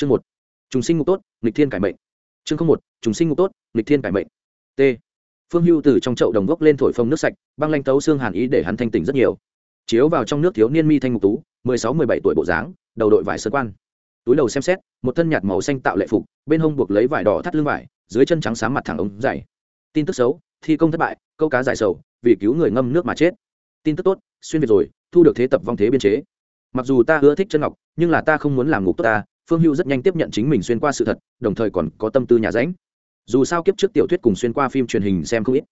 chương một chúng sinh ngục tốt, nghịch thiên cải mệnh. Chương không một chúng sinh ngục tốt, nghịch thiên cải mệnh. T. Phương hưu từ trong chậu đồng gốc lên thổi phông nước sạch, băng lanh tấu xương hàn ý để hắn thanh tỉnh rất nhiều. Chiếu vào trong nước thiếu niên mi thanh ngục tú, mười sáu, mười bảy tuổi bộ dáng, đầu đội vải sơ quan. Túi đầu xem xét, một thân nhạt màu xanh tạo lệ phục, bên hông buộc lấy vải đỏ thắt lưng vải, dưới chân trắng sáng mặt thẳng ống dày. Tin tức xấu, thi công thất bại, câu cá giải sầu, vì cứu người ngâm nước mà chết. Tin tức tốt, xuyên việt rồi, thu được thế tập vong thế biên chế. Mặc dù ta ưa thích chân ngọc, nhưng là ta không muốn làm ngục tốt ta phương hưu rất nhanh tiếp nhận chính mình xuyên qua sự thật, đồng thời còn có tâm tư nhà ránh dù sao kiếp trước tiểu thuyết cùng xuyên qua phim truyền hình xem không ít.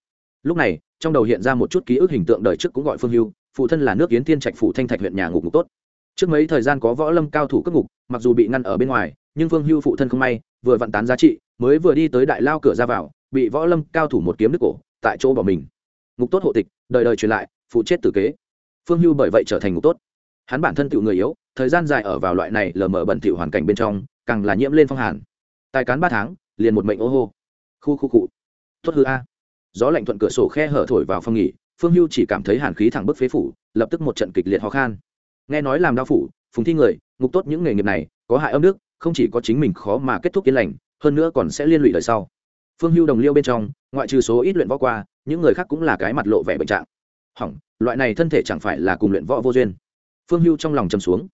Lúc này, trong đầu hiện ra một chút ký ức hình tượng đời trước cũng gọi phương hưu phụ thân là nước yến thiên trạch phủ thanh thạch huyện nhà ngục ngục tốt. Trước mấy thời gian có võ lâm cao thủ cấp ngục, mặc dù bị ngăn ở bên ngoài, nhưng phương hưu phụ thân không may, vừa vặn tán giá trị, mới vừa đi tới đại lao cửa ra vào, bị võ lâm cao thủ một kiếm đứt cổ, tại chỗ bỏ mình. Ngục tốt hộ tịch, đời đời truyền lại, phụ chết tử kế. Phương hưu bởi vậy trở thành ngục tốt hắn bản thân tự người yếu, thời gian dài ở vào loại này lờ mờ bẩn thỉu hoàn cảnh bên trong, càng là nhiễm lên phong hàn. Tài cán ba tháng, liền một mệnh ô hô. Khu khu cụ tuất hư a. Gió lạnh thuận cửa sổ khe hở thổi vào phòng nghỉ, phương hưu chỉ cảm thấy hàn khí thẳng bức phế phủ, lập tức một trận kịch liệt ho khan. Nghe nói làm đao phủ, phùng thi người, ngục tốt những nghề nghiệp này, có hại âm đức, không chỉ có chính mình khó mà kết thúc yên lành, hơn nữa còn sẽ liên lụy đời sau. Phương hưu đồng liêu bên trong, ngoại trừ số ít luyện võ qua, những người khác cũng là cái mặt lộ vẻ bệnh trạng. Hỏng, loại này thân thể chẳng phải là cùng luyện võ vô duyên phương hưu trong lòng chầm xuống.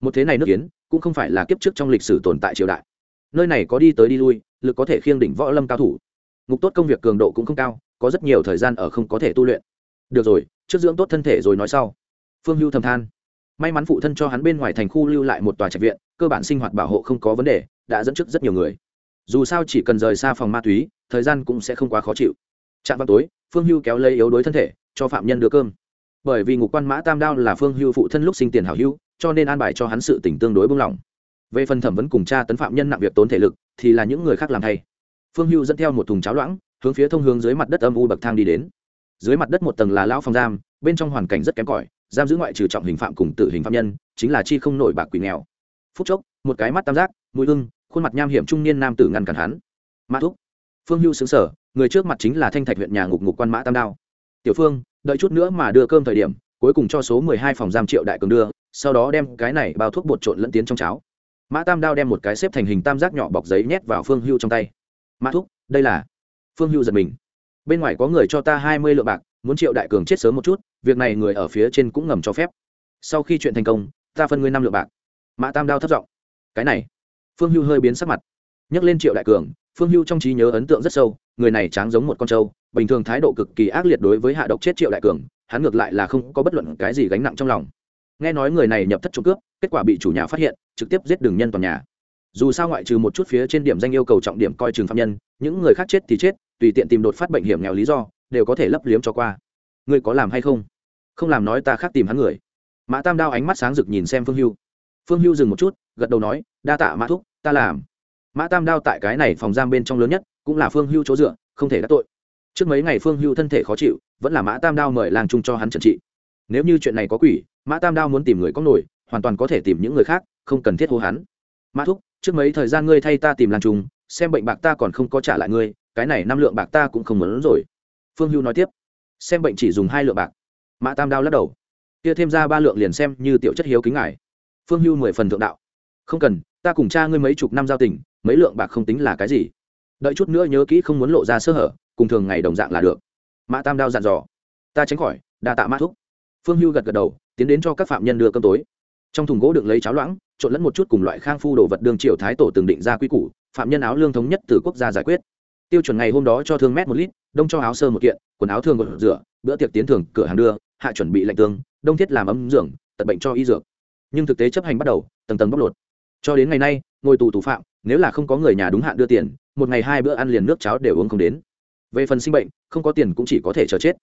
Một thế này nước kiến cũng không phải là kiếp trước trong lịch sử tồn tại triều đại. Nơi này có đi tới đi lui, lực có thể khiêng đỉnh võ lâm cao thủ. Ngục tốt công việc cường độ cũng không cao, có rất nhiều thời gian ở không có thể tu luyện. Được rồi, trước dưỡng tốt thân thể rồi nói sau. Phương hưu thầm than. May mắn phụ thân cho hắn bên ngoài thành khu lưu lại một tòa trạch viện, cơ bản sinh hoạt bảo hộ không có vấn đề, đã dẫn trước rất nhiều người. Dù sao chỉ cần rời xa phòng ma túy, thời gian cũng sẽ không quá khó chịu. Chạm vào tối, phương hưu kéo lấy yếu đuối thân thể, cho phạm nhân đưa cơm bởi vì ngục quan mã tam đao là phương hưu phụ thân lúc sinh tiền hảo hưu, cho nên an bài cho hắn sự tỉnh tương đối buông lỏng. Về phần thẩm vấn cùng cha tấn phạm nhân nặng việc tốn thể lực, thì là những người khác làm thay. Phương hưu dẫn theo một thùng cháo loãng, hướng phía thông hướng dưới mặt đất âm u bậc thang đi đến. Dưới mặt đất một tầng là lão phòng giam, bên trong hoàn cảnh rất kém cỏi, giam giữ ngoại trừ trọng hình phạm cùng tử hình phạm nhân, chính là chi không nổi bạc quỷ nghèo. Phút chốc, một cái mắt tam giác, mũi ưng, khuôn mặt nham hiểm trung niên nam tử ngăn cản hắn. Mã thúc. Phương hưu xứng sở người trước mặt chính là thanh thạch huyện nhà ngục ngục quan mã tam đao. Tiểu phương đợi chút nữa mà đưa cơm thời điểm, cuối cùng cho số mười hai phòng giam triệu đại cường đưa, sau đó đem cái này bao thuốc bột trộn lẫn tiến trong cháo. Mã tam đao đem một cái xếp thành hình tam giác nhỏ bọc giấy nhét vào phương hưu trong tay. Mã thúc, đây là phương hưu giật mình. Bên ngoài có người cho ta hai mươi lượng bạc, muốn triệu đại cường chết sớm một chút, việc này người ở phía trên cũng ngầm cho phép. Sau khi chuyện thành công, ta phân ngươi năm lượng bạc. Mã tam đao thất giọng. Cái này. Phương hưu hơi biến sắc mặt. Nhắc lên triệu đại cường, phương hưu trong trí nhớ ấn tượng rất sâu, người này tráng giống một con trâu bình thường thái độ cực kỳ ác liệt đối với hạ độc chết triệu đại cường, hắn ngược lại là không có bất luận cái gì gánh nặng trong lòng. Nghe nói người này nhập thất trộm cướp, kết quả bị chủ nhà phát hiện, trực tiếp giết đường nhân toàn nhà. Dù sao ngoại trừ một chút phía trên điểm danh yêu cầu trọng điểm coi trường phạm nhân, những người khác chết thì chết, tùy tiện tìm đột phát bệnh hiểm nghèo lý do, đều có thể lấp liếm cho qua. Ngươi có làm hay không? Không làm nói ta khác tìm hắn người. Mã tam đao ánh mắt sáng rực nhìn xem phương hưu. Phương hưu dừng một chút, gật đầu nói, đa tạ mã thúc, ta làm. Mã tam đao tại cái này phòng giam bên trong lớn nhất, cũng là phương hưu chỗ dựa, không thể đắc tội trước mấy ngày phương hưu thân thể khó chịu, vẫn là mã tam đao mời làng trung cho hắn trần trị. Nếu như chuyện này có quỷ, mã tam đao muốn tìm người có nổi, hoàn toàn có thể tìm những người khác, không cần thiết hô hắn. Mã thúc, trước mấy thời gian ngươi thay ta tìm làng trung xem bệnh bạc ta còn không có trả lại ngươi, cái này năm lượng bạc ta cũng không muốn rồi. Phương hưu nói tiếp, xem bệnh chỉ dùng hai lượng bạc. Mã tam đao lắc đầu, kia thêm ra ba lượng liền xem như tiểu chất hiếu kính ngài. Phương hưu mười phần thượng đạo, không cần, ta cùng cha ngươi mấy chục năm giao tình, mấy lượng bạc không tính là cái gì. Đợi chút nữa nhớ kỹ không muốn lộ ra sơ hở cùng thường ngày đồng dạng là được. Mã tam đao dặn dò. Ta tránh khỏi, đa tạ mã thúc. Phương hưu gật gật đầu, tiến đến cho các phạm nhân đưa cơm tối. Trong thùng gỗ được lấy cháo loãng, trộn lẫn một chút cùng loại khang phu đồ vật đường triều thái tổ từng định ra quy củ, phạm nhân áo lương thống nhất từ quốc gia giải quyết. Tiêu chuẩn ngày hôm đó cho thương mét một lít, đông cho áo sơ một kiện, quần áo thường gột rửa, bữa tiệc tiến thường, cửa hàng đưa, hạ chuẩn bị lạnh tương, đông thiết làm ấm dưỡng tận bệnh cho y dược. Nhưng thực tế chấp hành bắt đầu, tầng tầng bóc lột. Cho đến ngày nay, ngồi tù tù phạm, nếu là không có người nhà đúng hạn đưa tiền, một ngày hai bữa ăn liền nước cháo đều uống không đến về phần sinh bệnh, không có tiền cũng chỉ có thể chờ chết.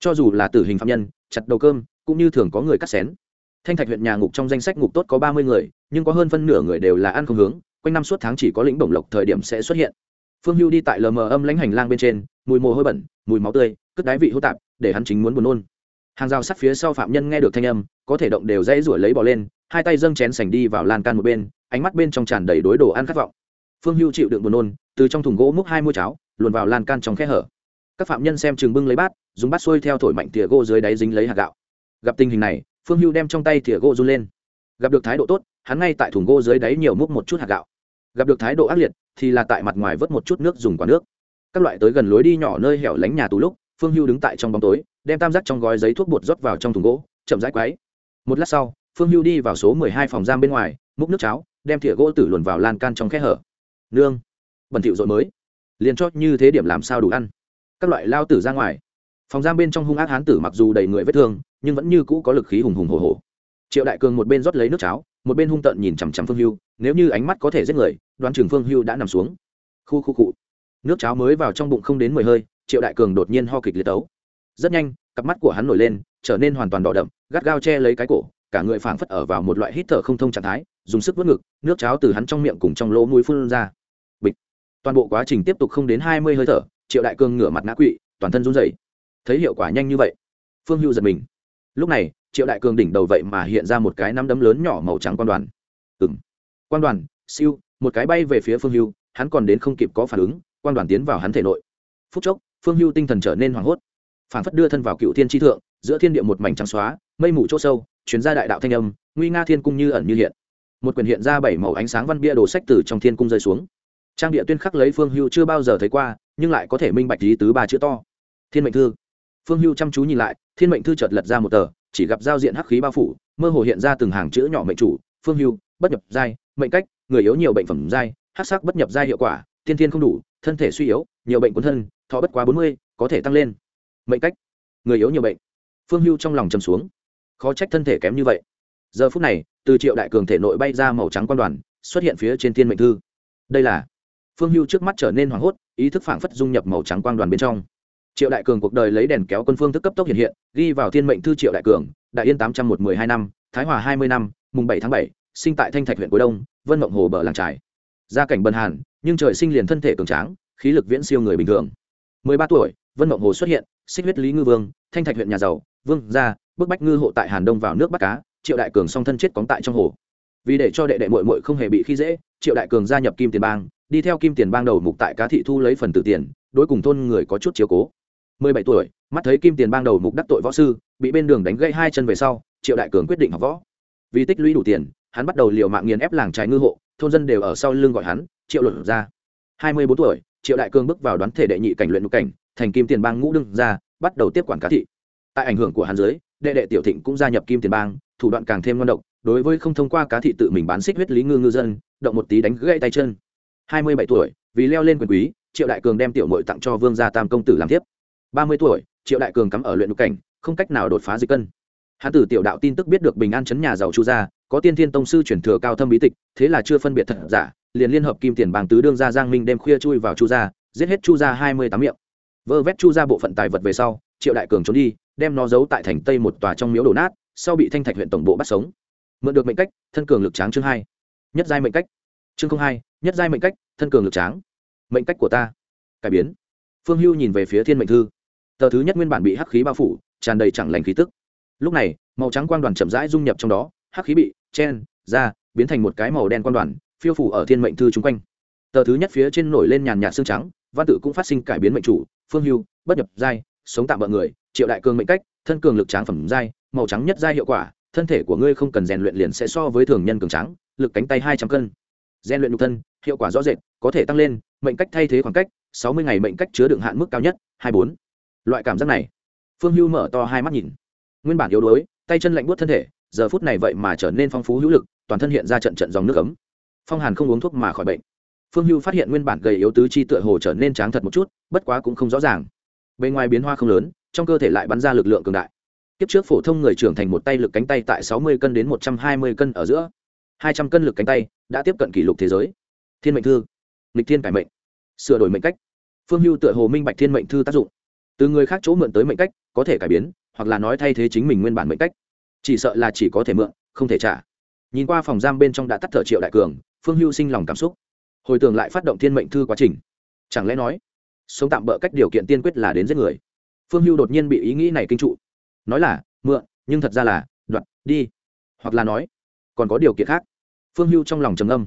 Cho dù là tử hình phạm nhân, chặt đầu cơm, cũng như thường có người cắt xén. Thanh thạch huyện nhà ngục trong danh sách ngục tốt có ba mươi người, nhưng có hơn phân nửa người đều là ăn không hướng, quanh năm suốt tháng chỉ có lĩnh bổng lộc thời điểm sẽ xuất hiện. Phương hưu đi tại lờ mờ âm lãnh hành lang bên trên, mùi mồ hôi bẩn, mùi máu tươi, cất đái vị hô tạp, để hắn chính muốn buồn nôn. Hàng rào sắt phía sau phạm nhân nghe được thanh âm, có thể động đều dãy ruổi lấy bỏ lên, hai tay dâng chén sành đi vào lan can một bên, ánh mắt bên trong tràn đầy đối đồ ăn khát vọng. Phương hưu chịu đựng buồn nôn, từ trong thùng gỗ múc hai mua cháo luồn vào lan can trong khe hở. Các phạm nhân xem chừng bưng lấy bát, dùng bát xuôi theo thổi mạnh thìa gỗ dưới đáy dính lấy hạt gạo. Gặp tình hình này, phương hưu đem trong tay thìa gỗ run lên. Gặp được thái độ tốt, hắn ngay tại thùng gỗ dưới đáy nhiều múc một chút hạt gạo. Gặp được thái độ ác liệt, thì là tại mặt ngoài vớt một chút nước dùng quả nước. Các loại tới gần lối đi nhỏ nơi hẻo lánh nhà tù lúc, phương hưu đứng tại trong bóng tối, đem tam giác trong gói giấy thuốc bột rót vào trong thùng gỗ, chậm rãi quáy một lát sau, phương hưu đi vào số mười hai phòng giam bên ngoài, múc nước cháo, đem thìa gỗ tử luồn vào lan can trong khe hở. Nương, bẩn thỉu dội mới liền chót như thế điểm làm sao đủ ăn. Các loại lao tử ra ngoài. Phòng giam bên trong hung ác hán tử mặc dù đầy người vết thương, nhưng vẫn như cũ có lực khí hùng hùng hồ hồ triệu đại cường một bên rót lấy nước cháo, một bên hung tợn nhìn chằm chằm phương hưu, nếu như ánh mắt có thể giết người, đoán chừng phương hưu đã nằm xuống. Khu khu cụ. Nước cháo mới vào trong bụng không đến mười hơi, triệu đại cường đột nhiên ho kịch liệt tấu. Rất nhanh, cặp mắt của hắn nổi lên, trở nên hoàn toàn đỏ đậm, gắt gao che lấy cái cổ, cả người phảng phất ở vào một loại hít thở không thông trạng thái, dùng sức vớt ngực, nước cháo từ hắn trong miệng cùng trong lỗ mũi phun ra toàn bộ quá trình tiếp tục không đến hai mươi hơi thở, triệu đại cường ngửa mặt ngã quỵ, toàn thân run rẩy. Thấy hiệu quả nhanh như vậy, phương hưu giật mình. Lúc này, triệu đại cường đỉnh đầu vậy mà hiện ra một cái nắm đấm lớn nhỏ màu trắng quan đoàn. Ừng quan đoàn, siêu, một cái bay về phía phương hưu, hắn còn đến không kịp có phản ứng, quan đoàn tiến vào hắn thể nội. Phút chốc, phương hưu tinh thần trở nên hoảng hốt. Phản phất đưa thân vào cựu thiên tri thượng, giữa thiên địa một mảnh trắng xóa, mây mù chỗ sâu chuyến ra đại đạo thanh âm, nguy nga thiên cung như ẩn như hiện. Một quyền hiện ra bảy màu ánh sáng văn bia đồ sách từ trong thiên cung rơi xuống trang địa tuyên khắc lấy phương hưu chưa bao giờ thấy qua, nhưng lại có thể minh bạch lý tứ ba chữ to. Thiên mệnh thư. Phương hưu chăm chú nhìn lại, thiên mệnh thư chợt lật ra một tờ, chỉ gặp giao diện hắc khí bao phủ, mơ hồ hiện ra từng hàng chữ nhỏ mệnh chủ, phương hưu, bất nhập giai, mệnh cách, người yếu nhiều bệnh phẩm giai, hắc sắc bất nhập giai hiệu quả, tiên thiên không đủ, thân thể suy yếu, nhiều bệnh cuốn thân, thọ bất quá bốn mươi, có thể tăng lên. Mệnh cách, người yếu nhiều bệnh. Phương hưu trong lòng chầm xuống. Khó trách thân thể kém như vậy. Giờ phút này, từ triệu đại cường thể nội bay ra màu trắng quan đoàn, xuất hiện phía trên thiên mệnh thư. Đây là phương hưu trước mắt trở nên hoảng hốt, ý thức phảng phất dung nhập màu trắng quang đoàn bên trong. Triệu đại cường cuộc đời lấy đèn kéo quân phương thức cấp tốc hiện hiện, ghi vào thiên mệnh thư triệu đại cường, đại yên tám trăm một mươi hai năm, thái hòa hai mươi năm, mùng bảy tháng bảy, sinh tại thanh thạch huyện cuối đông, vân mộng hồ bờ làng trải gia cảnh bần hàn, nhưng trời sinh liền thân thể cường tráng, khí lực viễn siêu người bình thường. Mười ba tuổi, vân mộng hồ xuất hiện, xích huyết lý ngư vương, thanh thạch huyện nhà giàu, vương gia, bức bách ngư hộ tại hàn đông vào nước bắt cá triệu đại cường song thân chết cóng tại trong hồ. Vì để cho đệ đệ mội mội không hề bị khi dễ, triệu đại cường gia nhập kim tiền bang đi theo kim tiền bang đầu mục tại cá thị thu lấy phần tử tiền, đối cùng thôn người có chút chiếu cố. Mười bảy tuổi, mắt thấy kim tiền bang đầu mục đắc tội võ sư, bị bên đường đánh gãy hai chân về sau, triệu đại cường quyết định học võ. Vì tích lũy đủ tiền, hắn bắt đầu liều mạng nghiền ép làng trái ngư hộ, thôn dân đều ở sau lưng gọi hắn, triệu luận ra hai mươi bốn tuổi, triệu đại cường bước vào đoán thể đệ nhị cảnh luyện nhục cảnh, thành kim tiền bang ngũ đương ra bắt đầu tiếp quản cá thị. Tại ảnh hưởng của hắn dưới, đệ đệ tiểu thịnh cũng gia nhập kim tiền bang, thủ đoạn càng thêm ngon độc, đối với không thông qua cá thị tự mình bán xích huyết lý ngư ngư dân, động một tí đánh gãy tay chân hai mươi bảy tuổi, vì leo lên quyền quý, triệu đại cường đem tiểu mội tặng cho vương gia tam công tử làm tiếp ba mươi tuổi, triệu đại cường cắm ở luyện nhục cảnh, không cách nào đột phá dịch cân. Hắn tử tiểu đạo tin tức biết được bình an chấn nhà giàu chu gia, có tiên thiên tông sư chuyển thừa cao thâm bí tịch, thế là chưa phân biệt thật giả, liền liên hợp kim tiền bàng tứ đương gia giang minh đêm khuya chui vào chu gia, giết hết chu gia hai mươi tám miệng. Vơ vét chu gia bộ phận tài vật về sau, triệu đại cường trốn đi, đem nó giấu tại thành tây một tòa trong miếu đổ nát, sau bị thanh thạch huyện tổng bộ bắt sống. Mượn được mệnh cách, thân cường lực tráng chương hai. Nhất giai mệnh cách chương không hai, nhất giai mệnh cách, thân cường lực tráng. Mệnh cách của ta. Cải biến. Phương hưu nhìn về phía thiên mệnh thư. Tờ thứ nhất nguyên bản bị hắc khí bao phủ, tràn đầy chẳng lành khí tức. Lúc này, màu trắng quang đoàn chậm rãi dung nhập trong đó, hắc khí bị chen, ra, biến thành một cái màu đen quang đoàn, phiêu phủ ở thiên mệnh thư chung quanh. Tờ thứ nhất phía trên nổi lên nhàn nhạt xương trắng, văn tự cũng phát sinh cải biến mệnh chủ, phương hưu, bất nhập giai, sống tạm bợ người, triệu đại cường mệnh cách, thân cường lực tráng phẩm giai, màu trắng nhất giai hiệu quả, thân thể của ngươi không cần rèn luyện liền sẽ so với thường nhân cường tráng, lực cánh tay hai trăm cân. Gian luyện nhục thân, hiệu quả rõ rệt, có thể tăng lên, mệnh cách thay thế khoảng cách, sáu mươi ngày mệnh cách chứa đựng hạn mức cao nhất, hai bốn. Loại cảm giác này. Phương hưu mở to hai mắt nhìn. Nguyên bản yếu đuối, tay chân lạnh buốt thân thể, giờ phút này vậy mà trở nên phong phú hữu lực, toàn thân hiện ra trận trận dòng nước ấm. Phong hàn không uống thuốc mà khỏi bệnh. Phương hưu phát hiện nguyên bản gầy yếu tứ chi tựa hồ trở nên tráng thật một chút, bất quá cũng không rõ ràng. Bên ngoài biến hoa không lớn, trong cơ thể lại bắn ra lực lượng cường đại. Kiếp trước phổ thông người trưởng thành một tay lực cánh tay tại sáu mươi cân đến một trăm hai mươi cân ở giữa hai trăm cân lực cánh tay, đã tiếp cận kỷ lục thế giới. Thiên mệnh thư. Lịch thiên cải mệnh. Sửa đổi mệnh cách. Phương hưu tựa hồ minh bạch thiên mệnh thư tác dụng. Từ người khác chỗ mượn tới mệnh cách, có thể cải biến, hoặc là nói thay thế chính mình nguyên bản mệnh cách. Chỉ sợ là chỉ có thể mượn, không thể trả. Nhìn qua phòng giam bên trong đã tắt thở triệu đại cường, phương hưu sinh lòng cảm xúc. Hồi tưởng lại phát động thiên mệnh thư quá trình. Chẳng lẽ nói, sống tạm bỡ cách điều kiện tiên quyết là đến giết người? Phương hưu đột nhiên bị ý nghĩ này kinh trụ. Nói là, mượn, nhưng thật ra là, đoạt, đi. Hoặc là nói, còn có điều kiện khác phương hưu trong lòng trầm âm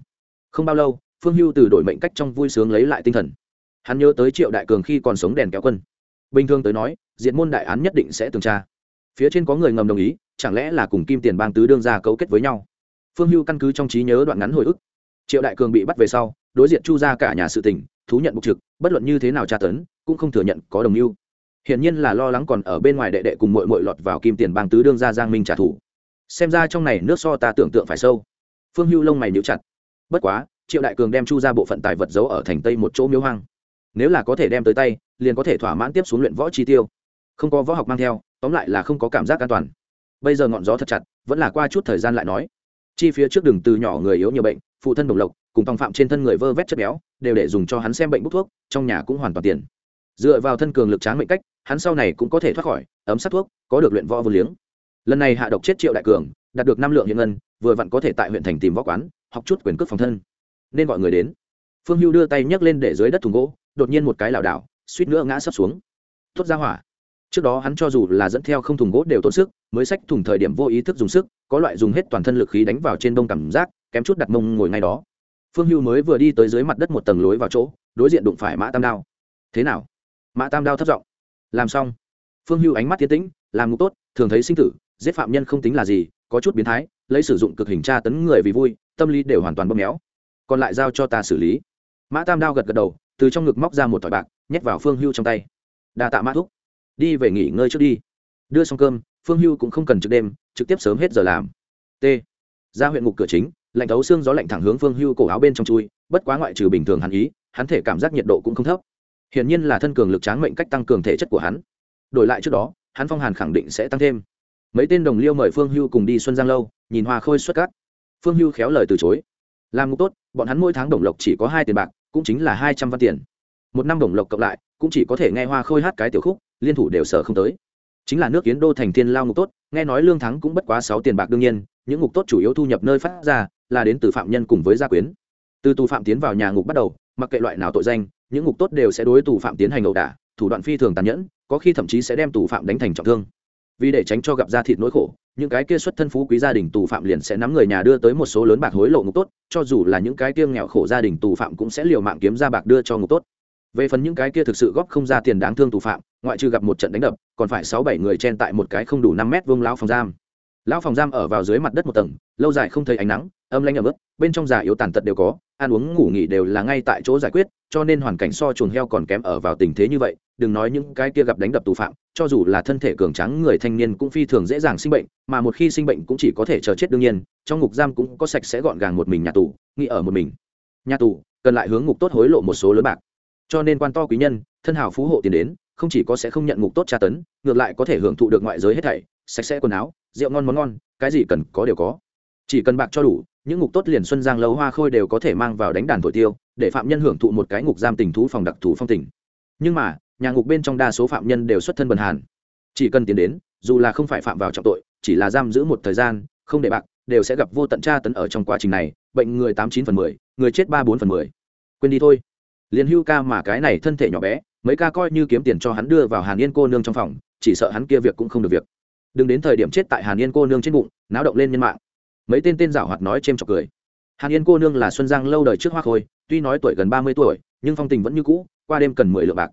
không bao lâu, phương hưu từ đổi mệnh cách trong vui sướng lấy lại tinh thần. Hắn nhớ tới triệu đại cường khi còn sống đèn kéo quân. Bình thường tới nói, diện môn đại án nhất định sẽ tường tra. Phía trên có người ngầm đồng ý, chẳng lẽ là cùng kim tiền bang tứ đương ra cấu kết với nhau? Phương hưu căn cứ trong trí nhớ đoạn ngắn hồi ức. Triệu đại cường bị bắt về sau, đối diện chu ra cả nhà sự tình, thú nhận bục trực, bất luận như thế nào tra tấn, cũng không thừa nhận có đồng mưu. Hiển nhiên là lo lắng còn ở bên ngoài đệ đệ cùng mội mội lọt vào kim tiền bang tứ đương ra giang minh trả thù. Xem ra trong này nước so ta tưởng tượng phải sâu phương hưu lông mày níu chặt. Bất quá, triệu đại cường đem chu ra bộ phận tài vật giấu ở thành tây một chỗ miếu hoang. Nếu là có thể đem tới tay, liền có thể thỏa mãn tiếp xuống luyện võ chi tiêu. Không có võ học mang theo, tóm lại là không có cảm giác an toàn. Bây giờ ngọn gió thật chặt, vẫn là qua chút thời gian lại nói. Chi phía trước đường từ nhỏ người yếu nhiều bệnh, phụ thân đồng lộc, cùng tòng phạm trên thân người vơ vét chất béo, đều để dùng cho hắn xem bệnh bút thuốc, trong nhà cũng hoàn toàn tiền. Dựa vào thân cường lực tráng mệnh cách, hắn sau này cũng có thể thoát khỏi, ấm sát thuốc, có được luyện võ vô liếng. Lần này hạ độc chết triệu đại cường, đạt được năm lượng hiện ngân vừa vặn có thể tại huyện thành tìm võ quán, học chút quyền cước phòng thân. Nên gọi người đến. Phương hưu đưa tay nhấc lên để dưới đất thùng gỗ, đột nhiên một cái lảo đảo, suýt nữa ngã sấp xuống. Thốt ra hỏa. Trước đó hắn cho dù là dẫn theo không thùng gỗ đều tốn sức, mới xách thùng thời điểm vô ý thức dùng sức, có loại dùng hết toàn thân lực khí đánh vào trên đông cảm giác, kém chút đặt mông ngồi ngay đó. Phương hưu mới vừa đi tới dưới mặt đất một tầng lối vào chỗ, đối diện đụng phải mã tam đao. Thế nào? Mã tam đao thất giọng. Làm xong. Phương hưu ánh mắt tiến tĩnh, làm ngục tốt, thường thấy sinh tử, giết phạm nhân không tính là gì, có chút biến thái lấy sử dụng cực hình tra tấn người vì vui, tâm lý đều hoàn toàn bóp méo. Còn lại giao cho ta xử lý. Mã tam đao gật gật đầu, từ trong ngực móc ra một thỏi bạc, nhét vào phương hưu trong tay. Đa tạ mã thúc. Đi về nghỉ ngơi trước đi. Đưa xong cơm, phương hưu cũng không cần trực đêm, trực tiếp sớm hết giờ làm. T. Ra huyện ngục cửa chính, lạnh thấu xương gió lạnh thẳng hướng phương hưu cổ áo bên trong chui, bất quá ngoại trừ bình thường hắn ý, hắn thể cảm giác nhiệt độ cũng không thấp. Hiển nhiên là thân cường lực tráng mệnh cách tăng cường thể chất của hắn. Đổi lại trước đó, hắn phong hàn khẳng định sẽ tăng thêm mấy tên đồng liêu mời phương hưu cùng đi xuân giang lâu, nhìn hoa khôi xuất cát. Phương hưu khéo lời từ chối. Làm ngục tốt, bọn hắn mỗi tháng đồng lộc chỉ có hai tiền bạc, cũng chính là hai trăm văn tiền. Một năm đồng lộc cộng lại, cũng chỉ có thể nghe hoa khôi hát cái tiểu khúc, liên thủ đều sở không tới. Chính là nước kiến đô thành thiên lao ngục tốt, nghe nói lương thắng cũng bất quá sáu tiền bạc đương nhiên, những ngục tốt chủ yếu thu nhập nơi phát ra, là đến từ phạm nhân cùng với gia quyến. Từ tù phạm tiến vào nhà ngục bắt đầu, mặc kệ loại nào tội danh, những ngục tốt đều sẽ đối tù phạm tiến hành ẩu đả, thủ đoạn phi thường tàn nhẫn, có khi thậm chí sẽ đem tù phạm đánh thành trọng thương vì để tránh cho gặp ra thịt nỗi khổ, những cái kia xuất thân phú quý gia đình tù phạm liền sẽ nắm người nhà đưa tới một số lớn bạc hối lộ ngục tốt, cho dù là những cái kia nghèo khổ gia đình tù phạm cũng sẽ liều mạng kiếm ra bạc đưa cho ngục tốt. Về phần những cái kia thực sự góp không ra tiền đáng thương tù phạm, ngoại trừ gặp một trận đánh đập, còn phải sáu bảy người chen tại một cái không đủ năm mét vuông lão phòng giam. Lão phòng giam ở vào dưới mặt đất một tầng, lâu dài không thấy ánh nắng, âm lanh ẩm ướt, bên trong già yếu tàn tật đều có, ăn uống ngủ nghỉ đều là ngay tại chỗ giải quyết, cho nên hoàn cảnh so chuồng heo còn kém ở vào tình thế như vậy đừng nói những cái kia gặp đánh đập tù phạm, cho dù là thân thể cường tráng người thanh niên cũng phi thường dễ dàng sinh bệnh, mà một khi sinh bệnh cũng chỉ có thể chờ chết đương nhiên, trong ngục giam cũng có sạch sẽ gọn gàng một mình nhà tù, nghĩ ở một mình. Nhà tù, cần lại hướng ngục tốt hối lộ một số lớn bạc. Cho nên quan to quý nhân, thân hào phú hộ tiền đến, không chỉ có sẽ không nhận ngục tốt tra tấn, ngược lại có thể hưởng thụ được ngoại giới hết thảy, sạch sẽ quần áo, rượu ngon món ngon, cái gì cần có đều có. Chỉ cần bạc cho đủ, những ngục tốt liền xuân giang lâu hoa khôi đều có thể mang vào đánh đàn thổi tiêu, để phạm nhân hưởng thụ một cái ngục giam tình thú phòng đặc thù phong tình. Nhưng mà nhà ngục bên trong đa số phạm nhân đều xuất thân bần hàn. Chỉ cần tiến đến, dù là không phải phạm vào trọng tội, chỉ là giam giữ một thời gian, không để bạc, đều sẽ gặp vô tận tra tấn ở trong quá trình này, bệnh người tám chín phần mười, người chết ba bốn phần mười. Quên đi thôi. Liền hưu ca mà cái này thân thể nhỏ bé, mấy ca coi như kiếm tiền cho hắn đưa vào hàn yên cô nương trong phòng, chỉ sợ hắn kia việc cũng không được việc. Đừng đến thời điểm chết tại hàn yên cô nương trên bụng, náo động lên nhân mạng. Mấy tên tên giảo hoạt nói c h chọc cười. Hàn yên cô nương là xuân giang lâu đời trước hoa khôi, tuy nói tuổi gần ba mươi tuổi, nhưng phong tình vẫn như cũ, qua đêm cần mười lượng bạc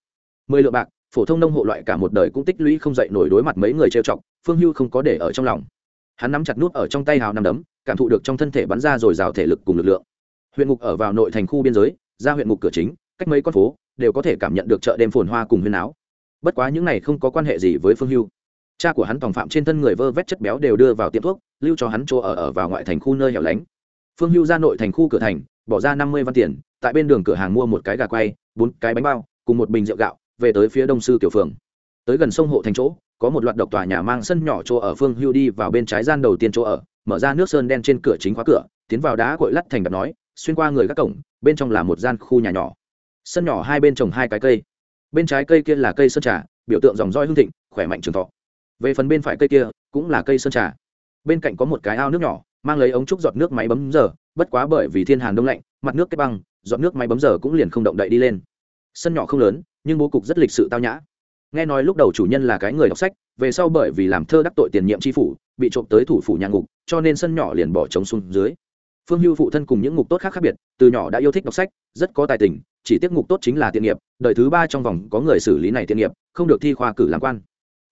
mười lượng bạc, phổ thông nông hộ loại cả một đời cũng tích lũy không dậy nổi đối mặt mấy người trêu chọc, phương hưu không có để ở trong lòng. Hắn nắm chặt nút ở trong tay hào nằm đấm, cảm thụ được trong thân thể bắn ra rồi rào thể lực cùng lực lượng. Huyện ngục ở vào nội thành khu biên giới, ra huyện ngục cửa chính, cách mấy con phố, đều có thể cảm nhận được chợ đêm phồn hoa cùng huyên áo bất quá những này không có quan hệ gì với phương hưu. Cha của hắn tòng phạm trên thân người vơ vét chất béo đều đưa vào tiệm thuốc, lưu cho hắn chỗ ở ở vào ngoại thành khu nơi hẻo lánh. Phương hưu ra nội thành khu cửa thành, bỏ ra năm mươi văn tiền, tại bên đường cửa hàng mua một cái gà quay, bốn cái bánh bao, cùng một bình rượu gạo về tới phía đông sư tiểu phường. Tới gần sông hộ thành chỗ, có một loạt độc tòa nhà mang sân nhỏ chỗ ở phương hưu đi vào bên trái gian đầu tiên chỗ ở, mở ra nước sơn đen trên cửa chính khóa cửa, tiến vào đá cội lắt thành đặt nói, xuyên qua người các cổng, bên trong là một gian khu nhà nhỏ. Sân nhỏ hai bên trồng hai cái cây. Bên trái cây kia là cây sơn trà, biểu tượng dòng roi hương thịnh, khỏe mạnh trường thọ. Về phần bên phải cây kia, cũng là cây sơn trà. Bên cạnh có một cái ao nước nhỏ, mang lấy ống trúc giọt nước máy bấm giờ, bất quá bởi vì thiên hàn đông lạnh, mặt nước kết băng, giọt nước máy bấm giờ cũng liền không động đậy đi lên. Sân nhỏ không lớn nhưng bố cục rất lịch sự tao nhã. Nghe nói lúc đầu chủ nhân là cái người đọc sách, về sau bởi vì làm thơ đắc tội tiền nhiệm tri phủ, bị trộm tới thủ phủ nhà ngục, cho nên sân nhỏ liền bỏ trống xuống dưới. Phương hưu phụ thân cùng những ngục tốt khác khác biệt, từ nhỏ đã yêu thích đọc sách, rất có tài tình, chỉ tiếc ngục tốt chính là tiện nghiệp, đời thứ ba trong vòng có người xử lý này tiện nghiệp, không được thi khoa cử làm quan.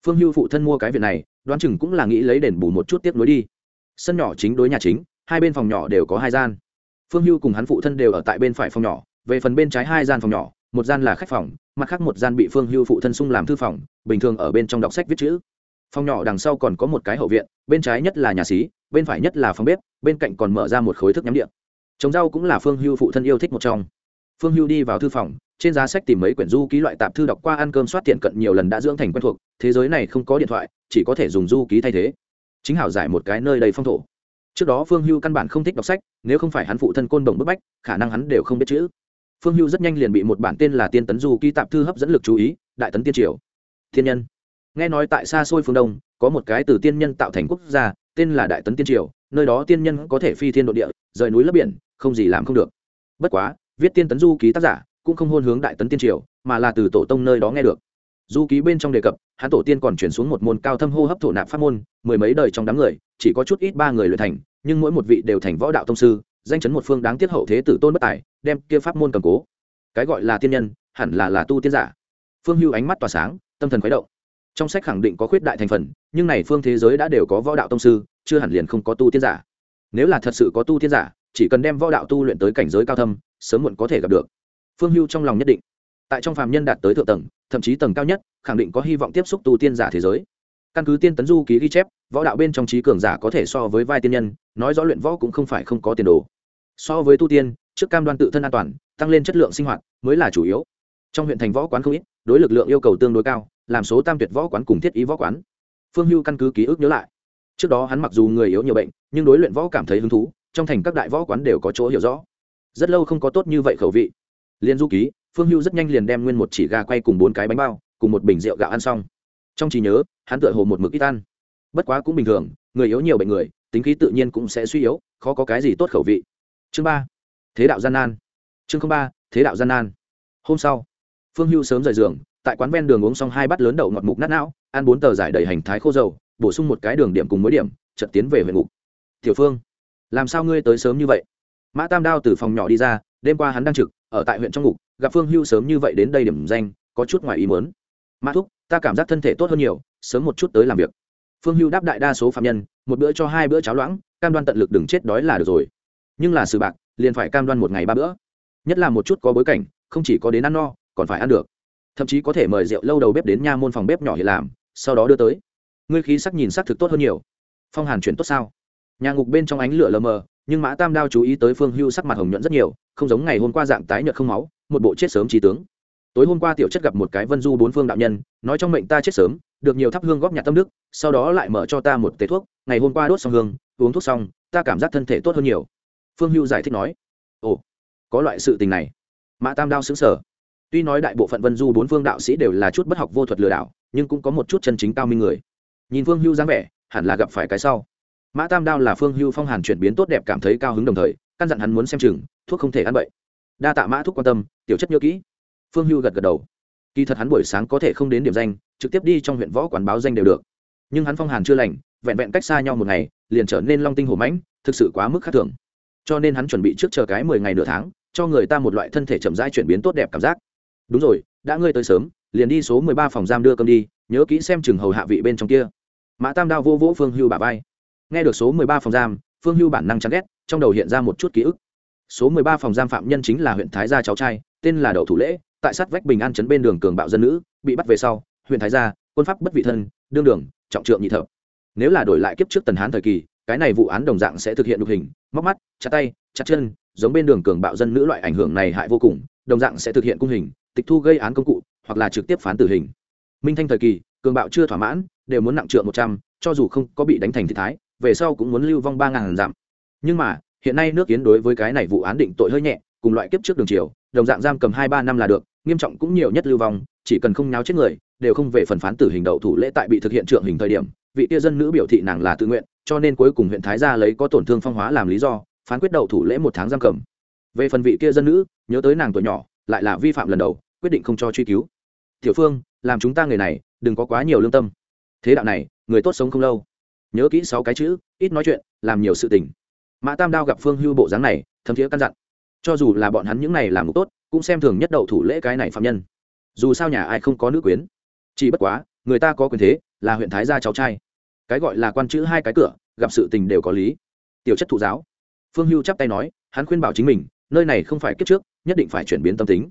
Phương hưu phụ thân mua cái việc này, đoán chừng cũng là nghĩ lấy đền bù một chút tiếp nối đi. Sân nhỏ chính đối nhà chính, hai bên phòng nhỏ đều có hai gian. Phương hưu cùng hắn phụ thân đều ở tại bên phải phòng nhỏ, về phần bên trái hai gian phòng nhỏ một gian là khách phòng, mặt khác một gian bị phương hưu phụ thân sung làm thư phòng, bình thường ở bên trong đọc sách viết chữ. Phòng nhỏ đằng sau còn có một cái hậu viện, bên trái nhất là nhà xí, bên phải nhất là phòng bếp, bên cạnh còn mở ra một khối thức nhắm điện. Trồng rau cũng là phương hưu phụ thân yêu thích một trong. Phương hưu đi vào thư phòng, trên giá sách tìm mấy quyển du ký loại tạp thư đọc qua ăn cơm soát tiện cận nhiều lần đã dưỡng thành quen thuộc, thế giới này không có điện thoại, chỉ có thể dùng du ký thay thế. Chính hảo giải một cái nơi đầy phong thổ. Trước đó phương hưu căn bản không thích đọc sách, nếu không phải hắn phụ thân côn đồng bức bách, khả năng hắn đều không biết chữ phương hưu rất nhanh liền bị một bản tên là tiên tấn du ký tạp thư hấp dẫn lực chú ý, đại tấn tiên triều. Thiên nhân. Nghe nói tại xa xôi phương đông, có một cái từ tiên nhân tạo thành quốc gia, tên là đại tấn tiên triều, nơi đó tiên nhân có thể phi thiên độ địa, rời núi lấp biển, không gì làm không được. Bất quá, viết tiên tấn du ký tác giả, cũng không hôn hướng đại tấn tiên triều, mà là từ tổ tông nơi đó nghe được. Du ký bên trong đề cập, hắn tổ tiên còn chuyển xuống một môn cao thâm hô hấp thổ nạp pháp môn, mười mấy đời trong đám người, chỉ có chút ít ba người luyện thành, nhưng mỗi một vị đều thành võ đạo tông sư danh chấn một phương đáng tiếc hậu thế tử tôn bất tài, đem kia pháp môn cầm cố. Cái gọi là tiên nhân, hẳn là là tu tiên giả. Phương hưu ánh mắt tỏa sáng, tâm thần khuấy động. Trong sách khẳng định có khuyết đại thành phần, nhưng này phương thế giới đã đều có võ đạo tông sư, chưa hẳn liền không có tu tiên giả. Nếu là thật sự có tu tiên giả, chỉ cần đem võ đạo tu luyện tới cảnh giới cao thâm, sớm muộn có thể gặp được. Phương hưu trong lòng nhất định. Tại trong phàm nhân đạt tới thượng tầng, thậm chí tầng cao nhất, khẳng định có hy vọng tiếp xúc tu tiên giả thế giới căn cứ tiên tấn du ký ghi chép, võ đạo bên trong trí cường giả có thể so với vai tiên nhân, nói rõ luyện võ cũng không phải không có tiền đồ. So với tu tiên, trước cam đoan tự thân an toàn, tăng lên chất lượng sinh hoạt mới là chủ yếu. Trong huyện thành võ quán không ít, đối lực lượng yêu cầu tương đối cao, làm số tam tuyệt võ quán cùng thiết ý võ quán. Phương hưu căn cứ ký ức nhớ lại. Trước đó hắn mặc dù người yếu nhiều bệnh, nhưng đối luyện võ cảm thấy hứng thú, trong thành các đại võ quán đều có chỗ hiểu rõ. Rất lâu không có tốt như vậy khẩu vị. Liên du ký, phương hưu rất nhanh liền đem nguyên một chỉ gà quay cùng bốn cái bánh bao, cùng một bình rượu gạo ăn xong trong trí nhớ, hắn tựa hồ một mực ít ăn. Bất quá cũng bình thường, người yếu nhiều bệnh người, tính khí tự nhiên cũng sẽ suy yếu, khó có cái gì tốt khẩu vị. Chương ba, thế đạo gian nan. Chương ba, thế đạo gian nan. Hôm sau, phương hưu sớm rời giường, tại quán ven đường uống xong hai bát lớn đậu ngọt mục nát não, ăn bốn tờ giải đầy hành thái khô dầu, bổ sung một cái đường điểm cùng mối điểm, chợt tiến về huyện ngục. Tiểu phương, làm sao ngươi tới sớm như vậy? Mã tam đao từ phòng nhỏ đi ra, đêm qua hắn đang trực, ở tại huyện trong ngục, gặp phương hưu sớm như vậy đến đây điểm danh, có chút ngoài ý muốn. Mã thúc ta cảm giác thân thể tốt hơn nhiều, sớm một chút tới làm việc. Phương hưu đáp đại đa số phạm nhân, một bữa cho hai bữa cháo loãng, cam đoan tận lực đừng chết đói là được rồi. Nhưng là sự bạc, liền phải cam đoan một ngày ba bữa. Nhất là một chút có bối cảnh, không chỉ có đến ăn no, còn phải ăn được. Thậm chí có thể mời rượu lâu đầu bếp đến nha môn phòng bếp nhỏ hiện làm, sau đó đưa tới. Ngươi khí sắc nhìn sắc thực tốt hơn nhiều. Phong hàn chuyển tốt sao? Nhà ngục bên trong ánh lửa lờ mờ, nhưng mã tam đao chú ý tới phương hưu sắc mặt hồng nhuận rất nhiều, không giống ngày hôm qua dạng tái nhợt không máu, một bộ chết sớm trí tướng tối hôm qua tiểu chất gặp một cái vân du bốn phương đạo nhân, nói trong mệnh ta chết sớm, được nhiều thắp hương góp nhặt tâm đức, sau đó lại mở cho ta một tế thuốc, ngày hôm qua đốt xong hương, uống thuốc xong, ta cảm giác thân thể tốt hơn nhiều. Phương hưu giải thích nói, ồ, có loại sự tình này. Mã tam đao xứng sở tuy nói đại bộ phận vân du bốn phương đạo sĩ đều là chút bất học vô thuật lừa đảo, nhưng cũng có một chút chân chính cao minh người. Nhìn phương hưu dáng vẻ, hẳn là gặp phải cái sau. Mã tam đao là phương hưu phong hàn chuyển biến tốt đẹp cảm thấy cao hứng đồng thời, căn dặn hắn muốn xem chừng, thuốc không thể ăn bậy. Đa tạ mã thuốc quan tâm, tiểu chất nhớ kỹ phương hưu gật gật đầu. Kỳ thật hắn buổi sáng có thể không đến điểm danh, trực tiếp đi trong huyện võ quán báo danh đều được. Nhưng hắn phong hàn chưa lành, vẹn vẹn cách xa nhau một ngày, liền trở nên long tinh hổ mãnh, thực sự quá mức khác thường. Cho nên hắn chuẩn bị trước chờ cái mười ngày nửa tháng, cho người ta một loại thân thể chậm rãi chuyển biến tốt đẹp cảm giác. Đúng rồi, đã ngươi tới sớm, liền đi số mười ba phòng giam đưa cơm đi, nhớ kỹ xem chừng hầu hạ vị bên trong kia. Mã tam đao vô vỗ phương hưu bà vai. Nghe được số mười ba phòng giam, phương hưu bản năng chán ghét, trong đầu hiện ra một chút ký ức. Số mười ba phòng giam phạm nhân chính là huyện thái gia cháu trai, tên là đậu thủ lễ tại sát vách bình an chấn bên đường cường bạo dân nữ, bị bắt về sau, huyện thái gia, quân pháp bất vị thân, đương đường, trọng trượng nhị thập. Nếu là đổi lại kiếp trước tần hán thời kỳ, cái này vụ án đồng dạng sẽ thực hiện đục hình, móc mắt, chặt tay, chặt chân, giống bên đường cường bạo dân nữ loại ảnh hưởng này hại vô cùng, đồng dạng sẽ thực hiện cung hình, tịch thu gây án công cụ, hoặc là trực tiếp phán tử hình. Minh thanh thời kỳ, cường bạo chưa thỏa mãn, đều muốn nặng trượng một trăm, cho dù không có bị đánh thành thị thái, về sau cũng muốn lưu vong ba ngàn giảm nhưng mà, hiện nay nước kiến đối với cái này vụ án định tội hơi nhẹ, cùng loại kiếp trước đường chiều, đồng dạng giam cầm hai ba năm là được nghiêm trọng cũng nhiều nhất lưu vong, chỉ cần không nháo chết người, đều không về phần phán tử hình đậu thủ lễ tại bị thực hiện trượng hình thời điểm, vị tia dân nữ biểu thị nàng là tự nguyện, cho nên cuối cùng huyện thái gia lấy có tổn thương phong hóa làm lý do, phán quyết đậu thủ lễ một tháng giam cầm. Về phần vị kia dân nữ, nhớ tới nàng tuổi nhỏ, lại là vi phạm lần đầu, quyết định không cho truy cứu. Tiểu phương, làm chúng ta người này, đừng có quá nhiều lương tâm. Thế đạo này, người tốt sống không lâu. Nhớ kỹ sáu cái chữ, ít nói chuyện, làm nhiều sự tình. Mã tam đao gặp phương hưu bộ dáng này, thấm thiế căn dặn. Cho dù là bọn hắn những này làm ngục tốt cũng xem thường nhất đậu thủ lễ cái này phạm nhân. Dù sao nhà ai không có nữ quyến. Chỉ bất quá, người ta có quyền thế, là huyện thái gia cháu trai. Cái gọi là quan chữ hai cái cửa, gặp sự tình đều có lý. Tiểu chất thụ giáo. Phương hưu chắp tay nói, hắn khuyên bảo chính mình, nơi này không phải kiếp trước, nhất định phải chuyển biến tâm tính.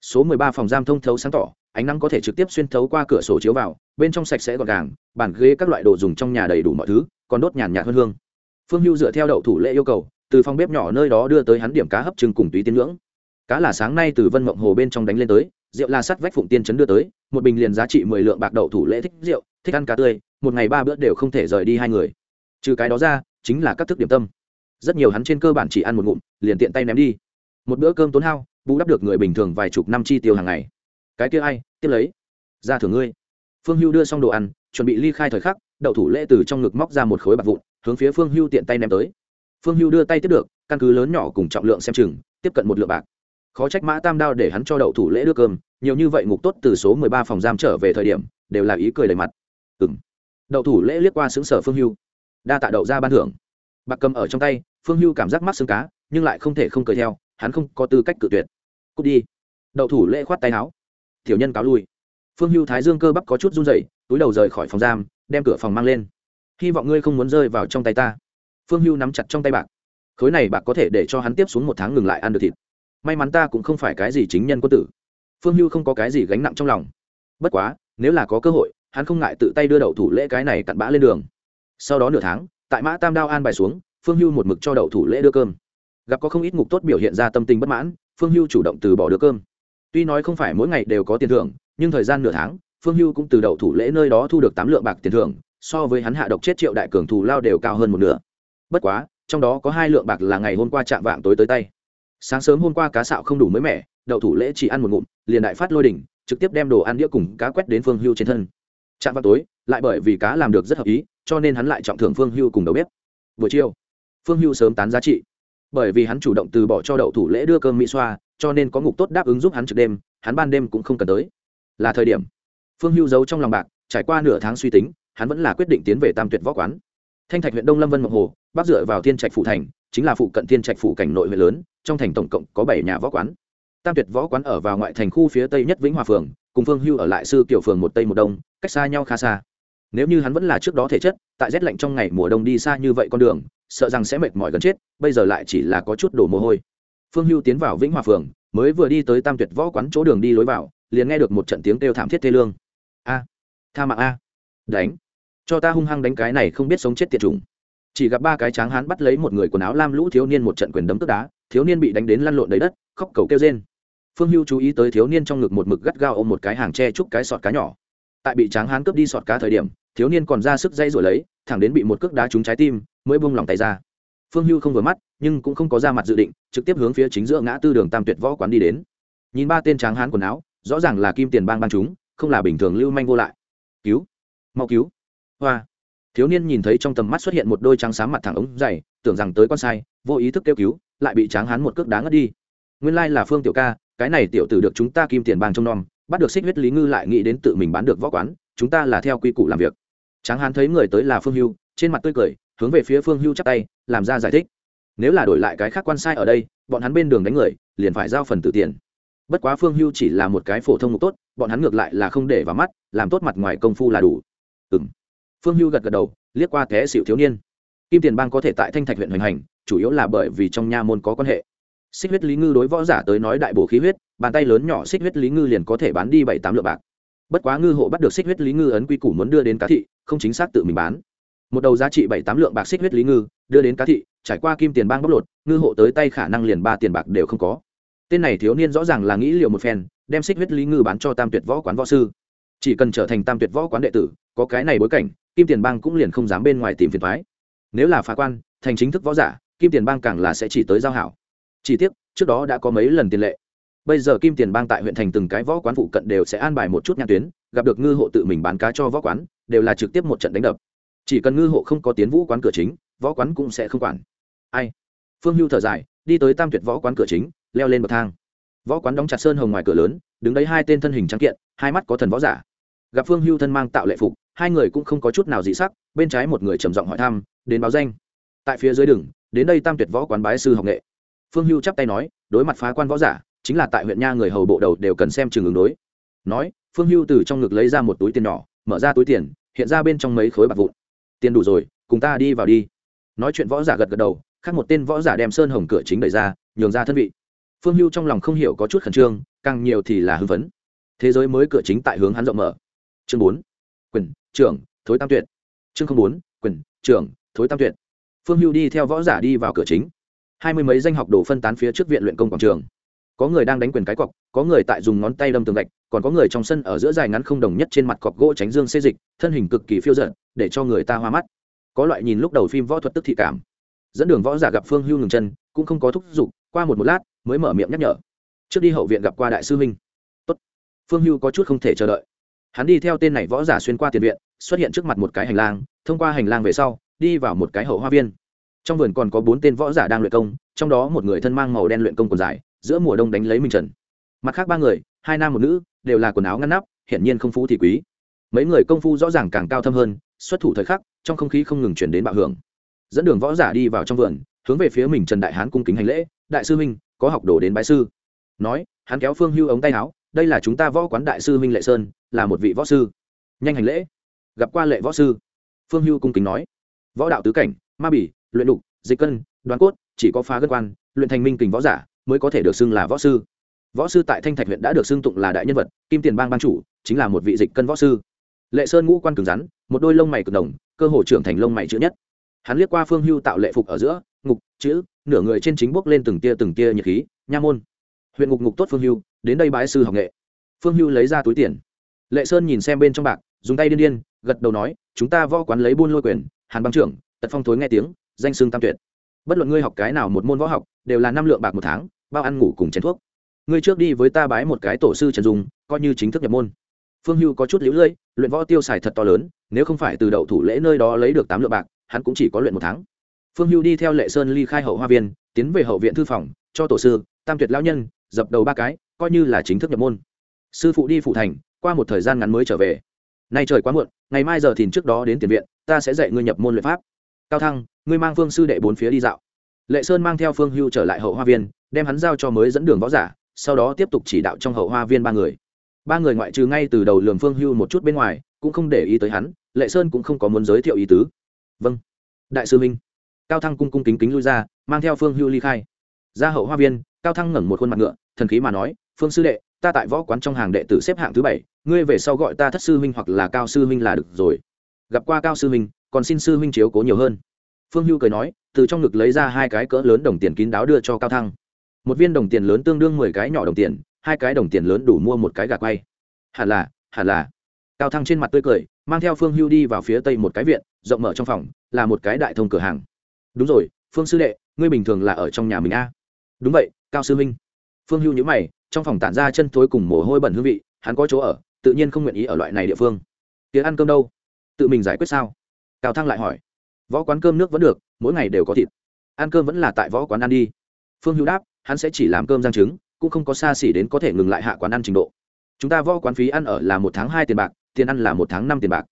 Số mười ba phòng giam thông thấu sáng tỏ, ánh nắng có thể trực tiếp xuyên thấu qua cửa sổ chiếu vào, bên trong sạch sẽ gọn gàng, bàn ghế các loại đồ dùng trong nhà đầy đủ mọi thứ, còn đốt nhàn nhạt hơn hương. Phương hưu dựa theo đậu thủ lễ yêu cầu, từ phòng bếp nhỏ nơi đó đưa tới hắn điểm cá hấp trưng cùng túy tiến ngưỡng cá là sáng nay từ vân mộng hồ bên trong đánh lên tới, rượu là sắt vách phụng tiên chấn đưa tới, một bình liền giá trị mười lượng bạc đậu thủ lễ thích rượu, thích ăn cá tươi, một ngày ba bữa đều không thể rời đi hai người. Trừ cái đó ra, chính là các thức điểm tâm. Rất nhiều hắn trên cơ bản chỉ ăn một ngụm, liền tiện tay ném đi. Một bữa cơm tốn hao, bù đắp được người bình thường vài chục năm chi tiêu hàng ngày. Cái kia ai, tiếp lấy. Ra thưởng ngươi. Phương hưu đưa xong đồ ăn, chuẩn bị ly khai thời khắc, đậu thủ lễ từ trong ngực móc ra một khối bạc vụn, hướng phía phương hưu tiện tay ném tới. Phương hưu đưa tay tiếp được, căn cứ lớn nhỏ cùng trọng lượng xem chừng, tiếp cận một lượng bạc khó trách mã tam đao để hắn cho đậu thủ lễ đưa cơm, nhiều như vậy ngục tốt từ số mười ba phòng giam trở về thời điểm, đều là ý cười đầy mặt. Ừng đậu thủ lễ liếc qua xứng sở phương hưu. Đa tạ đậu ra ban thưởng. Bạc cầm ở trong tay, phương hưu cảm giác mắc xương cá, nhưng lại không thể không cười theo, hắn không có tư cách cự tuyệt. Cút đi. Đậu thủ lễ khoát tay áo. Tiểu nhân cáo lui. Phương hưu thái dương cơ bắp có chút run dậy túi đầu rời khỏi phòng giam, đem cửa phòng mang lên. Hy vọng ngươi không muốn rơi vào trong tay ta. Phương hưu nắm chặt trong tay bạc. Khối này bạc có thể để cho hắn tiếp xuống một tháng ngừng lại ăn được thịt may mắn ta cũng không phải cái gì chính nhân quân tử. Phương hưu không có cái gì gánh nặng trong lòng. Bất quá, nếu là có cơ hội, hắn không ngại tự tay đưa đậu thủ lễ cái này cặn bã lên đường. Sau đó nửa tháng, tại mã tam đao an bài xuống, phương hưu một mực cho đậu thủ lễ đưa cơm. Gặp có không ít ngục tốt biểu hiện ra tâm tình bất mãn, phương hưu chủ động từ bỏ đưa cơm. Tuy nói không phải mỗi ngày đều có tiền thưởng, nhưng thời gian nửa tháng, phương hưu cũng từ đậu thủ lễ nơi đó thu được tám lượng bạc tiền thưởng, so với hắn hạ độc chết triệu đại cường thù lao đều cao hơn một nửa. Bất quá, trong đó có hai lượng bạc là ngày hôm qua chạm vạng tối tới tay sáng sớm hôm qua cá sạo không đủ mới mẻ, đậu thủ lễ chỉ ăn một ngụm, liền đại phát lôi đỉnh, trực tiếp đem đồ ăn đĩa cùng cá quét đến phương hưu trên thân. Chạm vào tối, lại bởi vì cá làm được rất hợp ý, cho nên hắn lại trọng thưởng phương hưu cùng đầu bếp. Buổi chiều, phương hưu sớm tán giá trị. Bởi vì hắn chủ động từ bỏ cho đậu thủ lễ đưa cơm mỹ xoa, cho nên có ngục tốt đáp ứng giúp hắn trực đêm, hắn ban đêm cũng không cần tới. Là thời điểm, phương hưu giấu trong lòng bạc, trải qua nửa tháng suy tính, hắn vẫn là quyết định tiến về tam tuyệt võ quán. Thanh thạch huyện đông lâm vân mộng hồ bắc dựa vào thiên trạch phủ thành chính là phụ cận thiên trạch phủ cảnh nội huyện lớn, trong thành tổng cộng có bảy nhà võ quán. Tam tuyệt võ quán ở vào ngoại thành khu phía tây nhất vĩnh hòa phường, cùng phương hưu ở lại sư kiểu phường một tây một đông, cách xa nhau khá xa. Nếu như hắn vẫn là trước đó thể chất, tại rét lạnh trong ngày mùa đông đi xa như vậy con đường, sợ rằng sẽ mệt mỏi gần chết, bây giờ lại chỉ là có chút đổ mồ hôi. Phương hưu tiến vào vĩnh hòa phường, mới vừa đi tới tam tuyệt võ quán chỗ đường đi lối vào, liền nghe được một trận tiếng kêu thảm thiết thê lương. A, tha mạng a. Đánh. Cho ta hung hăng đánh cái này không biết sống chết tiệt chủng chỉ gặp ba cái tráng hán bắt lấy một người quần áo lam lũ thiếu niên một trận quyền đấm tức đá, thiếu niên bị đánh đến lăn lộn đầy đất, khóc cầu kêu rên. Phương hưu chú ý tới thiếu niên trong ngực một mực gắt gao ôm một cái hàng tre chúc cái sọt cá nhỏ. Tại bị tráng hán cướp đi sọt cá thời điểm, thiếu niên còn ra sức dây rồi lấy, thẳng đến bị một cước đá trúng trái tim, mới buông lòng tay ra. Phương hưu không vừa mắt, nhưng cũng không có ra mặt dự định, trực tiếp hướng phía chính giữa ngã tư đường tam tuyệt võ quán đi đến. Nhìn ba tên tráng hán quần áo, rõ ràng là kim tiền bang bang chúng, không là bình thường lưu manh vô lại. Cứu. Mau cứu. Hoa thiếu niên nhìn thấy trong tầm mắt xuất hiện một đôi trắng sáng mặt thẳng ống dày, tưởng rằng tới con sai, vô ý thức kêu cứu, lại bị tráng hán một cước đá ngất đi. Nguyên lai là phương tiểu ca, cái này tiểu tử được chúng ta kim tiền bang trong nom, bắt được xích huyết lý ngư lại nghĩ đến tự mình bán được võ quán, chúng ta là theo quy củ làm việc. Tráng hán thấy người tới là phương hưu, trên mặt tươi cười, hướng về phía phương hưu chắp tay, làm ra giải thích. Nếu là đổi lại cái khác quan sai ở đây, bọn hắn bên đường đánh người, liền phải giao phần tử tiền. Bất quá phương hưu chỉ là một cái phổ thông mục tốt, bọn hắn ngược lại là không để vào mắt, làm tốt mặt ngoài công phu là đủ. Ừ m phương hưu gật gật đầu, liếc qua té xịu thiếu niên. Kim tiền bang có thể tại thanh thạch huyện hoành hành, chủ yếu là bởi vì trong nha môn có quan hệ. Xích huyết lý ngư đối võ giả tới nói đại bổ khí huyết, bàn tay lớn nhỏ xích huyết lý ngư liền có thể bán đi bảy tám lượng bạc. Bất quá ngư hộ bắt được xích huyết lý ngư ấn quy củ muốn đưa đến cá thị, không chính xác tự mình bán. Một đầu giá trị bảy tám lượng bạc xích huyết lý ngư, đưa đến cá thị, trải qua kim tiền bang bóc lột, ngư hộ tới tay khả năng liền ba tiền bạc đều không có. Tên này thiếu niên rõ ràng là nghĩ liệu một phen, đem xích huyết lý ngư bán cho tam tuyệt võ quán võ sư. Chỉ cần trở thành tam tuyệt võ quán đệ tử, có cái này bối cảnh kim tiền bang cũng liền không dám bên ngoài tìm phiền thoái nếu là phá quan, thành chính thức võ giả, kim tiền bang càng là sẽ chỉ tới giao hảo. Chỉ tiếc, trước đó đã có mấy lần tiền lệ. Bây giờ kim tiền bang tại huyện thành từng cái võ quán phụ cận đều sẽ an bài một chút nhãn tuyến, gặp được ngư hộ tự mình bán cá cho võ quán, đều là trực tiếp một trận đánh đập. Chỉ cần ngư hộ không có tiến vũ quán cửa chính, võ quán cũng sẽ không quản. Ai? Phương hưu thở dài, đi tới tam tuyệt võ quán cửa chính, leo lên bậc thang. Võ quán đóng chặt sơn hồng ngoài cửa lớn, đứng đấy hai tên thân hình trắng kiện, hai mắt có thần võ giả. Gặp phương hưu thân mang tạo lệ phục hai người cũng không có chút nào dị sắc, bên trái một người trầm giọng hỏi thăm, đến báo danh. Tại phía dưới đường, đến đây tam tuyệt võ quán bái sư học nghệ. Phương hưu chắp tay nói, đối mặt phá quan võ giả, chính là tại huyện nha người hầu bộ đầu đều cần xem trường ứng đối. Nói, phương hưu từ trong ngực lấy ra một túi tiền nhỏ, mở ra túi tiền, hiện ra bên trong mấy khối bạc vụn. Tiền đủ rồi, cùng ta đi vào đi. Nói chuyện võ giả gật gật đầu, khác một tên võ giả đem sơn hồng cửa chính đẩy ra, nhường ra thân vị. Phương hưu trong lòng không hiểu có chút khẩn trương, càng nhiều thì là hưng phấn. Thế giới mới cửa chính tại hướng hắn rộng mở. Chương bốn. Quyền trưởng, thối tam tuyệt. Chương không bốn, quyền, trưởng, thối tam tuyệt. Phương hưu đi theo võ giả đi vào cửa chính. Hai mươi mấy danh học đồ phân tán phía trước viện luyện công quảng trường. Có người đang đánh quyền cái cọc, có người tại dùng ngón tay đâm tường gạch, còn có người trong sân ở giữa dài ngắn không đồng nhất trên mặt cọc gỗ tránh dương xê dịch, thân hình cực kỳ phiêu giận để cho người ta hoa mắt. Có loại nhìn lúc đầu phim võ thuật tức thị cảm. Dẫn đường võ giả gặp phương hưu ngừng chân, cũng không có thúc giục, qua một một lát, mới mở miệng nhắc nhở. Trước đi hậu viện gặp qua đại sư huynh. Tốt. phương hưu có chút không thể chờ đợi hắn đi theo tên này võ giả xuyên qua tiền viện, xuất hiện trước mặt một cái hành lang, thông qua hành lang về sau, đi vào một cái hậu hoa viên. Trong vườn còn có bốn tên võ giả đang luyện công, trong đó một người thân mang màu đen luyện công quần dài, giữa mùa đông đánh lấy minh trần. Mặt khác ba người, hai nam một nữ, đều là quần áo ngăn nắp, hiển nhiên không phú thì quý. Mấy người công phu rõ ràng càng cao thâm hơn, xuất thủ thời khắc, trong không khí không ngừng chuyển đến bạo hưởng. Dẫn đường võ giả đi vào trong vườn, hướng về phía mình trần đại hán cung kính hành lễ, đại sư minh có học đồ đến bái sư. Nói, hắn kéo phương hưu ống tay áo đây là chúng ta võ quán đại sư minh lệ sơn là một vị võ sư nhanh hành lễ gặp qua lệ võ sư phương hưu cung kính nói võ đạo tứ cảnh ma bỉ luyện đục dịch cân đoán cốt chỉ có phá gân quan luyện thành minh kình võ giả mới có thể được xưng là võ sư võ sư tại thanh thạch huyện đã được xưng tụng là đại nhân vật kim tiền bang ban chủ chính là một vị dịch cân võ sư lệ sơn ngũ quan cứng rắn một đôi lông mày cực đồng cơ hồ trưởng thành lông mày chữ nhất hắn liếc qua phương hưu tạo lệ phục ở giữa ngục chữ nửa người trên chính bốc lên từng tia từng tia nhiệt khí nha môn huyện ngục ngục tốt phương hưu, đến đây bái sư học nghệ. Phương hưu lấy ra túi tiền. Lệ sơn nhìn xem bên trong bạc, dùng tay điên điên, gật đầu nói, chúng ta võ quán lấy buôn lôi quyền, hàn băng trưởng, tật phong thối nghe tiếng, danh xương tam tuyệt. Bất luận ngươi học cái nào một môn võ học, đều là năm lượng bạc một tháng, bao ăn ngủ cùng chén thuốc. Ngươi trước đi với ta bái một cái tổ sư trần dung, coi như chính thức nhập môn. Phương hưu có chút lũ lưỡi luyện võ tiêu xài thật to lớn, nếu không phải từ đậu thủ lễ nơi đó lấy được tám lượng bạc, hắn cũng chỉ có luyện một tháng. Phương hưu đi theo lệ sơn ly khai hậu hoa viên, tiến về hậu viện thư phòng, cho tổ sư, tam tuyệt lão nhân dập đầu ba cái, coi như là chính thức nhập môn. Sư phụ đi phụ thành, qua một thời gian ngắn mới trở về. Nay trời quá muộn, ngày mai giờ thìn trước đó đến tiền viện, ta sẽ dạy ngươi nhập môn luyện pháp. Cao thăng, ngươi mang phương sư đệ bốn phía đi dạo. Lệ sơn mang theo phương hưu trở lại hậu hoa viên, đem hắn giao cho mới dẫn đường võ giả, sau đó tiếp tục chỉ đạo trong hậu hoa viên ba người. Ba người ngoại trừ ngay từ đầu lường phương hưu một chút bên ngoài, cũng không để ý tới hắn, lệ sơn cũng không có muốn giới thiệu ý tứ. Vâng. Đại sư minh. Cao thăng cung cung kính kính lui ra, mang theo phương hưu ly khai. Ra hậu hoa viên, cao thăng ngẩng một khuôn mặt ngựa thần khí mà nói, phương sư đệ, ta tại võ quán trong hàng đệ tử xếp hạng thứ bảy, ngươi về sau gọi ta thất sư huynh hoặc là cao sư huynh là được rồi. Gặp qua cao sư huynh, còn xin sư huynh chiếu cố nhiều hơn. Phương hưu cười nói, từ trong ngực lấy ra hai cái cỡ lớn đồng tiền kín đáo đưa cho cao thăng. Một viên đồng tiền lớn tương đương mười cái nhỏ đồng tiền, hai cái đồng tiền lớn đủ mua một cái gà quay. Hẳn là hẳn là. Cao thăng trên mặt tươi cười, mang theo phương hưu đi vào phía tây một cái viện, rộng mở trong phòng, là một cái đại thông cửa hàng. Đúng rồi, phương sư đệ, ngươi bình thường là ở trong nhà mình a? À? đúng vậy, cao sư huynh phương hưu nhữ mày, trong phòng tản ra chân thối cùng mồ hôi bẩn hương vị, hắn có chỗ ở, tự nhiên không nguyện ý ở loại này địa phương. Tiếng ăn cơm đâu? Tự mình giải quyết sao? Cao thăng lại hỏi. Võ quán cơm nước vẫn được, mỗi ngày đều có thịt. Ăn cơm vẫn là tại võ quán ăn đi. Phương hữu đáp, hắn sẽ chỉ làm cơm giang trứng, cũng không có xa xỉ đến có thể ngừng lại hạ quán ăn trình độ. Chúng ta võ quán phí ăn ở là một tháng hai tiền bạc, tiền ăn là một tháng năm tiền bạc.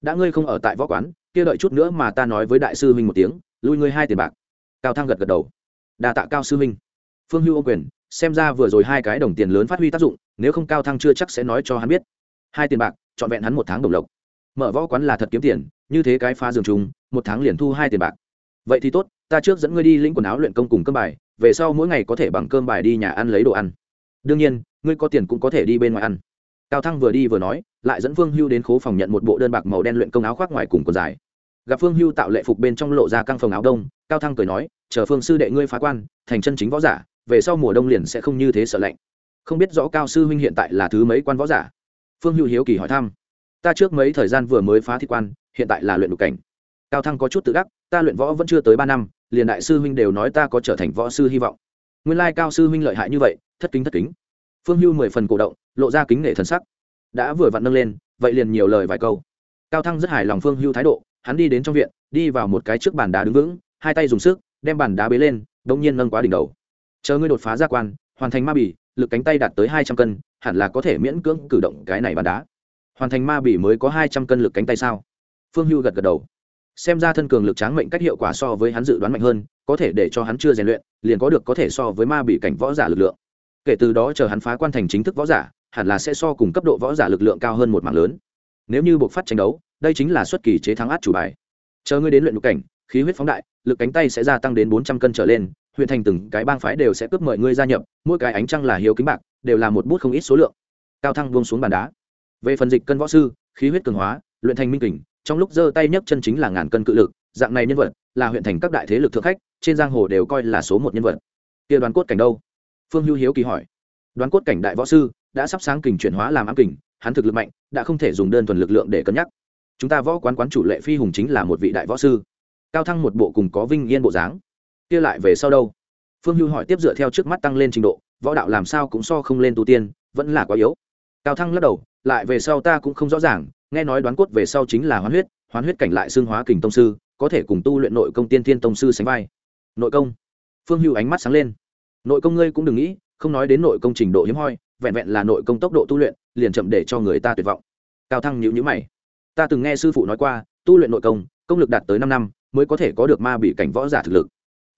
Đã ngươi không ở tại võ quán, kia đợi chút nữa mà ta nói với đại sư huynh một tiếng, lui ngươi hai tiền bạc. Cao thăng gật gật đầu. Đà tạ cao sư huynh. Phương hưu ô quyền xem ra vừa rồi hai cái đồng tiền lớn phát huy tác dụng, nếu không cao thăng chưa chắc sẽ nói cho hắn biết. Hai tiền bạc, trọn vẹn hắn một tháng đồng lộc. Mở võ quán là thật kiếm tiền, như thế cái phá giường trùng một tháng liền thu hai tiền bạc. Vậy thì tốt, ta trước dẫn ngươi đi lĩnh quần áo luyện công cùng cơm bài, về sau mỗi ngày có thể bằng cơm bài đi nhà ăn lấy đồ ăn. Đương nhiên, ngươi có tiền cũng có thể đi bên ngoài ăn. Cao thăng vừa đi vừa nói, lại dẫn phương hưu đến khố phòng nhận một bộ đơn bạc màu đen luyện công áo khoác ngoài cùng quần dài. Gặp phương hưu tạo lệ phục bên trong lộ ra căng phòng áo đông, cao thăng cười nói, chờ phương sư đệ ngươi phá quan, thành chân chính võ giả về sau mùa đông liền sẽ không như thế sợ lạnh. Không biết rõ cao sư huynh hiện tại là thứ mấy quan võ giả? Phương hưu hiếu kỳ hỏi thăm. Ta trước mấy thời gian vừa mới phá thi quan, hiện tại là luyện đục cảnh. Cao thăng có chút tự đắc, ta luyện võ vẫn chưa tới ba năm, liền đại sư huynh đều nói ta có trở thành võ sư hy vọng. Nguyên lai cao sư huynh lợi hại như vậy, thất kính thất kính. Phương hưu mười phần cổ động, lộ ra kính nể thần sắc. Đã vừa vặn nâng lên, vậy liền nhiều lời vài câu. Cao thăng rất hài lòng phương hưu thái độ, hắn đi đến trong viện, đi vào một cái trước bàn đá đứng vững, hai tay dùng sức, đem bàn đá bế lên đông nhiên nâng quá đỉnh đầu chờ ngươi đột phá gia quan hoàn thành ma bỉ, lực cánh tay đạt tới hai trăm cân hẳn là có thể miễn cưỡng cử động cái này bàn đá. Hoàn thành ma bỉ mới có hai trăm cân lực cánh tay sao? Phương hưu gật gật đầu. Xem ra thân cường lực tráng mệnh cách hiệu quả so với hắn dự đoán mạnh hơn có thể để cho hắn chưa rèn luyện liền có được có thể so với ma bị cảnh võ giả lực lượng. Kể từ đó chờ hắn phá quan thành chính thức võ giả hẳn là sẽ so cùng cấp độ võ giả lực lượng cao hơn một mạng lớn. Nếu như buộc phát tranh đấu đây chính là xuất kỳ chế thắng át chủ bài. Chờ ngươi đến luyện lục cảnh khí huyết phóng đại lực cánh tay sẽ gia tăng đến bốn trăm cân trở lên huyện thành từng cái bang phái đều sẽ cướp mời ngươi gia nhập, mỗi cái ánh trăng là hiếu kính bạc, đều là một bút không ít số lượng. Cao thăng buông xuống bàn đá. Về phần dịch cân võ sư, khí huyết cường hóa, luyện thành minh kình, trong lúc giơ tay nhấc chân chính là ngàn cân cự lực, dạng này nhân vật, là huyện thành các đại thế lực thượng khách, trên giang hồ đều coi là số một nhân vật. Kia đoàn cốt cảnh đâu? Phương hưu hiếu kỳ hỏi. Đoàn cốt cảnh đại võ sư, đã sắp sáng kình chuyển hóa làm ám kình, hắn thực lực mạnh, đã không thể dùng đơn thuần lực lượng để cân nhắc. Chúng ta võ quán quán chủ lệ phi hùng chính là một vị đại võ sư. Cao thăng một bộ cùng có vinh yên bộ dáng kia lại về sau đâu? Phương hưu hỏi tiếp dựa theo trước mắt tăng lên trình độ, võ đạo làm sao cũng so không lên tu tiên, vẫn là quá yếu. Cao thăng lắc đầu, lại về sau ta cũng không rõ ràng, nghe nói đoán cốt về sau chính là hoán huyết hoán huyết cảnh lại xương hóa kình tông sư, có thể cùng tu luyện nội công tiên thiên tông sư sánh vai. Nội công. Phương hưu ánh mắt sáng lên. Nội công ngươi cũng đừng nghĩ, không nói đến nội công trình độ hiếm hoi, vẹn vẹn là nội công tốc độ tu luyện, liền chậm để cho người ta tuyệt vọng. Cao thăng nhịu nhữ mày. Ta từng nghe sư phụ nói qua, tu luyện nội công công lực đạt tới năm năm, mới có thể có được ma bị cảnh võ giả thực lực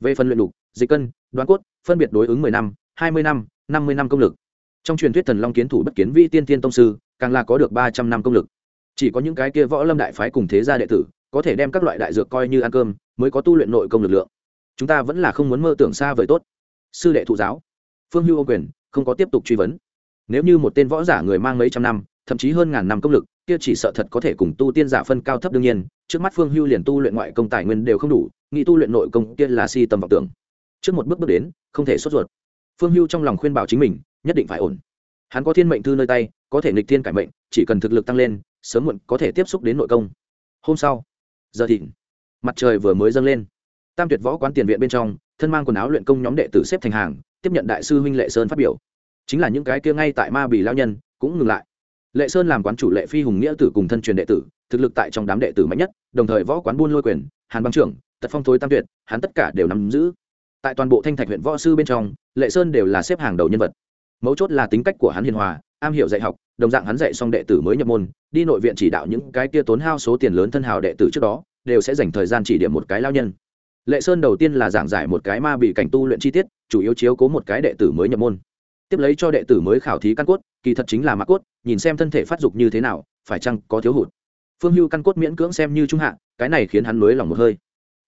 về phần luyện đục dịch cân, đoán cốt, phân biệt đối ứng mười năm, hai mươi năm năm mươi năm công lực. Trong truyền thuyết thần long kiến thủ bất kiến vi tiên tiên tông sư, càng là có được ba trăm năm công lực. Chỉ có những cái kia võ lâm đại phái cùng thế gia đệ tử, có thể đem các loại đại dược coi như ăn cơm, mới có tu luyện nội công lực lượng. Chúng ta vẫn là không muốn mơ tưởng xa vời tốt. Sư đệ thụ giáo. Phương hưu ô quyền, không có tiếp tục truy vấn. Nếu như một tên võ giả người mang mấy trăm năm, thậm chí hơn ngàn năm công lực, kia chỉ sợ thật có thể cùng tu tiên giả phân cao thấp đương nhiên trước mắt phương hưu liền tu luyện ngoại công tài nguyên đều không đủ, nghĩ tu luyện nội công kia là si tầm vọng tưởng. Trước một bước bước đến, không thể sốt ruột. Phương hưu trong lòng khuyên bảo chính mình, nhất định phải ổn. Hắn có thiên mệnh thư nơi tay, có thể nghịch thiên cải mệnh, chỉ cần thực lực tăng lên, sớm muộn có thể tiếp xúc đến nội công. Hôm sau, giờ thịnh mặt trời vừa mới dâng lên. Tam tuyệt võ quán tiền viện bên trong, thân mang quần áo luyện công nhóm đệ tử xếp thành hàng, tiếp nhận đại sư huynh lệ sơn phát biểu. Chính là những cái kia ngay tại ma bì lao nhân cũng ngừng lại. Lệ sơn làm quán chủ lệ phi hùng nghĩa tử cùng thân truyền đệ tử thực lực tại trong đám đệ tử mạnh nhất, đồng thời võ quán buôn lôi quyền, hàn băng trưởng, tật phong thối tam tuyệt, hắn tất cả đều nắm giữ. Tại toàn bộ thanh thạch huyện võ sư bên trong, lệ sơn đều là xếp hàng đầu nhân vật. Mấu chốt là tính cách của hắn hiền hòa, am hiểu dạy học, đồng dạng hắn dạy xong đệ tử mới nhập môn, đi nội viện chỉ đạo những cái kia tốn hao số tiền lớn thân hào đệ tử trước đó, đều sẽ dành thời gian chỉ điểm một cái lao nhân. Lệ sơn đầu tiên là giảng giải một cái ma bị cảnh tu luyện chi tiết, chủ yếu chiếu cố một cái đệ tử mới nhập môn. Tiếp lấy cho đệ tử mới khảo thí căn cốt, kỳ thật chính là mạc cốt, nhìn xem thân thể phát dục như thế nào, phải chăng có thiếu hụt phương hưu căn cốt miễn cưỡng xem như trung hạ, cái này khiến hắn nới lòng một hơi.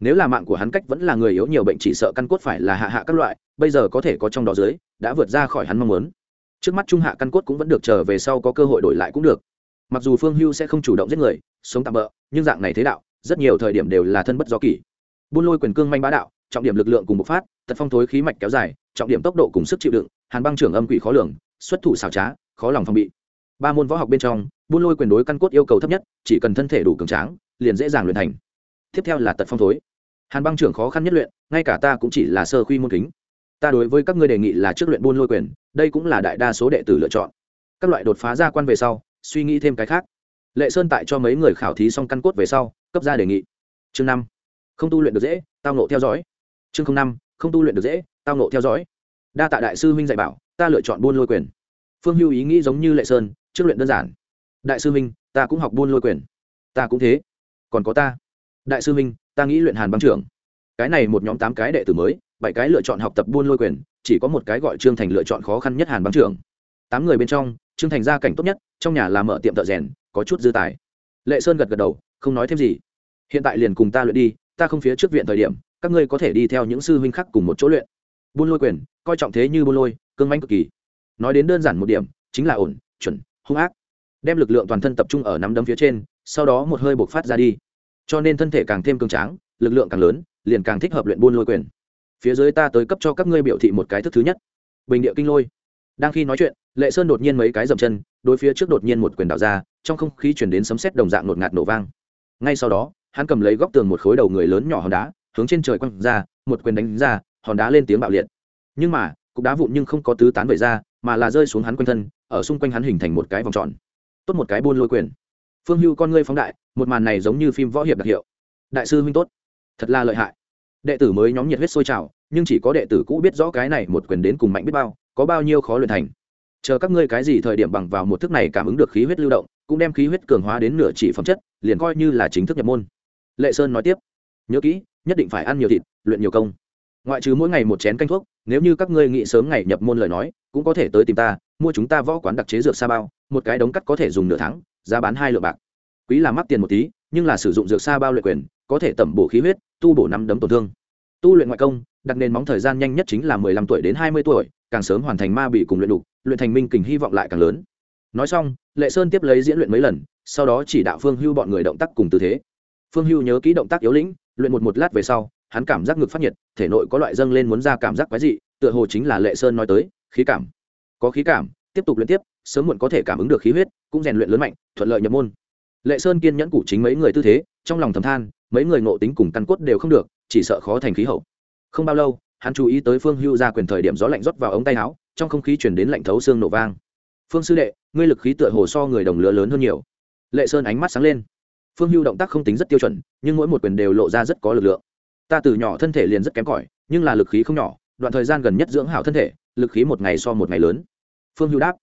Nếu là mạng của hắn cách vẫn là người yếu nhiều bệnh chỉ sợ căn cốt phải là hạ hạ các loại, bây giờ có thể có trong đó dưới, đã vượt ra khỏi hắn mong muốn. Trước mắt trung hạ căn cốt cũng vẫn được trở về sau có cơ hội đổi lại cũng được. Mặc dù phương hưu sẽ không chủ động giết người, sống tạm bỡ, nhưng dạng này thế đạo, rất nhiều thời điểm đều là thân bất do kỷ. Buôn lôi quyền cương manh bá đạo, trọng điểm lực lượng cùng bộc phát, tật phong thối khí mạch kéo dài, trọng điểm tốc độ cùng sức chịu đựng, hàn băng trưởng âm quỷ khó lường, xuất thủ xảo trá, khó lòng phòng bị ba môn võ học bên trong, buôn lôi quyền đối căn cốt yêu cầu thấp nhất, chỉ cần thân thể đủ cường tráng, liền dễ dàng luyện thành. Tiếp theo là tật phong thối. Hàn băng trưởng khó khăn nhất luyện, ngay cả ta cũng chỉ là sơ khuy môn kính. Ta đối với các ngươi đề nghị là trước luyện buôn lôi quyền, đây cũng là đại đa số đệ tử lựa chọn. Các loại đột phá gia quan về sau, suy nghĩ thêm cái khác. Lệ sơn tại cho mấy người khảo thí xong căn cốt về sau, cấp ra đề nghị. Chương năm. Không tu luyện được dễ, tao nộ theo dõi. Chương năm, không tu luyện được dễ, tao nộ theo dõi. Đa tạ đại sư huynh dạy bảo, ta lựa chọn buôn lôi quyền. Phương hưu ý nghĩ giống như lệ sơn trước luyện đơn giản. Đại sư minh, ta cũng học buôn lôi quyền. Ta cũng thế. Còn có ta. Đại sư minh, ta nghĩ luyện hàn băng trưởng. Cái này một nhóm tám cái đệ tử mới, bảy cái lựa chọn học tập buôn lôi quyền, chỉ có một cái gọi trương thành lựa chọn khó khăn nhất hàn băng trưởng. Tám người bên trong, trương thành gia cảnh tốt nhất, trong nhà làm mở tiệm thợ rèn, có chút dư tài. Lệ sơn gật gật đầu, không nói thêm gì. Hiện tại liền cùng ta luyện đi, ta không phía trước viện thời điểm, các ngươi có thể đi theo những sư huynh khác cùng một chỗ luyện. Buôn lôi quyền, coi trọng thế như buôn lôi cương manh cực kỳ. Nói đến đơn giản một điểm, chính là ổn, chuẩn hung ác. Đem lực lượng toàn thân tập trung ở nắm đấm phía trên, sau đó một hơi bộc phát ra đi. Cho nên thân thể càng thêm cường tráng, lực lượng càng lớn, liền càng thích hợp luyện buôn lôi quyền. Phía dưới ta tới cấp cho các ngươi biểu thị một cái thức thứ nhất. Bình địa kinh lôi. Đang khi nói chuyện, lệ sơn đột nhiên mấy cái dầm chân, đối phía trước đột nhiên một quyền đạo ra, trong không khí chuyển đến sấm sét đồng dạng nột ngạt nổ vang. Ngay sau đó, hắn cầm lấy góc tường một khối đầu người lớn nhỏ hòn đá, hướng trên trời quăng ra, một quyền đánh ra, hòn đá lên tiếng bạo liệt. Nhưng mà, cục đá vụn nhưng không có tứ tán về ra mà là rơi xuống hắn quanh thân, ở xung quanh hắn hình thành một cái vòng tròn. Tốt một cái buôn lôi quyền. Phương hưu con ngươi phóng đại, một màn này giống như phim võ hiệp đặc hiệu. Đại sư huynh tốt. Thật là lợi hại. Đệ tử mới nhóm nhiệt huyết sôi trào, nhưng chỉ có đệ tử cũ biết rõ cái này một quyền đến cùng mạnh biết bao, có bao nhiêu khó luyện thành. Chờ các ngươi cái gì thời điểm bằng vào một thức này cảm ứng được khí huyết lưu động, cũng đem khí huyết cường hóa đến nửa chỉ phẩm chất, liền coi như là chính thức nhập môn. Lệ sơn nói tiếp. Nhớ kỹ, nhất định phải ăn nhiều thịt, luyện nhiều công. Ngoại trừ mỗi ngày một chén canh thuốc, nếu như các ngươi nghĩ sớm ngày nhập môn lời nói cũng có thể tới tìm ta, mua chúng ta võ quán đặc chế dược sa bao, một cái đống cắt có thể dùng nửa tháng, giá bán hai lượng bạc. Quý là mắc tiền một tí, nhưng là sử dụng dược sa bao luyện quyền, có thể tẩm bổ khí huyết, tu bổ năm đấm tổn thương. Tu luyện ngoại công, đặt nền móng thời gian nhanh nhất chính là mười lăm tuổi đến hai mươi tuổi, càng sớm hoàn thành ma bị cùng luyện đục, luyện thành minh kình hy vọng lại càng lớn. Nói xong, lệ sơn tiếp lấy diễn luyện mấy lần, sau đó chỉ đạo phương hưu bọn người động tác cùng tư thế. Phương hưu nhớ kỹ động tác yếu lĩnh, luyện một một lát về sau, hắn cảm giác ngực phát nhiệt, thể nội có loại dâng lên muốn ra cảm giác quái dị, tựa hồ chính là lệ sơn nói tới khí cảm. Có khí cảm, tiếp tục luyện tiếp, sớm muộn có thể cảm ứng được khí huyết, cũng rèn luyện lớn mạnh, thuận lợi nhập môn. Lệ sơn kiên nhẫn củ chính mấy người tư thế, trong lòng thầm than, mấy người ngộ tính cùng căn cốt đều không được, chỉ sợ khó thành khí hậu. Không bao lâu, hắn chú ý tới phương hưu ra quyền thời điểm gió lạnh rót vào ống tay áo, trong không khí chuyển đến lạnh thấu xương nổ vang. Phương sư đệ, ngươi lực khí tựa hồ so người đồng lứa lớn hơn nhiều. Lệ sơn ánh mắt sáng lên. Phương hưu động tác không tính rất tiêu chuẩn, nhưng mỗi một quyền đều lộ ra rất có lực lượng. Ta từ nhỏ thân thể liền rất kém cỏi, nhưng là lực khí không nhỏ, đoạn thời gian gần nhất dưỡng hảo thân thể lực khí một ngày so một ngày lớn. Phương hưu đáp,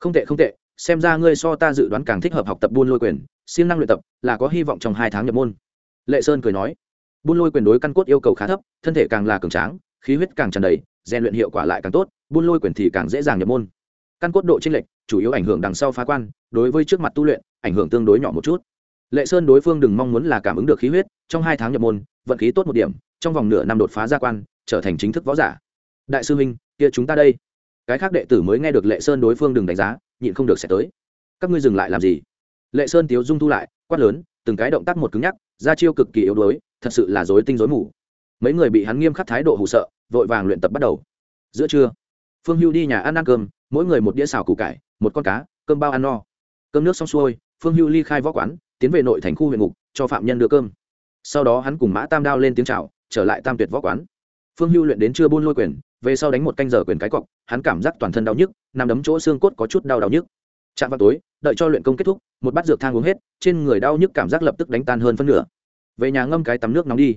không tệ không tệ, xem ra ngươi so ta dự đoán càng thích hợp học tập buôn lôi quyền, siêng năng luyện tập, là có hy vọng trong hai tháng nhập môn. Lệ sơn cười nói, buôn lôi quyền đối căn cốt yêu cầu khá thấp, thân thể càng là cường tráng, khí huyết càng tràn đầy, rèn luyện hiệu quả lại càng tốt, buôn lôi quyền thì càng dễ dàng nhập môn. Căn cốt độ chênh lệch chủ yếu ảnh hưởng đằng sau phá quan, đối với trước mặt tu luyện, ảnh hưởng tương đối nhỏ một chút. Lệ sơn đối phương đừng mong muốn là cảm ứng được khí huyết, trong hai tháng nhập môn, vận khí tốt một điểm, trong vòng nửa năm đột phá gia quan, trở thành chính thức võ giả đại sư huynh, kia chúng ta đây. Cái khác đệ tử mới nghe được lệ sơn đối phương đừng đánh giá, nhịn không được sẽ tới. Các ngươi dừng lại làm gì? Lệ sơn tiếu dung thu lại, quát lớn, từng cái động tác một cứng nhắc, ra chiêu cực kỳ yếu đuối, thật sự là dối tinh dối mù. Mấy người bị hắn nghiêm khắc thái độ hụ sợ, vội vàng luyện tập bắt đầu. Giữa trưa, phương hưu đi nhà ăn ăn cơm, mỗi người một đĩa xào củ cải, một con cá, cơm bao ăn no. Cơm nước xong xuôi, phương hưu ly khai võ quán, tiến về nội thành khu huyện ngục, cho phạm nhân đưa cơm. Sau đó hắn cùng mã tam đao lên tiếng c h à o trở lại tam tuyệt võ quán. Phương hưu luyện đến chưa buôn lôi quyền về sau đánh một canh giờ quyền cái cọc, hắn cảm giác toàn thân đau nhức, nằm đấm chỗ xương cốt có chút đau đau nhức. Chạm vào tối, đợi cho luyện công kết thúc, một bát dược thang uống hết, trên người đau nhức cảm giác lập tức đánh tan hơn phân nửa. Về nhà ngâm cái tắm nước nóng đi.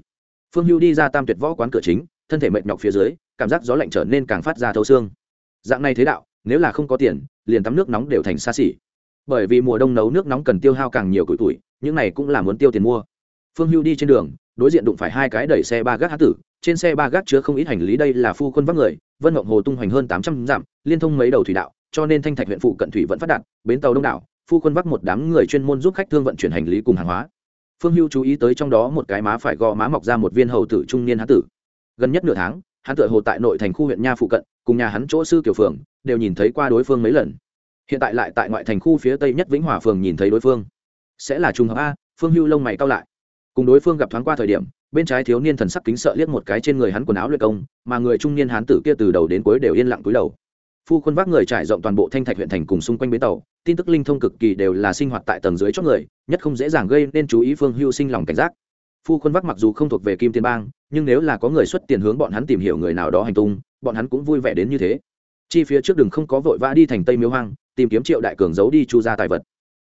Phương hưu đi ra tam tuyệt võ quán cửa chính, thân thể mệt nhọc phía dưới, cảm giác gió lạnh trở nên càng phát ra thấu xương. Dạng này thế đạo, nếu là không có tiền, liền tắm nước nóng đều thành xa xỉ. Bởi vì mùa đông nấu nước nóng cần tiêu hao càng nhiều củi tuổi những này cũng là muốn tiêu tiền mua. Phương hưu đi trên đường, đối diện đụng phải hai cái đẩy xe ba gác hát tử trên xe ba gác chứa không ít hành lý đây là phu quân vác người, vân mộng hồ tung hoành hơn tám trăm dặm, liên thông mấy đầu thủy đạo, cho nên thanh thạch huyện phụ cận thủy vẫn phát đạt, bến tàu đông đảo, phu quân vác một đám người chuyên môn giúp khách thương vận chuyển hành lý cùng hàng hóa. Phương hưu chú ý tới trong đó một cái má phải gò má mọc ra một viên hầu tử trung niên hán tử. Gần nhất nửa tháng hắn tựa hồ tại nội thành khu huyện nha phụ cận, cùng nhà hắn chỗ sư kiểu phường, đều nhìn thấy qua đối phương mấy lần. Hiện tại lại tại ngoại thành khu phía tây nhất vĩnh hòa phường nhìn thấy đối phương. Sẽ là trùng hợp a, phương hưu lông mày cao lại cùng đối phương gặp thoáng qua thời điểm, bên trái thiếu niên thần sắc kính sợ liếc một cái trên người hắn quần áo luyện công, mà người trung niên hán tử kia từ đầu đến cuối đều yên lặng cúi đầu. Phu quân vác người trải rộng toàn bộ thanh thạch huyện thành cùng xung quanh bến tàu, tin tức linh thông cực kỳ đều là sinh hoạt tại tầng dưới chót người, nhất không dễ dàng gây nên chú ý phương hưu sinh lòng cảnh giác. Phu quân vác mặc dù không thuộc về kim tiền bang, nhưng nếu là có người xuất tiền hướng bọn hắn tìm hiểu người nào đó hành tung, bọn hắn cũng vui vẻ đến như thế. Chi phía trước đừng không có vội vã đi thành tây miếu hoang, tìm kiếm triệu đại cường giấu đi chu ra tài vật.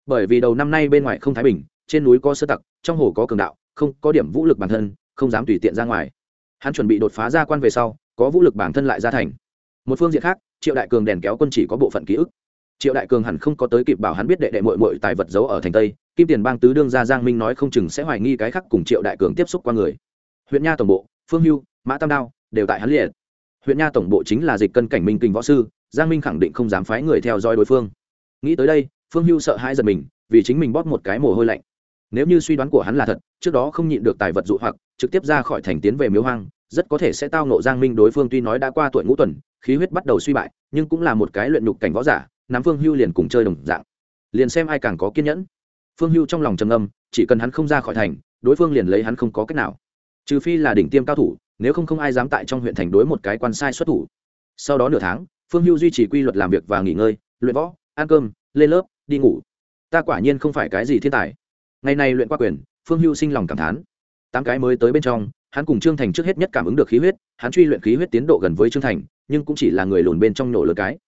Bởi vì đầu năm nay bên ngoài không thái bình, trên núi có sơ tặc, trong hồ có cường đạo không có điểm vũ lực bản thân, không dám tùy tiện ra ngoài. Hắn chuẩn bị đột phá ra quan về sau, có vũ lực bản thân lại ra thành. Một phương diện khác, triệu đại cường đèn kéo quân chỉ có bộ phận ký ức. Triệu đại cường hẳn không có tới kịp bảo hắn biết đệ đệ mội mội tài vật giấu ở thành tây, kim tiền bang tứ đương gia giang minh nói không chừng sẽ hoài nghi cái khác cùng triệu đại cường tiếp xúc qua người. Huyện nha tổng bộ, phương hưu, mã tam đao, đều tại hắn liệt. Huyện nha tổng bộ chính là dịch cân cảnh minh kinh võ sư, giang minh khẳng định không dám phái người theo dõi đối phương. Nghĩ tới đây, phương hưu sợ hãi giật mình, vì chính mình bóp một cái mồ hôi lạnh nếu như suy đoán của hắn là thật, trước đó không nhịn được tài vật dụ hoặc, trực tiếp ra khỏi thành tiến về miếu hoang, rất có thể sẽ tao nộ giang minh đối phương tuy nói đã qua tuổi ngũ tuần, khí huyết bắt đầu suy bại, nhưng cũng là một cái luyện nhục cảnh võ giả, nắm phương hưu liền cùng chơi đồng dạng. Liền xem ai càng có kiên nhẫn. Phương hưu trong lòng trầm âm chỉ cần hắn không ra khỏi thành, đối phương liền lấy hắn không có cách nào. Trừ phi là đỉnh tiêm cao thủ, nếu không không ai dám tại trong huyện thành đối một cái quan sai xuất thủ. Sau đó nửa tháng, phương hưu duy trì quy luật làm việc và nghỉ ngơi, luyện võ, ăn cơm, lên lớp, đi ngủ. Ta quả nhiên không phải cái gì thiên tài ngày này luyện qua quyền, phương hưu sinh lòng cảm thán. Tám cái mới tới bên trong, hắn cùng trương thành trước hết nhất cảm ứng được khí huyết, hắn truy luyện khí huyết tiến độ gần với trương thành, nhưng cũng chỉ là người lùn bên trong nổ lửa cái.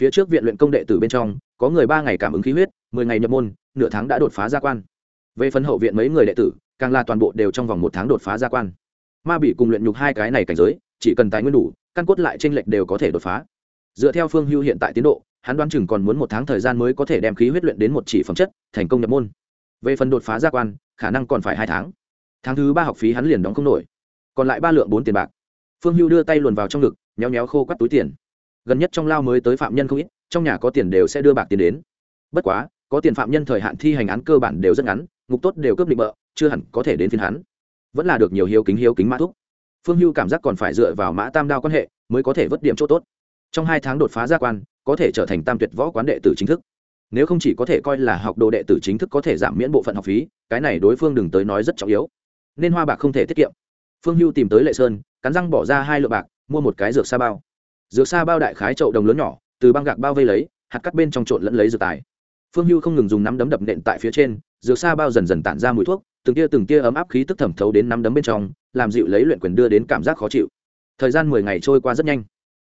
Phía trước viện luyện công đệ tử bên trong, có người ba ngày cảm ứng khí huyết, mười ngày nhập môn, nửa tháng đã đột phá gia quan. Về phần hậu viện mấy người đệ tử, càng là toàn bộ đều trong vòng một tháng đột phá gia quan. Ma bị cùng luyện nhục hai cái này cảnh giới, chỉ cần tài nguyên đủ, căn cốt lại tranh lệch đều có thể đột phá. Dựa theo phương hưu hiện tại tiến độ, hắn đoán chừng còn muốn một tháng thời gian mới có thể đem khí huyết luyện đến một chỉ phẩm chất, thành công nhập môn về phần đột phá gia quan, khả năng còn phải hai tháng. Tháng thứ ba học phí hắn liền đóng không nổi. Còn lại ba lượng bốn tiền bạc. Phương hưu đưa tay luồn vào trong ngực nhéo nhéo khô quắt túi tiền. Gần nhất trong lao mới tới phạm nhân không ít, trong nhà có tiền đều sẽ đưa bạc tiền đến. Bất quá, có tiền phạm nhân thời hạn thi hành án cơ bản đều rất ngắn, ngục tốt đều cướp định bợ, chưa hẳn có thể đến phiên hắn. Vẫn là được nhiều hiếu kính hiếu kính mã thúc. Phương hưu cảm giác còn phải dựa vào mã tam đao quan hệ, mới có thể vớt điểm chỗ tốt. Trong hai tháng đột phá gia quan, có thể trở thành tam tuyệt võ quán đệ tử chính thức nếu không chỉ có thể coi là học đồ đệ tử chính thức có thể giảm miễn bộ phận học phí, cái này đối phương đừng tới nói rất trọng yếu. Nên hoa bạc không thể tiết kiệm. Phương hưu tìm tới lệ sơn, cắn răng bỏ ra hai lượng bạc, mua một cái dược sa bao. Dược sa bao đại khái trậu đồng lớn nhỏ, từ băng gạc bao vây lấy, hạt cắt bên trong trộn lẫn lấy dược tài. Phương hưu không ngừng dùng nắm đấm đập nện tại phía trên, dược sa bao dần dần tản ra mùi thuốc, từng tia từng tia ấm áp khí tức thẩm thấu đến nắm đấm bên trong, làm dịu lấy luyện quyền đưa đến cảm giác khó chịu. Thời gian mười ngày trôi qua rất nhanh.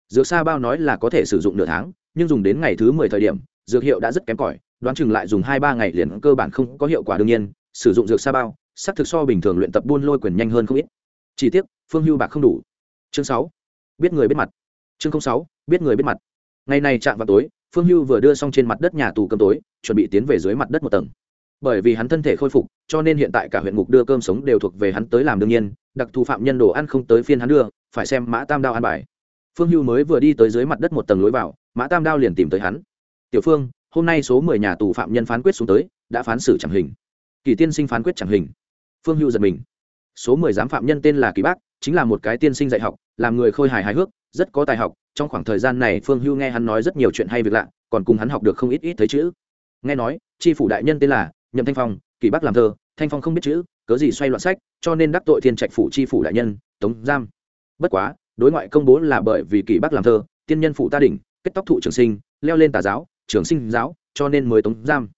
Dược sa bao nói là có thể sử dụng nửa tháng, nhưng dùng đến ngày thứ mười thời điểm dược hiệu đã rất kém cỏi, đoán chừng lại dùng hai ba ngày liền cơ bản không có hiệu quả đương nhiên, sử dụng dược sa bao, xác thực so bình thường luyện tập buôn lôi quyền nhanh hơn không ít. Chỉ tiếc, phương hưu bạc không đủ. Chương sáu, biết người biết mặt. Chương sáu, biết người biết mặt. Ngày này chạm vào tối, phương hưu vừa đưa xong trên mặt đất nhà tù cơm tối, chuẩn bị tiến về dưới mặt đất một tầng. Bởi vì hắn thân thể khôi phục, cho nên hiện tại cả huyện ngục đưa cơm sống đều thuộc về hắn tới làm đương nhiên, đặc thù phạm nhân đồ ăn không tới phiên hắn đưa, phải xem mã tam đao ăn bài. Phương hưu mới vừa đi tới dưới mặt đất một tầng lối vào, mã tam đao liền tìm tới hắn tiểu phương, hôm nay số mười nhà tù phạm nhân phán quyết xuống tới, đã phán xử chẳng hình. Kỳ tiên sinh phán quyết chẳng hình. Phương hưu giật mình. Số mười giám phạm nhân tên là kỳ bác, chính là một cái tiên sinh dạy học, làm người khôi hài hài hước, rất có tài học, trong khoảng thời gian này phương hưu nghe hắn nói rất nhiều chuyện hay việc lạ, còn cùng hắn học được không ít ít thấy chữ. Nghe nói tri phủ đại nhân tên là nhậm thanh phong, kỳ bác làm thơ, thanh phong không biết chữ, cớ gì xoay loạn sách, cho nên đắc tội thiên trạch phủ tri phủ đại nhân, tống giam. Bất quá, đối ngoại công bố là bởi vì kỳ bác làm thơ, tiên nhân phụ ta đỉnh, kết tóc thụ trường sinh, leo lên tà giáo trường sinh giáo, cho nên mới tống giam.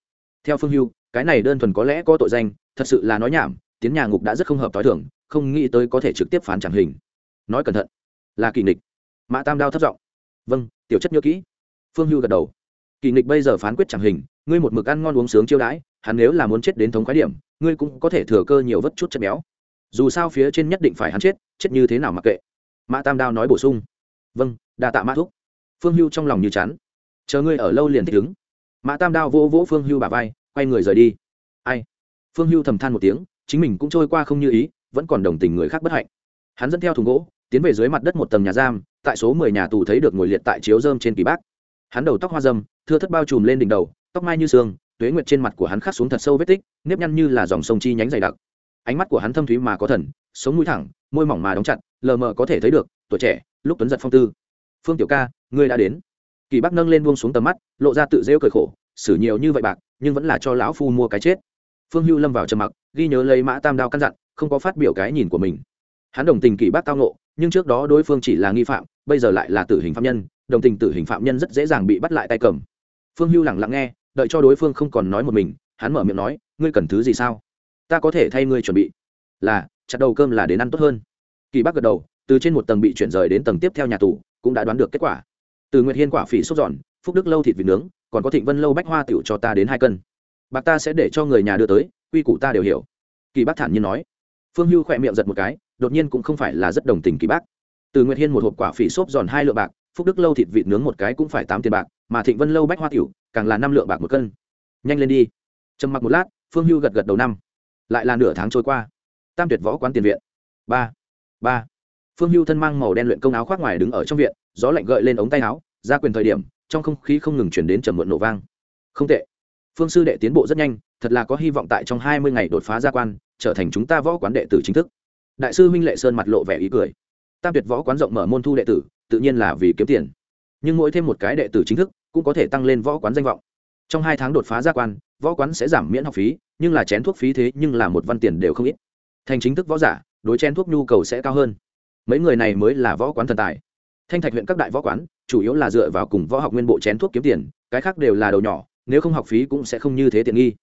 Theo phương hưu, cái này đơn thuần có lẽ có tội danh, thật sự là nói nhảm, tiến nhà ngục đã rất không hợp t h i thưởng không nghĩ tới có thể trực tiếp phán chẳng hình. Nói cẩn thận, là kỳ nghịch. Mã tam đao thất giọng vâng tiểu chất nhớ kỹ. Phương hưu gật đầu kỳ nghịch bây giờ phán quyết chẳng hình, ngươi một mực ăn ngon uống sướng chiêu đãi, hắn nếu là muốn chết đến thống khái điểm, ngươi cũng có thể thừa cơ nhiều vất chút chất béo. Dù sao phía trên nhất định phải hắn chết chết như thế nào mặc kệ. Mã tam đao nói bổ sung vâng đa tạ mã thúc. Phương hưu trong lòng như chán chờ ngươi ở lâu liền thích ứng. Mã tam đao vỗ vỗ phương hưu bà vai, quay người rời đi. Ai? Phương hưu thầm than một tiếng, chính mình cũng trôi qua không như ý, vẫn còn đồng tình người khác bất hạnh. Hắn dẫn theo thùng gỗ, tiến về dưới mặt đất một tầng nhà giam, tại số mười nhà tù thấy được ngồi liệt tại chiếu dơm trên kỳ bác. Hắn đầu tóc hoa dâm, thưa thất bao trùm lên đỉnh đầu, tóc mai như sương tuế nguyệt trên mặt của hắn khắc xuống thật sâu vết tích, nếp nhăn như là dòng sông chi nhánh dày đặc. Ánh mắt của hắn thâm thúy mà có thần, sống mũi thẳng, môi mỏng mà đóng chặt, lờ mờ có thể thấy được, tuổi trẻ, lúc tuấn giật phong tư. Phương tiểu ca, ngươi đã đến kỳ bác nâng lên buông xuống tầm mắt, lộ ra tự rêu cười khổ xử nhiều như vậy bạc, nhưng vẫn là cho lão phu mua cái chết. Phương hưu lâm vào trầm mặc, ghi nhớ lấy mã tam đao căn dặn, không có phát biểu cái nhìn của mình. Hắn đồng tình kỳ bác tao nộ nhưng trước đó đối phương chỉ là nghi phạm, bây giờ lại là tử hình phạm nhân, đồng tình tử hình phạm nhân rất dễ dàng bị bắt lại tay cầm. Phương hưu lẳng lặng nghe, đợi cho đối phương không còn nói một mình, hắn mở miệng nói, ngươi cần thứ gì sao? Ta có thể thay ngươi chuẩn bị. Là, chặt đầu cơm là đến ăn tốt hơn. Kỳ bác gật đầu, từ trên một tầng bị chuyển rời đến tầng tiếp theo nhà tù, cũng đã đoán được kết quả từ nguyệt hiên quả phỉ xúc giòn, phúc đức lâu thịt vịt nướng, còn có thịnh vân lâu bách hoa tiểu cho ta đến hai cân. Bạc ta sẽ để cho người nhà đưa tới, quy củ ta đều hiểu. Kỳ bác thản nhiên nói. Phương hưu khỏe miệng giật một cái, đột nhiên cũng không phải là rất đồng tình kỳ bác. Từ nguyệt hiên một hộp quả phỉ xốp giòn hai lượng bạc, phúc đức lâu thịt vịt nướng một cái cũng phải tám tiền bạc, mà thịnh vân lâu bách hoa tiểu, càng là năm lượng bạc một cân. Nhanh lên đi. Trầm mặc một lát, phương hưu gật gật đầu năm. Lại là nửa tháng trôi qua. Tam tuyệt võ quán tiền viện. Ba. Ba. Phương hưu thân mang màu đen luyện công áo khoác ngoài đứng ở trong viện, gió lạnh gợi lên ống tay áo ra quyền thời điểm, trong không khí không ngừng chuyển đến trầm muộn nổ vang. Không tệ. Phương sư đệ tiến bộ rất nhanh, thật là có hy vọng tại trong hai mươi ngày đột phá gia quan, trở thành chúng ta võ quán đệ tử chính thức. Đại sư minh lệ sơn mặt lộ vẻ ý cười. Tam tuyệt võ quán rộng mở môn thu đệ tử, tự nhiên là vì kiếm tiền. Nhưng mỗi thêm một cái đệ tử chính thức, cũng có thể tăng lên võ quán danh vọng. Trong hai tháng đột phá gia quan, võ quán sẽ giảm miễn học phí, nhưng là chén thuốc phí thế nhưng là một văn tiền đều không ít. Thành chính thức võ giả, đối chén thuốc nhu cầu sẽ cao hơn. Mấy người này mới là võ quán thần tài thanh thạch huyện các đại võ quán, chủ yếu là dựa vào cùng võ học nguyên bộ chén thuốc kiếm tiền, cái khác đều là đầu nhỏ, nếu không học phí cũng sẽ không như thế tiện nghi.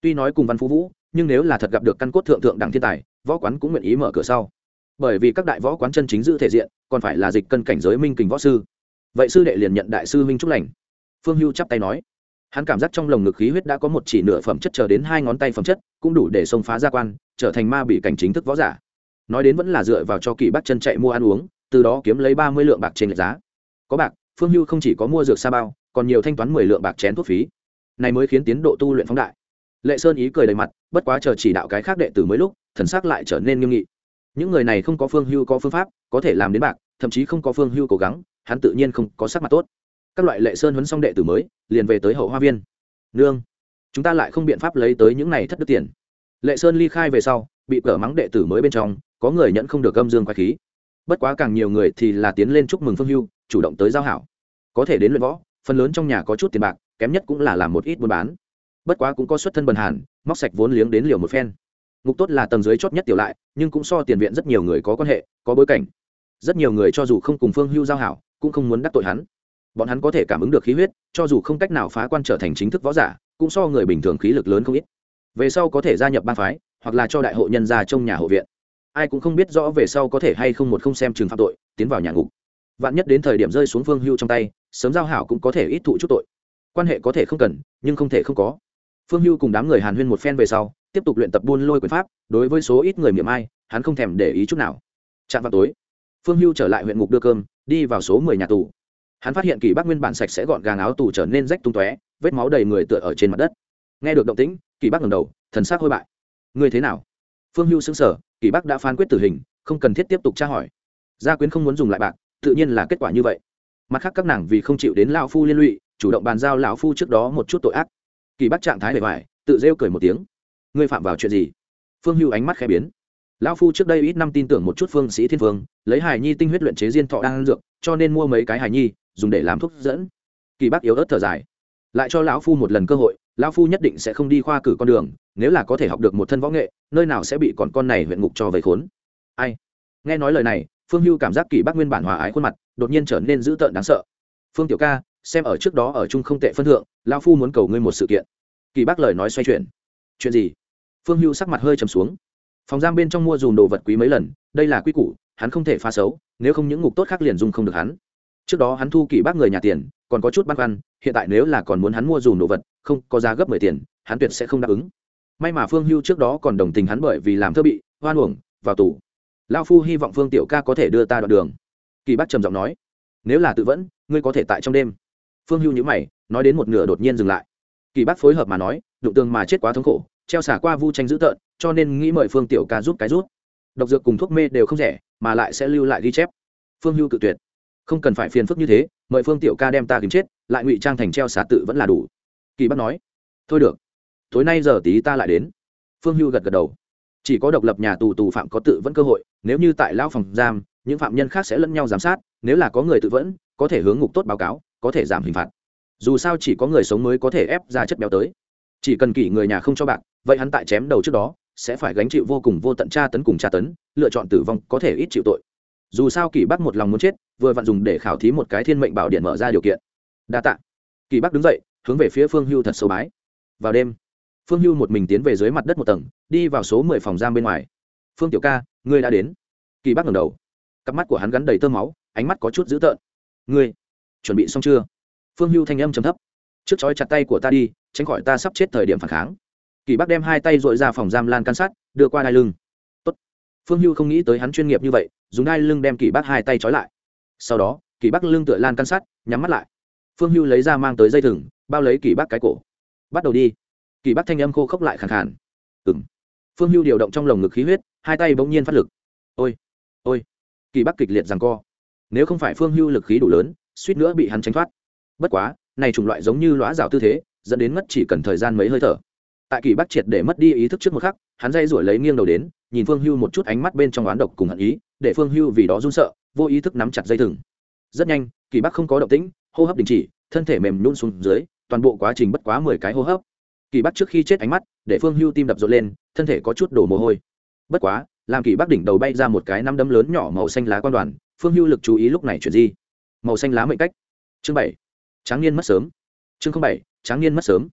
Tuy nói cùng văn phú vũ, nhưng nếu là thật gặp được căn cốt thượng thượng đẳng thiên tài, võ quán cũng nguyện ý mở cửa sau. Bởi vì các đại võ quán chân chính giữ thể diện, còn phải là dịch cân cảnh giới minh kình võ sư. Vậy sư đệ liền nhận đại sư minh trúc lành. Phương hưu chắp tay nói. Hắn cảm giác trong lồng ngực khí huyết đã có một chỉ nửa phẩm chất chờ đến hai ngón tay phẩm chất, cũng đủ để xông phá gia quan, trở thành ma bị cảnh chính thức võ giả. Nói đến vẫn là dựa vào cho kỳ bắt chân chạy mua ăn uống từ đó kiếm lấy ba mươi lượng bạc trên lệch giá. Có bạc, phương hưu không chỉ có mua dược sa bao, còn nhiều thanh toán mười lượng bạc chén thuốc phí. Này mới khiến tiến độ tu luyện phóng đại. Lệ sơn ý cười đầy mặt, bất quá chờ chỉ đạo cái khác đệ tử mới lúc, thần sắc lại trở nên nghiêm nghị. Những người này không có phương hưu có phương pháp, có thể làm đến bạc, thậm chí không có phương hưu cố gắng, hắn tự nhiên không có sắc mặt tốt. Các loại lệ sơn huấn xong đệ tử mới, liền về tới hậu hoa viên. Nương, chúng ta lại không biện pháp lấy tới những này thất đức tiền. Lệ sơn ly khai về sau, bị cỡ mắng đệ tử mới bên trong, có người nhận không được âm dương quái khí bất quá càng nhiều người thì là tiến lên chúc mừng phương hưu, chủ động tới giao hảo. Có thể đến luyện võ, phần lớn trong nhà có chút tiền bạc, kém nhất cũng là làm một ít buôn bán. Bất quá cũng có xuất thân bần hàn, móc sạch vốn liếng đến liều một phen. Ngục tốt là tầng dưới chót nhất tiểu lại, nhưng cũng so tiền viện rất nhiều người có quan hệ, có bối cảnh. Rất nhiều người cho dù không cùng phương hưu giao hảo, cũng không muốn đắc tội hắn. Bọn hắn có thể cảm ứng được khí huyết, cho dù không cách nào phá quan trở thành chính thức võ giả, cũng so người bình thường khí lực lớn không ít. Về sau có thể gia nhập bang phái, hoặc là cho đại hội nhân ra trong nhà hộ viện ai cũng không biết rõ về sau có thể hay không một không xem chừng phạm tội, tiến vào nhà ngục. Vạn nhất đến thời điểm rơi xuống phương hưu trong tay, sớm giao hảo cũng có thể ít thụ chút tội. Quan hệ có thể không cần, nhưng không thể không có. Phương hưu cùng đám người hàn huyên một phen về sau, tiếp tục luyện tập buôn lôi quyền pháp, đối với số ít người miệng ai, hắn không thèm để ý chút nào. Chạm vào tối, phương hưu trở lại huyện ngục đưa cơm, đi vào số mười nhà tù. Hắn phát hiện kỳ bác nguyên bản sạch sẽ gọn gàng áo tù trở nên rách tung tóe, vết máu đầy người tựa ở trên mặt đất. Nghe được động tĩnh, kỳ bác ngầm đầu, thần sắc hôi bại. Người thế nào? Phương hưu xứng sở kỳ bác đã phán quyết tử hình, không cần thiết tiếp tục tra hỏi. Gia quyến không muốn dùng lại bạc, tự nhiên là kết quả như vậy. Mặt khác các nàng vì không chịu đến lão phu liên lụy, chủ động bàn giao lão phu trước đó một chút tội ác. Kỳ bác trạng thái bề ngoài, tự rêu cười một tiếng. Ngươi phạm vào chuyện gì? Phương hưu ánh mắt khẽ biến. Lão phu trước đây ít năm tin tưởng một chút phương sĩ thiên phương lấy hài nhi tinh huyết luyện chế diên thọ đang dược, cho nên mua mấy cái hài nhi, dùng để làm thuốc dẫn. Kỳ bác yếu ớt thở dài. Lại cho lão phu một lần cơ hội lão phu nhất định sẽ không đi khoa cử con đường, nếu là có thể học được một thân võ nghệ, nơi nào sẽ bị còn con này huyện ngục cho vây khốn. Ai? Nghe nói lời này, phương hưu cảm giác kỳ bác nguyên bản hòa ái khuôn mặt, đột nhiên trở nên dữ tợn đáng sợ. Phương tiểu ca, xem ở trước đó ở chung không tệ phân thượng, lão phu muốn cầu ngươi một sự kiện. Kỳ bác lời nói xoay chuyển. Chuyện gì? Phương hưu sắc mặt hơi trầm xuống. Phòng giam bên trong mua dùm đồ vật quý mấy lần, đây là quy củ, hắn không thể phá xấu, nếu không những ngục tốt khác liền dùng không được hắn. Trước đó hắn thu kỷ bác người nhà tiền, còn có chút băn khoăn hiện tại nếu là còn muốn hắn mua dùm đồ vật, không, có giá gấp mười tiền, hắn tuyệt sẽ không đáp ứng. May mà phương hưu trước đó còn đồng tình hắn bởi vì làm thơ bị, hoan uổng, vào tù. Lao phu hy vọng phương tiểu ca có thể đưa ta đoạn đường. Kỳ bắc trầm giọng nói, nếu là tự vẫn, ngươi có thể tại trong đêm. Phương hưu nhữ mày, nói đến một nửa đột nhiên dừng lại. Kỳ bắc phối hợp mà nói, đụng tường mà chết quá thống khổ, treo xả qua vu tranh dữ tợn, cho nên nghĩ mời phương tiểu ca giúp cái rút độc dược cùng thuốc mê đều không rẻ, mà lại sẽ lưu lại ghi chép. Phương hưu cự tuyệt không cần phải phiền phức như thế, mời phương tiểu ca đem ta kiếm chết, lại ngụy trang thành treo xả tự vẫn là đủ. Kỳ bắt nói, thôi được, tối nay giờ tí ta lại đến. Phương hưu gật gật đầu. Chỉ có độc lập nhà tù tù phạm có tự vẫn cơ hội, nếu như tại lao phòng giam, những phạm nhân khác sẽ lẫn nhau giám sát, nếu là có người tự vẫn, có thể hướng ngục tốt báo cáo, có thể giảm hình phạt. Dù sao chỉ có người sống mới có thể ép ra chất béo tới. Chỉ cần kỷ người nhà không cho bạc, vậy hắn tại chém đầu trước đó, sẽ phải gánh chịu vô cùng vô tận tra tấn cùng tra tấn, lựa chọn tử vong có thể ít chịu tội dù sao kỳ bắc một lòng muốn chết, vừa vặn dùng để khảo thí một cái thiên mệnh bảo điện mở ra điều kiện. Đa t ạ kỳ bắc đứng dậy, hướng về phía phương hưu thật sâu bái. Vào đêm, phương hưu một mình tiến về dưới mặt đất một tầng, đi vào số mười phòng giam bên ngoài. Phương tiểu ca, ngươi đã đến. Kỳ bắc ngầm đầu. Cặp mắt của hắn gắn đầy tơ máu, ánh mắt có chút dữ tợn. Ngươi, chuẩn bị xong chưa? Phương hưu thanh âm chấm thấp. Trước chói chặt tay của ta đi, tránh khỏi ta sắp chết thời điểm phản kháng. Kỳ bắc đem hai tay dội ra phòng giam lan can sát, đưa qua đai lưng. Tốt. phương hưu không nghĩ tới hắn chuyên nghiệp như vậy dùng đai lưng đem kỳ bắc hai tay trói lại. Sau đó kỳ bắc lưng tựa lan can sát nhắm mắt lại. Phương hưu lấy ra mang tới dây thừng, bao lấy kỳ bắc cái cổ. Bắt đầu đi. Kỳ bắc thanh âm khô khốc lại khẳng khàn. Ừng phương hưu điều động trong lồng ngực khí huyết, hai tay bỗng nhiên phát lực. Ôi ôi. Kỳ bắc kịch liệt rằng co. Nếu không phải phương hưu lực khí đủ lớn, suýt nữa bị hắn tránh thoát. Bất quá, này chủng loại giống như lõa rào tư thế, dẫn đến mất chỉ cần thời gian mấy hơi thở. Tại kỳ bắc triệt để mất đi ý thức trước một khắc, hắn dây rủi lấy nghiêng đầu đến, nhìn phương hưu một chút ánh mắt bên trong oán độc cùng hận ý để phương hưu vì đó run sợ, vô ý thức nắm chặt dây thừng. Rất nhanh, kỳ bắc không có động tĩnh, hô hấp đình chỉ, thân thể mềm nhún xuống dưới, toàn bộ quá trình bất quá mười cái hô hấp. Kỳ bắc trước khi chết ánh mắt, để phương hưu tim đập rộn lên, thân thể có chút đổ mồ hôi. Bất quá, làm kỳ bắc đỉnh đầu bay ra một cái năm đấm lớn nhỏ màu xanh lá quan đoàn, phương hưu lực chú ý lúc này chuyển di. Màu xanh lá mệnh cách. Chương bảy. Tráng niên mất sớm. Chương bảy, tráng niên mất sớm.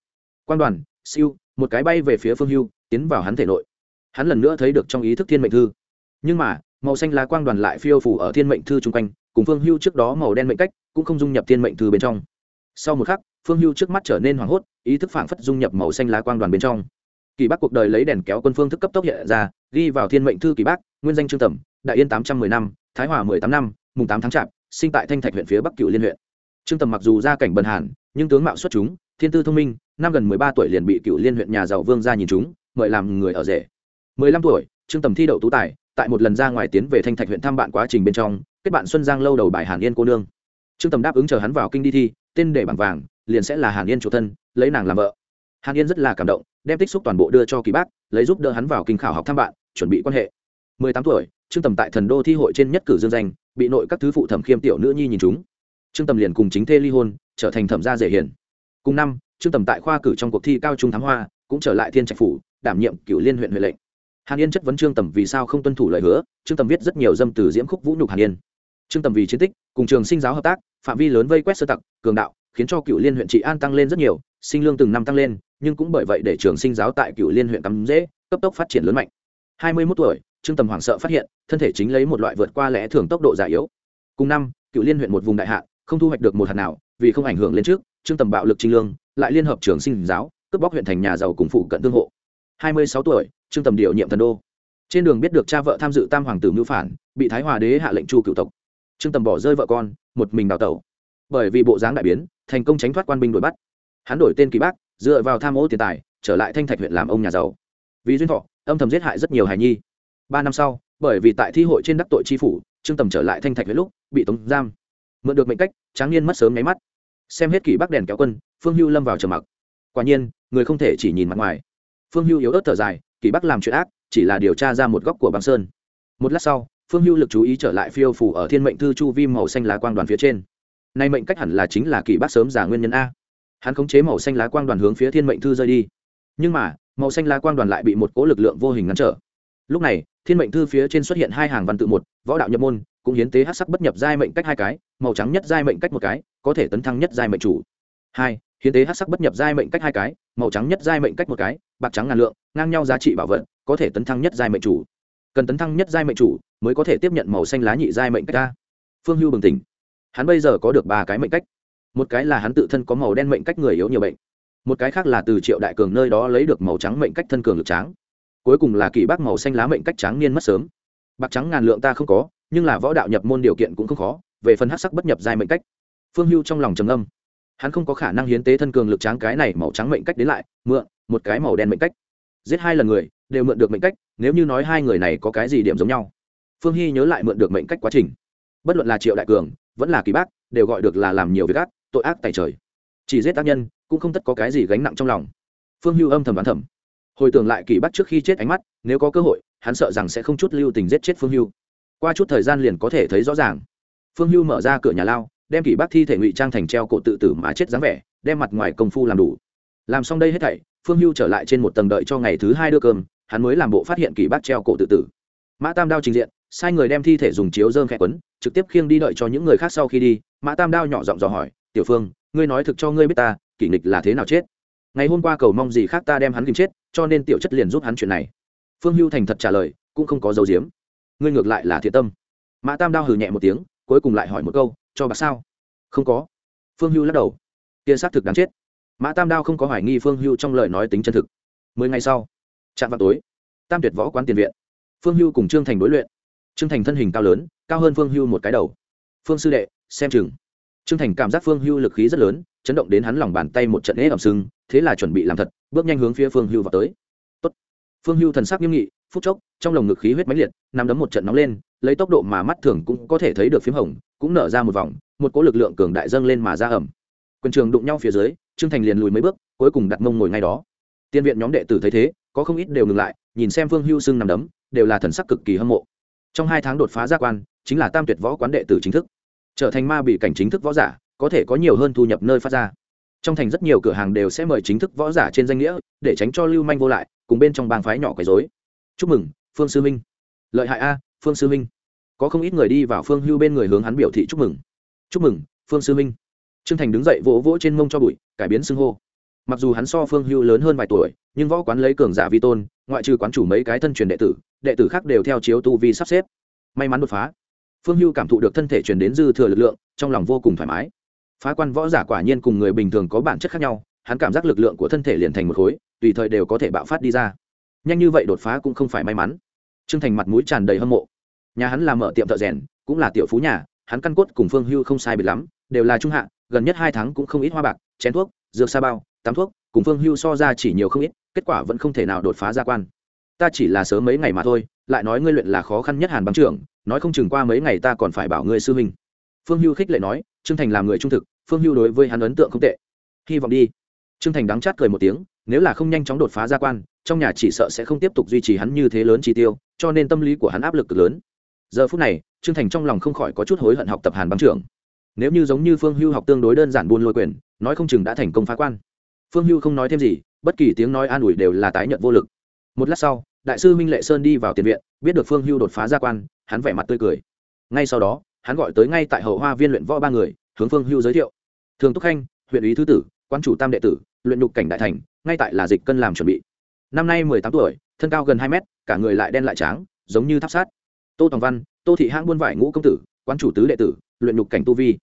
Quan đoàn, siêu, một cái bay về phía phương hưu, tiến vào hắn thể nội. Hắn lần nữa thấy được trong ý thức thiên mệnh thư. Nhưng mà màu xanh lá quang đoàn lại phiêu phủ ở thiên mệnh thư chung quanh, cùng phương hưu trước đó màu đen mệnh cách cũng không dung nhập thiên mệnh thư bên trong. Sau một khắc, phương hưu trước mắt trở nên hoảng hốt, ý thức phảng phất dung nhập màu xanh lá quang đoàn bên trong. Kỳ bắc cuộc đời lấy đèn kéo quân phương thức cấp tốc hiện ra, ghi vào thiên mệnh thư kỳ bắc nguyên danh trương tẩm đại yên tám trăm mười năm, thái hòa mười tám năm, mùng tám tháng chạp sinh tại thanh thạch huyện phía bắc cựu liên huyện. Trương tầm mặc dù gia cảnh bần hàn, nhưng tướng mạo xuất chúng, thiên tư thông minh, năm gần mười ba tuổi liền bị cựu liên huyện nhà giàu vương ra nhìn chúng, mời làm người ở rể. Mười lăm tuổi, trương tầm thi đậu tú tài tại một lần ra ngoài tiến về thanh thạch huyện thăm bạn quá trình bên trong, kết bạn xuân giang lâu đầu bài hàn yên cô nương. Trương tầm đáp ứng chờ hắn vào kinh đi thi, tên để bảng vàng, liền sẽ là hàn yên chủ thân, lấy nàng làm vợ. Hàn yên rất là cảm động, đem tích xúc toàn bộ đưa cho kỳ bác, lấy giúp đỡ hắn vào kinh khảo học thăm bạn, chuẩn bị quan hệ. Mười tám tuổi, trương tầm tại thần đô thi hội trên nhất cử dương danh, bị nội các thứ phụ thẩm khiêm tiểu nữ nhi nhìn chúng. Trương tầm liền cùng chính thê ly hôn, trở thành thẩm gia dễ hiền. Cùng năm, trương tầm tại khoa cử trong cuộc thi cao trung thám hoa, cũng trở lại thiên trạch phủ, đảm nhiệm cựu liên huyện huệ lệnh hàn yên chất vấn trương tầm vì sao không tuân thủ lời hứa, trương tầm viết rất nhiều dâm từ diễm khúc vũ nhục hàn yên. Trương tầm vì chiến tích, cùng trường sinh giáo hợp tác, phạm vi lớn vây quét sơ tặc, cường đạo, khiến cho cựu liên huyện trị an tăng lên rất nhiều, sinh lương từng năm tăng lên, nhưng cũng bởi vậy để trường sinh giáo tại cựu liên huyện cắm dễ, cấp tốc phát triển lớn mạnh. Hai mươi mốt tuổi, trương tầm hoảng sợ phát hiện, thân thể chính lấy một loại vượt qua lẽ thường tốc độ già yếu. Cùng năm cựu liên huyện một vùng đại hạ, không thu hoạch được một hạt nào, vì không ảnh hưởng lên trước, trương tầm bạo lực trinh lương, lại liên hợp trường sinh giáo, cướp bóc huyện thành nhà giàu cùng phụ cận tương hộ. Hai mươi sáu tuổi trương tầm điều nhiệm thần đô. Trên đường biết được cha vợ tham dự tam hoàng tử mưu phản, bị thái hòa đế hạ lệnh chu cựu tộc. Trương tầm bỏ rơi vợ con, một mình đào tẩu. Bởi vì bộ dáng đại biến, thành công tránh thoát quan binh đuổi bắt. Hắn đổi tên kỳ bác, dựa vào tham ô tiền tài, trở lại thanh thạch huyện làm ông nhà giàu. Vì duyên thọ, âm thầm giết hại rất nhiều hài nhi. Ba năm sau, bởi vì tại thi hội trên đắc tội tri phủ, trương tầm trở lại thanh thạch huyện lúc, bị tống giam. Mượn được mệnh cách, tráng niên mất sớm nháy mắt. Xem hết kỷ bắc đèn kéo quân, phương hưu lâm vào trầm mặc. Quả nhiên, người không thể chỉ nhìn mặt ngoài phương hưu yếu ớt thở dài, kỳ bắc làm chuyện ác, chỉ là điều tra ra một góc của băng sơn. Một lát sau, phương hưu lực chú ý trở lại phiêu phủ ở thiên mệnh thư chu vi màu xanh lá quang đoàn phía trên. Nay mệnh cách hẳn là chính là kỳ bắc sớm giả nguyên nhân a. Hắn khống chế màu xanh lá quang đoàn hướng phía thiên mệnh thư rơi đi. Nhưng mà, màu xanh lá quang đoàn lại bị một cỗ lực lượng vô hình ngăn trở. Lúc này, thiên mệnh thư phía trên xuất hiện hai hàng văn tự một, võ đạo nhập môn, cũng hiến tế hát sắc bất nhập giai mệnh cách hai cái, màu trắng nhất giai mệnh cách một cái, có thể tấn thăng nhất giai mệnh chủ. Hai hiến tế hát sắc bất nhập giai mệnh cách hai cái, màu trắng nhất giai mệnh cách một cái, bạc trắng ngàn lượng, ngang nhau giá trị bảo vật, có thể tấn thăng nhất giai mệnh chủ. Cần tấn thăng nhất giai mệnh chủ mới có thể tiếp nhận màu xanh lá nhị giai mệnh cách ca phương hưu bừng tỉnh. Hắn bây giờ có được ba cái mệnh cách. Một cái là hắn tự thân có màu đen mệnh cách người yếu nhiều bệnh. Một cái khác là từ triệu đại cường nơi đó lấy được màu trắng mệnh cách thân cường lực tráng. Cuối cùng là kỳ bác màu xanh lá mệnh cách trắng niên mất sớm. Bạc trắng ngàn lượng ta không có, nhưng là võ đạo nhập môn điều kiện cũng không khó, về phần hát sắc bất nhập giai mệnh cách. Phương hưu trong lòng trầm âm hắn không có khả năng hiến tế thân cường lực tráng cái này màu trắng mệnh cách đến lại, mượn, một cái màu đen mệnh cách. Giết hai lần người, đều mượn được mệnh cách, nếu như nói hai người này có cái gì điểm giống nhau. Phương hy nhớ lại mượn được mệnh cách quá trình. Bất luận là triệu đại cường, vẫn là kỳ bác, đều gọi được là làm nhiều việc ác, tội ác tài trời. Chỉ giết tác nhân, cũng không tất có cái gì gánh nặng trong lòng. Phương hưu âm thầm đoán thầm. Hồi tưởng lại kỳ bác trước khi chết ánh mắt, nếu có cơ hội, hắn sợ rằng sẽ không chút lưu tình giết chết phương hưu. Qua chút thời gian liền có thể thấy rõ ràng. Phương hưu mở ra cửa nhà lao đem kỷ bác thi thể ngụy trang thành treo cổ tự tử mà chết dáng vẻ, đem mặt ngoài công phu làm đủ. Làm xong đây hết thảy, phương hưu trở lại trên một tầng đợi cho ngày thứ hai đưa cơm, hắn mới làm bộ phát hiện kỷ bác treo cổ tự tử. Mã tam đao trình diện, sai người đem thi thể dùng chiếu dơm khẽ quấn, trực tiếp khiêng đi đợi cho những người khác sau khi đi, mã tam đao nhỏ giọng dò hỏi, tiểu phương, ngươi nói thực cho ngươi biết ta, kỷ nghịch là thế nào chết? Ngày hôm qua cầu mong gì khác ta đem hắn kìm chết, cho nên tiểu chất liền giúp hắn chuyện này. Phương hưu thành thật trả lời, cũng không có dấu diếm. Ngươi ngược lại là thiện tâm. Mã tam đao hừ nhẹ một tiếng, cuối cùng lại hỏi một câu cho bạc sao? Không có. Phương hưu lắc đầu. Kia xác thực đáng chết. Mã tam đao không có hoài nghi phương hưu trong lời nói tính chân thực. Mười ngày sau, chạm vào tối, tam tuyệt võ quán tiền viện. Phương hưu cùng trương thành đối luyện. Trương thành thân hình cao lớn, cao hơn phương hưu một cái đầu. Phương sư đệ, xem chừng. Trương thành cảm giác phương hưu lực khí rất lớn, chấn động đến hắn lòng bàn tay một trận ế ẩm sưng, thế là chuẩn bị làm thật, bước nhanh hướng phía phương hưu vào tới. Tốt. phương hưu thần sắc nghiêm nghị, phút chốc, trong lồng ngực khí huyết máy liệt nằm đấm một trận nóng lên lấy tốc độ mà mắt thường cũng có thể thấy được phím hồng, cũng nở ra một vòng, một cỗ lực lượng cường đại dâng lên mà ra ẩm quân trường đụng nhau phía dưới, trương thành liền lùi mấy bước, cuối cùng đặt mông ngồi ngay đó. Tiên viện nhóm đệ tử thấy thế, có không ít đều ngừng lại, nhìn xem phương hưu sưng nằm đấm, đều là thần sắc cực kỳ hâm mộ. Trong hai tháng đột phá giác quan, chính là tam tuyệt võ quán đệ tử chính thức. Trở thành ma bị cảnh chính thức võ giả, có thể có nhiều hơn thu nhập nơi phát ra. Trong thành rất nhiều cửa hàng đều sẽ mời chính thức võ giả trên danh nghĩa, để tránh cho lưu manh vô lại, cùng bên trong bang phái nhỏ quấy dối chúc mừng, phương sư minh. Lợi hại a phương sư minh. Có không ít người đi vào phương hưu bên người hướng hắn biểu thị chúc mừng. Chúc mừng, phương sư minh. Trương thành đứng dậy vỗ vỗ trên mông cho bụi, cải biến xưng hô. Mặc dù hắn so phương hưu lớn hơn vài tuổi, nhưng võ quán lấy cường giả vi tôn, ngoại trừ quán chủ mấy cái thân truyền đệ tử đệ tử khác đều theo chiếu tu vi sắp xếp. May mắn đột phá. Phương hưu cảm thụ được thân thể truyền đến dư thừa lực lượng, trong lòng vô cùng thoải mái. Phá quan võ giả quả nhiên cùng người bình thường có bản chất khác nhau, hắn cảm giác lực lượng của thân thể liền thành một khối, tùy thời đều có thể bạo phát đi ra. Nhanh như vậy đột phá cũng không phải may mắn trương thành mặt mũi tràn đầy hâm mộ. Nhà hắn là mở tiệm thợ rèn, cũng là tiểu phú nhà, hắn căn cốt cùng phương hưu không sai biệt lắm, đều là trung hạ, gần nhất hai tháng cũng không ít hoa bạc, chén thuốc, dược sa bao, tắm thuốc, cùng phương hưu so ra chỉ nhiều không ít, kết quả vẫn không thể nào đột phá gia quan. Ta chỉ là sớm mấy ngày mà thôi, lại nói ngươi luyện là khó khăn nhất hàn bằng trưởng, nói không chừng qua mấy ngày ta còn phải bảo ngươi sư huynh. Phương hưu khích lệ nói, trương thành làm người trung thực, phương hưu đối với hắn ấn tượng không tệ. Hy vọng đi. Trương thành đắng chát cười một tiếng, nếu là không nhanh chóng đột phá gia quan, trong nhà chỉ sợ sẽ không tiếp tục duy trì hắn như thế lớn chi tiêu cho nên tâm lý của hắn áp lực cực lớn. Giờ phút này, trương thành trong lòng không khỏi có chút hối hận học tập hàn băng trưởng. Nếu như giống như phương hưu học tương đối đơn giản buôn lôi quyền, nói không chừng đã thành công phá quan. Phương hưu không nói thêm gì, bất kỳ tiếng nói an ủi đều là tái nhận vô lực. Một lát sau, đại sư minh lệ sơn đi vào tiền viện, biết được phương hưu đột phá gia quan, hắn vẻ mặt tươi cười. Ngay sau đó, hắn gọi tới ngay tại hậu hoa viên luyện võ ba người, hướng phương hưu giới thiệu. Thường túc khanh, huyện ý thứ tử, quan chủ tam đệ tử, luyện nhục cảnh đại thành, ngay tại là dịch cân làm chuẩn bị. Năm nay mười tám tuổi thân cao gần hai mét, cả người lại đen lại tráng, giống như tháp sát. Tô tòng văn, tô thị hãng buôn vải ngũ công tử quan chủ tứ đệ tử, luyện nhục cảnh tu vi.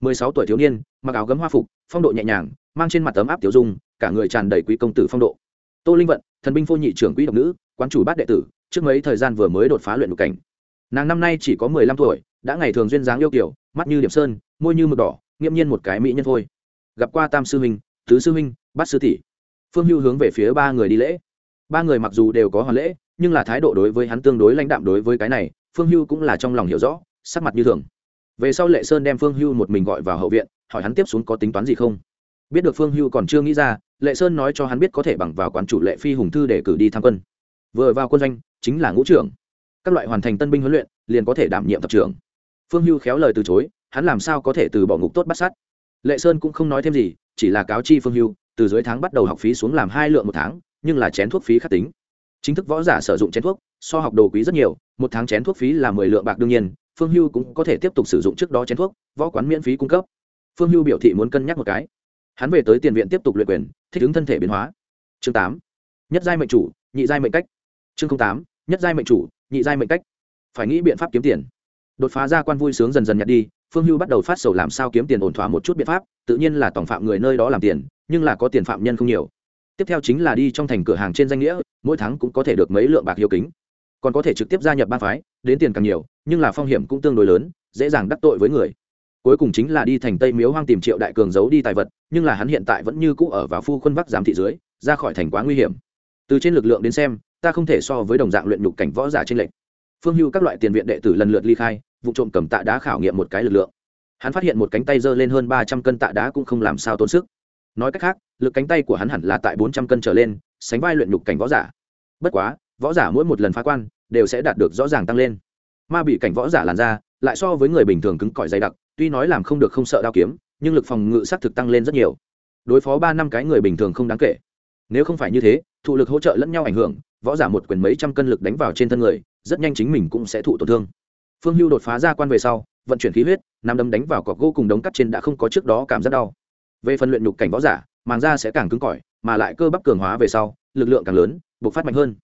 Mười sáu tuổi thiếu niên, mặc áo gấm hoa phục, phong độ nhẹ nhàng, mang trên mặt tấm áp tiểu dung, cả người tràn đầy quý công tử phong độ. Tô linh vận, thần binh phô nhị trưởng quỹ độc nữ, quán chủ bát đệ tử, trước mấy thời gian vừa mới đột phá luyện nhục cảnh. Nàng năm nay chỉ có mười lăm tuổi, đã ngày thường duyên dáng yêu kiểu mắt như điểm sơn, môi như mực đỏ, nghiễm nhiên một cái mỹ nhân thôi. Gặp qua tam sư huynh, tứ sư huynh, bát sư tỷ. Phương hưu hướng về phía ba người đi lễ ba người mặc dù đều có hoàn lễ, nhưng là thái độ đối với hắn tương đối lãnh đạm đối với cái này, phương hưu cũng là trong lòng hiểu rõ, sắc mặt như thường. Về sau lệ sơn đem phương hưu một mình gọi vào hậu viện, hỏi hắn tiếp xuống có tính toán gì không. Biết được phương hưu còn chưa nghĩ ra, lệ sơn nói cho hắn biết có thể bằng vào quán chủ lệ phi hùng thư để cử đi tham quân. Vừa vào quân doanh, chính là ngũ trưởng. Các loại hoàn thành tân binh huấn luyện, liền có thể đảm nhiệm tập trưởng. Phương hưu khéo lời từ chối, hắn làm sao có thể từ bỏ ngục tốt bắt sát? Lệ sơn cũng không nói thêm gì, chỉ là cáo chi phương hưu, từ dưới tháng bắt đầu học phí xuống làm hai lượng một tháng nhưng là chén thuốc phí khắc tính. Chính thức võ giả sử dụng chén thuốc, so học đồ quý rất nhiều, một tháng chén thuốc phí là mười lượng bạc đương nhiên, phương hưu cũng có thể tiếp tục sử dụng trước đó chén thuốc, võ quán miễn phí cung cấp. Phương hưu biểu thị muốn cân nhắc một cái. Hắn về tới tiền viện tiếp tục luyện quyền, thích ứng thân thể biến hóa. Chương tám, nhất giai mệnh chủ, nhị giai mệnh cách. Chương tám, nhất giai mệnh chủ, nhị giai mệnh cách. Phải nghĩ biện pháp kiếm tiền. Đột phá ra quan vui sướng dần dần nhặt đi, phương hưu bắt đầu phát sầu làm sao kiếm tiền ổn thỏa một chút biện pháp, tự nhiên là tổng phạm người nơi đó làm tiền, nhưng là có tiền phạm nhân không nhiều tiếp theo chính là đi trong thành cửa hàng trên danh nghĩa, mỗi tháng cũng có thể được mấy lượng bạc hiếu kính. Còn có thể trực tiếp gia nhập ba phái, đến tiền càng nhiều, nhưng là phong hiểm cũng tương đối lớn, dễ dàng đắc tội với người. Cuối cùng chính là đi thành tây miếu hoang tìm triệu đại cường giấu đi tài vật, nhưng là hắn hiện tại vẫn như cũ ở vào phu quân vắc giám thị dưới, ra khỏi thành quá nguy hiểm. Từ trên lực lượng đến xem, ta không thể so với đồng dạng luyện nhục cảnh võ giả trên lệnh. Phương hưu các loại tiền viện đệ tử lần lượt ly khai, vụ trộm cầm tạ đá khảo nghiệm một cái lực lượng. Hắn phát hiện một cánh tay giơ lên hơn ba trăm cân tạ đá cũng không làm sao tốn sức nói cách khác, lực cánh tay của hắn hẳn là tại bốn trăm cân trở lên, sánh vai luyện nhục cảnh võ giả. Bất quá, võ giả mỗi một lần phá quan đều sẽ đạt được rõ ràng tăng lên. Ma bị cảnh võ giả làn ra lại so với người bình thường cứng cỏi dày đặc, tuy nói làm không được không sợ đao kiếm, nhưng lực phòng ngự s thực tăng lên rất nhiều. Đối phó ba năm cái người bình thường không đáng kể. Nếu không phải như thế, thụ lực hỗ trợ lẫn nhau ảnh hưởng, võ giả một quyền mấy trăm cân lực đánh vào trên thân người, rất nhanh chính mình cũng sẽ thụ tổn thương. Phương hưu đột phá ra quan về sau, vận chuyển khí huyết nằm đấm đánh vào cọc gỗ cùng đống cắt trên đã không có trước đó cảm giác đau về phần luyện nhục cảnh võ giả, màng da sẽ càng cứng cỏi, mà lại cơ bắp cường hóa về sau, lực lượng càng lớn buộc phát mạnh hơn.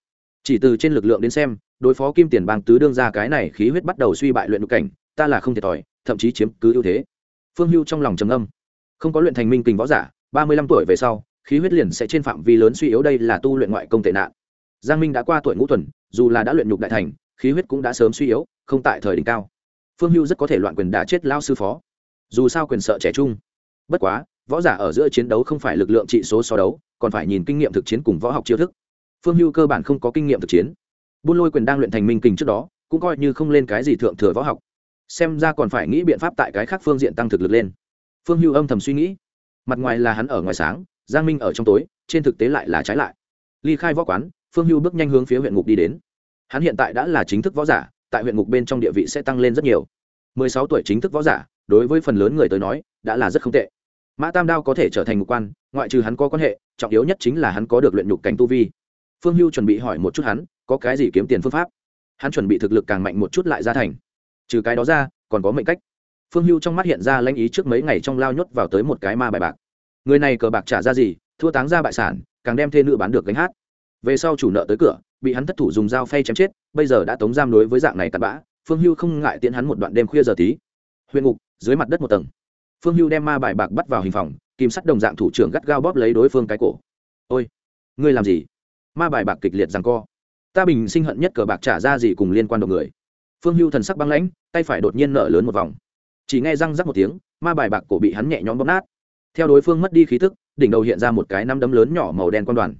Chỉ từ trên lực lượng đến xem, đối phó kim tiền bang tứ đương ra cái này khí huyết bắt đầu suy bại luyện nhục cảnh, ta là không thiệt thòi, thậm chí chiếm cứ ưu thế. Phương hưu trong lòng trầm âm không có luyện thành minh kình võ giả, ba mươi lăm tuổi về sau, khí huyết liền sẽ trên phạm vi lớn suy yếu đây là tu luyện ngoại công tệ nạn. Giang minh đã qua tuổi ngũ tuần, dù là đã luyện nhục đại thành, khí huyết cũng đã sớm suy yếu, không tại thời đỉnh cao. Phương hưu rất có thể loạn quyền đã chết lao sư phó. Dù sao quyền sợ trẻ trung. Bất quá võ giả ở giữa chiến đấu không phải lực lượng trị số so đấu, còn phải nhìn kinh nghiệm thực chiến cùng võ học chiêu thức. Phương hưu cơ bản không có kinh nghiệm thực chiến. Buôn lôi quyền đang luyện thành minh kình trước đó, cũng coi như không lên cái gì thượng thừa võ học. Xem ra còn phải nghĩ biện pháp tại cái khác phương diện tăng thực lực lên. Phương hưu âm thầm suy nghĩ. Mặt ngoài là hắn ở ngoài sáng, giang minh ở trong tối, trên thực tế lại là trái lại. Ly khai võ quán, phương hưu bước nhanh hướng phía huyện ngục đi đến. Hắn hiện tại đã là chính thức võ giả, tại huyện ngục bên trong địa vị sẽ tăng lên rất nhiều. Mười sáu tuổi chính thức võ giả, đối với phần lớn người tới nói, đã là rất không tệ mã tam đao có thể trở thành ngục quan, ngoại trừ hắn có quan hệ, trọng yếu nhất chính là hắn có được luyện nhục cảnh tu vi. Phương hưu chuẩn bị hỏi một chút hắn, có cái gì kiếm tiền phương pháp? Hắn chuẩn bị thực lực càng mạnh một chút lại ra thành. Trừ cái đó ra, còn có mệnh cách. Phương hưu trong mắt hiện ra lãnh ý trước mấy ngày trong lao nhốt vào tới một cái ma bài bạc. Người này cờ bạc trả ra gì, thua táng ra bại sản, càng đem thê nữ bán được gánh hát. Về sau chủ nợ tới cửa, bị hắn thất thủ dùng dao phay chém chết, bây giờ đã tống giam đối với dạng này tạt bã, phương hưu không ngại tiễn hắn một đoạn đêm khuya giờ tí. Huyện ngục, dưới mặt đất một tầng phương hưu đem ma bài bạc bắt vào hình phòng, kim sắt đồng dạng thủ trưởng gắt gao bóp lấy đối phương cái cổ. Ôi, ngươi làm gì? Ma bài bạc kịch liệt rằng co. Ta bình sinh hận nhất cờ bạc trả ra gì cùng liên quan độc người. Phương hưu thần sắc băng lãnh, tay phải đột nhiên nở lớn một vòng. Chỉ nghe răng rắc một tiếng, ma bài bạc cổ bị hắn nhẹ nhõm bóp nát. Theo đối phương mất đi khí thức đỉnh đầu hiện ra một cái năm đấm lớn nhỏ màu đen quan đoàn.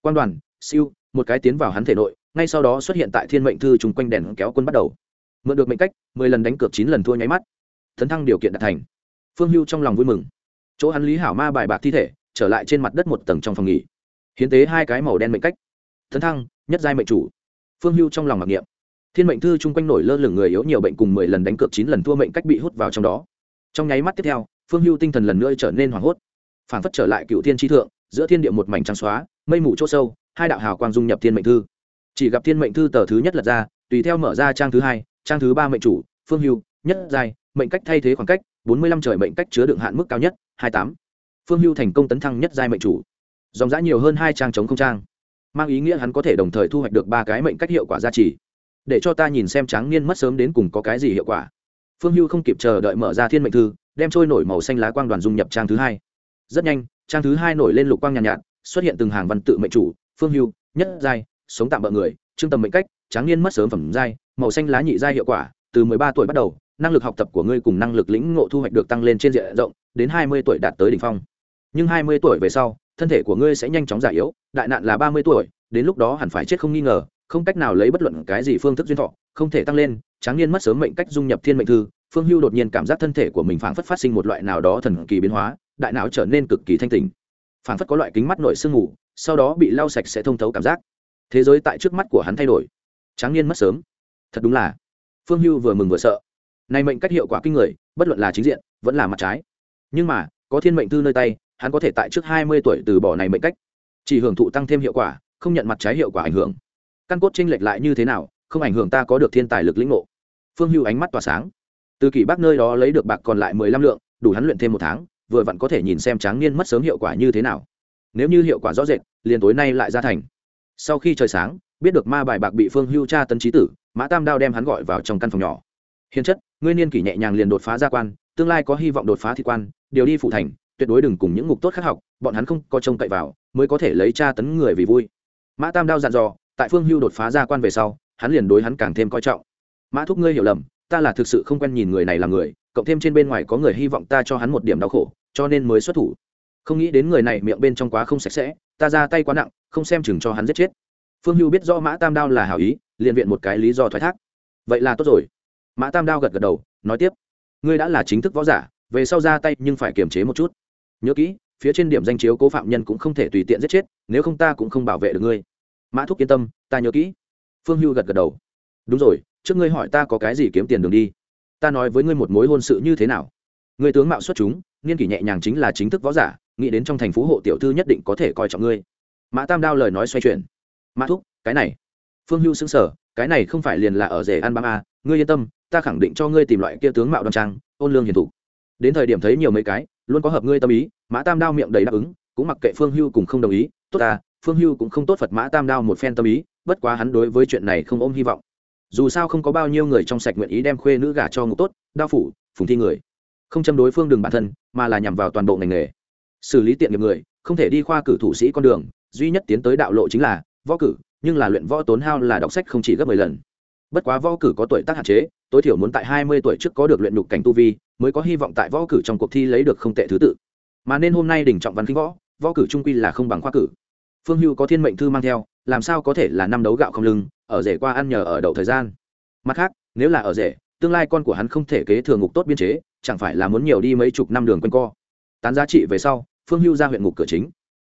Quan đoàn, siêu, một cái tiến vào hắn thể nội, ngay sau đó xuất hiện tại thiên mệnh thư chung quanh đèn kéo quân bắt đầu. Mượn được mệnh cách, mười lần đánh cược, chín lần thua nháy mắt. Thấn thăng điều kiện đạt thành phương hưu trong lòng vui mừng. Chỗ hắn lý hảo ma bài bạc thi thể, trở lại trên mặt đất một tầng trong phòng nghỉ. Hiến tế hai cái màu đen mệnh cách. Thân thăng, nhất giai mệnh chủ. Phương hưu trong lòng mặc niệm. Thiên mệnh thư chung quanh nổi lơ lửng người yếu nhiều bệnh cùng mười lần đánh cược chín lần thua mệnh cách bị hút vào trong đó. Trong nháy mắt tiếp theo, phương hưu tinh thần lần nữa trở nên hoảng hốt. Phản phất trở lại cựu thiên tri thượng, giữa thiên địa một mảnh trắng xóa, mây mù chỗ sâu, hai đạo hào quang dung nhập thiên mệnh thư. Chỉ gặp thiên mệnh thư tờ thứ nhất lật ra, tùy theo mở ra trang thứ hai, trang thứ ba mệnh chủ, phương hưu, nhất giai, mệnh cách thay thế khoảng cách bốn mươi lăm trời mệnh cách chứa đựng hạn mức cao nhất hai tám. Phương hưu thành công tấn thăng nhất giai mệnh chủ. Dòng giã nhiều hơn hai trang chống không trang. Mang ý nghĩa hắn có thể đồng thời thu hoạch được ba cái mệnh cách hiệu quả gia trì. Để cho ta nhìn xem tráng niên mất sớm đến cùng có cái gì hiệu quả. Phương hưu không kịp chờ đợi mở ra thiên mệnh thư đem trôi nổi màu xanh lá quang đoàn dung nhập trang thứ hai. Rất nhanh trang thứ hai nổi lên lục quang nhàn nhạt, nhạt xuất hiện từng hàng văn tự mệnh chủ phương hưu nhất giai sống tạm bỡ người trương tầm mệnh cách tráng niên mất sớm phẩm giai màu xanh lá nhị giai hiệu quả từ mười ba tuổi bắt đầu năng lực học tập của ngươi cùng năng lực lĩnh ngộ thu hoạch được tăng lên trên diện rộng, đến hai mươi tuổi đạt tới đỉnh phong. Nhưng hai mươi tuổi về sau, thân thể của ngươi sẽ nhanh chóng già yếu, đại nạn là ba mươi tuổi, đến lúc đó hẳn phải chết không nghi ngờ, không cách nào lấy bất luận cái gì phương thức duyên thọ, không thể tăng lên, tráng niên mất sớm mệnh cách dung nhập thiên mệnh thư, phương hưu đột nhiên cảm giác thân thể của mình phảng phất phát sinh một loại nào đó thần kỳ biến hóa, đại não trở nên cực kỳ thanh tình phảng phất có loại kính mắt nội sương ngủ sau đó bị lau sạch sẽ thông thấu cảm giác. Thế giới tại trước mắt của hắn thay đổi. Tráng niên mất sớm. Thật đúng là. Phương hưu vừa mừng vừa sợ này mệnh cách hiệu quả kinh người, bất luận là chính diện, vẫn là mặt trái. Nhưng mà, có thiên mệnh thư nơi tay, hắn có thể tại trước hai mươi tuổi từ bỏ này mệnh cách. Chỉ hưởng thụ tăng thêm hiệu quả, không nhận mặt trái hiệu quả ảnh hưởng. Căn cốt chênh lệch lại như thế nào, không ảnh hưởng ta có được thiên tài lực lĩnh ngộ. Phương hưu ánh mắt tỏa sáng. Từ kỷ bác nơi đó lấy được bạc còn lại mười lăm lượng, đủ hắn luyện thêm một tháng, vừa vặn có thể nhìn xem tráng niên mất sớm hiệu quả như thế nào. Nếu như hiệu quả rõ rệt, liền tối nay lại ra thành. Sau khi trời sáng, biết được ma bài bạc bị phương hưu tra tấn trí tử, mã tam đao đem hắn gọi vào trong căn phòng nhỏ hiền chất, ngươi niên kỷ nhẹ nhàng liền đột phá gia quan, tương lai có hy vọng đột phá thị quan, điều đi phụ thành, tuyệt đối đừng cùng những ngục tốt khác học, bọn hắn không có trông cậy vào, mới có thể lấy tra tấn người vì vui. Mã tam đao dặn dò, tại phương hưu đột phá gia quan về sau, hắn liền đối hắn càng thêm coi trọng. Mã thúc ngươi hiểu lầm, ta là thực sự không quen nhìn người này là người, cộng thêm trên bên ngoài có người hy vọng ta cho hắn một điểm đau khổ, cho nên mới xuất thủ. Không nghĩ đến người này miệng bên trong quá không sạch sẽ, ta ra tay quá nặng, không xem chừng cho hắn giết chết. Phương hưu biết do mã tam đao là hảo ý, liền viện một cái lý do thoái thác. Vậy là tốt rồi mã tam đao gật gật đầu, nói tiếp. Ngươi đã là chính thức võ giả, về sau ra tay nhưng phải kiềm chế một chút. Nhớ kỹ, phía trên điểm danh chiếu cố phạm nhân cũng không thể tùy tiện giết chết, nếu không ta cũng không bảo vệ được ngươi. Mã thúc yên tâm, ta nhớ kỹ. Phương hưu gật gật đầu. Đúng rồi, trước ngươi hỏi ta có cái gì kiếm tiền đường đi. Ta nói với ngươi một mối hôn sự như thế nào. Ngươi tướng mạo xuất chúng, niên kỷ nhẹ nhàng chính là chính thức võ giả, nghĩ đến trong thành phố hộ tiểu thư nhất định có thể coi trọng ngươi. Mã tam đao lời nói xoay chuyển. Mã thúc, cái này. Phương hưu xứng sở cái này không phải liền là ở rể ăn băng a à, ngươi yên tâm ta khẳng định cho ngươi tìm loại kia tướng mạo đoan trang, ôn lương hiền thủ. Đến thời điểm thấy nhiều mấy cái, luôn có hợp ngươi tâm ý, mã tam đao miệng đầy đáp ứng, cũng mặc kệ phương hưu cùng không đồng ý, tốt ta, phương hưu cũng không tốt phật mã tam đao một phen tâm ý, bất quá hắn đối với chuyện này không ôm hy vọng. Dù sao không có bao nhiêu người trong sạch nguyện ý đem khuê nữ gả cho ngục tốt, đao phủ, phùng thi người. Không châm đối phương đường bản thân, mà là nhằm vào toàn bộ ngành nghề. Xử lý tiện nghiệp người, không thể đi khoa cử thủ sĩ con đường, duy nhất tiến tới đạo lộ chính là võ cử, nhưng là luyện võ tốn hao là đọc sách không chỉ gấp mười lần bất quá võ cử có tuổi tác hạn chế, tối thiểu muốn tại hai mươi tuổi trước có được luyện nhục cảnh tu vi, mới có hy vọng tại võ cử trong cuộc thi lấy được không tệ thứ tự. Mà nên hôm nay đỉnh trọng văn kinh võ võ cử trung quy là không bằng khoa cử. Phương hưu có thiên mệnh thư mang theo, làm sao có thể là năm đấu gạo không lưng, ở rể qua ăn nhờ ở đậu thời gian. Mặt khác, nếu là ở rể, tương lai con của hắn không thể kế thừa ngục tốt biên chế, chẳng phải là muốn nhiều đi mấy chục năm đường quanh co. Tán giá trị về sau, phương hưu ra huyện ngục cửa chính.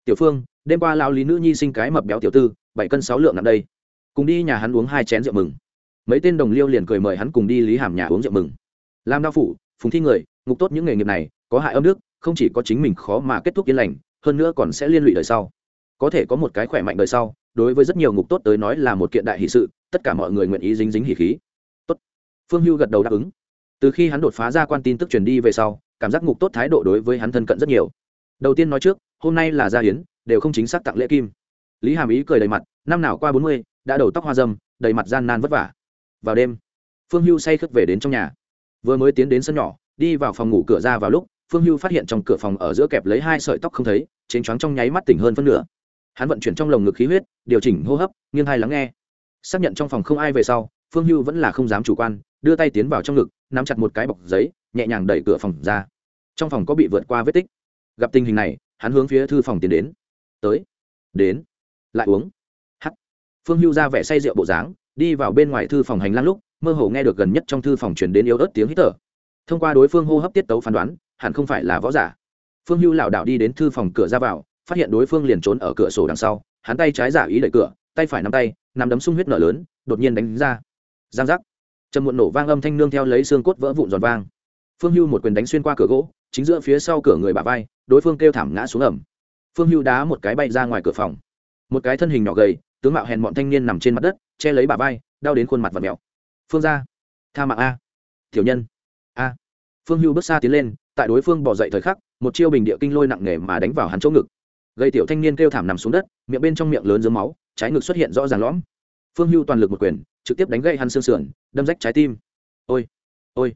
Tiểu phương, đêm qua lao lý nữ nhi sinh cái mập béo tiểu tư, bảy cân sáu lượng nặng đây. Cùng đi nhà hắn uống hai chén rượu mừng mấy tên đồng liêu liền cười mời hắn cùng đi lý hàm nhà uống rượu mừng. Làm đao phủ, phùng thi người, ngục tốt những nghề nghiệp này, có hại âm đức, không chỉ có chính mình khó mà kết thúc yên lành, hơn nữa còn sẽ liên lụy đời sau. Có thể có một cái khỏe mạnh đời sau, đối với rất nhiều ngục tốt tới nói là một kiện đại hỷ sự, tất cả mọi người nguyện ý dính dính hỉ khí. Tốt. Phương hưu gật đầu đáp ứng. Từ khi hắn đột phá ra quan tin tức truyền đi về sau, cảm giác ngục tốt thái độ đối với hắn thân cận rất nhiều. Đầu tiên nói trước, hôm nay là gia hiến, đều không chính xác tặng lễ kim. Lý hàm ý cười đầy mặt, năm nào qua bốn mươi, đã đầu tóc hoa dâm, đầy mặt gian nan vất vả vào đêm, phương hưu say khất về đến trong nhà. Vừa mới tiến đến sân nhỏ, đi vào phòng ngủ cửa ra vào lúc, phương hưu phát hiện trong cửa phòng ở giữa kẹp lấy hai sợi tóc không thấy, chênh choáng trong nháy mắt tỉnh hơn phân nửa. Hắn vận chuyển trong lồng ngực khí huyết, điều chỉnh hô hấp, nghiêng hai lắng nghe. Xác nhận trong phòng không ai về sau, phương hưu vẫn là không dám chủ quan, đưa tay tiến vào trong ngực, nắm chặt một cái bọc giấy, nhẹ nhàng đẩy cửa phòng ra. Trong phòng có bị vượt qua vết tích. Gặp tình hình này, hắn hướng phía thư phòng tiến đến. Tới, đến, lại uống. Hắt phương hưu ra vẻ say rượu bộ dáng đi vào bên ngoài thư phòng hành lang lúc, mơ hồ nghe được gần nhất trong thư phòng truyền đến yếu ớt tiếng hít thở. Thông qua đối phương hô hấp tiết tấu phán đoán, hẳn không phải là võ giả. Phương hưu lảo đảo đi đến thư phòng cửa ra vào, phát hiện đối phương liền trốn ở cửa sổ đằng sau, hắn tay trái giả ý đẩy cửa, tay phải nắm tay, nắm đấm sung huyết nở lớn, đột nhiên đánh ra. Giang giác. Trầm muộn nổ vang âm thanh nương theo lấy xương cốt vỡ vụn giòn vang. Phương hưu một quyền đánh xuyên qua cửa gỗ, chính giữa phía sau cửa người bà vai, đối phương kêu thảm ngã xuống ẩm. Phương hưu đá một cái bay ra ngoài cửa phòng. Một cái thân hình nhỏ gầy tướng mạo hèn bọn thanh niên nằm trên mặt đất, che lấy bà vai, đau đến khuôn mặt và mèo phương ra tha mạng a. Tiểu nhân, a. Phương hưu bước xa tiến lên, tại đối phương bỏ dậy thời khắc, một chiêu bình địa kinh lôi nặng nề mà đánh vào hắn chỗ ngực. Gây tiểu thanh niên kêu thảm nằm xuống đất, miệng bên trong miệng lớn dưới máu, trái ngực xuất hiện rõ ràng lõm. Phương hưu toàn lực một quyền, trực tiếp đánh gây hắn xương sườn, đâm rách trái tim. Ôi ôi.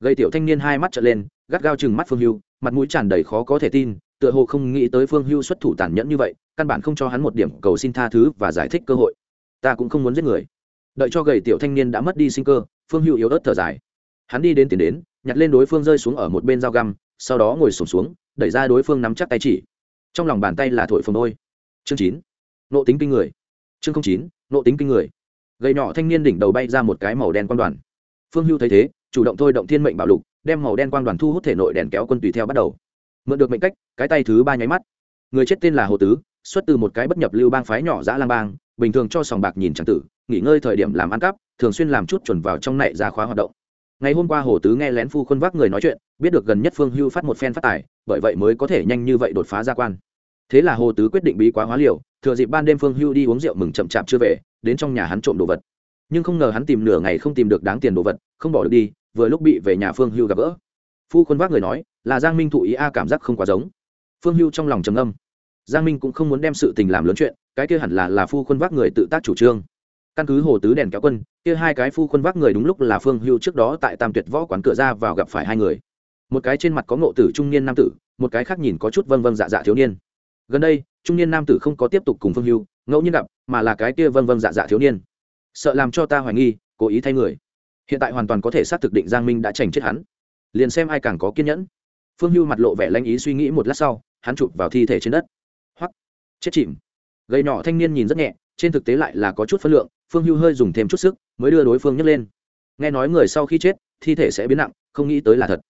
Gây tiểu thanh niên hai mắt trở lên, gắt gao chừng mắt phương hưu, mặt mũi tràn đầy khó có thể tin tựa hồ không nghĩ tới phương hưu xuất thủ tàn nhẫn như vậy, căn bản không cho hắn một điểm cầu xin tha thứ và giải thích cơ hội. Ta cũng không muốn giết người. Đợi cho gầy tiểu thanh niên đã mất đi sinh cơ, phương hưu yếu ớt thở dài. Hắn đi đến tiền đến, nhặt lên đối phương rơi xuống ở một bên dao găm, sau đó ngồi sổm xuống, đẩy ra đối phương nắm chắc tay chỉ. Trong lòng bàn tay là thổi phồng đôi. Chương chín. Nộ tính kinh người. Chương chín, nộ tính kinh người. Gầy nhỏ thanh niên đỉnh đầu bay ra một cái màu đen quan đoàn. Phương hưu thấy thế, chủ động thôi động thiên mệnh bảo lục, đem màu đen quang đoàn thu hút thể nội đèn kéo quân tùy theo bắt đầu mượn được mệnh cách, cái tay thứ ba nháy mắt. Người chết tên là hồ tứ, xuất từ một cái bất nhập lưu bang phái nhỏ dã lang bang, bình thường cho sòng bạc nhìn tràng tử, nghỉ ngơi thời điểm làm ăn cắp, thường xuyên làm chút chuẩn vào trong nệ ra khóa hoạt động. Ngày hôm qua hồ tứ nghe lén phu khuân vác người nói chuyện, biết được gần nhất phương hưu phát một phen phát tài, bởi vậy mới có thể nhanh như vậy đột phá gia quan. Thế là hồ tứ quyết định bí quá hóa liều, thừa dịp ban đêm phương hưu đi uống rượu mừng chậm chạp chưa về, đến trong nhà hắn trộm đồ vật. Nhưng không ngờ hắn tìm nửa ngày không tìm được đáng tiền đồ vật, không bỏ được đi, vừa lúc bị về nhà phương hưu gặp gỡ. Phu khuân vác người nói là giang minh thụ ý a cảm giác không quá giống. Phương hưu trong lòng trầm âm giang minh cũng không muốn đem sự tình làm lớn chuyện, cái kia hẳn là là phu Quân vác người tự tác chủ trương. Căn cứ hồ tứ đèn kéo quân, kia hai cái phu Quân vác người đúng lúc là phương hưu trước đó tại tam tuyệt võ quán cửa ra vào gặp phải hai người. Một cái trên mặt có ngộ tử trung niên nam tử, một cái khác nhìn có chút vâng vâng dạ dạ thiếu niên. Gần đây, trung niên nam tử không có tiếp tục cùng phương hưu, ngẫu nhiên gặp, mà là cái kia vâng vâng dạ dạ thiếu niên. Sợ làm cho ta hoài nghi, cố ý thay người. Hiện tại hoàn toàn có thể xác thực định giang minh đã chành chết hắn. Liền xem ai càng có kiên nhẫn phương hưu mặt lộ vẻ lanh ý suy nghĩ một lát sau, hắn chụp vào thi thể trên đất. Hoặc chết chìm. Gầy nhỏ thanh niên nhìn rất nhẹ, trên thực tế lại là có chút phân lượng, phương hưu hơi dùng thêm chút sức mới đưa đối phương nhấc lên. Nghe nói người sau khi chết, thi thể sẽ biến nặng, không nghĩ tới là thật.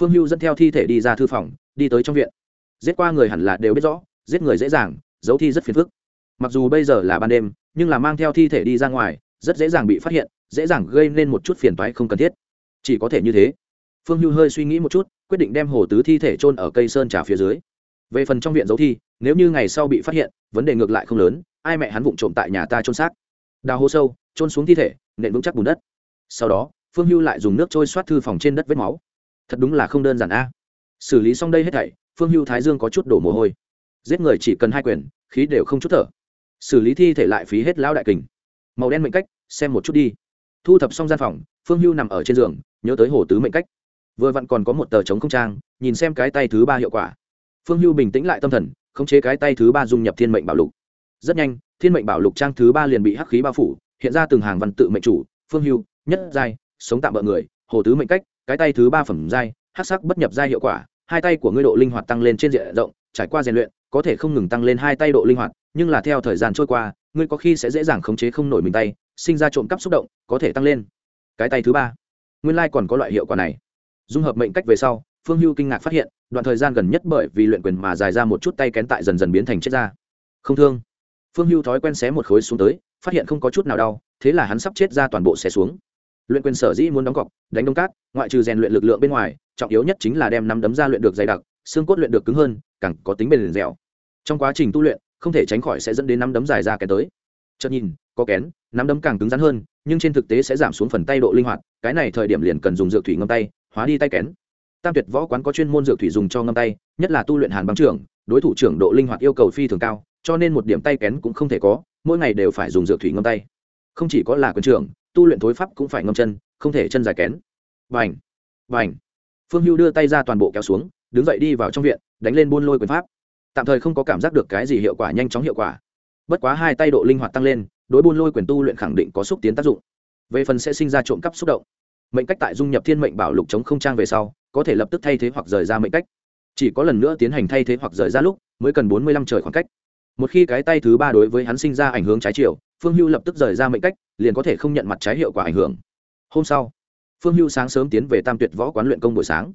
Phương hưu dẫn theo thi thể đi ra thư phòng, đi tới trong viện. Giết qua người hẳn là đều biết rõ, giết người dễ dàng, giấu thi rất phiền phức. Mặc dù bây giờ là ban đêm, nhưng là mang theo thi thể đi ra ngoài, rất dễ dàng bị phát hiện, dễ dàng gây nên một chút phiền toái không cần thiết. Chỉ có thể như thế. Phương hưu hơi suy nghĩ một chút quyết định đem hồ tứ thi thể chôn ở cây sơn trà phía dưới. Về phần trong viện dấu thi, nếu như ngày sau bị phát hiện, vấn đề ngược lại không lớn, ai mẹ hắn vụng trộm tại nhà ta chôn xác. Đào hố sâu, chôn xuống thi thể, nện vững chắc bùn đất. Sau đó, phương hưu lại dùng nước trôi xoát thư phòng trên đất vết máu. Thật đúng là không đơn giản a. Xử lý xong đây hết thảy, phương hưu thái dương có chút đổ mồ hôi. Giết người chỉ cần hai quyền, khí đều không chút thở. Xử lý thi thể lại phí hết lão đại kình. Màu đen mệnh cách, xem một chút đi. Thu thập xong gian phòng, phương hưu nằm ở trên giường, nhớ tới hồ tứ mệnh cách vừa vặn còn có một tờ chống không trang, nhìn xem cái tay thứ ba hiệu quả. Phương hưu bình tĩnh lại tâm thần, khống chế cái tay thứ ba dung nhập thiên mệnh bảo lục. Rất nhanh, thiên mệnh bảo lục trang thứ ba liền bị hắc khí bao phủ, hiện ra từng hàng văn tự mệnh chủ, phương hưu, nhất giai, sống tạm bỡ người, hồ tứ mệnh cách, cái tay thứ ba phẩm giai, hắc sắc bất nhập giai hiệu quả, hai tay của ngươi độ linh hoạt tăng lên trên diện rộng, trải qua rèn luyện, có thể không ngừng tăng lên hai tay độ linh hoạt, nhưng là theo thời gian trôi qua, ngươi có khi sẽ dễ dàng khống chế không nổi mình tay, sinh ra trộm cắp xúc động, có thể tăng lên. Cái tay thứ ba. Nguyên lai còn có loại hiệu quả này dung hợp mệnh cách về sau, phương hưu kinh ngạc phát hiện, đoạn thời gian gần nhất bởi vì luyện quyền mà dài ra một chút tay kén tại dần dần biến thành chết ra không thương. Phương hưu thói quen xé một khối xuống tới, phát hiện không có chút nào đau, thế là hắn sắp chết ra toàn bộ xé xuống. Luyện quyền sở dĩ muốn đóng cọc, đánh đông cát, ngoại trừ rèn luyện lực lượng bên ngoài, trọng yếu nhất chính là đem nắm đấm ra luyện được dày đặc, xương cốt luyện được cứng hơn, càng có tính bền dẻo. Trong quá trình tu luyện, không thể tránh khỏi sẽ dẫn đến nắm đấm dài ra kén tới. Chợt nhìn, có kén nắm đấm càng cứng rắn hơn, nhưng trên thực tế sẽ giảm xuống phần tay độ linh hoạt, cái này thời điểm liền cần dùng dược thủy ngâm tay hóa đi tay kén. Tam tuyệt võ quán có chuyên môn dược thủy dùng cho ngâm tay, nhất là tu luyện hàn băng trưởng, đối thủ trưởng độ linh hoạt yêu cầu phi thường cao, cho nên một điểm tay kén cũng không thể có, mỗi ngày đều phải dùng dược thủy ngâm tay. Không chỉ có là quyền trưởng, tu luyện thối pháp cũng phải ngâm chân, không thể chân dài kén. Vành vành. Phương hưu đưa tay ra toàn bộ kéo xuống, đứng dậy đi vào trong viện, đánh lên buôn lôi quyền pháp. Tạm thời không có cảm giác được cái gì hiệu quả, nhanh chóng hiệu quả. Bất quá hai tay độ linh hoạt tăng lên, đối buôn lôi quyền tu luyện khẳng định có xúc tiến tác dụng. Về phần sẽ sinh ra trộm cắp xúc động mệnh cách tại dung nhập thiên mệnh bảo lục chống không trang về sau, có thể lập tức thay thế hoặc rời ra mệnh cách. Chỉ có lần nữa tiến hành thay thế hoặc rời ra lúc, mới cần bốn mươi lăm trời khoảng cách. Một khi cái tay thứ ba đối với hắn sinh ra ảnh hưởng trái chiều, phương hưu lập tức rời ra mệnh cách, liền có thể không nhận mặt trái hiệu quả ảnh hưởng. Hôm sau, phương hưu sáng sớm tiến về tam tuyệt võ quán luyện công buổi sáng.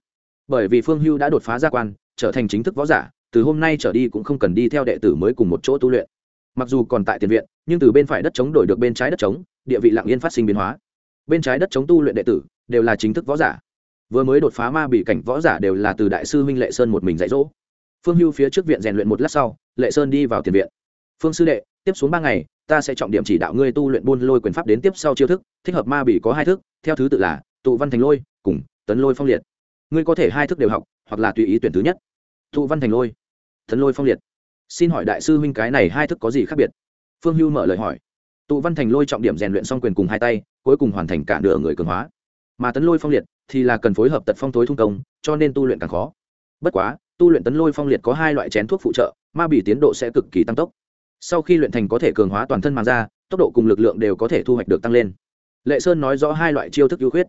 Bởi vì phương hưu đã đột phá gia quan, trở thành chính thức võ giả, từ hôm nay trở đi cũng không cần đi theo đệ tử mới cùng một chỗ tu luyện. Mặc dù còn tại tiền viện, nhưng từ bên phải đất chống đổi được bên trái đất chống địa vị lặng yên phát sinh biến hóa bên trái đất chống tu luyện đệ tử, đều là chính thức võ giả. Vừa mới đột phá ma bị cảnh võ giả đều là từ đại sư huynh lệ sơn một mình dạy dỗ. Phương hưu phía trước viện rèn luyện một lát sau, lệ sơn đi vào tiền viện. Phương sư đệ, tiếp xuống ba ngày, ta sẽ trọng điểm chỉ đạo ngươi tu luyện buôn lôi quyền pháp đến tiếp sau chiêu thức, thích hợp ma bị có hai thức, theo thứ tự là, tụ văn thành lôi cùng tấn lôi phong liệt. Ngươi có thể hai thức đều học, hoặc là tùy ý tuyển thứ nhất. Tụ văn thành lôi, tấn lôi phong liệt. Xin hỏi đại sư huynh cái này hai thức có gì khác biệt? Phương hưu mở lời hỏi tụ văn thành lôi trọng điểm rèn luyện xong quyền cùng hai tay, cuối cùng hoàn thành cả nửa người cường hóa. Mà tấn lôi phong liệt thì là cần phối hợp tật phong tối thung công, cho nên tu luyện càng khó. Bất quá, tu luyện tấn lôi phong liệt có hai loại chén thuốc phụ trợ, ma bỉ tiến độ sẽ cực kỳ tăng tốc. Sau khi luyện thành có thể cường hóa toàn thân màng ra, tốc độ cùng lực lượng đều có thể thu hoạch được tăng lên. Lệ sơn nói rõ hai loại chiêu thức ưu khuyết.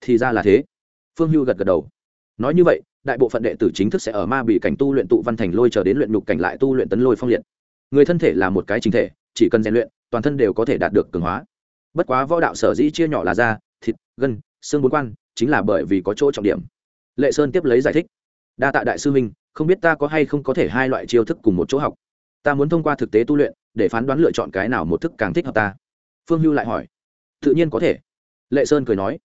Thì ra là thế. Phương hưu gật gật đầu. Nói như vậy, đại bộ phận đệ tử chính thức sẽ ở ma bị cảnh tu luyện tụ văn thành lôi chờ đến luyện nhục cảnh lại tu luyện tấn lôi phong liệt. Người thân thể là một cái chính thể, chỉ cần rèn luyện toàn thân đều có thể đạt được cường hóa. Bất quá võ đạo sở dĩ chia nhỏ là da, thịt, gân, xương bốn quan, chính là bởi vì có chỗ trọng điểm. Lệ sơn tiếp lấy giải thích. Đa tạ đại sư minh không biết ta có hay không có thể hai loại chiêu thức cùng một chỗ học. Ta muốn thông qua thực tế tu luyện, để phán đoán lựa chọn cái nào một thức càng thích hợp ta. Phương hưu lại hỏi. Tự nhiên có thể. Lệ sơn cười nói.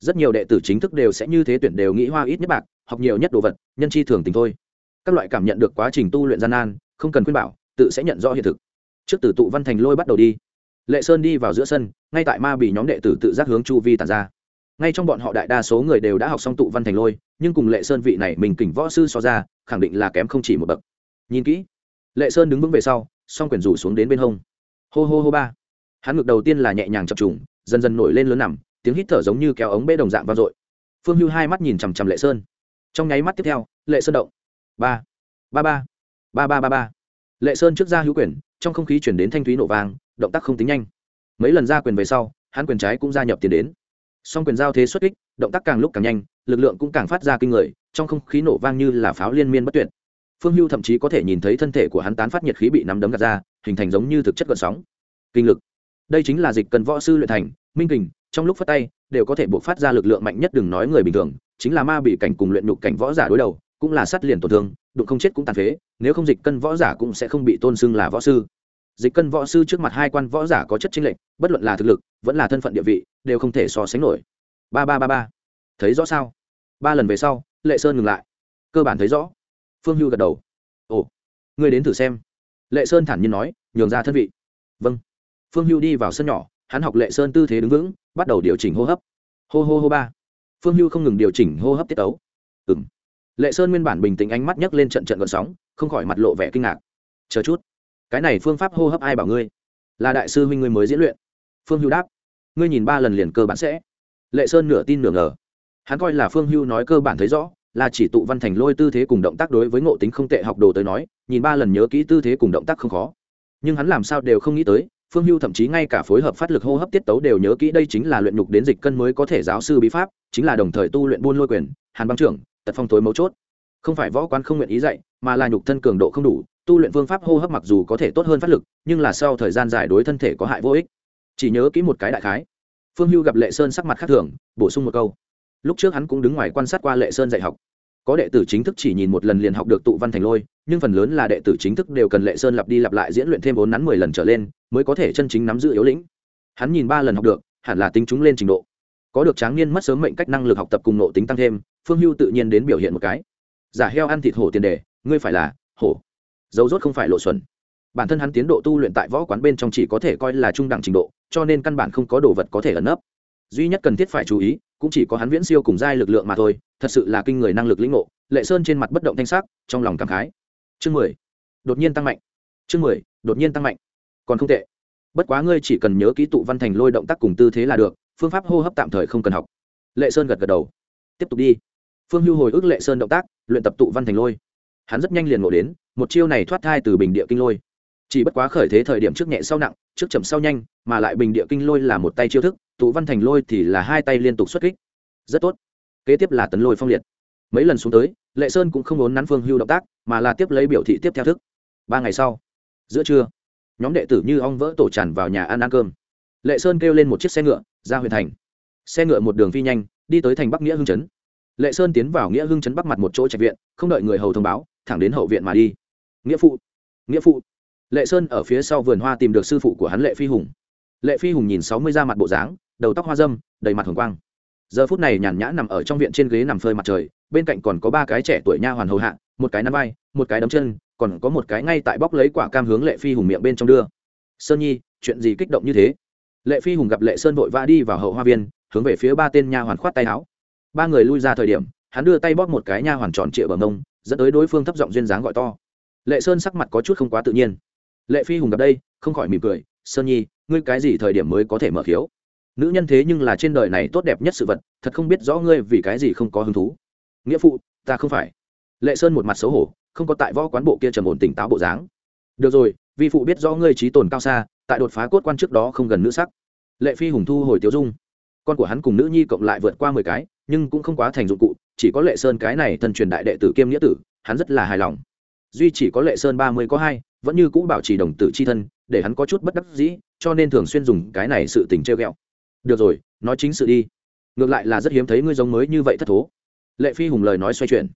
Rất nhiều đệ tử chính thức đều sẽ như thế tuyển đều nghĩ hoa ít nhất bạc, học nhiều nhất đồ vật, nhân chi thường tình thôi. Các loại cảm nhận được quá trình tu luyện gian nan, không cần khuyên bảo, tự sẽ nhận rõ hiện thực trước từ tụ văn thành lôi bắt đầu đi. Lệ sơn đi vào giữa sân, ngay tại ma bị nhóm đệ tử tự giác hướng chu vi tàn ra. Ngay trong bọn họ đại đa số người đều đã học xong tụ văn thành lôi, nhưng cùng lệ sơn vị này mình kỉnh võ sư so ra, khẳng định là kém không chỉ một bậc. Nhìn kỹ, lệ sơn đứng vững về sau, song quyền rủ xuống đến bên hông. Hô hô hô ba. Hắn ngực đầu tiên là nhẹ nhàng chập trùng, dần dần nổi lên lớn nằm, tiếng hít thở giống như kéo ống bê đồng dạng vang dội. Phương hưu hai mắt nhìn chằm chằm lệ sơn. Trong nháy mắt tiếp theo, lệ sơn động. Ba. Ba ba. Ba ba ba ba. Lệ sơn trước ra hữu quyền trong không khí chuyển đến thanh thúy nổ vang, động tác không tính nhanh. Mấy lần ra quyền về sau, hắn quyền trái cũng gia nhập tiền đến. Song quyền giao thế xuất kích, động tác càng lúc càng nhanh, lực lượng cũng càng phát ra kinh người, trong không khí nổ vang như là pháo liên miên bất tuyệt. Phương hưu thậm chí có thể nhìn thấy thân thể của hắn tán phát nhiệt khí bị nắm đấm gạt ra, hình thành giống như thực chất gợn sóng. Kinh lực. Đây chính là dịch cần võ sư luyện thành, minh kình, trong lúc phát tay, đều có thể buộc phát ra lực lượng mạnh nhất đừng nói người bình thường, chính là ma bị cảnh cùng luyện nhục cảnh võ giả đối đầu, cũng là sát liền tổn thương đụng không chết cũng tàn phế, nếu không dịch cân võ giả cũng sẽ không bị tôn xưng là võ sư. Dịch cân võ sư trước mặt hai quan võ giả có chất chính lệnh bất luận là thực lực, vẫn là thân phận địa vị, đều không thể so sánh nổi. Ba ba ba ba. Thấy rõ sao? Ba lần về sau, lệ sơn ngừng lại. Cơ bản thấy rõ. Phương hưu gật đầu. Ồ, ngươi đến thử xem. Lệ sơn thản nhiên nói, nhường ra thân vị. Vâng. Phương hưu đi vào sân nhỏ, hắn học lệ sơn tư thế đứng vững, bắt đầu điều chỉnh hô hấp. Hô hô hô ba. Phương hưu không ngừng điều chỉnh hô hấp tiết tấu. Ừng lệ sơn nguyên bản bình tĩnh ánh mắt nhấc lên trận trận gợn sóng, không khỏi mặt lộ vẻ kinh ngạc. Chờ chút, cái này phương pháp hô hấp ai bảo ngươi? Là đại sư huynh ngươi mới diễn luyện. Phương hưu đáp. Ngươi nhìn ba lần liền cơ bản sẽ. Lệ sơn nửa tin nửa ngờ. Hắn coi là phương hưu nói cơ bản thấy rõ, là chỉ tụ văn thành lôi tư thế cùng động tác đối với ngộ tính không tệ học đồ tới nói, nhìn ba lần nhớ kỹ tư thế cùng động tác không khó. Nhưng hắn làm sao đều không nghĩ tới, phương hưu thậm chí ngay cả phối hợp phát lực hô hấp tiết tấu đều nhớ kỹ đây chính là luyện nhục đến dịch cân mới có thể giáo sư bí pháp, chính là đồng thời tu luyện buôn lôi quyền, hàn băng trưởng tật phong tối mấu chốt. Không phải võ quán không nguyện ý dạy, mà là nhục thân cường độ không đủ, tu luyện phương pháp hô hấp mặc dù có thể tốt hơn phát lực, nhưng là sau thời gian dài đối thân thể có hại vô ích. Chỉ nhớ kỹ một cái đại khái. Phương hưu gặp lệ sơn sắc mặt khác thường, bổ sung một câu. Lúc trước hắn cũng đứng ngoài quan sát qua lệ sơn dạy học. Có đệ tử chính thức chỉ nhìn một lần liền học được tụ văn thành lôi, nhưng phần lớn là đệ tử chính thức đều cần lệ sơn lặp đi lặp lại diễn luyện thêm vốn nắn mười lần trở lên, mới có thể chân chính nắm giữ yếu lĩnh. Hắn nhìn ba lần học được, hẳn là tính chúng lên trình độ có được tráng niên mất sớm mệnh cách năng lực học tập cùng nộ tính tăng thêm, phương hưu tự nhiên đến biểu hiện một cái. Giả heo ăn thịt hổ tiền đề, ngươi phải là hổ. Dấu rốt không phải lộ xuẩn. Bản thân hắn tiến độ tu luyện tại võ quán bên trong chỉ có thể coi là trung đẳng trình độ, cho nên căn bản không có đồ vật có thể ẩn nấp. Duy nhất cần thiết phải chú ý, cũng chỉ có hắn viễn siêu cùng giai lực lượng mà thôi, thật sự là kinh người năng lực lĩnh ngộ, lệ sơn trên mặt bất động thanh sắc, trong lòng cảm khái. Chương mười. Đột nhiên tăng mạnh. Chương mười, đột nhiên tăng mạnh. Còn không tệ. Bất quá ngươi chỉ cần nhớ ký tụ văn thành lôi động tác cùng tư thế là được phương pháp hô hấp tạm thời không cần học. Lệ sơn gật gật đầu. Tiếp tục đi. Phương hưu hồi ức lệ sơn động tác, luyện tập tụ văn thành lôi. Hắn rất nhanh liền ngộ đến, một chiêu này thoát thai từ bình địa kinh lôi. Chỉ bất quá khởi thế thời điểm trước nhẹ sau nặng, trước chậm sau nhanh, mà lại bình địa kinh lôi là một tay chiêu thức, tụ văn thành lôi thì là hai tay liên tục xuất kích. Rất tốt. Kế tiếp là tấn lôi phong liệt. Mấy lần xuống tới, lệ sơn cũng không muốn nắn phương hưu động tác, mà là tiếp lấy biểu thị tiếp theo thức. Ba ngày sau, giữa trưa, nhóm đệ tử như ong vỡ tổ tràn vào nhà ăn ăn cơm lệ sơn kêu lên một chiếc xe ngựa, ra huyện thành. Xe ngựa một đường phi nhanh, đi tới thành bắc nghĩa hưng trấn lệ sơn tiến vào nghĩa hưng trấn bắc mặt một chỗ trạch viện, không đợi người hầu thông báo, thẳng đến hậu viện mà đi. Nghĩa phụ nghĩa phụ. Lệ sơn ở phía sau vườn hoa tìm được sư phụ của hắn lệ phi hùng. Lệ phi hùng nhìn sáu mươi ra mặt bộ dáng, đầu tóc hoa dâm, đầy mặt hồng quang. Giờ phút này nhàn nhã nằm ở trong viện trên ghế nằm phơi mặt trời, bên cạnh còn có ba cái trẻ tuổi nha hoàn hầu hạ, một cái nắm vai, một cái đấm chân, còn có một cái ngay tại bóc lấy quả cam hướng lệ phi hùng miệng bên trong đưa. Sơn nhi, chuyện gì kích động như thế? Lệ phi hùng gặp lệ sơn vội vã đi vào hậu hoa viên, hướng về phía ba tên nha hoàn khoát tay áo. Ba người lui ra thời điểm, hắn đưa tay bóp một cái nha hoàn tròn trịa bờ mông, dẫn tới đối phương thấp giọng duyên dáng gọi to. Lệ sơn sắc mặt có chút không quá tự nhiên. Lệ phi hùng gặp đây, không khỏi mỉm cười, sơn nhi, ngươi cái gì thời điểm mới có thể mở khiếu? Nữ nhân thế nhưng là trên đời này tốt đẹp nhất sự vật, thật không biết rõ ngươi vì cái gì không có hứng thú. Nghĩa phụ, ta không phải. Lệ sơn một mặt xấu hổ, không có tại võ quán bộ kia trầm ổn tỉnh táo bộ dáng. Được rồi vi phụ biết rõ ngươi trí tồn cao xa, tại đột phá cốt quan trước đó không gần nữ sắc. Lệ phi hùng thu hồi tiêu dung. Con của hắn cùng nữ nhi cộng lại vượt qua mười cái, nhưng cũng không quá thành dụng cụ, chỉ có lệ sơn cái này thân truyền đại đệ tử kiêm nghĩa tử, hắn rất là hài lòng. Duy chỉ có lệ sơn ba mươi có hai, vẫn như cũ bảo trì đồng tử c h i thân, để hắn có chút bất đắc dĩ, cho nên thường xuyên dùng cái này sự tình treo g ẹ o được rồi, nói chính sự đi. Ngược lại là rất hiếm thấy ngươi giống mới như vậy thất thố. Lệ phi hùng lời nói xoay chuyển.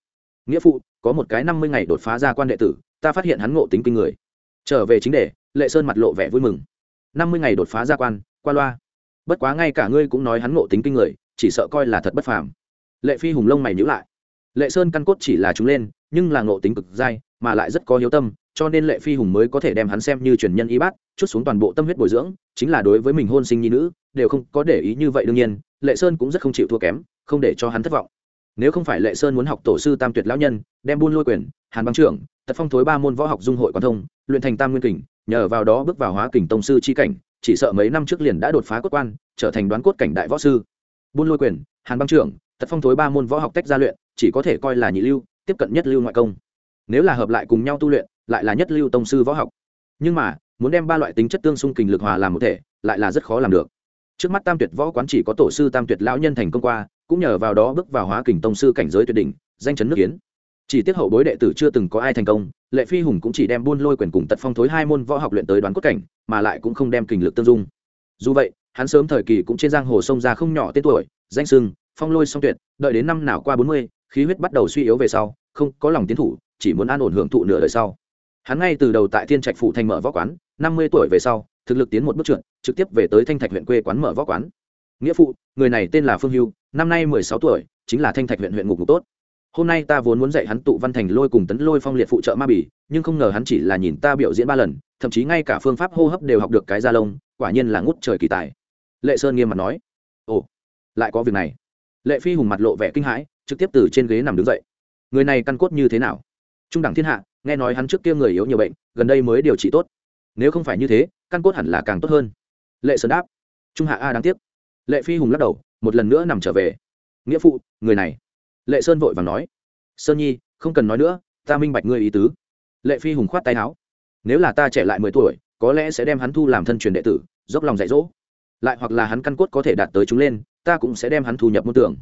Nghĩa phụ, có một cái năm mươi ngày đột phá ra quan đệ tử, ta phát hiện hắn ngộ tính kinh người trở về chính đề, lệ sơn mặt lộ vẻ vui mừng. Năm mươi ngày đột phá gia quan, qua loa. Bất quá ngay cả ngươi cũng nói hắn ngộ tính kinh người, chỉ sợ coi là thật bất phàm. Lệ phi hùng lông mày nhữ lại. Lệ sơn căn cốt chỉ là chúng lên, nhưng là ngộ tính cực dai, mà lại rất có hiếu tâm, cho nên lệ phi hùng mới có thể đem hắn xem như truyền nhân y bát, chút xuống toàn bộ tâm huyết bồi dưỡng, chính là đối với mình hôn sinh nhi nữ, đều không có để ý như vậy đương nhiên, lệ sơn cũng rất không chịu thua kém, không để cho hắn thất vọng. Nếu không phải lệ sơn muốn học tổ sư tam tuyệt lão nhân, đem buôn lôi quyền, hàn băng trưởng tật phong thối ba môn võ học dung hội quan thông, luyện thành tam nguyên kình, nhờ vào đó bước vào hóa kình tông sư chi cảnh, chỉ sợ mấy năm trước liền đã đột phá cốt quan, trở thành đoán cốt cảnh đại võ sư. Buôn lôi quyền, hàn băng trưởng, tật phong thối ba môn võ học tách ra luyện, chỉ có thể coi là nhị lưu, tiếp cận nhất lưu ngoại công. Nếu là hợp lại cùng nhau tu luyện, lại là nhất lưu tông sư võ học. Nhưng mà, muốn đem ba loại tính chất tương xung kình lực hòa làm một thể, lại là rất khó làm được. Trước mắt tam tuyệt võ quán chỉ có tổ sư tam tuyệt lão nhân thành công qua, cũng nhờ vào đó bước vào hóa kình tông sư cảnh giới tuyệt đỉnh, danh chấn nước kiến chỉ tiếc hậu bối đệ tử chưa từng có ai thành công, lệ phi hùng cũng chỉ đem buôn lôi quyền cùng tật phong thối hai môn võ học luyện tới đoán cốt cảnh, mà lại cũng không đem kình lực tương dung. Dù vậy, hắn sớm thời kỳ cũng trên giang hồ sông ra không nhỏ tên tuổi, danh sưng, phong lôi song tuyệt, đợi đến năm nào qua bốn mươi, khí huyết bắt đầu suy yếu về sau, không có lòng tiến thủ, chỉ muốn an ổn hưởng thụ nửa đời sau. Hắn ngay từ đầu tại thiên trạch phụ thành mở võ quán, năm mươi tuổi về sau, thực lực tiến một bước trượt, trực tiếp về tới thanh thạch huyện quê quán mở võ quán. Nghĩa phụ, người này tên là phương hưu, năm nay mười sáu tuổi, chính là thanh thạch huyện huyện ngục ngục tốt hôm nay ta vốn muốn dạy hắn tụ văn thành lôi cùng tấn lôi phong liệt phụ trợ ma bỉ nhưng không ngờ hắn chỉ là nhìn ta biểu diễn ba lần, thậm chí ngay cả phương pháp hô hấp đều học được cái da lông, quả nhiên là ngút trời kỳ tài. Lệ sơn nghiêm mặt nói, ồ, lại có việc này. Lệ phi hùng mặt lộ vẻ kinh hãi, trực tiếp từ trên ghế nằm đứng dậy. Người này căn cốt như thế nào? Trung đẳng thiên hạ, nghe nói hắn trước kia người yếu nhiều bệnh, gần đây mới điều trị tốt. Nếu không phải như thế, căn cốt hẳn là càng tốt hơn. Lệ sơn đáp. Trung hạ a đáng tiếc. Lệ phi hùng lắc đầu, một lần nữa nằm trở về. Nghĩa phụ, người này lệ sơn vội vàng nói, sơn nhi, không cần nói nữa, ta minh bạch ngươi ý tứ. Lệ phi hùng khoát tay áo, nếu là ta trẻ lại mười tuổi, có lẽ sẽ đem hắn thu làm thân truyền đệ tử, dốc lòng dạy dỗ. Lại hoặc là hắn căn cốt có thể đạt tới chúng lên, ta cũng sẽ đem hắn thu nhập môn tưởng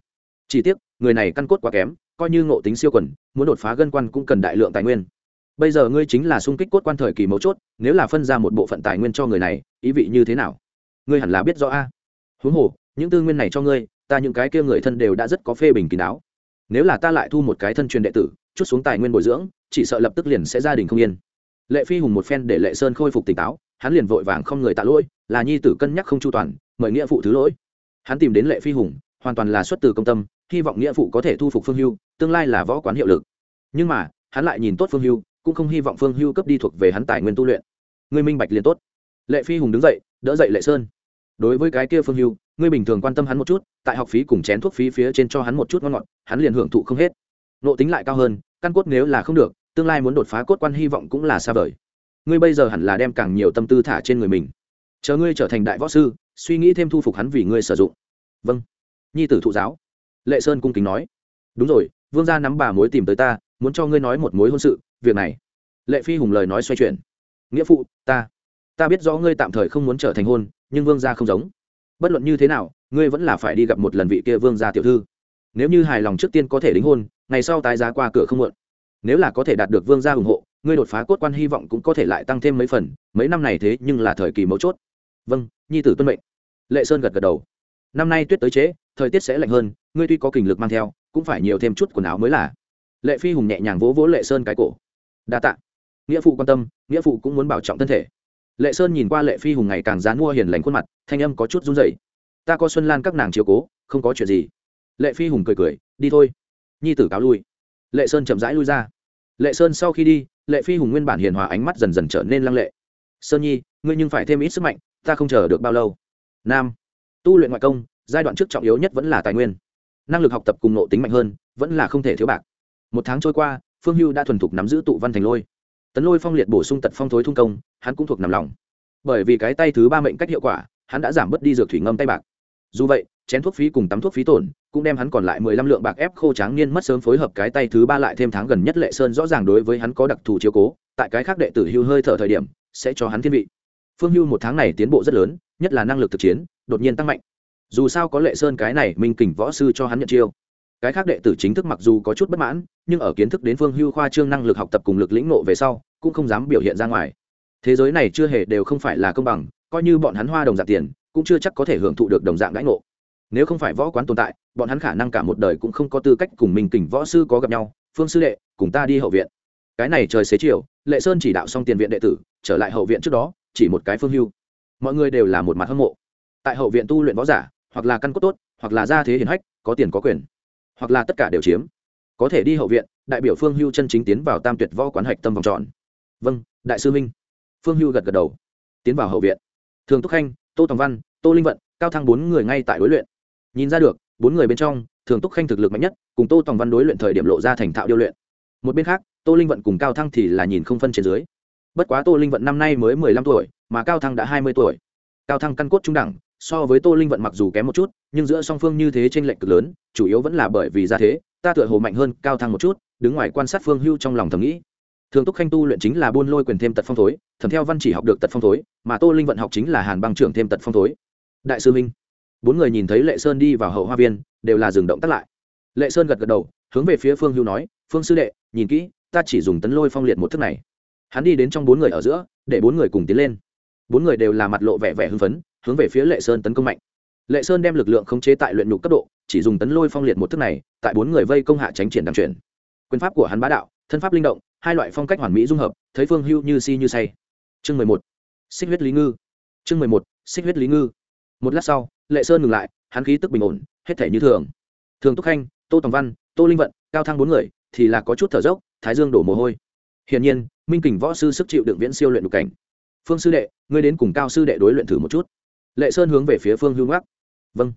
chỉ tiếc, người này căn cốt quá kém, coi như ngộ tính siêu quần, muốn đột phá gân quan cũng cần đại lượng tài nguyên. Bây giờ ngươi chính là sung kích cốt quan thời kỳ mấu chốt, nếu là phân ra một bộ phận tài nguyên cho người này, ý vị như thế nào? Ngươi hẳn là biết rõ a. Huống hồ, những tư nguyên này cho ngươi, ta những cái kia người thân đều đã rất có phê bình kín đáo nếu là ta lại thu một cái thân truyền đệ tử, chút xuống tài nguyên bồi dưỡng, chỉ sợ lập tức liền sẽ gia đình không yên. Lệ phi hùng một phen để lệ sơn khôi phục tỉnh táo, hắn liền vội vàng không người tạ lỗi, là nhi tử cân nhắc không chu toàn, mời nghĩa phụ thứ lỗi. Hắn tìm đến lệ phi hùng, hoàn toàn là xuất từ công tâm, hy vọng nghĩa phụ có thể thu phục phương hưu, tương lai là võ quán hiệu lực. Nhưng mà, hắn lại nhìn tốt phương hưu, cũng không hy vọng phương hưu cấp đi thuộc về hắn tài nguyên tu luyện. Ngươi minh bạch liền tốt. Lệ phi hùng đứng dậy, đỡ dậy lệ sơn. Đối với cái kia phương hưu ngươi bình thường quan tâm hắn một chút, tại học phí cùng chén thuốc phí phía trên cho hắn một chút ngon ngọt, hắn liền hưởng thụ không hết. Nộ tính lại cao hơn, căn cốt nếu là không được, tương lai muốn đột phá cốt quan hy vọng cũng là xa vời. Ngươi bây giờ hẳn là đem càng nhiều tâm tư thả trên người mình. Chờ ngươi trở thành đại võ sư, suy nghĩ thêm thu phục hắn vì ngươi sử dụng. Vâng. Nhi tử thụ giáo. Lệ sơn cung kính nói. Đúng rồi, vương gia nắm bà mối tìm tới ta, muốn cho ngươi nói một mối hôn sự, việc này. Lệ phi hùng lời nói xoay chuyển. Nghĩa phụ, ta. Ta biết rõ ngươi tạm thời không muốn trở thành hôn, nhưng vương gia không giống bất luận như thế nào ngươi vẫn là phải đi gặp một lần vị kia vương gia tiểu thư. Nếu như hài lòng trước tiên có thể đính hôn ngày sau tái giá qua cửa không muộn. Nếu là có thể đạt được vương gia ủng hộ ngươi đột phá cốt quan hy vọng cũng có thể lại tăng thêm mấy phần mấy năm này thế nhưng là thời kỳ mấu chốt. Vâng nhi tử tuân mệnh. Lệ sơn gật gật đầu. Năm nay tuyết tới chế, thời tiết sẽ lạnh hơn ngươi tuy có kình lực mang theo cũng phải nhiều thêm chút quần áo mới là. Lệ phi hùng nhẹ nhàng vỗ vỗ lệ sơn cái cổ. Đa tạ. Nghĩa phụ quan tâm nghĩa phụ cũng muốn bảo trọng thân thể lệ sơn nhìn qua lệ phi hùng ngày càng dán mua hiền lành khuôn mặt, thanh âm có chút run rẩy. Ta có xuân lan các nàng chiếu cố, không có chuyện gì. Lệ phi hùng cười cười, đi thôi. Nhi tử cáo lui. Lệ sơn chậm rãi lui ra. Lệ sơn sau khi đi, lệ phi hùng nguyên bản hiền hòa ánh mắt dần dần trở nên lăng lệ. Sơn nhi, ngươi nhưng phải thêm ít sức mạnh, ta không chờ được bao lâu. Nam. Tu luyện ngoại công, giai đoạn trước trọng yếu nhất vẫn là tài nguyên. Năng lực học tập cùng nộ tính mạnh hơn, vẫn là không thể thiếu bạc. Một tháng trôi qua, phương hưu đã thuần thục nắm giữ tụ văn thành lôi tấn lôi phong liệt bổ sung tật phong thối thung công, hắn cũng thuộc nằm lòng. Bởi vì cái tay thứ ba mệnh cách hiệu quả, hắn đã giảm bớt đi dược thủy ngâm tay bạc. Dù vậy, chén thuốc phí cùng tắm thuốc phí tổn, cũng đem hắn còn lại mười lăm lượng bạc ép khô tráng niên mất sớm phối hợp cái tay thứ ba lại thêm tháng gần nhất lệ sơn rõ ràng đối với hắn có đặc thù chiếu cố, tại cái khác đệ tử hưu hơi thở thời điểm, sẽ cho hắn thiên vị. Phương hưu một tháng này tiến bộ rất lớn, nhất là năng lực thực chiến, đột nhiên tăng mạnh. Dù sao có lệ sơn cái này minh kình võ sư cho hắn nhận chiêu cái khác đệ tử chính thức mặc dù có chút bất mãn, nhưng ở kiến thức đến phương hưu khoa trương năng lực học tập cùng lực lĩnh nộ về sau, cũng không dám biểu hiện ra ngoài. Thế giới này chưa hề đều không phải là công bằng, coi như bọn hắn hoa đồng dạng tiền, cũng chưa chắc có thể hưởng thụ được đồng dạng đãi ngộ. Nếu không phải võ quán tồn tại, bọn hắn khả năng cả một đời cũng không có tư cách cùng mình kình võ sư có gặp nhau, phương sư đệ, cùng ta đi hậu viện. Cái này trời xế chiều, lệ sơn chỉ đạo xong tiền viện đệ tử, trở lại hậu viện trước đó, chỉ một cái phương hưu. Mọi người đều là một mặt hâm mộ. Tại hậu viện tu luyện võ giả, hoặc là căn cốt tốt, hoặc là gia thế hiển hách, có tiền có quyền hoặc là tất cả đều chiếm. Có thể đi hậu viện, đại biểu phương hưu chân chính tiến vào tam tuyệt võ quán hạch tâm vòng tròn. Vâng đại sư minh phương hưu gật gật đầu. Tiến vào hậu viện. Thường túc khanh, tô tòng văn, tô linh vận, cao thăng bốn người ngay tại đối luyện. Nhìn ra được, bốn người bên trong, thường túc khanh thực lực mạnh nhất, cùng tô tòng văn đối luyện thời điểm lộ ra thành thạo điêu luyện. Một bên khác, tô linh vận cùng cao thăng thì là nhìn không phân trên dưới. Bất quá tô linh vận năm nay mới mười lăm tuổi, mà cao thăng đã hai mươi tuổi. Cao thăng căn cốt trung đẳng so với tô linh vận mặc dù kém một chút, nhưng giữa song phương như thế t r ê n lệch cực lớn, chủ yếu vẫn là bởi vì ra thế, ta tựa hồ mạnh hơn, cao thăng một chút, đứng ngoài quan sát phương hưu trong lòng thầm nghĩ. Thường túc khanh tu luyện chính là buôn lôi quyền thêm tật phong thối, thầm theo văn chỉ học được tật phong thối, mà tô linh vận học chính là hàn băng trưởng thêm tật phong thối. Đại sư minh, bốn người nhìn thấy lệ sơn đi vào hậu hoa viên, đều là dừng động tắt lại. Lệ sơn gật gật đầu, hướng về phía phương hưu nói, phương sư đệ, nhìn kỹ, ta chỉ dùng tấn lôi phong liệt một thức này. Hắn đi đến trong bốn người ở giữa, để bốn người cùng tiến lên. Bốn người đều là mặt lộ vẻ vẻ hưng phấn hướng về phía lệ sơn tấn công mạnh. Lệ sơn đem lực lượng khống chế tại luyện nhục cấp độ, chỉ dùng tấn lôi phong liệt một thức này, tại bốn người vây công hạ tránh triển đằng chuyển. Quyền pháp của hắn bá đạo, thân pháp linh động, hai loại phong cách hoàn mỹ dung hợp, thấy phương hưu như si như say. Chương mười một. Xích huyết lý ngư. Chương mười một. Xích huyết lý ngư. Một lát sau, lệ sơn ngừng lại, hắn khí tức bình ổn, hết thể như thường. Thường túc khanh, tô tòng văn, tô linh vận, cao thăng bốn người, thì là có chút thở dốc, thái dương đổ mồ hôi. Hiển nhiên, minh kình võ sư sức chịu đựng viễn siêu luyện đục cảnh. Phương sư đệ, ngươi đến cùng cao sư đệ đối luyện thử một chút lệ sơn hướng về phía phương hưu ngắc vâng.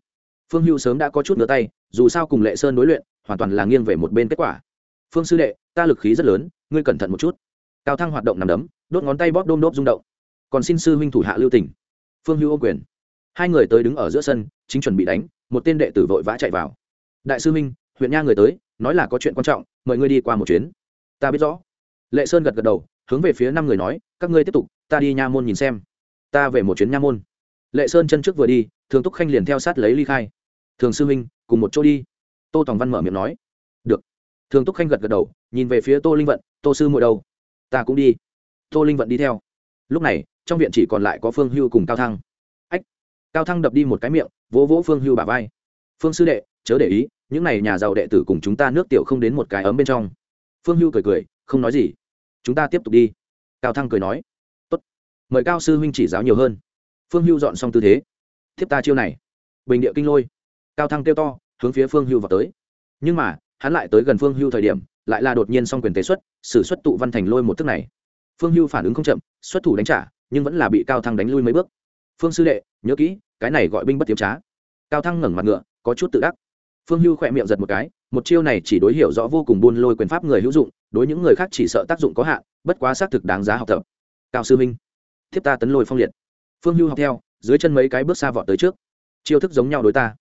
Phương hưu sớm đã có chút ngửa tay, dù sao cùng lệ sơn đối luyện, hoàn toàn là nghiêng về một bên kết quả. Phương sư đệ, ta lực khí rất lớn, ngươi cẩn thận một chút. Cao thăng hoạt động nằm đấm, đốt ngón tay bóp đôm đốp rung động. Còn xin sư huynh thủ hạ lưu tỉnh phương hưu ô quyền. Hai người tới đứng ở giữa sân, chính chuẩn bị đánh, một tên đệ tử vội vã chạy vào. Đại sư huynh, huyện nha người tới, nói là có chuyện quan trọng, mời ngươi đi qua một chuyến. Ta biết rõ. Lệ sơn gật gật đầu, hướng về phía năm người nói, các ngươi tiếp tục, ta đi nha môn nhìn xem. Ta về một chuyến nha môn lệ sơn chân trước vừa đi, thường túc khanh liền theo sát lấy ly khai. Thường sư huynh, cùng một chỗ đi. Tô tòng văn mở miệng nói. Được. Thường túc khanh gật gật đầu, nhìn về phía tô linh vận, tô sư muội đâu? Ta cũng đi. Tô linh vận đi theo. Lúc này, trong viện chỉ còn lại có phương hưu cùng cao thăng. Ách! Cao thăng đập đi một cái miệng, vỗ vỗ phương hưu bà vai. Phương sư đệ, chớ để ý, những n à y nhà giàu đệ tử cùng chúng ta nước tiểu không đến một cái ấm bên trong. Phương hưu cười cười, không nói gì. Chúng ta tiếp tục đi. Cao thăng cười nói. Tốt. Mời cao sư huynh chỉ giáo nhiều hơn phương hưu dọn xong tư thế. Thiếp ta chiêu này. Bình địa kinh lôi. Cao thăng kêu to, hướng phía phương hưu vào tới. Nhưng mà, hắn lại tới gần phương hưu thời điểm, lại là đột nhiên xong quyền tế xuất xử xuất tụ văn thành lôi một thức này. Phương hưu phản ứng không chậm, xuất thủ đánh trả, nhưng vẫn là bị cao thăng đánh lui mấy bước. Phương sư đệ, nhớ kỹ, cái này gọi binh bất tiếm trá. Cao thăng ngẩng mặt ngựa, có chút tự đắc. Phương hưu khỏe miệng giật một cái, một chiêu này chỉ đối hiểu rõ vô cùng buôn lôi quyền pháp người hữu dụng, đối những người khác chỉ sợ tác dụng có hạn, bất quá xác thực đáng giá học tập. Cao sư minh, thiếp ta tấn lôi phong liệt phương hưu học theo, dưới chân mấy cái bước xa vọt tới trước. Chiêu thức giống nhau đối ta.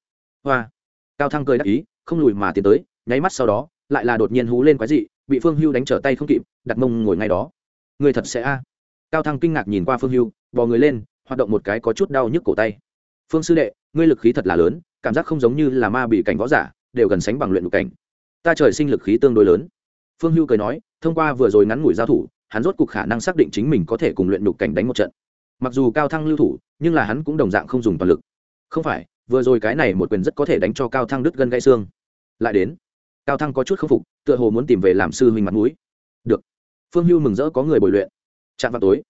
Hoa. Cao thăng cười đắc ý, không lùi mà tiến tới, nháy mắt sau đó, lại là đột nhiên hú lên quái dị, bị phương hưu đánh trở tay không kịp, đặt mông ngồi ngay đó. Người thật sẽ a. Cao thăng kinh ngạc nhìn qua phương hưu, bò người lên, hoạt động một cái có chút đau nhức cổ tay. Phương sư đệ, ngươi lực khí thật là lớn, cảm giác không giống như là ma bị cảnh võ giả, đều gần sánh bằng luyện nhục cảnh. Ta trời sinh lực khí tương đối lớn. Phương hưu cười nói, thông qua vừa rồi ngắn ngủi giao thủ, hắn rốt cuộc khả năng xác định chính mình có thể cùng luyện nhục cảnh đánh một trận mặc dù cao thăng lưu thủ, nhưng là hắn cũng đồng dạng không dùng toàn lực. Không phải, vừa rồi cái này một quyền rất có thể đánh cho cao thăng đứt gân gãy xương. Lại đến, cao thăng có chút k phục, tựa hồ muốn tìm về làm sư huynh mặt mũi. Được. Phương hưu mừng rỡ có người bồi luyện. Chạm vào tối,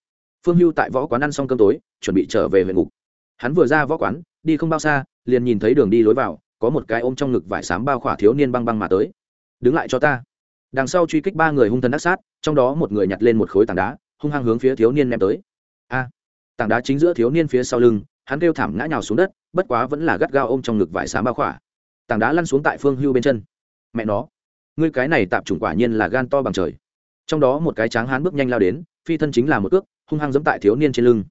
phương hưu tại võ quán ăn xong cơm tối, chuẩn bị trở về huyện ngục. Hắn vừa ra võ quán, đi không bao xa, liền nhìn thấy đường đi lối vào, có một cái ôm trong ngực vải xám bao khỏa thiếu niên băng băng mà tới. Đứng lại cho ta. Đằng sau truy kích ba người hung thần đắc sát, trong đó một người nhặt lên một khối tảng đá, hung hăng hướng phía thiếu niên ném tới. A tảng đá chính giữa thiếu niên phía sau lưng, hắn kêu thảm ngã nhào xuống đất, bất quá vẫn là gắt gao ôm trong ngực vải xám bao khỏa. Tảng đá lăn xuống tại phương hưu bên chân. Mẹ nó, ngươi cái này tạp chủng quả nhiên là gan to bằng trời. Trong đó một cái tráng hán bước nhanh lao đến, phi thân chính là một cước, hung hăng giẫm tại thiếu niên trên lưng.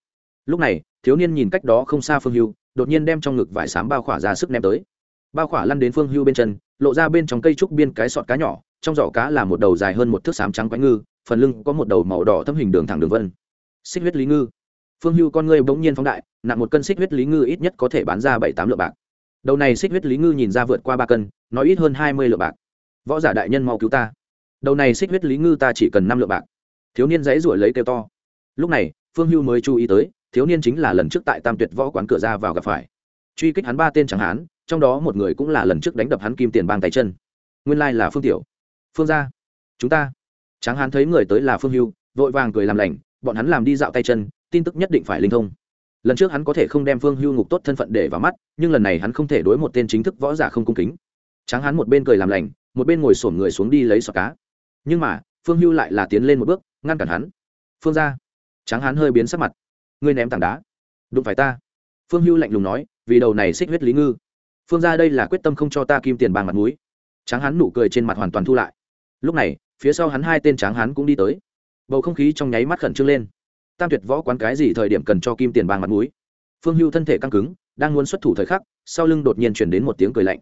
Lúc này, thiếu niên nhìn cách đó không xa phương hưu, đột nhiên đem trong ngực vải xám bao khỏa ra sức ném tới. Bao khỏa lăn đến phương hưu bên chân, lộ ra bên trong cây trúc biên cái sọt cá nhỏ, trong giỏ cá là một đầu dài hơn một thước xám trắng quánh ngư, phần lưng có một đầu màu đỏ thâm hình đường thẳng đường vân. Xích huyết lý ngư phương hưu con ngươi bỗng nhiên phóng đại, nặng một cân xích huyết lý ngư ít nhất có thể bán ra bảy tám lượng bạc. Đầu này xích huyết lý ngư nhìn ra vượt qua ba cân, nói ít hơn hai mươi lượng bạc. Võ giả đại nhân mau cứu ta. Đầu này xích huyết lý ngư ta chỉ cần năm lượng bạc. Thiếu niên dãy ruổi lấy kêu to. Lúc này, phương hưu mới chú ý tới, thiếu niên chính là lần trước tại tam tuyệt võ quán cửa ra vào gặp phải. Truy kích hắn ba tên chẳng hán trong đó một người cũng là lần trước đánh đập hắn kim tiền bang tay chân. Nguyên lai là phương tiểu. Phương gia, chúng ta. Tráng hán thấy người tới là phương hưu, vội vàng cười làm lành, bọn hắn làm đi dạo tay chân tin tức nhất định phải linh thông. Lần trước hắn có thể không đem phương hưu ngục tốt thân phận để vào mắt, nhưng lần này hắn không thể đối một tên chính thức võ giả không cung kính. Tráng hán một bên cười làm lành, một bên ngồi sổm người xuống đi lấy sọt cá. Nhưng mà, phương hưu lại là tiến lên một bước, ngăn cản hắn. Phương ra tráng hán hơi biến sắc mặt. Ngươi ném tảng đá. Đụng phải ta. Phương hưu lạnh lùng nói, vì đầu này xích huyết lý ngư. Phương ra đây là quyết tâm không cho ta kim tiền bằng mặt mũi. Tráng hán nụ cười trên mặt hoàn toàn thu lại. Lúc này, phía sau hắn hai tên tráng hán cũng đi tới. Bầu không khí trong nháy mắt khẩn trương lên tam tuyệt võ quán cái gì thời điểm cần cho kim tiền bang mặt mũi? Phương hưu thân thể căng cứng, đang muốn xuất thủ thời khắc, sau lưng đột nhiên chuyển đến một tiếng cười lạnh.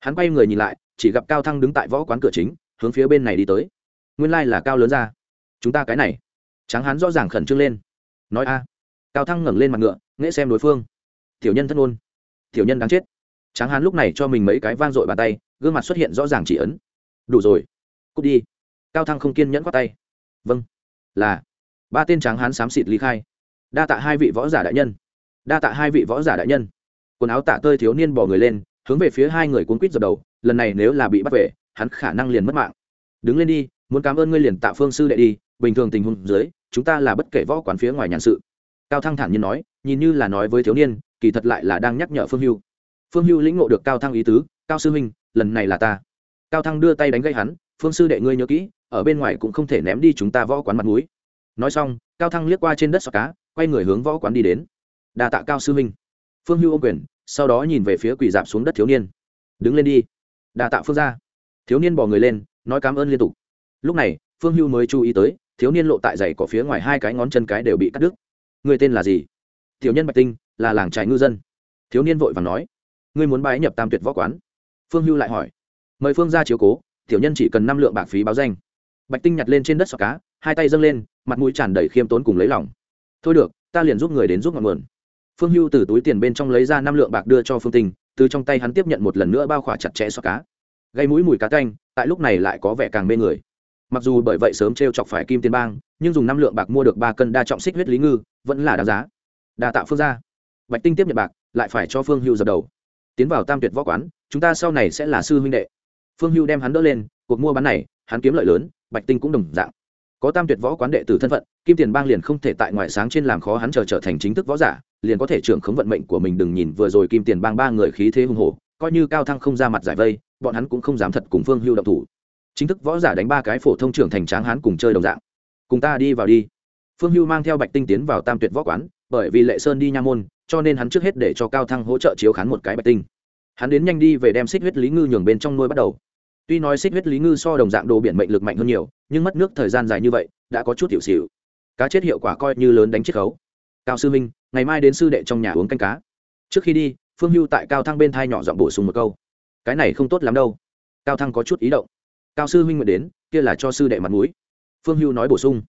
Hắn quay người nhìn lại, chỉ gặp cao thăng đứng tại võ quán cửa chính, hướng phía bên này đi tới. Nguyên lai là cao lớn ra. Chúng ta cái này. Tráng hắn rõ ràng khẩn trương lên. Nói a. Cao thăng ngẩng lên mặt ngựa, nghễ xem đối phương. Tiểu nhân thân ôn. Tiểu nhân đáng chết. Tráng hán lúc này cho mình mấy cái vang dội bàn tay, gương mặt xuất hiện rõ ràng chỉ ấn. Đủ rồi. Cút đi. Cao thăng không kiên nhẫn khoát tay. Vâng. Là ba tên tráng hán xám xịt ly khai. Đa tạ hai vị võ giả đại nhân. Đa tạ hai vị võ giả đại nhân. Quần áo tạ tơi thiếu niên bỏ người lên, hướng về phía hai người cuốn quýt dập đầu, lần này nếu là bị bắt về, hắn khả năng liền mất mạng. Đứng lên đi, muốn cảm ơn ngươi liền tạ phương sư đệ đi, bình thường tình huống dưới, chúng ta là bất kể võ quán phía ngoài nhàn sự. Cao thăng thản nhiên nói, nhìn như là nói với thiếu niên, kỳ thật lại là đang nhắc nhở phương hưu. Phương hưu lĩnh ngộ được cao thăng ý tứ, cao sư huynh, lần này là ta. Cao thăng đưa tay đánh gây hắn, phương sư đệ ngươi nhớ kỹ, ở bên ngoài cũng không thể ném đi chúng ta võ quán mặt mũi nói xong, cao thăng liếc qua trên đất sọ cá, quay người hướng võ quán đi đến. Đà tạ cao sư huynh phương hưu ô quyền, sau đó nhìn về phía quỳ dạp xuống đất thiếu niên. Đứng lên đi. Đà tạ phương ra thiếu niên bỏ người lên, nói cảm ơn liên tục. Lúc này, phương hưu mới chú ý tới, thiếu niên lộ tại giày cỏ phía ngoài hai cái ngón chân cái đều bị cắt đứt. Người tên là gì? Tiểu nhân bạch tinh, là làng trài ngư dân. Thiếu niên vội và nói. Ngươi muốn bái nhập tam tuyệt võ quán? Phương hưu lại hỏi. Mời phương ra chiếu cố, tiểu nhân chỉ cần năm lượng bạc phí báo danh. Bạch tinh nhặt lên trên đất sọ cá hai tay dâng lên, mặt mũi tràn đầy khiêm tốn cùng lấy lòng. Thôi được, ta liền giúp người đến giúp ngọn nguồn. Phương hưu từ túi tiền bên trong lấy ra năm lượng bạc đưa cho phương tinh, từ trong tay hắn tiếp nhận một lần nữa bao khỏa chặt chẽ xoa cá. Gây mũi mùi cá canh tại lúc này lại có vẻ càng mê người. Mặc dù bởi vậy sớm t r e o chọc phải kim tiền bang, nhưng dùng năm lượng bạc mua được ba cân đa trọng xích huyết lý ngư, vẫn là đáng giá. Đa tạo phương ra bạch tinh tiếp nhận bạc, lại phải cho phương hưu dập đầu. Tiến vào tam tuyệt võ quán, chúng ta sau này sẽ là sư huynh đệ. Phương hưu đem hắn đỡ lên, cuộc mua bán này, hắn kiếm lợi lớn, bạch tinh cũng đồng dạng có tam tuyệt võ quán đệ tử thân phận, kim tiền bang liền không thể tại ngoại sáng trên làm khó hắn chờ trở thành chính thức võ giả, liền có thể trưởng khống vận mệnh của mình đừng nhìn vừa rồi kim tiền bang ba người khí thế hùng hổ, coi như cao thăng không ra mặt giải vây, bọn hắn cũng không dám thật cùng phương hưu động thủ. Chính thức võ giả đánh ba cái phổ thông trưởng thành tráng hắn cùng chơi đồng dạng. Cùng ta đi vào đi. Phương hưu mang theo bạch tinh tiến vào tam tuyệt võ quán, bởi vì lệ sơn đi nha môn, cho nên hắn trước hết để cho cao thăng hỗ trợ chiếu khán một cái bạch tinh. Hắn đến nhanh đi về đem xích huyết lý ngư nhường bên trong nuôi bắt đầu tuy nói xích huyết lý ngư so đồng dạng đồ biển mệnh lực mạnh hơn nhiều, nhưng mất nước thời gian dài như vậy, đã có chút hiệu xịu. Cá chết hiệu quả coi như lớn đánh chiết khấu. Cao sư minh ngày mai đến sư đệ trong nhà uống canh cá. Trước khi đi, phương hưu tại cao thăng bên thai nhỏ dọn bổ sung một câu. Cái này không tốt lắm đâu. Cao thăng có chút ý động. Cao sư minh nguyện đến, kia là cho sư đệ mặt mũi. Phương hưu nói bổ sung.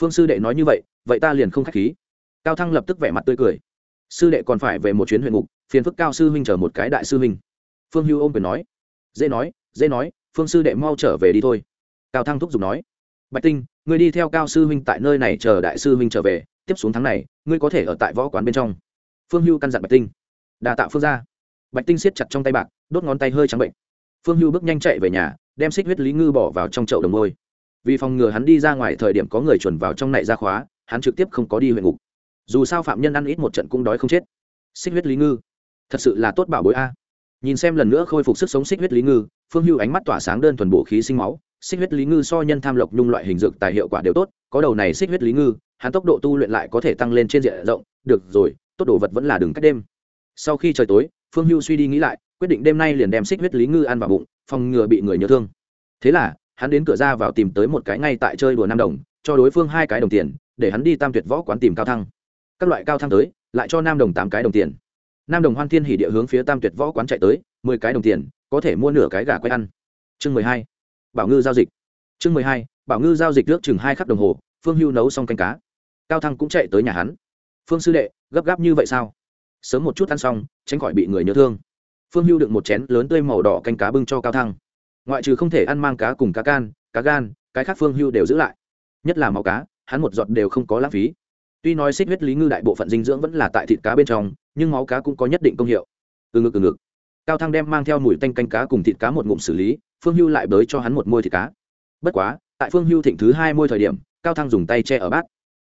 Phương sư đệ nói như vậy vậy ta liền không k h á c h khí. Cao thăng lập tức vẻ mặt tươi cười. Sư đệ còn phải về một chuyến huyện ngục, phiền phức cao sư huynh chờ một cái đại sư huynh. Phương hưu ôm quyền nói. Dễ nói dễ nói, phương sư đệ mau trở về đi thôi. Cao thăng thúc giục nói. Bạch tinh người đi theo cao sư huynh tại nơi này chờ đại sư huynh trở về, tiếp xuống tháng này, ngươi có thể ở tại võ quán bên trong. Phương hưu căn dặn bạch tinh. Đà tạo phương ra bạch tinh siết chặt trong tay bạc, đốt ngón tay hơi trắng bệnh. Phương hưu bước nhanh chạy về nhà, đem xích huyết lý ngư bỏ vào trong chậu đồng môi. Vì phòng ngừa hắn đi ra ngoài thời điểm có người chuẩn vào trong này ra khóa, hắn trực tiếp không có đi huyện ngục. Dù sao phạm nhân ăn ít một trận cũng đói không chết. Xích huyết lý ngư. Thật sự là tốt bảo bối a nhìn xem lần nữa khôi phục sức sống xích huyết lý ngư, phương hưu ánh mắt tỏa sáng đơn thuần bổ khí sinh máu. Xích huyết lý ngư so nhân tham lộc nhung loại hình dược tài hiệu quả đều tốt, có đầu này xích huyết lý ngư, hắn tốc độ tu luyện lại có thể tăng lên trên diện rộng. Được rồi, tốt đồ vật vẫn là đường cách đêm. Sau khi trời tối, phương hưu suy đi nghĩ lại, quyết định đêm nay liền đem xích huyết lý ngư ăn vào bụng, phòng ngừa bị người nhớ thương. Thế là, hắn đến cửa ra vào tìm tới một cái ngay tại chơi đùa nam đồng, cho đối phương hai cái đồng tiền, để hắn đi tam tuyệt võ quán tìm cao thăng. Các loại cao thăng tới, lại cho nam đồng tám cái đồng tiền nam đồng hoan thiên hỉ địa hướng phía tam tuyệt võ quán chạy tới, mười cái đồng tiền, có thể mua nửa cái gà quay ăn. Chương mười hai, bảo ngư giao dịch. Chương mười hai, bảo ngư giao dịch nước chừng hai khắc đồng hồ, phương hưu nấu xong canh cá. Cao thăng cũng chạy tới nhà hắn. Phương sư đệ, gấp gáp như vậy sao? Sớm một chút ăn xong, tránh khỏi bị người nhớ thương. Phương hưu đựng một chén lớn tươi màu đỏ canh cá bưng cho cao thăng. Ngoại trừ không thể ăn mang cá cùng cá can, cá gan, cái khác phương hưu đều giữ lại. Nhất là máu cá, hắn một giọt đều không có lãng phí tuy nói xích huyết lý ngư đại bộ phận dinh dưỡng vẫn là tại thịt cá bên trong, nhưng máu cá cũng có nhất định công hiệu. Từ ngực từ ngực. Cao thăng đem mang theo mùi tanh canh cá cùng thịt cá một ngụm xử lý, phương hưu lại bới cho hắn một môi thịt cá. Bất quá, tại phương hưu thịnh thứ hai môi thời điểm, cao thăng dùng tay che ở bát.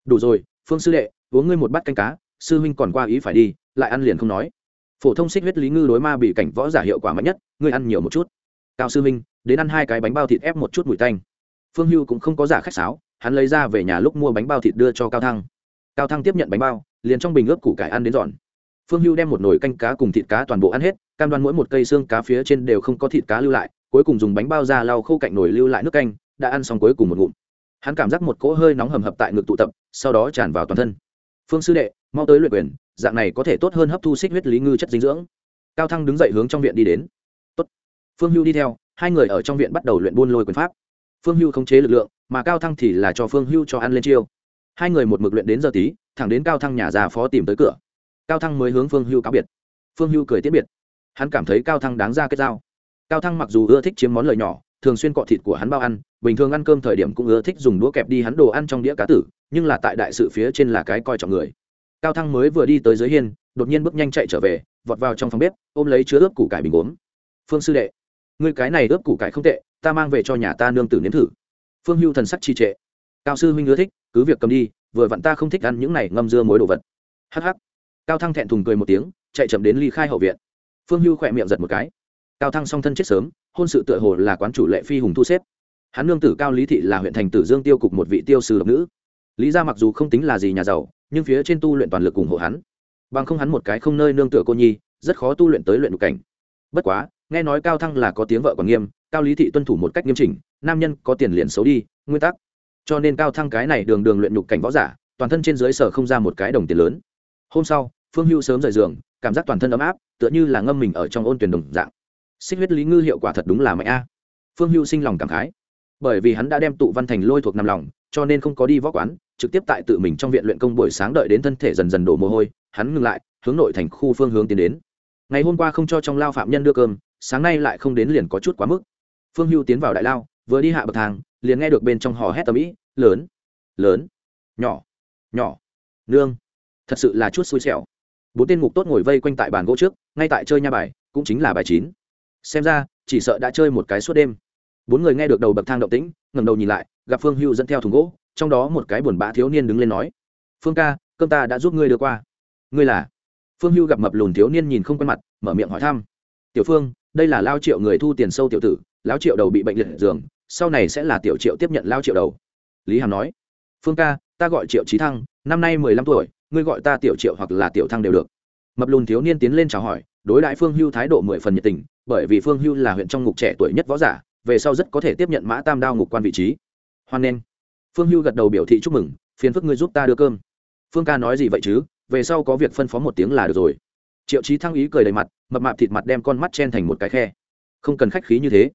Đủ rồi, phương sư đệ, uống ngươi một bát canh cá, sư huynh còn qua ý phải đi, lại ăn liền không nói. Phổ thông xích huyết lý ngư đối ma bị cảnh võ giả hiệu quả mạnh nhất, ngươi ăn nhiều một chút. Cao sư huynh, đến ăn hai cái bánh bao thịt ép một chút mùi tanh. Phương hưu cũng không có giả khách sáo, hắn lấy ra về nhà lúc mua bánh bao thịt đưa cho cao thăng cao thăng tiếp nhận bánh bao, liền trong bình ướp củ cải ăn đến giòn. Phương hưu đem một nồi canh cá cùng thịt cá toàn bộ ăn hết, cam đoan mỗi một cây xương cá phía trên đều không có thịt cá lưu lại, cuối cùng dùng bánh bao ra lau khô cạnh nồi lưu lại nước canh, đã ăn xong cuối cùng một ngụm. Hắn cảm giác một cỗ hơi nóng hầm hập tại ngực tụ tập, sau đó tràn vào toàn thân. Phương sư đệ, mau tới luyện quyền, dạng này có thể tốt hơn hấp thu xích huyết lý ngư chất dinh dưỡng. Cao thăng đứng dậy hướng trong viện đi đến. Tốt. phương hưu đi theo, hai người ở trong viện bắt đầu luyện buôn lôi quyền pháp. Phương hưu khống chế lực lượng, mà cao thăng thì là cho phương hưu cho ăn lên chiêu hai người một mực luyện đến giờ tí, thẳng đến cao thăng nhà già phó tìm tới cửa. Cao thăng mới hướng phương hưu cáo biệt. Phương hưu cười tiết biệt. Hắn cảm thấy cao thăng đáng ra kết giao cao thăng mặc dù ưa thích chiếm món lời nhỏ, thường xuyên cọ thịt của hắn bao ăn, bình thường ăn cơm thời điểm cũng ưa thích dùng đũa kẹp đi hắn đồ ăn trong đĩa cá tử, nhưng là tại đại sự phía trên là cái coi trọng người. Cao thăng mới vừa đi tới dưới hiên, đột nhiên bước nhanh chạy trở về, vọt vào trong phòng bếp, ôm lấy chứa ướp củ cải bình uống. Phương sư đệ, ngươi cái này ướp củ cải không tệ, ta mang về cho nhà ta nương tử nếm thử. Phương hưu thần sắc trì trệ cao sư huynh ưa thích, cứ việc cầm đi, vừa vặn ta không thích ăn những này ngâm dưa mối đồ vật. Hh cao thăng thẹn thùng cười một tiếng, chạy chậm đến ly khai hậu viện. Phương hưu khỏe miệng giật một cái. Cao thăng song thân chết sớm, hôn sự tựa hồ là quán chủ lệ phi hùng thu xếp. Hắn nương tử cao lý thị là huyện thành tử dương tiêu cục một vị tiêu sư độc nữ. Lý ra mặc dù không tính là gì nhà giàu, nhưng phía trên tu luyện toàn lực ủng hộ hắn. Bằng không hắn một cái không nơi nương tựa cô nhi, rất khó tu luyện tới luyện đục cảnh. Bất quá, nghe nói cao thăng là có tiếng vợ còn nghiêm, cao lý thị tuân thủ một cách nghiêm chỉnh, nam nhân có tiền liền xấu đi, nguyên tắc cho nên cao thăng cái này đường đường luyện nhục cảnh võ giả, toàn thân trên dưới sở không ra một cái đồng tiền lớn. Hôm sau, phương hưu sớm rời giường, cảm giác toàn thân ấm áp, tựa như là ngâm mình ở trong ôn tuyển đồng dạng. Xích huyết lý ngư hiệu quả thật đúng là mạnh a. Phương hưu sinh lòng cảm khái. Bởi vì hắn đã đem tụ văn thành lôi thuộc nằm lòng, cho nên không có đi võ quán, trực tiếp tại tự mình trong viện luyện công buổi sáng đợi đến thân thể dần dần đổ mồ hôi, hắn ngừng lại, hướng nội thành khu phương hướng tiến đến. Ngày hôm qua không cho trong lao phạm nhân đưa cơm, sáng nay lại không đến liền có chút quá mức. Phương hưu tiến vào đại lao, vừa đi hạ bậc thang liền nghe được bên trong hò hét tầm ĩ, lớn lớn, nhỏ nhỏ, nương. Thật sự là chút xui xẻo. Bốn tên ngục tốt ngồi vây quanh tại bàn gỗ trước, ngay tại chơi nha bài, cũng chính là bài chín. Xem ra, chỉ sợ đã chơi một cái suốt đêm. Bốn người nghe được đầu bậc thang động tĩnh, ngẩng đầu nhìn lại, gặp phương hưu dẫn theo thùng gỗ, trong đó một cái buồn bã thiếu niên đứng lên nói, phương ca, cơm ta đã giúp ngươi đưa qua. Ngươi là? Phương hưu gặp mập lùn thiếu niên nhìn không quen mặt, mở miệng hỏi thăm, tiểu phương, đây là lao triệu người thu tiền sâu tiểu tử, lao triệu đầu bị bệnh liệt giường sau này sẽ là tiểu triệu tiếp nhận lao triệu đầu. Lý hàm nói, phương ca, ta gọi triệu trí thăng, năm nay mười lăm tuổi, ngươi gọi ta tiểu triệu hoặc là tiểu thăng đều được. Mập lùn thiếu niên tiến lên chào hỏi, đối đại phương hưu thái độ mười phần nhiệt tình, bởi vì phương hưu là huyện trong ngục trẻ tuổi nhất võ giả, về sau rất có thể tiếp nhận mã tam đao ngục quan vị trí. Hoan nghênh. Phương hưu gật đầu biểu thị chúc mừng, phiền phức ngươi giúp ta đưa cơm. Phương ca nói gì vậy chứ? Về sau có việc phân phó một tiếng là được rồi. Triệu trí thăng ý cười đầy mặt, mập mạp thịt mặt đem con mắt chen thành một cái khe. Không cần khách khí như thế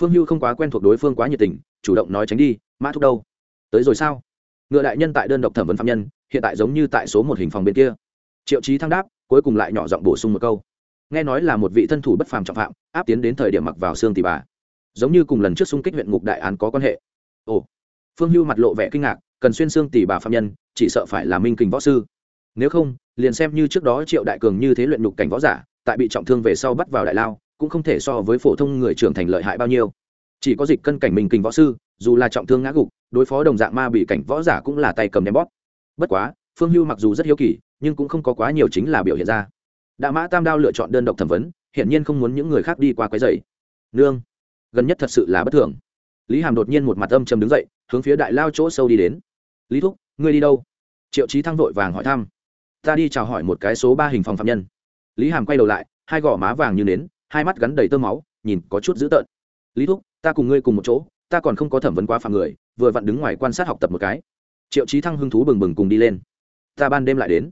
phương hưu không quá quen thuộc đối phương quá nhiệt tình, chủ động nói tránh đi, mã thúc đâu? Tới rồi sao? Ngựa đại nhân tại đơn độc thẩm vấn phạm nhân, hiện tại giống như tại số một hình phòng bên kia. Triệu trí thăng đáp, cuối cùng lại nhỏ giọng bổ sung một câu. Nghe nói là một vị thân thủ bất phàm trọng phạm, áp tiến đến thời điểm mặc vào xương tỷ bà. Giống như cùng lần trước xung kích huyện ngục đại án có quan hệ. Ồ. Phương hưu mặt lộ vẻ kinh ngạc, cần xuyên xương tỷ bà phạm nhân, chỉ sợ phải là minh kình võ sư. Nếu không, liền xem như trước đó triệu đại cường như thế luyện nhục cảnh võ giả, tại bị trọng thương về sau bắt vào đại lao cũng không thể so với phổ thông người trưởng thành lợi hại bao nhiêu. Chỉ có dịch cân cảnh mình kình võ sư, dù là trọng thương ngã gục, đối phó đồng dạng ma bị cảnh võ giả cũng là tay cầm đem bóp. Bất quá, phương hưu mặc dù rất hiếu kỳ, nhưng cũng không có quá nhiều chính là biểu hiện ra. Đạ mã tam đao lựa chọn đơn độc thẩm vấn, hiển nhiên không muốn những người khác đi qua quái dày nương, gần nhất thật sự là bất thường. Lý hàm đột nhiên một mặt âm chầm đứng dậy, hướng phía đại lao chỗ sâu đi đến. Lý thúc, ngươi đi đâu? Triệu trí thăng vội vàng hỏi thăm. Ta đi chào hỏi một cái số ba hình phòng phạm nhân. Lý hàm quay đầu lại, hai gò má vàng như nến hai mắt gắn đầy tơ máu, nhìn có chút dữ tợn. Lý thúc, ta cùng ngươi cùng một chỗ, ta còn không có thẩm vấn quá phạm người, vừa vặn đứng ngoài quan sát học tập một cái. Triệu trí thăng hưng thú bừng bừng cùng đi lên. Ta ban đêm lại đến.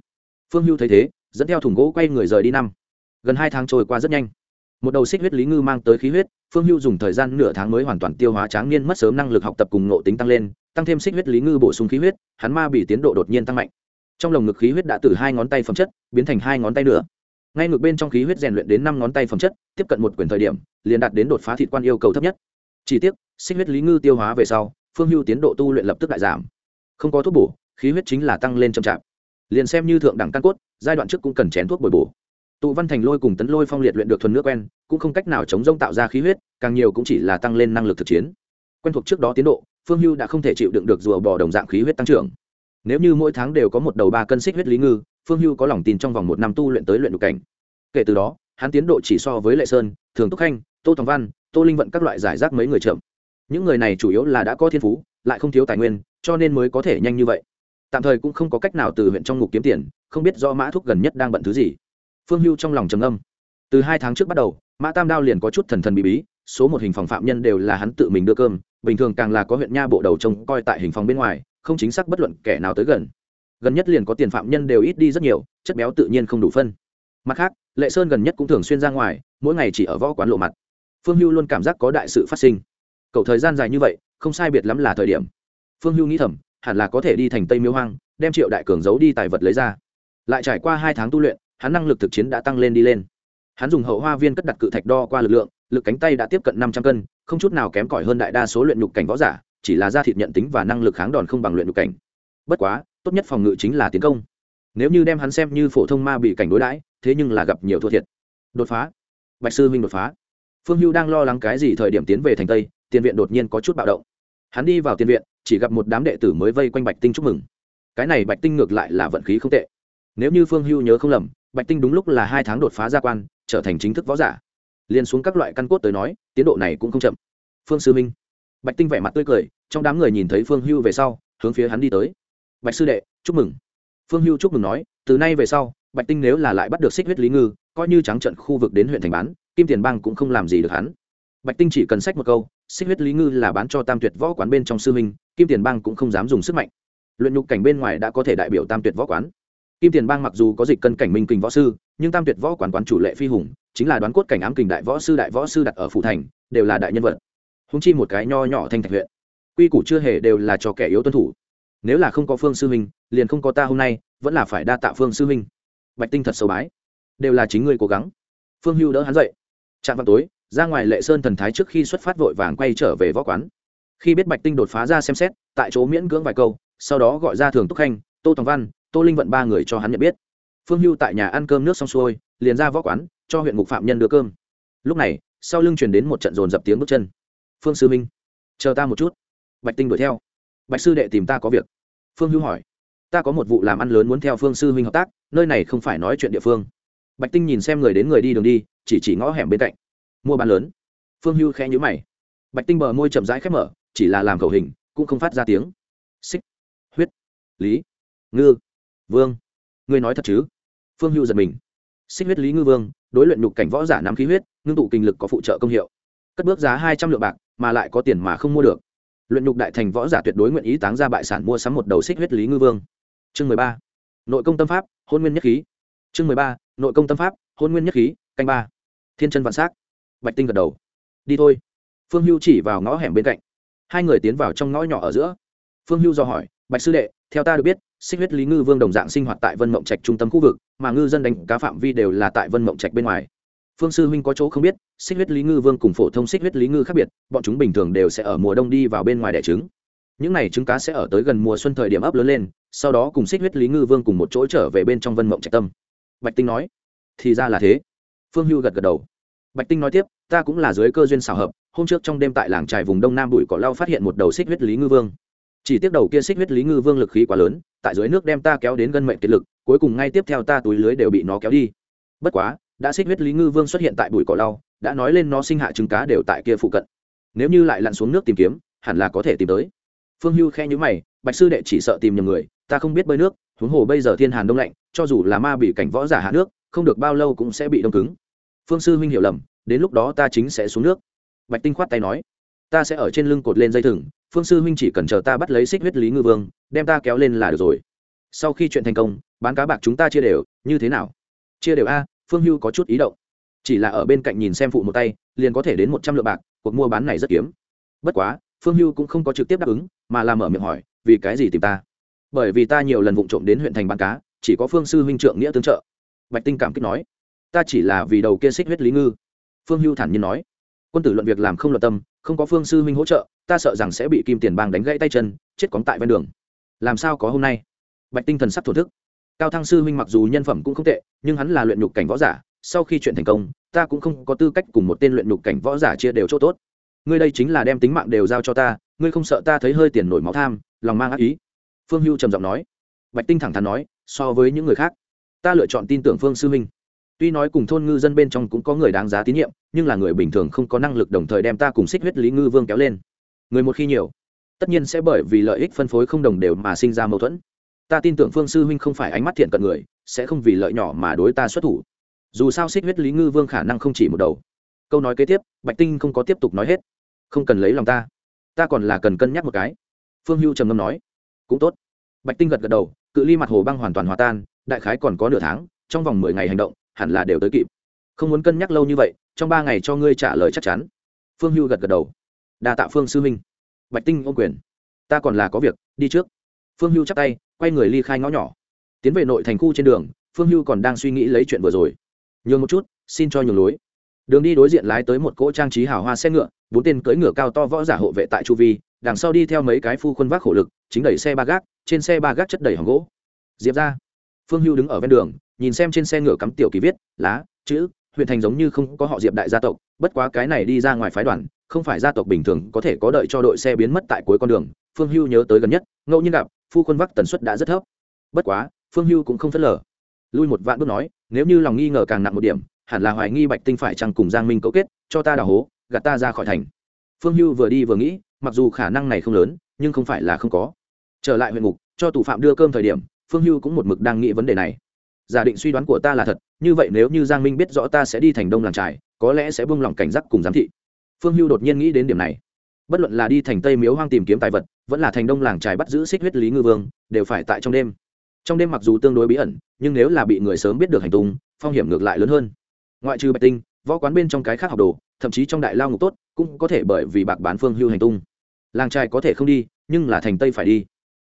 Phương hưu thấy thế, dẫn theo thùng gỗ quay người rời đi năm. Gần hai tháng trôi qua rất nhanh. Một đầu xích huyết lý ngư mang tới khí huyết, phương hưu dùng thời gian nửa tháng mới hoàn toàn tiêu hóa tráng niên mất sớm năng lực học tập cùng nộ tính tăng lên, tăng thêm xích huyết lý ngư bổ sung khí huyết, hắn ma bị tiến độ đột nhiên tăng mạnh. Trong lồng ngực khí huyết đã từ hai ngón tay phẩm chất, biến thành hai ngón tay nữa ngay ngược bên trong khí huyết rèn luyện đến năm ngón tay phẩm chất, tiếp cận một quyển thời điểm, liền đạt đến đột phá thịt quan yêu cầu thấp nhất. Chỉ tiếc xích huyết lý ngư tiêu hóa về sau, phương hưu tiến độ tu luyện lập tức đại giảm. Không có thuốc bổ, khí huyết chính là tăng lên chậm chạp. Liền xem như thượng đẳng căn cốt, giai đoạn trước cũng cần chén thuốc bồi bổ. Tụ văn thành lôi cùng tấn lôi phong liệt luyện được thuần nước quen, cũng không cách nào chống rông tạo ra khí huyết, càng nhiều cũng chỉ là tăng lên năng lực thực chiến. Quen thuộc trước đó tiến độ, phương hưu đã không thể chịu đựng được rùa bò đồng dạng khí huyết tăng trưởng. Nếu như mỗi tháng đều có một đầu ba cân xích huyết lý ngư phương hưu có lòng tin trong vòng một năm tu luyện tới luyện đục cảnh. Kể từ đó, hắn tiến độ chỉ so với lệ sơn, thường túc khanh, tô tòng văn, tô linh vận các loại giải rác mấy người chậm. Những người này chủ yếu là đã có thiên phú, lại không thiếu tài nguyên, cho nên mới có thể nhanh như vậy. Tạm thời cũng không có cách nào từ huyện trong ngục kiếm tiền, không biết do mã thuốc gần nhất đang bận thứ gì. Phương hưu trong lòng trầm âm từ hai tháng trước bắt đầu, mã tam đao liền có chút thần thần bí bí, số một hình phòng phạm nhân đều là hắn tự mình đưa cơm, bình thường càng là có huyện nha bộ đầu trông coi tại hình phòng bên ngoài, không chính xác bất luận kẻ nào tới gần gần nhất liền có tiền phạm nhân đều ít đi rất nhiều, chất béo tự nhiên không đủ phân. Mặt khác, lệ sơn gần nhất cũng thường xuyên ra ngoài, mỗi ngày chỉ ở võ quán lộ mặt. Phương hưu luôn cảm giác có đại sự phát sinh. Cậu thời gian dài như vậy, không sai biệt lắm là thời điểm. Phương hưu nghĩ thầm, hẳn là có thể đi thành tây miếu hoang, đem triệu đại cường giấu đi tài vật lấy ra. Lại trải qua hai tháng tu luyện, hắn năng lực thực chiến đã tăng lên đi lên. Hắn dùng hậu hoa viên cất đặt cự thạch đo qua lực lượng, lực cánh tay đã tiếp cận năm trăm cân, không chút nào kém cỏi hơn đại đa số luyện nhục cảnh võ giả, chỉ là da thịt nhận tính và năng lực kháng đòn không bằng luyện nhục cảnh. Bất quá tốt nhất phòng ngự chính là tiến công. Nếu như đem hắn xem như phổ thông ma bị cảnh đối đãi, thế nhưng là gặp nhiều thua thiệt. Đột phá. Bạch sư minh đột phá. Phương hưu đang lo lắng cái gì thời điểm tiến về thành tây, tiền viện đột nhiên có chút bạo động. Hắn đi vào tiền viện, chỉ gặp một đám đệ tử mới vây quanh bạch tinh chúc mừng. Cái này bạch tinh ngược lại là vận khí không tệ. Nếu như phương hưu nhớ không lầm, bạch tinh đúng lúc là hai tháng đột phá gia quan, trở thành chính thức võ giả. Liền xuống các loại căn cốt tới nói, tiến độ này cũng không chậm. Phương sư minh. Bạch tinh vẻ mặt tươi cười, trong đám người nhìn thấy phương hưu về sau, hướng phía hắn đi tới bạch sư đệ, chúc mừng. Phương hưu chúc mừng nói, từ nay về sau, bạch tinh nếu là lại bắt được xích huyết lý ngư, coi như trắng trận khu vực đến huyện thành bán, kim tiền bang cũng không làm gì được hắn. Bạch tinh chỉ cần sách một câu, xích huyết lý ngư là bán cho tam tuyệt võ quán bên trong sư minh kim tiền bang cũng không dám dùng sức mạnh. Luyện nhục cảnh bên ngoài đã có thể đại biểu tam tuyệt võ quán. Kim tiền bang mặc dù có dịch cân cảnh minh kình võ sư, nhưng tam tuyệt võ quán quán chủ lệ phi hùng, chính là đoán cốt cảnh ám kình đại võ sư đại võ sư đặt ở phủ thành, đều là đại nhân vật. Húng chi một cái nho nhỏ thanh thạch huyện, quy củ chưa hề đều là cho kẻ yếu tuân thủ nếu là không có phương sư huynh, liền không có ta hôm nay, vẫn là phải đa tạ phương sư huynh. Bạch tinh thật sâu bái. Đều là chính ngươi cố gắng. Phương hưu đỡ hắn dậy. Chạm vào tối, ra ngoài lệ sơn thần thái trước khi xuất phát vội vàng quay trở về võ quán. Khi biết bạch tinh đột phá ra xem xét, tại chỗ miễn cưỡng vài câu, sau đó gọi ra thường túc khanh, tô tòng văn, tô linh vận ba người cho hắn nhận biết. Phương hưu tại nhà ăn cơm nước xong xuôi, liền ra võ quán, cho huyện ngục phạm nhân đưa cơm. Lúc này, sau lưng truyền đến một trận dồn dập tiếng bước chân. Phương sư minh chờ ta một chút. Bạch tinh đuổi theo bạch sư đệ tìm ta có việc. Phương hưu hỏi. Ta có một vụ làm ăn lớn muốn theo phương sư huynh hợp tác, nơi này không phải nói chuyện địa phương. Bạch tinh nhìn xem người đến người đi đường đi, chỉ chỉ ngõ hẻm bên cạnh. Mua bán lớn. Phương hưu khẽ nhữ mày. Bạch tinh bờ môi chậm rãi khép mở, chỉ là làm khẩu hình, cũng không phát ra tiếng. Xích. Huyết. Lý. Ngư. Vương. Ngươi nói thật chứ? Phương hưu giật mình. Xích huyết lý ngư vương, đối luyện nhục cảnh võ giả nắm khí huyết, ngưng tụ kinh lực có phụ trợ công hiệu. Cất bước giá hai trăm lượng bạc, mà lại có tiền mà không mua được luyện nhục đại thành võ giả tuyệt đối nguyện ý táng ra bại sản mua sắm một đầu xích huyết lý ngư vương. Chương mười ba. Nội công tâm pháp, hôn nguyên nhất khí. Chương mười ba. Nội công tâm pháp, hôn nguyên nhất khí, canh ba. Thiên chân vạn s á c bạch tinh gật đầu. Đi thôi. Phương hưu chỉ vào ngõ hẻm bên cạnh. Hai người tiến vào trong ngõ nhỏ ở giữa. Phương hưu do hỏi, bạch sư đệ, theo ta được biết, xích huyết lý ngư vương đồng dạng sinh hoạt tại vân mộng trạch trung tâm khu vực, mà ngư dân đánh cá phạm vi đều là tại vân mộng trạch bên ngoài phương sư huynh có chỗ không biết, xích huyết lý ngư vương cùng phổ thông xích huyết lý ngư khác biệt, bọn chúng bình thường đều sẽ ở mùa đông đi vào bên ngoài đẻ trứng. Những n à y trứng cá sẽ ở tới gần mùa xuân thời điểm ấp lớn lên, sau đó cùng xích huyết lý ngư vương cùng một chỗ trở về bên trong vân mộng trạch tâm. Bạch tinh nói, thì ra là thế. Phương hưu gật gật đầu. Bạch tinh nói tiếp, ta cũng là dưới cơ duyên xảo hợp, hôm trước trong đêm tại làng trài vùng đông nam bụi cỏ lau phát hiện một đầu xích huyết lý ngư vương. Chỉ tiếc đầu kia xích huyết lý ngư vương lực khí quá lớn, tại dưới nước đem ta kéo đến gân mệnh kiệt lực, cuối cùng ngay tiếp theo ta túi lưới đều bị nó kéo đi. Bất quá đã xích huyết lý ngư vương xuất hiện tại bụi cỏ lau, đã nói lên nó sinh hạ trứng cá đều tại kia phụ cận. Nếu như lại lặn xuống nước tìm kiếm, hẳn là có thể tìm tới. Phương hưu khe nhữ mày, bạch sư đệ chỉ sợ tìm nhầm người, ta không biết bơi nước, huống hồ bây giờ thiên hàn đông lạnh, cho dù là ma bị cảnh võ giả hạ nước, không được bao lâu cũng sẽ bị đông cứng. Phương sư huynh hiểu lầm, đến lúc đó ta chính sẽ xuống nước. Bạch tinh khoát tay nói, ta sẽ ở trên lưng cột lên dây thừng, phương sư huynh chỉ cần chờ ta bắt lấy xích huyết lý ngư vương, đem ta kéo lên là được rồi. Sau khi chuyện thành công, bán cá bạc chúng ta chia đều, như thế nào? Chia đều a phương hưu có chút ý động. Chỉ là ở bên cạnh nhìn xem phụ một tay, liền có thể đến một trăm lượng bạc, cuộc mua bán này rất kiếm. Bất quá, phương hưu cũng không có trực tiếp đáp ứng, mà làm mở miệng hỏi, vì cái gì tìm ta? Bởi vì ta nhiều lần vụng trộm đến huyện thành bán cá, chỉ có phương sư huynh trượng nghĩa tương trợ. Bạch tinh cảm kích nói, ta chỉ là vì đầu kia xích huyết lý ngư. Phương hưu thản nhiên nói, quân tử luận việc làm không luận tâm, không có phương sư huynh hỗ trợ, ta sợ rằng sẽ bị kim tiền bang đánh gãy tay chân, chết cóng tại ven đường. Làm sao có hôm nay? Bạch tinh thần sắc thổ thức cao thăng sư huynh mặc dù nhân phẩm cũng không tệ, nhưng hắn là luyện nhục cảnh võ giả, sau khi chuyện thành công, ta cũng không có tư cách cùng một tên luyện nhục cảnh võ giả chia đều chỗ tốt. Ngươi đây chính là đem tính mạng đều giao cho ta, ngươi không sợ ta thấy hơi tiền nổi máu tham, lòng mang ác ý? Phương hưu trầm giọng nói. Bạch tinh thẳng thắn nói, so với những người khác, ta lựa chọn tin tưởng phương sư huynh. Tuy nói cùng thôn ngư dân bên trong cũng có người đáng giá tín nhiệm, nhưng là người bình thường không có năng lực đồng thời đem ta cùng xích huyết lý ngư vương kéo lên. Người một khi nhiều, tất nhiên sẽ bởi vì lợi ích phân phối không đồng đều mà sinh ra mâu thuẫn ta tin tưởng phương sư huynh không phải ánh mắt thiện cận người, sẽ không vì lợi nhỏ mà đối ta xuất thủ. Dù sao xích huyết lý ngư vương khả năng không chỉ một đầu. Câu nói kế tiếp, bạch tinh không có tiếp tục nói hết. Không cần lấy lòng ta. Ta còn là cần cân nhắc một cái. Phương hưu trầm ngâm nói. Cũng tốt. Bạch tinh gật gật đầu, cự ly mặt hồ băng hoàn toàn hòa tan, đại khái còn có nửa tháng, trong vòng mười ngày hành động, hẳn là đều tới kịp. Không muốn cân nhắc lâu như vậy, trong ba ngày cho ngươi trả lời chắc chắn. Phương hưu gật gật đầu. Đa tạ phương sư minh bạch tinh ô quyền. Ta còn là có việc, đi trước. Phương hưu chắp tay quay người ly khai ngõ nhỏ. Tiến về nội thành khu trên đường, phương hưu còn đang suy nghĩ lấy chuyện vừa rồi. Nhường một chút, xin cho nhường lối. Đường đi đối diện lái tới một cỗ trang trí hào hoa xe ngựa, bốn tên cưỡi ngựa cao to võ giả hộ vệ tại chu vi, đằng sau đi theo mấy cái phu quân vác khổ lực, chính đẩy xe ba gác, trên xe ba gác chất đầy hỏng gỗ. Diệp ra. Phương hưu đứng ở ven đường, nhìn xem trên xe ngựa cắm tiểu kỳ viết, lá, chữ, huyện thành giống như không có họ diệp đại gia tộc, bất quá cái này đi ra ngoài phái đoàn, không phải gia tộc bình thường có thể có đợi cho đội xe biến mất tại cuối con đường, phương hưu nhớ tới gần nhất, ngẫu nhiên gặp phu quân vác tần suất đã rất thấp. Bất quá, phương hưu cũng không phớt lờ. Lui một vạn bước nói, nếu như lòng nghi ngờ càng nặng một điểm, hẳn là hoài nghi bạch tinh phải chăng cùng giang minh cấu kết, cho ta đào hố, gạt ta ra khỏi thành. Phương hưu vừa đi vừa nghĩ, mặc dù khả năng này không lớn, nhưng không phải là không có. Trở lại huyện ngục, cho tù phạm đưa cơm thời điểm, phương hưu cũng một mực đang nghĩ vấn đề này. Giả định suy đoán của ta là thật, như vậy nếu như giang minh biết rõ ta sẽ đi thành đông làng trài có lẽ sẽ buông lỏng cảnh giác cùng giám thị. Phương hưu đột nhiên nghĩ đến điểm này. Bất luận là đi thành tây miếu hoang tìm kiếm tài vật vẫn là thành đông làng trài bắt giữ xích huyết lý ngư vương, đều phải tại trong đêm. Trong đêm mặc dù tương đối bí ẩn, nhưng nếu là bị người sớm biết được hành tung, phong hiểm ngược lại lớn hơn. Ngoại trừ bạch tinh, võ quán bên trong cái khác học đồ, thậm chí trong đại lao ngục tốt, cũng có thể bởi vì bạc bán phương hưu hành tung. Làng trai có thể không đi, nhưng là thành tây phải đi.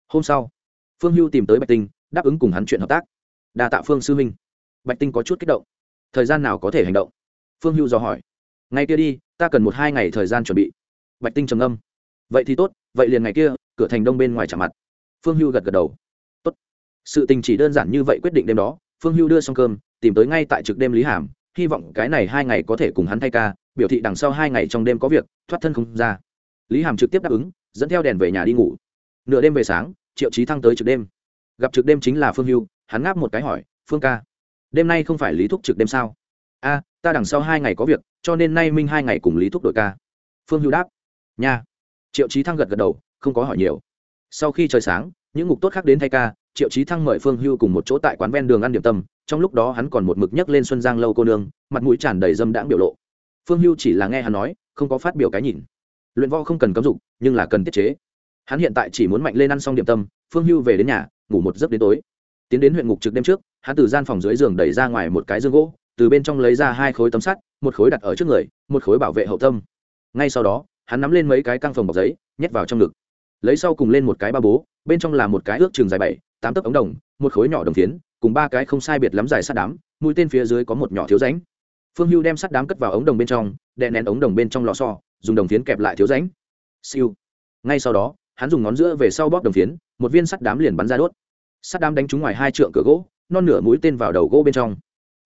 Hôm sau, phương hưu tìm tới bạch tinh, đáp ứng cùng hắn chuyện hợp tác. Đa tạ phương sư minh. Bạch tinh có chút kích động. Thời gian nào có thể hành động? Phương hưu dò hỏi. Ngay kia đi, ta cần một hai ngày thời gian chuẩn bị. Bạch tinh trầm âm vậy thì tốt vậy liền ngày kia, cửa thành đông bên ngoài trả mặt. Phương hưu gật gật đầu. Tốt. Sự tình chỉ đơn giản như vậy quyết định đêm đó, phương hưu đưa xong cơm, tìm tới ngay tại trực đêm lý hàm, hy vọng cái này hai ngày có thể cùng hắn thay ca, biểu thị đằng sau hai ngày trong đêm có việc, thoát thân không ra. Lý hàm trực tiếp đáp ứng, dẫn theo đèn về nhà đi ngủ. Nửa đêm về sáng, triệu trí thăng tới trực đêm. Gặp trực đêm chính là phương hưu, hắn ngáp một cái hỏi, phương ca, đêm nay không phải lý thúc trực đêm sao? A, ta đằng sau hai ngày có việc, cho nên nay minh hai ngày cùng lý thúc đội ca. Phương hưu đáp, nha triệu trí thăng gật gật đầu, không có hỏi nhiều. Sau khi trời sáng, những ngục tốt khác đến thay ca, triệu trí thăng mời phương hưu cùng một chỗ tại quán ven đường ăn điểm tâm, trong lúc đó hắn còn một mực nhấc lên xuân giang lâu cô nương, mặt mũi tràn đầy dâm đãng biểu lộ. Phương hưu chỉ là nghe hắn nói, không có phát biểu cái nhìn. Luyện võ không cần cấm dục, nhưng là cần tiết chế. Hắn hiện tại chỉ muốn mạnh lên ăn xong điểm tâm, phương hưu về đến nhà, ngủ một giấc đến tối. Tiến đến huyện ngục trực đêm trước, hắn từ gian phòng dưới giường đẩy ra ngoài một cái giường gỗ, từ bên trong lấy ra hai khối tấm sắt, một khối đặt ở trước người, một khối bảo vệ hậu tâm. Ngay sau đó hắn nắm lên mấy cái căng phòng bọc giấy, nhét vào trong ngực. Lấy sau cùng lên một cái ba bố, bên trong là một cái ước chừng dài bảy, tám tấc ống đồng, một khối nhỏ đồng phiến, cùng ba cái không sai biệt lắm dài sắt đám, mũi tên phía dưới có một nhỏ thiếu ránh phương hưu đem sắt đám cất vào ống đồng bên trong, đè nén ống đồng bên trong lò xo, dùng đồng phiến kẹp lại thiếu ránh siêu. Ngay sau đó, hắn dùng ngón giữa về sau bóp đồng phiến, một viên sắt đám liền bắn ra đốt. Sắt đám đánh trúng ngoài hai trượng cửa gỗ, non nửa mũi tên vào đầu gỗ bên trong.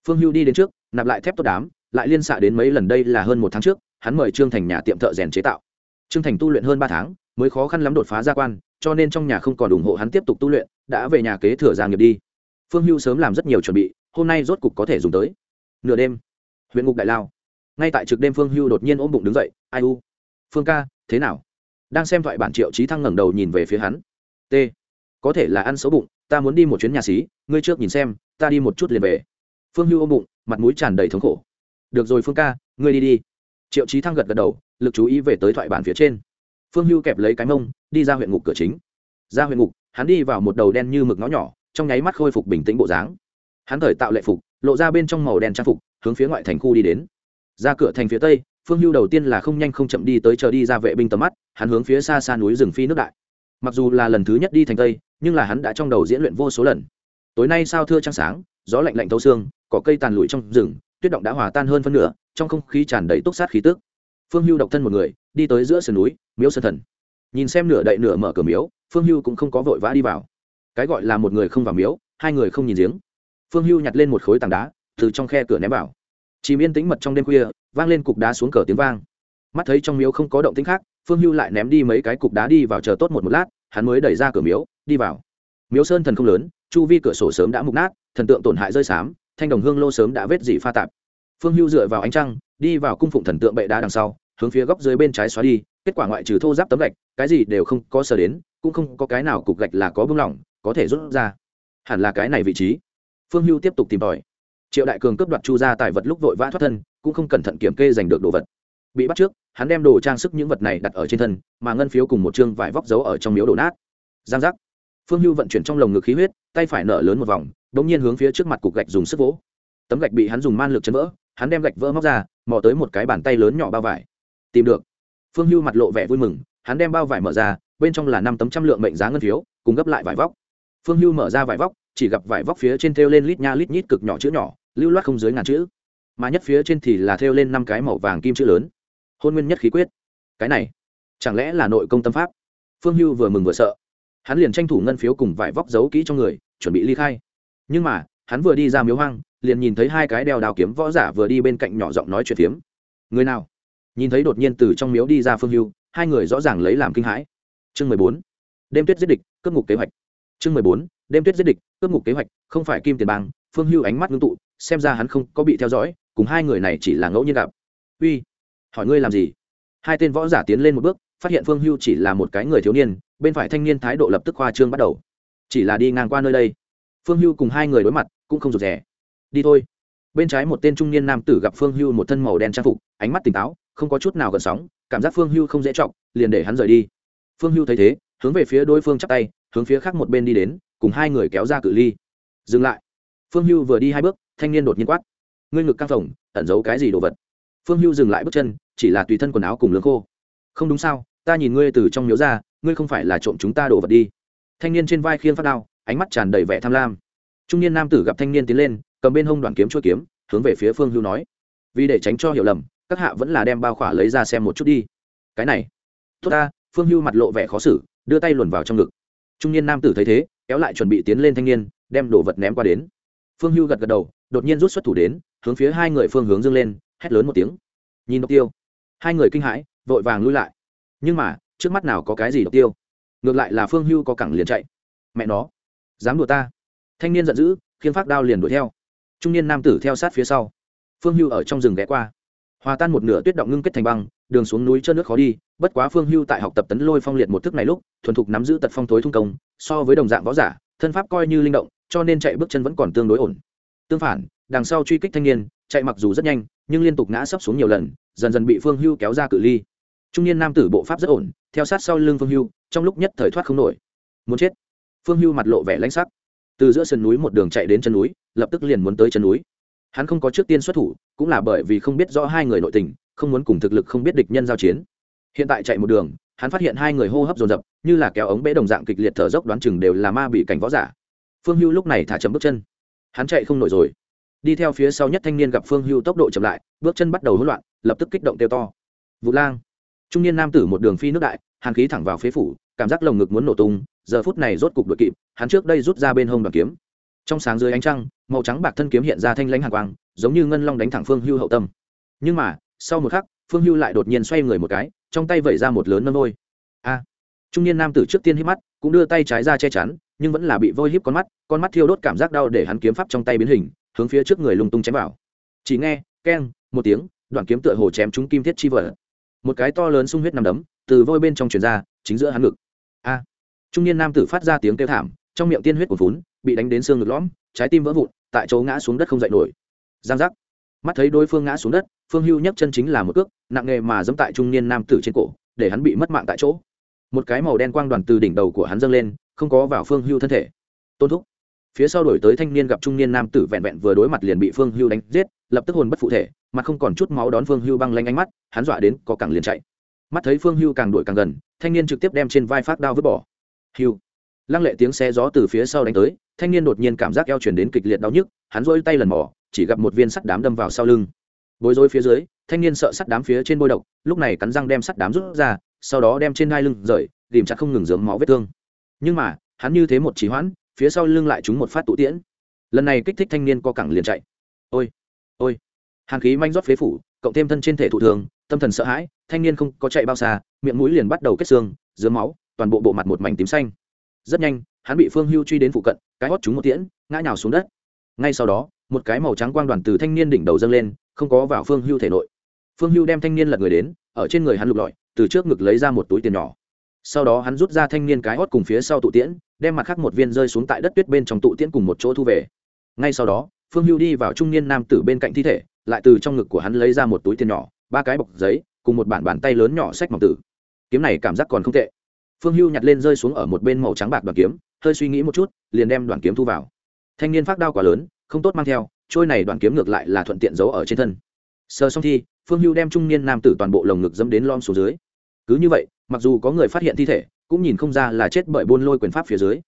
Phương hưu đi đến trước, nạp lại thép tốt đám, lại liên xạ đến mấy lần đây là hơn một tháng trước hắn mời trương thành nhà tiệm thợ rèn chế tạo. Trương thành tu luyện hơn ba tháng, mới khó khăn lắm đột phá gia quan, cho nên trong nhà không còn ủng hộ hắn tiếp tục tu luyện, đã về nhà kế thừa gia nghiệp đi. Phương hưu sớm làm rất nhiều chuẩn bị, hôm nay rốt cục có thể dùng tới. Nửa đêm, huyện ngục đại lao. Ngay tại trực đêm phương hưu đột nhiên ôm bụng đứng dậy, ai u? Phương ca, thế nào? Đang xem thoại bản triệu trí thăng ngẩng đầu nhìn về phía hắn. T, có thể là ăn xấu bụng, ta muốn đi một chuyến nhà xí, ngươi trước nhìn xem, ta đi một chút liền về. Phương hưu ôm bụng, mặt mũi tràn đầy thống khổ. Được rồi phương ca, ngươi đi đi triệu trí thăng gật gật đầu, lực chú ý về tới thoại bản phía trên. Phương hưu kẹp lấy cái mông, đi ra huyện ngục cửa chính. Ra huyện ngục, hắn đi vào một đầu đen như mực ngõ nhỏ, trong nháy mắt khôi phục bình tĩnh bộ dáng. Hắn thời tạo lệ phục, lộ ra bên trong màu đen trang phục, hướng phía ngoại thành khu đi đến. Ra cửa thành phía tây, phương hưu đầu tiên là không nhanh không chậm đi tới chờ đi ra vệ binh tầm mắt, hắn hướng phía xa xa núi rừng phi nước đại. Mặc dù là lần thứ nhất đi thành tây, nhưng là hắn đã trong đầu diễn luyện vô số lần. Tối nay sao thưa trăng sáng, gió lạnh lạnh thâu xương, cỏ cây tàn lụi trong rừng, tuyết động đã hòa tan hơn phân nửa trong không khí tràn đầy túc sát khí tước phương hưu độc thân một người, đi tới giữa sườn núi, miếu sơn thần. Nhìn xem nửa đậy nửa mở cửa miếu, phương hưu cũng không có vội vã đi vào. Cái gọi là một người không vào miếu, hai người không nhìn giếng. Phương hưu nhặt lên một khối tảng đá, từ trong khe cửa ném vào. Chìm yên tĩnh mật trong đêm khuya, vang lên cục đá xuống cờ tiếng vang. Mắt thấy trong miếu không có động tĩnh khác, phương hưu lại ném đi mấy cái cục đá đi vào chờ tốt một một lát, hắn mới đẩy ra cửa miếu, đi vào. Miếu sơn thần không lớn, chu vi cửa sổ sớm đã mục nát, thần tượng tổn hại rơi xám, thanh đồng hương lô sớm đã vết dỉ pha tạp phương hưu dựa vào ánh trăng, đi vào cung phụng thần tượng bệ đá đằng sau, hướng phía góc dưới bên trái xóa đi, kết quả ngoại trừ thô giáp tấm gạch, cái gì đều không có sờ đến, cũng không có cái nào cục gạch là có bưng lỏng, có thể rút ra. Hẳn là cái này vị trí. Phương hưu tiếp tục tìm tòi. Triệu đại cường cướp đoạt chu ra tài vật lúc vội vã thoát thân, cũng không cẩn thận kiểm kê giành được đồ vật. Bị bắt trước, hắn đem đồ trang sức những vật này đặt ở trên thân, mà ngân phiếu cùng một chương vải vóc giấu ở trong miếu đổ nát. Giang giác. Phương hưu vận chuyển trong lồng ngực khí huyết, tay phải nở lớn một vòng đ ỗ n g nhiên hướng phía trước mặt cục gạch dùng sức vỗ. Tấm gạch bị hắn dùng man lực chấn vỡ hắn đem gạch vỡ móc ra, mò tới một cái bàn tay lớn nhỏ bao vải. Tìm được. Phương hưu mặt lộ vẻ vui mừng, hắn đem bao vải mở ra, bên trong là năm tấm trăm lượng mệnh giá ngân phiếu, cùng gấp lại vải vóc. Phương hưu mở ra vải vóc, chỉ gặp vải vóc phía trên thêu lên lít nha lít nhít cực nhỏ chữ nhỏ, lưu loát không dưới ngàn chữ. Mà nhất phía trên thì là thêu lên năm cái màu vàng kim chữ lớn. Hôn nguyên nhất khí quyết. Cái này, chẳng lẽ là nội công tâm pháp? Phương hưu vừa mừng vừa sợ. Hắn liền tranh thủ ngân phiếu cùng vải vóc giấu kỹ cho người, chuẩn bị ly khai. Nhưng mà, hắn vừa đi ra miếu hoang liền nhìn thấy hai cái đeo đao kiếm võ giả vừa đi bên cạnh nhỏ giọng nói chuyện phiếm. Người nào? Nhìn thấy đột nhiên từ trong miếu đi ra phương hưu, hai người rõ ràng lấy làm kinh hãi. Chương mười bốn. Đêm tuyết giết địch, cướp ngục kế hoạch. Chương mười bốn. Đêm tuyết giết địch, cướp ngục kế hoạch, không phải kim tiền bang, phương hưu ánh mắt ngưng tụ, xem ra hắn không có bị theo dõi, cùng hai người này chỉ là ngẫu nhiên gặp. Uy, hỏi ngươi làm gì? Hai tên võ giả tiến lên một bước, phát hiện phương hưu chỉ là một cái người thiếu niên, bên phải thanh niên thái độ lập tức khoa trương bắt đầu. Chỉ là đi ngang qua nơi đây. Phương hưu cùng hai người đối mặt, cũng không rụt rè đi thôi. Bên trái một tên trung niên nam tử gặp phương hưu một thân màu đen trang phục, ánh mắt tỉnh táo, không có chút nào gần sóng, cảm giác phương hưu không dễ trọng liền để hắn rời đi. Phương hưu thấy thế, hướng về phía đối phương chắp tay, hướng phía khác một bên đi đến, cùng hai người kéo ra cự ly. Dừng lại. Phương hưu vừa đi hai bước, thanh niên đột nhiên quát. Ngươi ngực căng phồng, ẩn giấu cái gì đồ vật? Phương hưu dừng lại bước chân, chỉ là tùy thân quần áo cùng lương khô. Không đúng sao, ta nhìn ngươi từ trong miếu ra, ngươi không phải là trộm chúng ta đồ vật đi. Thanh niên trên vai khiên phát đao, ánh mắt tràn đầy vẻ tham lam. Trung niên nam tử gặp thanh niên tiến lên cầm bên hông đoàn kiếm chua kiếm, hướng về phía phương hưu nói. Vì để tránh cho hiểu lầm, các hạ vẫn là đem bao khỏa lấy ra xem một chút đi. Cái này, tốt ta, phương hưu mặt lộ vẻ khó xử, đưa tay luồn vào trong ngực. Trung niên nam tử thấy thế, kéo lại chuẩn bị tiến lên thanh niên, đem đồ vật ném qua đến. Phương hưu gật gật đầu, đột nhiên rút xuất thủ đến, hướng phía hai người phương hướng dâng lên, hét lớn một tiếng. Nhìn độc tiêu. Hai người kinh hãi, vội vàng lui lại. Nhưng mà, trước mắt nào có cái gì độc tiêu? Ngược lại là phương hưu có cẳng liền chạy. Mẹ nó, dám đùa ta. Thanh niên giận dữ khiến phát đao liền đuổi theo trung niên nam tử theo sát phía sau. Phương hưu ở trong rừng ghé qua. Hòa tan một nửa tuyết động ngưng kết thành băng, đường xuống núi chân nước khó đi, bất quá phương hưu tại học tập tấn lôi phong liệt một thức này lúc, thuần thục nắm giữ tật phong tối thung công, so với đồng dạng võ giả, thân pháp coi như linh động, cho nên chạy bước chân vẫn còn tương đối ổn. Tương phản, đằng sau truy kích thanh niên, chạy mặc dù rất nhanh, nhưng liên tục ngã sấp xuống nhiều lần, dần dần bị phương hưu kéo ra cự ly. Trung niên nam tử bộ pháp rất ổn, theo sát sau lưng phương hưu, trong lúc nhất thời thoát không nổi. Muốn chết. Phương hưu mặt lộ vẻ lãnh sắc từ giữa sườn núi một đường chạy đến chân núi, lập tức liền muốn tới chân núi. Hắn không có trước tiên xuất thủ, cũng là bởi vì không biết rõ hai người nội tình, không muốn cùng thực lực không biết địch nhân giao chiến. Hiện tại chạy một đường, hắn phát hiện hai người hô hấp dồn dập, như là kéo ống bể đồng dạng kịch liệt thở dốc đoán chừng đều là ma bị cảnh võ giả. Phương hưu lúc này thả chậm bước chân. Hắn chạy không nổi rồi. Đi theo phía sau nhất thanh niên gặp phương hưu tốc độ chậm lại, bước chân bắt đầu hỗn loạn, lập tức kích động kêu to. Vũ lang. Trung niên nam tử một đường phi nước đại, hàn khí thẳng vào phế phủ, cảm giác lồng ngực muốn nổ tung giờ phút này rốt cục đội kịp, hắn trước đây rút ra bên hông đoàn kiếm. Trong sáng dưới ánh trăng, màu trắng bạc thân kiếm hiện ra thanh lãnh hàn quang, giống như ngân long đánh thẳng phương hưu hậu tâm. Nhưng mà, sau một khắc, phương hưu lại đột nhiên xoay người một cái, trong tay vẩy ra một lớn nâng vôi. a! Trung niên nam tử trước tiên hít mắt, cũng đưa tay trái ra che chắn, nhưng vẫn là bị vôi híp con mắt con mắt thiêu đốt cảm giác đau để hắn kiếm pháp trong tay biến hình, hướng phía trước người lung tung chém vào. Chỉ nghe, keng, một tiếng, đoạn kiếm tựa hồ chém trúng kim thiết chi vợ một cái to lớn sung huyết nằm đấm, từ vôi bên trong truyền ra, chính giữa hắn ngực. A! Trung niên nam tử phát ra tiếng kêu thảm, trong miệng tiên huyết của vốn bị đánh đến xương ngực lõm, trái tim vỡ vụn, tại chỗ ngã xuống đất không dậy nổi. Giang giác. Mắt thấy đối phương ngã xuống đất, phương hưu nhấc chân chính là một cước, nặng nề mà dẫm tại trung niên nam tử trên cổ, để hắn bị mất mạng tại chỗ. Một cái màu đen quang đoàn từ đỉnh đầu của hắn dâng lên, không có vào phương hưu thân thể. Tôn thúc. Phía sau đổi tới thanh niên gặp trung niên nam tử vẹn vẹn vừa đối mặt liền bị phương hưu đánh giết, lập tức hồn bất phụ thể, mà không còn chút máu đón phương hưu băng lanh ánh mắt, hắn dọa đến có càng liền chạy. Mắt thấy phương hưu càng đuổi càng gần, thanh niên trực tiếp đem trên vai phát đao vứt bỏ hưu lăng lệ tiếng xe gió từ phía sau đánh tới, thanh niên đột nhiên cảm giác eo chuyển đến kịch liệt đau nhức, hắn rỗi tay lần mỏ chỉ gặp một viên sắt đám đâm vào sau lưng. Bối rối phía dưới, thanh niên sợ sắt đám phía trên bôi độc, lúc này cắn răng đem sắt đám rút ra, sau đó đem trên hai lưng rời tìm chặt không ngừng dướng máu vết thương. Nhưng mà, hắn như thế một trí hoãn, phía sau lưng lại trúng một phát tụ tiễn. Lần này kích thích thanh niên co cẳng liền chạy. Ôi ôi. Hàng khí manh rót phế phủ, cộng thêm thân trên thể thụ thường, tâm thần sợ hãi, thanh niên không có chạy bao xa, miệng mũi liền bắt đầu kết xương dướng máu toàn bộ bộ mặt một mảnh tím xanh. Rất nhanh, hắn bị phương hưu truy đến phụ cận, cái hót trúng một tiễn, ngã nhào xuống đất. Ngay sau đó, một cái màu trắng quang đoàn từ thanh niên đỉnh đầu dâng lên, không có vào phương hưu thể nội. Phương hưu đem thanh niên lật người đến, ở trên người hắn lục lọi, từ trước ngực lấy ra một túi tiền nhỏ. Sau đó hắn rút ra thanh niên cái hót cùng phía sau tụ tiễn, đem mặt khác một viên rơi xuống tại đất tuyết bên trong tụ tiễn cùng một chỗ thu về. Ngay sau đó, phương hưu đi vào trung niên nam tử bên cạnh thi thể, lại từ trong ngực của hắn lấy ra một túi tiền nhỏ, ba cái bọc giấy, cùng một bản bàn tay lớn nhỏ sách mỏng tử. Kiếm này cảm giác còn không tệ phương hưu nhặt lên rơi xuống ở một bên màu trắng bạc đoàn kiếm, hơi suy nghĩ một chút, liền đem đoàn kiếm thu vào. Thanh niên phát đao quá lớn, không tốt mang theo, trôi này đoàn kiếm ngược lại là thuận tiện giấu ở trên thân. Sờ xong thi, phương hưu đem trung niên nam tử toàn bộ lồng ngực dẫm đến lom xuống dưới. Cứ như vậy, mặc dù có người phát hiện thi thể, cũng nhìn không ra là chết bởi buôn lôi quyền pháp phía dưới.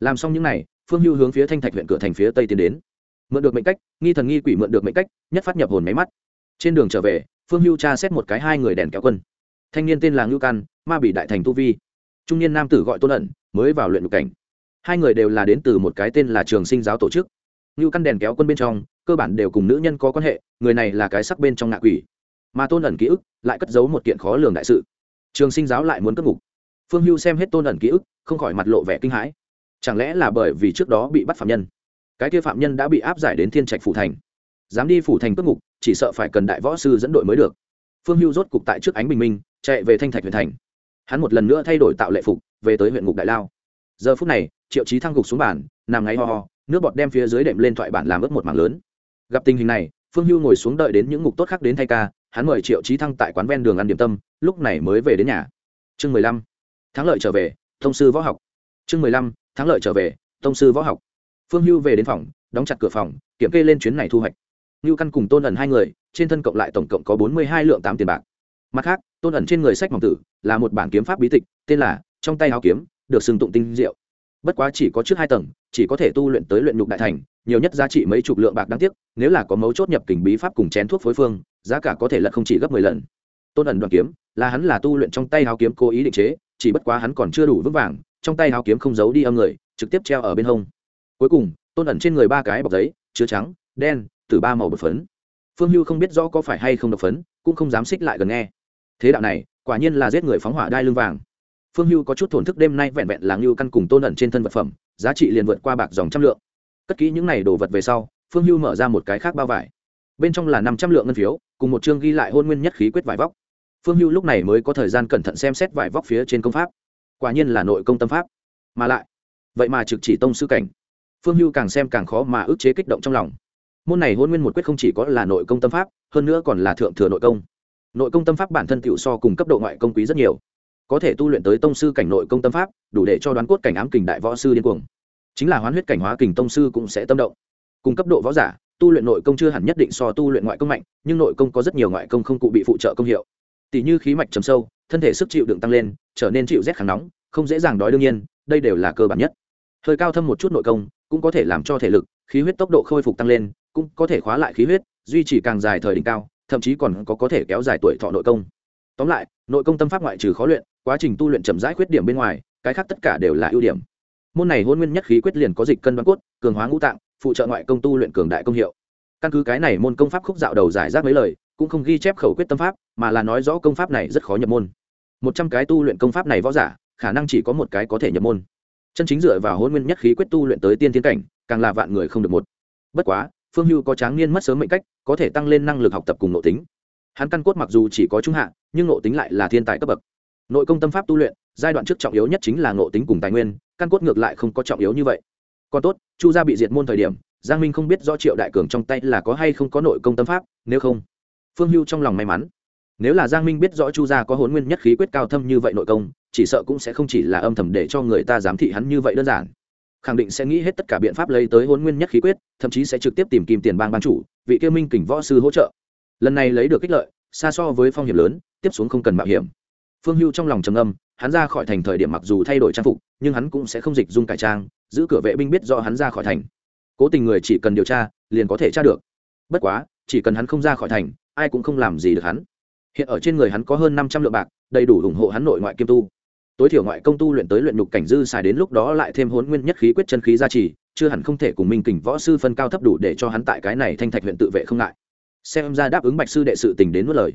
Làm xong những n à y phương hưu hướng phía thanh thạch huyện cửa thành phía tây tiến đến. Mượn được mệnh cách, nghi thần nghi quỷ mượn được mệnh cách, nhất phát nhập hồn máy mắt. Trên đường trở về, phương hưu tra xét một cái hai người đèn kéo quân. Thanh niên tên là ngưu căn ma bị đại thành tu vi trung niên nam tử gọi tôn ẩn, mới vào luyện nhục cảnh. Hai người đều là đến từ một cái tên là trường sinh giáo tổ chức. Như căn đèn kéo quân bên trong, cơ bản đều cùng nữ nhân có quan hệ, người này là cái sắc bên trong ngạ quỷ. Mà tôn ẩn ký ức lại cất giấu một kiện khó lường đại sự. Trường sinh giáo lại muốn cất ngục. Phương hưu xem hết tôn ẩn ký ức, không khỏi mặt lộ vẻ kinh hãi. Chẳng lẽ là bởi vì trước đó bị bắt phạm nhân? Cái kia phạm nhân đã bị áp giải đến thiên trạch phủ thành. Dám đi phủ thành cất ngục, chỉ sợ phải cần đại võ sư dẫn đội mới được. Phương hưu rốt cục tại trước ánh bình minh, chạy về thanh thạch huyền thành hắn một lần nữa thay đổi tạo lệ phục, về tới huyện ngục đại lao. Giờ phút này, triệu chí thăng gục xuống bàn, nằm ngáy ho ho, nước bọt đem phía dưới đệm lên thoại bản làm ướt một mảng lớn. Gặp tình hình này, phương hưu ngồi xuống đợi đến những ngục tốt khác đến thay ca, hắn mời triệu chí thăng tại quán ven đường ăn điểm tâm, lúc này mới về đến nhà. Chương mười lăm, thắng lợi trở về, thông sư võ học. Chương mười lăm, thắng lợi trở về, thông sư võ học. Phương hưu về đến phòng, đóng chặt cửa phòng, kiểm kê lên chuyến này thu hoạch. Ngưu căn cùng tôn ẩn hai người, trên thân cộng lại tổng cộng có bốn mươi hai lượng tám tiền bạc mặt khác, tôn ẩn trên người sách mỏng tử là một bản kiếm pháp bí tịch, tên là trong tay áo kiếm, được sừng tụng tinh diệu. Bất quá chỉ có trước hai tầng, chỉ có thể tu luyện tới luyện nhục đại thành, nhiều nhất giá trị mấy chục lượng bạc đáng tiếc, nếu là có mấu chốt nhập kình bí pháp cùng chén thuốc phối phương, giá cả có thể lật không chỉ gấp mười lần. Tôn ẩn đoàn kiếm, là hắn là tu luyện trong tay áo kiếm cố ý định chế, chỉ bất quá hắn còn chưa đủ vững vàng, trong tay áo kiếm không giấu đi âm người, trực tiếp treo ở bên hông. Cuối cùng, tôn ẩn trên người ba cái bọc giấy, chứa trắng, đen, từ ba màu bột phấn. Phương hưu không biết rõ có phải hay không độc phấn, cũng không dám xích lại gần nghe thế đạo này, quả nhiên là giết người phóng hỏa đai lưng vàng. Phương hưu có chút thổn thức đêm nay vẹn vẹn là ngưu căn cùng tôn ẩn trên thân vật phẩm, giá trị liền vượt qua bạc dòng trăm lượng. Cất kỹ những này đồ vật về sau, phương hưu mở ra một cái khác bao vải. Bên trong là năm trăm lượng ngân phiếu, cùng một chương ghi lại hôn nguyên nhất khí quyết vải vóc. Phương hưu lúc này mới có thời gian cẩn thận xem xét vải vóc phía trên công pháp. Quả nhiên là nội công tâm pháp. Mà lại, vậy mà trực chỉ tông sư cảnh. Phương hưu càng xem càng khó mà ức chế kích động trong lòng. Môn này hôn nguyên một quyết không chỉ có là nội công tâm pháp, hơn nữa còn là thượng thừa nội công nội công tâm pháp bản thân tiểu so cùng cấp độ ngoại công quý rất nhiều. Có thể tu luyện tới tông sư cảnh nội công tâm pháp, đủ để cho đoán cốt cảnh ám kình đại võ sư điên cuồng. Chính là hoán huyết cảnh hóa kình tông sư cũng sẽ tâm động. Cùng cấp độ võ giả, tu luyện nội công chưa hẳn nhất định so tu luyện ngoại công mạnh, nhưng nội công có rất nhiều ngoại công không cụ bị phụ trợ công hiệu. Tỷ như khí mạch trầm sâu, thân thể sức chịu đựng tăng lên, trở nên chịu rét kháng nóng, không dễ dàng đói đương nhiên, đây đều là cơ bản nhất. Hơi cao thâm một chút nội công, cũng có thể làm cho thể lực, khí huyết tốc độ khôi phục tăng lên, cũng có thể khóa lại khí huyết, duy trì càng dài thời đỉnh cao thậm chí còn có có thể kéo dài tuổi thọ nội công. Tóm lại, nội công tâm pháp ngoại trừ khó luyện, quá trình tu luyện chậm rãi khuyết điểm bên ngoài, cái khác tất cả đều là ưu điểm. Môn này hôn nguyên nhất khí quyết liền có dịch cân đoán cốt, cường hóa ngũ tạng, phụ trợ ngoại công tu luyện cường đại công hiệu. Căn cứ cái này môn công pháp khúc dạo đầu giải rác mấy lời, cũng không ghi chép khẩu quyết tâm pháp, mà là nói rõ công pháp này rất khó nhập môn. Một trăm cái tu luyện công pháp này võ giả, khả năng chỉ có một cái có thể nhập môn. Chân chính dựa vào hôn nguyên nhất khí quyết tu luyện tới tiên tiến cảnh, càng là vạn người không được một. Bất quá phương hưu có tráng niên mất sớm mệnh cách, có thể tăng lên năng lực học tập cùng nội tính. Hắn căn cốt mặc dù chỉ có trung hạ, nhưng nội tính lại là thiên tài cấp bậc. Nội công tâm pháp tu luyện, giai đoạn trước trọng yếu nhất chính là nội tính cùng tài nguyên, căn cốt ngược lại không có trọng yếu như vậy. Còn tốt, chu gia bị diệt môn thời điểm, giang minh không biết do triệu đại cường trong tay là có hay không có nội công tâm pháp, nếu không, phương hưu trong lòng may mắn. Nếu là giang minh biết rõ chu gia có hồn nguyên nhất khí quyết cao thâm như vậy nội công, chỉ sợ cũng sẽ không chỉ là âm thầm để cho người ta giám thị hắn như vậy đơn giản khẳng định sẽ nghĩ hết tất cả biện pháp lấy tới hôn nguyên nhất khí quyết, thậm chí sẽ trực tiếp tìm kim tiền bang ban chủ, vị kêu minh kỉnh võ sư hỗ trợ. Lần này lấy được kích lợi, xa so với phong hiểm lớn, tiếp xuống không cần mạo hiểm. Phương hưu trong lòng trầm âm hắn ra khỏi thành thời điểm mặc dù thay đổi trang phục, nhưng hắn cũng sẽ không dịch dung cải trang, giữ cửa vệ binh biết do hắn ra khỏi thành. Cố tình người chỉ cần điều tra, liền có thể tra được. Bất quá, chỉ cần hắn không ra khỏi thành, ai cũng không làm gì được hắn. Hiện ở trên người hắn có hơn năm trăm lượng bạc, đầy đủ ủng hộ hắn nội ngoại kiêm tu tối thiểu ngoại công tu luyện tới luyện nhục cảnh dư xài đến lúc đó lại thêm hốn nguyên nhất khí quyết chân khí gia trì, chưa hẳn không thể cùng minh kình võ sư phân cao thấp đủ để cho hắn tại cái này thanh thạch huyện tự vệ không ngại. Xem ra đáp ứng bạch sư đệ sự tình đến mất lời.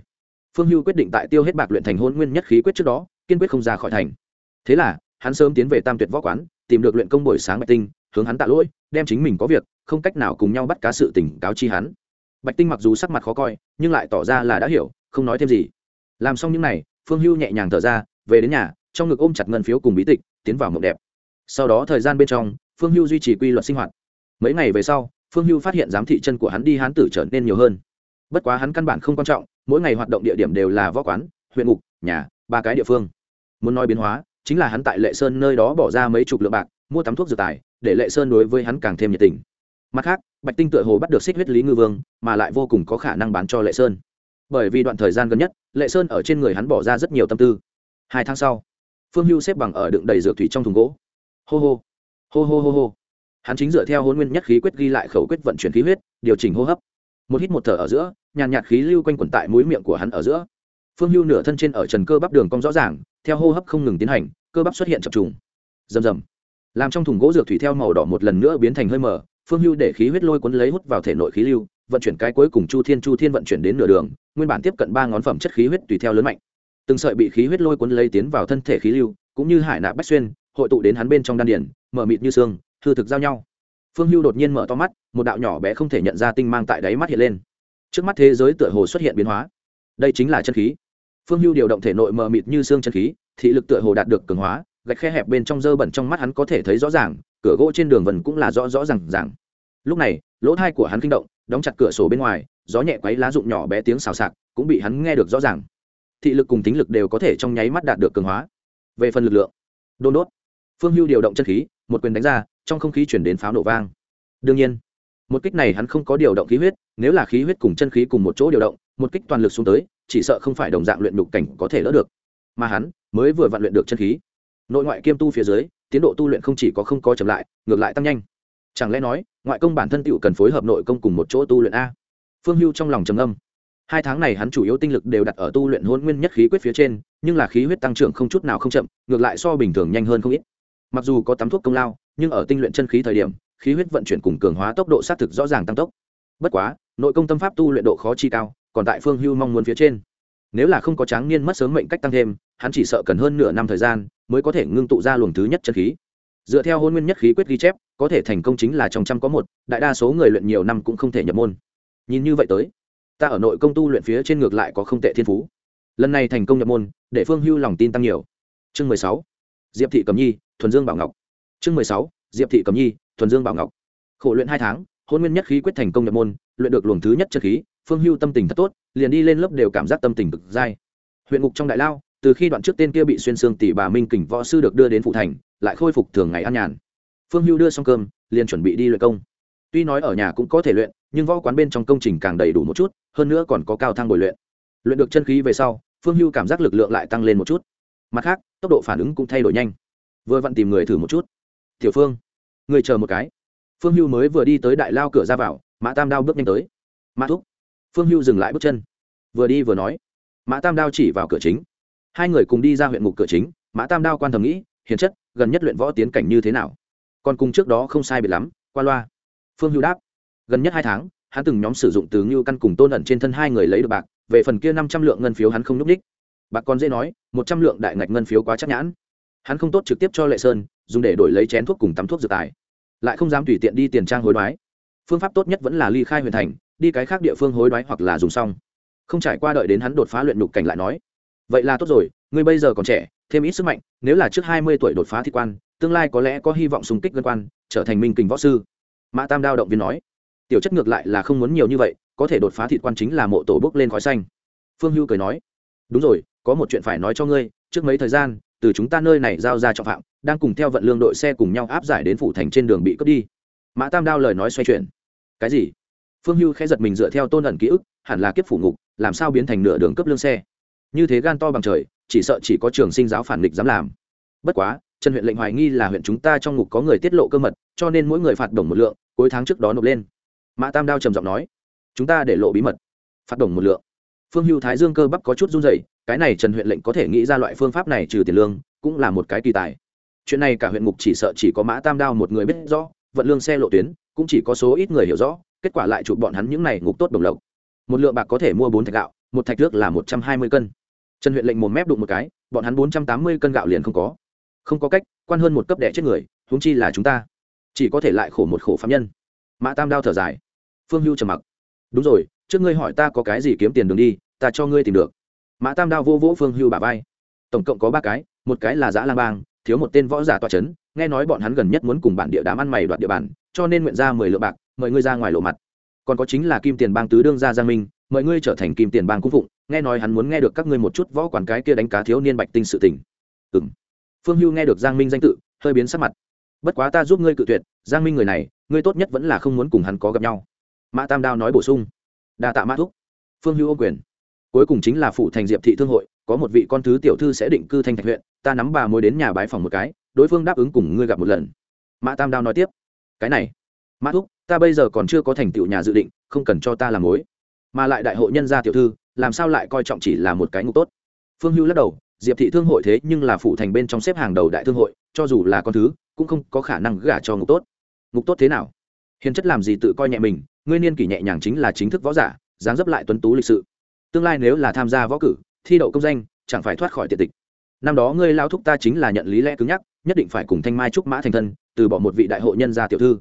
Phương hưu quyết định tại tiêu hết bạc luyện thành hôn nguyên nhất khí quyết trước đó, kiên quyết không ra khỏi thành. Thế là, hắn sớm tiến về tam tuyệt võ quán, tìm được luyện công buổi sáng bạch tinh, hướng hắn tạ lỗi, đem chính mình có việc, không cách nào cùng nhau bắt cá sự tình cáo chi hắn. Bạch tinh mặc dù sắc mặt khó coi, nhưng lại tỏ ra là đã hiểu, không nói thêm gì. Làm xong những n à y phương hưu nhẹ nhàng thở ra, về đến nhà trong ngực ôm chặt ngân phiếu cùng bí tịch, tiến vào mộng đẹp. Sau đó thời gian bên trong, phương hưu duy trì quy luật sinh hoạt. Mấy ngày về sau, phương hưu phát hiện giám thị chân của hắn đi hán tử trở nên nhiều hơn. Bất quá hắn căn bản không quan trọng, mỗi ngày hoạt động địa điểm đều là võ quán, huyện ngục, nhà, ba cái địa phương. Muốn nói biến hóa, chính là hắn tại lệ sơn nơi đó bỏ ra mấy chục lượng bạc, mua tắm thuốc dược tài, để lệ sơn đối với hắn càng thêm nhiệt tình. Mặt khác, bạch tinh tựa hồ bắt được xích huyết lý ngư vương, mà lại vô cùng có khả năng bán cho lệ sơn. Bởi vì đoạn thời gian gần nhất, lệ sơn ở trên người hắn bỏ ra rất nhiều tâm tư. Hai tháng sau phương hưu xếp bằng ở đựng đầy dược thủy trong thùng gỗ. Hô hô hô hô hô hô. Hắn chính dựa theo hôn nguyên nhất khí quyết ghi lại khẩu quyết vận chuyển khí huyết, điều chỉnh hô hấp. Một hít một thở ở giữa, nhàn nhạt khí lưu quanh quẩn tại mũi miệng của hắn ở giữa. Phương hưu nửa thân trên ở trần cơ bắp đường cong rõ ràng, theo hô hấp không ngừng tiến hành, cơ bắp xuất hiện chập trùng. Rầm rầm. Làm trong thùng gỗ dược thủy theo màu đỏ một lần nữa biến thành hơi mờ, phương hưu để khí huyết lôi cuốn lấy hút vào thể nội khí lưu, vận chuyển cái cuối cùng chu thiên chu thiên vận chuyển đến nửa đường, nguyên bản tiếp cận ba ngón phẩm chất khí huyết tùy theo lớn mạnh từng sợi bị khí huyết lôi cuốn lấy tiến vào thân thể khí lưu, cũng như hải nạ bách xuyên, hội tụ đến hắn bên trong đan điển mở mịt như xương, hư thực giao nhau. Phương hưu đột nhiên mở to mắt, một đạo nhỏ bé không thể nhận ra tinh mang tại đáy mắt hiện lên. Trước mắt thế giới tựa hồ xuất hiện biến hóa. Đây chính là chân khí. Phương hưu điều động thể nội mờ mịt như xương chân khí, thị lực tựa hồ đạt được cường hóa, gạch khe hẹp bên trong dơ bẩn trong mắt hắn có thể thấy rõ ràng, cửa gỗ trên đường vần cũng là rõ rõ r à n g r lúc này, lỗ thai của hắn kinh động, đóng chặt cửa sổ bên ngoài, gió nhẹ quấy lá rụng nhỏ bé tiếng xào xạc, cũng bị hắn nghe được rõ ràng thị lực cùng tính lực đều có thể trong nháy mắt đạt được cường hóa. Về phần lực lượng, đôn đốt. Phương hưu điều động chân khí, một quyền đánh ra, trong không khí chuyển đến pháo nổ vang. Đương nhiên, một kích này hắn không có điều động khí huyết, nếu là khí huyết cùng chân khí cùng một chỗ điều động, một kích toàn lực xuống tới, chỉ sợ không phải đồng dạng luyện đục cảnh có thể lỡ được. Mà hắn mới vừa vặn luyện được chân khí. Nội ngoại kiêm tu phía dưới, tiến độ tu luyện không chỉ có không có chậm lại, ngược lại tăng nhanh. Chẳng lẽ nói, ngoại công bản thân tựu cần phối hợp nội công cùng một chỗ tu luyện a? Phương hưu trong lòng trầm âm hai tháng này hắn chủ yếu tinh lực đều đặt ở tu luyện hôn nguyên nhất khí quyết phía trên, nhưng là khí huyết tăng trưởng không chút nào không chậm, ngược lại so bình thường nhanh hơn không ít. Mặc dù có tắm thuốc công lao, nhưng ở tinh luyện chân khí thời điểm, khí huyết vận chuyển cùng cường hóa tốc độ xác thực rõ ràng tăng tốc. Bất quá, nội công tâm pháp tu luyện độ khó chi cao, còn tại phương hưu mong muốn phía trên. Nếu là không có tráng niên mất sớm mệnh cách tăng thêm, hắn chỉ sợ cần hơn nửa năm thời gian mới có thể ngưng tụ ra luồng thứ nhất chân khí. Dựa theo hôn nguyên nhất khí quyết ghi chép, có thể thành công chính là trong trăm có một, đại đa số người luyện nhiều năm cũng không thể nhập môn. Nhìn như vậy tới ta ở nội công tu luyện phía trên ngược lại có không tệ thiên phú. Lần này thành công nhập môn, để phương hưu lòng tin tăng nhiều. Chương mười sáu, diệp thị cầm nhi, thuần dương bảo ngọc. Chương mười sáu, diệp thị cầm nhi, thuần dương bảo ngọc. Khổ luyện hai tháng, hôn nguyên nhất khí quyết thành công nhập môn, luyện được luồng thứ nhất chất khí, phương hưu tâm tình thật tốt, liền đi lên lớp đều cảm giác tâm tình cực dai. Huyện ngục trong đại lao, từ khi đoạn trước tên kia bị xuyên xương tỷ bà minh kình võ sư được đưa đến phụ thành, lại khôi phục thường ngày ăn nhàn. Phương hưu đưa xong cơm, liền chuẩn bị đi luyện công tuy nói ở nhà cũng có thể luyện, nhưng võ quán bên trong công trình càng đầy đủ một chút, hơn nữa còn có cao thang bồi luyện. Luyện được chân khí về sau, phương hưu cảm giác lực lượng lại tăng lên một chút. Mặt khác, tốc độ phản ứng cũng thay đổi nhanh. Vừa vặn tìm người thử một chút. Tiểu phương người chờ một cái. Phương hưu mới vừa đi tới đại lao cửa ra vào, mã tam đao bước nhanh tới. Mã thúc. Phương hưu dừng lại bước chân. Vừa đi vừa nói. Mã tam đao chỉ vào cửa chính. Hai người cùng đi ra huyện ngục cửa chính, mã tam đao quan thầm nghĩ, hiền chất, gần nhất luyện võ tiến cảnh như thế nào? Còn cùng trước đó không sai biệt lắm, qua loa phương hưu đáp. Gần nhất hai tháng, hắn từng nhóm sử dụng từ ngưu căn cùng tôn ẩn trên thân hai người lấy được bạc, về phần kia năm trăm lượng ngân phiếu hắn không n ú c ních bạc còn dễ nói, một trăm lượng đại ngạch ngân phiếu quá chắc nhãn. Hắn không tốt trực tiếp cho lệ sơn, dùng để đổi lấy chén thuốc cùng tắm thuốc dược tài. Lại không dám tùy tiện đi tiền trang hối đoái. Phương pháp tốt nhất vẫn là ly khai huyền thành, đi cái khác địa phương hối đoái hoặc là dùng xong. Không trải qua đợi đến hắn đột phá luyện nhục cảnh lại nói, vậy là tốt rồi, ngươi bây giờ còn trẻ, thêm ít sức mạnh, nếu là trước hai mươi tuổi đột phá thi quan, tương lai có lẽ có hy vọng xung kích gân quan, trở thành minh kình võ sư mã tam đao động viên nói, tiểu chất ngược lại là không muốn nhiều như vậy, có thể đột phá thị quan chính là mộ tổ bước lên khói xanh. Phương hưu cười nói, đúng rồi, có một chuyện phải nói cho ngươi, trước mấy thời gian, từ chúng ta nơi này giao ra trọng phạm, đang cùng theo vận lương đội xe cùng nhau áp giải đến phủ thành trên đường bị cướp đi. Mã tam đao lời nói xoay chuyển, cái gì? Phương hưu khẽ giật mình dựa theo tôn ẩn ký ức, hẳn là kiếp phủ ngục, làm sao biến thành nửa đường cướp lương xe? Như thế gan to bằng trời, chỉ sợ chỉ có trường sinh giáo phản nghịch dám làm. Bất quá trần huyện lệnh hoài nghi là huyện chúng ta trong ngục có người tiết lộ cơ mật, cho nên mỗi người phạt đồng một lượng, cuối tháng trước đó nộp lên. Mã tam đao trầm giọng nói. Chúng ta để lộ bí mật, phạt đồng một lượng. Phương hưu thái dương cơ bắp có chút run dày cái này trần huyện lệnh có thể nghĩ ra loại phương pháp này trừ tiền lương, cũng là một cái kỳ tài. Chuyện này cả huyện ngục chỉ sợ chỉ có mã tam đao một người biết rõ, vận lương xe lộ tuyến, cũng chỉ có số ít người hiểu rõ, kết quả lại chụp bọn hắn những này ngục tốt đồng lộc. Một lượng bạc có thể mua bốn thạch gạo, một thạch nước là một trăm hai mươi cân. Trần huyện lệnh một mép đụng một cái, bọn hắn bốn trăm tám mươi cân gạo liền không có không có cách, quan hơn một cấp đẻ chết người, huống chi là chúng ta. Chỉ có thể lại khổ một khổ phạm nhân. Mã tam đao thở dài. Phương hưu trầm mặc. Đúng rồi, trước ngươi hỏi ta có cái gì kiếm tiền đường đi, ta cho ngươi tìm được. Mã tam đao vô vỗ phương hưu bà vai. Tổng cộng có ba cái, một cái là giã lang bang, thiếu một tên võ giả toa c h ấ n nghe nói bọn hắn gần nhất muốn cùng bản địa đám ăn mày đoạt địa bàn, cho nên nguyện ra mười lượng bạc, mời ngươi ra ngoài lộ mặt. Còn có chính là kim tiền bang tứ đương gia giang minh, mời ngươi trở thành kim tiền bang cung phụng, nghe nói hắn muốn nghe được các ngươi một chút võ quản cái kia đánh cá thiếu niên bạch tinh sự tình. Ừ m phương hưu nghe được giang minh danh tự, hơi biến sắc mặt. Bất quá ta giúp ngươi cự tuyệt, giang minh người này, ngươi tốt nhất vẫn là không muốn cùng hắn có gặp nhau. Mã tam đao nói bổ sung. Đa tạ mã thúc. Phương hưu ô quyền. Cuối cùng chính là phụ thành diệp thị thương hội, có một vị con thứ tiểu thư sẽ định cư thanh thạch huyện, ta nắm bà mới đến nhà bái phòng một cái, đối phương đáp ứng cùng ngươi gặp một lần. Mã tam đao nói tiếp. Cái này, mã thúc, ta bây giờ còn chưa có thành tựu nhà dự định, không cần cho ta làm mối. Mà lại đại hội nhân gia tiểu thư, làm sao lại coi trọng chỉ là một cái ngục tốt? Phương hưu lắc đầu diệp thị thương hội thế nhưng là phụ thành bên trong xếp hàng đầu đại thương hội, cho dù là con thứ, cũng không có khả năng gả cho ngục tốt. Ngục tốt thế nào? Hiền chất làm gì tự coi nhẹ mình, ngươi niên kỷ nhẹ nhàng chính là chính thức võ giả, dáng dấp lại tuấn tú lịch sự. Tương lai nếu là tham gia võ cử, thi đậu công danh, chẳng phải thoát khỏi tiện tịch. Năm đó ngươi lao thúc ta chính là nhận lý lẽ cứng nhắc, nhất định phải cùng thanh mai trúc mã thành thân, từ bỏ một vị đại hội nhân gia tiểu thư.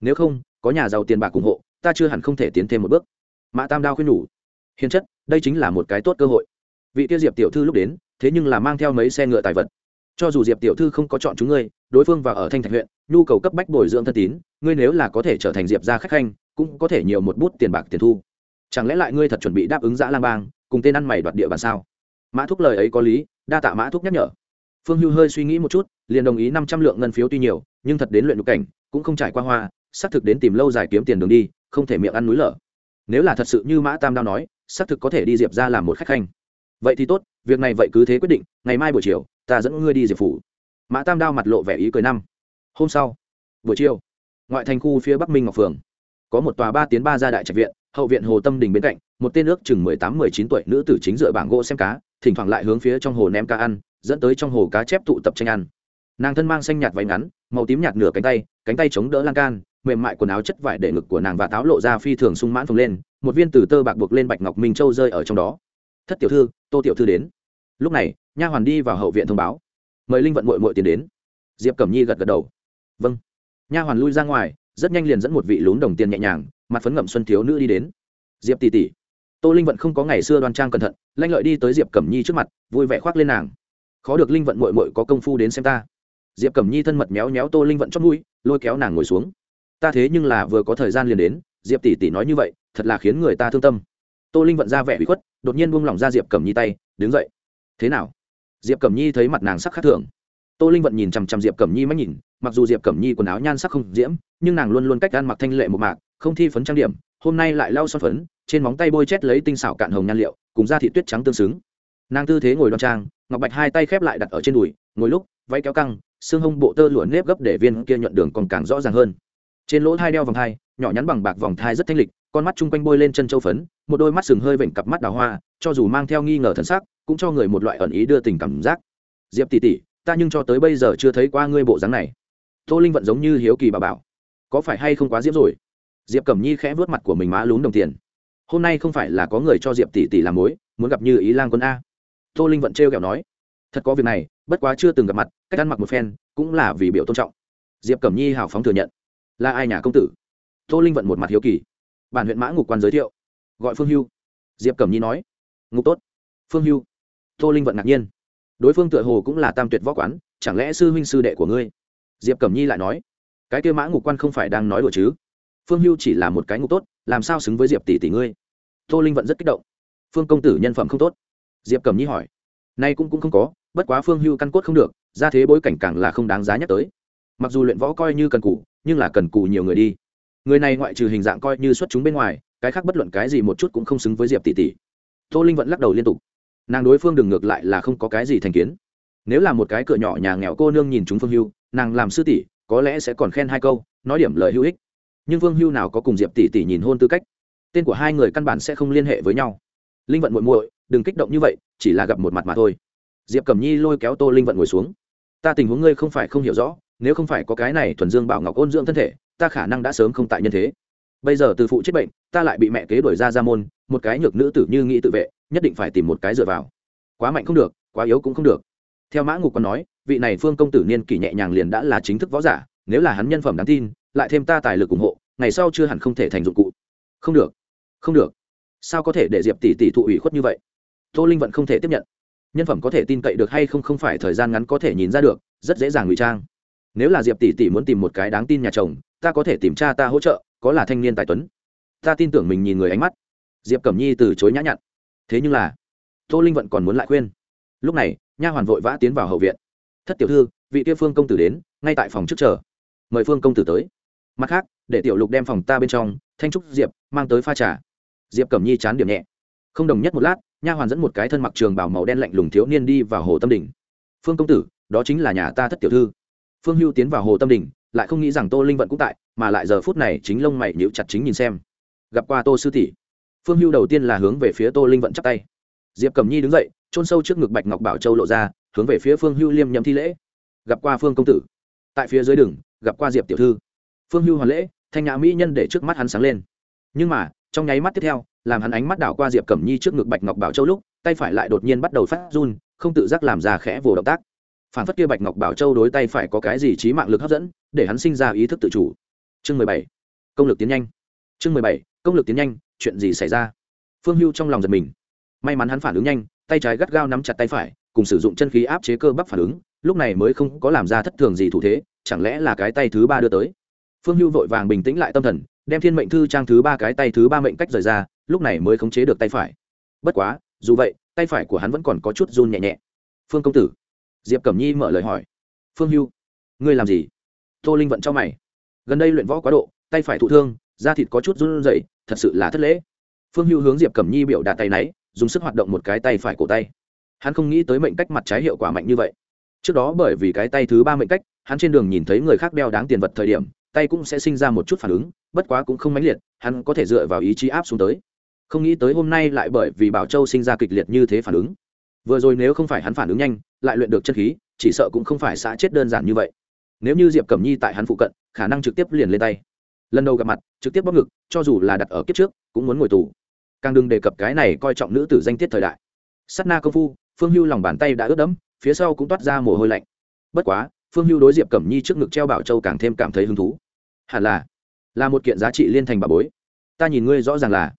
Nếu không, có nhà giàu tiền bạc ủng hộ, ta chưa hẳn không thể tiến thêm một bước. Mã tam đao khuyên nhủ. Hiền chất, đây chính là một cái tốt cơ hội vị tiêu diệp tiểu thư lúc đến, thế nhưng là mang theo mấy xe ngựa tài vật. Cho dù diệp tiểu thư không có chọn chúng ngươi, đối phương vào ở thanh thạch huyện, nhu cầu cấp bách bồi dưỡng thân tín, ngươi nếu là có thể trở thành diệp gia khách khanh, cũng có thể nhiều một bút tiền bạc tiền thu. Chẳng lẽ lại ngươi thật chuẩn bị đáp ứng giã lang bang, cùng tên ăn mày đoạt địa bàn sao? Mã thúc lời ấy có lý, đa tạ mã thúc nhắc nhở. Phương hưu hơi suy nghĩ một chút, liền đồng ý năm trăm lượng ngân phiếu tuy nhiều, nhưng thật đến luyện nhục cảnh, cũng không trải qua hoa, xác thực đến tìm lâu dài kiếm tiền đường đi, không thể miệng ăn núi lở. Nếu là thật sự như mã tam đao nói, xác thực có thể đi diệp ra làm một khách khanh vậy thì tốt, việc này vậy cứ thế quyết định, ngày mai buổi chiều, ta dẫn ngươi đi diệp phủ. Mã tam đao mặt lộ vẻ ý cười năm. Hôm sau, buổi chiều, ngoại thành khu phía bắc minh ngọc phường, có một tòa ba tiến ba gia đại trạch viện, hậu viện hồ tâm đình bên cạnh, một tên ước chừng mười tám, mười chín tuổi nữ tử chính dựa bảng gỗ xem cá, thỉnh thoảng lại hướng phía trong hồ ném cá ăn, dẫn tới trong hồ cá chép tụ tập tranh ăn. Nàng thân mang xanh nhạt váy ngắn, màu tím nhạt nửa cánh tay cánh tay chống đỡ lan can, mềm mại quần áo chất vải để ngực của nàng và táo lộ ra phi thường sung mãn phồng lên, một viên từ tơ bạc buộc lên bạch ngọc minh châu rơi ở trong đó thất tiểu thư, tô tiểu thư đến. Lúc này, nha hoàn đi vào hậu viện thông báo. Mời linh vận mội mội tiến đến. Diệp cẩm nhi gật gật đầu. Vâng. Nha hoàn lui ra ngoài, rất nhanh liền dẫn một vị lún đồng tiền nhẹ nhàng, mặt phấn ngậm xuân thiếu nữ đi đến. Diệp tỷ tỷ. Tô linh vận không có ngày xưa đoan trang cẩn thận, lanh lợi đi tới diệp cẩm nhi trước mặt, vui vẻ khoác lên nàng. Khó được linh vận mội mội có công phu đến xem ta. Diệp cẩm nhi thân mật méo méo tô linh vận chót mũi, lôi kéo nàng ngồi xuống. Ta thế nhưng là vừa có thời gian liền đến, diệp tỷ tỷ nói như vậy, thật là khiến người ta thương tâm tô linh vận ra vẻ bị khuất, đột nhiên buông lỏng ra diệp cẩm nhi tay, đứng dậy. Thế nào? Diệp cẩm nhi thấy mặt nàng sắc khác thường. Tô linh vận nhìn chằm chằm diệp cẩm nhi mắt nhìn, mặc dù diệp cẩm nhi quần áo nhan sắc không diễm, nhưng nàng luôn luôn cách ăn mặc thanh lệ một mạc, không thi phấn trang điểm, hôm nay lại lau son phấn, trên móng tay bôi chét lấy tinh xảo cạn hồng nhan liệu, cùng da thị tuyết trắng tương xứng. Nàng tư thế ngồi đoan trang, ngọc bạch hai tay khép lại đặt ở trên đùi, ngồi lúc, váy kéo căng, xương hông bộ tơ lụa nếp gấp để viên kia nhuận đường còn càng rõ ràng hơn. Trên lỗ thai đeo vòng thai nhỏ nhắn bằng bạc vòng thai rất thanh lịch, con mắt chung quanh bôi lên chân châu phấn, một đôi mắt sừng hơi vểnh cặp mắt đào hoa, cho dù mang theo nghi ngờ thân xác cũng cho người một loại ẩn ý đưa tình cảm giác. Diệp tỷ tỷ, ta nhưng cho tới bây giờ chưa thấy qua ngươi bộ dáng này. Tô linh vẫn giống như hiếu kỳ bà bảo, có phải hay không quá diễm rồi? Diệp cẩm nhi khẽ vớt mặt của mình má lún đồng tiền. Hôm nay không phải là có người cho diệp tỷ tỷ làm mối, muốn gặp như ý lang quân a. Tô linh vẫn trêu kẹo nói. Thật có việc này, bất quá chưa từng gặp mặt, cách ăn mặc một phen, cũng là vì biểu tôn trọng. Diệp cẩm nhi hào phóng thừa nhận. Là ai nhà công tử? Tô linh vận một mặt hiếu kỳ. Bản huyện mã ngục quan giới thiệu. Gọi phương hưu. Diệp cẩm nhi nói. Ngục tốt. Phương hưu. Tô linh vận ngạc nhiên. Đối phương tựa hồ cũng là tam tuyệt võ quán, chẳng lẽ sư huynh sư đệ của ngươi? Diệp cẩm nhi lại nói. Cái kêu mã ngục quan không phải đang nói đùa chứ? Phương hưu chỉ là một cái ngục tốt, làm sao xứng với diệp tỷ tỷ ngươi? Tô linh vận rất kích động. Phương công tử nhân phẩm không tốt. Diệp cẩm nhi hỏi. Nay cũng cũng không có, bất quá phương hưu căn cốt không được, ra thế bối cảnh càng là không đáng giá nhắc tới. Mặc dù luyện võ coi như cần cù, nhưng là cần cù nhiều người đi người này ngoại trừ hình dạng coi như xuất chúng bên ngoài, cái khác bất luận cái gì một chút cũng không xứng với diệp tỷ tỷ. Tô linh vẫn lắc đầu liên tục. Nàng đối phương đừng ngược lại là không có cái gì thành kiến. Nếu là một cái cửa nhỏ nhà nghèo cô nương nhìn chúng phương hưu, nàng làm sư tỷ, có lẽ sẽ còn khen hai câu, nói điểm lời hữu ích. Nhưng phương hưu nào có cùng diệp tỷ tỷ nhìn hôn tư cách? Tên của hai người căn bản sẽ không liên hệ với nhau. Linh vận muội muội, đừng kích động như vậy, chỉ là gặp một mặt mà thôi. Diệp cẩm nhi lôi kéo tô linh vận ngồi xuống. Ta tình huống ngươi không phải không hiểu rõ, nếu không phải có cái này thuần dương bảo ngọc ôn dưỡng thân thể ta khả năng đã sớm không tại nhân thế. Bây giờ từ phụ chết bệnh, ta lại bị mẹ kế đuổi ra ra môn, một cái nhược nữ tử như nghĩ tự vệ, nhất định phải tìm một cái dựa vào. Quá mạnh không được, quá yếu cũng không được. Theo mã ngục còn nói, vị này phương công tử niên kỷ nhẹ nhàng liền đã là chính thức võ giả, nếu là hắn nhân phẩm đáng tin, lại thêm ta tài lực ủng hộ, ngày sau chưa hẳn không thể thành dụng cụ. Không được không được. Sao có thể để diệp tỷ tỷ thụ ủy khuất như vậy? Tô linh vẫn không thể tiếp nhận. Nhân phẩm có thể tin cậy được hay không không phải thời gian ngắn có thể nhìn ra được, rất dễ dàng ngụy trang. Nếu là diệp tỷ tỷ muốn tìm một cái đáng tin nhà chồng ta có thể tìm cha ta hỗ trợ, có là thanh niên tài tuấn. Ta tin tưởng mình nhìn người ánh mắt. Diệp cẩm nhi từ chối nhã nhặn. Thế nhưng là, tô linh vẫn còn muốn lại khuyên. Lúc này, nha hoàn vội vã tiến vào hậu viện. Thất tiểu thư, vị kia phương công tử đến, ngay tại phòng trước chờ. Mời phương công tử tới. Mặt khác, để tiểu lục đem phòng ta bên trong, thanh trúc diệp, mang tới pha trà. Diệp cẩm nhi chán điểm nhẹ. Không đồng nhất một lát, nha hoàn dẫn một cái thân mặc trường bảo màu đen lạnh lùng thiếu niên đi vào hồ tâm đỉnh phương công tử, đó chính là nhà ta thất tiểu thư. Phương hưu tiến vào hồ tâm đỉnh lại không nghĩ rằng tô linh vận cũng tại, mà lại giờ phút này chính lông mày nhíu chặt chính nhìn xem. Gặp qua tô sư tỷ, phương hưu đầu tiên là hướng về phía tô linh vận chắp tay. Diệp cẩm nhi đứng dậy trôn sâu trước ngực bạch ngọc bảo châu lộ ra, hướng về phía phương hưu liêm nhậm thi lễ. Gặp qua phương công tử, tại phía dưới đường, gặp qua diệp tiểu thư. Phương hưu hoàn lễ, thanh nhã mỹ nhân để trước mắt hắn sáng lên. Nhưng mà, trong nháy mắt tiếp theo, làm hắn ánh mắt đảo qua diệp cẩm nhi trước ngực bạch ngọc bảo châu lúc, tay phải lại đột nhiên bắt đầu phát run, không tự giác làm ra khẽ vồ động tác phản phất kia bạch ngọc bảo châu đối tay phải có cái gì trí mạng lực hấp dẫn, để hắn sinh ra ý thức tự chủ. Chương mười bảy, công lực tiến nhanh. Chương mười bảy, công lực tiến nhanh, chuyện gì xảy ra? Phương hưu trong lòng giật mình. May mắn hắn phản ứng nhanh, tay trái gắt gao nắm chặt tay phải, cùng sử dụng chân khí áp chế cơ bắp phản ứng, lúc này mới không có làm ra thất thường gì thủ thế, chẳng lẽ là cái tay thứ ba đưa tới? Phương hưu vội vàng bình tĩnh lại tâm thần, đem thiên mệnh thư trang thứ ba cái tay thứ ba mệnh cách rời ra, lúc này mới khống chế được tay phải. Bất quá, dù vậy, tay phải của hắn vẫn còn có chút run nhẹ nhẹ. Phương công tử diệp cẩm nhi mở lời hỏi. Phương hưu, ngươi làm gì? Tô linh vận cho mày. Gần đây luyện võ quá độ, tay phải thụ thương, da thịt có chút run rẩy, thật sự là thất lễ. Phương hưu hướng diệp cẩm nhi biểu đạt tay náy, dùng sức hoạt động một cái tay phải cổ tay. Hắn không nghĩ tới mệnh cách mặt trái hiệu quả mạnh như vậy. Trước đó bởi vì cái tay thứ ba mệnh cách, hắn trên đường nhìn thấy người khác đeo đáng tiền vật thời điểm, tay cũng sẽ sinh ra một chút phản ứng, bất quá cũng không mãnh liệt, hắn có thể dựa vào ý chí áp xuống tới. Không nghĩ tới hôm nay lại bởi vì bảo châu sinh ra kịch liệt như thế phản ứng vừa rồi nếu không phải hắn phản ứng nhanh, lại luyện được chân khí, chỉ sợ cũng không phải xã chết đơn giản như vậy. Nếu như diệp cẩm nhi tại hắn phụ cận, khả năng trực tiếp liền lên tay. Lần đầu gặp mặt, trực tiếp bóc ngực, cho dù là đặt ở kiếp trước, cũng muốn ngồi tù. Càng đừng đề cập cái này coi trọng nữ tử danh tiết thời đại. S á t na công phu, phương hưu lòng bàn tay đã ướt đẫm, phía sau cũng toát ra mồ hôi lạnh. Bất quá, phương hưu đối diệp cẩm nhi trước ngực treo bảo châu càng thêm cảm thấy hứng thú. Hẳn là là một kiện giá trị liên thành bà bối. Ta nhìn ngươi rõ ràng là,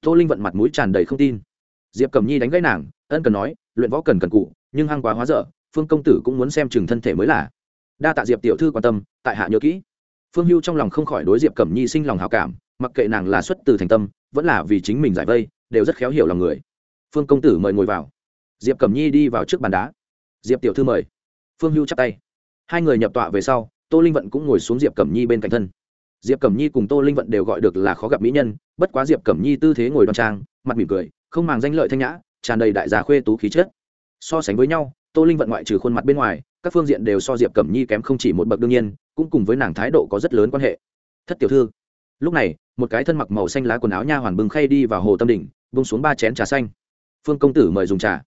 tô linh vận mặt mũi tràn đầy không tin. Diệp cẩm nhi đánh gãy nàng ân cần nói, luyện võ cần cần cụ, nhưng hăng quá hóa dở, phương công tử cũng muốn xem chừng thân thể mới là. Đa tạ diệp tiểu thư quan tâm, tại hạ nhớ kỹ. Phương hưu trong lòng không khỏi đối diệp cẩm nhi sinh lòng hào cảm, mặc kệ nàng là xuất từ thành tâm, vẫn là vì chính mình giải vây, đều rất khéo hiểu lòng người. Phương công tử mời ngồi vào. Diệp cẩm nhi đi vào trước bàn đá. Diệp tiểu thư mời. Phương hưu chắp tay. Hai người nhập tọa về sau, tô linh vận cũng ngồi xuống diệp cẩm nhi bên cạnh thân. Diệp cẩm nhi cùng tô linh vận đều gọi được là khó gặp mỹ nhân, bất quá diệp cẩm nhi tư thế ngồi đoan trang, mặt mỉm cười, không màng danh lợi thanh nhã tràn đầy đại gia khuê tú khí chất. So sánh với nhau, tô linh vận ngoại trừ khuôn mặt bên ngoài, các phương diện đều so diệp cẩm nhi kém không chỉ một bậc đương nhiên, cũng cùng với nàng thái độ có rất lớn quan hệ. Thất tiểu thư, lúc này, một cái thân mặc màu xanh lá quần áo nha hoàn bưng khay đi vào hồ tâm đỉnh bưng xuống ba chén trà xanh. Phương công tử mời dùng trà.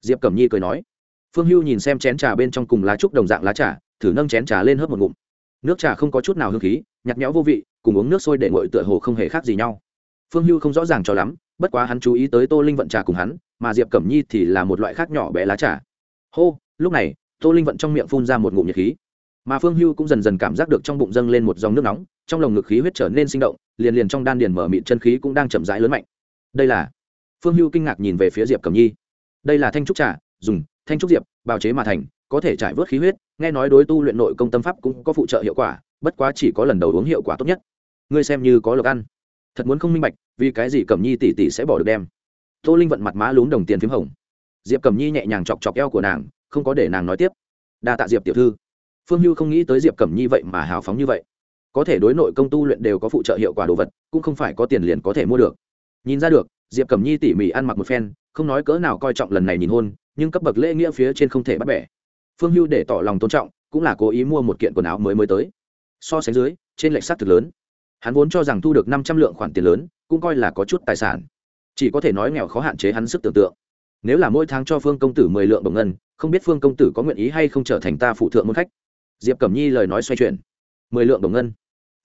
Diệp cẩm nhi cười nói. Phương hưu nhìn xem chén trà bên trong cùng lá trúc đồng dạng lá trà, thử nâng chén trà lên hớp một ngụm. Nước trà không có chút nào hương khí, nhạt nhẽo vô vị, cùng uống nước sôi để ngội tựa hồ không hề khác gì nhau. Phương hưu không rõ ràng cho lắm bất quá hắn chú ý tới tô linh vận trà cùng hắn, mà diệp cẩm nhi thì là một loại khác nhỏ bé lá trà. Hô, lúc này, tô linh vận trong miệng phun ra một ngụm nhiệt khí. Mà phương hưu cũng dần dần cảm giác được trong bụng dâng lên một dòng nước nóng, trong lồng ngực khí huyết trở nên sinh động, liền liền trong đan điền mở mịn chân khí cũng đang chậm rãi lớn mạnh. Đây là, phương hưu kinh ngạc nhìn về phía diệp cẩm nhi. Đây là thanh trúc trà, dùng, thanh trúc diệp, bào chế mà thành, có thể trải vớt khí huyết, nghe nói đối tu luyện nội công tâm pháp cũng có phụ trợ hiệu quả, bất quá chỉ có lần đầu uống hiệu quả tốt nhất. Ngươi xem như có lộc ăn. Thật muốn không minh bạch vì cái gì cẩm nhi tỷ tỷ sẽ bỏ được đem? Tô linh vận mặt má lún đồng tiền p h í m hồng. Diệp cẩm nhi nhẹ nhàng chọc chọc eo của nàng, không có để nàng nói tiếp. Đa tạ diệp tiểu thư. Phương hưu không nghĩ tới diệp cẩm nhi vậy mà hào phóng như vậy. Có thể đối nội công tu luyện đều có phụ trợ hiệu quả đồ vật, cũng không phải có tiền liền có thể mua được. Nhìn ra được, diệp cẩm nhi tỉ mỉ ăn mặc một phen, không nói cỡ nào coi trọng lần này nhìn hôn, nhưng cấp bậc lễ nghĩa phía trên không thể bắt bẻ. Phương hưu để tỏ lòng tôn trọng, cũng là cố ý mua một kiện quần áo mới mới tới. So sánh dưới, trên lệch s á t thực lớn. Hắn vốn cho rằng thu được năm trăm lượng khoản tiền lớn cũng coi là có chút tài sản. Chỉ có thể nói nghèo khó hạn chế hắn sức tưởng tượng. Nếu là mỗi tháng cho phương công tử mười lượng đồng ngân, không biết phương công tử có nguyện ý hay không trở thành ta phụ thượng môn khách? Diệp cẩm nhi lời nói xoay chuyển. Mười lượng đồng ngân.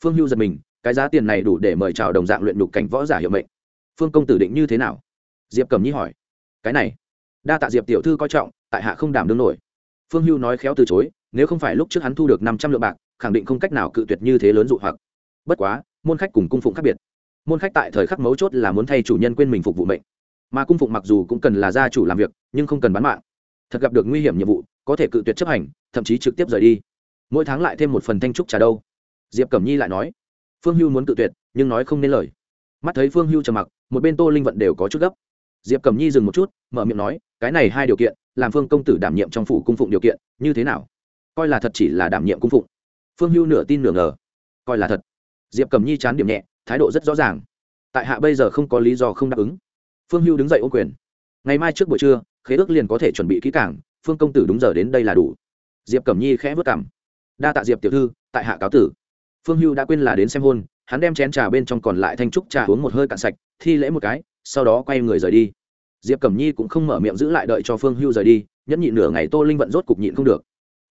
Phương hưu giật mình, cái giá tiền này đủ để mời chào đồng dạng luyện đục cảnh võ giả hiệu mệnh. Phương công tử định như thế nào? Diệp cẩm nhi hỏi. Cái này, đa tạ diệp tiểu thư coi trọng, tại hạ không đảm đương nổi. Phương hưu nói khéo từ chối, nếu không phải lúc trước hắn thu được năm trăm lượng bạc, khẳng định không cách nào cự tuyệt như thế lớn dụ hoặc. Bất quá, môn khách cùng cung phụng khác biệt môn khách tại thời khắc mấu chốt là muốn thay chủ nhân quên mình phục vụ mệnh. Mà cung phụng mặc dù cũng cần là gia chủ làm việc, nhưng không cần bán mạng. Thật gặp được nguy hiểm nhiệm vụ, có thể cự tuyệt chấp hành, thậm chí trực tiếp rời đi. Mỗi tháng lại thêm một phần thanh trúc trả đâu. Diệp cẩm nhi lại nói, phương hưu muốn cự tuyệt, nhưng nói không nên lời. Mắt thấy phương hưu trầm mặc, một bên tô linh vận đều có chút gấp. Diệp cẩm nhi dừng một chút, mở miệng nói, cái này hai điều kiện, làm phương công tử đảm nhiệm trong phủ cung phụng điều kiện, như thế nào? Coi là thật chỉ là đảm nhiệm cung phụng. Phương hưu nửa tin nửa ngờ. Coi là thật. Diệp Cẩm nhi chán điểm nhẹ thái độ rất rõ ràng. Tại hạ bây giờ không có lý do không đáp ứng. Phương hưu đứng dậy ô quyền. Ngày mai trước buổi trưa, khế ước liền có thể chuẩn bị kỹ cảng phương công tử đúng giờ đến đây là đủ. Diệp cẩm nhi khẽ vất cảm đa tạ diệp tiểu thư, tại hạ cáo tử. Phương hưu đã quên là đến xem hôn, hắn đem chén trà bên trong còn lại thanh trúc trà uống một hơi cạn sạch, thi lễ một cái, sau đó quay người rời đi. Diệp cẩm nhi cũng không mở miệng giữ lại đợi cho phương hưu rời đi, nhẫn nhịn nửa ngày tô linh vận rốt cục nhịn không được.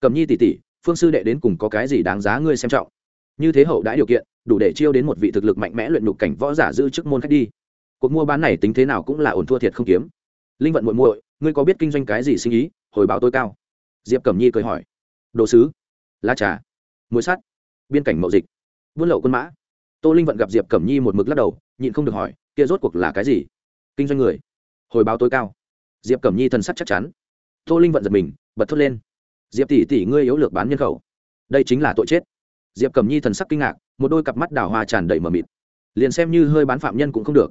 Cẩm nhi tỉ tỉ phương sư đệ đến cùng có cái gì đáng giá ngươi xem trọng? Như thế hậu đã điều kiện đủ để chiêu đến một vị thực lực mạnh mẽ luyện nhục cảnh võ giả giữ chức môn khách đi. Cuộc mua bán này tính thế nào cũng là ổn thua thiệt không kiếm. Linh vận muội muội, ngươi có biết kinh doanh cái gì sinh ý, hồi báo tôi cao. Diệp cẩm nhi cười hỏi. Đồ sứ, lá trà, muối sắt, biên cảnh mậu dịch, buôn lậu quân mã. Tô linh vận gặp diệp cẩm nhi một mực lắc đầu, nhịn không được hỏi, kia rốt cuộc là cái gì? Kinh doanh người, hồi báo tôi cao. Diệp cẩm nhi thần sắc chắc chắn. Tô linh vận giật mình, bật thốt lên. Diệp tỷ tỷ ngươi yếu lược bán nhân khẩu. Đây chính là tội chết diệp cẩm nhi thần sắc kinh ngạc, một đôi cặp mắt đào hoa tràn đầy mờ mịt. Liền xem như hơi bán phạm nhân cũng không được.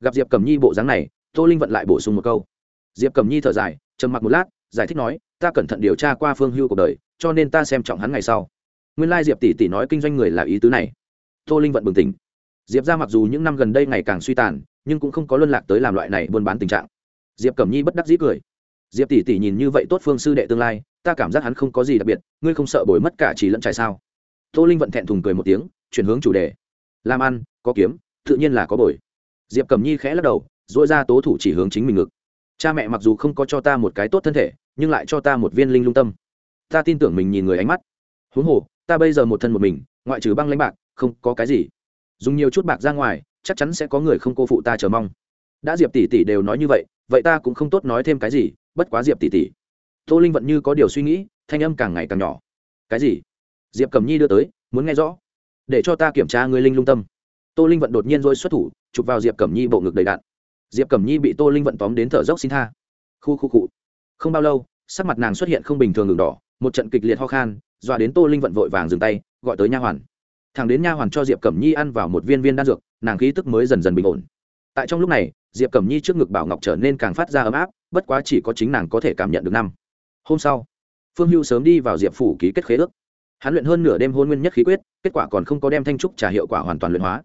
Gặp diệp cẩm nhi bộ dáng này, tô linh vận lại bổ sung một câu. Diệp cẩm nhi thở dài, trầm mặc một lát, giải thích nói, ta cẩn thận điều tra qua phương hưu cuộc đời, cho nên ta xem trọng hắn ngày sau. Nguyên lai diệp tỷ tỷ nói kinh doanh người là ý tứ này. Tô linh vận bừng tỉnh. Diệp ra mặc dù những năm gần đây ngày càng suy tàn, nhưng cũng không có luân lạc tới làm loại này buôn bán tình trạng. Diệp cẩm nhi bất đắc dĩ cười. Diệp tỷ tỷ nhìn như vậy tốt phương sư đệ tương lai, ta cảm giác hắn không có gì đặc biệt, ngươi không sợ bồi mất cả chỉ lẫn trải sao? Tô linh vận thẹn thùng cười một tiếng, chuyển hướng chủ đề. Làm ăn, có kiếm, tự nhiên là có bồi. Diệp cầm nhi khẽ lắc đầu dỗi ra tố thủ chỉ hướng chính mình ngực. Cha mẹ mặc dù không có cho ta một cái tốt thân thể, nhưng lại cho ta một viên linh lung tâm. Ta tin tưởng mình nhìn người ánh mắt. Huống hồ, ta bây giờ một thân một mình, ngoại trừ băng lãnh bạc, không có cái gì. Dùng nhiều chút bạc ra ngoài, chắc chắn sẽ có người không cô phụ ta chờ mong. Đã diệp tỷ tỷ đều nói như vậy vậy ta cũng không tốt nói thêm cái gì, bất quá diệp tỷ tỷ. Tô linh vẫn như có điều suy nghĩ, thanh âm càng ngày càng nhỏ. Cái gì? Diệp cầm nhi đưa tới, muốn nghe rõ, để cho ta kiểm tra người linh lung tâm. Tô linh vận đột nhiên rồi xuất thủ, chụp vào diệp cẩm nhi bộ ngực đầy đạn. Diệp cẩm nhi bị tô linh vận tóm đến thở dốc xin tha. Khu khu cụ không bao lâu, sắc mặt nàng xuất hiện không bình thường ngừng đỏ, một trận kịch liệt ho khan, dọa đến tô linh vận vội vàng dừng tay, gọi tới nha hoàn. Thằng đến nha hoàn cho diệp cẩm nhi ăn vào một viên viên đan dược, nàng khí tức mới dần dần bình ổn. Tại trong lúc này, diệp cẩm nhi trước ngực bảo ngọc trở nên càng phát ra ấm áp, bất quá chỉ có chính nàng có thể cảm nhận được năm. Hôm sau, phương hưu sớm đi vào diệp phủ ký kết khế ước hắn luyện hơn nửa đêm hôn nguyên nhất khí quyết, kết quả còn không có đem thanh trúc trả hiệu quả hoàn toàn luyện hóa.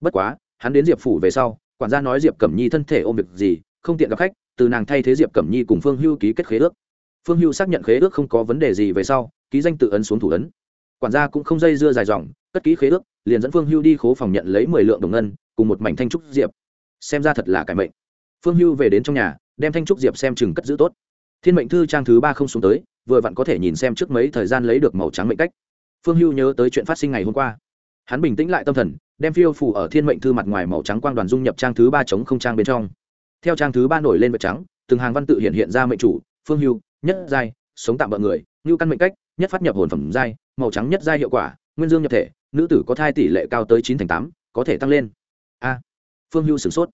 Bất quá, hắn đến diệp phủ về sau, quản gia nói diệp cẩm nhi thân thể ôm việc gì, không tiện gặp khách, từ nàng thay thế diệp cẩm nhi cùng phương hưu ký kết khế ước. Phương hưu xác nhận khế ước không có vấn đề gì về sau, ký danh tự ấn xuống thủ ấn. Quản gia cũng không dây dưa dài dòng, cất ký khế ước, liền dẫn phương hưu đi khố phòng nhận lấy mười lượng đồng ngân, cùng một mảnh thanh trúc diệp. Xem ra thật là cải mệnh. Phương hưu về đến trong nhà, đem thanh trúc diệp xem chừng cất giữ tốt. Thiên mệnh thư trang thứ ba không xuống tới, vừa vặn có thể nhìn xem trước mấy thời gian lấy được màu trắng mệnh cách phương hưu nhớ tới chuyện phát sinh ngày hôm qua. Hắn bình tĩnh lại tâm thần, đem phiêu phủ ở thiên mệnh thư mặt ngoài màu trắng quang đoàn dung nhập trang thứ ba chống không trang bên trong. Theo trang thứ ba nổi lên vật trắng, từng hàng văn tự hiện hiện ra mệnh chủ, phương hưu, nhất giai, sống tạm bợ người, ngưu căn mệnh cách, nhất phát nhập hồn phẩm giai, màu trắng nhất giai hiệu quả, nguyên dương nhập thể, nữ tử có thai tỷ lệ cao tới chín thành tám, có thể tăng lên. A. Phương hưu sửng sốt.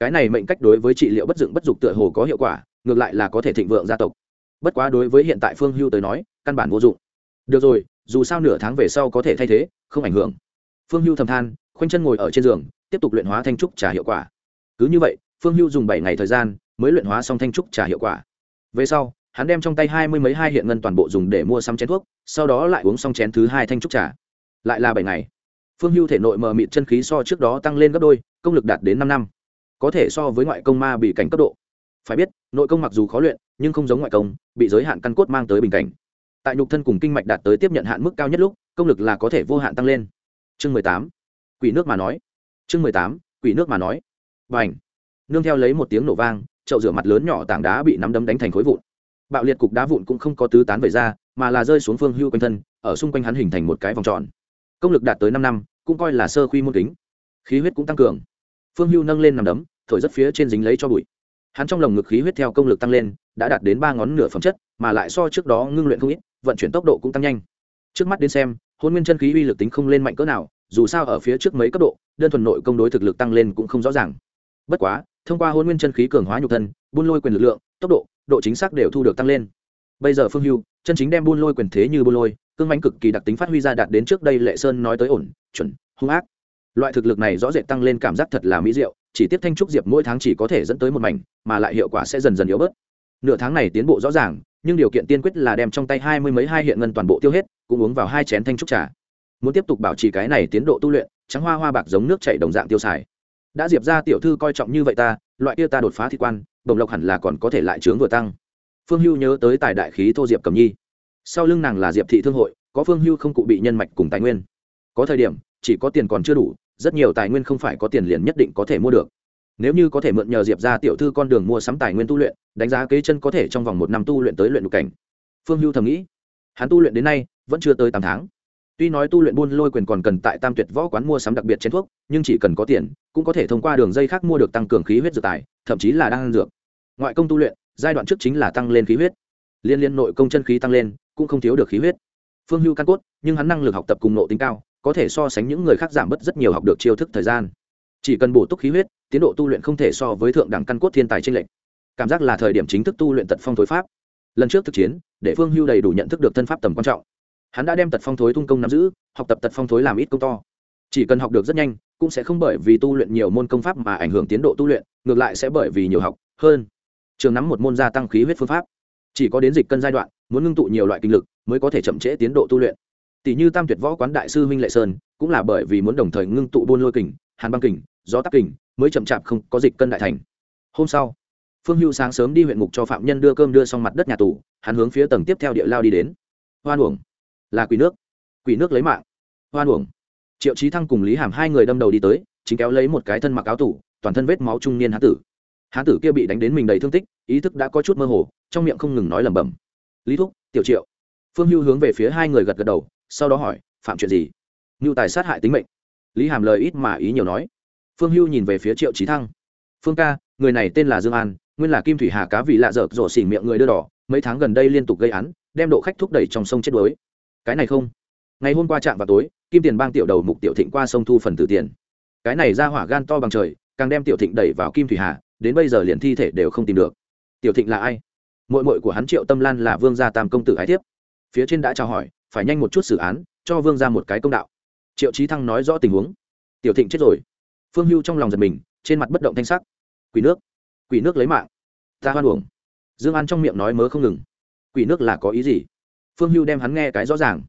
Cái này mệnh cách đối với trị liệu bất dựng bất dục tựa hồ có hiệu quả, ngược lại là có thể thịnh vượng gia tộc. Bất quá đối với hiện tại phương hưu tới nói, căn bản vô dụng được rồi, dù sao nửa tháng về sau có thể thay thế, không ảnh hưởng. Phương hưu thầm than, khoanh chân ngồi ở trên giường, tiếp tục luyện hóa thanh trúc trà hiệu quả. Cứ như vậy, phương hưu dùng bảy ngày thời gian mới luyện hóa xong thanh trúc trà hiệu quả. Về sau, hắn đem trong tay hai mươi mấy hai hiện ngân toàn bộ dùng để mua xăm chén thuốc, sau đó lại uống xong chén thứ hai thanh trúc trà. Lại là bảy ngày. Phương hưu thể nội mờ mịt chân khí so trước đó tăng lên gấp đôi, công lực đạt đến năm năm. Có thể so với ngoại công ma bị cảnh cấp độ. Phải biết, nội công mặc dù khó luyện, nhưng không giống ngoại công, bị giới hạn căn cốt mang tới bình cảnh tại nhục thân cùng kinh mạch đạt tới tiếp nhận hạn mức cao nhất lúc, công lực là có thể vô hạn tăng lên. Chương mười tám, quỷ nước mà nói. Chương mười tám, quỷ nước mà nói. Và ảnh nương theo lấy một tiếng nổ vang, chậu rửa mặt lớn nhỏ tảng đá bị nắm đấm đánh thành khối vụn. Bạo liệt cục đá vụn cũng không có tứ tán về ra, mà là rơi xuống phương hưu quanh thân, ở xung quanh hắn hình thành một cái vòng tròn. Công lực đạt tới năm năm, cũng coi là sơ khuy môn kính. Khí huyết cũng tăng cường. Phương hưu nâng lên nằm đấm, thổi rất phía trên dính lấy cho bụi. Hắn trong lồng ngực khí huyết theo công lực tăng lên, đã đạt đến ba ngón nửa phẩm chất, mà lại so trước đó ngưng luyện không ít vận chuyển tốc độ cũng tăng nhanh. Trước mắt đến xem, hôn nguyên chân khí uy lực tính không lên mạnh cỡ nào, dù sao ở phía trước mấy cấp độ, đơn thuần nội công đối thực lực tăng lên cũng không rõ ràng. Bất quá, thông qua hôn nguyên chân khí cường hóa nhục thân, buôn lôi quyền lực lượng, tốc độ độ chính xác đều thu được tăng lên. Bây giờ phương hưu, chân chính đem buôn lôi quyền thế như buôn lôi, cương mánh cực kỳ đặc tính phát huy ra đạt đến trước đây lệ sơn nói tới ổn, chuẩn, hung ác. Loại thực lực này rõ rệt tăng lên cảm giác thật là mỹ diệu, chỉ tiếp thanh trúc diệp mỗi tháng chỉ có thể dẫn tới một mảnh, mà lại hiệu quả sẽ dần dần yếu bớt. Nửa tháng này tiến bộ rõ ràng nhưng điều kiện tiên quyết là đem trong tay hai mươi mấy hai hiện ngân toàn bộ tiêu hết, cũng uống vào hai chén thanh trúc trà. Muốn tiếp tục bảo trì cái này tiến độ tu luyện, trắng hoa hoa bạc giống nước chảy đồng dạng tiêu xài. Đã diệp ra tiểu thư coi trọng như vậy ta, loại kia ta đột phá thi quan đồng lộc hẳn là còn có thể lại trướng vừa tăng. Phương hưu nhớ tới tài đại khí thô diệp cầm nhi. Sau lưng nàng là diệp thị thương hội, có phương hưu không cụ bị nhân mạch cùng tài nguyên. Có thời điểm, chỉ có tiền còn chưa đủ, rất nhiều tài nguyên không phải có tiền liền nhất định có thể mua được nếu như có thể mượn nhờ diệp ra tiểu thư con đường mua sắm tài nguyên tu luyện, đánh giá kế chân có thể trong vòng một năm tu luyện tới luyện đục cảnh. Phương hưu thầm nghĩ, hắn tu luyện đến nay, vẫn chưa tới tám tháng. Tuy nói tu luyện buôn lôi quyền còn cần tại tam tuyệt võ quán mua sắm đặc biệt chén thuốc, nhưng chỉ cần có tiền, cũng có thể thông qua đường dây khác mua được tăng cường khí huyết dược tài, thậm chí là đang ăn dược. Ngoại công tu luyện, giai đoạn trước chính là tăng lên khí huyết. Liên liên nội công chân khí tăng lên, cũng không thiếu được khí huyết. Phương hưu căn cốt, nhưng hắn năng lực học tập cùng nộ tính cao, có thể so sánh những người khác giảm bớt rất nhiều học được chiêu thức thời gian chỉ cần bổ túc khí huyết, tiến độ tu luyện không thể so với thượng đẳng căn cốt thiên tài tranh lệch. Cảm giác là thời điểm chính thức tu luyện tật phong thối pháp. Lần trước thực chiến, để phương hưu đầy đủ nhận thức được thân pháp tầm quan trọng. Hắn đã đem tật phong thối tung công nắm giữ, học tập tật phong thối làm ít công to. Chỉ cần học được rất nhanh, cũng sẽ không bởi vì tu luyện nhiều môn công pháp mà ảnh hưởng tiến độ tu luyện, ngược lại sẽ bởi vì nhiều học, hơn. Trường nắm một môn gia tăng khí huyết phương pháp. Chỉ có đến dịch cân giai đoạn, muốn ngưng tụ nhiều loại kinh lực, mới có thể chậm trễ tiến độ tu luyện. Tỷ như tam tuyệt võ quán đại sư minh lệ sơn, cũng là bởi vì muốn đồng thời ngưng tụ buôn lôi kình, hàn băng kình gió tắc kình, mới chậm chạp không có dịch cân đại thành. Hôm sau, phương hưu sáng sớm đi huyện ngục cho phạm nhân đưa cơm đưa xong mặt đất nhà tù, hắn hướng phía tầng tiếp theo địa lao đi đến. Hoan uổng, là quỷ nước. Quỷ nước lấy mạng. Hoan uổng, triệu trí thăng cùng lý hàm hai người đâm đầu đi tới, chính kéo lấy một cái thân mặc áo tủ toàn thân vết máu trung niên hán tử. Hán tử kia bị đánh đến mình đầy thương tích, ý thức đã có chút mơ hồ, trong miệng không ngừng nói lẩm bẩm. Lý thúc, tiểu triệu. Phương hưu hướng về phía hai người gật gật đầu, sau đó hỏi, phạm chuyện gì? Ngưu tài sát hại tính mệnh. Lý hàm lời ít mà ý nhiều nói phương hưu nhìn về phía triệu trí thăng. Phương ca, người này tên là dương an, nguyên là kim thủy hà cá vì lạ dở rổ xỉn miệng người đưa đỏ, mấy tháng gần đây liên tục gây án, đem độ khách thúc đẩy trong sông chết đuối. Cái này không. Ngày hôm qua trạm vào tối, kim tiền bang tiểu đầu mục tiểu thịnh qua sông thu phần từ tiền. Cái này ra hỏa gan to bằng trời, càng đem tiểu thịnh đẩy vào kim thủy hà, đến bây giờ liền thi thể đều không tìm được. Tiểu thịnh là ai? Mội mội của hắn triệu tâm lan là vương gia tam công tử ái thiếp. Phía trên đã trao hỏi, phải nhanh một chút xử án, cho vương ra một cái công đạo. Triệu trí thăng nói rõ tình huống. Tiểu thịnh chết rồi phương hưu trong lòng giật mình, trên mặt bất động thanh sắc. Quỷ nước quỷ nước lấy mạng. Ta hoan uổng. Dương an trong miệng nói mớ không ngừng. Quỷ nước là có ý gì? Phương hưu đem hắn nghe cái rõ ràng.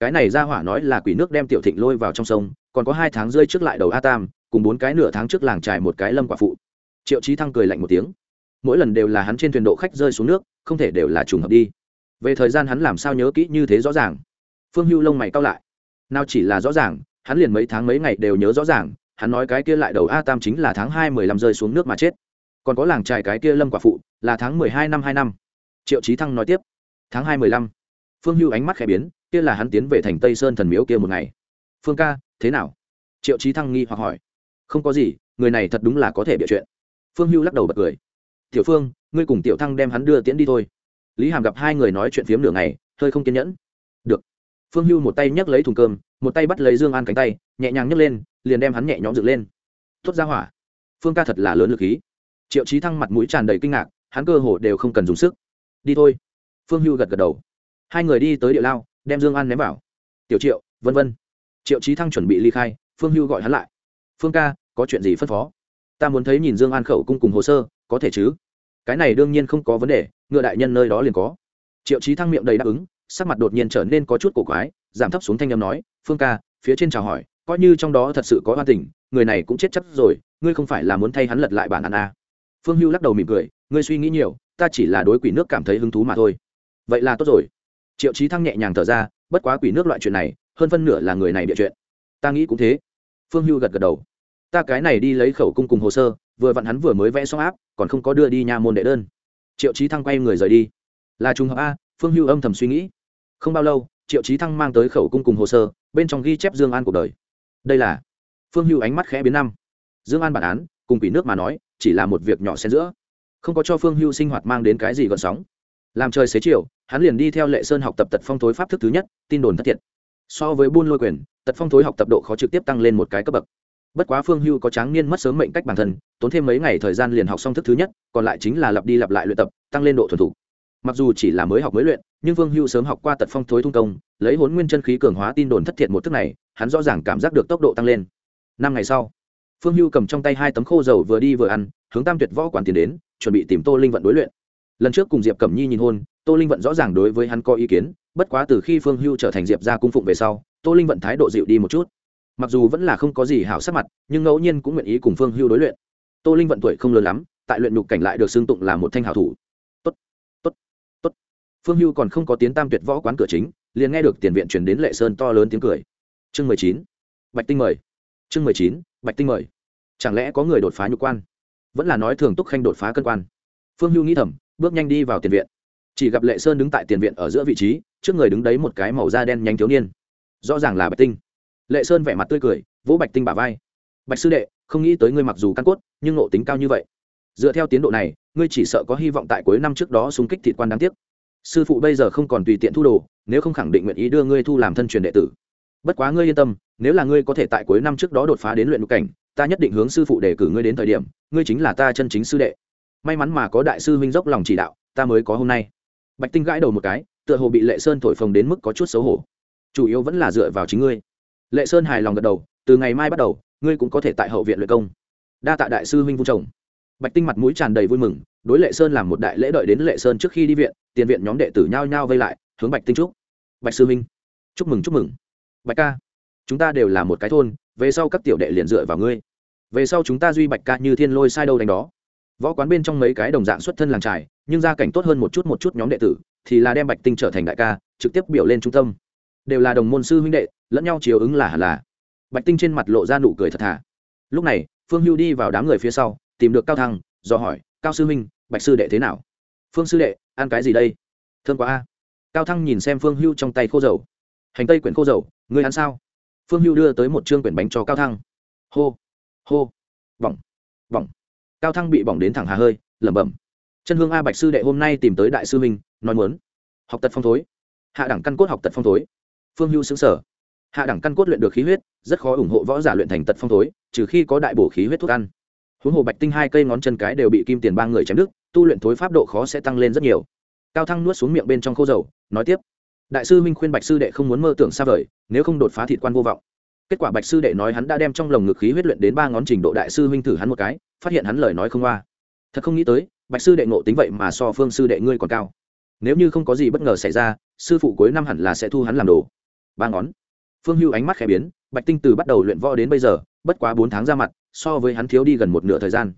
Cái này ra hỏa nói là quỷ nước đem tiểu thịnh lôi vào trong sông, còn có hai tháng rơi trước lại đầu a tam, cùng bốn cái nửa tháng trước làng trải một cái lâm quả phụ. Triệu trí thăng cười lạnh một tiếng. Mỗi lần đều là hắn trên thuyền độ khách rơi xuống nước, không thể đều là trùng hợp đi. Về thời gian hắn làm sao nhớ kỹ như thế rõ ràng? Phương hưu lông mày cao lại. Nào chỉ là rõ ràng, hắn liền mấy tháng mấy ngày đều nhớ rõ ràng hắn nói cái kia lại đầu a tam chính là tháng hai mười lăm rơi xuống nước mà chết. Còn có làng trài cái kia lâm quả phụ, là tháng mười hai năm hai năm. Triệu trí thăng nói tiếp, tháng hai mười lăm. Phương hưu ánh mắt khẽ biến, kia là hắn tiến về thành tây sơn thần miếu kia một ngày. Phương ca, thế nào? Triệu trí thăng nghi hoặc hỏi. Không có gì, người này thật đúng là có thể bịa chuyện. Phương hưu lắc đầu bật cười. Tiểu phương, ngươi cùng tiểu thăng đem hắn đưa tiễn đi thôi. Lý hàm gặp hai người nói chuyện phiếm nửa ngày, hơi không kiên nhẫn. Được. Phương hưu một tay nhấc lấy thùng cơm, một tay bắt lấy dương an cánh tay, nhẹ nhàng nhấc lên liền đem hắn nhẹ nhõm dựng lên. Tốt ra hỏa. Phương ca thật là lớn lực khí. Triệu trí thăng mặt mũi tràn đầy kinh ngạc, hắn cơ hồ đều không cần dùng sức. Đi thôi. Phương hưu gật gật đầu. Hai người đi tới địa lao, đem dương an ném vào. Tiểu triệu, vân vân. Triệu trí thăng chuẩn bị ly khai, phương hưu gọi hắn lại. Phương ca, có chuyện gì phân phó? Ta muốn thấy nhìn dương an khẩu cung cùng hồ sơ, có thể chứ? Cái này đương nhiên không có vấn đề, ngựa đại nhân nơi đó liền có. Triệu trí thăng miệng đầy đáp ứng, sắc mặt đột nhiên trở nên có chút cổ quái, giảm thấp xuống thanh â m nói, phương ca, phía trên chào hỏi coi như trong đó thật sự có hoa tình, người này cũng chết chắc rồi, ngươi không phải là muốn thay hắn lật lại bản án à. phương hưu lắc đầu mỉm cười, ngươi suy nghĩ nhiều, ta chỉ là đối quỷ nước cảm thấy hứng thú mà thôi. Vậy là tốt rồi. Triệu trí thăng nhẹ nhàng thở ra, bất quá quỷ nước loại chuyện này, hơn phân nửa là người này địa chuyện. Ta nghĩ cũng thế. Phương hưu gật gật đầu. Ta cái này đi lấy khẩu cung cùng hồ sơ, vừa vặn hắn vừa mới vẽ xong áp, còn không có đưa đi nhà môn đệ đơn. Triệu trí thăng quay người rời đi. Là trùng hợp a, phương hưu âm thầm suy nghĩ. Không bao lâu, triệu trí thăng mang tới khẩu cung cùng hồ sơ, bên trong ghi chép dương an cuộc đời đây là phương hưu ánh mắt khẽ biến năm. Dương an bản án, cùng quỷ nước mà nói, chỉ là một việc nhỏ xen giữa. Không có cho phương hưu sinh hoạt mang đến cái gì gọn sóng. Làm trời xế chiều, hắn liền đi theo lệ sơn học tập tật phong thối pháp thức thứ nhất, tin đồn thất thiệt. So với buôn lôi quyền, tật phong thối học tập độ khó trực tiếp tăng lên một cái cấp bậc. Bất quá phương hưu có tráng niên mất sớm mệnh cách bản thân, tốn thêm mấy ngày thời gian liền học xong thức thứ nhất, còn lại chính là lặp đi lặp lại luyện tập, tăng lên độ thuần thục mặc dù chỉ là mới học mới luyện, nhưng Vương hưu sớm học qua tật phong thối thung công, lấy hốn nguyên chân khí cường hóa tin đồn thất thiệt một thức này, hắn rõ ràng cảm giác được tốc độ tăng lên. Năm ngày sau, phương hưu cầm trong tay hai tấm khô dầu vừa đi vừa ăn, hướng tam tuyệt võ quản tiền đến, chuẩn bị tìm tô linh vận đối luyện. Lần trước cùng diệp cẩm nhi nhìn hôn, tô linh vận rõ ràng đối với hắn có ý kiến, bất quá từ khi phương hưu trở thành diệp ra cung phụng về sau, tô linh vận thái độ dịu đi một chút. Mặc dù vẫn là không có gì hảo sắc mặt, nhưng ngẫu nhiên cũng nguyện ý cùng phương hưu đối luyện. Tô linh vận tuổi không lớn lắm, tại luyện nhục cảnh lại được xưng tụng là một thanh hảo thủ phương hưu còn không có tiến tam tuyệt võ quán cửa chính, liền nghe được tiền viện chuyển đến lệ sơn to lớn tiếng cười. Chương mười chín. Bạch tinh mời. Chương mười chín. Bạch tinh mời. Chẳng lẽ có người đột phá nhục quan? Vẫn là nói thường túc khanh đột phá cân quan. Phương hưu nghĩ thầm, bước nhanh đi vào tiền viện. Chỉ gặp lệ sơn đứng tại tiền viện ở giữa vị trí, trước người đứng đấy một cái màu da đen nhanh thiếu niên. Rõ ràng là bạch tinh. Lệ sơn vẻ mặt tươi cười, vỗ bạch tinh bả vai. Bạch sư đệ, không nghĩ tới ngươi mặc dù căn cốt, nhưng nộ tính cao như vậy. Dựa theo tiến độ này, ngươi chỉ sợ có hy vọng tại cuối năm trước đó xung kích thịt quan đáng tiếc sư phụ bây giờ không còn tùy tiện thu đồ, nếu không khẳng định nguyện ý đưa ngươi thu làm thân truyền đệ tử. Bất quá ngươi yên tâm, nếu là ngươi có thể tại cuối năm trước đó đột phá đến luyện ngũ cảnh, ta nhất định hướng sư phụ đề cử ngươi đến thời điểm, ngươi chính là ta chân chính sư đệ. May mắn mà có đại sư huynh dốc lòng chỉ đạo, ta mới có hôm nay. Bạch tinh gãi đầu một cái, tựa hồ bị lệ sơn thổi phồng đến mức có chút xấu hổ. Chủ yếu vẫn là dựa vào chính ngươi. Lệ sơn hài lòng gật đầu, từ ngày mai bắt đầu, ngươi cũng có thể tại hậu viện luyện công. Đa tạ đại sư huynh vu chồng bạch tinh mặt mũi tràn đầy vui mừng, đối lệ sơn làm một đại lễ đợi đến lệ sơn trước khi đi viện, tiền viện nhóm đệ tử nhao nhao vây lại, hướng bạch tinh trúc bạch sư huynh, chúc mừng chúc mừng. Bạch ca, chúng ta đều là một cái thôn, về sau các tiểu đệ liền dựa vào ngươi. Về sau chúng ta duy bạch ca như thiên lôi sai đâu đánh đó. Võ quán bên trong mấy cái đồng dạng xuất thân làng trài, nhưng gia cảnh tốt hơn một chút một chút nhóm đệ tử, thì là đem bạch tinh trở thành đại ca, trực tiếp biểu lên trung tâm. Đều là đồng môn sư huynh đệ, lẫn nhau chiều ứng là hẳn là. Bạch tinh trên mặt lộ ra nụ cười thật thà. Lúc này, phương hưu đi vào đám người phía sau tìm được cao thăng do hỏi cao sư minh, bạch sư đệ thế nào? Phương sư đệ ăn cái gì đây? Thương quá a. Cao thăng nhìn xem phương hưu trong tay khô dầu. Hành tây quyển khô dầu ngươi ăn sao? Phương hưu đưa tới một chương quyển bánh cho cao thăng. Hô hô bỏng bỏng. Cao thăng bị bỏng đến thẳng hà hơi lẩm bẩm. Chân hương a bạch sư đệ hôm nay tìm tới đại sư minh, nói muốn. Học tật phong thối. Hạ đẳng căn cốt học tật phong thối. Phương hưu xứng sở hạ đẳng căn cốt luyện được khí huyết rất khó ủng hộ võ giả luyện thành tật phong thối trừ khi có đại bổ khí huyết thuốc ăn huống hồ bạch tinh hai cây ngón chân cái đều bị kim tiền ba người chém đứt, tu luyện thối pháp độ khó sẽ tăng lên rất nhiều. Cao thăng nuốt xuống miệng bên trong khô dầu, nói tiếp. Đại sư minh khuyên bạch sư đệ không muốn mơ tưởng xa vời, nếu không đột phá thịt quan vô vọng. Kết quả bạch sư đệ nói hắn đã đem trong lồng ngực khí huyết luyện đến ba ngón trình độ, đại sư minh thử hắn một cái, phát hiện hắn lời nói không qua. Thật không nghĩ tới, bạch sư đệ ngộ tính vậy mà so phương sư đệ ngươi còn cao. Nếu như không có gì bất ngờ xảy ra, sư phụ cuối năm hẳn là sẽ thu hắn làm đồ. Ba ngón. Phương hưu ánh mắt khẽ biến, bạch tinh từ bắt đầu luyện võ đến bây giờ, bất quá bốn tháng ra mặt so với hắn thiếu đi gần một nửa thời gian.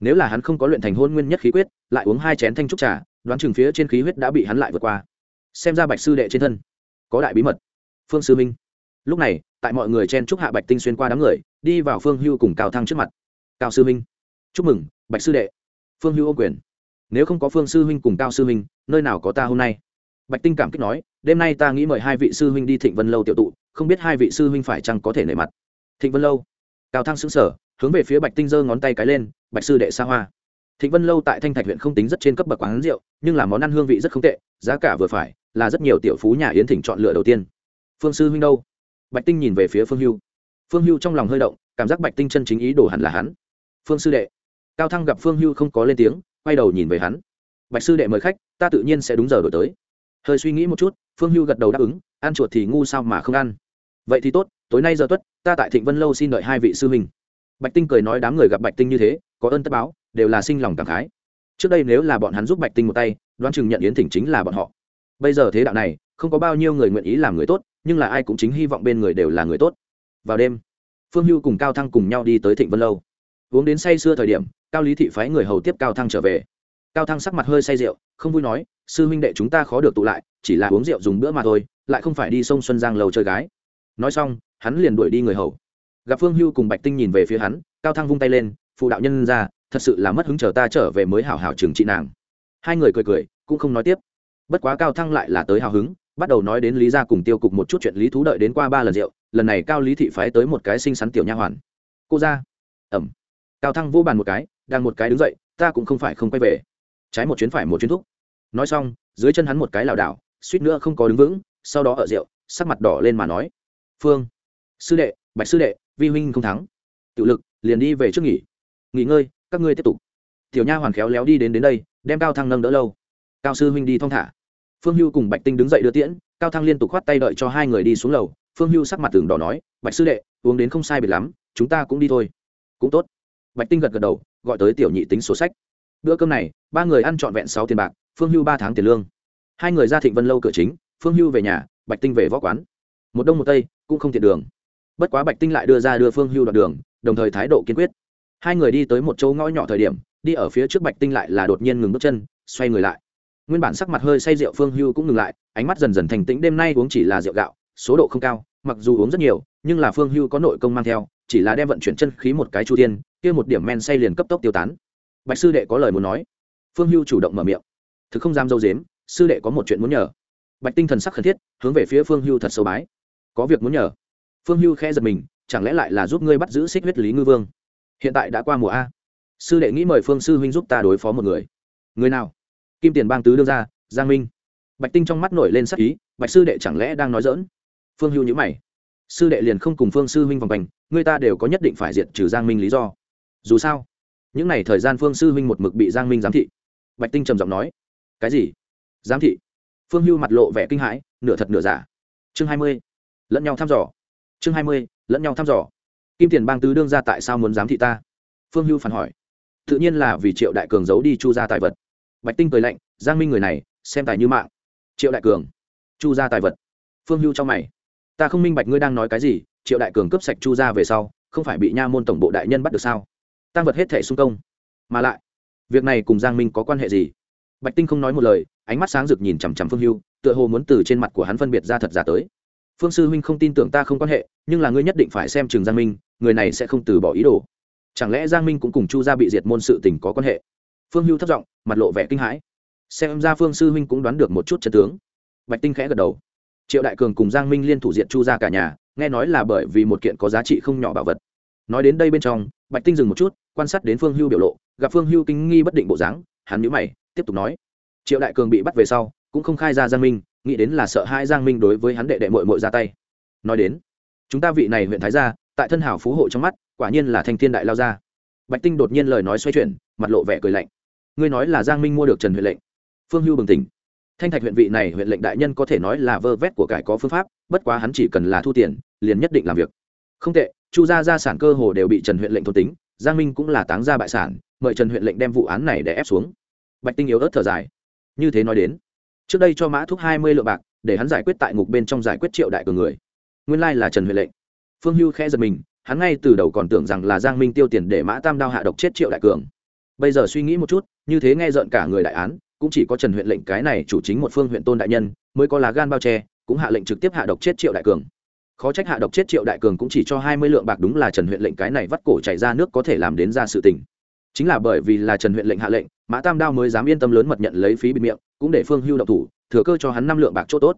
Nếu là hắn không có luyện thành hôn nguyên nhất khí quyết, lại uống hai chén thanh trúc trà, đoán chừng phía trên khí huyết đã bị hắn lại vượt qua. Xem ra bạch sư đệ trên thân có đại bí mật. Phương sư minh. Lúc này, tại mọi người chen trúc hạ bạch tinh xuyên qua đám người, đi vào phương hưu cùng cao thăng trước mặt. Cao sư minh. Chúc mừng, bạch sư đệ. Phương hưu ô quyền. Nếu không có phương sư huynh cùng cao sư huynh nơi nào có ta hôm nay? Bạch tinh cảm kích nói, đêm nay ta nghĩ mời hai vị sư huynh đi thịnh vân lâu tiểu tụ, không biết hai vị sư huynh phải chăng có thể nể mặt. Thịnh vân lâu. Cao thăng xứng sở hướng về phía bạch tinh giơ ngón tay cái lên, bạch sư đệ xa hoa. Thịnh vân lâu tại thanh thạch huyện không tính rất trên cấp bậc quán rượu, nhưng là món ăn hương vị rất không tệ, giá cả vừa phải, là rất nhiều tiểu phú nhà yến thỉnh chọn lựa đầu tiên. Phương sư huynh đâu? Bạch tinh nhìn về phía phương hưu. Phương hưu trong lòng hơi động, cảm giác bạch tinh chân chính ý đồ hẳn là hắn. Phương sư đệ. Cao thăng gặp phương hưu không có lên tiếng, quay đầu nhìn về hắn. Bạch sư đệ mời khách, ta tự nhiên sẽ đúng giờ đổi tới. Hơi suy nghĩ một chút, phương hưu gật đầu đáp ứng, ăn chuột thì ngu sao mà không ăn? Vậy thì tốt, tối nay giờ tuất, ta tại thịnh vân lâu xin đợi hai vị sư huynh bạch tinh cười nói đám người gặp bạch tinh như thế, có ơn tất báo, đều là sinh lòng cảm khái. Trước đây nếu là bọn hắn giúp bạch tinh một tay, đoán chừng nhận yến thỉnh chính là bọn họ. Bây giờ thế đạo này, không có bao nhiêu người nguyện ý làm người tốt, nhưng là ai cũng chính hy vọng bên người đều là người tốt. Vào đêm, phương hưu cùng cao thăng cùng nhau đi tới thịnh vân lâu. Uống đến say xưa thời điểm, cao lý thị phái người hầu tiếp cao thăng trở về. Cao thăng sắc mặt hơi say rượu, không vui nói, sư huynh đệ chúng ta khó được tụ lại, chỉ là uống rượu dùng bữa mà thôi, lại không phải đi sông xuân giang lầu chơi gái. Nói xong, hắn liền đuổi đi người hầu gặp phương hưu cùng bạch tinh nhìn về phía hắn, cao thăng vung tay lên, phụ đạo nhân ra, thật sự là mất hứng chờ ta trở về mới hảo hảo trừng trị nàng. Hai người cười cười, cũng không nói tiếp. Bất quá cao thăng lại là tới hào hứng, bắt đầu nói đến lý gia cùng tiêu cục một chút chuyện lý thú đợi đến qua ba lần rượu, lần này cao lý thị phái tới một cái xinh xắn tiểu nha hoàn. Cô ra ẩm cao thăng vô bàn một cái, đang một cái đứng dậy, ta cũng không phải không quay về. Trái một chuyến phải một chuyến thúc. Nói xong, dưới chân hắn một cái lảo đảo, suýt nữa không có đứng vững, sau đó ở rượu, sắc mặt đỏ lên mà nói, phương, sư đệ, bạch sư đệ vi huynh không thắng. Tự lực, liền đi về trước nghỉ. Nghỉ ngơi, các ngươi tiếp tục. Tiểu nha hoàn khéo léo đi đến đến đây, đem cao thăng nâng đỡ lâu. Cao sư huynh đi thong thả. Phương hưu cùng bạch tinh đứng dậy đưa tiễn, cao thăng liên tục khoát tay đợi cho hai người đi xuống lầu. Phương hưu sắc mặt tường đỏ nói, bạch sư đệ, uống đến không sai biệt lắm, chúng ta cũng đi thôi. Cũng tốt. Bạch tinh gật gật đầu, gọi tới tiểu nhị tính sổ sách. Bữa cơm này, ba người ăn trọn vẹn sáu tiền bạc, phương hưu ba tháng tiền lương. Hai người ra thịnh vân lâu cửa chính, phương hưu về nhà, bạch tinh về võ quán. Một đông một tây, cũng không tiện đường bất quá bạch tinh lại đưa ra đưa phương hưu đoạn đường, đồng thời thái độ kiên quyết. Hai người đi tới một chỗ ngõ nhỏ thời điểm, đi ở phía trước bạch tinh lại là đột nhiên ngừng bước chân, xoay người lại. Nguyên bản sắc mặt hơi say rượu phương hưu cũng ngừng lại, ánh mắt dần dần thành tĩnh, đêm nay uống chỉ là rượu gạo, số độ không cao, mặc dù uống rất nhiều, nhưng là phương hưu có nội công mang theo, chỉ là đem vận chuyển chân khí một cái chu tiên kia một điểm men say liền cấp tốc tiêu tán. Bạch sư đệ có lời muốn nói. Phương hưu chủ động mở miệng. Thực không dám dâu dếm, sư đệ có một chuyện muốn nhờ. Bạch tinh thần sắc khẩn thiết, hướng về phía phương hưu thật sâu bái. Có việc muốn nhờ phương hưu khẽ giật mình, chẳng lẽ lại là giúp ngươi bắt giữ xích huyết lý ngư vương? Hiện tại đã qua mùa a. Sư đệ nghĩ mời phương sư huynh giúp ta đối phó một người. Người nào? Kim tiền bang tứ đương ra giang minh. Bạch tinh trong mắt nổi lên sắc ý, bạch sư đệ chẳng lẽ đang nói dỡn phương hưu nhữ mày. Sư đệ liền không cùng phương sư huynh vòng quanh, người ta đều có nhất định phải diệt trừ giang minh lý do. Dù sao, những n à y thời gian phương sư huynh một mực bị giang minh giám thị. Bạch tinh trầm giọng nói. Cái gì? Giám thị? Phương hưu mặt lộ vẻ kinh hãi, nửa thật nửa giả. Chương hai mươi. Lẫn nhau thăm dò chương hai mươi, lẫn nhau thăm dò. Kim tiền bang tứ đương ra tại sao muốn giám thị ta? Phương hưu phản hỏi. Tự nhiên là vì triệu đại cường giấu đi chu ra tài vật. Bạch tinh cười lạnh, giang minh người này, xem tài như mạng. Triệu đại cường. Chu ra tài vật. Phương hưu trong mày. Ta không minh bạch ngươi đang nói cái gì, triệu đại cường cướp sạch chu ra về sau, không phải bị nha môn tổng bộ đại nhân bắt được sao? Tăng vật hết thể xung công. Mà lại, việc này cùng giang minh có quan hệ gì? Bạch tinh không nói một lời, ánh mắt sáng rực nhìn chằm chằm phương hưu, tựa hồ muốn từ trên mặt của hắn phân biệt ra thật giả tới phương sư huynh không tin tưởng ta không quan hệ, nhưng là ngươi nhất định phải xem trường giang minh, người này sẽ không từ bỏ ý đồ. Chẳng lẽ giang minh cũng cùng chu gia bị diệt môn sự tình có quan hệ? Phương hưu thất giọng, mặt lộ vẻ kinh hãi. Xem ra phương sư huynh cũng đoán được một chút chân tướng. Bạch tinh khẽ gật đầu. Triệu đại cường cùng giang minh liên thủ diệt chu ra cả nhà, nghe nói là bởi vì một kiện có giá trị không nhỏ bảo vật. Nói đến đây bên trong, bạch tinh dừng một chút, quan sát đến phương hưu biểu lộ, gặp phương hưu kinh nghi bất định bộ dáng, hắn nhữ mày, tiếp tục nói. Triệu đại cường bị bắt về sau, cũng không khai ra giang minh nghĩ đến là sợ hai giang minh đối với hắn đệ đệ mội mội ra tay. Nói đến, chúng ta vị này huyện thái gia, tại thân hảo phú hộ trong mắt, quả nhiên là thanh thiên đại lao ra bạch tinh đột nhiên lời nói xoay chuyển, mặt lộ vẻ cười lạnh. Ngươi nói là giang minh mua được trần huyện lệnh. Phương hưu bừng tỉnh. Thanh thạch huyện vị này huyện lệnh đại nhân có thể nói là vơ vét của cải có phương pháp, bất quá hắn chỉ cần là thu tiền, liền nhất định làm việc. Không tệ, chu gia gia sản cơ hồ đều bị trần huyện lệnh thôn tính, giang minh cũng là táng gia bại sản, mời trần huyện lệnh đem vụ án này để ép xuống. Bạch tinh yếu ớt thở dài. Như thế nói đến trước đây cho mã thúc hai mươi lượng bạc, để hắn giải quyết tại ngục bên trong giải quyết triệu đại cường người. Nguyên lai là trần huệ lệnh. Phương hưu khẽ giật mình, hắn ngay từ đầu còn tưởng rằng là giang minh tiêu tiền để mã tam đao hạ độc chết triệu đại cường. Bây giờ suy nghĩ một chút, như thế nghe rợn cả người đại án, cũng chỉ có trần huyện lệnh cái này chủ chính một phương huyện tôn đại nhân, mới có lá gan bao che, cũng hạ lệnh trực tiếp hạ độc chết triệu đại cường. Khó trách hạ độc chết triệu đại cường cũng chỉ cho hai mươi lượng bạc đúng là trần huyện lệnh cái này vắt cổ chảy ra nước có thể làm đến ra sự tình. Chính là bởi vì là trần huyện lệnh hạ lệnh mã tam đao mới dám yên tâm lớn mật nhận lấy phí bịt miệng, cũng để phương hưu độc thủ, thừa cơ cho hắn năm lượng bạc chỗ tốt.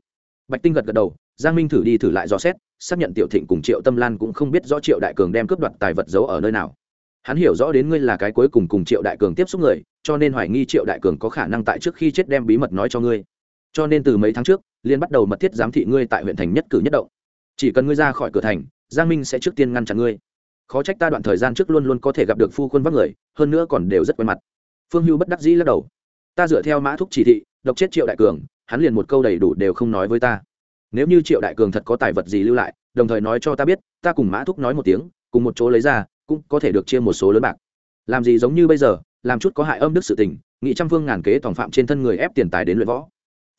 Bạch tinh gật gật đầu, giang minh thử đi thử lại dò xét, xác nhận tiểu thịnh cùng triệu tâm lan cũng không biết rõ triệu đại cường đem cướp đoạt tài vật giấu ở nơi nào. Hắn hiểu rõ đến ngươi là cái cuối cùng cùng triệu đại cường tiếp xúc người, cho nên hoài nghi triệu đại cường có khả năng tại trước khi chết đem bí mật nói cho ngươi. Cho nên từ mấy tháng trước liên bắt đầu mật thiết giám thị ngươi tại huyện thành nhất cử nhất động. Chỉ cần ngươi ra khỏi cửa thành, giang minh sẽ trước tiên ngăn chặn ngươi. Khó trách ta đoạn thời gian trước luôn luôn có thể gặp được phu quân vác người, hơn nữa còn đều rất quen mặt phương hưu bất đắc dĩ lắc đầu. Ta dựa theo mã thúc chỉ thị, độc chết triệu đại cường, hắn liền một câu đầy đủ đều không nói với ta. Nếu như triệu đại cường thật có tài vật gì lưu lại, đồng thời nói cho ta biết, ta cùng mã thúc nói một tiếng, cùng một chỗ lấy ra, cũng có thể được chia một số lớn bạc. Làm gì giống như bây giờ, làm chút có hại âm đức sự tình, nghị trăm phương ngàn kế tòng phạm trên thân người ép tiền tài đến luyện võ.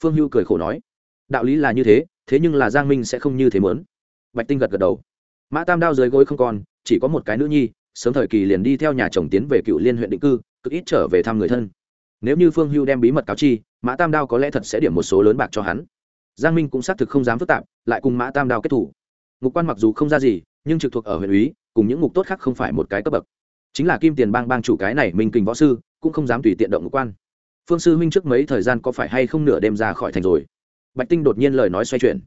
Phương hưu cười khổ nói, đạo lý là như thế thế nhưng là giang minh sẽ không như thế mớn bạch tinh gật gật đầu. Mã tam đao dưới gối không còn, chỉ có một cái nữ nhi, sớm thời kỳ liền đi theo nhà chồng tiến về cựu liên huyện định cư cực ít trở về thăm người thân. Nếu như phương hưu đem bí mật cáo chi, mã tam đao có lẽ thật sẽ điểm một số lớn bạc cho hắn. Giang minh cũng xác thực không dám phức tạp, lại cùng mã tam đao kết thủ. Ngục quan mặc dù không ra gì, nhưng trực thuộc ở huyện úy cùng những ngục tốt khác không phải một cái cấp bậc. Chính là kim tiền bang bang chủ cái này minh kình võ sư, cũng không dám tùy tiện động ngục quan. Phương sư huynh trước mấy thời gian có phải hay không nửa đêm ra khỏi thành rồi? Bạch tinh đột nhiên lời nói xoay chuyển.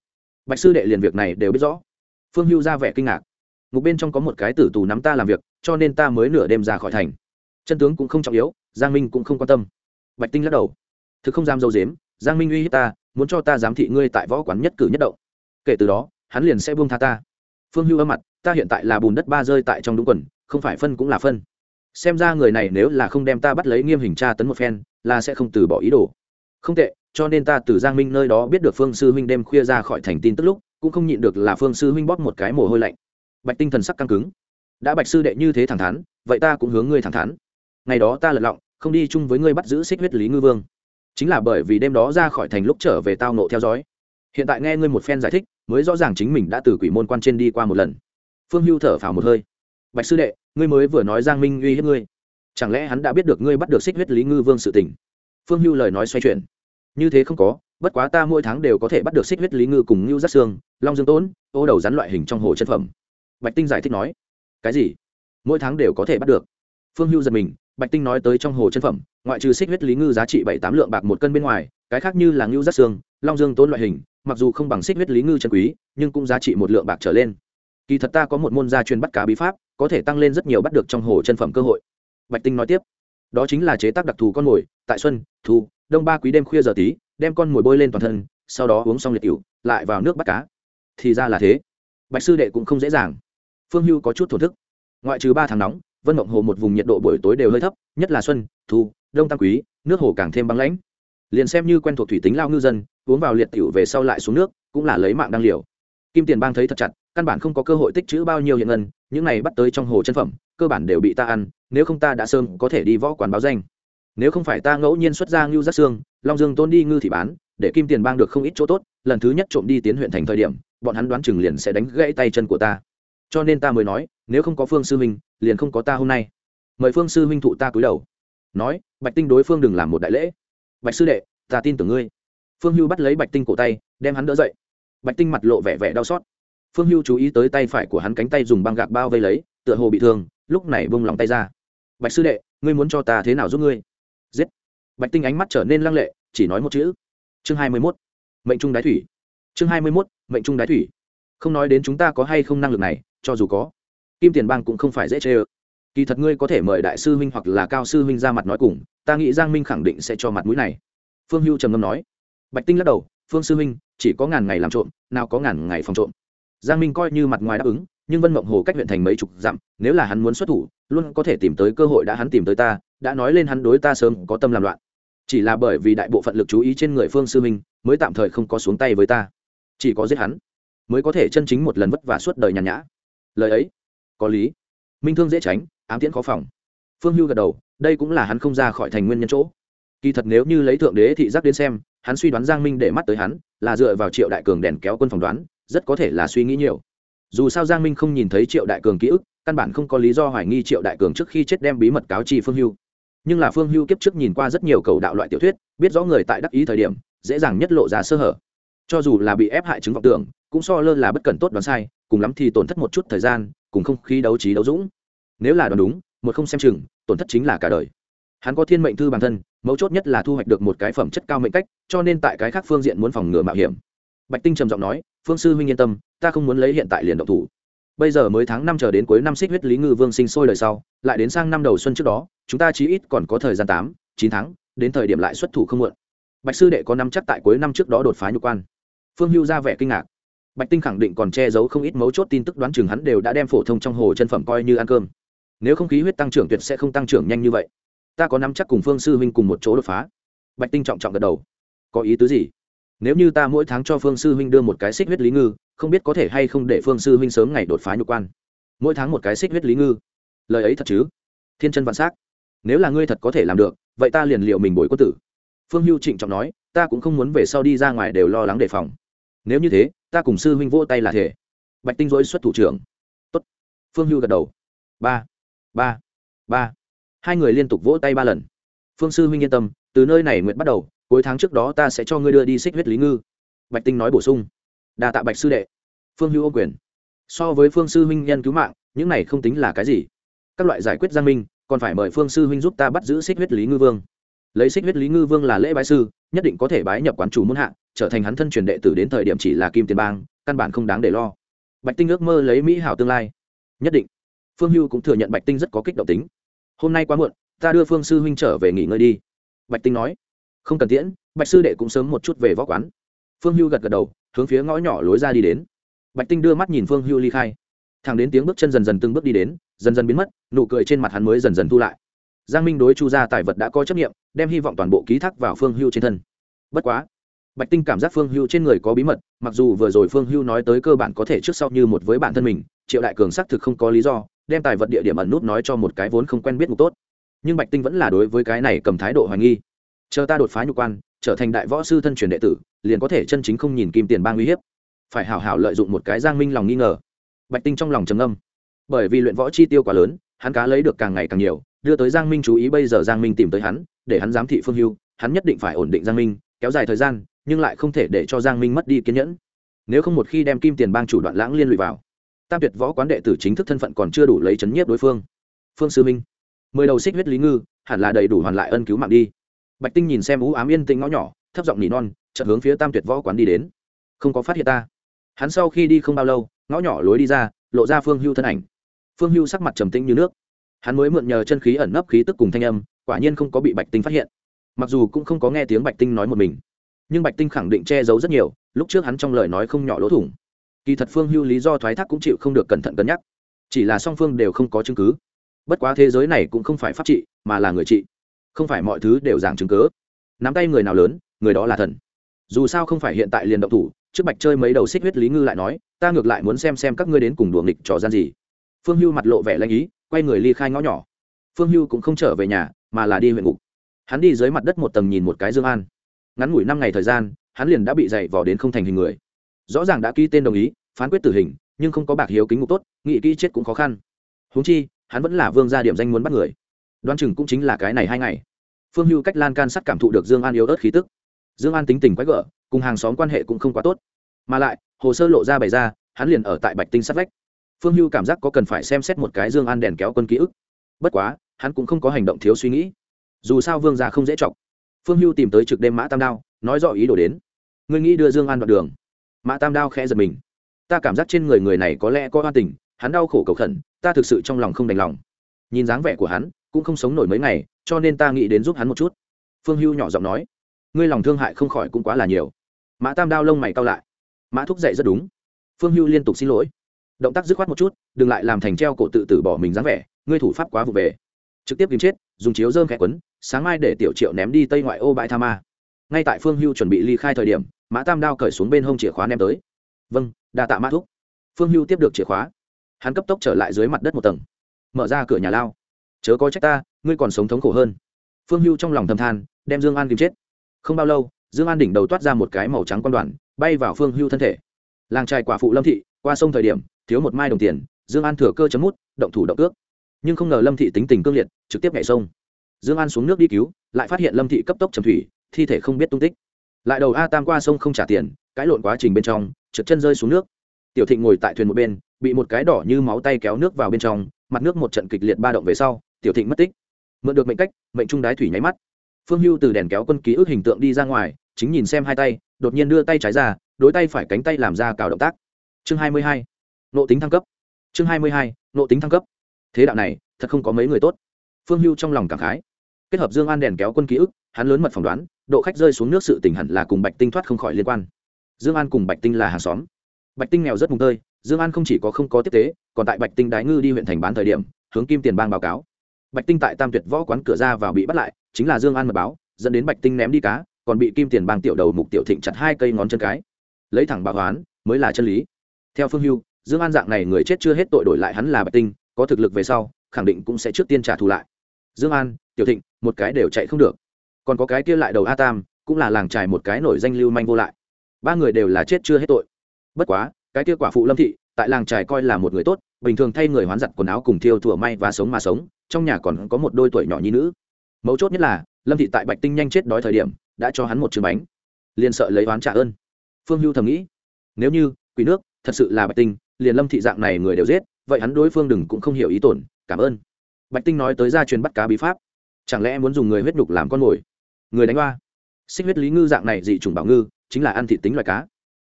Bạch sư đệ liền việc này đều biết rõ. Phương hưu ra vẻ kinh ngạc. Ngục bên trong có một cái tử tù nắm ta làm việc, cho nên ta mới nửa đêm ra khỏi thành chân tướng cũng không trọng yếu, giang minh cũng không quan tâm. Bạch tinh lắc đầu. Thực không dám dâu dếm, giang minh uy hiếp ta, muốn cho ta giám thị ngươi tại võ quán nhất cử nhất động. Kể từ đó, hắn liền sẽ buông tha ta. Phương hưu âm mặt, ta hiện tại là bùn đất ba rơi tại trong đúng quần, không phải phân cũng là phân. Xem ra người này nếu là không đem ta bắt lấy nghiêm hình tra tấn một phen, là sẽ không từ bỏ ý đồ. Không tệ, cho nên ta từ giang minh nơi đó biết được phương sư huynh đêm khuya ra khỏi thành tin tức lúc, cũng không nhịn được là phương sư huynh bóp một cái mồ hôi lạnh. Bạch tinh thần sắc căng cứng. Đã bạch sư đệ như thế thẳng thắn, vậy ta cũng hướng ngươi thẳng thắn ngày đó ta lật lọng, không đi chung với ngươi bắt giữ xích huyết lý ngư vương. Chính là bởi vì đêm đó ra khỏi thành lúc trở về tao nộ theo dõi. Hiện tại nghe ngươi một phen giải thích, mới rõ ràng chính mình đã từ quỷ môn quan trên đi qua một lần. Phương hưu thở phào một hơi. Bạch sư đệ, ngươi mới vừa nói giang minh uy hiếp ngươi. Chẳng lẽ hắn đã biết được ngươi bắt được xích huyết lý ngư vương sự tình? Phương hưu lời nói xoay chuyển. Như thế không có, bất quá ta mỗi tháng đều có thể bắt được xích huyết lý ngư cùng ngưu giác xương long dương tốn, ô đầu rắn loại hình trong hồ chân phẩm. Bạch tinh giải thích nói. Cái gì? Mỗi tháng đều có thể bắt được. Phương hưu giật mình bạch tinh nói tới trong hồ chân phẩm, ngoại trừ xích huyết lý ngư giá trị bảy tám lượng bạc một cân bên ngoài, cái khác như là ngưu giác xương, long dương tốn loại hình, mặc dù không bằng xích huyết lý ngư chân quý, nhưng cũng giá trị một lượng bạc trở lên. Kỳ thật ta có một môn gia truyền bắt cá bí pháp, có thể tăng lên rất nhiều bắt được trong hồ chân phẩm cơ hội. Bạch tinh nói tiếp, đó chính là chế tác đặc thù con mồi, tại xuân, thu, đông ba quý đêm khuya giờ tí, đem con mồi bôi lên toàn thân, sau đó uống xong liệt cựu lại vào nước bắt cá. Thì ra là thế. Bạch sư đệ cũng không dễ dàng. Phương hưu có chút thổ thức. Ngoại trừ ba tháng nóng vân mộng hồ một vùng nhiệt độ buổi tối đều hơi thấp, nhất là xuân, thu, đông tam quý, nước hồ càng thêm băng lãnh. Liền xem như quen thuộc thủy tính lao ngư dân, uống vào liệt tiểu về sau lại xuống nước, cũng là lấy mạng đăng liều. Kim tiền bang thấy thật chặt, căn bản không có cơ hội tích trữ bao nhiêu hiện ngân, những này bắt tới trong hồ chân phẩm, cơ bản đều bị ta ăn, nếu không ta đã sớm có thể đi võ quán báo danh. Nếu không phải ta ngẫu nhiên xuất ra ngưu giác xương, long dương tôn đi ngư thì bán, để kim tiền bang được không ít chỗ tốt, lần thứ nhất trộm đi tiến huyện thành thời điểm, bọn hắn đoán chừng liền sẽ đánh gãy tay chân của ta. Cho nên ta mới nói nếu không có phương sư huynh, liền không có ta hôm nay. Mời phương sư huynh thụ ta cúi đầu. Nói, bạch tinh đối phương đừng làm một đại lễ. Bạch sư đệ, ta tin tưởng ngươi. Phương hưu bắt lấy bạch tinh cổ tay, đem hắn đỡ dậy. Bạch tinh mặt lộ vẻ vẻ đau xót. Phương hưu chú ý tới tay phải của hắn cánh tay dùng băng gạc bao vây lấy, tựa hồ bị thương, lúc này bông lòng tay ra. Bạch sư đệ, ngươi muốn cho ta thế nào giúp ngươi? Giết. Bạch tinh ánh mắt trở nên lăng lệ, chỉ nói một chữ. Chương hai mươi mốt. Mệnh trung đái thủy. Chương hai mươi mốt, mệnh trung đái thủy. Không nói đến chúng ta có hay không năng lực này, cho dù có kim tiền bang cũng không phải dễ chê ơ. Kỳ thật ngươi có thể mời đại sư huynh hoặc là cao sư huynh ra mặt nói cùng, ta nghĩ giang minh khẳng định sẽ cho mặt mũi này. Phương hưu trầm ngâm nói. Bạch tinh lắc đầu, phương sư huynh, chỉ có ngàn ngày làm trộm, nào có ngàn ngày phòng trộm. Giang minh coi như mặt ngoài đáp ứng, nhưng vân mộng hồ cách huyện thành mấy chục dặm, nếu là hắn muốn xuất thủ, luôn có thể tìm tới cơ hội đã hắn tìm tới ta, đã nói lên hắn đối ta sớm có tâm làm loạn. Chỉ là bởi vì đại bộ phận lực chú ý trên người phương sư minh mới tạm thời không có xuống tay với ta. Chỉ có giết hắn, mới có thể chân chính một lần vất vả suốt đời nhàn nhã. Lời ấy có lý. Minh thương dễ tránh, ám tiễn khó phòng. Phương hưu gật đầu, đây cũng là hắn không ra khỏi thành nguyên nhân chỗ. Kỳ thật nếu như lấy thượng đế thị giác đến xem, hắn suy đoán giang minh để mắt tới hắn, là dựa vào triệu đại cường đèn kéo quân phỏng đoán, rất có thể là suy nghĩ nhiều. Dù sao giang minh không nhìn thấy triệu đại cường ký ức, căn bản không có lý do hoài nghi triệu đại cường trước khi chết đem bí mật cáo chi phương hưu. Nhưng là phương hưu kiếp trước nhìn qua rất nhiều cầu đạo loại tiểu thuyết, biết rõ người tại đắc ý thời điểm, dễ dàng nhất lộ ra sơ hở. Cho dù là bị ép hại chứng vọng tưởng, cũng so lơ là bất cần tốt đoán sai, cùng lắm thì tổn thất một chút thời gian cùng không khí đấu trí đấu dũng. Nếu là đoán đúng, một không xem chừng, tổn thất chính là cả đời. Hắn có thiên mệnh thư bản thân, mấu chốt nhất là thu hoạch được một cái phẩm chất cao mệnh cách, cho nên tại cái khác phương diện muốn phòng ngừa mạo hiểm. Bạch tinh trầm giọng nói, phương sư huynh yên tâm, ta không muốn lấy hiện tại liền động thủ. Bây giờ mới tháng năm chờ đến cuối năm xích huyết lý ngư vương sinh sôi đời sau, lại đến sang năm đầu xuân trước đó, chúng ta chí ít còn có thời gian tám, chín tháng, đến thời điểm lại xuất thủ không muộn. Bạch sư đệ có năm chắc tại cuối năm trước đó đột phá nhục quan. Phương hưu ra vẻ kinh ngạc bạch tinh khẳng định còn che giấu không ít mấu chốt tin tức đoán chừng hắn đều đã đem phổ thông trong hồ chân phẩm coi như ăn cơm. Nếu không khí huyết tăng trưởng tuyệt sẽ không tăng trưởng nhanh như vậy. Ta có nắm chắc cùng phương sư huynh cùng một chỗ đột phá. Bạch tinh trọng trọng gật đầu. Có ý tứ gì? Nếu như ta mỗi tháng cho phương sư huynh đưa một cái xích huyết lý ngư, không biết có thể hay không để phương sư huynh sớm ngày đột phá nhục quan. Mỗi tháng một cái xích huyết lý ngư. Lời ấy thật chứ? Thiên chân vạn s á c nếu là ngươi thật có thể làm được, vậy ta liền liệu mình bồi quân tử. Phương hưu trịnh trọng nói, ta cũng không muốn về sau đi ra ngoài đều lo lắng đề phòng. Nếu như thế ta cùng sư huynh vỗ tay là thể. Bạch tinh dối xuất thủ trưởng. Tốt. phương hưu gật đầu. Ba. Ba. Ba. Hai người liên tục vỗ tay ba lần. Phương sư huynh yên tâm, từ nơi này nguyện bắt đầu, cuối tháng trước đó ta sẽ cho ngươi đưa đi xích huyết lý ngư. Bạch tinh nói bổ sung. Đà tạ bạch sư đệ. Phương hưu ô quyền. So với phương sư huynh nhân cứu mạng, những này không tính là cái gì. Các loại giải quyết giang minh, còn phải mời phương sư huynh giúp ta bắt giữ xích huyết lý ngư vương lấy xích huyết lý ngư vương là lễ bái sư, nhất định có thể bái nhập quán chủ muôn hạ, trở thành hắn thân truyền đệ tử đến thời điểm chỉ là kim tiền bang, căn bản không đáng để lo. Bạch tinh ước mơ lấy mỹ hảo tương lai. Nhất định. Phương hưu cũng thừa nhận bạch tinh rất có kích động tính. Hôm nay quá muộn, ta đưa phương sư huynh trở về nghỉ ngơi đi. Bạch tinh nói. Không cần tiễn, bạch sư đệ cũng sớm một chút về võ quán. Phương hưu gật gật đầu, hướng phía ngõ nhỏ lối ra đi đến. Bạch tinh đưa mắt nhìn phương hưu ly khai. Thằng đến tiếng bước chân dần dần từng bước đi đến, dần dần biến mất, nụ cười trên mặt hắn mới dần dần thu lại. Giang minh đối chu gia tài vật đã có chấp nghiệm đem hy vọng toàn bộ ký thác vào phương hưu trên thân. Bất quá, bạch tinh cảm giác phương hưu trên người có bí mật, mặc dù vừa rồi phương hưu nói tới cơ bản có thể trước sau như một với bản thân mình, triệu đại cường xác thực không có lý do, đem tài vật địa điểm ẩn nút nói cho một cái vốn không quen biết mục tốt. Nhưng bạch tinh vẫn là đối với cái này cầm thái độ hoài nghi. Chờ ta đột phá nhục quan, trở thành đại võ sư thân truyền đệ tử, liền có thể chân chính không nhìn kim tiền bang uy hiếp. Phải hảo hảo lợi dụng một cái giang minh lòng nghi ngờ. Bạch tinh trong lòng trầm âm bởi vì luyện võ chi tiêu quá lớn, hắn cá lấy được càng ngày càng nhiều, đưa tới giang minh chú ý bây giờ giang minh tìm tới hắn để hắn giám thị phương hưu, hắn nhất định phải ổn định giang minh, kéo dài thời gian, nhưng lại không thể để cho giang minh mất đi kiên nhẫn. Nếu không một khi đem kim tiền bang chủ đoạn lãng liên lụy vào, tam tuyệt võ quán đệ tử chính thức thân phận còn chưa đủ lấy chấn nhiếp đối phương. Phương sư minh, mười đầu xích huyết lý ngư, hẳn là đầy đủ hoàn lại ân cứu mạng đi. Bạch tinh nhìn xem ú ám yên tĩnh ngõ nhỏ, thấp giọng nỉ non, chợt hướng phía tam tuyệt võ quán đi đến. Không có phát hiện ta. Hắn sau khi đi không bao lâu, ngõ nhỏ lối đi ra, lộ ra phương hưu thân ảnh. Phương hưu sắc mặt trầm tĩnh như nước. Hắn mới mượn nhờ chân khí ẩn nấp khí tức cùng thanh âm quả nhiên không có bị bạch tinh phát hiện. Mặc dù cũng không có nghe tiếng bạch tinh nói một mình, nhưng bạch tinh khẳng định che giấu rất nhiều, lúc trước hắn trong lời nói không nhỏ lỗ thủng. Kỳ thật phương hưu lý do thoái thác cũng chịu không được cẩn thận cân nhắc. Chỉ là song phương đều không có chứng cứ. Bất quá thế giới này cũng không phải pháp trị, mà là người trị. Không phải mọi thứ đều giảng chứng cớ nắm tay người nào lớn, người đó là thần. Dù sao không phải hiện tại liền động thủ, trước bạch chơi mấy đầu xích huyết lý ngư lại nói, ta ngược lại muốn xem xem các ngươi đến cùng đùa nghịch trò gian gì. Phương hưu mặt lộ vẻ lanh ý, quay người ly khai ngõ nhỏ. Phương hưu cũng không trở về nhà mà là đi huyện ngục. Hắn đi dưới mặt đất một tầng nhìn một cái dương an. Ngắn ngủi năm ngày thời gian, hắn liền đã bị dày vò đến không thành hình người. Rõ ràng đã ký tên đồng ý, phán quyết tử hình, nhưng không có bạc hiếu kính ngục tốt nghị kỹ chết cũng khó khăn. Húng chi, hắn vẫn là vương gia điểm danh muốn bắt người. Đoan chừng cũng chính là cái này hai ngày. Phương hưu cách lan can sắt cảm thụ được dương an yếu ớt khí tức. Dương an tính tình quái gở, cùng hàng xóm quan hệ cũng không quá tốt. Mà lại, hồ sơ lộ ra bày ra, hắn liền ở tại bạch tinh sắt vách. Phương hưu cảm giác có cần phải xem xét một cái dương an đèn kéo quân ký ức. Bất quá hắn cũng không có hành động thiếu suy nghĩ. Dù sao vương gia không dễ chọc. Phương hưu tìm tới trực đêm mã tam đao, nói rõ ý đồ đến. Ngươi nghĩ đưa dương an đoạn đường? Mã tam đao khẽ giật mình. Ta cảm giác trên người người này có lẽ có oan tình, hắn đau khổ cầu khẩn, ta thực sự trong lòng không đành lòng. Nhìn dáng vẻ của hắn, cũng không sống nổi mấy ngày, cho nên ta nghĩ đến giúp hắn một chút. Phương hưu nhỏ giọng nói. Ngươi lòng thương hại không khỏi cũng quá là nhiều. Mã tam đao lông mày cao lại. Mã thúc dậy rất đúng. Phương hưu liên tục xin lỗi. Động tác dứt khoát một chút, đừng lại làm thành treo cổ tự tử bỏ mình dáng vẻ, ngươi thủ pháp quá vụ về trực tiếp kiếm chết, dùng chiếu dơm khẽ quấn, sáng mai để tiểu triệu ném đi tây ngoại ô bãi tha ma. Ngay tại phương hưu chuẩn bị ly khai thời điểm, mã tam đao cởi xuống bên hông chìa khóa ném tới. Vâng đa tạ mã thúc. Phương hưu tiếp được chìa khóa. Hắn cấp tốc trở lại dưới mặt đất một tầng. Mở ra cửa nhà lao. Chớ có trách ta, ngươi còn sống thống khổ hơn. Phương hưu trong lòng thầm than, đem dương an kìm chết. Không bao lâu, dương an đỉnh đầu toát ra một cái màu trắng quan đoàn, bay vào phương hưu thân thể. Làng trai quả phụ lâm thị, qua sông thời điểm, thiếu một mai đồng tiền, dương an thừa cơ chấm mút, động thủ động ước nhưng không ngờ lâm thị tính tình cương liệt, trực tiếp nhảy sông. Dương an xuống nước đi cứu, lại phát hiện lâm thị cấp tốc trầm thủy, thi thể không biết tung tích. Lại đầu a tam qua sông không trả tiền, cãi lộn quá trình bên trong, trượt chân rơi xuống nước. Tiểu thịnh ngồi tại thuyền một bên, bị một cái đỏ như máu tay kéo nước vào bên trong, mặt nước một trận kịch liệt ba động về sau, tiểu thịnh mất tích. Mượn được mệnh cách, mệnh trung đái thủy nháy mắt. Phương hưu từ đèn kéo quân ký ức hình tượng đi ra ngoài, chính nhìn xem hai tay, đột nhiên đưa tay trái ra, đối tay phải cánh tay làm ra cào động tác. Chương hai mươi hai, nộ tính thăng cấp. Chương hai mươi hai, nộ tính thăng cấp thế đạo này, thật không có mấy người tốt. Phương hưu trong lòng cảm khái. Kết hợp dương an đèn kéo quân ký ức, hắn lớn mật phỏng đoán, độ khách rơi xuống nước sự tình hẳn là cùng bạch tinh thoát không khỏi liên quan. Dương an cùng bạch tinh là hàng xóm. Bạch tinh nghèo rất mùng tơi, dương an không chỉ có không có tiếp tế, còn tại bạch tinh đái ngư đi huyện thành bán thời điểm, hướng kim tiền bang báo cáo. Bạch tinh tại tam tuyệt võ quán cửa ra vào bị bắt lại, chính là dương an mật báo, dẫn đến bạch tinh ném đi cá, còn bị kim tiền bang tiểu đầu mục tiểu thịnh chặt hai cây ngón chân cái. Lấy thẳng bạo hoán, mới là chân lý. Theo phương hưu, dương an dạng này người chết chưa hết tội đổi lại hắn là bạch tinh có thực lực về sau, khẳng định cũng sẽ trước tiên trả thù lại. Dương an, tiểu thịnh, một cái đều chạy không được. Còn có cái kia lại đầu a tam, cũng là làng trài một cái nổi danh lưu manh vô lại. Ba người đều là chết chưa hết tội. Bất quá, cái kia quả phụ lâm thị, tại làng trài coi là một người tốt, bình thường thay người hoán giặt quần áo cùng thiêu thủa may và sống mà sống, trong nhà còn có một đôi tuổi nhỏ nhi nữ. Mấu chốt nhất là, lâm thị tại bạch tinh nhanh chết đói thời điểm, đã cho hắn một chừng bánh. Liền sợ lấy oán trả ơn. Phương hưu thầm nghĩ, nếu như quỷ nước thật sự là bạch tinh, liền lâm thị dạng này người đều giết vậy hắn đối phương đừng cũng không hiểu ý tổn, cảm ơn. Bạch tinh nói tới gia truyền bắt cá bí pháp. Chẳng lẽ muốn dùng người huyết nhục làm con mồi? Người đánh hoa xích huyết lý ngư dạng này dị chủng bảo ngư, chính là ăn thị tính loài cá.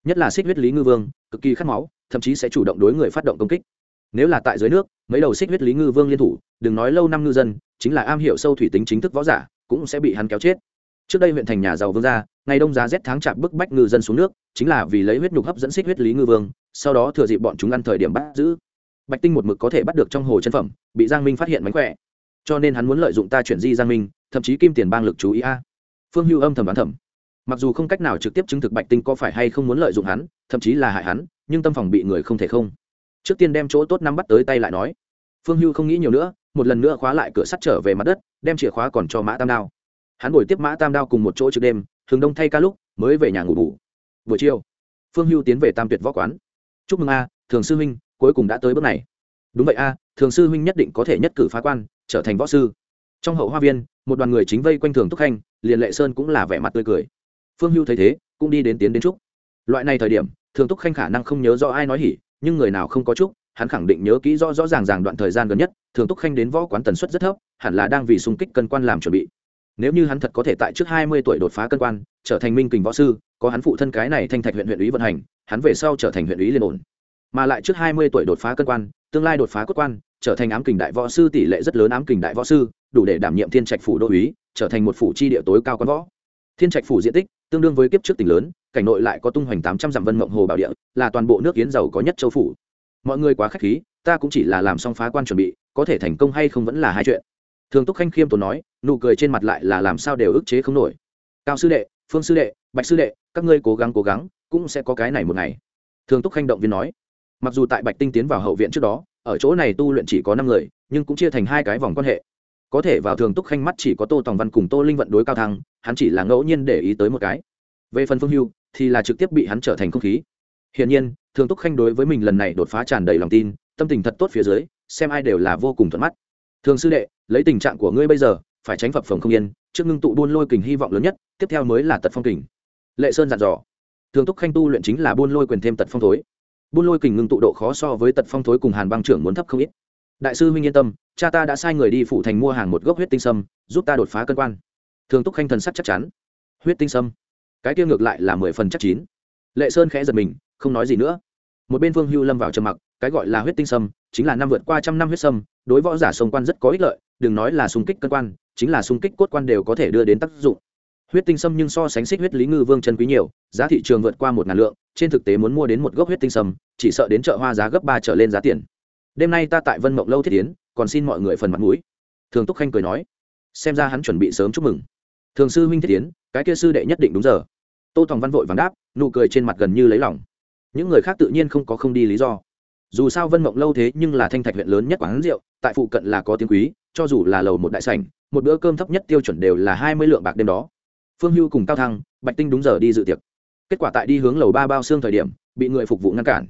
Nhất là xích huyết lý ngư vương, cực kỳ khát máu, thậm chí sẽ chủ động đối người phát động công kích. Nếu là tại dưới nước, mấy đầu xích huyết lý ngư vương liên thủ, đừng nói lâu năm ngư dân, chính là am hiểu sâu thủy tính chính thức võ giả, cũng sẽ bị hắn kéo chết. Trước đây huyện thành nhà giàu vương gia, ngày đông giá rét tháng chạp bức bách ngư dân xuống nước, chính là vì lấy huyết nhục hấp dẫn xích huyết lý ngư vương, sau đó thừa dịp bọn chúng ăn thời điểm bắt giữ bạch tinh một mực có thể bắt được trong hồ chân phẩm, bị giang minh phát hiện mánh khỏe. Cho nên hắn muốn lợi dụng ta chuyển di giang minh, thậm chí kim tiền bang lực chú ý a. Phương hưu âm thầm đoán thầm. Mặc dù không cách nào trực tiếp chứng thực bạch tinh có phải hay không muốn lợi dụng hắn, thậm chí là hại hắn, nhưng tâm phòng bị người không thể không. Trước tiên đem chỗ tốt nắm bắt tới tay lại nói. Phương hưu không nghĩ nhiều nữa, một lần nữa khóa lại cửa sắt trở về mặt đất, đem chìa khóa còn cho mã tam đao. Hắn ngồi tiếp mã tam đao cùng một chỗ trước đêm thường đông thay ca lúc, mới về nhà ngủ ngủ. buổi chiều, phương hưu tiến về tam tuyệt võ quán. Chúc mừng a, thường sư huynh cuối cùng đã tới bước này. Đúng vậy a, thường sư huynh nhất định có thể nhất cử phá quan, trở thành võ sư. Trong hậu hoa viên, một đoàn người chính vây quanh thường túc khanh, liền lệ sơn cũng là vẻ mặt tươi cười. Phương hưu thấy thế, cũng đi đến tiến đến trúc loại này thời điểm, thường túc khanh khả năng không nhớ rõ ai nói hỉ, nhưng người nào không có trúc hắn khẳng định nhớ kỹ rõ rõ ràng ràng đoạn thời gian gần nhất, thường túc khanh đến võ quán tần suất rất thấp, hẳn là đang vì xung kích cân quan làm chuẩn bị. Nếu như hắn thật có thể tại trước hai mươi tuổi đột phá cân quan, trở thành minh kình võ sư, có hắn phụ thân cái này thanh thạch huyện huyện ủy vận hành, hắn về sau trở thành huyện ủy liên ổn mà lại trước hai mươi tuổi đột phá cân quan, tương lai đột phá cốt quan, trở thành ám kình đại võ sư tỷ lệ rất lớn ám kình đại võ sư, đủ để đảm nhiệm thiên trạch phủ đô úy, trở thành một phủ chi địa tối cao quan võ. Thiên trạch phủ diện tích tương đương với kiếp trước tỉnh lớn, cảnh nội lại có tung hoành tám trăm dặm vân mộng hồ bảo địa, là toàn bộ nước yến giàu có nhất châu phủ. Mọi người quá k h á c h khí, ta cũng chỉ là làm xong phá quan chuẩn bị, có thể thành công hay không vẫn là hai chuyện. Thường túc khanh khiêm tốn nói, nụ cười trên mặt lại là làm sao đều ức chế không nổi. Cao sư đệ, phương sư đệ, bạch sư đệ, các ngươi cố gắng cố gắng, cũng sẽ có cái này một ngày. Thường túc khanh động viên nói mặc dù tại bạch tinh tiến vào hậu viện trước đó, ở chỗ này tu luyện chỉ có năm người, nhưng cũng chia thành hai cái vòng quan hệ. Có thể vào thường túc khanh mắt chỉ có tô tòng văn cùng tô linh vận đối cao thăng, hắn chỉ là ngẫu nhiên để ý tới một cái. Về phần phương hưu, thì là trực tiếp bị hắn trở thành không khí. Hiển nhiên, thường túc khanh đối với mình lần này đột phá tràn đầy lòng tin, tâm tình thật tốt phía dưới, xem ai đều là vô cùng thuận mắt. Thường sư đệ, lấy tình trạng của ngươi bây giờ, phải tránh phập phồng không yên, trước ngưng tụ buôn lôi kình hy vọng lớn nhất, tiếp theo mới là tật phong kình. Lệ sơn dặn dò. Thường túc khanh tu luyện chính là buôn lôi quyền thêm tật phong thối buôn lôi kình ngưng tụ độ khó so với tật phong thối cùng hàn băng trưởng muốn thấp không ít. Đại sư huynh yên tâm, cha ta đã sai người đi phủ thành mua hàng một gốc huyết tinh sâm, giúp ta đột phá cân quan. Thường túc khanh thần sắc chắc chắn. Huyết tinh sâm? Cái kia ngược lại là mười phần chắc chín. Lệ sơn khẽ giật mình, không nói gì nữa. Một bên vương hưu lâm vào trầm mặc, cái gọi là huyết tinh sâm, chính là năm vượt qua trăm năm huyết sâm, đối võ giả sông quan rất có ích lợi, đừng nói là xung kích cân quan, chính là xung kích cốt quan đều có thể đưa đến tác dụng huyết tinh sâm nhưng so sánh xích huyết lý ngư vương chân quý nhiều, giá thị trường vượt qua một ngàn lượng, trên thực tế muốn mua đến một gốc huyết tinh sâm, chỉ sợ đến chợ hoa giá gấp ba trở lên giá tiền. Đêm nay ta tại vân mộng lâu thiết tiến còn xin mọi người phần mặt mũi. Thường túc khanh cười nói, xem ra hắn chuẩn bị sớm chúc mừng. Thường sư huynh thiết tiến cái kia sư đệ nhất định đúng giờ. Tô thòng văn vội vàng đáp, nụ cười trên mặt gần như lấy lòng. Những người khác tự nhiên không có không đi lý do. Dù sao vân mộng lâu thế nhưng là thanh thạch huyện lớn nhất quán rượu, tại phụ cận là có tiếng quý, cho dù là lầu một đại sảnh, một bữa cơm thấp nhất tiêu chuẩn đều là hai mươi lượng bạc đêm đó phương hưu cùng cao thăng, bạch tinh đúng giờ đi dự tiệc. Kết quả tại đi hướng lầu ba bao xương thời điểm, bị người phục vụ ngăn cản.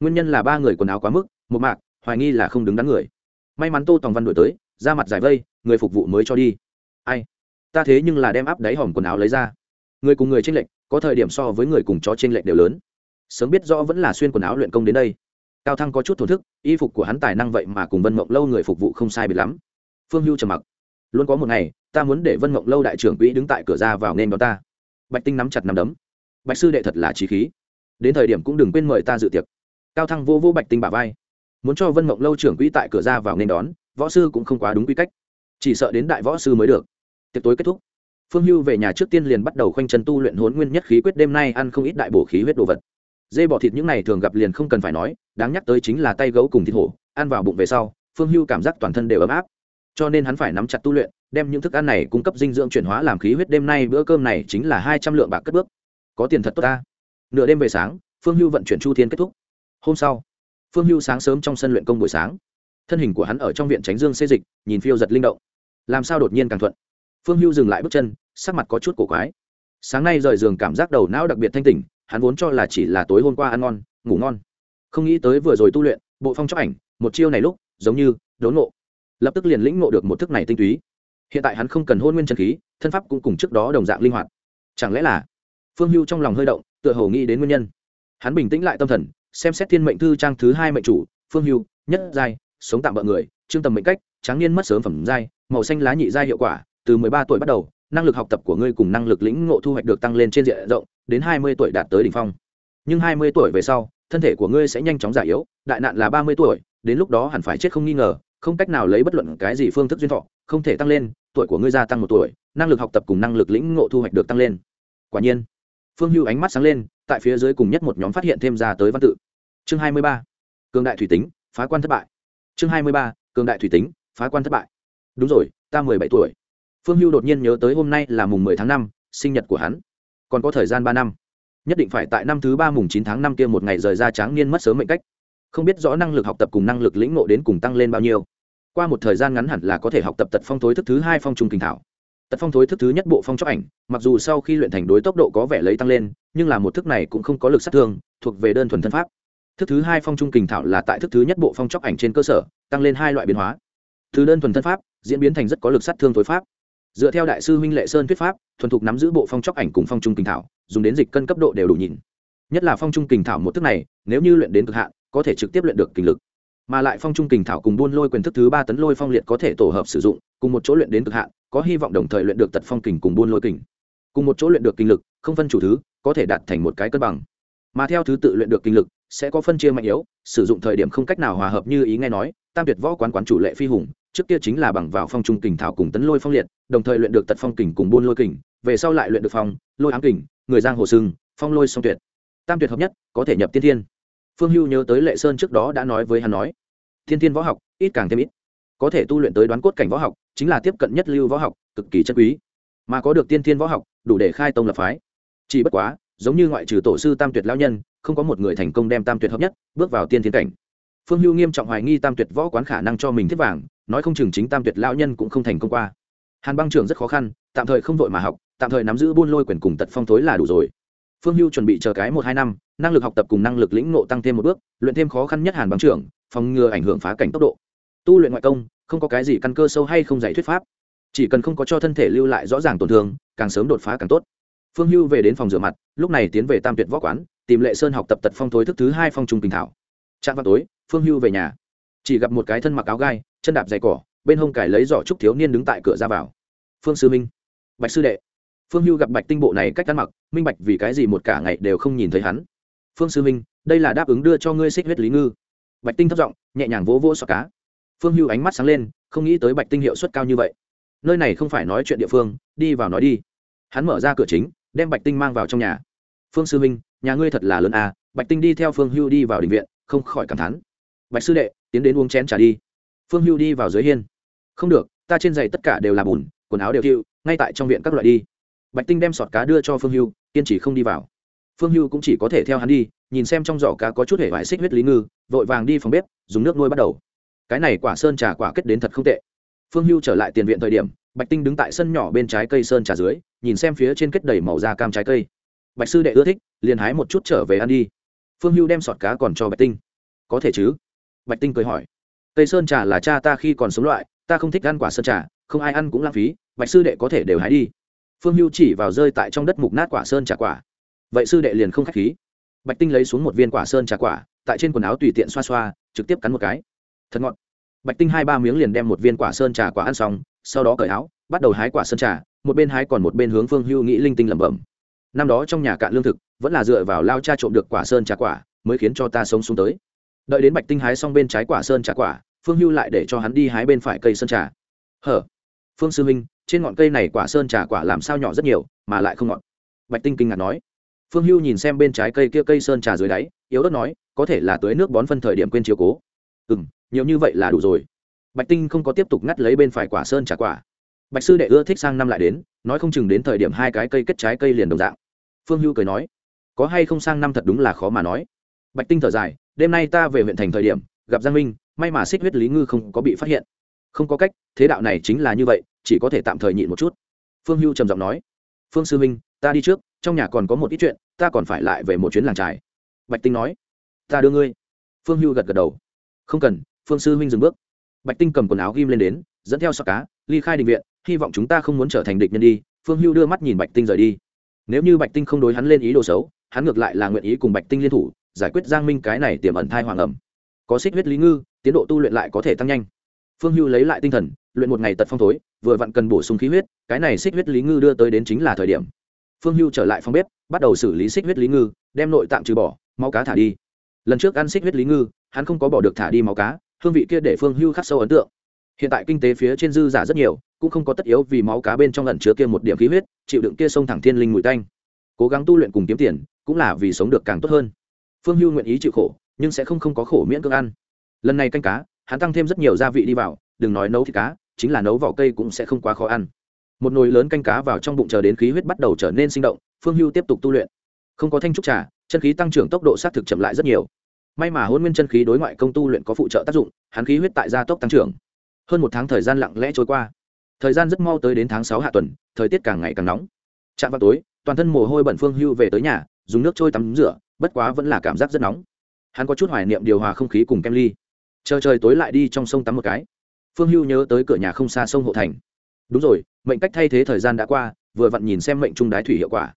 Nguyên nhân là ba người quần áo quá mức, một mạc, hoài nghi là không đứng đắn người. May mắn tô tòng văn đổi tới, ra mặt giải vây, người phục vụ mới cho đi. Ai? Ta thế nhưng là đem áp đáy hòm quần áo lấy ra. Người cùng người tranh lệch, có thời điểm so với người cùng chó tranh lệch đều lớn. Sớm biết rõ vẫn là xuyên quần áo luyện công đến đây. Cao thăng có chút thổn thức, y phục của hắn tài năng vậy mà cùng vân mộng lâu người phục vụ không sai biệt lắm. Phương hưu trầm mặc luôn có một ngày, ta muốn để vân mộng lâu đại trưởng quỹ đứng tại cửa ra vào nên đón ta. Bạch tinh nắm chặt nắm đấm. Bạch sư đệ thật là trí khí. Đến thời điểm cũng đừng quên mời ta dự tiệc. Cao thăng vô vô bạch tinh bả vai. Muốn cho vân mộng lâu trưởng quỹ tại cửa ra vào nên đón, võ sư cũng không quá đúng quy cách. Chỉ sợ đến đại võ sư mới được. Tiệc tối kết thúc. Phương hưu về nhà trước tiên liền bắt đầu khoanh chân tu luyện hốn nguyên nhất khí quyết đêm nay ăn không ít đại bổ khí huyết đồ vật. Dê bỏ thịt những này thường gặp liền không cần phải nói, đáng nhắc tới chính là tay gấu cùng thịt hổ, ăn vào bụng về sau, phương hưu cảm giác toàn thân đều ấm áp cho nên hắn phải nắm chặt tu luyện, đem những thức ăn này cung cấp dinh dưỡng chuyển hóa làm khí huyết. Đêm nay bữa cơm này chính là hai trăm lượng bạc cất bước. Có tiền thật tốt ta. Nửa đêm về sáng, phương hưu vận chuyển chu thiên kết thúc. Hôm sau, phương hưu sáng sớm trong sân luyện công buổi sáng. Thân hình của hắn ở trong viện tránh dương xê dịch, nhìn phiêu giật linh động. Làm sao đột nhiên càng thuận? Phương hưu dừng lại bước chân, sắc mặt có chút cổ quái. Sáng nay rời giường cảm giác đầu não đặc biệt thanh tỉnh, hắn vốn cho là chỉ là tối hôm qua ăn ngon, ngủ ngon. Không nghĩ tới vừa rồi tu luyện, bộ phong chóc ảnh, một chiêu này lúc, giống như đốn ngộ lập tức liền lĩnh ngộ được một thức này tinh túy. Hiện tại hắn không cần hôn nguyên chân khí, thân pháp cũng cùng trước đó đồng dạng linh hoạt. Chẳng lẽ là phương hưu trong lòng hơi động, tựa hồ nghĩ đến nguyên nhân. Hắn bình tĩnh lại tâm thần, xem xét thiên mệnh thư trang thứ hai mệnh chủ, phương hưu, nhất giai, sống tạm bợ người, trương tầm mệnh cách, tráng niên mất sớm phẩm giai, màu xanh lá nhị giai hiệu quả, từ mười ba tuổi bắt đầu, năng lực học tập của ngươi cùng năng lực lĩnh ngộ thu hoạch được tăng lên trên diện rộng, đến hai mươi tuổi đạt tới đỉnh phong. Nhưng hai mươi tuổi về sau, thân thể của ngươi sẽ nhanh chóng già yếu, đại nạn là ba mươi tuổi, đến lúc đó hẳn phải chết không nghi ngờ không cách nào lấy bất luận cái gì phương thức duyên thọ, không thể tăng lên, tuổi của ngươi gia tăng một tuổi, năng lực học tập cùng năng lực lĩnh ngộ thu hoạch được tăng lên. Quả nhiên, phương hưu ánh mắt sáng lên, tại phía dưới cùng nhất một nhóm phát hiện thêm ra tới văn tự. Chương hai mươi ba, cường đại thủy tính, phá quan thất bại. Chương hai mươi ba, cường đại thủy tính, phá quan thất bại. Đúng rồi, ta mười bảy tuổi. Phương hưu đột nhiên nhớ tới hôm nay là mùng mười tháng năm, sinh nhật của hắn. Còn có thời gian ba năm. Nhất định phải tại năm thứ ba mùng chín tháng năm kia một ngày rời ra tráng niên mất sớm mệnh cách không biết rõ năng lực học tập cùng năng lực lĩnh ngộ đến cùng tăng lên bao nhiêu. Qua một thời gian ngắn hẳn là có thể học tập tật phong thối thức thứ hai phong trung kinh thảo. Tật phong thối thức thứ nhất bộ phong chóc ảnh, mặc dù sau khi luyện thành đối tốc độ có vẻ lấy tăng lên, nhưng là một thức này cũng không có lực sát thương, thuộc về đơn thuần thân pháp. Thức thứ hai phong trung kình thảo là tại thức thứ nhất bộ phong chóc ảnh trên cơ sở, tăng lên hai loại biến hóa. Từ đơn thuần thân pháp, diễn biến thành rất có lực sát thương tối pháp. Dựa theo đại sư huynh lệ sơn thuyết pháp, thuần thục nắm giữ bộ phong chóc ảnh cùng phong trung kình thảo, dùng đến dịch cân cấp độ đều đủ nhìn. Nhất là phong trung kình thảo một thức này, nếu như luyện đến cực hạn có thể trực tiếp luyện được kinh lực. Mà lại phong trung kình thảo cùng buôn lôi quyền thức thứ ba tấn lôi phong liệt có thể tổ hợp sử dụng, cùng một chỗ luyện đến cực hạn, có hy vọng đồng thời luyện được tật phong kình cùng buôn lôi kình. Cùng một chỗ luyện được kinh lực, không phân chủ thứ, có thể đạt thành một cái cân bằng. Mà theo thứ tự luyện được kinh lực, sẽ có phân chia mạnh yếu, sử dụng thời điểm không cách nào hòa hợp như ý nghe nói, tam tuyệt võ quán quán chủ lệ phi hùng, trước kia chính là bằng vào phong trung kình thảo cùng tấn lôi phong liệt, đồng thời luyện được tật phong kình cùng buôn lôi kình, về sau lại luyện được phong, lôi ám kình, người giang hồ sưng, phong lôi song tuyệt. Tam tuyệt hợp nhất, có thể nhập tiên thiên phương hưu nhớ tới lệ sơn trước đó đã nói với hắn nói, thiên thiên võ học, ít càng thêm ít. Có thể tu luyện tới đoán cốt cảnh võ học, chính là tiếp cận nhất lưu võ học, cực kỳ chân quý. Mà có được tiên thiên võ học, đủ để khai tông lập phái. Chỉ bất quá, giống như ngoại trừ tổ sư tam tuyệt lao nhân, không có một người thành công đem tam tuyệt hợp nhất, bước vào tiên thiên cảnh. Phương hưu nghiêm trọng hoài nghi tam tuyệt võ quán khả năng cho mình thiết vàng, nói không chừng chính tam tuyệt lao nhân cũng không thành công qua. Hàn băng trưởng rất khó khăn, tạm thời không vội mà học, tạm thời nắm giữ buôn lôi quyền cùng tật phong thối là đủ rồi phương hưu chuẩn bị chờ cái một hai năm, năng lực học tập cùng năng lực lĩnh nộ tăng thêm một bước, luyện thêm khó khăn nhất hàn bằng trưởng, phòng ngừa ảnh hưởng phá cảnh tốc độ. Tu luyện ngoại công, không có cái gì căn cơ sâu hay không giải thuyết pháp. Chỉ cần không có cho thân thể lưu lại rõ ràng tổn thương, càng sớm đột phá càng tốt. Phương hưu về đến phòng rửa mặt, lúc này tiến về tam tuyệt võ quán, tìm lệ sơn học tập tật phong thối thức thứ hai phong trung kinh thảo. Trạng vào tối, phương hưu về nhà. Chỉ gặp một cái thân mặc áo gai, chân đạp dày cỏ, bên hông cải lấy giỏ trúc thiếu niên đứng tại cửa ra vào. Phương sư minh. Bạch sư đệ phương hưu gặp bạch tinh bộ này cách ăn mặc, minh bạch vì cái gì một cả ngày đều không nhìn thấy hắn. Phương sư minh, đây là đáp ứng đưa cho ngươi xích huyết lý ngư. Bạch tinh thất giọng, nhẹ nhàng vỗ vỗ xoa cá. Phương hưu ánh mắt sáng lên, không nghĩ tới bạch tinh hiệu suất cao như vậy. Nơi này không phải nói chuyện địa phương, đi vào nói đi. Hắn mở ra cửa chính, đem bạch tinh mang vào trong nhà. Phương sư minh, nhà ngươi thật là lớn à bạch tinh đi theo phương hưu đi vào đình viện, không khỏi cảm thán. Bạch sư đệ, tiến đến uống chén t đi. Phương hưu đi vào dưới hiên. Không được, ta trên giày tất cả đều là bùn, quần áo đều thiệu ngay tại trong viện các loại đi bạch tinh đem sọt cá đưa cho phương hưu, kiên trì không đi vào. Phương hưu cũng chỉ có thể theo hắn đi, nhìn xem trong giỏ cá có chút hệ vải xích huyết lý ngư, vội vàng đi phòng bếp, dùng nước nuôi bắt đầu. Cái này quả sơn trà quả kết đến thật không tệ. Phương hưu trở lại tiền viện thời điểm, bạch tinh đứng tại sân nhỏ bên trái cây sơn trà dưới, nhìn xem phía trên kết đầy màu da cam trái cây. Bạch sư đệ ưa thích, liền hái một chút trở về ăn đi. Phương hưu đem sọt cá còn cho bạch tinh. Có thể chứ? Bạch tinh cười hỏi. Cây sơn trà là cha ta khi còn sống loại, ta không thích ăn quả sơn trà, không ai ăn cũng lãng phí, bạch sư đệ có thể đều hái đi phương hưu chỉ vào rơi tại trong đất mục nát quả sơn trà quả. Vậy sư đệ liền không k h á c h khí. Bạch tinh lấy xuống một viên quả sơn trà quả, tại trên quần áo tùy tiện xoa xoa, trực tiếp cắn một cái. Thật ngọt. Bạch tinh hai ba miếng liền đem một viên quả sơn trà quả ăn xong, sau đó cởi áo, bắt đầu hái quả sơn trà, một bên hái còn một bên hướng phương hưu nghĩ linh tinh lẩm bẩm. Năm đó trong nhà cạn lương thực, vẫn là dựa vào lao cha trộm được quả sơn trà quả, mới khiến cho ta sống xuống tới. Đợi đến bạch tinh hái xong bên trái quả sơn trà quả, phương hưu lại để cho hắn đi hái bên phải cây sơn trà. Hở? Phương sư minh trên ngọn cây này quả sơn trà quả làm sao nhỏ rất nhiều, mà lại không ngọt. Bạch tinh kinh ngạc nói. Phương hưu nhìn xem bên trái cây kia cây sơn trà dưới đáy, yếu ớt nói, có thể là tưới nước bón phân thời điểm quên chiếu cố. Ừ m nhiều như vậy là đủ rồi. Bạch tinh không có tiếp tục ngắt lấy bên phải quả sơn trà quả. Bạch sư đệ ưa thích sang năm lại đến, nói không chừng đến thời điểm hai cái cây kết trái cây liền đồng dạng. Phương hưu cười nói. Có hay không sang năm thật đúng là khó mà nói. Bạch tinh thở dài, đêm nay ta về huyện thành thời điểm, gặp giang minh, may mà xích huyết lý ngư không có bị phát hiện. Không có cách, thế đạo này chính là như vậy chỉ có thể tạm thời nhịn một chút. Phương hưu trầm giọng nói, phương sư minh ta đi trước, trong nhà còn có một ít chuyện, ta còn phải lại về một chuyến làng trài bạch tinh nói, ta đưa ngươi. Phương hưu gật gật đầu, không cần, phương sư Minh dừng bước. Bạch tinh cầm quần áo ghim lên đến, dẫn theo sọ cá, ly khai định viện, hy vọng chúng ta không muốn trở thành địch nhân đi. Phương hưu đưa mắt nhìn bạch tinh rời đi. Nếu như bạch tinh không đối hắn lên ý đồ xấu, hắn ngược lại là nguyện ý cùng bạch tinh liên thủ, giải quyết giang minh cái này tiềm ẩn thai hoàng ẩm. Có xích huyết lý ngư, tiến độ tu luyện lại có thể tăng nhanh phương hưu lấy lại tinh thần, luyện một ngày tật phong thối, vừa vặn cần bổ sung khí huyết, cái này xích huyết lý ngư đưa tới đến chính là thời điểm. Phương hưu trở lại phòng bếp, bắt đầu xử lý xích huyết lý ngư, đem nội tạm trừ bỏ, máu cá thả đi. Lần trước ăn xích huyết lý ngư, hắn không có bỏ được thả đi máu cá, hương vị kia để phương hưu khắc sâu ấn tượng. Hiện tại kinh tế phía trên dư giả rất nhiều, cũng không có tất yếu vì máu cá bên trong lần chứa kia một điểm khí huyết, chịu đựng kia sông thẳng thiên linh mùi tanh. Cố gắng tu luyện cùng kiếm tiền, cũng là vì sống được càng tốt hơn. Phương hưu nguyện ý chịu khổ, nhưng sẽ không không có khổ miễn cưỡng ăn. Lần này canh cá hắn tăng thêm rất nhiều gia vị đi vào, đừng nói nấu thịt cá, chính là nấu vỏ cây cũng sẽ không quá khó ăn. Một nồi lớn canh cá vào trong bụng chờ đến khí huyết bắt đầu trở nên sinh động, phương hưu tiếp tục tu luyện. Không có thanh trúc trà, chân khí tăng trưởng tốc độ sát thực chậm lại rất nhiều. May mà hôn nguyên chân khí đối ngoại công tu luyện có phụ trợ tác dụng, hắn khí huyết tại gia tốc tăng trưởng. Hơn một tháng thời gian lặng lẽ trôi qua. Thời gian rất mau tới đến tháng sáu hạ tuần, thời tiết càng ngày càng nóng. Chạm vào tối, toàn thân mồ hôi bẩn phương hưu về tới nhà, dùng nước trôi tắm rửa, bất quá vẫn là cảm giác rất nóng. Hắn có chút hoài niệm điều hòa không khí cùng kem ly chờ trời tối lại đi trong sông tắm một cái. Phương hưu nhớ tới cửa nhà không xa sông hộ thành. Đúng rồi, mệnh cách thay thế thời gian đã qua, vừa vặn nhìn xem mệnh trung đái thủy hiệu quả.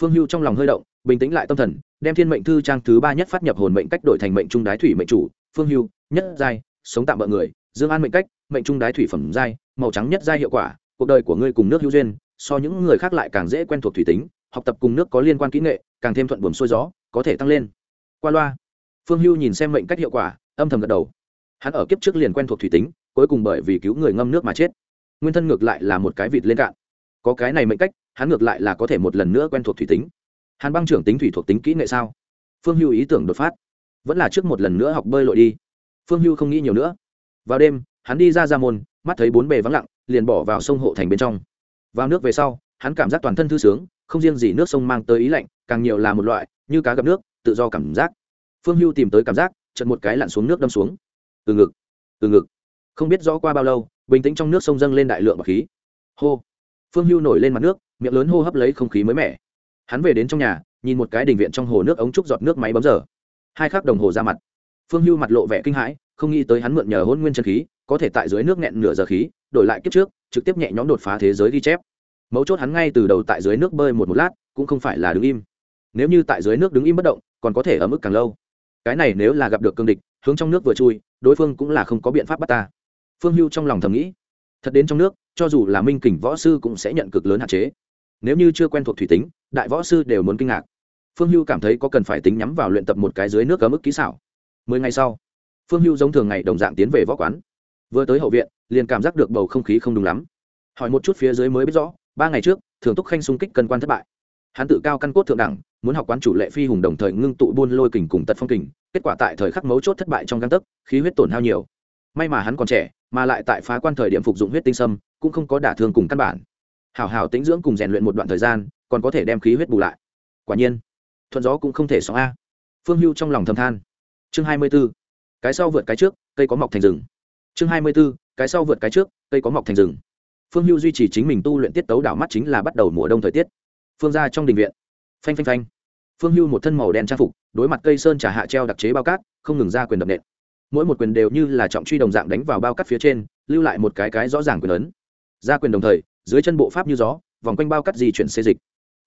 Phương hưu trong lòng hơi động, bình tĩnh lại tâm thần, đem thiên mệnh thư trang thứ ba nhất phát nhập hồn mệnh cách đổi thành mệnh trung đái thủy mệnh chủ, phương hưu, nhất giai, sống tạm bợ người, dương an mệnh cách, mệnh trung đái thủy phẩm giai, màu trắng nhất giai hiệu quả, cuộc đời của ngươi cùng nước hữu duyên, so những người khác lại càng dễ quen thuộc thủy tính, học tập cùng nước có liên quan kỹ nghệ, càng thêm thuận buồm xuôi gió, có thể tăng lên. Qua loa, phương hưu nhìn xem mệnh cách hiệu quả, âm thầm gật đầu hắn ở kiếp trước liền quen thuộc thủy tính, cuối cùng bởi vì cứu người ngâm nước mà chết. Nguyên thân ngược lại là một cái vịt lên cạn. Có cái này mệnh cách, hắn ngược lại là có thể một lần nữa quen thuộc thủy tính. Hàn băng trưởng tính thủy thuộc tính kỹ nghệ sao? Phương hưu ý tưởng đột phát. Vẫn là trước một lần nữa học bơi lội đi. Phương hưu không nghĩ nhiều nữa. Vào đêm, hắn đi ra ra môn, mắt thấy bốn bề vắng lặng, liền bỏ vào sông hộ thành bên trong. Vào nước về sau, hắn cảm giác toàn thân thư sướng, không riêng gì nước sông mang tới ý lạnh, càng nhiều là một loại như cá gặp nước, tự do cảm giác. Phương hưu tìm tới cảm giác chật một cái lặn xuống nước đâm xuống từ ngực từ ngực. Không biết rõ qua bao lâu, bình tĩnh trong nước sông dâng lên đại lượng bọc khí. Hô. Phương hưu nổi lên mặt nước, miệng lớn hô hấp lấy không khí mới mẻ. Hắn về đến trong nhà, nhìn một cái đình viện trong hồ nước ống trúc giọt nước máy bấm giờ. Hai khắc đồng hồ ra mặt. Phương hưu mặt lộ vẻ kinh hãi, không nghĩ tới hắn mượn nhờ hôn nguyên chân khí, có thể tại dưới nước nghẹn nửa giờ khí, đổi lại kiếp trước, trực tiếp nhẹ nhõm đột phá thế giới ghi chép. Mấu chốt hắn ngay từ đầu tại dưới nước bơi một một lát, cũng không phải là đứng im. Nếu như tại dưới nước đứng im bất động, còn có thể ở mức càng lâu. Cái này nếu là gặp được cương địch hướng trong nước vừa chui, đối phương cũng là không có biện pháp bắt ta. Phương hưu trong lòng thầm nghĩ, thật đến trong nước, cho dù là minh kình võ sư cũng sẽ nhận cực lớn hạn chế. Nếu như chưa quen thuộc thủy tính, đại võ sư đều muốn kinh ngạc. Phương hưu cảm thấy có cần phải tính nhắm vào luyện tập một cái dưới nước ở mức kỹ xảo. Mười ngày sau, phương hưu giống thường ngày đồng dạng tiến về võ quán. Vừa tới hậu viện, liền cảm giác được bầu không khí không đúng lắm. Hỏi một chút phía dưới mới biết rõ, ba ngày trước, thường túc khanh xung kích cân quan thất bại. Hắn tự cao căn cốt thượng đẳng, muốn học quán chủ lệ phi hùng đồng thời ngưng tụ buôn lôi kình cùng tật phong kình kết quả tại thời khắc mấu chốt thất bại trong găng tấc, khí huyết tổn hao nhiều. May mà hắn còn trẻ, mà lại tại phá quan thời điểm phục dụng huyết tinh sâm, cũng không có đả thương cùng căn bản. Hảo hảo tĩnh dưỡng cùng rèn luyện một đoạn thời gian, còn có thể đem khí huyết bù lại. Quả nhiên, thuận gió cũng không thể sóng a. Phương hưu trong lòng thầm than. Chương hai mươi b ố cái sau vượt cái trước, cây có mọc thành rừng. Chương hai mươi b ố cái sau vượt cái trước, cây có mọc thành rừng. Phương hưu duy trì chính mình tu luyện tiết tấu đảo mắt chính là bắt đầu mùa đông thời tiết. Phương ra trong đình viện. Phanh phanh phanh phương hưu một thân màu đen trang phục, đối mặt cây sơn trả hạ treo đặc chế bao cát, không ngừng ra quyền đập nện. Mỗi một quyền đều như là trọng truy đồng dạng đánh vào bao cát phía trên, lưu lại một cái cái rõ ràng quyền lớn ra quyền đồng thời, dưới chân bộ pháp như gió, vòng quanh bao cát di chuyển xê dịch.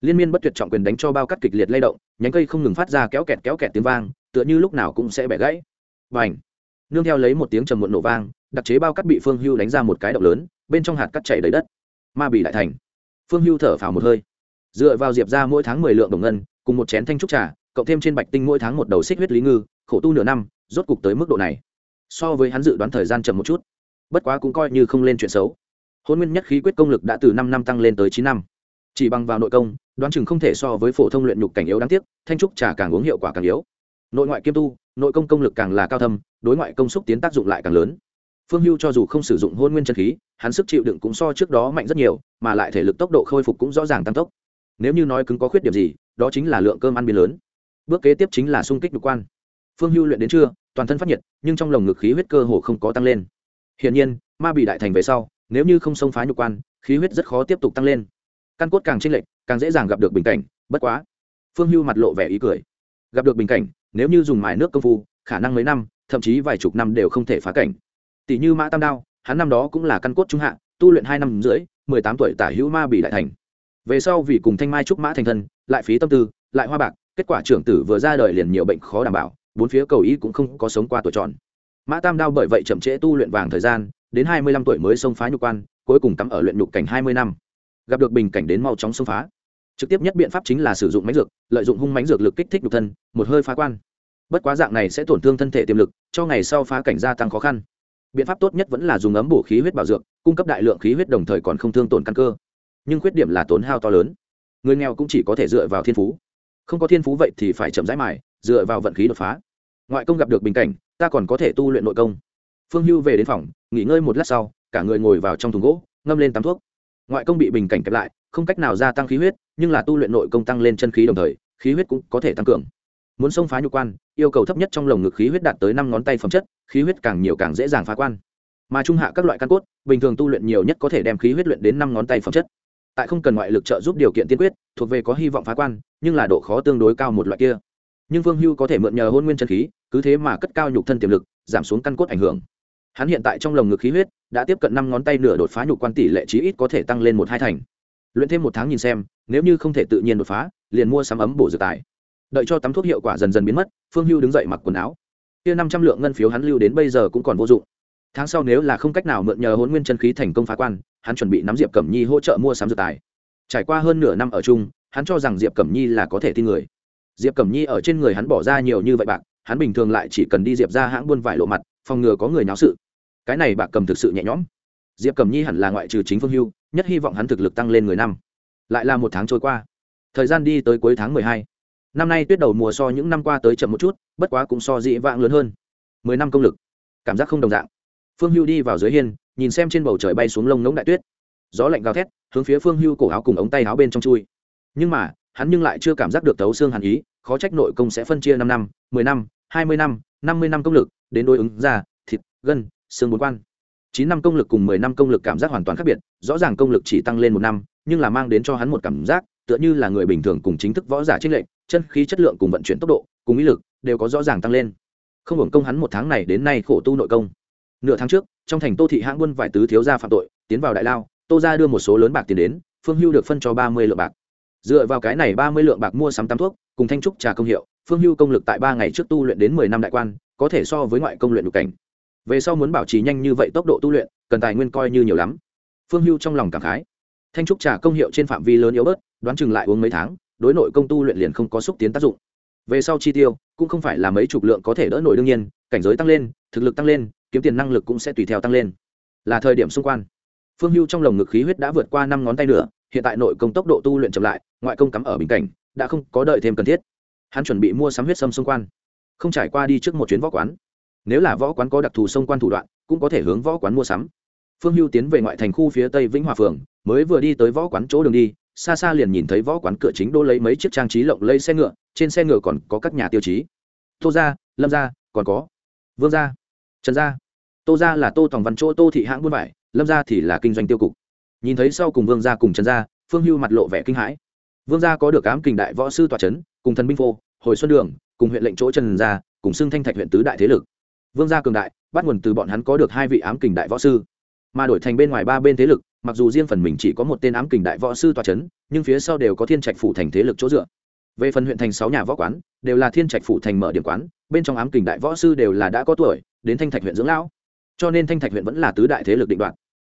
Liên miên bất tuyệt trọng quyền đánh cho bao cát kịch liệt lay động, nhánh cây không ngừng phát ra kéo kẹt kéo kẹt tiếng vang, tựa như lúc nào cũng sẽ bẻ gãy. Và ảnh nương theo lấy một tiếng trầm muộn nổ vang, đặc chế bao cát bị phương hưu đánh ra một cái động lớn, bên trong hạt cắt chảy đầy đất. Ma bị lại thành. Phương hưu thở phào một hơi. Dựa vào diệp ra mỗi tháng mười lượng đồng ngân cùng một chén thanh trúc trà, cộng thêm trên bạch tinh mỗi tháng một đầu xích huyết lý ngư, khổ tu nửa năm, rốt cục tới mức độ này. So với hắn dự đoán thời gian chậm một chút, bất quá cũng coi như không lên chuyện xấu. Hôn nguyên nhất khí quyết công lực đã từ năm năm tăng lên tới chín năm. Chỉ bằng vào nội công, đoán chừng không thể so với phổ thông luyện nhục cảnh yếu đáng tiếc, thanh trúc trà càng uống hiệu quả càng yếu. Nội ngoại kiêm tu, nội công công lực càng là cao thâm, đối ngoại công xúc tiến tác dụng lại càng lớn. Phương hưu cho dù không sử dụng hôn nguyên chân khí, hắn sức chịu đựng cũng so trước đó mạnh rất nhiều, mà lại thể lực tốc độ khôi phục cũng rõ ràng tăng tốc. Nếu như nói cứng có khuyết điểm gì đó chính là lượng cơm ăn biến lớn. Bước kế tiếp chính là sung kích nhục quan. Phương hưu luyện đến trưa, toàn thân phát nhiệt, nhưng trong lồng ngực khí huyết cơ hồ không có tăng lên. Hiển nhiên, ma bị đại thành về sau, nếu như không xông phá nhục quan, khí huyết rất khó tiếp tục tăng lên. Căn cốt càng chênh lệch, càng dễ dàng gặp được bình cảnh, bất quá. Phương hưu mặt lộ vẻ ý cười. Gặp được bình cảnh, nếu như dùng mài nước công phu, khả năng mấy năm, thậm chí vài chục năm đều không thể phá cảnh. Tỷ như mã tam đao, hắn năm đó cũng là căn cốt trung hạ, tu luyện hai năm rưỡi, mười tám tuổi tả hữu ma bị đại thành về sau vì cùng thanh mai trúc mã thành thân, lại phí tâm tư, lại hoa bạc, kết quả trưởng tử vừa ra đời liền nhiều bệnh khó đảm bảo, bốn phía cầu ý cũng không có sống qua tuổi tròn. Mã tam đao bởi vậy chậm trễ tu luyện vàng thời gian, đến hai mươi lăm tuổi mới xông phá nhục quan, cuối cùng cắm ở luyện nhục cảnh hai mươi năm. Gặp được bình cảnh đến mau chóng xông phá. Trực tiếp nhất biện pháp chính là sử dụng mánh dược, lợi dụng hung mánh dược lực kích thích nhục thân, một hơi phá quan. Bất quá dạng này sẽ tổn thương thân thể tiềm lực, cho ngày sau phá cảnh gia tăng khó khăn. Biện pháp tốt nhất vẫn là dùng ấm bổ khí huyết bảo dược, cung cấp đại lượng khí huyết đồng thời còn không thương tổn căn cơ nhưng khuyết điểm là tốn hao to lớn. Người nghèo cũng chỉ có thể dựa vào thiên phú. Không có thiên phú vậy thì phải chậm rãi mài, dựa vào vận khí đột phá. Ngoại công gặp được bình cảnh, ta còn có thể tu luyện nội công. Phương hưu về đến phòng, nghỉ ngơi một lát sau, cả người ngồi vào trong thùng gỗ, ngâm lên tắm thuốc. Ngoại công bị bình cảnh kẹp lại, không cách nào gia tăng khí huyết, nhưng là tu luyện nội công tăng lên chân khí đồng thời, khí huyết cũng có thể tăng cường. Muốn xông phá nhục quan, yêu cầu thấp nhất trong lồng ngực khí huyết đạt tới năm ngón tay phẩm chất, khí huyết càng nhiều càng dễ dàng phá quan. Mà trung hạ các loại căn cốt, bình thường tu luyện nhiều nhất có thể đem khí huyết luyện đến năm ngón tay phẩm chất tại không cần ngoại lực trợ giúp điều kiện tiên quyết, thuộc về có hy vọng phá quan, nhưng là độ khó tương đối cao một loại kia. Nhưng vương hưu có thể mượn nhờ hôn nguyên chân khí, cứ thế mà cất cao nhục thân tiềm lực, giảm xuống căn cốt ảnh hưởng. Hắn hiện tại trong lồng ngực khí huyết, đã tiếp cận năm ngón tay nửa đột phá nhục quan tỷ lệ chí ít có thể tăng lên một hai thành. Luyện thêm một tháng nhìn xem, nếu như không thể tự nhiên đột phá, liền mua sắm ấm bổ dược tài. Đợi cho tắm thuốc hiệu quả dần dần biến mất, phương hưu đứng dậy mặc quần áo. Kia năm trăm lượng ngân phiếu hắn lưu đến bây giờ cũng còn vô dụng tháng sau nếu là không cách nào mượn nhờ hôn nguyên chân khí thành công phá quan, hắn chuẩn bị nắm diệp cẩm nhi hỗ trợ mua sắm dược tài. Trải qua hơn nửa năm ở chung, hắn cho rằng diệp cẩm nhi là có thể tin người. Diệp cẩm nhi ở trên người hắn bỏ ra nhiều như vậy bạc, hắn bình thường lại chỉ cần đi diệp ra hãng buôn vải lộ mặt, phòng ngừa có người náo sự. Cái này bạc cầm thực sự nhẹ nhõm. Diệp cẩm nhi hẳn là ngoại trừ chính phương hưu, nhất hy vọng hắn thực lực tăng lên người năm. Lại là một tháng trôi qua. Thời gian đi tới cuối tháng mười hai. Năm nay tuyết đầu mùa so những năm qua tới chậm một chút, bất quá cũng so dị vãng lớn hơn. Mười năm công lực. Cảm giác không đồng dạng phương hưu đi vào dưới hiên, nhìn xem trên bầu trời bay xuống lông ngỗng đại tuyết. Gió lạnh gào thét, hướng phía phương hưu cổ áo cùng ống tay áo bên trong chui. Nhưng mà, hắn nhưng lại chưa cảm giác được tấu xương hàn ý, khó trách nội công sẽ phân chia năm năm, mười năm, hai mươi năm năm mươi năm công lực, đến đối ứng da, thịt, gân, xương bốn quan. Chín năm công lực cùng mười năm công lực cảm giác hoàn toàn khác biệt, rõ ràng công lực chỉ tăng lên một năm, nhưng là mang đến cho hắn một cảm giác, tựa như là người bình thường cùng chính thức võ giả trích lệnh chân khí chất lượng cùng vận chuyển tốc độ, cùng ý lực, đều có rõ ràng tăng lên. Không hưởng công hắn một tháng này đến nay khổ tu nội công nửa tháng trước, trong thành tô thị hãng quân vải tứ thiếu gia phạm tội, tiến vào đại lao, tô ra đưa một số lớn bạc tiền đến, phương hưu được phân cho ba mươi lượng bạc. Dựa vào cái này ba mươi lượng bạc mua sắm tam thuốc, cùng thanh trúc trà công hiệu, phương hưu công lực tại ba ngày trước tu luyện đến mười năm đại quan, có thể so với ngoại công luyện được cảnh. Về sau muốn bảo trì nhanh như vậy tốc độ tu luyện, cần tài nguyên coi như nhiều lắm. Phương hưu trong lòng cảm khái. Thanh trúc trà công hiệu trên phạm vi lớn yếu bớt, đoán chừng lại uống mấy tháng, đối nội công tu luyện liền không có xúc tiến tác dụng. Về sau chi tiêu, cũng không phải là mấy chục lượng có thể đỡ nổi đương nhiên, cảnh giới tăng lên, thực lực tăng lên kiếm tiền năng lực cũng sẽ tùy theo tăng lên. Là thời điểm xung quanh phương hưu trong lồng ngực khí huyết đã vượt qua năm ngón tay nữa, hiện tại nội công tốc độ tu luyện chậm lại, ngoại công cắm ở bình cảnh, đã không có đợi thêm cần thiết. Hắn chuẩn bị mua sắm huyết sâm xung quan. Không trải qua đi trước một chuyến võ quán. Nếu là võ quán có đặc thù xung quan thủ đoạn, cũng có thể hướng võ quán mua sắm. Phương hưu tiến về ngoại thành khu phía tây vĩnh hòa phường, mới vừa đi tới võ quán chỗ đường đi, xa xa liền nhìn thấy võ quán cửa chính đô lấy mấy chiếc trang trí lộng lây xe ngựa, trên xe ngựa còn có các nhà tiêu chí. Tô gia, lâm gia, còn có vương gia, trần gia tô gia là tô tòng văn chỗ tô thị hãng buôn vải, lâm gia thì là kinh doanh tiêu cục. Nhìn thấy sau cùng vương gia cùng trần gia, phương hưu mặt lộ vẻ kinh hãi. Vương gia có được ám kình đại võ sư tòa trấn, cùng thần binh phô, hồi xuân đường, cùng huyện lệnh chỗ trần gia, cùng xưng thanh thạch huyện tứ đại thế lực. Vương gia cường đại, bắt nguồn từ bọn hắn có được hai vị ám kình đại võ sư. Mà đổi thành bên ngoài ba bên thế lực, mặc dù riêng phần mình chỉ có một tên ám kình đại võ sư tòa c h ấ n nhưng phía sau đều có thiên trạch phủ thành thế lực chỗ dựa. Về phần huyện thành sáu nhà võ quán, đều là thiên trạch phủ thành mở điểm quán, bên trong ám kình đại võ sư đều là đã có tuổi, đến thanh thạch huyện dưỡng lão cho nên thanh thạch huyện vẫn là tứ đại thế lực định đoạt.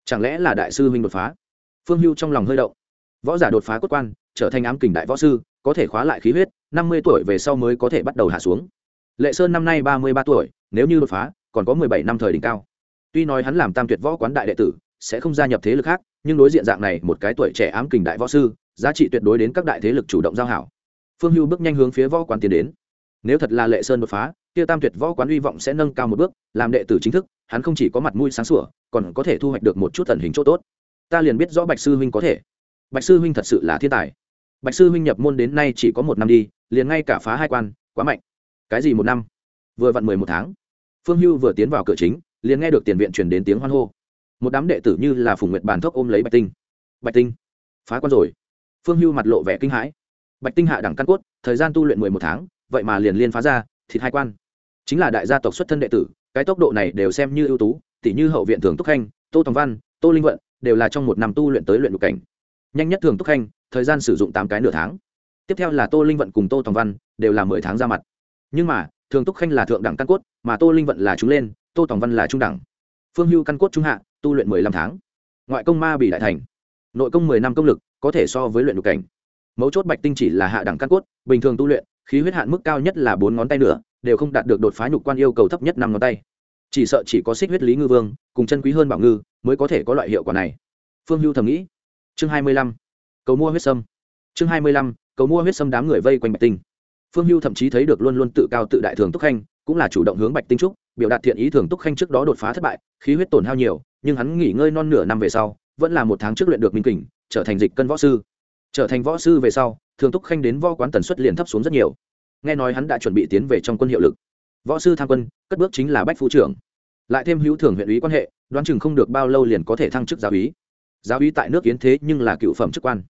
chẳng lẽ là đại sư huynh đột phá? Phương hưu trong lòng hơi động. Võ giả đột phá cốt quan, trở thành ám kình đại võ sư, có thể khóa lại khí huyết, năm mươi tuổi về sau mới có thể bắt đầu hạ xuống. Lệ sơn năm nay ba mươi ba tuổi, nếu như đột phá, còn có mười bảy năm thời đỉnh cao. Tuy nói hắn làm tam tuyệt võ quán đại đệ tử, sẽ không gia nhập thế lực khác, nhưng đối diện dạng này một cái tuổi trẻ ám kình đại võ sư, giá trị tuyệt đối đến các đại thế lực chủ động giao hảo. Phương hưu bước nhanh hướng phía võ quán tiến đến. Nếu thật là lệ sơn đột phá kia tam tuyệt võ quán hy vọng sẽ nâng cao một bước, làm đệ tử chính thức, hắn không chỉ có mặt mũi sáng sủa, còn có thể thu hoạch được một chút thần hình chỗ tốt. Ta liền biết rõ bạch sư huynh có thể. Bạch sư huynh thật sự là thiên tài. Bạch sư huynh nhập môn đến nay chỉ có một năm đi, liền ngay cả phá hai quan, quá mạnh. Cái gì một năm? Vừa vặn mười một tháng. Phương hưu vừa tiến vào cửa chính, liền nghe được tiền viện truyền đến tiếng hoan hô. Một đám đệ tử như là phùng nguyệt bàn thốc ôm lấy bạch tinh. Bạch tinh, phá quan rồi. Phương hưu mặt lộ vẻ kinh hãi. Bạch tinh hạ đẳng căn cốt, thời gian tu luyện mười một tháng, vậy mà liền liên phá ra, thịt hai quan chính là đại gia tộc xuất thân đệ tử, cái tốc độ này đều xem như ưu tú tỷ như hậu viện thường túc khanh, tô tòng văn, tô linh vận, đều là trong một năm tu luyện tới luyện đục cảnh. Nhanh nhất thường túc khanh, thời gian sử dụng tám cái nửa tháng. Tiếp theo là tô linh vận cùng tô tòng văn, đều là mười tháng ra mặt. Nhưng mà, thường túc khanh là thượng đẳng căn cốt, mà tô linh vận là trúng lên, tô tòng văn là trung đẳng. Phương hưu căn cốt trung hạ, tu luyện mười lăm tháng. Ngoại công ma bị đại thành. Nội công mười năm công lực, có thể so với luyện đục cảnh. Mấu chốt bạch tinh chỉ là hạ đẳng căn cốt, bình thường tu luyện, khí huyết hạn mức cao nhất là bốn ngón tay nửa đều không đạt được đột phá nhục quan yêu cầu thấp nhất năm ngón tay. Chỉ sợ chỉ có xích huyết lý ngư vương cùng chân quý hơn bảo ngư mới có thể có loại hiệu quả này. Phương hưu thầm nghĩ. Chương hai mươi lăm. Cầu mua huyết sâm. Chương hai mươi lăm. Cầu mua huyết sâm đám người vây quanh bạch tinh. Phương hưu thậm chí thấy được luôn luôn tự cao tự đại thường túc khanh, cũng là chủ động hướng bạch tinh trúc biểu đạt thiện ý thường túc khanh trước đó đột phá thất bại, khí huyết tổn hao nhiều, nhưng hắn nghỉ ngơi non nửa năm về sau, vẫn là một tháng trước luyện được minh kình, trở thành dịch cân võ sư. Trở thành võ sư về sau, thường túc khanh đến võ quán tần suất liền thấp xuống rất nhiều nghe nói hắn đã chuẩn bị tiến về trong quân hiệu lực. Võ sư tham quân, cất bước chính là bách phu trưởng. Lại thêm hữu thưởng huyện ủy quan hệ, đoán chừng không được bao lâu liền có thể thăng chức giáo úy. Giáo úy tại nước kiến thế nhưng là cựu phẩm chức quan.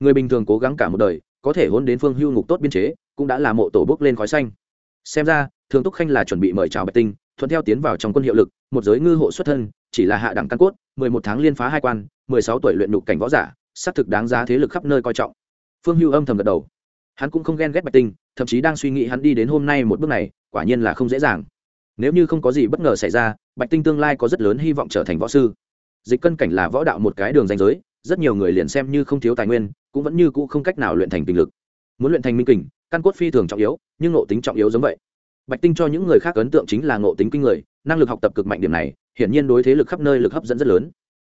Người bình thường cố gắng cả một đời, có thể hôn đến phương hưu ngục tốt biên chế, cũng đã là mộ tổ bước lên khói xanh. Xem ra, thường túc khanh là chuẩn bị mời chào bạch tinh, thuận theo tiến vào trong quân hiệu lực, một giới ngư hộ xuất thân, chỉ là hạ đẳng căn cốt, mười một tháng liên phá hai quan, mười sáu tuổi luyện đục cảnh võ giả, xác thực đáng giá thế lực khắp nơi coi trọng. Phương hưu âm thầm gật đầu. Hắn cũng không ghen ghét bạch tinh thậm chí đang suy nghĩ hắn đi đến hôm nay một bước này, quả nhiên là không dễ dàng. Nếu như không có gì bất ngờ xảy ra, bạch tinh tương lai có rất lớn hy vọng trở thành võ sư. Dịch cân cảnh là võ đạo một cái đường danh giới, rất nhiều người liền xem như không thiếu tài nguyên, cũng vẫn như cũ không cách nào luyện thành tình lực. Muốn luyện thành minh kình, căn cốt phi thường trọng yếu, nhưng ngộ tính trọng yếu giống vậy. Bạch tinh cho những người khác ấn tượng chính là ngộ tính kinh người, năng lực học tập cực mạnh điểm này, hiển nhiên đối thế lực khắp nơi lực hấp dẫn rất lớn.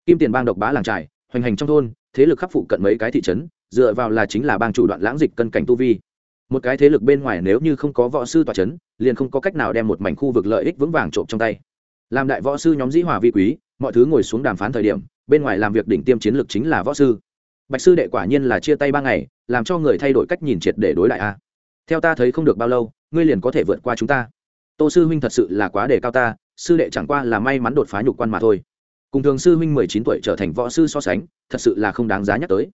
Kim tiền bang độc bá làng trài hoành hành trong thôn, thế lực khắp phụ cận mấy cái thị trấn, dựa vào là chính là bang chủ đoạn lãng dịch cân cảnh tu vi một cái thế lực bên ngoài nếu như không có võ sư tòa c h ấ n liền không có cách nào đem một mảnh khu vực lợi ích vững vàng trộm trong tay. Làm đại võ sư nhóm dĩ hòa vi quý, mọi thứ ngồi xuống đàm phán thời điểm, bên ngoài làm việc đỉnh tiêm chiến lược chính là võ sư. Bạch sư đệ quả nhiên là chia tay ba ngày, làm cho người thay đổi cách nhìn triệt để đối lại a. Theo ta thấy không được bao lâu, ngươi liền có thể vượt qua chúng ta. Tô sư huynh thật sự là quá đề cao ta, sư đệ chẳng qua là may mắn đột phá nhục quan mà thôi. Cùng thường sư huynh mười chín tuổi trở thành võ sư so sánh, thật sự là không đáng giá nhắc tới.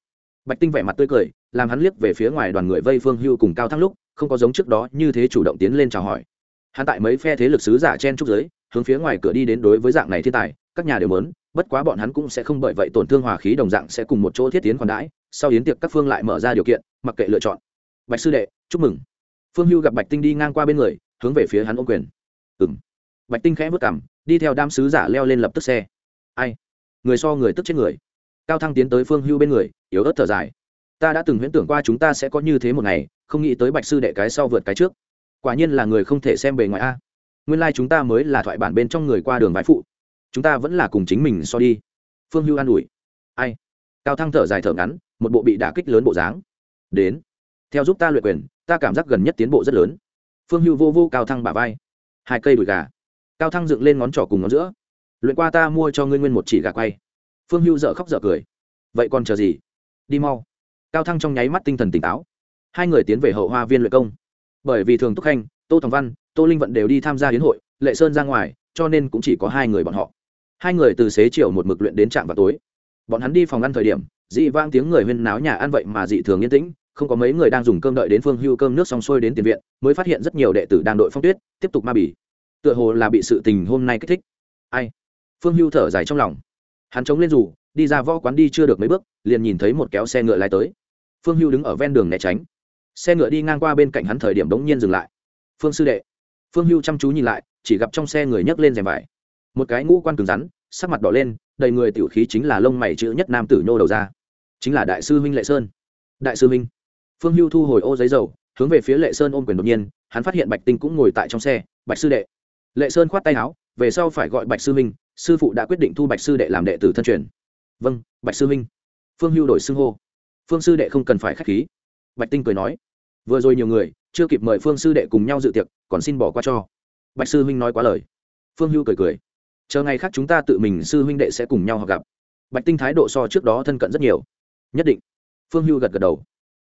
Bạch tinh vẻ mặt tươi cười làm hắn liếc về phía ngoài đoàn người vây phương hưu cùng cao thăng lúc, không có giống trước đó như thế chủ động tiến lên chào hỏi. Hắn tại mấy phe thế lực sứ giả chen trúc giới hướng phía ngoài cửa đi đến đối với dạng này thiên tài, các nhà đều lớn bất quá bọn hắn cũng sẽ không bởi vậy tổn thương hòa khí đồng dạng sẽ cùng một chỗ thiết tiến còn đãi, sau yến tiệc các phương lại mở ra điều kiện, mặc kệ lựa chọn. Bạch sư đệ, chúc mừng. Phương hưu gặp bạch tinh đi ngang qua bên người, hướng về phía hắn ô quyền. Ừng bạch tinh khẽ vất cảm đi theo đám sứ giả leo lên lập tức xe. Ai? Người so người tức chết người. Cao thăng tiến tới phương hưu bên người, yếu ớt thở dài ta đã từng huyễn tưởng qua chúng ta sẽ có như thế một ngày, không nghĩ tới bạch sư đệ cái sau vượt cái trước. Quả nhiên là người không thể xem bề ngoài a. Nguyên lai、like、chúng ta mới là thoại bản bên trong người qua đường vãi phụ. Chúng ta vẫn là cùng chính mình so đi. Phương hưu an ủi. Ai? Cao thăng thở dài thở ngắn, một bộ bị đả kích lớn bộ dáng. Đến. Theo giúp ta luyện quyền, ta cảm giác gần nhất tiến bộ rất lớn. Phương hưu vô vô cao thăng bả vai. Hai cây đùi gà. Cao thăng dựng lên ngón trỏ cùng ngón giữa. Luyện qua ta mua cho ngươi nguyên một chỉ gà quay. Phương hưu dợ khóc dợ cười. Vậy còn chờ gì? Đi mau cao thăng trong nháy mắt tinh thần tỉnh táo. Hai người tiến về hậu hoa viên luyện công. Bởi vì thường túc khanh, tô thòng văn, tô linh vận đều đi tham gia hiến hội, lệ sơn ra ngoài, cho nên cũng chỉ có hai người bọn họ. Hai người từ xế chiều một mực luyện đến trạm vào tối. Bọn hắn đi phòng ăn thời điểm, dị vang tiếng người huyên náo nhà ăn vậy mà dị thường yên tĩnh, không có mấy người đang dùng cơm đợi đến phương hưu cơm nước xong xuôi đến tiền viện, mới phát hiện rất nhiều đệ tử đang đội phong tuyết, tiếp tục ma bỉ tựa hồ là bị sự tình hôm nay kích thích. Ai? Phương hưu thở dài trong lòng. Hắn chống lên rủ đi ra võ quán đi chưa được mấy bước, liền nhìn thấy một kéo xe ngựa lái tới phương hưu đứng ở ven đường né tránh. Xe ngựa đi ngang qua bên cạnh hắn thời điểm đống nhiên dừng lại. Phương sư đệ. Phương hưu chăm chú nhìn lại, chỉ gặp trong xe người nhấc lên rèm vải. Một cái ngũ quan cứng rắn, sắc mặt đỏ lên, đầy người tiểu khí chính là lông mày chữ nhất nam tử nhô đầu ra. Chính là đại sư huynh lệ sơn. Đại sư huynh phương hưu thu hồi ô giấy dầu, hướng về phía lệ sơn ôm quyền đột nhiên, hắn phát hiện bạch tinh cũng ngồi tại trong xe, bạch sư đệ. Lệ sơn khoát tay áo, về sau phải gọi bạch sư huynh sư phụ đã quyết định thu bạch sư đệ làm đệ tử thân truyền. Vâng bạch sư huynh phương hưu đổi xưng hô phương sư đệ không cần phải k h á c h khí. Bạch tinh cười nói. Vừa rồi nhiều người, chưa kịp mời phương sư đệ cùng nhau dự tiệc, còn xin bỏ qua cho. Bạch sư huynh nói quá lời. Phương hưu cười cười. Chờ ngày khác chúng ta tự mình sư huynh đệ sẽ cùng nhau học gặp. Bạch tinh thái độ so trước đó thân cận rất nhiều. Nhất định. Phương hưu gật gật đầu.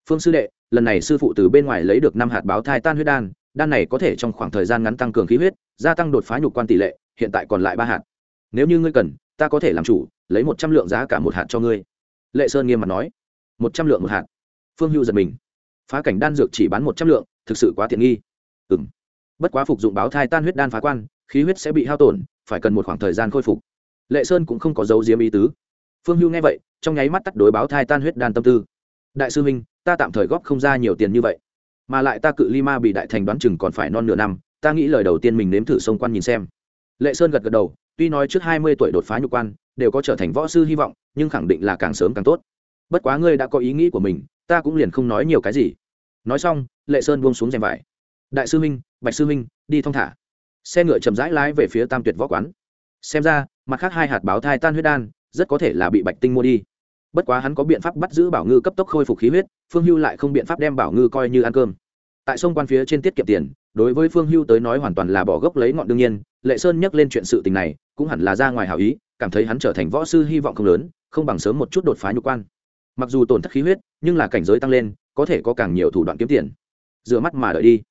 Phương sư đệ, lần này sư phụ từ bên ngoài lấy được năm hạt báo thai tan huyết đan đan này có thể trong khoảng thời gian ngắn tăng cường khí huyết, gia tăng đột phá nhục quan tỷ lệ, hiện tại còn lại ba hạt. Nếu như ngươi cần, ta có thể làm chủ, lấy một trăm lượng giá cả một hạt cho ngươi. Lệ sơn nghiêm mặt nói một trăm lượng một hạt. Phương hưu giật mình. Phá cảnh đan dược chỉ bán một trăm lượng thực sự quá tiện nghi. Ừ m bất quá phục dụng báo thai tan huyết đan phá quan khí huyết sẽ bị hao tổn phải cần một khoảng thời gian khôi phục. Lệ sơn cũng không có dấu diếm ý tứ. Phương hưu nghe vậy trong nháy mắt tắt đối báo thai tan huyết đan tâm tư. Đại sư minh, ta tạm thời góp không ra nhiều tiền như vậy. Mà lại ta cự lima ma bị đại thành đoán chừng còn phải non nửa năm ta nghĩ lời đầu tiên mình nếm thử sông quan nhìn xem. Lệ sơn gật gật đầu tuy nói trước hai mươi tuổi đột phá nhục quan đều có trở thành võ sư hy vọng nhưng khẳng định là càng sớm càng tốt bất quá ngươi đã có ý nghĩ của mình ta cũng liền không nói nhiều cái gì. Nói xong lệ sơn buông xuống rèm vải. Đại sư minh, bạch sư minh, đi thong thả. Xe ngựa chậm rãi lái về phía tam tuyệt võ quán. Xem ra mặt khác hai hạt báo thai tan huyết đan rất có thể là bị bạch tinh mua đi. Bất quá hắn có biện pháp bắt giữ bảo ngư cấp tốc khôi phục khí huyết phương hưu lại không biện pháp đem bảo ngư coi như ăn cơm. Tại sông quan phía trên tiết kiệm tiền đối với phương hưu tới nói hoàn toàn là bỏ gốc lấy ngọn đương nhiên lệ sơn nhắc lên chuyện sự tình này cũng hẳn là ra ngoài hảo ý cảm thấy hắn trở thành võ sư hy vọng không lớn không bằng sớm một chút đột phá nhục quan mặc dù tổn thất khí huyết, nhưng là cảnh giới tăng lên, có thể có càng nhiều thủ đoạn kiếm tiền. Rửa mắt mà đợi đi.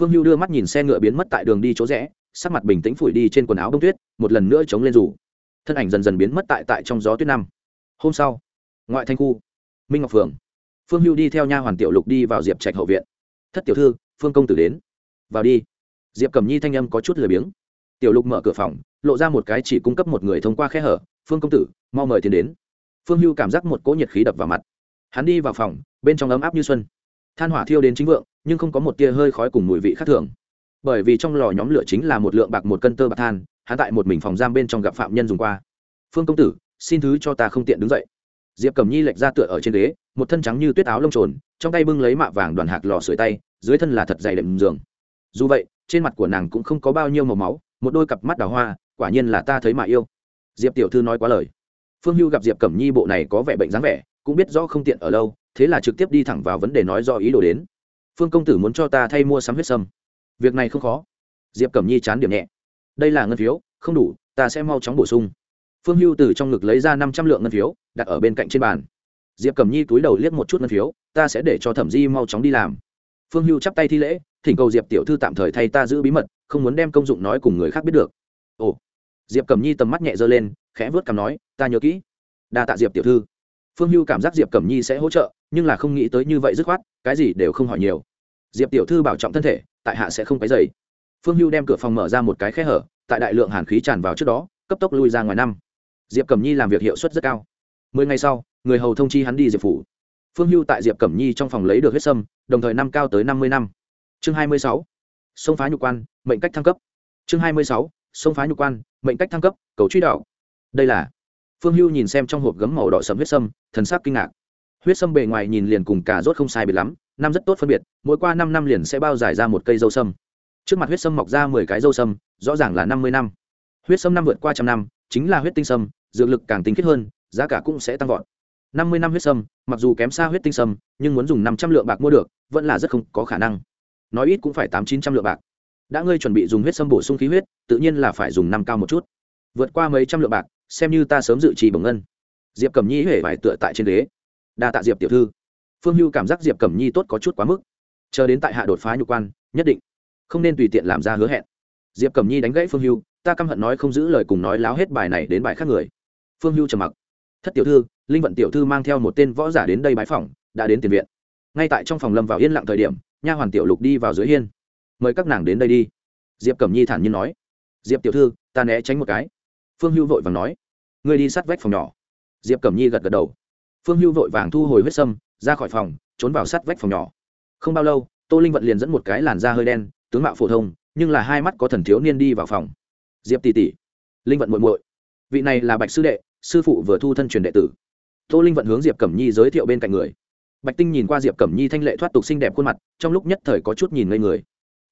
Phương hưu đưa mắt nhìn xe ngựa biến mất tại đường đi chỗ rẽ, sắc mặt bình tĩnh phủi đi trên quần áo đông tuyết, một lần nữa chống lên rủ. Thân ảnh dần dần biến mất tại tại trong gió tuyết năm. Hôm sau, ngoại thanh khu, minh ngọc phường phương hưu đi theo nha hoàn tiểu lục đi vào diệp trạch hậu viện. Thất tiểu thư, phương công tử đến. Vào đi. Diệp cầm nhi thanh âm có chút lười biếng. Tiểu lục mở cửa phòng, lộ ra một cái chỉ cung cấp một người thông qua khe hở. Phương công tử, mau mời tiền đến phương hưu cảm giác một cỗ nhiệt khí đập vào mặt. Hắn đi vào phòng, bên trong ấm áp như xuân. Than hỏa thiêu đến chính vượng, nhưng không có một tia hơi khói cùng mùi vị khác thường. Bởi vì trong lò nhóm lửa chính là một lượng bạc một cân tơ bạc than, hắn tại một mình phòng giam bên trong gặp phạm nhân dùng qua. Phương công tử, xin thứ cho ta không tiện đứng dậy. Diệp cầm nhi lệch ra tựa ở trên ghế, một thân trắng như tuyết áo lông trồn, trong tay bưng lấy mạ vàng đoàn hạt lò sưởi tay, dưới thân là thật dày đệm giường. Dù vậy, trên mặt của nàng cũng không có bao nhiêu màu máu, một đôi cặp mắt đào hoa, quả nhiên là ta thấy mà yêu. Diệp tiểu thư nói quá lời phương hưu gặp diệp cẩm nhi bộ này có vẻ bệnh dáng vẻ, cũng biết rõ không tiện ở lâu, thế là trực tiếp đi thẳng vào vấn đề nói do ý đồ đến. Phương công tử muốn cho ta thay mua sắm huyết sâm. Việc này không khó. Diệp cẩm nhi chán điểm nhẹ. Đây là ngân phiếu, không đủ, ta sẽ mau chóng bổ sung. Phương hưu từ trong ngực lấy ra năm trăm lượng ngân phiếu, đặt ở bên cạnh trên bàn. Diệp cẩm nhi túi đầu liếc một chút ngân phiếu, ta sẽ để cho thẩm di mau chóng đi làm. Phương hưu chắp tay thi lễ, thỉnh cầu diệp tiểu thư tạm thời thay ta giữ bí mật, không muốn đem công dụng nói cùng người khác biết được. Ồ. Diệp cẩm nhi tầm mắt nhẹ dơ lên khẽ vớt cằm nói, ta nhớ kỹ. Đa tạ diệp tiểu thư. Phương hưu cảm giác diệp cẩm nhi sẽ hỗ trợ, nhưng là không nghĩ tới như vậy dứt khoát, cái gì đều không hỏi nhiều. Diệp tiểu thư bảo trọng thân thể, tại hạ sẽ không cái dày phương hưu đem cửa phòng mở ra một cái khe hở, tại đại lượng hàn khí tràn vào trước đó, cấp tốc lui ra ngoài năm. Diệp cẩm nhi làm việc hiệu suất rất cao. Mười ngày sau, người hầu thông chi hắn đi diệp phủ. Phương hưu tại diệp cẩm nhi trong phòng lấy được huyết sâm, đồng thời năm cao tới năm mươi năm. Chương hai mươi sáu. Sông phá nhục quan, mệnh cách thăng cấp. Chương hai mươi sáu. Sông phá nhục quan, mệnh cách thăng cấp, cầu truy đạo đây là. Phương hưu nhìn xem trong hộp gấm màu đỏ sầm huyết sâm, thần sắc kinh ngạc. Huyết sâm bề ngoài nhìn liền cùng cà rốt không sai biệt lắm, năm rất tốt phân biệt, mỗi qua năm năm liền sẽ bao dài ra một cây dâu sâm. Trước mặt huyết sâm mọc ra mười cái dâu sâm, rõ ràng là năm mươi năm. Huyết sâm năm vượt qua trăm năm, chính là huyết tinh sâm, dược lực càng tinh khiết hơn, giá cả cũng sẽ tăng vọt. Năm mươi năm huyết sâm, mặc dù kém xa huyết tinh sâm, nhưng muốn dùng năm trăm lượng bạc mua được, vẫn là rất không có khả năng. Nói ít cũng phải tám chín trăm lượng bạc. Đã ngươi chuẩn bị dùng huyết sâm bổ sung khí huyết, tự nhiên là phải dùng năm cao một chút. Vượt qua mấy trăm lượng bạc xem như ta sớm dự trì bổng ngân. Diệp cẩm nhi huệ vải tựa tại trên ghế. Đa tạ diệp tiểu thư. Phương hưu cảm giác diệp cẩm nhi tốt có chút quá mức. Chờ đến tại hạ đột phá nhục quan, nhất định không nên tùy tiện làm ra hứa hẹn. Diệp cẩm nhi đánh gãy phương hưu, ta căm hận nói không giữ lời cùng nói láo hết bài này đến bài khác người. Phương hưu trầm mặc. Thất tiểu thư, linh vận tiểu thư mang theo một tên võ giả đến đây bái phòng đã đến tiền viện. Ngay tại trong phòng lâm vào yên lặng thời điểm, nha hoàn tiểu lục đi vào dưới hiên. Mời các nàng đến đây đi. Diệp cẩm nhi thản nhiên nói. Diệp tiểu thư, ta né tránh một cái phương hưu vội vàng nói người đi sát vách phòng nhỏ. Diệp cẩm nhi gật gật đầu. Phương hưu vội vàng thu hồi huyết sâm, ra khỏi phòng, trốn vào sát vách phòng nhỏ. Không bao lâu, tô linh vận liền dẫn một cái làn da hơi đen, tướng mạo phổ thông, nhưng là hai mắt có thần thiếu niên đi vào phòng. Diệp tỷ tỷ. Linh vận muội muội. Vị này là bạch sư đệ, sư phụ vừa thu thân truyền đệ tử. Tô linh vận hướng diệp cẩm nhi giới thiệu bên cạnh người. Bạch tinh nhìn qua diệp cẩm nhi thanh lệ thoát tục xinh đẹp khuôn mặt, trong lúc nhất thời có chút nhìn ngây người.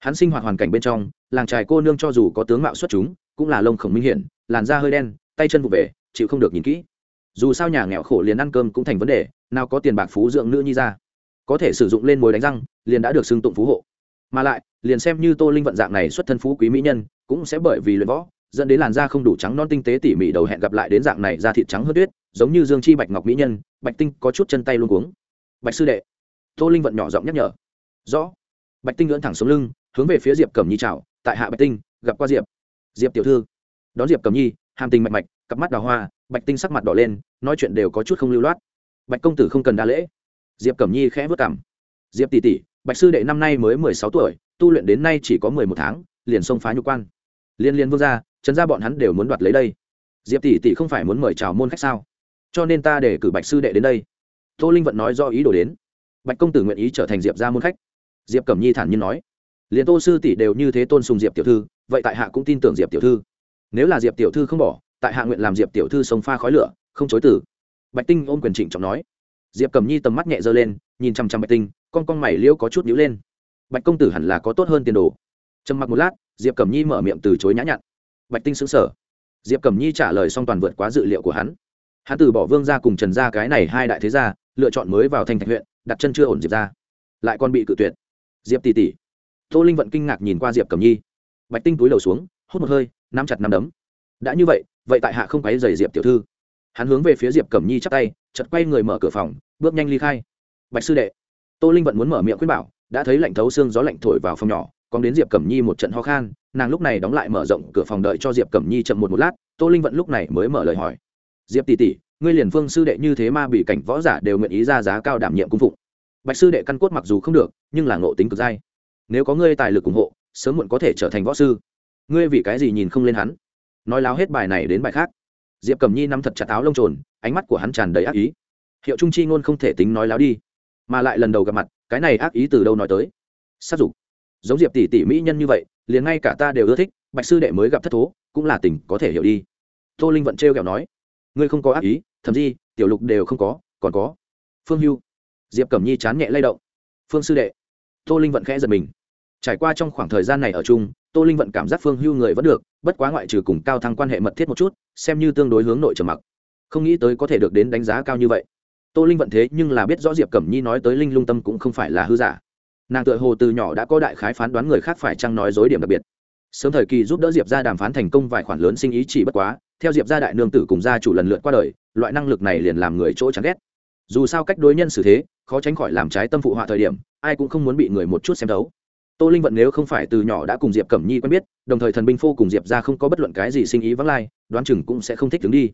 Hắn sinh hoạt hoàn cảnh bên trong, làng trài cô nương cho dù có tướng mạo xuất chúng, cũng là lông khổng minh hiển làn da hơi đen, tay chân vụ về, chịu không được nhìn kỹ. Dù sao nhà nghèo khổ liền ăn cơm cũng thành vấn đề, nào có tiền bạc phú dưỡng nữ nhi ra. Có thể sử dụng lên mối đánh răng, liền đã được xưng tụng phú hộ. Mà lại, liền xem như tô linh vận dạng này xuất thân phú quý mỹ nhân, cũng sẽ bởi vì luyện võ, dẫn đến làn da không đủ trắng non tinh tế tỉ mỉ đầu hẹn gặp lại đến dạng này da thịt trắng hơn tuyết, giống như dương chi bạch ngọc mỹ nhân, bạch tinh có chút chân tay luôn cuống. Bạch sư đệ, tô linh vận nhỏ giọng nhắc nhở. Rõ. Bạch tinh ngưỡn thẳng xuống lưng, hướng về phía diệp cẩm nhi chào, tại hạ bạch tinh, gặp qua diệp. Diệp tiểu thư đón diệp cẩm nhi, hàm tình mạch mạch, cặp mắt đào hoa, bạch tinh sắc mặt đỏ lên, nói chuyện đều có chút không lưu loát. Bạch công tử không cần đa lễ. Diệp cẩm nhi khẽ vất cảm diệp tỷ tỷ, bạch sư đệ năm nay mới mười sáu tuổi, tu luyện đến nay chỉ có mười một tháng, liền xông phá nhục quan. Liên liên vương gia trấn gia bọn hắn đều muốn đoạt lấy đây. Diệp tỷ tỷ không phải muốn mời chào môn khách sao? Cho nên ta để cử bạch sư đệ đến đây. Tô linh vận nói do ý đồ đến. Bạch công tử nguyện ý trở thành diệp gia môn khách. Diệp cẩm nhi thản nhiên nói. Liền tô sư tỷ đều như thế tôn sùng diệp tiểu thư, vậy tại hạ cũng tin tưởng diệp tiểu thư nếu là diệp tiểu thư không bỏ, tại hạ nguyện làm diệp tiểu thư sống pha khói lửa, không chối tử bạch tinh ôm quyền trịnh trọng nói. Diệp cẩm nhi tầm mắt nhẹ dơ lên, nhìn chăm chăm bạch tinh, con con mày liêu có chút nhíu lên. Bạch công tử hẳn là có tốt hơn tiền đồ. Trầm mặc một lát, diệp cẩm nhi mở miệng từ chối nhã nhặn. Bạch tinh xứng sở diệp cẩm nhi trả lời xong toàn vượt quá dự liệu của hắn. Hắn từ bỏ vương ra cùng trần ra cái này hai đại thế gia, lựa chọn mới vào thành thạch huyện, đặt chân chưa ổn diệp ra lại còn bị cự tuyệt. Diệp tỷ tỷ. Tô linh vận kinh ngạc nhìn qua diệp cẩm nhi. Bạch tinh túi đầu xuống, hút một hơi nắm chặt nắm đấm. Đã như vậy vậy tại hạ không quấy giày diệp tiểu thư. Hắn hướng về phía diệp cẩm nhi chắp tay chật quay người mở cửa phòng, bước nhanh ly khai. Bạch sư đệ, tô linh vận muốn mở miệng khuyên bảo, đã thấy lạnh thấu xương gió lạnh thổi vào phòng nhỏ, còn đến diệp cẩm nhi một trận ho khan, nàng lúc này đóng lại mở rộng cửa phòng đợi cho diệp cẩm nhi chậm một một lát, tô linh vận lúc này mới mở lời hỏi. Diệp tỷ tỷ, ngươi liền phương sư đệ như thế ma bị cảnh võ giả đều nguyện ý ra giá cao đảm nhiệm cung phụng. Bạch sư đệ căn cốt mặc dù không được, nhưng là ngộ tính cực dai. Nếu có ngươi tài lực ủng hộ, sớm muộn có thể trở thành võ sư ngươi vì cái gì nhìn không lên hắn? Nói láo hết bài này đến bài khác. Diệp cẩm nhi nắm thật chặt áo lông trồn ánh mắt của hắn tràn đầy ác ý. Hiệu trung chi ngôn không thể tính nói láo đi mà lại lần đầu gặp mặt cái này ác ý từ đâu nói tới? Sát dục. Giống diệp tỷ tỷ mỹ nhân như vậy liền ngay cả ta đều ưa thích bạch sư đệ mới gặp thất thố cũng là tình có thể hiểu đi. Tô linh vận trêu kẹo nói ngươi không có ác ý thậm gì, tiểu lục đều không có còn có. Phương hưu. Diệp cẩm nhi chán nhẹ lay động. Phương sư đệ. Tô linh vận khẽ giật mình. Trải qua trong khoảng thời gian này ở chung tô linh vận cảm giác phương hưu người vẫn được, bất quá ngoại trừ cùng cao thăng quan hệ mật thiết một chút, xem như tương đối hướng nội trầm mặc. Không nghĩ tới có thể được đến đánh giá cao như vậy. Tô linh vận thế nhưng là biết rõ diệp cẩm nhi nói tới linh lung tâm cũng không phải là hư giả. Nàng tựa hồ từ nhỏ đã có đại khái phán đoán người khác phải chăng nói dối điểm đặc biệt. Sớm thời kỳ giúp đỡ diệp ra đàm phán thành công vài khoản lớn sinh ý chỉ bất quá, theo diệp gia đại nương tử cùng gia chủ lần lượt qua đời, loại năng lực này liền làm người chỗ chán ghét. Dù sao cách đối nhân xử thế, khó tránh khỏi làm trái tâm phụ họa thời điểm, ai cũng không muốn bị người một chút xem thấu tô linh vận nếu không phải từ nhỏ đã cùng diệp cẩm nhi quen biết, đồng thời thần binh phô cùng diệp ra không có bất luận cái gì sinh ý vắng lai, đoán chừng cũng sẽ không thích đứng đi.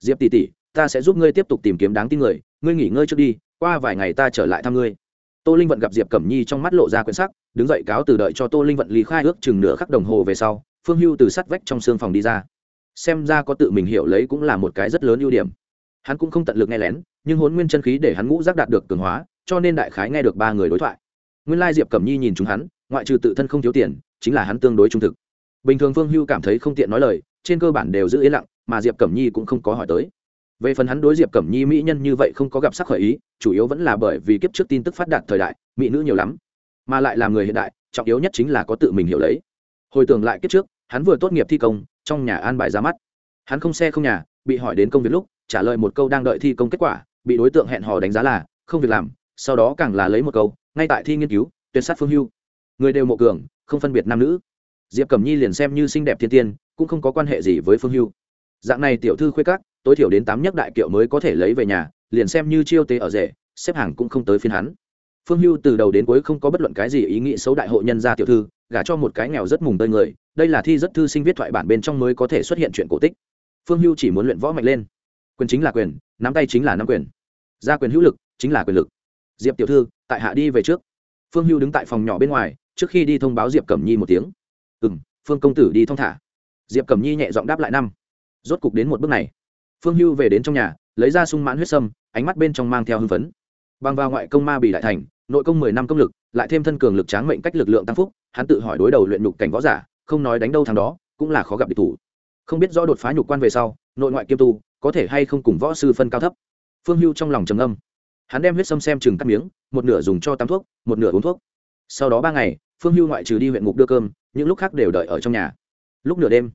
Diệp tỷ tỷ, ta sẽ giúp ngươi tiếp tục tìm kiếm đáng tin người, ngươi nghỉ ngơi trước đi, qua vài ngày ta trở lại thăm ngươi. Tô linh vận gặp diệp cẩm nhi trong mắt lộ ra quyển sắc, đứng dậy cáo từ đợi cho tô linh vận lý khai ước chừng nửa khắc đồng hồ về sau, phương hưu từ sắt vách trong xương phòng đi ra. Xem ra có tự mình hiểu lấy cũng là một cái rất lớn ưu điểm. Hắn cũng không tận lực nghe lén, nhưng hốn nguyên chân khí để hắn ngũ giác đạt được cường hóa, cho nên đại khái nghe được ba người đối thoại. Nguyên lai diệp cẩm nhi nhìn chúng hắn ngoại trừ tự thân không thiếu tiền, chính là hắn tương đối trung thực. Bình thường phương hưu cảm thấy không tiện nói lời, trên cơ bản đều giữ yên lặng, mà diệp cẩm nhi cũng không có hỏi tới. Về phần hắn đối diệp cẩm nhi mỹ nhân như vậy không có gặp sắc khởi ý, chủ yếu vẫn là bởi vì kiếp trước tin tức phát đạt thời đại, mỹ nữ nhiều lắm, mà lại là người hiện đại, trọng yếu nhất chính là có tự mình hiểu lấy. Hồi tưởng lại kiếp trước, hắn vừa tốt nghiệp thi công, trong nhà an bài ra mắt. Hắn không xe không nhà, bị hỏi đến công việc lúc, trả lời một câu đang đợi thi công kết quả, bị đối tượng hẹn hò đánh giá là, không việc làm, sau đó càng là lấy một câu, ngay tại thi nghiên cứu tuyệt sát phương hưu người đều mộ cường, không phân biệt nam nữ. Diệp cẩm nhi liền xem như xinh đẹp thiên tiên, cũng không có quan hệ gì với phương hưu. Dạng này tiểu thư khuê các, tối thiểu đến tám nhất đại kiệu mới có thể lấy về nhà, liền xem như chiêu tế ở rể, xếp hàng cũng không tới phiên hắn. Phương hưu từ đầu đến cuối không có bất luận cái gì ý nghĩ xấu đại hội nhân gia tiểu thư, gả cho một cái nghèo rất mùng tơi người, đây là thi rất thư sinh viết thoại bản bên trong mới có thể xuất hiện chuyện cổ tích. Phương hưu chỉ muốn luyện võ mạnh lên. Quyền chính là quyền, nắm tay chính là nắm quyền. Gia quyền hữu lực, chính là quyền lực. Diệp tiểu thư, tại hạ đi về trước. Phương hưu đứng tại phòng nhỏ bên ngoài trước khi đi thông báo diệp cẩm nhi một tiếng ừ m phương công tử đi thong thả diệp cẩm nhi nhẹ giọng đáp lại năm rốt cục đến một bước này phương hưu về đến trong nhà lấy ra sung mãn huyết sâm ánh mắt bên trong mang theo hưng phấn bằng vào ngoại công ma bị đại thành nội công mười năm công lực lại thêm thân cường lực tráng mệnh cách lực lượng tăng phúc hắn tự hỏi đối đầu luyện nhục cảnh võ giả không nói đánh đâu thằng đó cũng là khó gặp địch thủ không biết rõ đột phá nhục quan về sau nội ngoại kiêm tu có thể hay không cùng võ sư phân cao thấp phương hưu trong lòng trầm âm hắn đem huyết sâm xem chừng cắt miếng một nửa dùng cho tắm thuốc một nửa uống thuốc sau đó ba ngày, phương hưu ngoại trừ đi huyện ngục đưa cơm, những lúc khác đều đợi ở trong nhà. Lúc nửa đêm,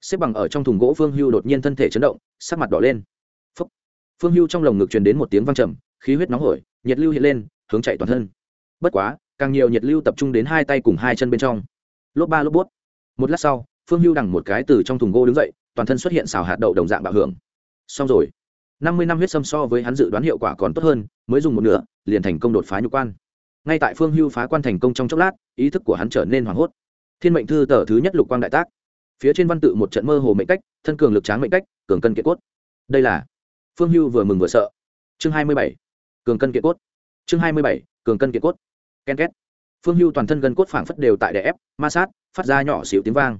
xếp bằng ở trong thùng gỗ phương hưu đột nhiên thân thể chấn động, sắc mặt đỏ lên. Phúc. phương hưu trong lồng ngực truyền đến một tiếng văng trầm, khí huyết nóng hổi, nhiệt lưu hiện lên, hướng chạy toàn thân. Bất quá, càng nhiều nhiệt lưu tập trung đến hai tay cùng hai chân bên trong. Lốp ba lốp bút. Một lát sau, phương hưu đằng một cái từ trong thùng gỗ đứng dậy, toàn thân xuất hiện xào hạt đậu đồng dạng bạo hưởng. Xong rồi. Năm mươi năm huyết sâm so với hắn dự đoán hiệu quả còn tốt hơn, mới dùng một nửa, liền thành công đột phá nhục quan ngay tại phương hưu phá quan thành công trong chốc lát, ý thức của hắn trở nên hoảng hốt. Thiên mệnh thư tờ thứ nhất lục quang đại tác. Phía trên văn tự một trận mơ hồ mệnh cách, thân cường lực tráng mệnh cách, cường cân kiệt cốt. Đây là phương hưu vừa mừng vừa sợ. Chương hai mươi bảy, cường cân kiệt cốt. Chương hai mươi bảy, cường cân kiệt cốt. Ken két. Phương hưu toàn thân gân cốt phảng phất đều tại đè ép, ma sát, phát ra nhỏ xịu tiếng vang.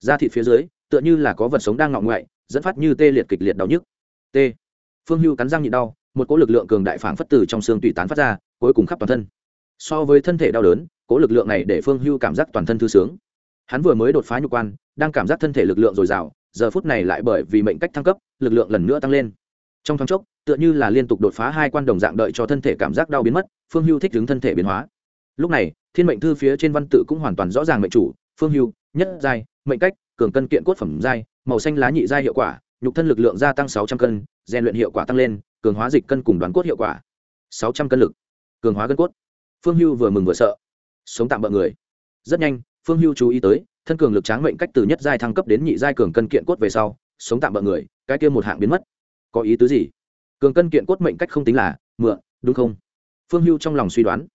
Da thịt phía dưới, tựa như là có vật sống đang ngọng ngoại dẫn phát như tê liệt kịch liệt đau nhức. T. Phương hưu cắn răng nhịn đau, một cỗ lực lượng cường đại phảng phất từ trong xương tùy tán phát ra, cuối cùng khắp toàn thân so với thân thể đau đớn cỗ lực lượng này để phương hưu cảm giác toàn thân thư sướng. Hắn vừa mới đột phá nhục quan, đang cảm giác thân thể lực lượng dồi dào, giờ phút này lại bởi vì mệnh cách thăng cấp, lực lượng lần nữa tăng lên. Trong thoáng chốc, tựa như là liên tục đột phá hai quan đồng dạng đợi cho thân thể cảm giác đau biến mất, phương hưu thích ứng thân thể biến hóa. Lúc này, thiên mệnh thư phía trên văn tự cũng hoàn toàn rõ ràng mệnh chủ, phương hưu, nhất giai, mệnh cách, cường cân kiện cốt phẩm giai, màu xanh lá nhị giai hiệu quả, nhục thân lực lượng gia tăng sáu trăm cân, rèn luyện hiệu quả tăng lên, cường hóa dịch cân cùng đoán cốt hiệu quả. Sáu trăm cân lực, cường hóa gân cốt phương hưu vừa mừng vừa sợ. Sống tạm bỡ người. Rất nhanh, phương hưu chú ý tới, thân cường lực tráng mệnh cách từ nhất giai thăng cấp đến nhị giai cường cân kiện cốt về sau, sống tạm bỡ người, cái kia một hạng biến mất. Có ý tứ gì? Cường cân kiện cốt mệnh cách không tính là mượn, đúng không? Phương hưu trong lòng suy đoán.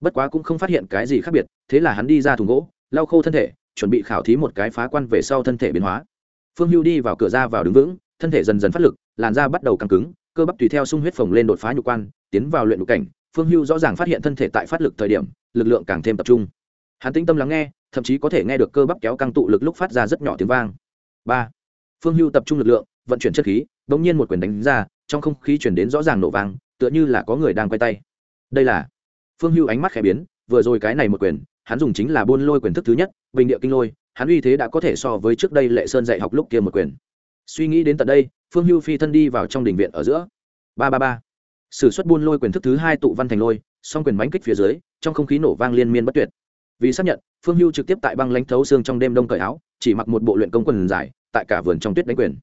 Bất quá cũng không phát hiện cái gì khác biệt, thế là hắn đi ra thùng gỗ, lau khô thân thể, chuẩn bị khảo thí một cái phá quan về sau thân thể biến hóa. Phương hưu đi vào cửa ra vào đứng vững, thân thể dần dần phát lực, làn da bắt đầu căng cứng, cơ bắp tùy theo sung huyết phồng lên đột phá nhục quan, tiến vào luyện nhục cảnh phương hưu rõ ràng phát hiện thân thể tại phát lực thời điểm, lực lượng càng thêm tập trung. Hắn tĩnh tâm lắng nghe, thậm chí có thể nghe được cơ bắp kéo căng tụ lực lúc phát ra rất nhỏ tiếng vang. Ba. Phương hưu tập trung lực lượng, vận chuyển chất khí đ ỗ n g nhiên một quyền đánh ra, trong không khí chuyển đến rõ ràng nổ vang, tựa như là có người đang quay tay. Đây là phương hưu ánh mắt khẽ biến, vừa rồi cái này một quyền, hắn dùng chính là buôn lôi quyền thức thứ nhất, bình địa kinh lôi, hắn uy thế đã có thể so với trước đây lệ sơn dạy học lúc kia một quyền. Suy nghĩ đến tận đây, phương hưu phi thân đi vào trong đình viện ở giữa. Ba ba ba s ử suất buôn lôi quyền thức thứ hai tụ văn thành lôi, song quyền bánh kích phía dưới, trong không khí nổ vang liên miên bất tuyệt. Vì xác nhận, phương hưu trực tiếp tại băng lãnh thấu xương trong đêm đông cởi áo, chỉ mặc một bộ luyện công quần dài, tại cả vườn trong tuyết đánh quyền.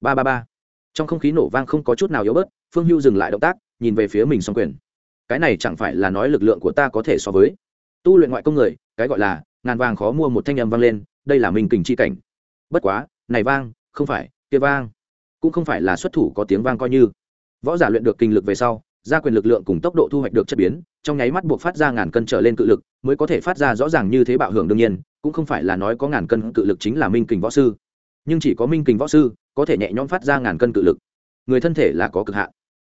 Ba ba ba. Trong không khí nổ vang không có chút nào yếu bớt, phương hưu dừng lại động tác, nhìn về phía mình song quyền. Cái này chẳng phải là nói lực lượng của ta có thể so với. Tu luyện ngoại công người, cái gọi là, ngàn vàng khó mua một thanh âm vang lên, đây là mình kình chi cảnh. Bất quá, này vang, không phải, kia vang. Cũng không phải là xuất thủ có tiếng vang coi như võ giả luyện được kinh lực về sau, gia quyền lực lượng cùng tốc độ thu hoạch được chất biến, trong nháy mắt buộc phát ra ngàn cân trở lên cự lực, mới có thể phát ra rõ ràng như thế bạo hưởng đương nhiên, cũng không phải là nói có ngàn cân cự lực chính là minh kình võ sư. Nhưng chỉ có minh kình võ sư có thể nhẹ nhõm phát ra ngàn cân cự lực. Người thân thể là có cực hạn.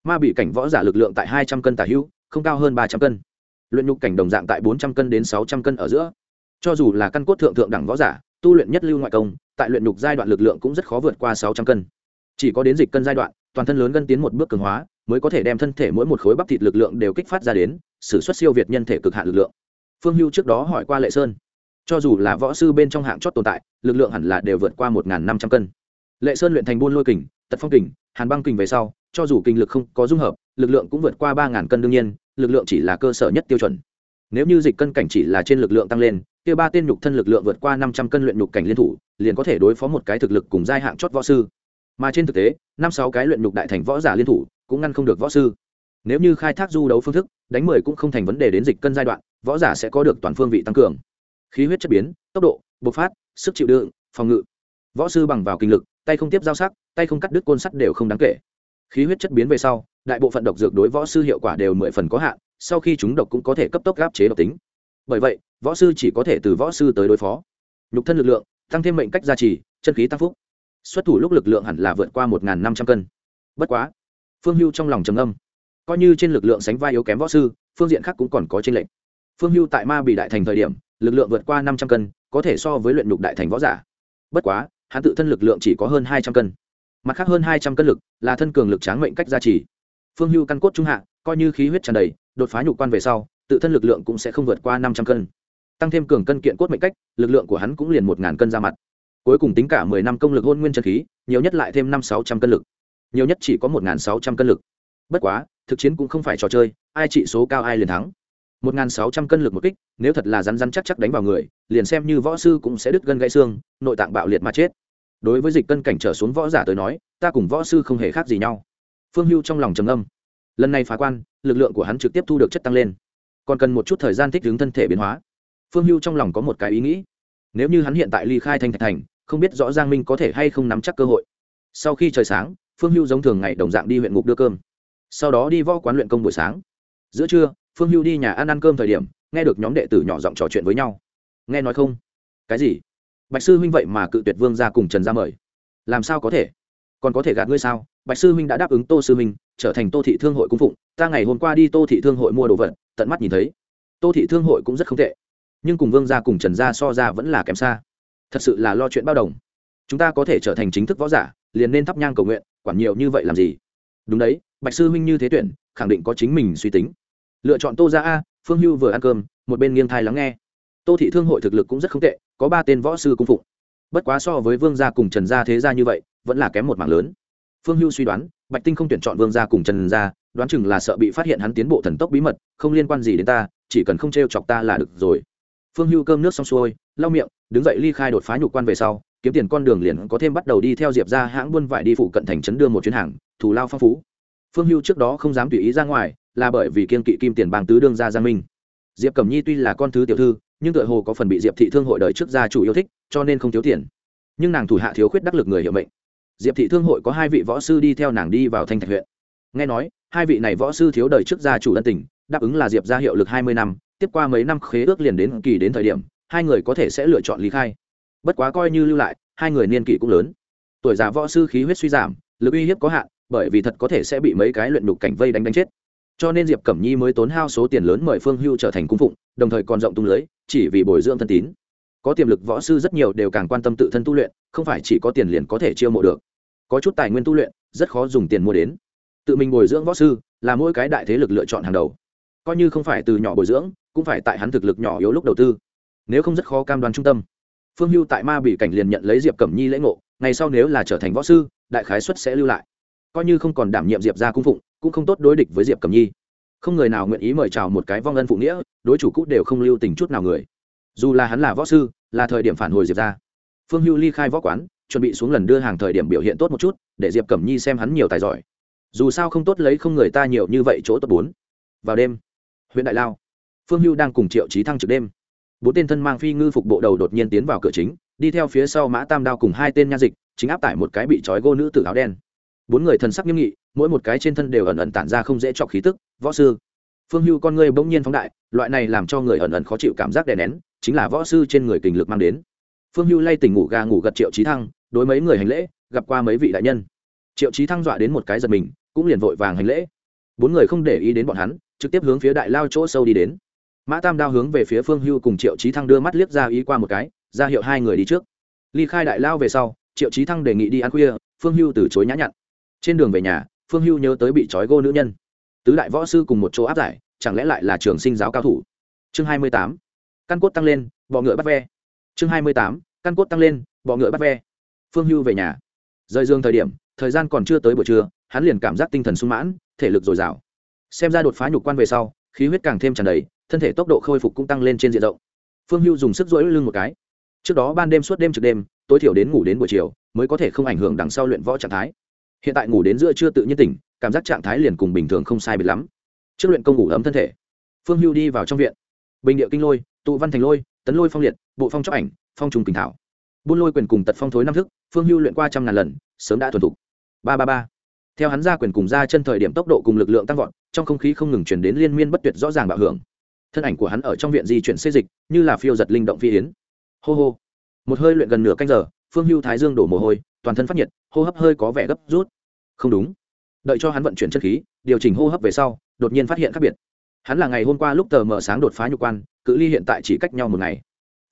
Ma bị cảnh võ giả lực lượng tại hai trăm cân tả hữu, không cao hơn ba trăm cân. Luyện nhục cảnh đồng dạng tại bốn trăm cân đến sáu trăm cân ở giữa. Cho dù là căn cốt thượng thượng đẳng võ giả, tu luyện nhất lưu ngoại công, tại luyện nhục giai đoạn lực lượng cũng rất khó vượt qua sáu trăm cân. Chỉ có đến dịch cân giai đoạn toàn thân lớn gân tiến một bước cường hóa, mới có thể đem thân thể mỗi một khối bắp thịt lực lượng đều kích phát ra đến xử suất siêu việt nhân thể cực hạn lực lượng. Phương hưu trước đó hỏi qua lệ sơn, cho dù là võ sư bên trong hạng chót tồn tại, lực lượng hẳn là đều vượt qua một năm trăm cân. Lệ sơn luyện thành buôn lôi kình, tật phong kình, hàn băng kình về sau, cho dù kinh lực không có dung hợp, lực lượng cũng vượt qua ba cân đương nhiên, lực lượng chỉ là cơ sở nhất tiêu chuẩn. Nếu như dịch cân cảnh chỉ là trên lực lượng tăng lên, kia ba tên nhục thân lực lượng vượt qua năm trăm cân luyện nhục cảnh liên thủ, liền có thể đối phó một cái thực lực cùng giai hạng chót võ sư mà trên thực tế, năm sáu cái luyện nhục đại thành võ giả liên thủ cũng ngăn không được võ sư. Nếu như khai thác du đấu phương thức, đánh mười cũng không thành vấn đề đến dịch cân giai đoạn, võ giả sẽ có được toàn phương vị tăng cường. Khí huyết chất biến, tốc độ, bộc phát, sức chịu đựng, phòng ngự. Võ sư bằng vào kinh lực, tay không tiếp giao sắc, tay không cắt đứt côn sắt đều không đáng kể. Khí huyết chất biến về sau, đại bộ phận độc dược đối võ sư hiệu quả đều mười phần có hạn, sau khi chúng độc cũng có thể cấp tốc gáp chế độc tính. Bởi vậy, võ sư chỉ có thể từ võ sư tới đối phó. Nhục thân lực lượng, tăng thêm mệnh cách gia trì, chân khí tăng phúc xuất thủ lúc lực lượng hẳn là vượt qua một năm trăm cân. Bất quá, phương hưu trong lòng trầm âm coi như trên lực lượng sánh vai yếu kém võ sư, phương diện khác cũng còn có tranh lệch. phương hưu tại ma bị đại thành thời điểm, lực lượng vượt qua năm trăm cân, có thể so với luyện nhục đại thành võ giả. Bất quá, hắn tự thân lực lượng chỉ có hơn hai trăm cân. Mặt khác hơn hai trăm cân lực là thân cường lực tráng mệnh cách gia trì. Phương hưu căn cốt trung hạ, coi như khí huyết tràn đầy, đột phá nhục quan về sau, tự thân lực lượng cũng sẽ không vượt qua năm trăm cân. Tăng thêm cường cân kiện cốt mệnh cách, lực lượng của hắn cũng liền một ngàn cân ra mặt cuối cùng tính cả mười năm công lực hôn nguyên chân khí, nhiều nhất lại thêm năm sáu trăm cân lực. Nhiều nhất chỉ có một sáu trăm cân lực. Bất quá, thực chiến cũng không phải trò chơi, ai trị số cao ai liền thắng. Một sáu trăm cân lực một kích, nếu thật là rắn rắn chắc chắc đánh vào người, liền xem như võ sư cũng sẽ đứt gân gãy xương, nội tạng bạo liệt mà chết. Đối với dịch cân cảnh trở xuống võ giả tới nói, ta cùng võ sư không hề khác gì nhau. Phương hưu trong lòng trầm âm lần này phá quan, lực lượng của hắn trực tiếp thu được chất tăng lên. Còn cần một chút thời gian thích ứng thân thể biến hóa. Phương hưu trong lòng có một cái ý nghĩ. Nếu như hắn hiện tại ly khai thanh thạch thành không biết rõ giang minh có thể hay không nắm chắc cơ hội. Sau khi trời sáng, phương hưu giống thường ngày đồng dạng đi huyện ngục đưa cơm. Sau đó đi võ quán luyện công buổi sáng. Giữa trưa, phương hưu đi nhà ăn ăn cơm thời điểm, nghe được nhóm đệ tử nhỏ giọng trò chuyện với nhau. Nghe nói không? Cái gì? Bạch sư huynh vậy mà cự tuyệt vương ra cùng trần ra mời. Làm sao có thể? Còn có thể gạt ngươi sao? Bạch sư huynh đã đáp ứng tô sư huynh, trở thành tô thị thương hội cung phụng, ta ngày hôm qua đi tô thị thương hội mua đồ vật, tận mắt nhìn thấy. Tô thị thương hội cũng rất không tệ. Nhưng cùng vương gia cùng trần gia so ra vẫn là kém xa thật sự là lo chuyện bao đồng. Chúng ta có thể trở thành chính thức võ giả, liền nên thắp nhang cầu nguyện, quản nhiều như vậy làm gì? Đúng đấy, bạch sư huynh như thế tuyển, khẳng định có chính mình suy tính. Lựa chọn tô ra a, phương hưu vừa ăn cơm, một bên nghiêng thai lắng nghe. Tô thị thương hội thực lực cũng rất không tệ, có ba tên võ sư cung phụng. Bất quá so với vương gia cùng trần gia thế gia như vậy, vẫn là kém một mảng lớn. Phương hưu suy đoán, bạch tinh không tuyển chọn vương gia cùng trần gia, đoán chừng là sợ bị phát hiện hắn tiến bộ thần tốc bí mật, không liên quan gì đến ta, chỉ cần không t r e o chọc ta là được rồi phương hưu cơm nước xong xuôi, lau miệng, đứng dậy ly khai đột phá nhục quan về sau, kiếm tiền con đường liền có thêm bắt đầu đi theo diệp ra hãng buôn vải đi phụ cận thành trấn đưa một chuyến hàng, thù lao phong phú. Phương hưu trước đó không dám tùy ý ra ngoài, là bởi vì kiên kỵ kim tiền bang tứ đương gia giang minh. Diệp cẩm nhi tuy là con thứ tiểu thư, nhưng tựa hồ có phần bị diệp thị thương hội đời trước gia chủ yêu thích, cho nên không thiếu tiền. Nhưng nàng thủ hạ thiếu khuyết đắc lực người hiệu mệnh. Diệp thị thương hội có hai vị võ sư đi theo nàng đi vào thanh thạch huyện. Nghe nói, hai vị này võ sư thiếu đời trước gia chủ ân tình, đáp ứng là diệp ra hiệu lực hai mươi năm tiếp qua mấy năm khế ước liền đến kỳ đến thời điểm, hai người có thể sẽ lựa chọn lý khai. Bất quá coi như lưu lại, hai người niên kỷ cũng lớn. Tuổi già võ sư khí huyết suy giảm, lực uy hiếp có hạn, bởi vì thật có thể sẽ bị mấy cái luyện đục cảnh vây đánh đánh chết. Cho nên diệp cẩm nhi mới tốn hao số tiền lớn mời phương hưu trở thành cung phụng, đồng thời còn rộng tung lưới, chỉ vì bồi dưỡng thân tín. Có tiềm lực võ sư rất nhiều đều càng quan tâm tự thân tu luyện, không phải chỉ có tiền liền có thể chiêu mộ được. Có chút tài nguyên tu luyện, rất khó dùng tiền mua đến. Tự mình bồi dưỡng võ sư, là mỗi cái đại thế lực lựa chọn hàng đầu. Coi như không phải từ nhỏ bồi dưỡng cũng phải tại hắn thực lực nhỏ yếu lúc đầu tư. Nếu không rất khó cam đoan trung tâm. Phương hưu tại ma bị cảnh liền nhận lấy diệp cẩm nhi lễ ngộ, ngày sau nếu là trở thành võ sư, đại khái xuất sẽ lưu lại. Coi như không còn đảm nhiệm diệp ra cung phụng, cũng không tốt đối địch với diệp cẩm nhi. Không người nào nguyện ý mời chào một cái vong ân phụ nghĩa, đối chủ cũ đều không lưu tình chút nào người. Dù là hắn là võ sư, là thời điểm phản hồi diệp ra phương hưu ly khai võ quán, chuẩn bị xuống lần đưa hàng thời điểm biểu hiện tốt một chút, để diệp cẩm nhi xem hắn nhiều tài giỏi. Dù sao không tốt lấy không người ta nhiều như vậy chỗ tốt bốn. Vào đêm, huyện đại lao phương hưu đang cùng triệu trí thăng trực đêm. Bốn tên thân mang phi ngư phục bộ đầu đột nhiên tiến vào cửa chính, đi theo phía sau mã tam đao cùng hai tên nha dịch, chính áp tải một cái bị trói gô nữ tử áo đen. Bốn người thần sắc nghiêm nghị, mỗi một cái trên thân đều ẩn ẩn tản ra không dễ chọc khí tức, võ sư. Phương hưu con ngươi bỗng nhiên phóng đại, loại này làm cho người ẩn ẩn khó chịu cảm giác đè nén, chính là võ sư trên người kình lực mang đến. Phương hưu lay tỉnh ngủ gà ngủ gật triệu trí thăng, đối mấy người hành lễ, gặp qua mấy vị đại nhân. Triệu trí thăng dọa đến một cái giật mình, cũng liền vội vàng hành lễ. Bốn người không để ý đến bọn hắn, trực tiếp hướng phía đại lao chỗ sâu đi đến mã tam đao hướng về phía phương hưu cùng triệu trí thăng đưa mắt liếc ra ý qua một cái, ra hiệu hai người đi trước. Ly khai đại lao về sau, triệu trí thăng đề nghị đi ăn khuya, phương hưu từ chối nhã nhặn. Trên đường về nhà, phương hưu nhớ tới bị trói gô nữ nhân. Tứ đại võ sư cùng một chỗ áp giải, chẳng lẽ lại là trường sinh giáo cao thủ? Chương hai mươi tám, căn cốt tăng lên, bọ ngựa bắt ve. Chương hai mươi tám, căn cốt tăng lên, bọ ngựa bắt ve. Phương hưu về nhà. Rời dương thời điểm, thời gian còn chưa tới buổi trưa, hắn liền cảm giác tinh thần sung mãn, thể lực dồi dào. Xem ra đột phá nhục quan về sau, khí huyết càng thêm tràn đầy thân thể tốc độ khôi phục cũng tăng lên trên diện rộng. Phương hưu dùng sức rỗi lưng một cái. Trước đó ban đêm suốt đêm trực đêm, tối thiểu đến ngủ đến buổi chiều mới có thể không ảnh hưởng đằng sau luyện võ trạng thái. Hiện tại ngủ đến giữa chưa tự nhiên tỉnh, cảm giác trạng thái liền cùng bình thường không sai biệt lắm. Trước luyện công ngủ ấm thân thể, phương hưu đi vào trong viện. Bình địa kinh lôi, tụ văn thành lôi, tấn lôi phong liệt, bộ phong chóc ảnh, phong trùng kình thảo. Buôn lôi quyền cùng tật phong thối năm thức, phương hưu luyện qua trăm ngàn lần, sớm đã thuần thục. Ba ba ba. Theo hắn ra quyền cùng ra chân thời điểm tốc độ cùng lực lượng tăng vọt, trong không khí không ngừng chuyển đến liên miên bất tuyệt rõ ràng bạo hưởng thân ảnh của hắn ở trong viện di chuyển xê dịch, như là phiêu giật linh động phi yến. Hô hô. Một hơi luyện gần nửa canh giờ, phương hưu thái dương đổ mồ hôi, toàn thân phát nhiệt, hô hấp hơi có vẻ gấp rút. Không đúng. Đợi cho hắn vận chuyển chất khí, điều chỉnh hô hấp về sau, đột nhiên phát hiện khác biệt. Hắn là ngày hôm qua lúc tờ mở sáng đột phá nhục quan, cự ly hiện tại chỉ cách nhau một ngày.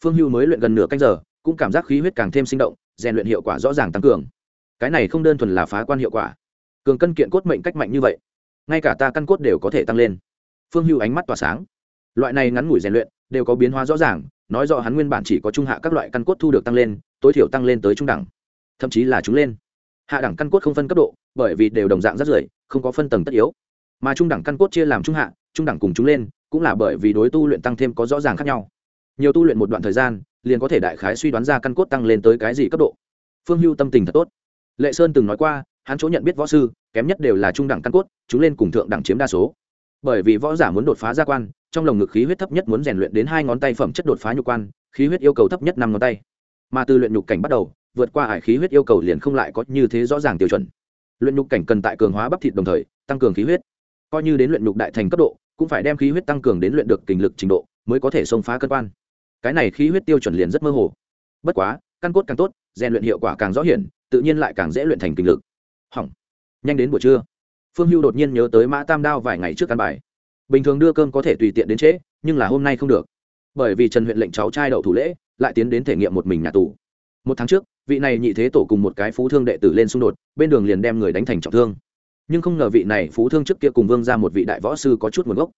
Phương hưu mới luyện gần nửa canh giờ, cũng cảm giác khí huyết càng thêm sinh động, rèn luyện hiệu quả rõ ràng tăng cường. Cái này không đơn thuần là phá quan hiệu quả. Cường cân kiện cốt mệnh cách mạnh như vậy, ngay cả ta căn cốt đều có thể tăng lên. Phương hưu ánh mắt tỏa sáng loại này ngắn ngủi rèn luyện đều có biến hóa rõ ràng, nói rõ hắn nguyên bản chỉ có trung hạ các loại căn cốt thu được tăng lên, tối thiểu tăng lên tới trung đẳng, thậm chí là chúng lên. Hạ đẳng căn cốt không phân cấp độ, bởi vì đều đồng dạng rất rưởi không có phân tầng tất yếu. Mà trung đẳng căn cốt chia làm trung hạ, trung đẳng cùng chúng lên, cũng là bởi vì đối tu luyện tăng thêm có rõ ràng khác nhau. Nhiều tu luyện một đoạn thời gian, liền có thể đại khái suy đoán ra căn cốt tăng lên tới cái gì cấp độ. Phương hưu tâm tình thật tốt. Lệ sơn từng nói qua, hắn chỗ nhận biết võ sư, kém nhất đều là trung đẳng căn cốt, chúng lên cùng thượng đẳng chiếm đa số bởi vì võ giả muốn đột phá gia quan, trong lồng ngực khí huyết thấp nhất muốn rèn luyện đến hai ngón tay phẩm chất đột phá nhục quan, khí huyết yêu cầu thấp nhất năm ngón tay. Mà từ luyện nhục cảnh bắt đầu, vượt qua hải khí huyết yêu cầu liền không lại có như thế rõ ràng tiêu chuẩn. Luyện nhục cảnh cần tại cường hóa bắp thịt đồng thời, tăng cường khí huyết. Coi như đến luyện nhục đại thành cấp độ, cũng phải đem khí huyết tăng cường đến luyện được kình lực trình độ, mới có thể xông phá cân quan. Cái này khí huyết tiêu chuẩn liền rất mơ hồ. Bất quá, căn cốt càng tốt, rèn luyện hiệu quả càng rõ hiển, tự nhiên lại càng dễ luyện thành kình lực. Hỏng. Nhanh đến buổi trưa phương hưu đột nhiên nhớ tới mã tam đao vài ngày trước căn bài. Bình thường đưa cơm có thể tùy tiện đến trễ, nhưng là hôm nay không được. Bởi vì trần huyện lệnh cháu trai đậu thủ lễ, lại tiến đến thể nghiệm một mình nhà tù. Một tháng trước, vị này nhị thế tổ cùng một cái phú thương đệ tử lên xung đột, bên đường liền đem người đánh thành trọng thương. Nhưng không ngờ vị này phú thương trước kia cùng vương ra một vị đại võ sư có chút nguồn gốc.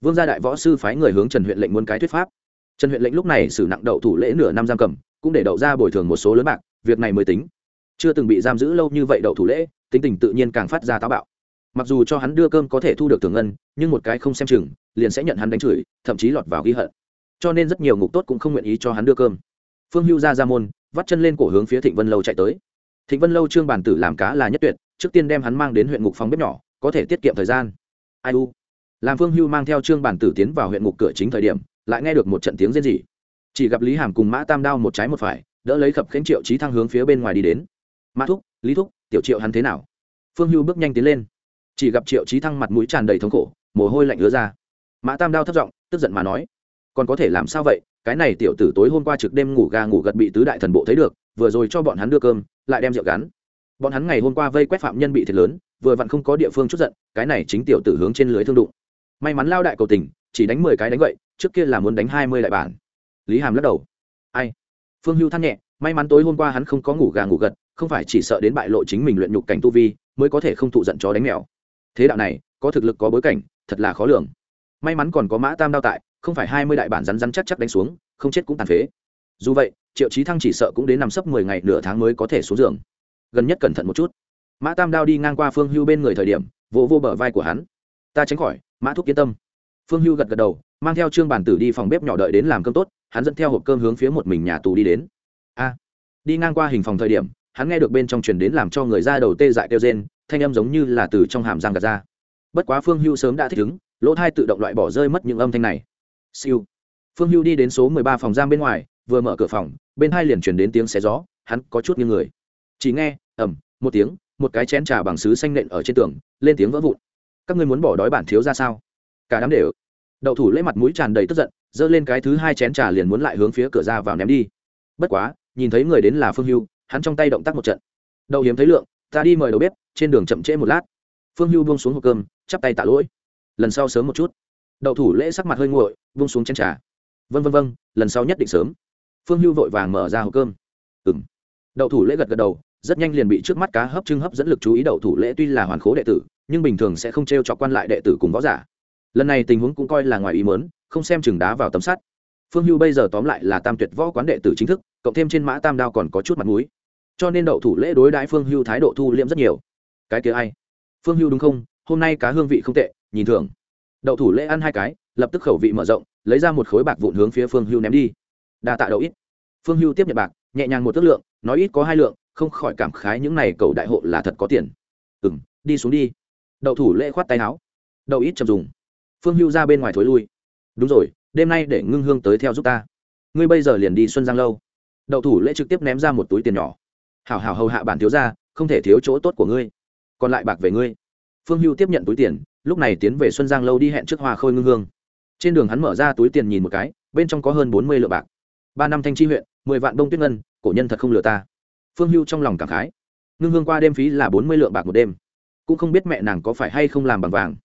Vương gia đại võ sư phái người hướng trần huyện lệnh muốn cái thuyết pháp. Trần huyện lệnh lúc này xử nặng đậu thủ lễ nửa năm giam cầm, cũng để đậu ra bồi thường một số lớn bạc, việc này mới tính. Chưa từng bị giam giữ lâu như vậy đậu thủ lễ, tính tình tự nhiên càng phát ra táo bạo mặc dù cho hắn đưa cơm có thể thu được thưởng ngân, nhưng một cái không xem chừng, liền sẽ nhận hắn đánh chửi, thậm chí lọt vào ghi hận. Cho nên rất nhiều ngục tốt cũng không nguyện ý cho hắn đưa cơm. Phương hưu ra ra môn, vắt chân lên cổ hướng phía thịnh vân lâu chạy tới. Thịnh vân lâu trương bản tử làm cá là nhất tuyệt, trước tiên đem hắn mang đến huyện ngục phòng bếp nhỏ, có thể tiết kiệm thời gian. Ai u? Làm phương hưu mang theo trương bản tử tiến vào huyện ngục cửa chính thời điểm, lại nghe được một trận tiếng rên rỉ. Chỉ gặp lý hàm cùng mã tam đao một trái một phải, đỡ lấy khập khánh triệu trí thăng hướng phía bên ngoài đi đến. Mã thúc, lý thúc, tiểu triệu hắn thế nào? Phương hưu bước nhanh tiến lên chỉ gặp triệu trí thăng mặt mũi tràn đầy thống khổ, mồ hôi lạnh ứa ra. Mã tam đao thất giọng, tức giận mà nói, còn có thể làm sao vậy? Cái này tiểu tử tối hôm qua trực đêm ngủ ga ngủ gật bị tứ đại thần bộ thấy được, vừa rồi cho bọn hắn đưa cơm, lại đem rượu gắn. Bọn hắn ngày hôm qua vây quét phạm nhân bị thiệt lớn, vừa vặn không có địa phương chút giận, cái này chính tiểu tử hướng trên lưới thương đụng. May mắn lao đại cầu tình, chỉ đánh mười cái đánh vậy trước kia là muốn đánh hai mươi đại bản. Lý hàm lắc đầu, ai? Phương hưu than nhẹ, may mắn tối hôm qua hắn không có ngủ gà ngủ gật, không phải chỉ sợ đến bại lộ chính mình luyện nhục cảnh tu vi, mới có thể không thụ giận chó đánh mèo thế đạo này, có thực lực có bối cảnh, thật là khó lường. May mắn còn có mã tam đao tại, không phải hai mươi đại bản rắn rắn chắc chắc đánh xuống, không chết cũng tàn phế. Dù vậy, triệu chí thăng chỉ sợ cũng đến nằm sấp mười ngày nửa tháng mới có thể xuống giường. Gần nhất cẩn thận một chút. Mã tam đao đi ngang qua phương hưu bên người thời điểm vô vô bờ vai của hắn. Ta tránh khỏi, mã thúc yên tâm. Phương hưu gật gật đầu, mang theo trương bản tử đi phòng bếp nhỏ đợi đến làm cơm tốt, hắn dẫn theo hộp cơm hướng phía một mình nhà tù đi đến. A. Đi ngang qua hình phòng thời điểm, hắn nghe được bên trong truyền đến làm cho người ra đầu tê dại kêu rên thanh âm giống như là từ trong hàm răng gạt ra. Bất quá phương hưu sớm đã thích ứng, lỗ thai tự động loại bỏ rơi mất những âm thanh này. Siêu. Phương hưu đi đến số mười ba phòng giam bên ngoài, vừa mở cửa phòng, bên hai liền chuyển đến tiếng xé gió, hắn có chút như người. Chỉ nghe ẩm một tiếng, một cái chén trà bằng sứ xanh nện ở trên tường, lên tiếng vỡ vụn. Các ngươi muốn bỏ đói bản thiếu ra sao? Cả đám đều. Đậu thủ lấy mặt mũi tràn đầy tức giận, giơ lên cái thứ hai chén trà liền muốn lại hướng phía cửa ra vào ném đi. Bất quá, nhìn thấy người đến là phương hưu, hắn trong tay động tác một trận. Đậu hiếm thấy lượng ta đi mời đầu bếp, trên đường chậm trễ một lát. Phương hưu buông xuống hộp cơm, chắp tay tạ lỗi. Lần sau sớm một chút. Đậu thủ lễ sắc mặt hơi nguội, buông xuống chén trà. Vân vân vân lần sau nhất định sớm. Phương hưu vội vàng mở ra hộp cơm. Ừng đậu thủ lễ gật gật đầu, rất nhanh liền bị trước mắt cá hấp trưng hấp dẫn lực chú ý đậu thủ lễ tuy là hoàn khố đệ tử, nhưng bình thường sẽ không t r e o cho quan lại đệ tử cùng võ giả. Lần này tình huống cũng coi là ngoài ý mớn không xem chừng đá vào tấm sắt. Phương hưu bây giờ tóm lại là tam tuyệt võ quán đệ tử chính thức, cộng thêm trên mã tam đao còn có chút mặt m ũ i cho nên đậu thủ lễ đối đãi phương hưu thái độ thu liễm rất nhiều. Cái kia ai? Phương hưu đúng không? Hôm nay cá hương vị không tệ, nhìn thường đậu thủ lễ ăn hai cái, lập tức khẩu vị mở rộng, lấy ra một khối bạc vụn hướng phía phương hưu ném đi. Đa tạ đậu ít. Phương hưu tiếp nhận bạc, nhẹ nhàng một tước lượng, nói ít có hai lượng, không khỏi cảm khái những này cầu đại hộ là thật có tiền. Ừ m đi xuống đi. Đậu thủ lễ khoát tay áo. Đậu ít chầm dùng. Phương hưu ra bên ngoài thối lui. Đúng rồi, đêm nay để ngưng hương tới theo giúp ta. Ngươi bây giờ liền đi xuân giang lâu. Đậu thủ lễ trực tiếp ném ra một túi tiền nhỏ hảo hảo hầu hạ bản thiếu ra không thể thiếu chỗ tốt của ngươi. Còn lại bạc về ngươi. Phương hưu tiếp nhận túi tiền, lúc này tiến về xuân giang lâu đi hẹn trước hoa khôi ngưng hương. Trên đường hắn mở ra túi tiền nhìn một cái, bên trong có hơn bốn mươi lượng bạc. Ba năm thanh tri huyện, mười vạn đông tuyết ngân, cổ nhân thật không lừa ta. Phương hưu trong lòng cảm khái. Ngưng hương qua đêm phí là bốn mươi lượng bạc một đêm. Cũng không biết mẹ nàng có phải hay không làm bằng vàng.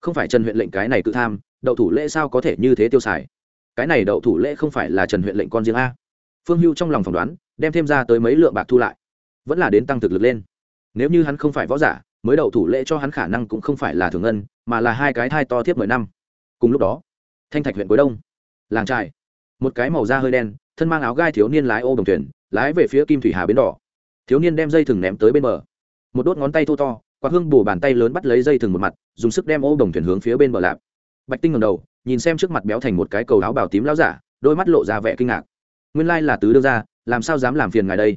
Không phải trần huyện lệnh cái này cự tham, đậu thủ lễ sao có thể như thế tiêu xài? Cái này đậu thủ lễ không phải là trần huyện lệnh con riêng a. Phương hưu trong lòng phỏng đoán, đem thêm ra tới mấy lượng bạc thu lại vẫn là đến tăng thực lực lên. Nếu như hắn không phải võ giả, mới đầu thủ lễ cho hắn khả năng cũng không phải là thường ngân, mà là hai cái thai to thiếp mười năm. Cùng lúc đó, thanh thạch huyện cuối đông, làng trài một cái màu da hơi đen, thân mang áo gai thiếu niên lái ô đồng thuyền, lái về phía kim thủy hà bến đỏ. Thiếu niên đem dây thừng ném tới bên bờ. Một đốt ngón tay thô to, quạt hương bổ bàn tay lớn bắt lấy dây thừng một mặt, dùng sức đem ô đồng thuyền hướng phía bên bờ lạp. Bạch tinh ngầm đầu, nhìn xem trước mặt béo thành một cái cầu áo bào tím láo giả, đôi mắt lộ ra vẻ kinh ngạc. Nguyên lai là tứ đương ra làm sao dám làm phiền ngài đây?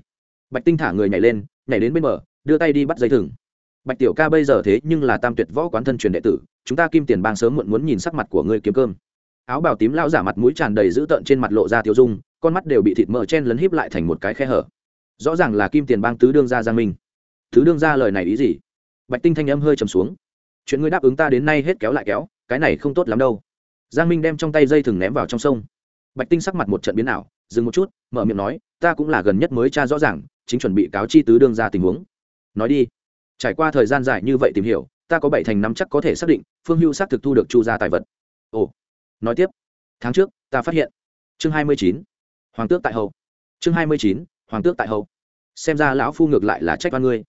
Bạch tinh thả người nhảy lên, nhảy đến bên bờ, đưa tay đi bắt dây thừng. Bạch tiểu ca bây giờ thế nhưng là tam tuyệt võ quán thân truyền đệ tử, chúng ta kim tiền bang sớm muộn muốn nhìn sắc mặt của ngươi kiếm cơm. Áo bào tím lao giả mặt mũi tràn đầy dữ tợn trên mặt lộ ra tiêu dung, con mắt đều bị thịt mỡ chen lấn híp lại thành một cái khe hở. Rõ ràng là kim tiền bang tứ đương gia giang minh. Tứ đương gia lời này ý gì? Bạch tinh thanh âm hơi trầm xuống. Chuyện ngươi đáp ứng ta đến nay hết kéo lại kéo, cái này không tốt lắm đâu. Giang minh đem trong tay dây thừng ném vào trong sông. Bạch tinh sắc mặt một trận biến ảo, dừng một chút, mở miệng nói, ta cũng là gần nhất mới tra rõ ràng chính chuẩn bị cáo chi tứ đương ra tình huống. Nói đi. Trải qua thời gian dài như vậy tìm hiểu, ta có bảy thành năm chắc có thể xác định, phương hưu xác thực thu được chu gia tài vật. Ồ. Nói tiếp. Tháng trước, ta phát hiện. Chương hai mươi chín. Hoàng tước tại hậu. Chương hai mươi chín, hoàng tước tại hậu. Xem ra lão phu ngược lại là trách văn ngươi.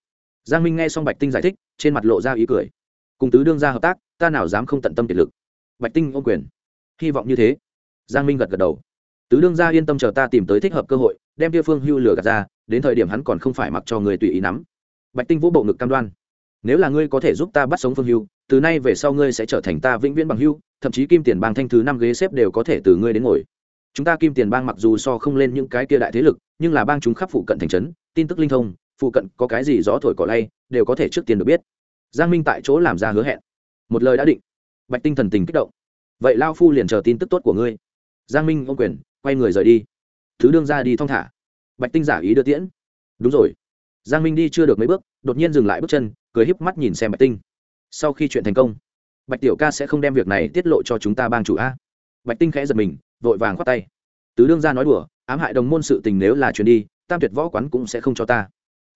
Giang minh nghe xong bạch tinh giải thích, trên mặt lộ ra ý cười. Cùng tứ đương ra hợp tác, ta nào dám không tận tâm kiệt lực. Bạch tinh ôn quyền. Hy vọng như thế. Giang minh gật gật đầu tứ đương gia yên tâm chờ ta tìm tới thích hợp cơ hội, đem kia phương hưu lửa gạt ra, đến thời điểm hắn còn không phải mặc cho người tùy ý nắm. Bạch tinh vũ bộ ngực cam đoan, nếu là ngươi có thể giúp ta bắt sống phương hưu, từ nay về sau ngươi sẽ trở thành ta vĩnh viễn bằng hưu, thậm chí kim tiền bang thanh thứ năm ghế xếp đều có thể từ ngươi đến ngồi. Chúng ta kim tiền bang mặc dù so không lên những cái kia đại thế lực, nhưng là bang chúng khắp phụ cận thành trấn, tin tức linh thông, phụ cận có cái gì gió thổi cỏ lay, đều có thể trước tiên được biết. Giang minh tại chỗ làm ra hứa hẹn. Một lời đã định. Bạch tinh thần tình kích động. Vậy lao phu liền chờ tin tức tốt của ngươi. Giang minh ô quyền quay người rời đi. Thứ đương ra đi thong thả. Bạch tinh giả ý đưa tiễn. Đúng rồi. Giang minh đi chưa được mấy bước, đột nhiên dừng lại bước chân, cười híp mắt nhìn xem bạch tinh. Sau khi chuyện thành công, bạch tiểu ca sẽ không đem việc này tiết lộ cho chúng ta bang chủ a. Bạch tinh khẽ giật mình, vội vàng khoát tay. Tứ đương ra nói đùa, ám hại đồng môn sự tình nếu là chuyện đi, tam tuyệt võ quán cũng sẽ không cho ta.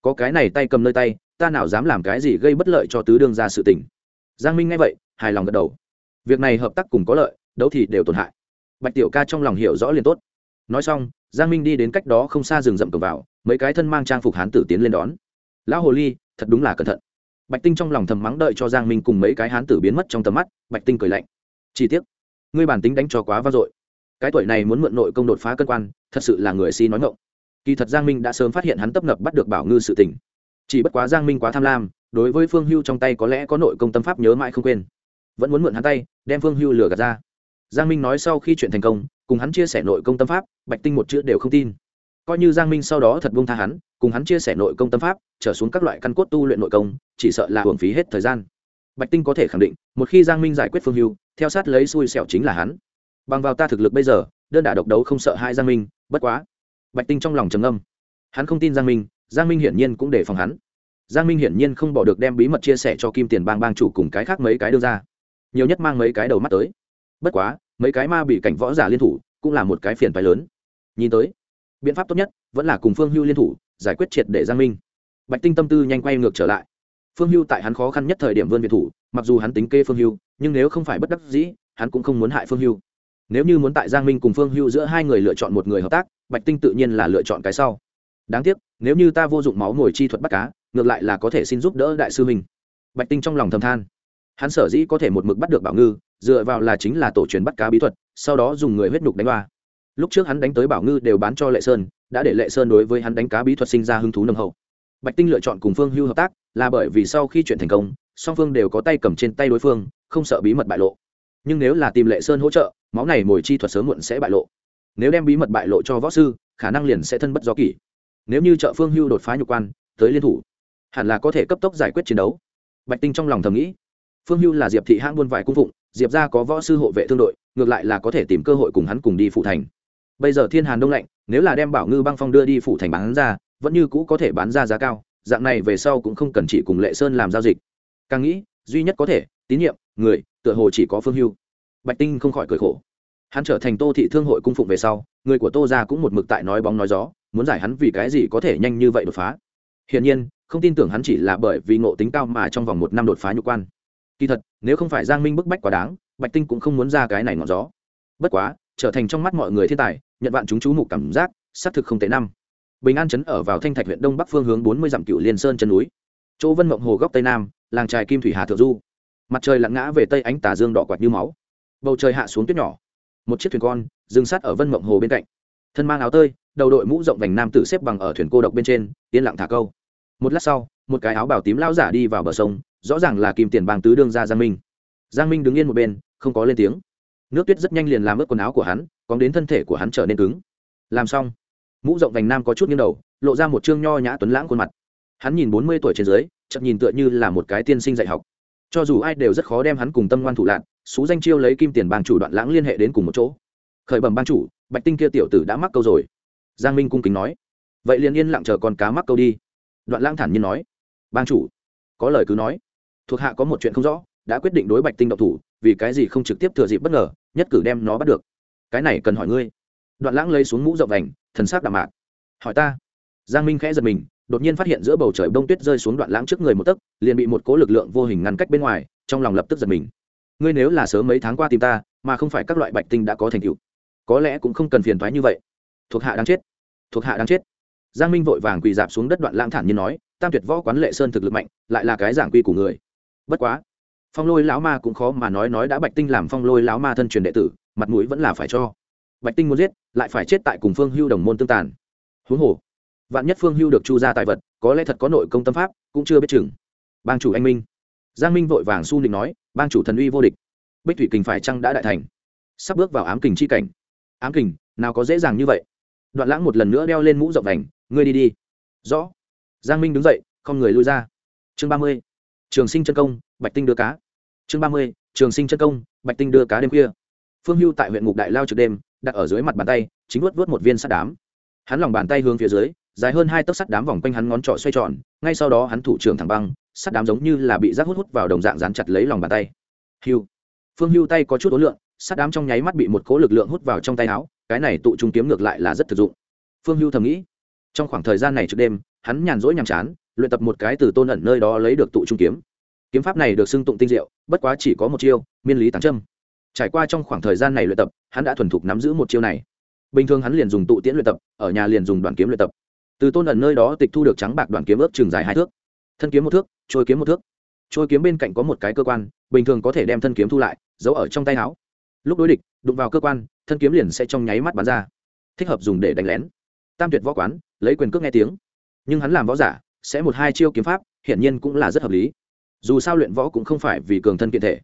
Có cái này tay cầm nơi tay, ta nào dám làm cái gì gây bất lợi cho tứ đương ra sự tình. Giang minh nghe vậy, hài lòng gật đầu. Việc này hợp tác cùng có lợi, đấu thì đều tổn hại bạch tiểu ca trong lòng hiểu rõ liền tốt. Nói xong, giang minh đi đến cách đó không xa rừng rậm cầm vào, mấy cái thân mang trang phục hán tử tiến lên đón. Lão hồ ly, thật đúng là cẩn thận. Bạch tinh trong lòng thầm mắng đợi cho giang minh cùng mấy cái hán tử biến mất trong tầm mắt, bạch tinh cười lạnh. Chi tiết ngươi bản tính đánh cho quá vang dội. Cái tuổi này muốn mượn nội công đột phá cân quan, thật sự là người si nói ngộng kỳ thật giang minh đã sớm phát hiện hắn tấp nập bắt được bảo ngư sự tình. Chỉ bất quá giang minh quá tham lam, đối với phương hưu trong tay có lẽ có nội công tâm pháp nhớ mãi không quên. Vẫn muốn mượn hắn tay, đem phương hưu lừa gạt ra giang minh nói sau khi chuyện thành công, cùng hắn chia sẻ nội công tâm pháp, bạch tinh một chữ đều không tin. Coi như giang minh sau đó thật buông tha hắn, cùng hắn chia sẻ nội công tâm pháp, trở xuống các loại căn cốt tu luyện nội công, chỉ sợ là hưởng phí hết thời gian. Bạch tinh có thể khẳng định, một khi giang minh giải quyết phương hưu, theo sát lấy xui xẻo chính là hắn. Bằng vào ta thực lực bây giờ, đơn đả độc đấu không sợ hai giang minh, bất quá. Bạch tinh trong lòng trầm âm hắn không tin giang minh giang minh hiển nhiên cũng để phòng hắn. Giang minh hiển nhiên không bỏ được đem bí mật chia sẻ cho kim tiền bang bang chủ cùng cái khác mấy cái đưa ra. Nhiều nhất mang mấy cái đầu mắt tới bất quá, mấy cái ma bị cảnh võ giả liên thủ cũng là một cái phiền phái lớn. Nhìn tới, biện pháp tốt nhất vẫn là cùng phương hưu liên thủ, giải quyết triệt để giang minh. Bạch tinh tâm tư nhanh quay ngược trở lại. Phương hưu tại hắn khó khăn nhất thời điểm vươn việt thủ, mặc dù hắn tính kê phương hưu, nhưng nếu không phải bất đắc dĩ, hắn cũng không muốn hại phương hưu. Nếu như muốn tại giang minh cùng phương hưu giữa hai người lựa chọn một người hợp tác, bạch tinh tự nhiên là lựa chọn cái sau. Đáng tiếc, nếu như ta vô dụng máu ngồi chi thuật bắt cá, ngược lại là có thể xin giúp đỡ đại sư minh bạch tinh trong lòng thầm than. Hắn sở dĩ có thể một mực bắt được bảo ngư dựa vào là chính là tổ truyền bắt cá bí thuật, sau đó dùng người huyết nhục đánh hoa. Lúc trước hắn đánh tới bảo ngư đều bán cho lệ sơn, đã để lệ sơn đối với hắn đánh cá bí thuật sinh ra hứng thú nồng hậu. Bạch tinh lựa chọn cùng phương hưu hợp tác, là bởi vì sau khi chuyện thành công, song phương đều có tay cầm trên tay đối phương, không sợ bí mật bại lộ. Nhưng nếu là tìm lệ sơn hỗ trợ, máu này mồi chi thuật sớm muộn sẽ bại lộ. Nếu đem bí mật bại lộ cho võ sư, khả năng liền sẽ thân bất do kỷ. Nếu như trợ phương hưu đột phá nhục quan, tới liên thủ, hẳn là có thể cấp tốc giải quyết chiến đấu. Bạch tinh trong lòng thầm nghĩ, phương hưu là diệp thị hãng buôn vải cung phụng diệp ra có võ sư hộ vệ thương đội, ngược lại là có thể tìm cơ hội cùng hắn cùng đi phụ thành. Bây giờ thiên hàn đông lạnh, nếu là đem bảo ngư băng phong đưa đi phụ thành bán ra, vẫn như cũ có thể bán ra giá cao, dạng này về sau cũng không cần chỉ cùng lệ sơn làm giao dịch. Càng nghĩ, duy nhất có thể, tín nhiệm, người, tựa hồ chỉ có phương hưu. Bạch tinh không khỏi cười khổ. Hắn trở thành tô thị thương hội cung phụng về sau, người của tô ra cũng một mực tại nói bóng nói gió, muốn giải hắn vì cái gì có thể nhanh như vậy đột phá. Hiển nhiên, không tin tưởng hắn chỉ là bởi vì ngộ tính cao mà trong vòng một năm đột phá nhục quan kỳ thật, nếu không phải giang minh bức bách quá đáng, bạch tinh cũng không muốn ra cái này ngọn gió. Bất quá, trở thành trong mắt mọi người thiên tài, nhận vạn chúng chú mục cảm giác, xác thực không tệ năm. Bình an chấn ở vào thanh thạch huyện đông bắc phương hướng bốn mươi dặm cựu liên sơn chân núi. Chỗ vân mộng hồ góc tây nam, làng trài kim thủy hà thượng du. Mặt trời lặn ngã về tây ánh tà dương đỏ quạt như máu. Bầu trời hạ xuống tuyết nhỏ. Một chiếc thuyền con, dừng sát ở vân mộng hồ bên cạnh. Thân mang áo tơi, đầu đội mũ rộng vành nam tử xếp bằng ở thuyền cô độc bên trên, yên lặng thả câu. Một lát sau, một cái áo bào tím lao giả đi vào bờ sông rõ ràng là kim tiền bang tứ đương ra giang minh. Giang minh đứng yên một bên, không có lên tiếng. Nước tuyết rất nhanh liền làm ướt quần áo của hắn, cóng đến thân thể của hắn trở nên cứng. Làm xong, mũ rộng vành nam có chút nghiêng đầu, lộ ra một chương nho nhã tuấn lãng khuôn mặt. Hắn nhìn bốn mươi tuổi trên dưới, chậm nhìn tựa như là một cái tiên sinh dạy học. Cho dù ai đều rất khó đem hắn cùng tâm ngoan thủ lạc xú danh chiêu lấy kim tiền bang chủ đoạn lãng liên hệ đến cùng một chỗ. Khởi bẩm bang chủ, bạch tinh kia tiểu tử đã mắc câu rồi. Giang minh cung kính nói. Vậy liền yên lặng chờ con cá mắc câu đi. Đoạn lãng thản nhiên nói. Bang chủ, có lời cứ nói thuộc hạ có một chuyện không rõ, đã quyết định đối bạch tinh độc thủ, vì cái gì không trực tiếp thừa dịp bất ngờ, nhất cử đem nó bắt được. Cái này cần hỏi ngươi. Đoạn lãng lấy xuống mũ rộng vành thần sắc đạm mạc. Hỏi ta. Giang minh khẽ giật mình, đột nhiên phát hiện giữa bầu trời bông tuyết rơi xuống đoạn lãng trước người một tấc, liền bị một cố lực lượng vô hình ngăn cách bên ngoài, trong lòng lập tức giật mình. Ngươi nếu là sớm mấy tháng qua tìm ta, mà không phải các loại bạch tinh đã có thành tựu, có lẽ cũng không cần phiền thoái như vậy. Thuộc hạ đang chết. Thuộc hạ đang chết. Giang minh vội vàng quỳ dạp xuống đất đoạn lãng thản như nói, tam tuyệt võ quán lệ sơn thực lực mạnh, lại là cái giảng quy của người bất quá, phong lôi lão ma cũng khó mà nói nói đã bạch tinh làm phong lôi lão ma thân truyền đệ tử, mặt mũi vẫn là phải cho. Bạch tinh muốn giết, lại phải chết tại cùng phương hưu đồng môn tương tàn. Huống hồ, vạn nhất phương hưu được chu ra tài vật, có lẽ thật có nội công tâm pháp, cũng chưa biết chừng. Bang chủ anh minh. Giang minh vội vàng su định nói, bang chủ thần uy vô địch. Bích thủy kình phải chăng đã đại thành? Sắp bước vào ám kình chi cảnh. Ám kình, nào có dễ dàng như vậy. Đoạn lãng một lần nữa đeo lên mũ rộng đành ngươi đi đi. Rõ. Giang minh đứng dậy, không người lui ra. Chương ba mươi trường sinh chân công, bạch tinh đưa cá. Chương ba mươi, trường sinh chân công, bạch tinh đưa cá đêm khuya. Phương hưu tại huyện ngục đại lao trực đêm, đặt ở dưới mặt bàn tay, chính vuốt vớt một viên sắt đám. Hắn lòng bàn tay hướng phía dưới, dài hơn hai tấc sắt đám vòng quanh hắn ngón trỏ xoay tròn, ngay sau đó hắn thủ trưởng thẳng băng, sắt đám giống như là bị rác hút hút vào đồng dạng dán chặt lấy lòng bàn tay. Hưu. Phương hưu tay có chút ối lượng sắt đám trong nháy mắt bị một cố lực lượng hút vào trong tay áo, cái này tụ trung kiếm ngược lại là rất thực dụng. Phương hưu thầm nghĩ. Trong khoảng thời gian này trước đêm, hắn nhàn rỗi nhàm chán luyện tập một cái từ tôn ẩn nơi đó lấy được tụ trung kiếm. Kiếm pháp này được xưng tụng tinh diệu, bất quá chỉ có một chiêu, miên lý tàng trâm trải qua trong khoảng thời gian này luyện tập, hắn đã thuần thục nắm giữ một chiêu này. Bình thường hắn liền dùng tụ tiễn luyện tập, ở nhà liền dùng đoàn kiếm luyện tập. Từ tôn ẩn nơi đó tịch thu được trắng bạc đoàn kiếm ước chừng dài hai thước. Thân kiếm một thước, trôi kiếm một thước. Trôi kiếm bên cạnh có một cái cơ quan, bình thường có thể đem thân kiếm thu lại, giấu ở trong tay áo. Lúc đối địch, đụng vào cơ quan, thân kiếm liền sẽ trong nháy mắt bắn ra. Thích hợp dùng để đánh lén. Tam tuyệt võ quán, lấy quyền cước nghe tiếng. Nhưng hắn làm võ giả sẽ một hai chiêu kiếm pháp, hiển nhiên cũng là rất hợp lý. Dù sao luyện võ cũng không phải vì cường thân kiện thể.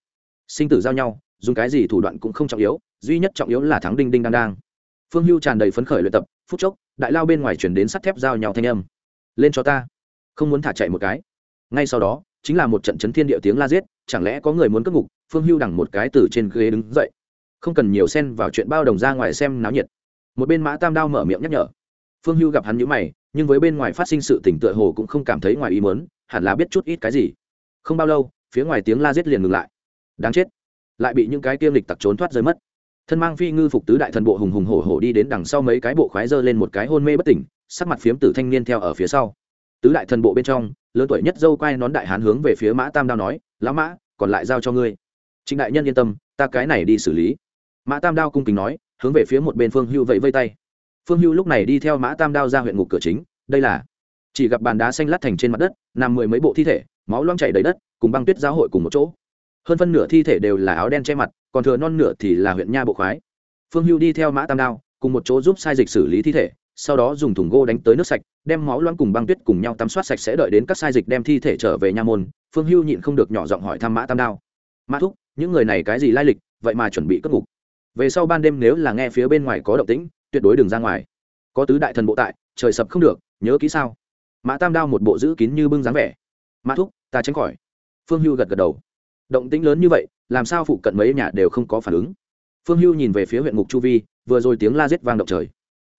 Sinh tử giao nhau, dùng cái gì thủ đoạn cũng không trọng yếu, duy nhất trọng yếu là thắng đinh đinh đang đang. Phương hưu tràn đầy phấn khởi luyện tập, phút chốc, đại lao bên ngoài chuyển đến sắt thép giao nhau thanh âm. Lên cho ta. Không muốn thả chạy một cái. Ngay sau đó, chính là một trận chấn thiên địa tiếng la giết, chẳng lẽ có người muốn cất ngục? Phương hưu đằng một cái từ trên ghế đứng dậy. Không cần nhiều xen vào chuyện bao đồng ra ngoài xem náo nhiệt. Một bên mã tam đao mở miệng nhắc nhở phương hưu gặp hắn nhữ mày, nhưng với bên ngoài phát sinh sự tỉnh tựa hồ cũng không cảm thấy ngoài ý mớn hẳn là biết chút ít cái gì. Không bao lâu, phía ngoài tiếng la giết liền ngừng lại. Đáng chết. Lại bị những cái tiêm lịch tặc trốn thoát rơi mất. Thân mang phi ngư phục tứ đại thần bộ hùng hùng hổ hổ đi đến đằng sau mấy cái bộ khoái dơ lên một cái hôn mê bất tỉnh, sắc mặt phiếm tử thanh niên theo ở phía sau. Tứ đại thần bộ bên trong, lớn tuổi nhất dâu quay nón đại hán hướng về phía mã tam đao nói, lão mã, còn lại giao cho ngươi. Trịnh đại nhân yên tâm, ta cái này đi xử lý. Mã tam đao cung kính nói, hướng về phía một bên phương hưu vẫy vây tay phương hưu lúc này đi theo mã tam đao ra huyện ngục cửa chính, đây là chỉ gặp bàn đá xanh lát thành trên mặt đất, nằm mười mấy bộ thi thể, máu loang chảy đầy đất, cùng băng tuyết giáo hội cùng một chỗ. Hơn phân nửa thi thể đều là áo đen che mặt, còn thừa non nửa thì là huyện nha bộ khoái. Phương hưu đi theo mã tam đao, cùng một chỗ giúp sai dịch xử lý thi thể, sau đó dùng thùng gô đánh tới nước sạch, đem máu loang cùng băng tuyết cùng nhau tắm soát sạch sẽ đợi đến các sai dịch đem thi thể trở về nha môn. Phương hưu nhịn không được nhỏ giọng hỏi thăm mã tam đao. Mã thúc, những người này cái gì lai lịch, vậy mà chuẩn bị cất ngục. Về sau ban đêm nếu là nghe phía bên ngoài có động tĩnh tuyệt đối đừng ra ngoài. Có tứ đại thần bộ tại, trời sập không được, nhớ kỹ sao? Mã tam đao một bộ giữ kín như bưng dáng vẻ. Mã thúc, ta tránh khỏi. Phương hưu gật gật đầu. Động tĩnh lớn như vậy, làm sao phụ cận mấy nhà đều không có phản ứng? Phương hưu nhìn về phía huyện ngục chu vi, vừa rồi tiếng la giết vang động trời.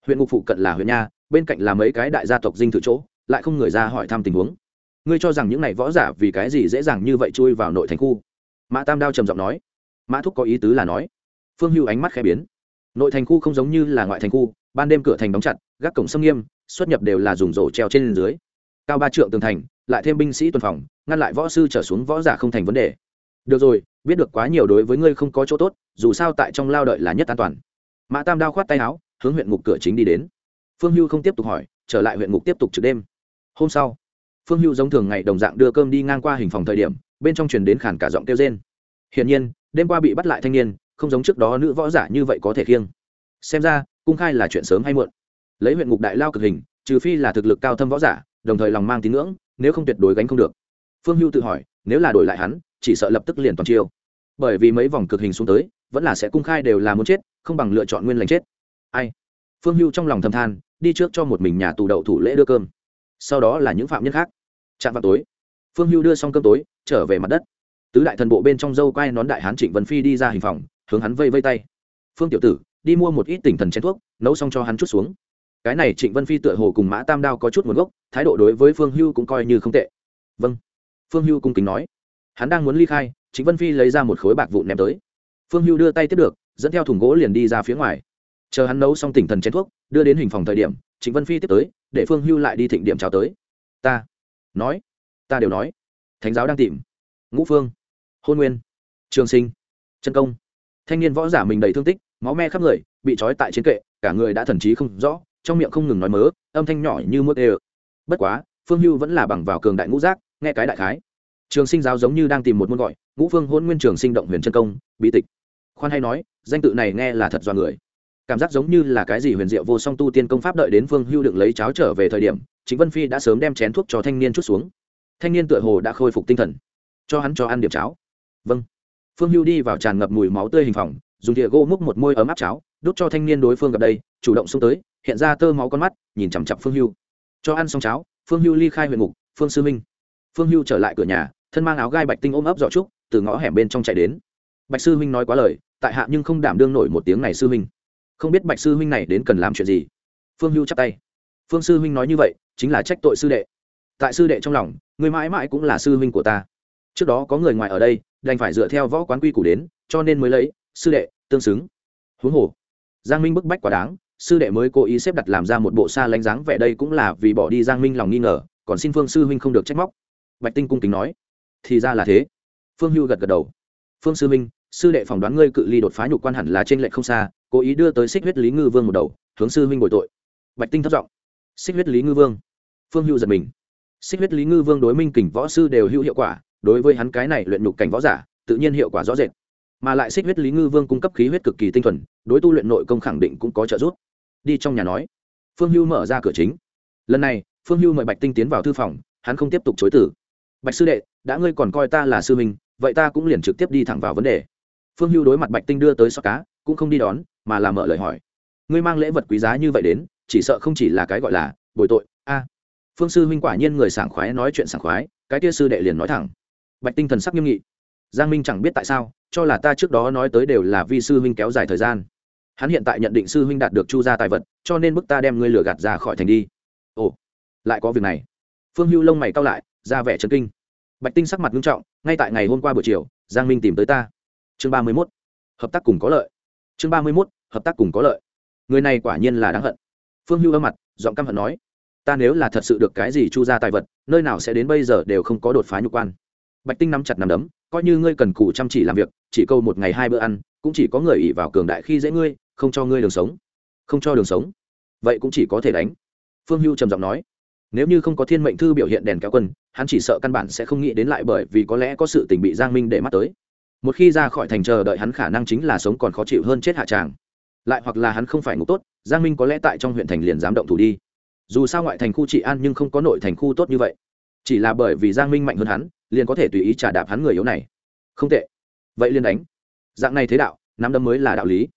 Huyện ngục phụ cận là huyện nha, bên cạnh là mấy cái đại gia tộc dinh thự chỗ, lại không người ra hỏi thăm tình huống. Ngươi cho rằng những này võ giả vì cái gì dễ dàng như vậy chui vào nội thành khu? Mã tam đao trầm giọng nói. Mã thúc có ý tứ là nói. Phương hưu ánh mắt khẽ biến nội thành khu không giống như là ngoại thành khu, ban đêm cửa thành đóng chặt, gác cổng xâm nghiêm, xuất nhập đều là dùng rổ treo trên dưới. Cao ba trượng tường thành, lại thêm binh sĩ tuần phòng, ngăn lại võ sư trở xuống võ giả không thành vấn đề. Được rồi, biết được quá nhiều đối với ngươi không có chỗ tốt, dù sao tại trong lao đợi là nhất an toàn. Mã tam đao khoát tay áo, hướng huyện ngục cửa chính đi đến. Phương hưu không tiếp tục hỏi, trở lại huyện ngục tiếp tục trực đêm. Hôm sau, phương hưu giống thường ngày đồng dạng đưa cơm đi ngang qua hình phòng thời điểm, bên trong truyền đến khản cả giọng kêu trên hiển nhiên, đêm qua bị bắt lại thanh niên không giống trước đó nữ võ giả như vậy có thể khiêng. Xem ra, cung khai là chuyện sớm hay muộn. Lấy huyện ngục đại lao cực hình, trừ phi là thực lực cao thâm võ giả, đồng thời lòng mang tín ngưỡng, nếu không tuyệt đối gánh không được. Phương hưu tự hỏi, nếu là đổi lại hắn, chỉ sợ lập tức liền toàn chiêu. Bởi vì mấy vòng cực hình xuống tới, vẫn là sẽ cung khai đều là muốn chết, không bằng lựa chọn nguyên lành chết. Ai? Phương hưu trong lòng thầm than, đi trước cho một mình nhà tù đậu thủ lễ đưa cơm. Sau đó là những phạm nhân khác. Chạm vào tối, phương hưu đưa xong cơm tối, trở về mặt đất. Tứ đại thần bộ bên trong dâu quay nón đại hán trịnh vân phi đi ra hình phòng hướng hắn vây vây tay. Phương tiểu tử, đi mua một ít tỉnh thần chén thuốc, nấu xong cho hắn chút xuống. Cái này trịnh vân phi tựa hồ cùng mã tam đao có chút nguồn gốc, thái độ đối với phương hưu cũng coi như không tệ. Vâng. Phương hưu cung kính nói. Hắn đang muốn ly khai, trịnh vân phi lấy ra một khối bạc vụn ném tới. Phương hưu đưa tay tiếp được, dẫn theo thùng gỗ liền đi ra phía ngoài. Chờ hắn nấu xong tỉnh thần chén thuốc, đưa đến hình phòng thời điểm, trịnh vân phi tiếp tới, để phương hưu lại đi thịnh điểm chào tới. Ta. Nói. Ta đều nói. Thánh giáo đang tìm. Ngũ phương. Hôn nguyên. Trường sinh. Chân công thanh niên võ giả mình đầy thương tích, máu me khắp người, bị trói tại chiến kệ, cả người đã thần trí không rõ, trong miệng không ngừng nói mớ, âm thanh nhỏ như mướt ê bất quá, phương hưu vẫn là bằng vào cường đại ngũ giác, nghe cái đại khái. Trường sinh giáo giống như đang tìm một môn gọi, ngũ phương hôn nguyên trường sinh động huyền chân công, bí tịch. Khoan hay nói, danh tự này nghe là thật do người. Cảm giác giống như là cái gì huyền diệu vô song tu tiên công pháp đợi đến phương hưu đựng lấy cháo trở về thời điểm chính vân phi đã sớm đem chén thuốc cho thanh niên chút xuống. Thanh niên tựa hồ đã khôi phục tinh thần. Cho hắn cho ăn điểm cháo. Vâng phương hưu đi vào tràn ngập mùi máu tươi hình phòng, dùng thìa gỗ múc một môi ấm áp cháo, đút cho thanh niên đối phương gặp đây, chủ động xông tới, hiện ra tơ máu con mắt, nhìn chằm chặp phương hưu. Cho ăn xong cháo, phương hưu ly khai huyện ngục, phương sư minh. Phương hưu trở lại cửa nhà, thân mang áo gai bạch tinh ôm ấp giỏ trúc, từ ngõ hẻm bên trong chạy đến. Bạch sư huynh nói quá lời, tại hạ nhưng không đảm đương nổi một tiếng này sư huynh không biết bạch sư huynh này đến cần làm chuyện gì. Phương hưu chắp tay. Phương sư huynh nói như vậy, chính là trách tội sư đệ. Tại sư đệ trong lòng, người mãi mãi cũng là sư huynh của ta trước đó có người ngoài ở đây, đành phải dựa theo võ quán quy củ đến, cho nên mới lấy, sư đệ, tương xứng. Huống hồ, giang minh bức bách quá đáng, sư đệ mới cố ý xếp đặt làm ra một bộ xa lánh dáng vẻ đây cũng là vì bỏ đi giang minh lòng nghi ngờ, còn xin phương sư huynh không được trách móc. Bạch tinh cung kính nói, thì ra là thế. Phương hưu gật gật đầu. Phương sư huynh, sư đệ phỏng đoán ngươi cự ly đột phá nhục quan hẳn là trên lệnh không xa, cố ý đưa tới xích huyết lý ngư vương một đầu, hướng sư huynh bồi tội. Bạch tinh thất giọng. Xích huyết lý ngư vương. Phương hưu giật mình. Xích huyết lý ngư vương đối minh kình võ sư đều hữu hiệu quả đối với hắn cái này luyện nhục cảnh võ giả, tự nhiên hiệu quả rõ rệt. Mà lại xích huyết lý ngư vương cung cấp khí huyết cực kỳ tinh thuần, đối tu luyện nội công khẳng định cũng có trợ giúp. Đi trong nhà nói, phương hưu mở ra cửa chính. Lần này, phương hưu mời bạch tinh tiến vào thư phòng, hắn không tiếp tục chối tử bạch sư đệ, đã ngươi còn coi ta là sư minh vậy ta cũng liền trực tiếp đi thẳng vào vấn đề. Phương hưu đối mặt bạch tinh đưa tới xót cá, cũng không đi đón, mà làm mở lời hỏi. Ngươi mang lễ vật quý giá như vậy đến, chỉ sợ không chỉ là cái gọi là bồi tội, a. Phương sư huynh quả nhiên người sảng khoái nói chuyện sảng khoái, cái kia sư đệ liền nói thẳng bạch tinh thần sắc nghiêm nghị. Giang minh chẳng biết tại sao, cho là ta trước đó nói tới đều là vi sư huynh kéo dài thời gian. Hắn hiện tại nhận định sư huynh đạt được chu gia tài vật, cho nên bức ta đem ngươi lừa gạt ra khỏi thành đi. Ồ, lại có việc này. Phương hưu lông mày cao lại, ra vẻ trấn kinh. Bạch tinh sắc mặt nghiêm trọng, ngay tại ngày hôm qua buổi chiều, giang minh tìm tới ta. Chương ba mươi mốt. Hợp tác cùng có lợi. Chương ba mươi mốt, hợp tác cùng có lợi. Người này quả nhiên là đáng hận. Phương hưu âm mặt, giọng căm hận nói, ta nếu là thật sự được cái gì chu ra tài vật, nơi nào sẽ đến bây giờ đều không có đột phá nhục quan bạch tinh nắm chặt nắm đấm, coi như ngươi cần cù chăm chỉ làm việc, chỉ câu một ngày hai bữa ăn, cũng chỉ có người ỉ vào cường đại khi dễ ngươi, không cho ngươi đường sống. Không cho đường sống. Vậy cũng chỉ có thể đánh. Phương hưu trầm giọng nói, nếu như không có thiên mệnh thư biểu hiện đèn kéo quân, hắn chỉ sợ căn bản sẽ không nghĩ đến lại bởi vì có lẽ có sự tình bị giang minh để mắt tới. Một khi ra khỏi thành chờ đợi hắn khả năng chính là sống còn khó chịu hơn chết hạ tràng. Lại hoặc là hắn không phải ngục tốt, giang minh có lẽ tại trong huyện thành liền dám động thủ đi. Dù sao ngoại thành khu trị an nhưng không có nội thành khu tốt như vậy. Chỉ là bởi vì giang minh mạnh hơn hắn liền có thể tùy ý trả đạp hắn người yếu này. Không tệ. Vậy liền đánh. Dạng này thế đạo, nắm đấm mới là đạo lý.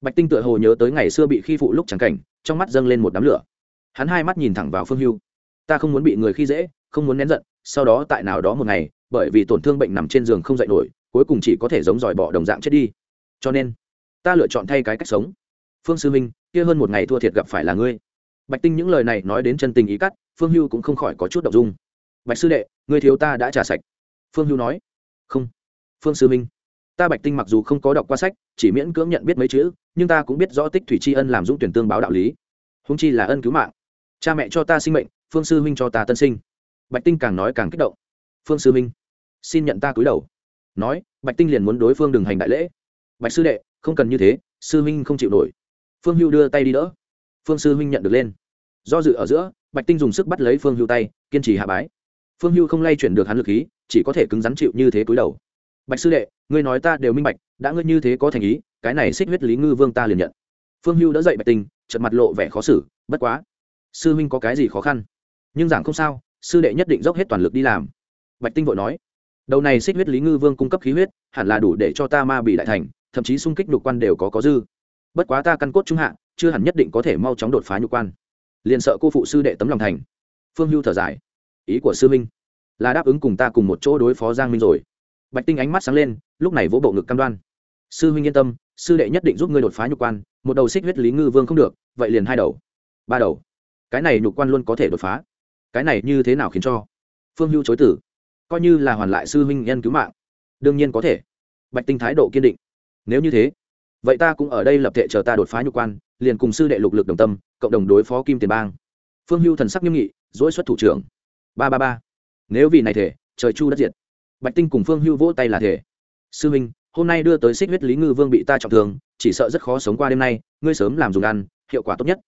Bạch tinh tựa hồ nhớ tới ngày xưa bị khi phụ lúc chẳng cảnh, trong mắt dâng lên một đám lửa. Hắn hai mắt nhìn thẳng vào phương hưu. Ta không muốn bị người khi dễ, không muốn nén giận, sau đó tại nào đó một ngày, bởi vì tổn thương bệnh nằm trên giường không dậy nổi, cuối cùng chỉ có thể giống dòi bỏ đồng dạng chết đi. Cho nên, ta lựa chọn thay cái cách sống. Phương sư minh, kia hơn một ngày thua thiệt gặp phải là ngươi. Bạch tinh những lời này nói đến chân tình ý cắt, phương hưu cũng không khỏi có chút đ ộ n g dung bạch sư đệ người thiếu ta đã trả sạch. Phương hưu nói. Không. Phương sư minh. Ta bạch tinh mặc dù không có đọc qua sách, chỉ miễn cưỡng nhận biết mấy chữ, nhưng ta cũng biết rõ tích thủy tri ân làm dũng tuyển tương báo đạo lý. Húng chi là ân cứu mạng. Cha mẹ cho ta sinh mệnh, phương sư minh cho ta tân sinh. Bạch tinh càng nói càng kích động. Phương sư minh, xin nhận ta cúi đầu. Nói, bạch tinh liền muốn đối phương đừng hành đại lễ. Bạch sư đệ, không cần như thế, sư minh không chịu nổi. Phương hưu đưa tay đi đỡ. Phương sư huynh nhận được lên. Do dự ở giữa, bạch tinh dùng sức bắt lấy phương hưu tay, kiên trì hạ bái phương hưu không lay chuyển được hắn lực khí, chỉ có thể cứng rắn chịu như thế cúi đầu. Bạch sư đệ, ngươi nói ta đều minh bạch, đã ngươi như thế có thành ý, cái này xích huyết lý ngư vương ta liền nhận. Phương hưu đã dậy bạch tinh trận mặt lộ vẻ khó xử, bất quá, sư huynh có cái gì khó khăn? Nhưng giảng không sao, sư đệ nhất định dốc hết toàn lực đi làm. Bạch tinh vội nói, đầu này xích huyết lý ngư vương cung cấp khí huyết, hẳn là đủ để cho ta ma bị đại thành, thậm chí xung kích nhục quan đều có có dư. Bất quá ta căn cốt trung hạ, chưa hẳn nhất định có thể mau chóng đột phá nhục quan. Liền sợ cô phụ sư đệ tấm lòng thành. Phương hưu thở dài ý của sư minh là đáp ứng cùng ta cùng một chỗ đối phó giang minh rồi. Bạch tinh ánh mắt sáng lên, lúc này vỗ bộ ngực cam đoan. Sư huynh yên tâm, sư đệ nhất định giúp ngươi đột phá nhục quan, một đầu xích huyết lý ngư vương không được, vậy liền hai đầu. Ba đầu. Cái này nhục quan luôn có thể đột phá. Cái này như thế nào khiến cho? Phương hưu chối tử coi như là hoàn lại sư huynh nhân cứu mạng. Đương nhiên có thể. Bạch tinh thái độ kiên định. Nếu như thế, vậy ta cũng ở đây lập thể chờ ta đột phá nhục quan, liền cùng sư đệ lục lực đồng tâm, cộng đồng đối phó kim tiền bang. Phương hưu thần sắc nghiêm nghị dỗi xuất thủ trưởng ba ba ba. Nếu vì này thể, trời chu đất diệt. Bạch tinh cùng phương hưu vỗ tay là thể. Sư huynh hôm nay đưa tới xích huyết lý ngư vương bị ta trọng thương, chỉ sợ rất khó sống qua đêm nay, ngươi sớm làm dùng ăn, hiệu quả tốt nhất.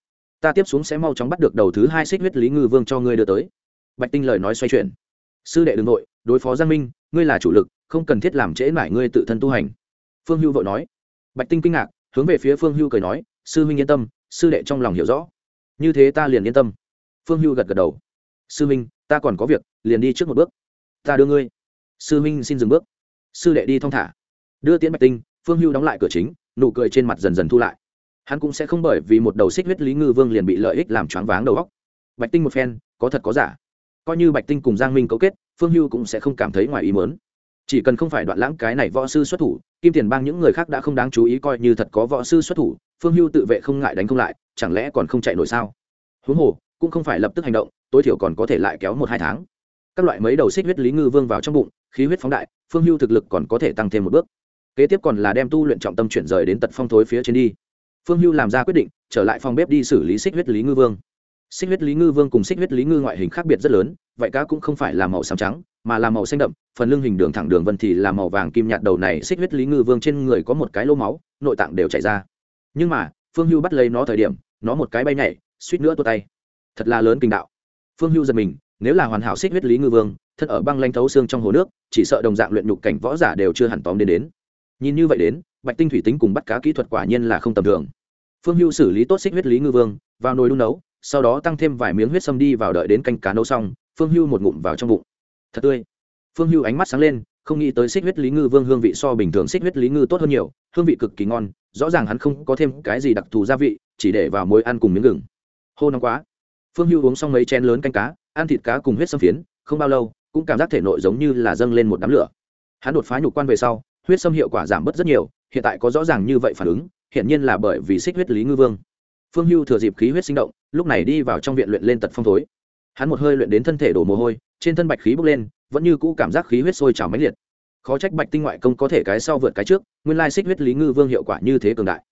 Ta tiếp xuống sẽ mau chóng bắt được đầu thứ hai xích huyết lý ngư vương cho ngươi đưa tới. Bạch tinh lời nói xoay chuyển. Sư đệ đ ư n g nội đối phó giang minh, ngươi là chủ lực, không cần thiết làm trễ mải ngươi tự thân tu hành. Phương hưu vội nói. Bạch tinh kinh ngạc, hướng về phía phương hưu cười nói, sư huynh yên tâm, sư đệ trong lòng hiểu rõ. Như thế ta liền yên tâm. Phương hưu gật gật đầu. Sư huynh ta còn có việc, liền đi trước một bước. Ta đưa ngươi. Sư huynh xin dừng bước. Sư đệ đi thong thả. Đưa tiễn bạch tinh, phương hưu đóng lại cửa chính, nụ cười trên mặt dần dần thu lại. Hắn cũng sẽ không bởi vì một đầu xích huyết lý ngư vương liền bị lợi ích làm choáng váng đầu góc bạch tinh một phen, có thật có giả. Coi như bạch tinh cùng giang minh cấu kết, phương hưu cũng sẽ không cảm thấy ngoài ý mớn chỉ cần không phải đoạn lãng cái này võ sư xuất thủ, kim tiền bang những người khác đã không đáng chú ý coi như thật có võ sư xuất thủ, phương hưu tự vệ không ngại đánh không lại, chẳng lẽ còn không chạy nổi sao? Huống hồ, cũng không phải lập tức hành động tối thiểu còn có thể lại kéo một hai tháng. Các loại mấy đầu xích huyết lý ngư vương vào trong bụng, khí huyết phóng đại, phương hưu thực lực còn có thể tăng thêm một bước. Kế tiếp còn là đem tu luyện trọng tâm chuyển rời đến tật phong thối phía trên đi. Phương hưu làm ra quyết định, trở lại phòng bếp đi xử lý xích huyết lý ngư vương. Xích huyết lý ngư vương cùng xích huyết lý ngư ngoại hình khác biệt rất lớn, vậy cá cũng không phải là màu xám trắng, mà là màu xanh đậm, phần lưng hình đường thẳng đường vân thì là màu vàng kim nhạt đầu này xích huyết lý ngư vương trên người có một cái lô máu, nội tạng đều chảy ra. Nhưng mà, phương hưu bắt lấy nó thời điểm, nó một cái bay nhảy, suýt nữa tua tay. Thật là lớn kinh đạo phương hưu giật mình, nếu là hoàn hảo xích huyết lý ngư vương, thân ở băng lanh thấu xương trong hồ nước, chỉ sợ đồng dạng luyện nhục cảnh võ giả đều chưa hẳn tóm đến đến. Nhìn như vậy đến, bạch tinh thủy tính cùng bắt cá kỹ thuật quả nhiên là không tầm thường. Phương hưu xử lý tốt xích huyết lý ngư vương, vào nồi đun nấu, sau đó tăng thêm vài miếng huyết sâm đi vào đợi đến canh cá nấu xong, phương hưu một ngụm vào trong bụng. Thật tươi. Phương hưu ánh mắt sáng lên, không nghĩ tới xích huyết lý ngư vương hương vị so bình thường xích huyết lý ngư tốt hơn nhiều, hương vị cực kỳ ngon, rõ ràng hắn không có thêm cái gì đặc thù gia vị, chỉ để vào mối ăn cùng miếng gừng. Hô nóng quá phương hưu uống xong mấy chén lớn canh cá, ăn thịt cá cùng huyết sâm phiến, không bao lâu, cũng cảm giác thể nội giống như là dâng lên một đám lửa. Hắn đột phá nhục quan về sau, huyết sâm hiệu quả giảm bớt rất nhiều, hiện tại có rõ ràng như vậy phản ứng hiện nhiên là bởi vì xích huyết lý ngư vương. Phương hưu thừa dịp khí huyết sinh động, lúc này đi vào trong viện luyện lên tật phong thối. Hắn một hơi luyện đến thân thể đổ mồ hôi, trên thân bạch khí bốc lên, vẫn như cũ cảm giác khí huyết sôi trào mãnh liệt. Khó trách bạch tinh ngoại công có thể cái sau vượt cái trước, nguyên lai xích huyết lý ngư vương hiệu quả như thế cường đại.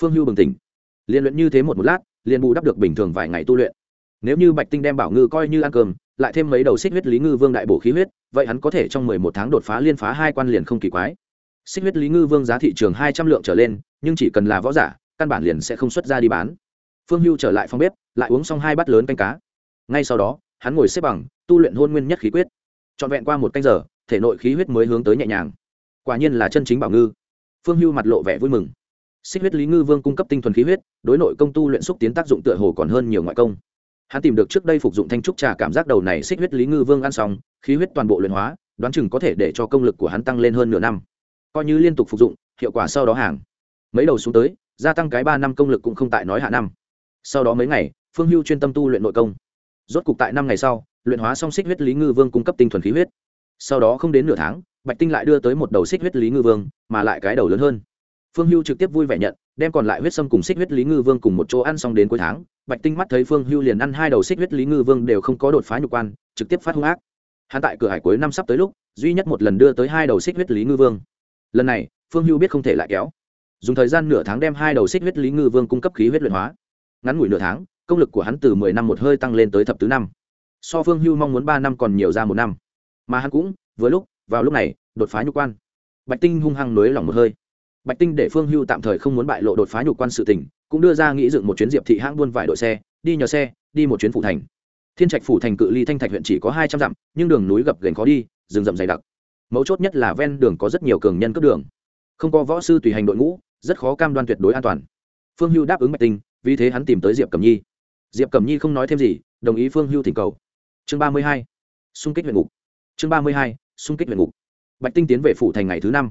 Phương hưu bừng tỉnh. Liền luyện như thế một một lát, liền bù đắp được bình thường vài ngày tu luyện nếu như bạch tinh đem bảo ngư coi như ăn cơm, lại thêm mấy đầu xích huyết lý ngư vương đại bổ khí huyết, vậy hắn có thể trong mười một tháng đột phá liên phá hai quan liền không kỳ quái. Xích huyết lý ngư vương giá thị trường hai trăm lượng trở lên, nhưng chỉ cần là võ giả, căn bản liền sẽ không xuất ra đi bán. Phương hưu trở lại phòng bếp, lại uống xong hai bát lớn canh cá. Ngay sau đó, hắn ngồi xếp bằng, tu luyện hôn nguyên nhất khí quyết. Trọn vẹn qua một canh giờ, thể nội khí huyết mới hướng tới nhẹ nhàng. Quả nhiên là chân chính bảo ngư. Phương hưu mặt lộ vẻ vui mừng. Xích huyết lý ngư vương cung cấp tinh thuần khí huyết, đối nội công tu luyện xúc tiến tác dụng tựa hồ còn hơn nhiều ngoại công hắn tìm được trước đây phục dụng thanh trúc trà cảm giác đầu này xích huyết lý ngư vương ăn xong, khí huyết toàn bộ luyện hóa, đoán chừng có thể để cho công lực của hắn tăng lên hơn nửa năm. Coi như liên tục phục dụng, hiệu quả sau đó hàng. Mấy đầu xuống tới, gia tăng cái ba năm công lực cũng không tại nói hạ năm. Sau đó mấy ngày, phương hưu chuyên tâm tu luyện nội công. Rốt cục tại năm ngày sau, luyện hóa xong xích huyết lý ngư vương cung cấp tinh thuần khí huyết. Sau đó không đến nửa tháng, bạch tinh lại đưa tới một đầu xích huyết lý ngư vương, mà lại cái đầu lớn hơn phương hưu trực tiếp vui vẻ nhận, đem còn lại huyết sâm cùng xích huyết lý ngư vương cùng một chỗ ăn xong đến cuối tháng, bạch tinh mắt thấy phương hưu liền ăn hai đầu xích huyết lý ngư vương đều không có đột phá nhục quan, trực tiếp phát hung ác. Hắn tại cửa hải cuối năm sắp tới lúc, duy nhất một lần đưa tới hai đầu xích huyết lý ngư vương. Lần này, phương hưu biết không thể lại kéo. Dùng thời gian nửa tháng đem hai đầu xích huyết lý ngư vương cung cấp khí huyết luyện hóa. Ngắn ngủi nửa tháng, công lực của hắn từ mười năm một hơi tăng lên tới thập tứ năm. So phương hưu mong muốn ba năm còn nhiều ra một năm. Mà hắn cũng, vừa lúc, vào lúc này, đột phá nhục quan. Bạch tinh hung hăng nới lỏng một hơi bạch tinh để phương hưu tạm thời không muốn bại lộ đột phá nhục quan sự tình, cũng đưa ra nghĩ dựng một chuyến diệp thị hãng buôn vải đội xe đi nhờ xe đi một chuyến phủ thành. Thiên trạch phủ thành cự ly thanh thạch huyện chỉ có hai trăm dặm nhưng đường núi gập ghềnh khó đi rừng rậm dày đặc. Mấu chốt nhất là ven đường có rất nhiều cường nhân cướp đường. Không có võ sư tùy hành đội ngũ rất khó cam đoan tuyệt đối an toàn. Phương hưu đáp ứng bạch tinh vì thế hắn tìm tới diệp cẩm nhi. Diệp cẩm nhi không nói thêm gì đồng ý phương hưu thỉnh cầu. Chương ba mươi hai xung kích huyện ngục. Chương ba mươi hai xung kích huyện ngục. Bạch tinh tiến về phủ thành ngày thứ năm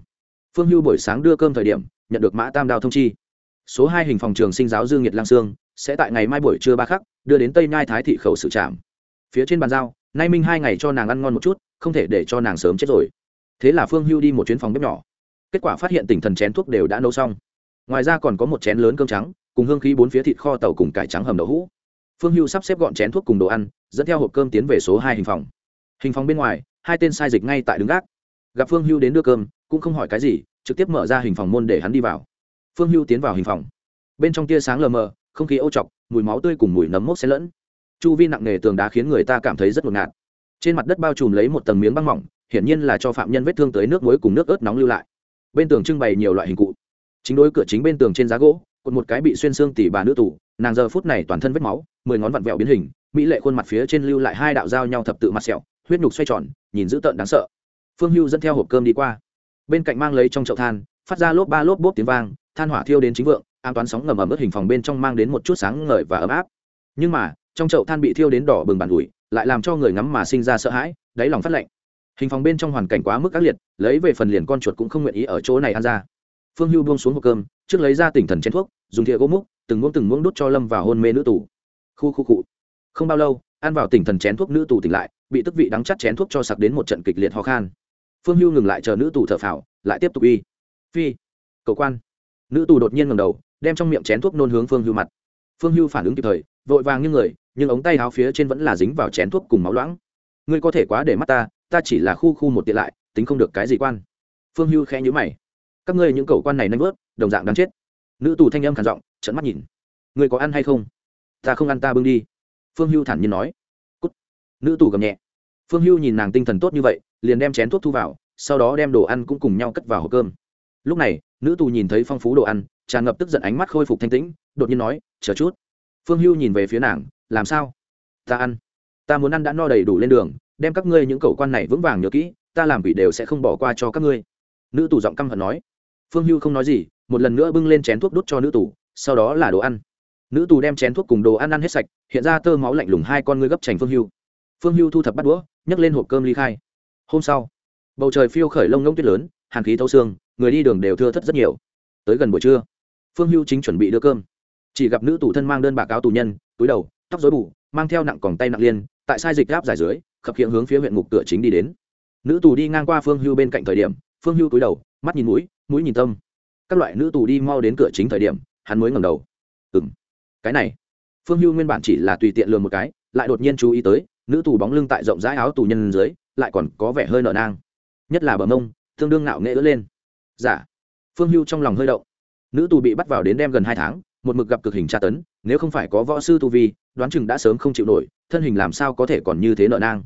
phương hưu buổi sáng đưa cơm thời điểm, nhận được mã tam đao thông chi. Số hai hình phòng trường sinh giáo dương nhiệt lang sương, sẽ tại ngày mai buổi trưa ba khắc, đưa đến tây nhai thái thị khẩu sự trạm. Phía trên bàn giao, nay minh hai ngày cho nàng ăn ngon một chút, không thể để cho nàng sớm chết rồi. Thế là phương hưu đi một chuyến phòng bếp nhỏ. Kết quả phát hiện tỉnh thần chén thuốc đều đã nấu xong. Ngoài ra còn có một chén lớn cơm trắng, cùng hương khí bốn phía thịt kho tàu cùng cải trắng hầm đậu hũ. Phương hưu sắp xếp gọn chén thuốc cùng đồ ăn, dẫn theo hộp cơm tiến về số hai hình phòng. Hình phòng bên ngoài, hai tên sai dịch ngay tại đứng gác. Gặp phương hưu đến đưa cơm cũng không hỏi cái gì, trực tiếp mở ra hình phòng môn để hắn đi vào. Phương hưu tiến vào hình phòng. Bên trong tia sáng lờ mờ, không khí ô chọc mùi máu tươi cùng mùi nấm mốc xen lẫn. Chu vi nặng nề tường đá khiến người ta cảm thấy rất ngột ngạt. Trên mặt đất bao trùm lấy một tầng miếng băng mỏng, hiển nhiên là cho phạm nhân vết thương tới nước muối cùng nước ớt nóng lưu lại. Bên tường trưng bày nhiều loại hình cụ. Chính đối cửa chính bên tường trên giá gỗ, cột một cái bị xuyên xương tỉ bà nữ tủ nàng giờ phút này toàn thân vết máu, mười ngón vặn vẹo biến hình, mỹ lệ khuôn mặt phía trên lưu lại hai đạo dao nhau thập tự mặt sẹo, huyết nhục xoay tròn, nhìn dữ tợn đáng sợ. Phương hưu dẫn theo hộp cơm đi qua bên cạnh mang lấy trong chậu than, phát ra lốp ba lốp bốp tiếng vang, than hỏa thiêu đến chính vượng, an toán sóng ngầm ẩm ướt hình phòng bên trong mang đến một chút sáng ngời và ấm áp. Nhưng mà, trong chậu than bị thiêu đến đỏ bừng bàn ủi, lại làm cho người ngắm mà sinh ra sợ hãi, đáy lòng phát lạnh. Hình phòng bên trong hoàn cảnh quá mức ác liệt, lấy về phần liền con chuột cũng không nguyện ý ở chỗ này ăn ra. Phương hưu buông xuống hộp cơm, trước lấy ra tỉnh thần chén thuốc, dùng thìa gỗ múc, từng muỗng từng muỗng đút cho lâm vào hôn mê nữ tù. Khu khu cụ không bao lâu, ăn vào tỉnh thần chén thuốc nữ tù tỉnh lại, bị tức vị đắng chắt chén thuốc cho sặc đến một trận kịch liệt ho khan phương hưu ngừng lại chờ nữ tù thở phào, lại tiếp tục y phi, cầu quan. Nữ tù đột nhiên ngầm đầu, đem trong miệng chén thuốc nôn hướng phương hưu mặt. Phương hưu phản ứng kịp thời, vội vàng như người, nhưng ống tay áo phía trên vẫn là dính vào chén thuốc cùng máu loãng. Ngươi có thể quá để mắt ta ta chỉ là khu khu một tiện lại, tính không được cái gì quan. Phương hưu khẽ nhữ mày. Các ngươi những cầu quan này nanh vớt, đồng dạng đáng chết. Nữ tù thanh âm khản giọng trận mắt nhìn. Ngươi có ăn hay không? Ta không ăn, ta bưng đi. Phương hưu thản nhiên nói. Cút. nữ tù gầm nhẹ. Phương hưu nhìn nàng tinh thần tốt như vậy liền đem chén thuốc thu vào, sau đó đem đồ ăn cũng cùng nhau cất vào hộp cơm. Lúc này, nữ tù nhìn thấy phong phú đồ ăn, tràn ngập tức giận ánh mắt khôi phục thanh tĩnh, đột nhiên nói, chờ chút. Phương hưu nhìn về phía nàng, làm sao? Ta ăn. Ta muốn ăn đã no đầy đủ lên đường, đem các ngươi những cầu quan này vững vàng nhớ kỹ, ta làm quỷ đều sẽ không bỏ qua cho các ngươi. Nữ tù giọng căm hận nói. Phương hưu không nói gì, một lần nữa bưng lên chén thuốc đút cho nữ tù, sau đó là đồ ăn. Nữ tù đem chén thuốc cùng đồ ăn ăn hết sạch, hiện ra tơ máu lạnh lùng hai con ngươi gấp chành phương hưu. Phương hưu thu thập bắt đũa, nhấc lên hộp cơm ly khai hôm sau, bầu trời phiêu khởi lông ngông tuyết lớn, hàn khí thấu xương, người đi đường đều thưa thất rất nhiều. Tới gần buổi trưa, phương hưu chính chuẩn bị đưa cơm. Chỉ gặp nữ tù thân mang đơn bạc áo tù nhân, túi đầu, tóc dối bù, mang theo nặng còng tay nặng liên, tại sai dịch gáp dài dưới, khập hiện hướng phía huyện ngục cửa chính đi đến. Nữ tù đi ngang qua phương hưu bên cạnh thời điểm, phương hưu túi đầu, mắt nhìn mũi mũi nhìn tâm. Các loại nữ tù đi mau đến cửa chính thời điểm, hắn mới ngẩng đầu. Ừng cái này. Phương hưu nguyên bản chỉ là tùy tiện lường một cái, lại đột nhiên chú ý tới, nữ tù bóng lưng tại rộng rãi áo tù nhân dưới lại còn có vẻ hơi nợ nang. Nhất là bờ mông, tương đương ngạo nghệ ỡ lên. Giả dạ. phương hưu trong lòng hơi động. Nữ tù bị bắt vào đến đem gần hai tháng, một mực gặp cực hình tra tấn, nếu không phải có võ sư tu vi, đoán chừng đã sớm không chịu nổi, thân hình làm sao có thể còn như thế nợ nang.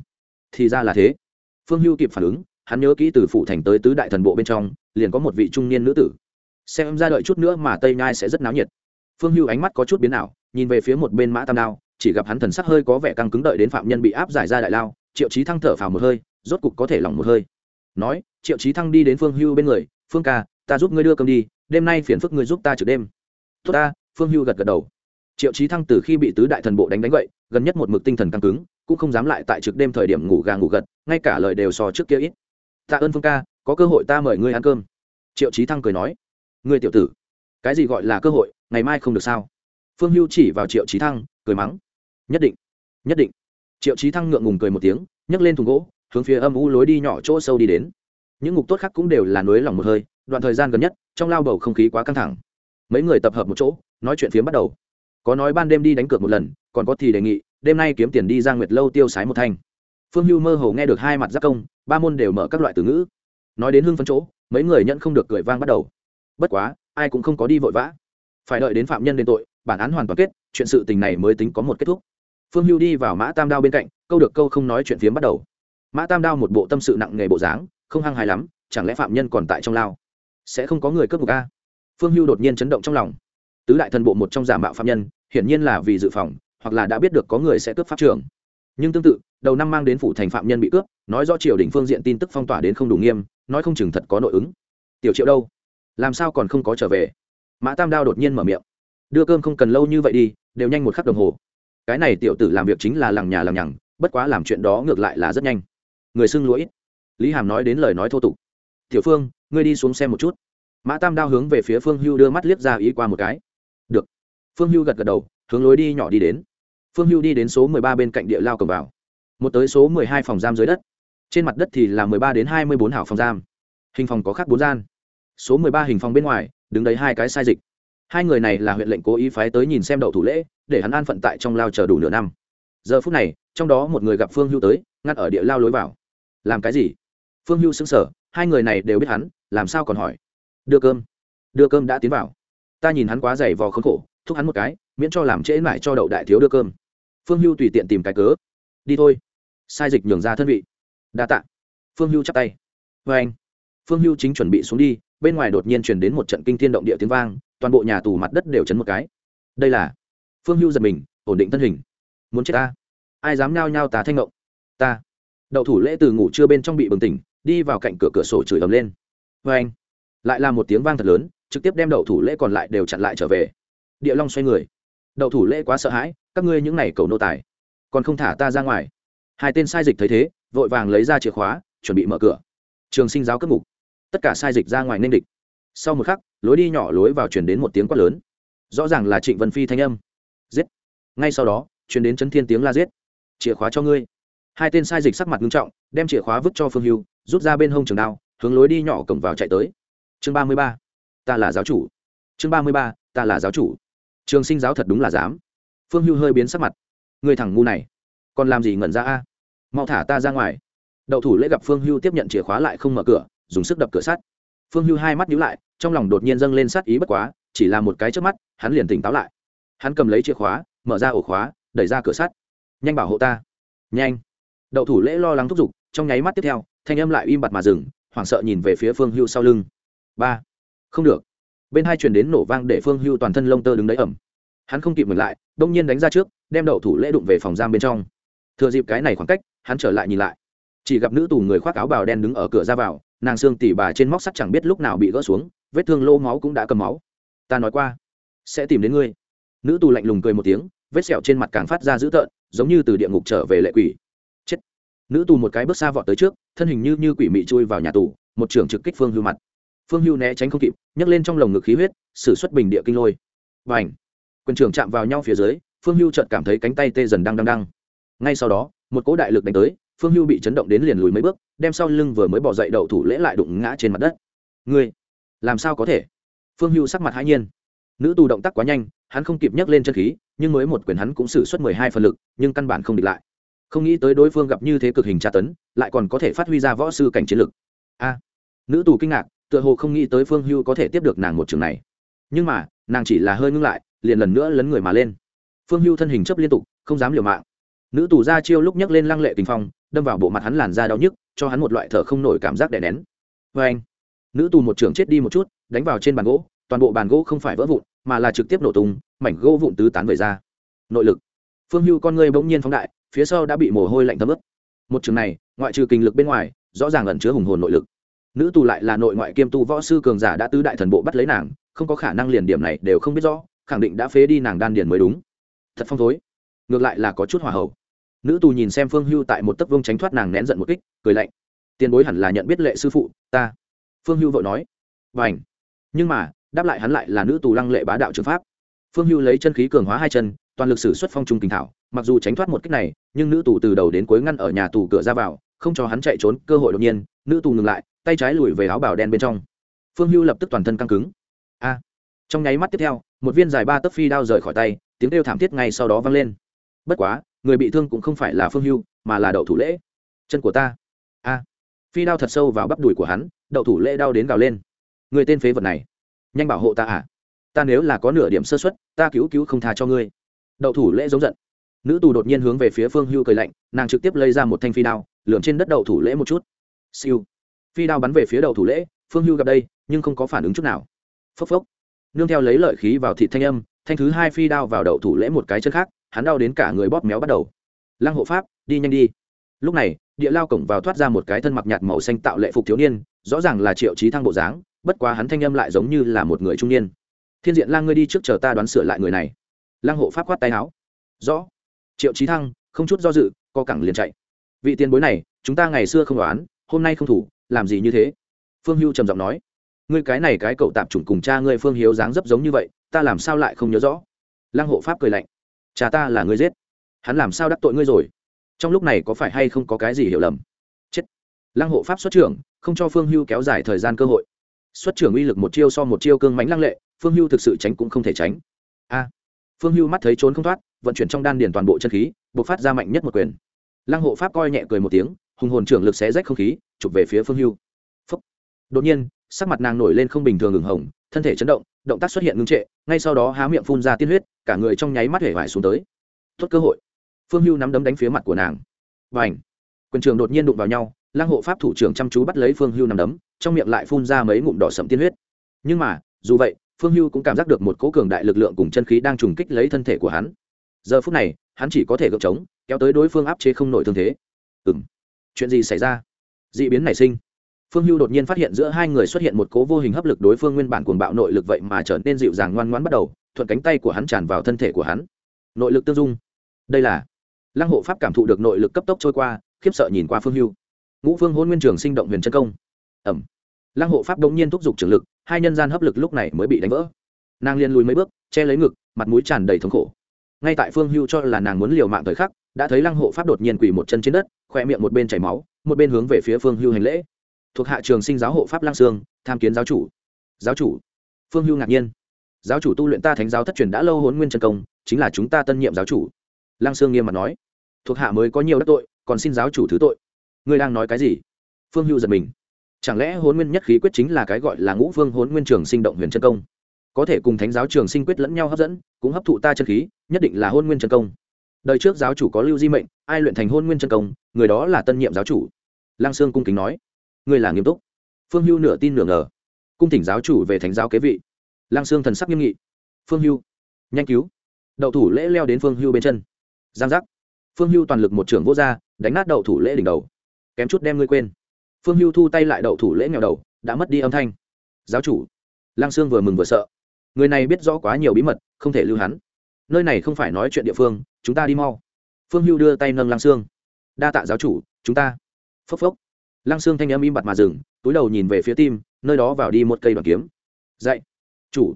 Thì ra là thế. Phương hưu kịp phản ứng, hắn nhớ kỹ từ phụ thành tới tứ đại thần bộ bên trong, liền có một vị trung niên nữ tử. Xem ra đợi chút nữa mà tây nhai sẽ rất náo nhiệt. Phương hưu ánh mắt có chút biến ảo, nhìn về phía một bên mã tam đao, chỉ gặp hắn thần sắc hơi có vẻ căng cứng đợi đến phạm nhân bị áp giải ra đại lao triệu chí thăng thở phào một hơi, rốt cục có thể lỏng một hơi. Nói, triệu chí thăng đi đến phương hưu bên người, phương ca, ta giúp ngươi đưa cơm đi, đêm nay phiền phức ngươi giúp ta trực đêm. Tốt ta, phương hưu gật gật đầu. Triệu chí thăng từ khi bị tứ đại thần bộ đánh đánh vậy gần nhất một mực tinh thần căng cứng, cũng không dám lại tại trực đêm thời điểm ngủ gà ngủ gật, ngay cả lời đều so trước kia ít. Tạ ơn phương ca, có cơ hội ta mời ngươi ăn cơm. Triệu chí thăng cười nói. Ngươi tiểu tử, cái gì gọi là cơ hội, ngày mai không được sao? Phương hưu chỉ vào triệu chí thăng, cười mắng. Nhất định nhất định triệu chí thăng ngượng ngùng cười một tiếng, nhấc lên thùng gỗ, hướng phía âm u lối đi nhỏ chỗ sâu đi đến. Những ngục tốt khác cũng đều là nối lòng một hơi, đoạn thời gian gần nhất, trong lao bầu không khí quá căng thẳng. Mấy người tập hợp một chỗ, nói chuyện phiếm bắt đầu. Có nói ban đêm đi đánh cược một lần, còn có thì đề nghị, đêm nay kiếm tiền đi ra nguyệt lâu tiêu sái một thanh. Phương hưu mơ hồ nghe được hai mặt giác công, ba môn đều mở các loại từ ngữ. Nói đến hưng phấn chỗ, mấy người nhận không được cười vang bắt đầu. Bất quá, ai cũng không có đi vội vã. Phải đợi đến phạm nhân đền tội, bản án hoàn toàn kết, chuyện sự tình này mới tính có một kết thúc phương hưu đi vào mã tam đao bên cạnh, câu được câu không nói chuyện phiếm bắt đầu. Mã tam đao một bộ tâm sự nặng nghề bộ dáng, không hăng hài lắm, chẳng lẽ phạm nhân còn tại trong lao? Sẽ không có người cướp ngục a? Phương hưu đột nhiên chấn động trong lòng. Tứ đại thần bộ một trong giả mạo phạm nhân, hiển nhiên là vì dự phòng, hoặc là đã biết được có người sẽ cướp pháp trường. Nhưng tương tự, đầu năm mang đến phủ thành phạm nhân bị cướp, nói do triều đình phương diện tin tức phong tỏa đến không đủ nghiêm, nói không chừng thật có nội ứng. Tiểu triệu đâu? Làm sao còn không có trở về? Mã tam đao đột nhiên mở miệng. Đưa cơm không cần lâu như vậy đi, đều nhanh một khắc đồng hồ cái này tiểu tử làm việc chính là lằng nhà lằng nhằng, bất quá làm chuyện đó ngược lại là rất nhanh. Người xưng lũi lý hàm nói đến lời nói thô tục. Tiểu phương, ngươi đi xuống xem một chút. Mã tam đao hướng về phía phương hưu đưa mắt liếc ra ý qua một cái. Được. Phương hưu gật gật đầu, hướng lối đi nhỏ đi đến. Phương hưu đi đến số mười ba bên cạnh địa lao cầm vào. Một tới số mười hai phòng giam dưới đất. Trên mặt đất thì là mười ba đến hai mươi bốn hảo phòng giam. Hình phòng có khác bốn gian. Số mười ba hình phòng bên ngoài, đứng đấy hai cái sai dịch. Hai người này là huyện lệnh cố ý phái tới nhìn xem đậu thủ lễ để hắn an phận tại trong lao chờ đủ nửa năm. Giờ phút này, trong đó một người gặp phương hưu tới, ngắt ở địa lao lối vào. Làm cái gì? Phương hưu xứng sở hai người này đều biết hắn, làm sao còn hỏi? Đưa cơm. Đưa cơm đã tiến vào. Ta nhìn hắn quá dày vò khốn khổ, thúc hắn một cái, miễn cho làm trễ mãi cho đậu đại thiếu đưa cơm. Phương hưu tùy tiện tìm cái cớ. Đi thôi. Sai dịch nhường ra thân vị. Đa t ạ phương hưu chắp tay. Vê anh. Phương hưu chính chuẩn bị xuống đi, bên ngoài đột nhiên chuyển đến một trận kinh thiên động địa tiếng vang, toàn bộ nhà tù mặt đất đều chấn một cái. Đây là phương hưu giật mình, ổn định thân hình. Muốn chết ta? Ai dám nhao nhao tá thanh ngộng? Ta. Đậu thủ lễ từ ngủ trưa bên trong bị bừng tỉnh, đi vào cạnh cửa cửa sổ chửi ầm lên. Vê anh, lại là một tiếng vang thật lớn, trực tiếp đem đậu thủ lễ còn lại đều chặn lại trở về. Địa long xoay người. Đậu thủ lễ quá sợ hãi, các ngươi những này cầu nô tài, còn không thả ta ra ngoài. Hai tên sai dịch thấy thế, vội vàng lấy ra chìa khóa, chuẩn bị mở cửa. Trường sinh giáo cất ngục. Tất cả sai dịch ra ngoài nên địch. Sau một khắc, lối đi nhỏ lối vào chuyển đến một tiếng quát lớn. Rõ ràng là trịnh vân phi thanh âm ngay sau đó chuyển đến chấn thiên tiếng la giết. Chìa khóa cho ngươi. Hai tên sai dịch sắc mặt nghiêm trọng, đem chìa khóa vứt cho phương hưu, rút ra bên hông trường đao, hướng lối đi nhỏ cổng vào chạy tới. Chương ba mươi ba. Ta là giáo chủ. Chương ba mươi ba, ta là giáo chủ. Trường sinh giáo thật đúng là dám. Phương hưu hơi biến sắc mặt. Người thằng ngu này, còn làm gì ngẩn ra a? Mau thả ta ra ngoài. Đậu thủ lễ gặp phương hưu tiếp nhận chìa khóa lại không mở cửa, dùng sức đập cửa sắt. Phương hưu hai mắt nhíu lại, trong lòng đột nhiên dâng lên sát ý bất quá, chỉ là một cái trước mắt, hắn liền tỉnh táo lại. Hắn cầm lấy chìa khóa mở ra ổ khóa, đẩy ra cửa sắt. Nhanh bảo hộ ta. Nhanh. Đậu thủ lễ lo lắng thúc giục, trong nháy mắt tiếp theo, thanh âm lại im bặt mà dừng, hoảng sợ nhìn về phía phương hưu sau lưng. Ba. Không được. Bên hai truyền đến nổ vang để phương hưu toàn thân lông tơ đứng đấy ẩm. Hắn không kịp ngừng lại, đông nhiên đánh ra trước, đem đậu thủ lễ đụng về phòng giam bên trong. Thừa dịp cái này khoảng cách, hắn trở lại nhìn lại. Chỉ gặp nữ tù người khoác áo bào đen đứng ở cửa ra vào, nàng xương tỉ bà trên móc sắt chẳng biết lúc nào bị gỡ xuống, vết thương lô máu cũng đã cầm máu. Ta nói qua, sẽ tìm đến ngươi. Nữ tù lạnh lùng cười một tiếng vết sẹo trên mặt càng phát ra dữ tợn, giống như từ địa ngục trở về lệ quỷ. Chết. Nữ tù một cái bước xa vọt tới trước, thân hình như như quỷ mị chui vào nhà tù, một trưởng trực kích phương hưu mặt. Phương hưu né tránh không kịp, nhấc lên trong lồng ngực khí huyết xử xuất bình địa kinh lôi. Và ảnh quân trưởng chạm vào nhau phía dưới, phương hưu chợt cảm thấy cánh tay tê dần đang đang đang ngay sau đó, một cỗ đại lực đánh tới, phương hưu bị chấn động đến liền lùi mấy bước, đem sau lưng vừa mới bỏ dậy đậu thủ lễ lại đụng ngã trên mặt đất. Ngươi, làm sao có thể? Phương hưu sắc mặt hãi nhiên. Nữ tù động tác quá nhanh hắn không kịp nhấc lên chân khí, nhưng mới một quyền hắn cũng xử suất mười hai phần lực, nhưng căn bản không địch lại. Không nghĩ tới đối phương gặp như thế cực hình tra tấn, lại còn có thể phát huy ra võ sư cảnh chiến lực. A à, nữ tù kinh ngạc, tựa hồ không nghĩ tới phương hưu có thể tiếp được nàng một trường này. Nhưng mà, nàng chỉ là hơi ngưng lại, liền lần nữa lấn người mà lên. Phương hưu thân hình chấp liên tục, không dám liều mạng. Nữ tù ra chiêu lúc nhấc lên lăng lệ tình phong, đâm vào bộ mặt hắn làn da đau nhức, cho hắn một loại thở không nổi cảm giác đè nén. Vê anh nữ tù một trưởng chết đi một chút, đánh vào trên bàn gỗ, toàn bộ bàn gỗ không phải vỡ vụn mà là trực tiếp nổ tung, mảnh gỗ vụn tứ tán về ra. Nội lực. Phương hưu con ngươi bỗng nhiên phóng đại, phía sau đã bị mồ hôi lạnh thấm ướt. Một trường này, ngoại trừ kinh lực bên ngoài, rõ ràng ẩn chứa hùng hồn nội lực. Nữ tù lại là nội ngoại kiêm tu võ sư cường giả đã tứ đại thần bộ bắt lấy nàng, không có khả năng liền điểm này đều không biết rõ, khẳng định đã phế đi nàng đan điền mới đúng. Thật phong thối. Ngược lại là có chút hòa hậu. Nữ tù nhìn xem phương hưu tại một tấc vông tránh thoát nàng nén giận một kích, cười lạnh. Tiền bối hẳn là nhận biết lệ sư phụ, ta. Phương hưu vội nói. Và ảnh nhưng mà đáp lại hắn lại là nữ tù lăng lệ bá đạo trường pháp. Phương hưu lấy chân khí cường hóa hai chân, toàn lực sử xuất phong trung kinh thảo, mặc dù tránh thoát một kích này, nhưng nữ tù từ đầu đến cuối ngăn ở nhà tù cửa ra vào, không cho hắn chạy trốn, cơ hội đột nhiên, nữ tù ngừng lại, tay trái lùi về áo bào đen bên trong. Phương hưu lập tức toàn thân căng cứng. A! Trong nháy mắt tiếp theo, một viên dài ba tấc phi đao rời khỏi tay, tiếng kêu thảm thiết ngay sau đó vang lên. Bất quá, người bị thương cũng không phải là phương hưu, mà là đậu thủ lễ. Chân của ta. A! Phi đao thật sâu vào bắp đùi của hắn, đậu thủ lễ đau đến gào lên. Người tên phế vật này nhanh bảo hộ ta à? Ta nếu là có nửa điểm sơ xuất ta cứu cứu không tha cho ngươi. Đậu thủ lễ giống giận. Nữ tù đột nhiên hướng về phía phương hưu cười lạnh, nàng trực tiếp lấy ra một thanh phi đao, lượm trên đất đậu thủ lễ một chút. Siêu. Phi đao bắn về phía đậu thủ lễ, phương hưu gặp đây, nhưng không có phản ứng chút nào. Phốc phốc. Nương theo lấy lợi khí vào thị thanh âm, thanh thứ hai phi đao vào đậu thủ lễ một cái chân khác, hắn đau đến cả người bóp méo bắt đầu. Lăng hộ pháp, đi nhanh đi. Lúc này, địa lao cổng vào thoát ra một cái thân mặc nhạt màu xanh tạo lệ phục thiếu niên, rõ ràng là triệu trí thăng bộ dáng bất quá hắn thanh âm lại giống như là một người trung niên. Thiên diện lang ngươi đi trước chờ ta đoán sửa lại người này. Lang hộ pháp khoát tay áo. Rõ. Triệu trí thăng, không chút do dự, co cẳng liền chạy. Vị tiền bối này, chúng ta ngày xưa không đoán, hôm nay không thủ, làm gì như thế? Phương hưu trầm giọng nói. Ngươi cái này cái cậu tạp chủng cùng cha ngươi phương hiếu dáng dấp giống như vậy, ta làm sao lại không nhớ rõ? Lang hộ pháp cười lạnh. Cha ta là ngươi giết. Hắn làm sao đắc tội ngươi rồi? Trong lúc này có phải hay không có cái gì hiểu lầm? Chết. Lang hộ pháp xuất trưởng, không cho phương hưu kéo dài thời gian cơ hội xuất trưởng uy lực một chiêu so một chiêu cương mánh lăng lệ, phương hưu thực sự tránh cũng không thể tránh. A. Phương hưu mắt thấy trốn không thoát, vận chuyển trong đan điền toàn bộ chân khí buộc phát ra mạnh nhất một quyền. Lăng hộ pháp coi nhẹ cười một tiếng, hùng hồn trưởng lực xé rách không khí, chụp về phía phương hưu. Phúc. đột nhiên, sắc mặt nàng nổi lên không bình thường ửng hồng, thân thể chấn động động tác xuất hiện ngưng trệ, ngay sau đó há miệng phun ra tiên huyết, cả người trong nháy mắt hể vải xuống tới. Tốt cơ hội. Phương hưu nắm đấm đánh phía mặt của nàng. Và quyền trường đột nhiên đụng vào nhau lang hộ pháp thủ trưởng chăm chú bắt lấy phương hưu nắm đấm trong miệng lại phun ra mấy ngụm đỏ sậm tiên huyết. Nhưng mà, dù vậy, phương hưu cũng cảm giác được một cỗ cường đại lực lượng cùng chân khí đang trùng kích lấy thân thể của hắn. Giờ phút này, hắn chỉ có thể gượng chống kéo tới đối phương áp chế không nổi thương thế. Ừ m chuyện gì xảy ra? D ị biến nảy sinh. Phương hưu đột nhiên phát hiện giữa hai người xuất hiện một cố vô hình hấp lực đối phương nguyên bản cuồng bạo nội lực vậy mà trở nên dịu dàng ngoan ngoãn bắt đầu, thuận cánh tay của hắn tràn vào thân thể của hắn. Nội lực tương dung. Đây là lăng hộ pháp cảm thụ được nội lực cấp tốc trôi qua, khiếp sợ nhìn qua phương hưu. Ngũ phương hôn nguyên trường sinh động huyền chân công ẩm. Lăng hộ pháp đ ỗ n g nhiên thúc giục trường lực, hai nhân gian hấp lực lúc này mới bị đánh vỡ. Nàng liền lùi mấy bước, che lấy ngực, mặt mũi tràn đầy thống khổ. Ngay tại phương hưu cho là nàng muốn liều mạng thời khắc, đã thấy lăng hộ pháp đột nhiên quỳ một chân trên đất khoe miệng một bên chảy máu, một bên hướng về phía phương hưu hành lễ. Thuộc hạ trường sinh giáo hộ pháp lang sương, tham kiến giáo chủ. Giáo chủ. Phương hưu ngạc nhiên. Giáo chủ tu luyện ta thánh giáo thất truyền đã lâu hôn nguyên chân công, chính là chúng ta tân nhiệm giáo chủ. Lang sương nghiêm mặt nói. Thuộc hạ mới có nhiều đắc tội, còn xin giáo chủ thứ tội. Ngươi đang nói cái gì? Phương hưu giật mình chẳng lẽ hôn nguyên nhất khí quyết chính là cái gọi là ngũ phương hôn nguyên trường sinh động huyền chân công? Có thể cùng thánh giáo trường sinh quyết lẫn nhau hấp dẫn, cũng hấp thụ ta chân khí, nhất định là hôn nguyên chân công. Đời trước giáo chủ có lưu di mệnh, ai luyện thành hôn nguyên chân công, người đó là tân nhiệm giáo chủ. Lang sương cung kính nói người là nghiêm túc. Phương hưu nửa tin nửa ngờ. Cung thỉnh giáo chủ về thánh giáo kế vị. Lang sương thần sắc nghiêm nghị. Phương hưu, nhanh cứu. Đậu thủ lễ leo đến phương hưu bên chân. Giang giác. Phương hưu toàn lực một trưởng vô r đánh nát đậu thủ lễ đỉnh đầu. Kém chút đem ngươi quên phương hưu thu tay lại đậu thủ lễ nghèo đầu, đã mất đi âm thanh. Giáo chủ, lăng sương vừa mừng vừa sợ. Người này biết rõ quá nhiều bí mật, không thể lưu hắn. Nơi này không phải nói chuyện địa phương, chúng ta đi mau. Phương hưu đưa tay nâng lăng sương. Đa tạ giáo chủ, chúng ta. Phốc phốc. Lăng sương thanh âm im bặt mà dừng, túi đầu nhìn về phía tim, nơi đó vào đi một cây đoàn kiếm. Dạy chủ.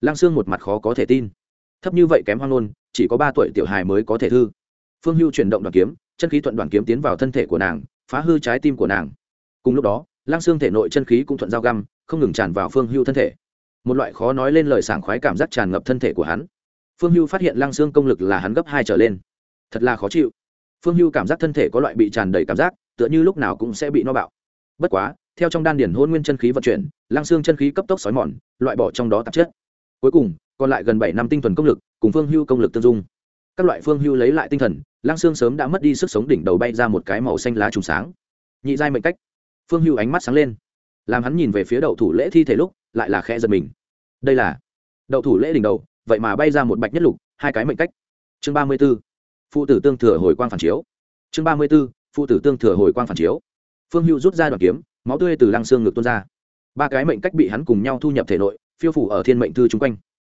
Lăng sương một mặt khó có thể tin. Thấp như vậy kém hoang nôn chỉ có ba tuổi tiểu hài mới có thể thư. Phương hưu chuyển động đoàn kiếm, chân khí thuận đoàn kiếm tiến vào thân thể của nàng, phá hư trái tim của nàng cùng lúc đó lang xương thể nội chân khí cũng thuận dao găm, không ngừng tràn vào phương hưu thân thể. Một loại khó nói lên lời sảng khoái cảm giác tràn ngập thân thể của hắn. Phương hưu phát hiện lang xương công lực là hắn gấp hai trở lên. Thật là khó chịu. Phương hưu cảm giác thân thể có loại bị tràn đầy cảm giác, tựa như lúc nào cũng sẽ bị no bạo. Bất quá, theo trong đan điển hôn nguyên chân khí vận chuyển lang xương chân khí cấp tốc xói mòn, loại bỏ trong đó tạp chất. Cuối cùng, còn lại gần bảy năm tinh thuần công lực, cùng phương hưu công lực tương dung. Các loại phương hưu lấy lại tinh thần lang xương sớm đã mất đi sức sống đỉnh đầu bay ra một cái màu xanh lá trùng sáng. Nhị giai mệnh cách phương hưu ánh mắt sáng lên. Làm hắn nhìn về phía đậu thủ lễ thi thể lúc, lại là khe giật mình. Đây là đậu thủ lễ đỉnh đầu, vậy mà bay ra một bạch nhất lục, hai cái mệnh cách. Chương ba mươi b ố phụ tử tương thừa hồi quang phản chiếu. Chương ba mươi b ố phụ tử tương thừa hồi quang phản chiếu. Phương hưu rút ra đoàn kiếm, máu tươi từ lăng xương ngực tuôn ra. Ba cái mệnh cách bị hắn cùng nhau thu nhập thể nội, phiêu phủ ở thiên mệnh thư chung quanh.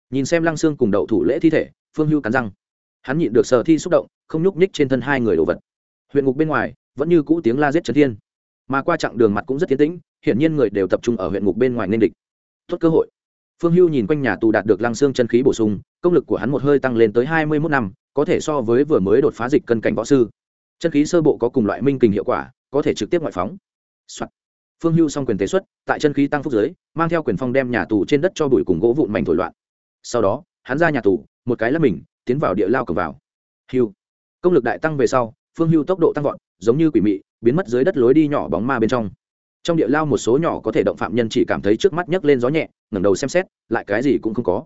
Nhìn xem lăng xương cùng đậu thủ lễ thi thể, phương hưu cắn răng. Hắn nhịn được sờ thi xúc động, không nhúc nhích trên thân hai người đồ vật. Huyện ngục bên ngoài, vẫn như cũ tiếng la giết trấn thiên mà qua chặng đường mặt cũng rất tiến tĩnh, hiển nhiên người đều tập trung ở huyện ngục bên ngoài nên địch. Tốt cơ hội. Phương hưu nhìn quanh nhà tù đạt được lăng xương chân khí bổ sung, công lực của hắn một hơi tăng lên tới hai mươi mốt năm, có thể so với vừa mới đột phá dịch cân cảnh võ sư. Chân khí sơ bộ có cùng loại minh kình hiệu quả, có thể trực tiếp ngoại phóng、Soạn. phương hưu xong quyền tế xuất, tại chân khí tăng phúc giới mang theo quyền phong đem nhà tù trên đất cho bụi cùng gỗ vụn mảnh thổi loạn. Sau đó, hắn ra nhà tù, một cái là mình, tiến vào địa lao cầm vào. Hưu. Công lực đại tăng về sau, phương hưu tốc độ tăng vọt, giống như quỷ mị biến mất dưới đất lối đi nhỏ bóng ma bên trong. Trong địa lao một số nhỏ có thể động phạm nhân chỉ cảm thấy trước mắt nhấc lên gió nhẹ, ngẩng đầu xem xét, lại cái gì cũng không có.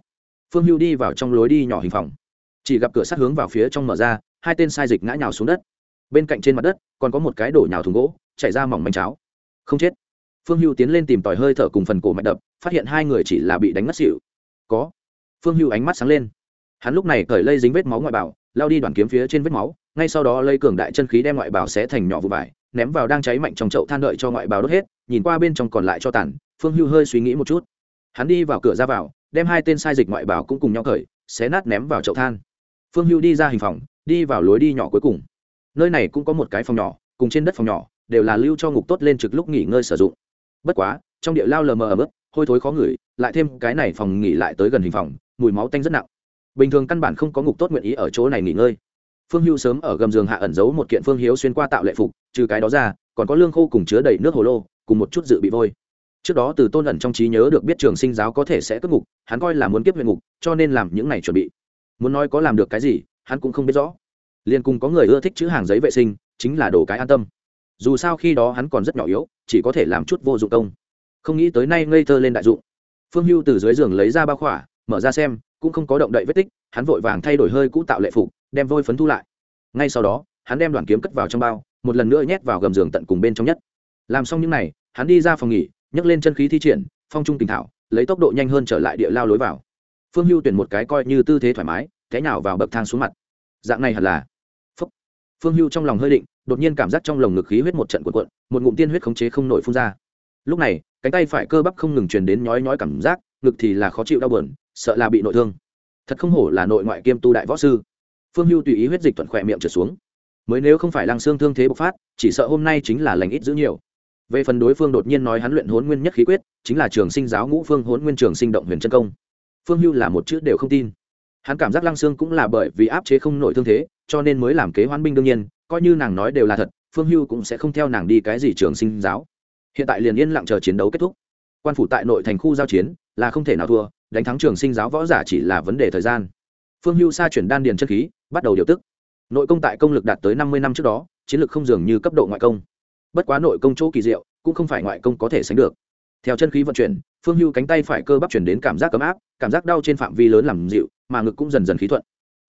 Phương hưu đi vào trong lối đi nhỏ hình phòng. Chỉ gặp cửa sát hướng vào phía trong mở ra, hai tên sai dịch ngã nhào xuống đất. Bên cạnh trên mặt đất, còn có một cái đổ nhào thùng gỗ, chảy ra mỏng manh cháo. Không chết. Phương hưu tiến lên tìm tòi hơi thở cùng phần cổ mạch đập, phát hiện hai người chỉ là bị đánh ngất xỉu. Có. Phương hưu ánh mắt sáng lên. Hắn lúc này cởi lây dính vết máu ngoại bảo lao đi đoàn kiếm phía trên vết máu, ngay sau đó lây cường đại chân khí đem ngoại bảo xé thành nhỏ vụ vải ném vào đang cháy mạnh trong chậu than đợi cho ngoại bào đốt hết, nhìn qua bên trong còn lại cho tàn, phương hưu hơi suy nghĩ một chút. Hắn đi vào cửa ra vào, đem hai tên sai dịch ngoại bào cũng cùng nhau cởi, xé nát ném vào chậu than. Phương hưu đi ra hình phòng, đi vào lối đi nhỏ cuối cùng. Nơi này cũng có một cái phòng nhỏ, cùng trên đất phòng nhỏ, đều là lưu cho ngục tốt lên trực lúc nghỉ ngơi sử dụng. Bất quá, trong địa lao lờ mờ ở mức hôi thối khó ngửi, lại thêm cái này phòng nghỉ lại tới gần hình phòng, mùi máu tanh rất nặng. Bình thường căn bản không có ngục tốt nguyện ý ở chỗ này nghỉ ngơi. Phương hưu sớm ở gầm giường hạ ẩn giấu một kiện phương hiếu xuyên qua tạo lệ phục trừ cái đó ra, còn có lương khô cùng chứa đầy nước hồ lô, cùng một chút dự bị vôi. Trước đó từ tôn ẩn trong trí nhớ được biết trường sinh giáo có thể sẽ cất ngục, hắn coi là muốn kiếp huyện ngục, cho nên làm những này chuẩn bị. Muốn nói có làm được cái gì, hắn cũng không biết rõ. Liền cùng có người ưa thích chữ hàng giấy vệ sinh, chính là đồ cái an tâm. Dù sao khi đó hắn còn rất nhỏ yếu, chỉ có thể làm chút vô dụng công. Không nghĩ tới nay ngây thơ lên đại dụng. Phương hưu từ dưới giường lấy ra bao khỏa, mở ra xem, cũng không có động đậy vết tích, hắn vội vàng thay đổi hơi cũ tạo lệ phục, đem vôi phấn thu lại. Ngay sau đó, hắn đem đoàn kiếm cất vào trong bao một lần nữa nhét vào gầm giường tận cùng bên trong nhất. Làm xong những n à y hắn đi ra phòng nghỉ, nhấc lên chân khí thi triển, phong trung tình thảo, lấy tốc độ nhanh hơn trở lại địa lao lối vào. Phương hưu tuyển một cái coi như tư thế thoải mái thế nào vào bậc thang xuống mặt. Dạng này hẳn là. Phúc. phương hưu trong lòng hơi định, đột nhiên cảm giác trong lồng ngực khí huyết một trận cuộn cuộn, một ngụm tiên huyết khống chế không nổi phun ra. Lúc này, cánh tay phải cơ bắp không ngừng truyền đến nhói nhói cảm giác, ngực thì là khó chịu đau bờn sợ là bị nội thương. Thật không hổ là nội ngoại kiêm tu đại võ sư. Phương hưu tùy ý huyết dịch thuận khỏe miệng trở xuống mới nếu không phải lăng xương thương thế bộc phát, chỉ sợ hôm nay chính là lành ít giữ nhiều. Về phần đối phương đột nhiên nói hắn luyện hốn nguyên nhất khí quyết, chính là trường sinh giáo ngũ phương hốn nguyên trường sinh động huyền chân công. Phương hưu là một chữ đều không tin. Hắn cảm giác lăng xương cũng là bởi vì áp chế không nổi thương thế, cho nên mới làm kế hoán binh đương nhiên, coi như nàng nói đều là thật, phương hưu cũng sẽ không theo nàng đi cái gì trường sinh giáo. Hiện tại liền yên lặng chờ chiến đấu kết thúc. Quan phủ tại nội thành khu giao chiến, là không thể nào thua, đánh thắng trường sinh giáo võ giả chỉ là vấn đề thời gian. Phương hưu sa chuyển đan điền chân khí, bắt đầu điều tức nội công tại công lực đạt tới năm mươi năm trước đó, chiến lược không dường như cấp độ ngoại công. Bất quá nội công chỗ kỳ diệu, cũng không phải ngoại công có thể sánh được. Theo chân khí vận chuyển, phương hưu cánh tay phải cơ bắp chuyển đến cảm giác ấm áp, cảm giác đau trên phạm vi lớn làm dịu, mà ngực cũng dần dần khí thuận.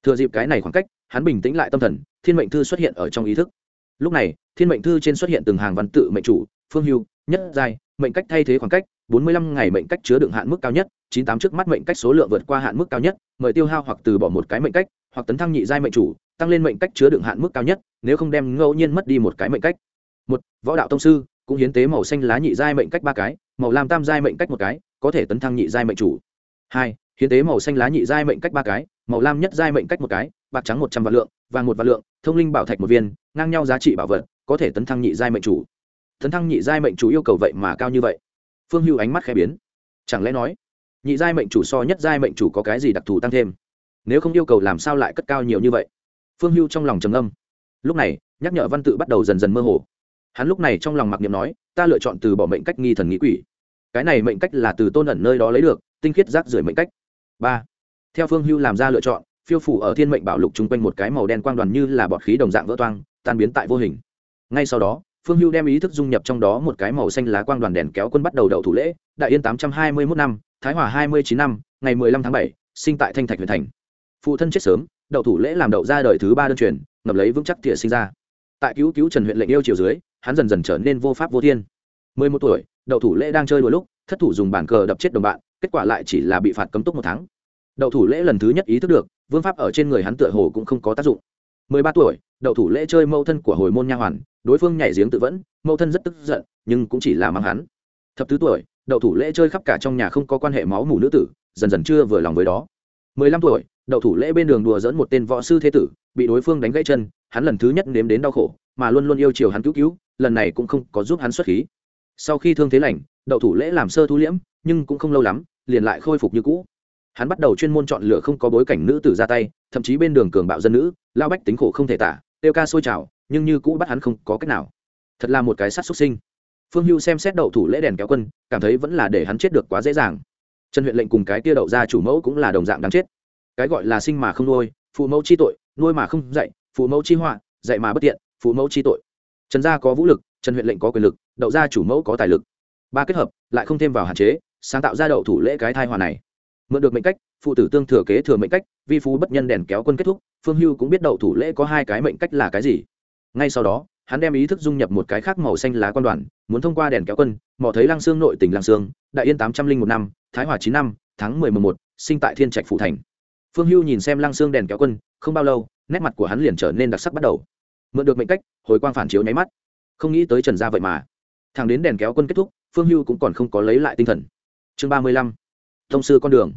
Thừa dịp cái này khoảng cách, hắn bình tĩnh lại tâm thần, thiên mệnh thư xuất hiện ở trong ý thức. Lúc này, thiên mệnh thư trên xuất hiện từng hàng văn tự mệnh chủ, phương hưu, nhất giai, mệnh cách thay thế khoảng cách, bốn mươi lăm ngày mệnh cách chứa đựng hạn mức cao nhất, chín tám trước mắt mệnh cách số lượng vượt qua hạn mức cao nhất, mời tiêu hao hoặc từ bỏ một cái mệnh cách hoặc tấn thăng nhị giai mệnh chủ tăng lên mệnh cách chứa đựng hạn mức cao nhất nếu không đem ngẫu nhiên mất đi một cái mệnh cách một võ đạo tông sư cũng hiến tế màu xanh lá nhị giai mệnh cách ba cái màu lam tam giai mệnh cách một cái có thể tấn thăng nhị giai mệnh chủ hai hiến tế màu xanh lá nhị giai mệnh cách ba cái màu lam nhất giai mệnh cách một cái bạc trắng một trăm vạn lượng vàng một vạn lượng thông linh bảo thạch một viên ngang nhau giá trị bảo vật có thể tấn thăng nhị giai mệnh chủ tấn thăng nhị giai mệnh chủ yêu cầu vậy mà cao như vậy phương hưu ánh mắt khẽ biến chẳng lẽ nói nhị giai mệnh chủ so nhất giai mệnh chủ có cái gì đặc thù tăng thêm nếu không yêu cầu làm sao lại cất cao nhiều như vậy? Phương hưu trong lòng trầm âm lúc này, nhắc nhở văn tự bắt đầu dần dần mơ hồ. Hắn lúc này trong lòng mặc niệm nói, ta lựa chọn từ bỏ mệnh cách nghi thần nghĩ quỷ. Cái này mệnh cách là từ tôn ẩn nơi đó lấy được, tinh khiết rác rưởi mệnh cách. Ba. Theo phương hưu làm ra lựa chọn, phiêu phủ ở thiên mệnh bảo lục chung quanh một cái màu đen quang đoàn như là bọt khí đồng dạng vỡ toang, tan biến tại vô hình. Ngay sau đó, phương hưu đem ý thức dung nhập trong đó một cái màu xanh lá quang đoàn đèn kéo quân bắt đầu đậu thủ lễ, đại yên tám trăm hai mươi mốt năm, thái hòa hai mươi chín năm, ngày mười lăm tháng bảy, sinh tại thanh thạch huyền thành phụ thân chết sớm, đậu thủ lễ làm đậu ra đời thứ ba đơn truyền, ngập lấy vững chắc tỉa sinh ra. Tại cứu cứu trần huyện lệnh yêu chiều dưới, hắn dần dần trở nên vô pháp vô thiên. Mười một tuổi, đậu thủ lễ đang chơi đôi lúc, thất thủ dùng bàn cờ đập chết đồng bạn, kết quả lại chỉ là bị phạt cấm túc một tháng. Đậu thủ lễ lần thứ nhất ý thức được, vương pháp ở trên người hắn tựa hồ cũng không có tác dụng. Mười ba tuổi, đậu thủ lễ chơi mâu thân của hồi môn nha hoàn, đối phương nhảy giếng tự vẫn mâu thân rất tức giận, nhưng cũng chỉ là mang hắn. Thập tứ tuổi, đậu thủ lễ chơi khắp cả trong nhà không có quan hệ máu mủ nữ tử, dần dần chưa vừa lòng với đó mười lăm tuổi, đậu thủ lễ bên đường đùa dẫn một tên võ sư thế tử, bị đối phương đánh gãy chân, hắn lần thứ nhất nếm đến đau khổ, mà luôn luôn yêu chiều hắn cứu cứu, lần này cũng không có giúp hắn xuất khí. Sau khi thương thế lành, đậu thủ lễ làm sơ thu liễm, nhưng cũng không lâu lắm, liền lại khôi phục như cũ. Hắn bắt đầu chuyên môn chọn lựa không có bối cảnh nữ tử ra tay, thậm chí bên đường cường bạo dân nữ, lao bách tính khổ không thể tả, tiêu ca sôi trào, nhưng như cũ bắt hắn không có cách nào. Thật là một cái sát xuất sinh. Phương hưu xem xét đậu thủ lễ đèn kéo quân, cảm thấy vẫn là để hắn chết được quá dễ dàng trần huyện lệnh cùng cái tia đậu ra chủ mẫu cũng là đồng dạng đáng chết. Cái gọi là sinh mà không nuôi, phụ mẫu chi tội, nuôi mà không dạy, phụ mẫu chi họa, dạy mà bất tiện, phụ mẫu chi tội. Trần gia có vũ lực, trần huyện lệnh có quyền lực, đậu gia chủ mẫu có tài lực. Ba kết hợp, lại không thêm vào hạn chế, sáng tạo ra đậu thủ lễ cái thai hòa này. Mượn được mệnh cách, phụ tử tương thừa kế thừa mệnh cách, vi phú bất nhân đèn kéo quân kết thúc, phương hưu cũng biết đậu thủ lễ có hai cái mệnh cách là cái gì. Ngay sau đó, hắn đem ý thức dung nhập một cái khác màu xanh lá quan đoàn, muốn thông qua đèn kéo quân, mò thấy lăng xương nội tỉnh lăng xương đại yên tám trăm linh một năm thái hòa chín năm, tháng mười một một, sinh tại thiên trạch phụ thành. Phương hưu nhìn xem lăng xương đèn kéo quân, không bao lâu, nét mặt của hắn liền trở nên đặc sắc bắt đầu. Mượn được mệnh cách, hồi quang phản chiếu nháy mắt. Không nghĩ tới trần gia vậy mà. Thằng đến đèn kéo quân kết thúc, phương hưu cũng còn không có lấy lại tinh thần. Chương ba mươi lăm, thông sư con đường.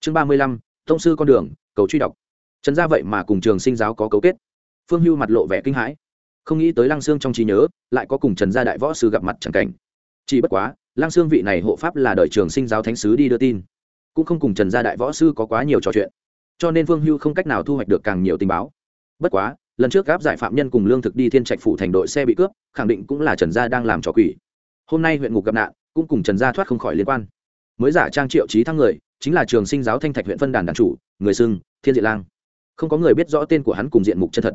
Chương ba mươi lăm, thông sư con đường, cầu truy đọc. Trần gia vậy mà cùng trường sinh giáo có cấu kết. Phương hưu mặt lộ vẻ kinh hãi. Không nghĩ tới lăng sương trong trí nhớ, lại có cùng trần gia đại võ sư gặp mặt c h ẳ n g cảnh. Chỉ bất quá Lang sương vị này hộ pháp là đời trường sinh giáo thánh sứ đi đưa tin. Cũng không cùng trần gia đại võ sư có quá nhiều trò chuyện. Cho nên Vương hưu không cách nào thu hoạch được càng nhiều tình báo. Bất quá, lần trước gáp giải phạm nhân cùng lương thực đi thiên trạch phủ thành đội xe bị cướp, khẳng định cũng là trần gia đang làm trò quỷ. Hôm nay huyện ngục gặp nạn, cũng cùng trần gia thoát không khỏi liên quan. Mới giả trang triệu trí thăng người, chính là trường sinh giáo thanh thạch huyện phân đàn đàn chủ, người xưng thiên diện lang. Không có người biết rõ tên của hắn cùng diện mục chân thật.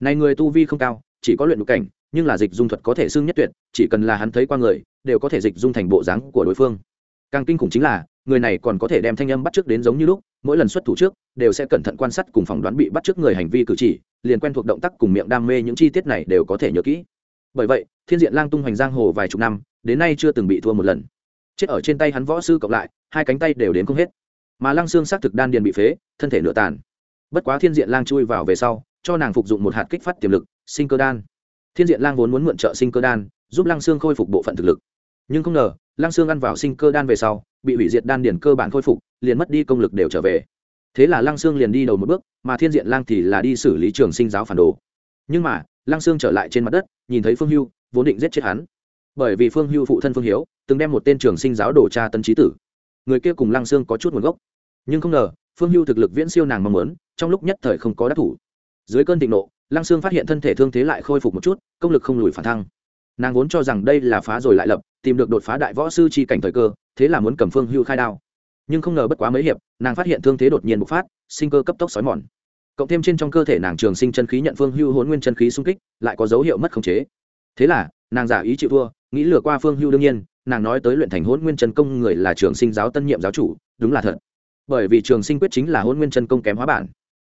Này người tu vi không cao, chỉ có luyện ngục cảnh, nhưng là dịch dung thuật có thể xưng nhất tuyệt, chỉ cần là hắn thấy qua người đều có thể dịch dung thành bộ dáng của đối phương. Càng kinh khủng chính là, người này còn có thể đem thanh âm bắt trước đến giống như lúc, mỗi lần xuất thủ trước, đều sẽ cẩn thận quan sát cùng phỏng đoán bị bắt trước người hành vi cử chỉ, liền quen thuộc động tác cùng miệng đam mê những chi tiết này đều có thể nhớ kỹ. Bởi vậy, thiên diện lang tung hoành giang hồ vài chục năm, đến nay chưa từng bị thua một lần. Chết ở trên tay hắn võ sư cộng lại, hai cánh tay đều đến không hết. Mà lăng xương xác thực đan điền bị phế, thân thể nửa tàn. Bất quá thiên diện lang chui vào về sau, cho nàng phục dụng một hạt kích phát tiềm lực, sinh cơ đan. Thiên diện lang vốn muốn mượn trợ sinh cơ đan, giúp lăng xương khôi phục bộ phận thực lực nhưng không ngờ, lăng xương ăn vào sinh cơ đan về sau, bị hủy diệt đan điển cơ bản khôi phục, liền mất đi công lực đều trở về. Thế là lăng xương liền đi đầu một bước, mà thiên diện lang thì là đi xử lý trường sinh giáo phản đồ. Nhưng mà, lăng xương trở lại trên mặt đất, nhìn thấy phương hưu, vốn định giết chết hắn. Bởi vì phương hưu phụ thân phương hiếu, từng đem một tên trường sinh giáo đồ cha tân trí tử. Người kia cùng lăng xương có chút nguồn gốc. Nhưng không ngờ, phương hưu thực lực viễn siêu nàng mong muốn, trong lúc nhất thời không có đắc thủ. Dưới cơn thịnh nộ, lăng xương phát hiện thân thể thương thế lại khôi phục một chút, công lực không lùi phản thăng nàng vốn cho rằng đây là phá rồi lại lập, tìm được đột phá đại võ sư chi cảnh thời cơ, thế là muốn cầm phương hưu khai đao. Nhưng không ngờ bất quá mấy hiệp, nàng phát hiện thương thế đột nhiên bộc phát, sinh cơ cấp tốc xói mòn. Cộng thêm trên trong cơ thể nàng trường sinh chân khí nhận phương hưu hôn nguyên chân khí xung kích, lại có dấu hiệu mất khống chế. Thế là, nàng giả ý chịu thua, nghĩ lừa qua phương hưu đương nhiên, nàng nói tới luyện thành hôn nguyên chân công người là trường sinh giáo tân nhiệm giáo chủ, đúng là thật. Bởi vì trường sinh quyết chính là hôn nguyên chân công kém hóa bản.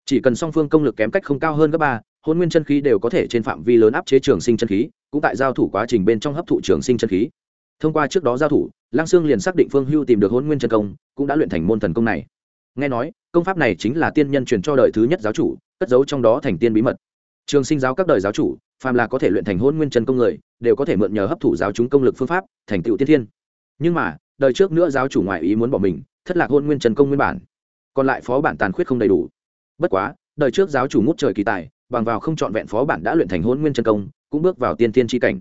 Chỉ cần song phương công lực kém cách không cao hơn các ba hôn nguyên chân khí đều có thể trên phạm vi lớn áp chế trường sinh chân khí, cũng tại giao thủ quá trình bên trong hấp thụ trường sinh chân khí. Thông qua trước đó giao thủ, lăng sương liền xác định phương hưu tìm được hôn nguyên chân công, cũng đã luyện thành môn thần công này. Nghe nói, công pháp này chính là tiên nhân truyền cho đời thứ nhất giáo chủ, cất giấu trong đó thành tiên bí mật. Trường sinh giáo các đời giáo chủ, phàm là có thể luyện thành hôn nguyên chân công người, đều có thể mượn nhờ hấp thụ giáo chúng công lực phương pháp, thành tựu tiên thiên. Nhưng mà, đời trước nữa giáo chủ ngoại ý muốn bỏ mình, thất lạc hôn nguyên chân công nguyên bản. Còn lại phó bản tàn khuyết không đầy đủ. Bất quá, đời trước giáo chủ ngút trời kỳ tài bằng vào không trọn vẹn phó bản đã luyện thành hôn nguyên chân công, cũng bước vào tiên tiên tri cảnh.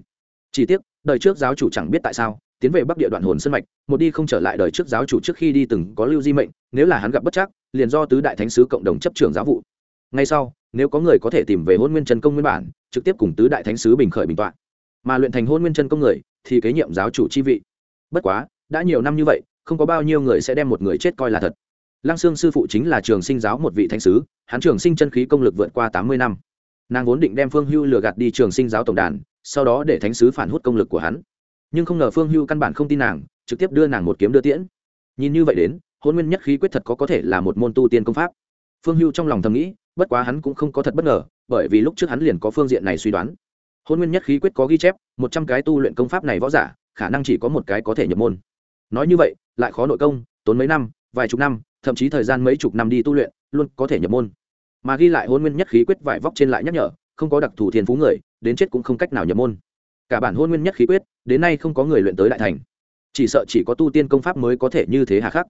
Chỉ tiếc, đời trước giáo chủ chẳng biết tại sao, tiến về bắc địa đoạn hồn sân mạch, một đi không trở lại đời trước giáo chủ trước khi đi từng có lưu di mệnh, nếu là hắn gặp bất chắc, liền do tứ đại thánh sứ cộng đồng chấp trưởng giáo vụ. Ngay sau, nếu có người có thể tìm về hôn nguyên chân công nguyên bản, trực tiếp cùng tứ đại thánh sứ bình khởi bình t mà luyện thành hôn nguyên chân công người, thì kế nhiệm giáo chủ chi vị. Bất quá, đã nhiều năm như vậy, không có bao nhiêu người sẽ đem một người chết coi là thật lăng sương sư phụ chính là trường sinh giáo một vị thánh sứ, hắn trường sinh chân khí công lực vượt qua tám mươi năm. Nàng vốn định đem phương hưu lừa gạt đi trường sinh giáo tổng đàn, sau đó để thánh sứ phản hút công lực của hắn. Nhưng không ngờ phương hưu căn bản không tin nàng, trực tiếp đưa nàng một kiếm đưa tiễn. Nhìn như vậy đến, hôn nguyên nhất khí quyết thật có có thể là một môn tu tiên công pháp. Phương hưu trong lòng thầm nghĩ, bất quá hắn cũng không có thật bất ngờ, bởi vì lúc trước hắn liền có phương diện này suy đoán. Hôn nguyên nhất khí quyết có ghi chép, một trăm cái tu luyện công pháp này võ giả, khả năng chỉ có một cái có thể nhập môn. Nói như vậy, lại khó nội công, tốn mấy năm, vài chục năm thậm chí thời gian mấy chục năm đi tu luyện, luôn có thể nhập môn. Mà ghi lại hôn nguyên nhất khí quyết vải vóc trên lại nhắc nhở, không có đặc thù thiên phú người, đến chết cũng không cách nào nhập môn. Cả bản hôn nguyên nhất khí quyết, đến nay không có người luyện tới đại thành. Chỉ sợ chỉ có tu tiên công pháp mới có thể như thế hà khắc.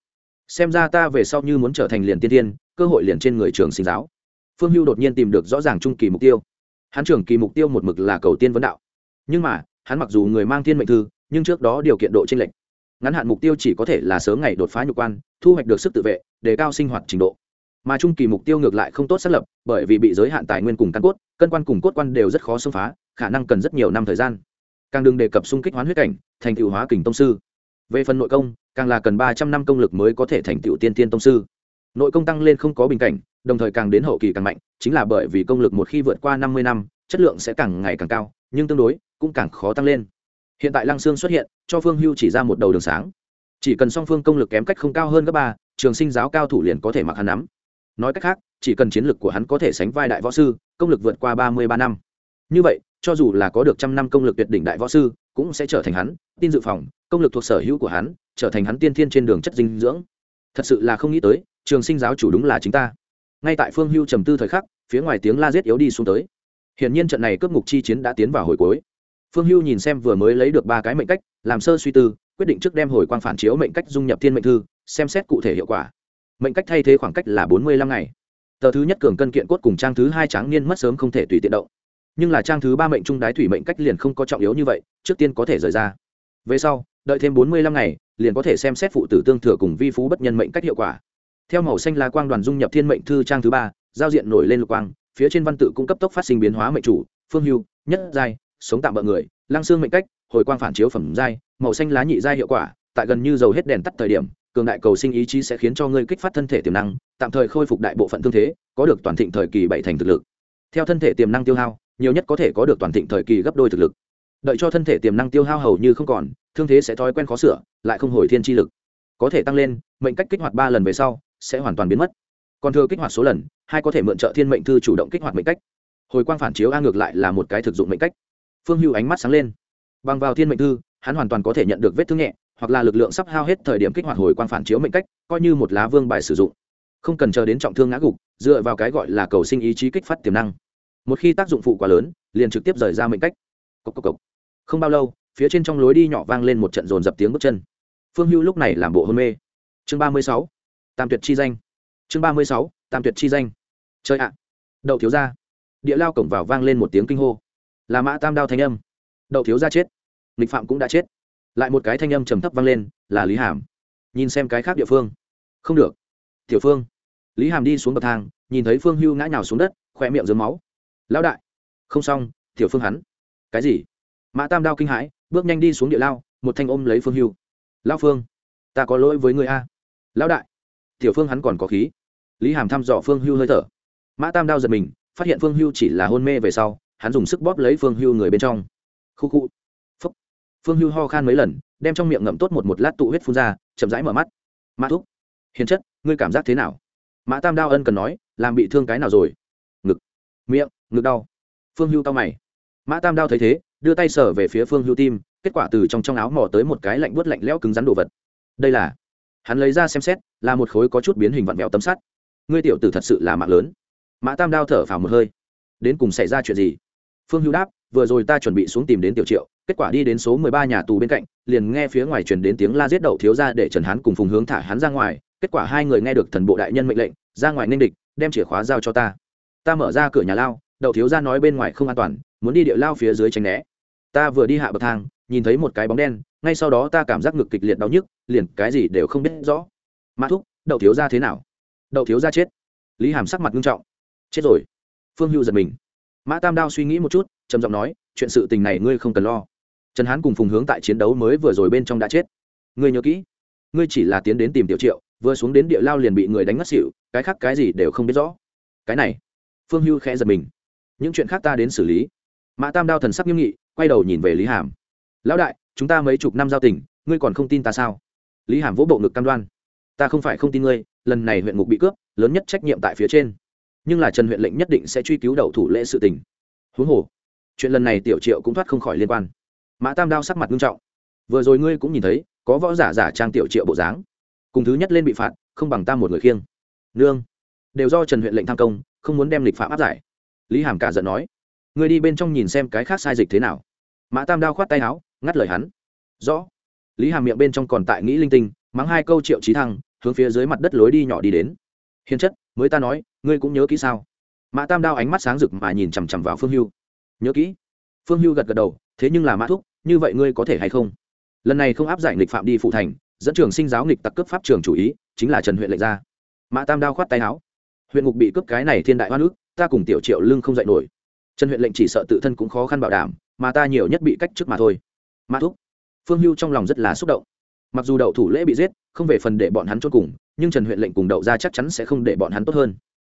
Xem ra ta về sau như muốn trở thành liền tiên tiên, cơ hội liền trên người trường sinh giáo. Phương hưu đột nhiên tìm được rõ ràng trung kỳ mục tiêu. Hắn trưởng kỳ mục tiêu một mực là cầu tiên vấn đạo. Nhưng mà, hắn mặc dù người mang thiên mệnh thư, nhưng trước đó điều kiện độ t r ê n lệch ngắn hạn mục tiêu chỉ có thể là sớm ngày đột phá nhục quan, thu hoạch được sức tự vệ, đề cao sinh hoạt trình độ. Mà trung kỳ mục tiêu ngược lại không tốt xác lập, bởi vì bị giới hạn tài nguyên cùng căn cốt, cân quan cùng cốt quan đều rất khó xông phá, khả năng cần rất nhiều năm thời gian. Càng đừng đề cập xung kích hoán huyết cảnh, thành tựu hóa kình tông sư. Về phần nội công, càng là cần ba trăm năm công lực mới có thể thành tựu tiên tiên tông sư. Nội công tăng lên không có bình cảnh, đồng thời càng đến hậu kỳ càng mạnh, chính là bởi vì công lực một khi vượt qua năm mươi năm, chất lượng sẽ càng ngày càng cao, nhưng tương đối cũng càng khó tăng lên hiện tại lăng sương xuất hiện, cho phương hưu chỉ ra một đầu đường sáng. Chỉ cần song phương công lực kém cách không cao hơn các ba, trường sinh giáo cao thủ liền có thể mặc hắn nắm. Nói cách khác, chỉ cần chiến lực của hắn có thể sánh vai đại võ sư, công lực vượt qua ba mươi ba năm. Như vậy, cho dù là có được trăm năm công lực tuyệt đỉnh đại võ sư, cũng sẽ trở thành hắn, tin dự phòng, công lực thuộc sở hữu của hắn, trở thành hắn tiên thiên trên đường chất dinh dưỡng. Thật sự là không nghĩ tới, trường sinh giáo chủ đúng là chính ta. Ngay tại phương hưu trầm tư thời khắc, phía ngoài tiếng la giết yếu đi xuống tới. Hiển nhiên trận này cướp ngục chi chiến đã tiến vào hồi cuối phương hưu nhìn xem vừa mới lấy được ba cái mệnh cách, làm sơ suy tư, quyết định trước đem hồi quang phản chiếu mệnh cách dung nhập thiên mệnh thư, xem xét cụ thể hiệu quả. Mệnh cách thay thế khoảng cách là bốn mươi lăm ngày. Tờ thứ nhất cường cân kiện cốt cùng trang thứ hai tráng niên mất sớm không thể tùy tiện động. Nhưng là trang thứ ba mệnh trung đái thủy mệnh cách liền không có trọng yếu như vậy, trước tiên có thể rời ra. Về sau, đợi thêm bốn mươi lăm ngày, liền có thể xem xét phụ tử tương thừa cùng vi phú bất nhân mệnh cách hiệu quả. Theo màu xanh lá quang đoàn dung nhập thiên mệnh thư trang thứ ba, giao diện nổi lên lục quang, phía trên văn tự cũng cấp tốc phát sinh biến hóa mệnh chủ, phương hưu, nhất giai sống tạm bỡ người lang xương mệnh cách, hồi quang phản chiếu phẩm giai, màu xanh lá nhị giai hiệu quả, tại gần như dầu hết đèn tắt thời điểm, cường đại cầu sinh ý chí sẽ khiến cho ngươi kích phát thân thể tiềm năng, tạm thời khôi phục đại bộ phận thương thế, có được toàn thịnh thời kỳ bảy thành thực lực. Theo thân thể tiềm năng tiêu hao, nhiều nhất có thể có được toàn thịnh thời kỳ gấp đôi thực lực. Đợi cho thân thể tiềm năng tiêu hao hầu như không còn, thương thế sẽ thói quen khó sửa, lại không hồi thiên chi lực. Có thể tăng lên, mệnh cách kích hoạt ba lần về sau, sẽ hoàn toàn biến mất. Còn thừa kích hoạt số lần, hai có thể mượn trợ thiên mệnh thư chủ động kích hoạt mệnh cách. Hồi quang phản chiếu a ngược lại là một cái thực dụng mệnh cách phương hưu ánh mắt sáng lên. Bằng vào thiên mệnh thư, hắn hoàn toàn có thể nhận được vết thương nhẹ, hoặc là lực lượng sắp hao hết thời điểm kích hoạt hồi quang phản chiếu mệnh cách, coi như một lá vương bài sử dụng. Không cần chờ đến trọng thương ngã gục, dựa vào cái gọi là cầu sinh ý chí kích phát tiềm năng. Một khi tác dụng phụ quá lớn, liền trực tiếp rời ra mệnh cách. Cốc cốc cốc. không bao lâu, phía trên trong lối đi nhỏ vang lên một trận rồn dập tiếng bước chân. Phương hưu lúc này làm bộ hôn mê. Chương ba mươi sáu. Tam tuyệt chi danh. Chương ba mươi sáu. Tam tuyệt chi danh. Chơi ạ. Đậu thiếu ra địa lao cổng vào vang lên một tiếng kinh hô là mã tam đao thanh âm. Đậu thiếu ra chết, nghịch phạm cũng đã chết. Lại một cái thanh âm trầm thấp vang lên, là lý hàm. Nhìn xem cái khác địa phương. Không được. Tiểu phương. Lý hàm đi xuống bậc thang, nhìn thấy phương hưu ngã nhào xuống đất khoe miệng dưới máu. Lão đại. Không xong, tiểu phương hắn. Cái gì? Mã tam đao kinh hãi, bước nhanh đi xuống địa lao, một thanh ôm lấy phương hưu. Lao phương, ta có lỗi với người a. Lão đại. Tiểu phương hắn còn có khí. Lý hàm thăm dò phương hưu hơi thở. Mã tam đao giật mình, phát hiện phương hưu chỉ là hôn mê về sau hắn dùng sức bóp lấy phương hưu người bên trong. Khu khu. Phúc. Phương hưu ho khan mấy lần, đem trong miệng ngậm tốt một một lát tụ huyết phun ra, chậm rãi mở mắt. Mã thúc. Hiền chất, ngươi cảm giác thế nào? Mã tam đao ân cần nói, làm bị thương cái nào rồi? Ngực. Miệng, ngực đau. Phương hưu tao mày. Mã tam đao thấy thế, đưa tay sở về phía phương hưu tim, kết quả từ trong trong áo mò tới một cái lạnh buốt lạnh lẽo cứng rắn đồ vật. Đây là, hắn lấy ra xem xét, là một khối có chút biến hình vặn vẹo tấm sắt. Ngươi tiểu tử thật sự là mạng lớn. Mã tam đao thở phào một hơi. Đến cùng xảy ra chuyện gì? Phương hữu đáp, vừa rồi ta chuẩn bị xuống tìm đến tiểu triệu, kết quả đi đến số mười ba nhà tù bên cạnh, liền nghe phía ngoài truyền đến tiếng la giết đậu thiếu ra để trần hắn cùng phùng hướng thả hắn ra ngoài, kết quả hai người nghe được thần bộ đại nhân mệnh lệnh, ra ngoài nên địch, đem chìa khóa giao cho ta. Ta mở ra cửa nhà lao, đậu thiếu ra nói bên ngoài không an toàn, muốn đi địa lao phía dưới tránh né. Ta vừa đi hạ bậc thang, nhìn thấy một cái bóng đen, ngay sau đó ta cảm giác ngực kịch liệt đau nhức, liền cái gì đều không biết rõ. Mã thúc, đậu thiếu ra thế nào? Đậu thiếu ra chết. Lý hàm sắc mặt nghiêm trọng. Chết rồi. Phương hưu giật mình mã tam đao suy nghĩ một chút, trầm giọng nói, chuyện sự tình này ngươi không cần lo. Trần hán cùng phùng hướng tại chiến đấu mới vừa rồi bên trong đã chết. Ngươi nhớ kỹ, ngươi chỉ là tiến đến tìm tiểu triệu, vừa xuống đến địa lao liền bị người đánh ngất xỉu, cái khác cái gì đều không biết rõ. Cái này, phương hưu khẽ giật mình. Những chuyện khác ta đến xử lý. Mã tam đao thần sắc nghiêm nghị, quay đầu nhìn về lý hàm. Lão đại, chúng ta mấy chục năm giao tình, ngươi còn không tin ta sao? Lý hàm vỗ bộ ngực cam đoan. Ta không phải không tin ngươi, lần này huyện ngục bị cướp, lớn nhất trách nhiệm tại phía trên nhưng là trần huyện lệnh nhất định sẽ truy cứu đậu thủ lễ sự tình. Huống hồ, chuyện lần này tiểu triệu cũng thoát không khỏi liên quan. Mã tam đao sắc mặt nghiêm trọng. Vừa rồi ngươi cũng nhìn thấy, có võ giả giả trang tiểu triệu bộ dáng. Cùng thứ nhất lên bị phạt, không bằng tam một người khiêng. Nương, đều do trần huyện lệnh tham công, không muốn đem lịch phạm áp giải. Lý hàm cả giận nói. Ngươi đi bên trong nhìn xem cái khác sai dịch thế nào. Mã tam đao khoát tay áo, ngắt lời hắn. Rõ. Lý hàm miệng bên trong còn tại nghĩ linh tinh, mắng hai câu triệu trí thăng, hướng phía dưới mặt đất lối đi nhỏ đi đến. Hiền chất, mới ta nói ngươi cũng nhớ kỹ sao? Mã tam đao ánh mắt sáng rực mà nhìn chằm chằm vào phương hưu. Nhớ kỹ. Phương hưu gật gật đầu, thế nhưng là mã thúc, như vậy ngươi có thể hay không? Lần này không áp giải nghịch phạm đi phụ thành, dẫn trường sinh giáo nghịch tặc cướp pháp trường chủ ý, chính là trần huyện lệnh ra. Mã tam đao khoát tay áo. Huyện ngục bị cướp cái này thiên đại hoa nước ta cùng tiểu triệu lưng không dạy nổi. Trần huyện lệnh chỉ sợ tự thân cũng khó khăn bảo đảm, mà ta nhiều nhất bị cách trước mà thôi. Mã thúc. Phương hưu trong lòng rất là xúc động. Mặc dù đậu thủ lễ bị giết, không về phần để bọn hắn chốt cùng, nhưng trần huyện lệnh cùng đậu ra chắc chắn sẽ không để bọn hắn tốt hơn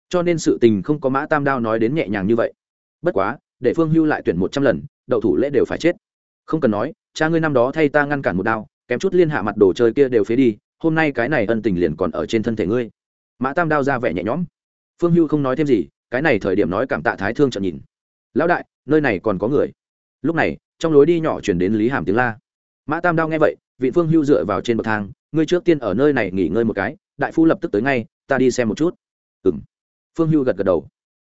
cho nên sự tình không có mã tam đao nói đến nhẹ nhàng như vậy. Bất quá, để phương hưu lại tuyển một trăm lần, đậu thủ lễ đều phải chết. Không cần nói, cha ngươi năm đó thay ta ngăn cản một đao, kém chút liên hạ mặt đồ chơi kia đều phế đi, hôm nay cái này ân tình liền còn ở trên thân thể ngươi. Mã tam đao ra vẻ nhẹ nhõm. Phương hưu không nói thêm gì, cái này thời điểm nói cảm tạ thái thương trận nhìn. Lão đại, nơi này còn có người. Lúc này, trong lối đi nhỏ chuyển đến lý hàm tiếng la. Mã tam đao nghe vậy, vị phương hưu dựa vào trên bậc thang, ngươi trước tiên ở nơi này nghỉ ngơi một cái, đại phu lập tức tới ngay, ta đi xem một chút. Ừ phương hưu gật gật đầu.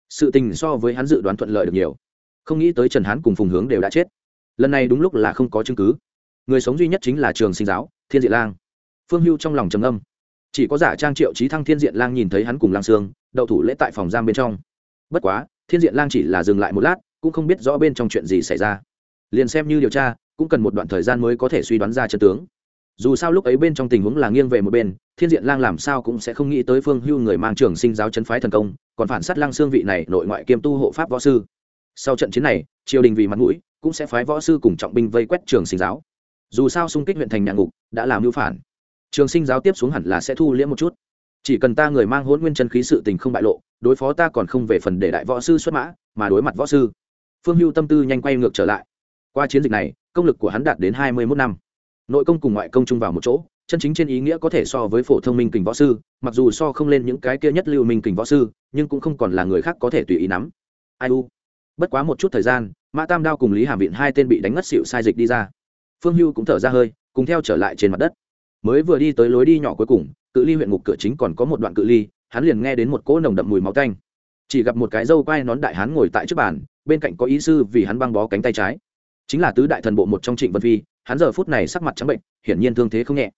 Sự tình so với hắn dự đoán thuận lợi được nhiều. Không nghĩ tới trần hán cùng phùng hướng đều đã chết. Lần này đúng lúc là không có chứng cứ. Người sống duy nhất chính là trường sinh giáo, thiên diện lang. Phương hưu trong lòng trầm âm chỉ có giả trang triệu trí thăng thiên diện lang nhìn thấy hắn cùng lang sương, đậu thủ lễ tại phòng giam bên trong. Bất quá, thiên diện lang chỉ là dừng lại một lát, cũng không biết rõ bên trong chuyện gì xảy ra. Liền xem như điều tra, cũng cần một đoạn thời gian mới có thể suy đoán ra chân tướng dù sao lúc ấy bên trong tình huống là nghiêng về một bên, thiên diện lang làm sao cũng sẽ không nghĩ tới phương hưu người mang trường sinh giáo chân phái thần công, còn phản sát lang xương vị này nội ngoại kiêm tu hộ pháp võ sư. Sau trận chiến này, triều đình vì mặt mũi, cũng sẽ phái võ sư cùng trọng binh vây quét trường sinh giáo. Dù sao xung kích huyện thành nhà ngục đã làm mưu phản. Trường sinh giáo tiếp xuống hẳn là sẽ thu liễm một chút. Chỉ cần ta người mang hôn nguyên chân khí sự tình không bại lộ, đối phó ta còn không về phần để đại võ sư xuất mã, mà đối mặt võ sư. Phương hưu tâm tư nhanh quay ngược trở lại. Qua chiến dịch này, công lực của hắn đạt đến hai mươi mốt năm nội công cùng ngoại công chung vào một chỗ, chân chính trên ý nghĩa có thể so với phổ thông minh kình võ sư, mặc dù so không lên những cái kia nhất lưu minh kình võ sư, nhưng cũng không còn là người khác có thể tùy ý nắm. Ai u? Bất quá một chút thời gian, mã tam đao cùng lý hàm viện hai tên bị đánh ngất xịu sai dịch đi ra. Phương hưu cũng thở ra hơi, cùng theo trở lại trên mặt đất. Mới vừa đi tới lối đi nhỏ cuối cùng, cự ly huyện ngục cửa chính còn có một đoạn cự ly, hắn liền nghe đến một cỗ nồng đậm mùi máu tanh. Chỉ gặp một cái dâu quai nón đại hắn ngồi tại trước bàn, bên cạnh có ý sư vì hắn băng bó cánh tay trái. Chính là tứ đại thần bộ một trong trịnh vân phi hắn giờ phút này sắc mặt trắng bệnh, hiển nhiên thương thế không nhẹ.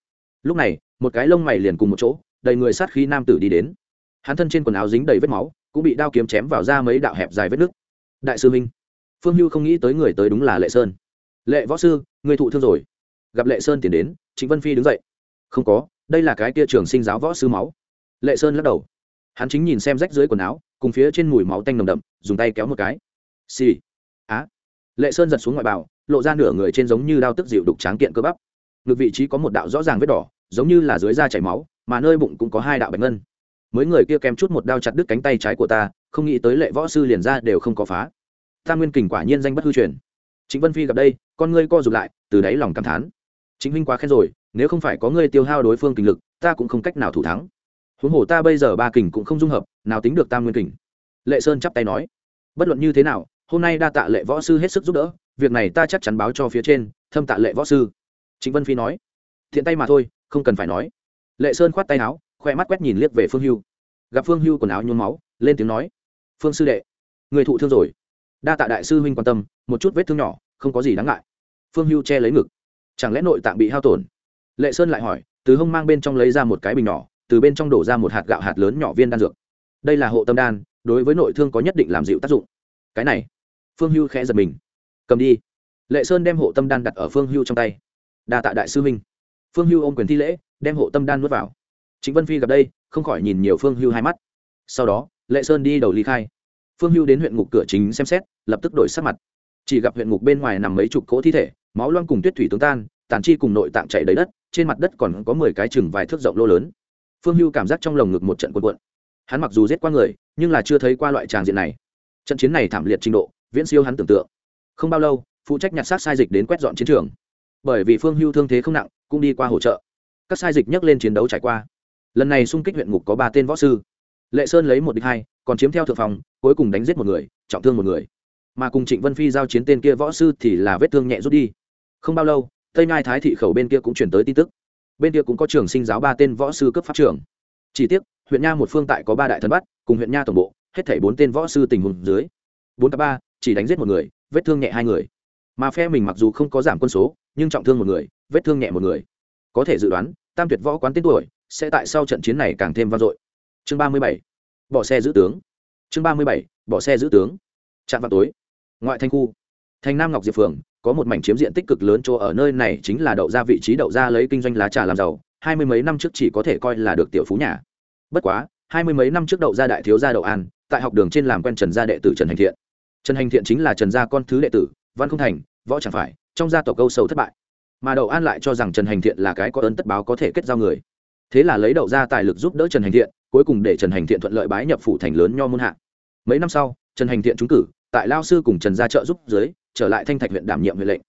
Lúc này, một cái lông mày liền cùng một chỗ, đầy người sát khí nam tử đi đến. Hắn thân trên quần áo dính đầy vết máu, cũng bị đao kiếm chém vào ra mấy đạo hẹp dài vết nước. Đại sư minh, phương hưu không nghĩ tới người tới đúng là lệ sơn. Lệ võ sư, người thụ thương rồi. Gặp lệ sơn tiến đến, trịnh vân phi đứng dậy. Không có, đây là cái kia trường sinh giáo võ sư máu. Lệ sơn lắc đầu. Hắn chính nhìn xem rách dưới quần áo, cùng phía trên mùi máu tanh nồng đậm, dùng tay kéo một cái. Xì、sì. á. Lệ sơn giật xuống ngoại bào lộ ra nửa người trên giống như đao tức dịu đục tráng kiện cơ bắp. Ngực vị trí có một đạo rõ ràng vết đỏ, giống như là dưới da chảy máu, mà nơi bụng cũng có hai đạo bạch ngân. Mấy người kia kèm chút một đao chặt đứt cánh tay trái của ta, không nghĩ tới lệ võ sư liền ra đều không có phá. Ta nguyên kình quả nhiên danh bất hư truyền. Chính vân phi gặp đây, con ngươi co rụt lại, từ đáy lòng cảm thán. Chính huynh quá khen rồi, nếu không phải có ngươi tiêu hao đối phương kình lực, ta cũng không cách nào thủ thắng. Huống hồ ta bây giờ ba kình cũng không dung hợp, nào tính được tam nguyên kình. Lệ sơn chắp tay nói, bất luận như thế nào, hôm nay đa tạ lệ võ sư hết sức giúp đỡ việc này ta chắc chắn báo cho phía trên, thâm tạ lệ võ sư. Chính vân phi nói. Thiện tay mà thôi, không cần phải nói. Lệ sơn khoát tay áo, khoe mắt quét nhìn liếc về phương hưu. Gặp phương hưu quần áo nhuốm máu, lên tiếng nói. Phương sư đệ, người thụ thương rồi. Đa tạ đại sư huynh quan tâm, một chút vết thương nhỏ, không có gì đáng ngại. Phương hưu che lấy ngực. Chẳng lẽ nội tạng bị hao tổn? Lệ sơn lại hỏi, từ hông mang bên trong lấy ra một cái bình nhỏ, từ bên trong đổ ra một hạt gạo hạt lớn nhỏ viên đan dược. Đây là hộ tâm đan, đối với nội thương có nhất định làm dịu tác dụng. Cái này. Phương hưu khẽ giật mình cầm đi. Lệ sơn đem hộ tâm đan đặt ở phương hưu trong tay. Đa tạ đại sư minh phương hưu ôm quyền thi lễ, đem hộ tâm đan nuốt vào. Chính vân phi gặp đây, không khỏi nhìn nhiều phương hưu hai mắt. Sau đó, lệ sơn đi đầu ly khai. Phương hưu đến huyện ngục cửa chính xem xét, lập tức đổi sắc mặt. Chỉ gặp huyện ngục bên ngoài nằm mấy chục cỗ thi thể, máu loang cùng tuyết thủy tướng tan, tàn chi cùng nội tạng chảy đầy đất, trên mặt đất còn có mười cái chừng vài thước rộng lô lớn. Phương hưu cảm giác trong lồng ngực một trận quân quận hắn mặc dù giết qua người, nhưng là chưa thấy qua loại tràng diện này. Trận chiến này thảm liệt trình độ, viễn siêu hắn tưởng tượng không bao lâu, phụ trách nhặt xác sai dịch đến quét dọn chiến trường. Bởi vì phương hưu thương thế không nặng, cũng đi qua hỗ trợ. Các sai dịch nhắc lên chiến đấu trải qua. Lần này xung kích huyện ngục có ba tên võ sư. Lệ sơn lấy một địch hai, còn chiếm theo thượng phòng, cuối cùng đánh giết một người, trọng thương một người. Mà cùng trịnh vân phi giao chiến tên kia võ sư thì là vết thương nhẹ rút đi. Không bao lâu, tây ngai thái thị khẩu bên kia cũng chuyển tới tin tức. Bên kia cũng có trường sinh giáo ba tên võ sư cấp pháp trường chỉ tiếc, huyện nha một phương tại có ba đại thần bắt, cùng huyện nha tổng bộ, hết thảy bốn tên võ sư tình hùng dưới. Bốn ba, chỉ đánh giết một người vết thương nhẹ hai người. Mà phe mình mặc dù không có giảm quân số, nhưng trọng thương một người, vết thương nhẹ một người. Có thể dự đoán, tam tuyệt võ quán tên tuổi sẽ tại sau trận chiến này càng thêm vang dội. Chương ba mươi bảy, bỏ xe giữ tướng. Chương ba mươi bảy, bỏ xe giữ tướng. Chạm vào tối, ngoại thanh khu, thành nam ngọc diệp phường, có một mảnh chiếm diện tích cực lớn chỗ ở nơi này chính là đậu ra vị trí đậu ra lấy kinh doanh lá trà làm giàu, hai mươi mấy năm trước chỉ có thể coi là được tiểu phú nhà. Bất quá, hai mươi mấy năm trước đậu gia đại thiếu gia đậu an, tại học đường trên làm quen trần gia đệ tử trần hành thiện trần hành thiện chính là trần gia con thứ đệ tử, văn không thành, võ chẳng phải, trong gia tộc câu sâu thất bại. Mà đậu an lại cho rằng trần hành thiện là cái có ơn tất báo có thể kết giao người. Thế là lấy đậu ra tài lực giúp đỡ trần hành thiện, cuối cùng để trần hành thiện thuận lợi bái nhập phủ thành lớn nho môn hạ. Mấy năm sau, trần hành thiện trúng cử, tại lao sư cùng trần gia trợ giúp dưới, trở lại thanh thạch huyện đảm nhiệm huyện lệnh.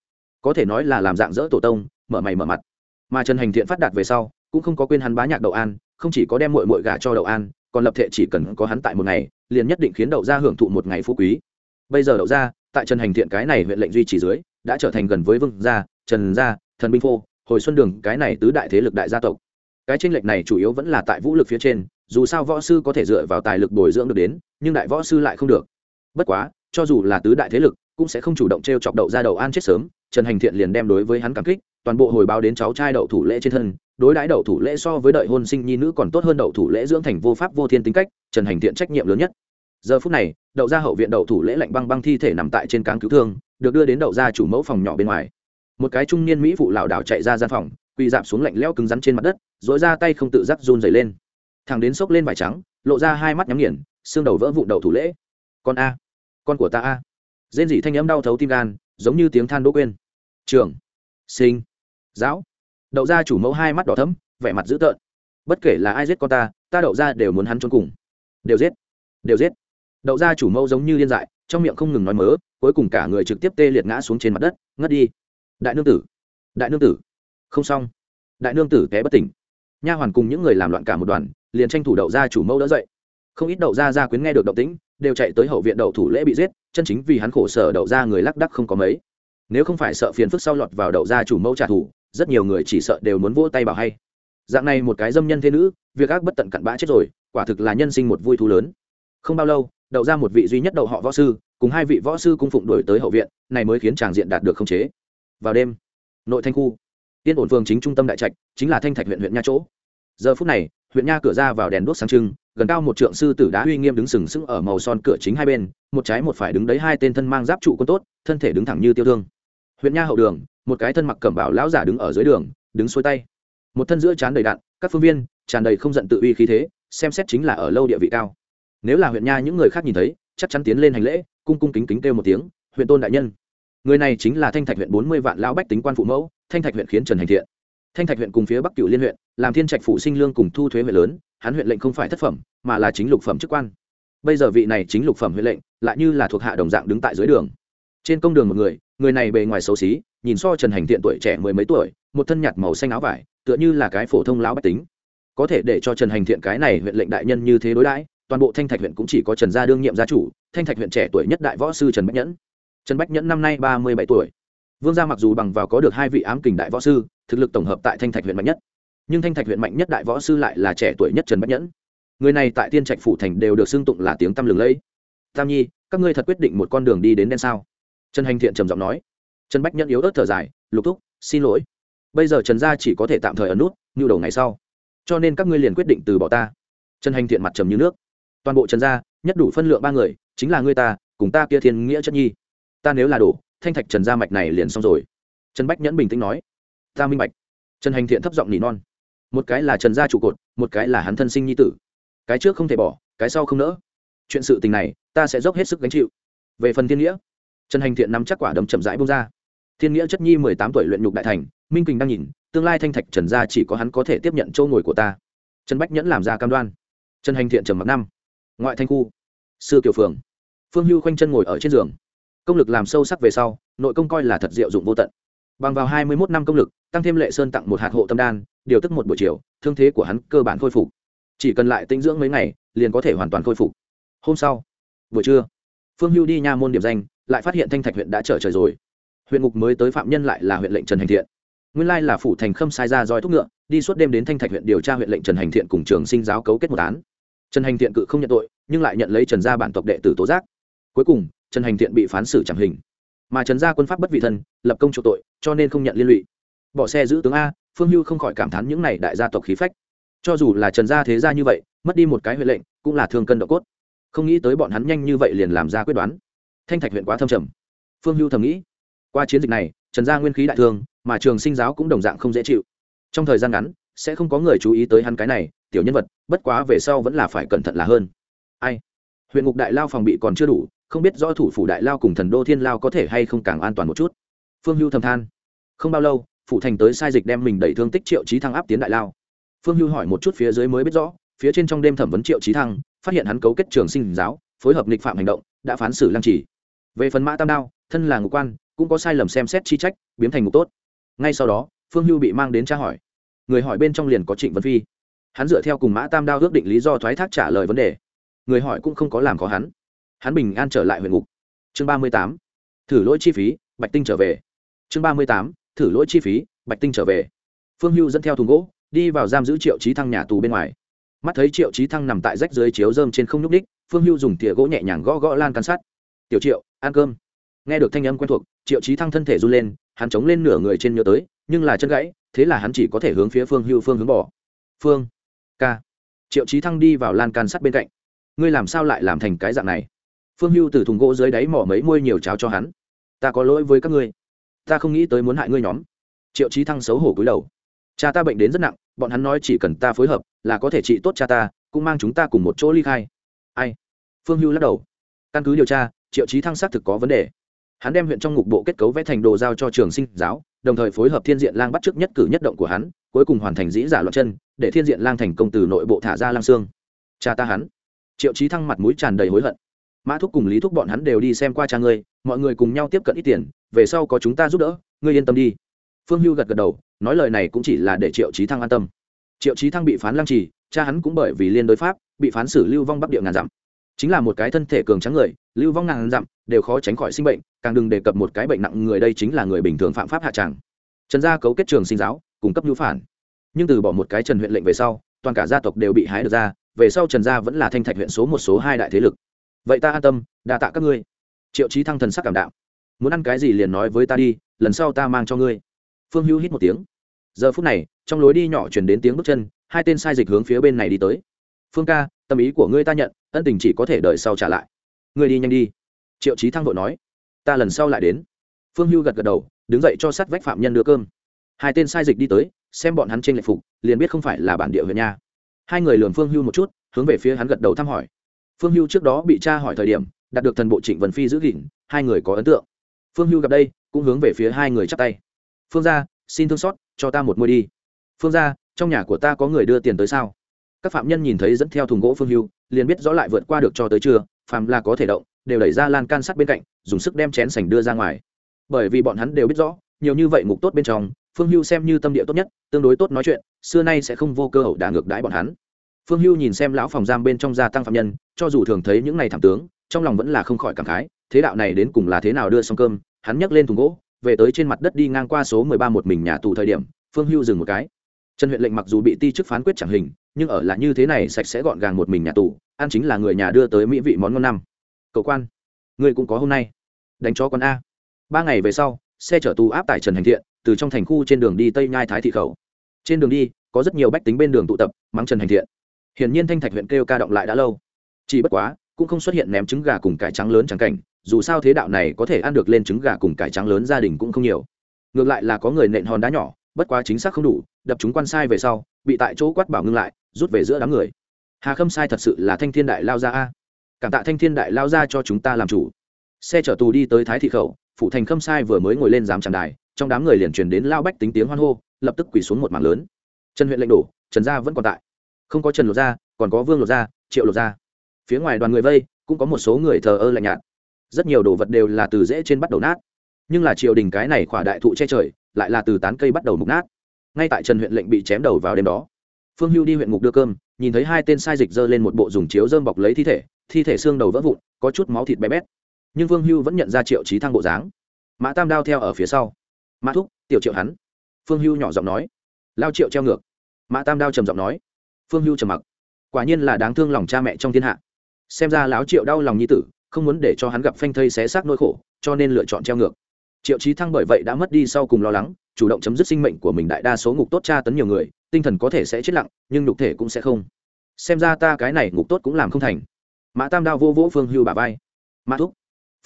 Có thể nói là làm dạng dỡ tổ tông, mở mày mở mặt. Mà trần hành thiện phát đạt về sau, cũng không có quên hắn bá nhạc đậu an, không chỉ có đem mội mội gà cho đậu an, còn lập thể chỉ cần có hắn tại một ngày, liền nhất định khiến đậu gia hưởng thụ một ngày phú quý bây giờ đậu gia tại trần hành thiện cái này huyện lệnh duy trì dưới, đã trở thành gần với vương gia, trần gia, thần binh phô, hồi xuân đường, cái này tứ đại thế lực đại gia tộc. Cái tranh lệch này chủ yếu vẫn là tại vũ lực phía trên, dù sao võ sư có thể dựa vào tài lực bồi dưỡng được đến, nhưng đại võ sư lại không được. Bất quá, cho dù là tứ đại thế lực, cũng sẽ không chủ động t r e o chọc đậu ra đầu an chết sớm, trần hành thiện liền đem đối với hắn cảm kích, toàn bộ hồi báo đến cháu trai đậu thủ lễ trên thân, đối đãi đậu thủ lễ so với đợi hôn sinh nhi nữ còn tốt hơn đậu thủ lễ dưỡng thành vô pháp vô thiên tính cách, trần hành thiện trách nhiệm lớn nhất giờ phút này, đậu ra hậu viện đậu thủ lễ lạnh băng băng thi thể nằm tại trên cáng cứu thương, được đưa đến đậu ra chủ mẫu phòng nhỏ bên ngoài. Một cái trung niên mỹ phụ lảo đảo chạy ra gian phòng, quỳ dạp xuống lạnh leo cứng rắn trên mặt đất dỗi ra tay không tự giác run dày lên. Thằng đến xốc lên vải trắng, lộ ra hai mắt nhắm nghiền, xương đầu vỡ vụn đầu thủ lễ. Con a, con của ta a. Rên dỉ thanh âm đau thấu tim gan, giống như tiếng than đỗ quên. Trường, sinh, giáo. Đậu ra chủ mẫu hai mắt đỏ thấm vẻ mặt dữ tợn. Bất kể là ai giết con ta ta đậu ra đều muốn hắn trốn cùng. Đều giết đều giết đậu ra chủ mâu giống như liên dại, trong miệng không ngừng nói mớ, cuối cùng cả người trực tiếp tê liệt ngã xuống trên mặt đất, ngất đi. Đại nương tử, đại nương tử, không xong. Đại nương tử té bất tỉnh. Nha hoàn cùng những người làm loạn cả một đoàn, liền tranh thủ đậu ra chủ mâu đỡ dậy. Không ít đậu ra gia quyến nghe được động tĩnh, đều chạy tới hậu viện đậu thủ lễ bị giết, chân chính vì hắn khổ sở đậu ra người lắc đắc không có mấy. Nếu không phải sợ phiền phức sau lọt vào đậu ra chủ mâu trả thù, rất nhiều người chỉ sợ đều muốn vỗ tay bảo hay. Dạng này một cái dâm nhân thế nữ, việc ác bất tận cặn bã chết rồi, quả thực là nhân sinh một vui thú lớn. Không bao lâu đậu ra một vị duy nhất đậu họ võ sư, cùng hai vị võ sư cung phụng đổi tới hậu viện, này mới khiến tràng diện đạt được khống chế. Vào đêm, nội thanh khu tiên ổn phường chính trung tâm đại trạch, chính là thanh thạch huyện huyện nha chỗ. Giờ phút này, huyện nha cửa ra vào đèn đuốc sáng trưng, gần cao một trượng sư tử đá uy nghiêm đứng sừng sững ở màu son cửa chính hai bên, một trái một phải đứng đấy hai tên thân mang giáp trụ quân tốt, thân thể đứng thẳng như tiêu thương. Huyện nha hậu đường, một cái thân mặc cẩm bảo lão giả đứng ở dưới đường, đứng xuôi tay. Một thân giữa trán đầy đạn, các phương viên, tràn đầy không giận tự uy khí thế, xem xét chính là ở lâu địa vị cao nếu là huyện nha những người khác nhìn thấy, chắc chắn tiến lên hành lễ, cung cung kính kính kêu một tiếng, huyện tôn đại nhân. Người này chính là thanh thạch huyện bốn mươi vạn lão bách tính quan phụ mẫu, thanh thạch huyện khiến trần hành thiện. Thanh thạch huyện cùng phía bắc cựu liên huyện, làm thiên trạch phụ sinh lương cùng thu thuế huyện lớn, hắn huyện lệnh không phải thất phẩm, mà là chính lục phẩm chức quan. Bây giờ vị này chính lục phẩm huyện lệnh, lại như là thuộc hạ đồng dạng đứng tại dưới đường. Trên công đường một người người này bề ngoài xấu xí, nhìn so trần hành thiện tuổi trẻ mười mấy tuổi, một thân nhạt màu xanh áo vải, tựa như là cái phổ thông lão bách tính. Có thể để cho trần hành thiện cái này huyện lệnh đại nhân như thế đối đãi toàn bộ thanh thạch huyện cũng chỉ có trần gia đương nhiệm gia chủ, thanh thạch huyện trẻ tuổi nhất đại võ sư trần bách nhẫn. Trần bách nhẫn năm nay ba mươi bảy tuổi. Vương gia mặc dù bằng vào có được hai vị ám kình đại võ sư, thực lực tổng hợp tại thanh thạch huyện mạnh nhất, nhưng thanh thạch huyện mạnh nhất đại võ sư lại là trẻ tuổi nhất trần bách nhẫn. Người này tại tiên trạch phủ thành đều được xưng tụng là tiếng tăm lừng lẫy. Tam nhi, các ngươi thật quyết định một con đường đi đến đen sao? Trần hành thiện trầm giọng nói. Trần bách nhẫn yếu ớt thở dài, lục thúc, xin lỗi. Bây giờ trần gia chỉ có thể tạm thời ở nút như đầu ngày sau. Cho nên các ngươi liền quyết định từ bỏ ta. Trần hành thiện mặt trầm như nước toàn bộ trần gia, nhất đủ phân lượng ba người, chính là ngươi ta, cùng ta kia thiên nghĩa chất nhi. Ta nếu là đủ thanh thạch trần gia mạch này liền xong rồi. Trần bách nhẫn bình tĩnh nói. Ta minh bạch. Trần hành thiện thấp giọng nỉ non. Một cái là trần gia trụ cột, một cái là hắn thân sinh nhi tử. Cái trước không thể bỏ, cái sau không nỡ. Chuyện sự tình này, ta sẽ dốc hết sức gánh chịu. Về phần thiên nghĩa, trần hành thiện nắm chắc quả đấm chậm rãi bông ra. Thiên nghĩa chất nhi mười tám tuổi luyện nhục đại thành, minh kình đang nhìn, tương lai thanh thạch trần gia chỉ có hắn có thể tiếp nhận châu ngồi của ta. Trần bách nhẫn làm ra cam đoan. Trần hành thiện trầm mặc năm ngoại thanh khu, sư kiều phường. Phương hưu khoanh chân ngồi ở trên giường. Công lực làm sâu sắc về sau, nội công coi là thật diệu dụng vô tận. Bằng vào hai mươi một năm công lực, tăng thêm lệ sơn tặng một hạt hộ tâm đan, điều tức một buổi chiều, thương thế của hắn cơ bản khôi phục. Chỉ cần lại tinh dưỡng mấy ngày, liền có thể hoàn toàn khôi phục. Hôm sau, buổi trưa, phương hưu đi nha môn điểm danh, lại phát hiện thanh thạch huyện đã trở trời rồi. Huyện ngục mới tới phạm nhân lại là huyện lệnh trần hành thiện. Nguyên lai là phủ thành khâm sai ra roi thúc ngựa, đi suốt đêm đến thanh thạch huyện điều tra huyện lệnh trần hành thiện cùng trường sinh giáo cấu kết một án trần hành thiện cự không nhận tội, nhưng lại nhận lấy trần gia bản tộc đệ tử tố giác. Cuối cùng, trần hành thiện bị phán xử chẳng hình. Mà trần gia quân pháp bất vị thân, lập công chủ tội, cho nên không nhận liên lụy. Bỏ xe giữ tướng a, phương hưu không khỏi cảm thán những này đại gia tộc khí phách. Cho dù là trần gia thế gia như vậy, mất đi một cái huệ lệnh, cũng là thương cân độ cốt. Không nghĩ tới bọn hắn nhanh như vậy liền làm ra quyết đoán. Thanh thạch huyện quá thâm trầm. Phương hưu thầm nghĩ, qua chiến dịch này, trần gia nguyên khí đại thương, mà trường sinh giáo cũng đồng dạng không dễ chịu. Trong thời gian ngắn, sẽ không có người chú ý tới hắn cái này tiểu nhân vật, bất quá về sau vẫn là phải cẩn thận là hơn. Ai? Huyện ngục đại lao phòng bị còn chưa đủ, không biết rõ thủ phủ đại lao cùng thần đô thiên lao có thể hay không càng an toàn một chút. Phương hưu thầm than. Không bao lâu phụ thành tới sai dịch đem mình đẩy thương tích triệu trí thăng áp tiến đại lao. Phương hưu hỏi một chút phía dưới mới biết rõ, phía trên trong đêm thẩm vấn triệu trí thăng, phát hiện hắn cấu kết trường sinh giáo, phối hợp nghịch phạm hành động, đã phán xử lăng trì. Về phần mã tam đao, thân là ngục quan, cũng có sai lầm xem xét chi trách, biến thành ngục tốt. Ngay sau đó, phương hưu bị mang đến tra hỏi. Người hỏi bên trong liền có trịnh vân phi hắn dựa theo cùng mã tam đao ước định lý do thoái thác trả lời vấn đề. Người hỏi cũng không có làm khó hắn. Hắn bình an trở lại huyện ngục. Chương ba mươi tám. Thử lỗi chi phí, bạch tinh trở về. Chương ba mươi tám. Thử lỗi chi phí, bạch tinh trở về. Phương hưu dẫn theo thùng gỗ, đi vào giam giữ triệu trí thăng nhà tù bên ngoài. Mắt thấy triệu trí thăng nằm tại rách dưới chiếu dơm trên không nhúc ních phương hưu dùng tỉa gỗ nhẹ nhàng gõ gõ lan can sát tiểu triệu, ăn cơm. Nghe được thanh âm quen thuộc, triệu trí thăng thân thể run lên, hắn chống lên nửa người trên nhớ tới, nhưng là chân gãy, thế là hắn chỉ có thể hướng phía phương hưu phương hướng bỏ. Phương ca. Triệu trí thăng đi vào lan can sắt bên cạnh. Ngươi làm sao lại làm thành cái dạng này? Phương hưu từ thùng gỗ dưới đáy mỏ mấy môi nhiều cháo cho hắn. Ta có lỗi với các ngươi. Ta không nghĩ tới muốn hại ngươi nhóm. Triệu trí thăng xấu hổ cúi đầu. Cha ta bệnh đến rất nặng, bọn hắn nói chỉ cần ta phối hợp, là có thể trị tốt cha ta, cũng mang chúng ta cùng một chỗ ly khai. Ai? Phương hưu lắc đầu. Căn cứ điều tra, triệu chí thăng xác thực có vấn đề hắn đem huyện trong ngục bộ kết cấu vẽ thành đồ giao cho trường sinh giáo, đồng thời phối hợp thiên diện lang bắt trước nhất cử nhất động của hắn, cuối cùng hoàn thành dĩ giả loạn chân, để thiên diện lang thành công từ nội bộ thả ra lang xương. Cha ta hắn. Triệu chí thăng mặt mũi tràn đầy hối hận. Mã thúc cùng lý thúc bọn hắn đều đi xem qua cha ngươi, mọi người cùng nhau tiếp cận ít tiền, về sau có chúng ta giúp đỡ, ngươi yên tâm đi. Phương hưu gật gật đầu, nói lời này cũng chỉ là để triệu chí thăng an tâm. Triệu chí thăng bị phán lăng trì, cha hắn cũng bởi vì liên đối pháp, bị phán xử lưu vong bắc địa ngàn dặm. Chính là một cái thân thể cường trắng người, lưu vong ngàn dặm đều khó tránh khỏi sinh bệnh, càng đừng đề cập một cái bệnh nặng người đây chính là người bình thường phạm pháp hạ tràng. Trần gia cấu kết trường sinh giáo, cung cấp nhu phản. Nhưng từ bỏ một cái trần huyện lệnh về sau, toàn cả gia tộc đều bị hái được ra, về sau trần gia vẫn là thanh thạch huyện số một số hai đại thế lực. Vậy ta an tâm, đa tạ các ngươi. Triệu chí thăng thần sắc cảm đạo. Muốn ăn cái gì liền nói với ta đi, lần sau ta mang cho ngươi. Phương hữu hít một tiếng. Giờ phút này, trong lối đi nhỏ chuyển đến tiếng bước chân, hai tên sai dịch hướng phía bên này đi tới. Phương ca, tâm ý của ngươi ta nhận, ân tình chỉ có thể đợi sau trả lại. Ngươi đi nhanh đi triệu chí thăng vội nói, ta lần sau lại đến. Phương hưu gật gật đầu, đứng dậy cho sát vách phạm nhân đưa cơm. Hai tên sai dịch đi tới, xem bọn hắn trên lệ phục, liền biết không phải là bản địa huyện nha. Hai người lường phương hưu một chút, hướng về phía hắn gật đầu thăm hỏi. Phương hưu trước đó bị cha hỏi thời điểm, đạt được thần bộ trịnh vân phi giữ gìn, hai người có ấn tượng. Phương hưu gặp đây, cũng hướng về phía hai người chắp tay. Phương ra xin thương xót, cho ta một môi đi. Phương ra trong nhà của ta có người đưa tiền tới sao? Các phạm nhân nhìn thấy dẫn theo thùng gỗ phương hưu, liền biết rõ lại vượt qua được cho tới trưa, phàm là có thể động đều đẩy ra lan can sắt bên cạnh, dùng sức đem chén sành đưa ra ngoài. Bởi vì bọn hắn đều biết rõ, nhiều như vậy ngục tốt bên trong, phương hưu xem như tâm địa tốt nhất, tương đối tốt nói chuyện, xưa nay sẽ không vô cơ hậu đả ngược đãi bọn hắn. Phương hưu nhìn xem lão phòng giam bên trong gia tăng phạm nhân, cho dù thường thấy những ngày thảm tướng, trong lòng vẫn là không khỏi cảm khái, thế đạo này đến cùng là thế nào đưa xong cơm, hắn nhấc lên thùng gỗ, về tới trên mặt đất đi ngang qua số mười ba một mình nhà tù thời điểm, phương hưu dừng một cái. Trần huyện lệnh mặc dù bị ti chức phán quyết chẳng hình, nhưng ở là như thế này sạch sẽ gọn gàng một mình nhà tù, ăn chính là người nhà đưa tới mỹ vị món ngon năm cậu quan. Người cũng có hôm nay. Đánh chó con a. Ba ngày về sau, xe chở tù áp tải trần hành thiện, từ trong thành khu trên đường đi tây nhai thái thị khẩu. Trên đường đi, có rất nhiều bách tính bên đường tụ tập, mắng trần hành thiện. Hiển nhiên thanh thạch huyện kêu ca động lại đã lâu. Chỉ bất quá, cũng không xuất hiện ném trứng gà cùng cải trắng lớn trắng cảnh, dù sao thế đạo này có thể ăn được lên trứng gà cùng cải trắng lớn gia đình cũng không nhiều. Ngược lại là có người nện hòn đá nhỏ, bất quá chính xác không đủ, đập chúng quan sai về sau, bị tại chỗ quát bảo ngưng lại, rút về giữa đám người. Hà khâm sai thật sự là thanh thiên đại lao ra a cảm tạ thanh thiên đại lao ra cho chúng ta làm chủ. Xe chở tù đi tới thái thị khẩu phụ thành khâm sai vừa mới ngồi lên giám tràn đài, trong đám người liền truyền đến lao bách tính tiếng hoan hô, lập tức quỳ xuống một mảng lớn. Trần huyện lệnh đổ, trần gia vẫn còn tại. Không có trần lột gia, còn có vương lột gia, triệu lột gia. Phía ngoài đoàn người vây, cũng có một số người thờ ơ lạnh nhạt. Rất nhiều đồ vật đều là từ dễ trên bắt đầu nát. Nhưng là triều đình cái này khỏa đại thụ che trời, lại là từ tán cây bắt đầu mục nát. Ngay tại trần huyện lệnh bị chém đầu vào đêm đó, phương hưu đi huyện ngục đưa cơm, nhìn thấy hai tên sai dịch dơ lên một bộ dùng chiếu dơm bọc lấy thi thể thi thể xương đầu vỡ vụn, có chút máu thịt bé bét. Nhưng Vương hưu vẫn nhận ra triệu trí thăng bộ dáng. Mã tam đao theo ở phía sau. Mã thúc, tiểu triệu hắn. Phương hưu nhỏ giọng nói. Lao triệu treo ngược. Mã tam đao trầm giọng nói. Phương hưu trầm mặc. Quả nhiên là đáng thương lòng cha mẹ trong thiên hạ. Xem ra lão triệu đau lòng nhi tử, không muốn để cho hắn gặp phanh thây xé xác nỗi khổ, cho nên lựa chọn treo ngược. Triệu trí thăng bởi vậy đã mất đi sau cùng lo lắng, chủ động chấm dứt sinh mệnh của mình đại đa số ngục tốt tra tấn nhiều người, tinh thần có thể sẽ chết lặng, nhưng nhục thể cũng sẽ không. Xem ra ta cái này ngục tốt cũng làm không thành mã tam đao vô vỗ phương hưu bà vai. Mã thúc.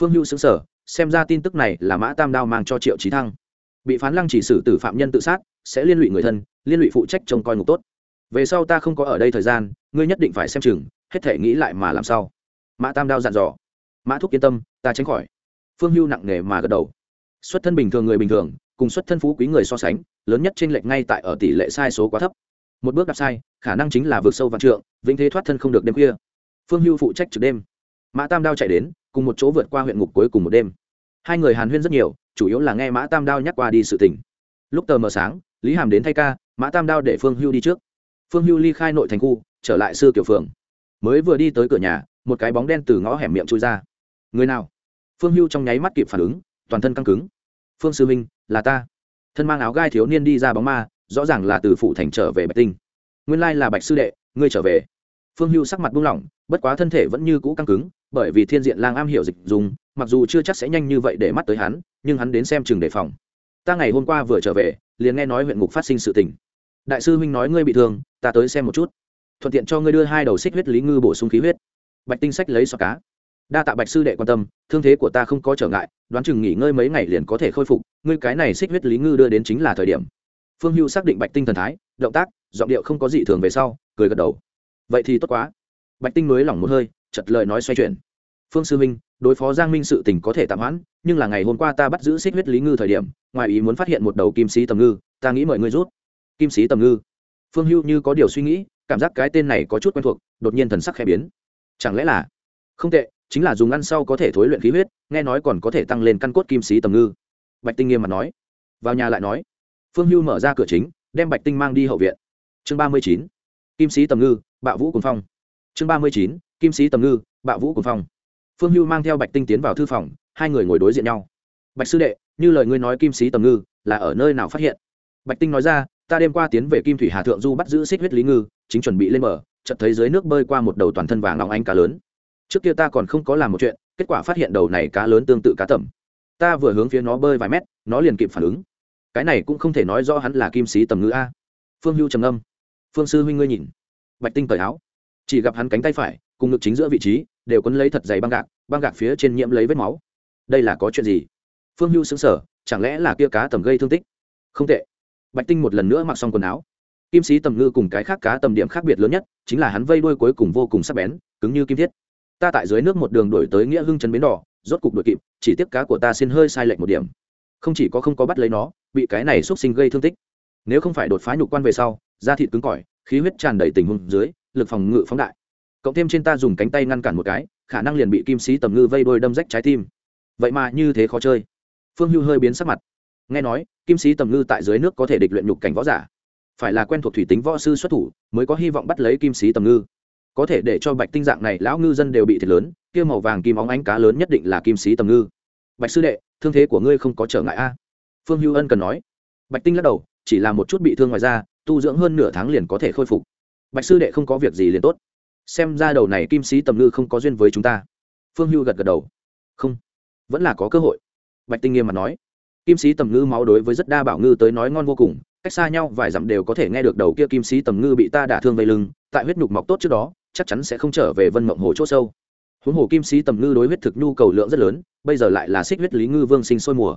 Phương hưu xứng sở xem ra tin tức này là mã tam đao mang cho triệu trí thăng. Bị phán lăng chỉ xử tử phạm nhân tự sát, sẽ liên lụy người thân, liên lụy phụ trách trông coi ngục tốt. Về sau ta không có ở đây thời gian, ngươi nhất định phải xem chừng, hết thể nghĩ lại mà làm sao. Mã tam đao dặn dò. Mã thúc yên tâm, ta tránh khỏi. Phương hưu nặng nề mà gật đầu. Xuất thân bình thường người bình thường, cùng xuất thân phú quý người so sánh, lớn nhất trên lệch ngay tại ở tỷ lệ sai số quá thấp. Một bước đạp sai, khả năng chính là vượt sâu vạn trượng, vĩnh thế thoát thân không được đêm khuya phương hưu phụ trách trực đêm. Mã tam đao chạy đến, cùng một chỗ vượt qua huyện ngục cuối cùng một đêm. Hai người hàn huyên rất nhiều, chủ yếu là nghe mã tam đao nhắc qua đi sự tình. Lúc tờ mờ sáng, lý hàm đến thay ca, mã tam đao để phương hưu đi trước. Phương hưu ly khai nội thành khu, trở lại sư kiểu phường. Mới vừa đi tới cửa nhà, một cái bóng đen từ ngõ hẻm miệng trôi ra. Người nào? Phương hưu trong nháy mắt kịp phản ứng, toàn thân căng cứng. Phương sư minh là ta. Thân mang áo gai thiếu niên đi ra bóng ma, rõ ràng là từ phụ thành trở về bạch tinh. Nguyên lai là bạch sư đệ, ngươi trở về phương hưu sắc mặt buông lỏng, bất quá thân thể vẫn như cũ căng cứng, bởi vì thiên diện lang am hiểu dịch dùng, mặc dù chưa chắc sẽ nhanh như vậy để mắt tới hắn, nhưng hắn đến xem chừng đề phòng. Ta ngày hôm qua vừa trở về, liền nghe nói huyện ngục phát sinh sự tình. Đại sư huynh nói ngươi bị thương, ta tới xem một chút. Thuận tiện cho ngươi đưa hai đầu xích huyết lý ngư bổ sung khí huyết. Bạch tinh sách lấy sọ cá. Đa tạ bạch sư đệ quan tâm, thương thế của ta không có trở ngại, đoán chừng nghỉ ngơi mấy ngày liền có thể khôi phục, ngươi cái này xích huyết lý ngư đưa đến chính là thời điểm. Phương hưu xác định bạch tinh thần thái, động tác, giọng điệu không có gì thường về sau, cười gật đầu vậy thì tốt quá. Bạch tinh nới lỏng một hơi chật lời nói xoay chuyển. Phương sư minh đối phó giang minh sự tình có thể tạm hoãn, nhưng là ngày hôm qua ta bắt giữ xích huyết lý ngư thời điểm, ngoài ý muốn phát hiện một đầu kim sĩ tầm ngư, ta nghĩ mời ngươi rút. Kim sĩ tầm ngư? Phương hưu như có điều suy nghĩ, cảm giác cái tên này có chút quen thuộc, đột nhiên thần sắc khẽ biến. Chẳng lẽ là? Không tệ, chính là dùng ăn sau có thể thối luyện khí huyết, nghe nói còn có thể tăng lên căn cốt kim sĩ tầm ngư. Bạch tinh nghiêm mặt nói. Vào nhà lại nói. Phương hưu mở ra cửa chính, đem bạch tinh mang đi hậu viện. Chương ba mươi chín. Kim sĩ tầm ngư bạo vũ cùng phong. Chương ba mươi chín, kim sĩ tầm ngư, bạo vũ cùng phong. Phương hưu mang theo bạch tinh tiến vào thư phòng, hai người ngồi đối diện nhau. Bạch sư đệ, như lời ngươi nói kim sĩ tầm ngư là ở nơi nào phát hiện? Bạch tinh nói ra, ta đêm qua tiến về kim thủy hà thượng du bắt giữ xích huyết lý ngư, chính chuẩn bị lên bờ, chợt thấy dưới nước bơi qua một đầu toàn thân vàng óng ánh cá lớn. Trước kia ta còn không có làm một chuyện, kết quả phát hiện đầu này cá lớn tương tự cá tẩm ta vừa hướng phía nó bơi vài mét, nó liền kịp phản ứng. Cái này cũng không thể nói rõ hắn là kim sĩ tầm ngư a. Phương hưu trầm âm phương sư huynh ngươi nhìn bạch tinh cởi áo. Chỉ gặp hắn cánh tay phải, cùng ngực chính giữa vị trí, đều quấn lấy thật dày băng gạc băng gạc phía trên nhiễm lấy vết máu. Đây là có chuyện gì? Phương hưu xứng sở chẳng lẽ là kia cá tầm gây thương tích? Không tệ. Bạch tinh một lần nữa mặc xong quần áo. Kim sĩ tầm ngư cùng cái khác cá tầm điểm khác biệt lớn nhất, chính là hắn vây đuôi cuối cùng vô cùng sắc bén, cứng như kim thiết. Ta tại dưới nước một đường đổi tới nghĩa hưng trấn bến đỏ, rốt cục đội kịp, chỉ tiếp cá của ta xin hơi sai lệch một điểm. Không chỉ có không có bắt lấy nó, bị cái này xúc sinh gây thương tích. Nếu không phải đột phá nhục quan về sau da thịt cứng cỏi, khí huyết tràn đầy tình huống dưới, lực phòng ngự phóng đại. Cộng thêm trên ta dùng cánh tay ngăn cản một cái, khả năng liền bị kim sĩ tầm ngư vây đôi đâm rách trái tim. Vậy mà như thế khó chơi. Phương hưu hơi biến sắc mặt. Nghe nói, kim sĩ tầm ngư tại dưới nước có thể địch luyện nhục cảnh võ giả. Phải là quen thuộc thủy tính võ sư xuất thủ, mới có hy vọng bắt lấy kim sĩ tầm ngư. Có thể để cho bạch tinh dạng này lão ngư dân đều bị thiệt lớn, kia màu vàng kim óng ánh cá lớn nhất định là kim sĩ tầm ngư. Bạch sư đệ, thương thế của ngươi không có trở ngại a. Phương hưu ân cần nói. Bạch tinh lắc đầu, chỉ là một chút bị thương ngoài ra tu dưỡng hơn nửa tháng liền có thể khôi phục. Bạch sư đệ không có việc gì liền tốt. Xem ra đầu này kim sĩ tầm ngư không có duyên với chúng ta. Phương hưu gật gật đầu. Không, vẫn là có cơ hội. Bạch tinh nghiêm mặt nói. Kim sĩ tầm ngư máu đối với rất đa bảo ngư tới nói ngon vô cùng, cách xa nhau vài dặm đều có thể nghe được đầu kia kim sĩ tầm ngư bị ta đả thương vây lưng, tại huyết nhục mọc tốt trước đó, chắc chắn sẽ không trở về vân mộng hồ c h ỗ sâu. Huống hồ kim sĩ tầm ngư đối huyết thực nhu cầu lượng rất lớn, bây giờ lại là xích huyết lý ngư vương sinh sôi mùa.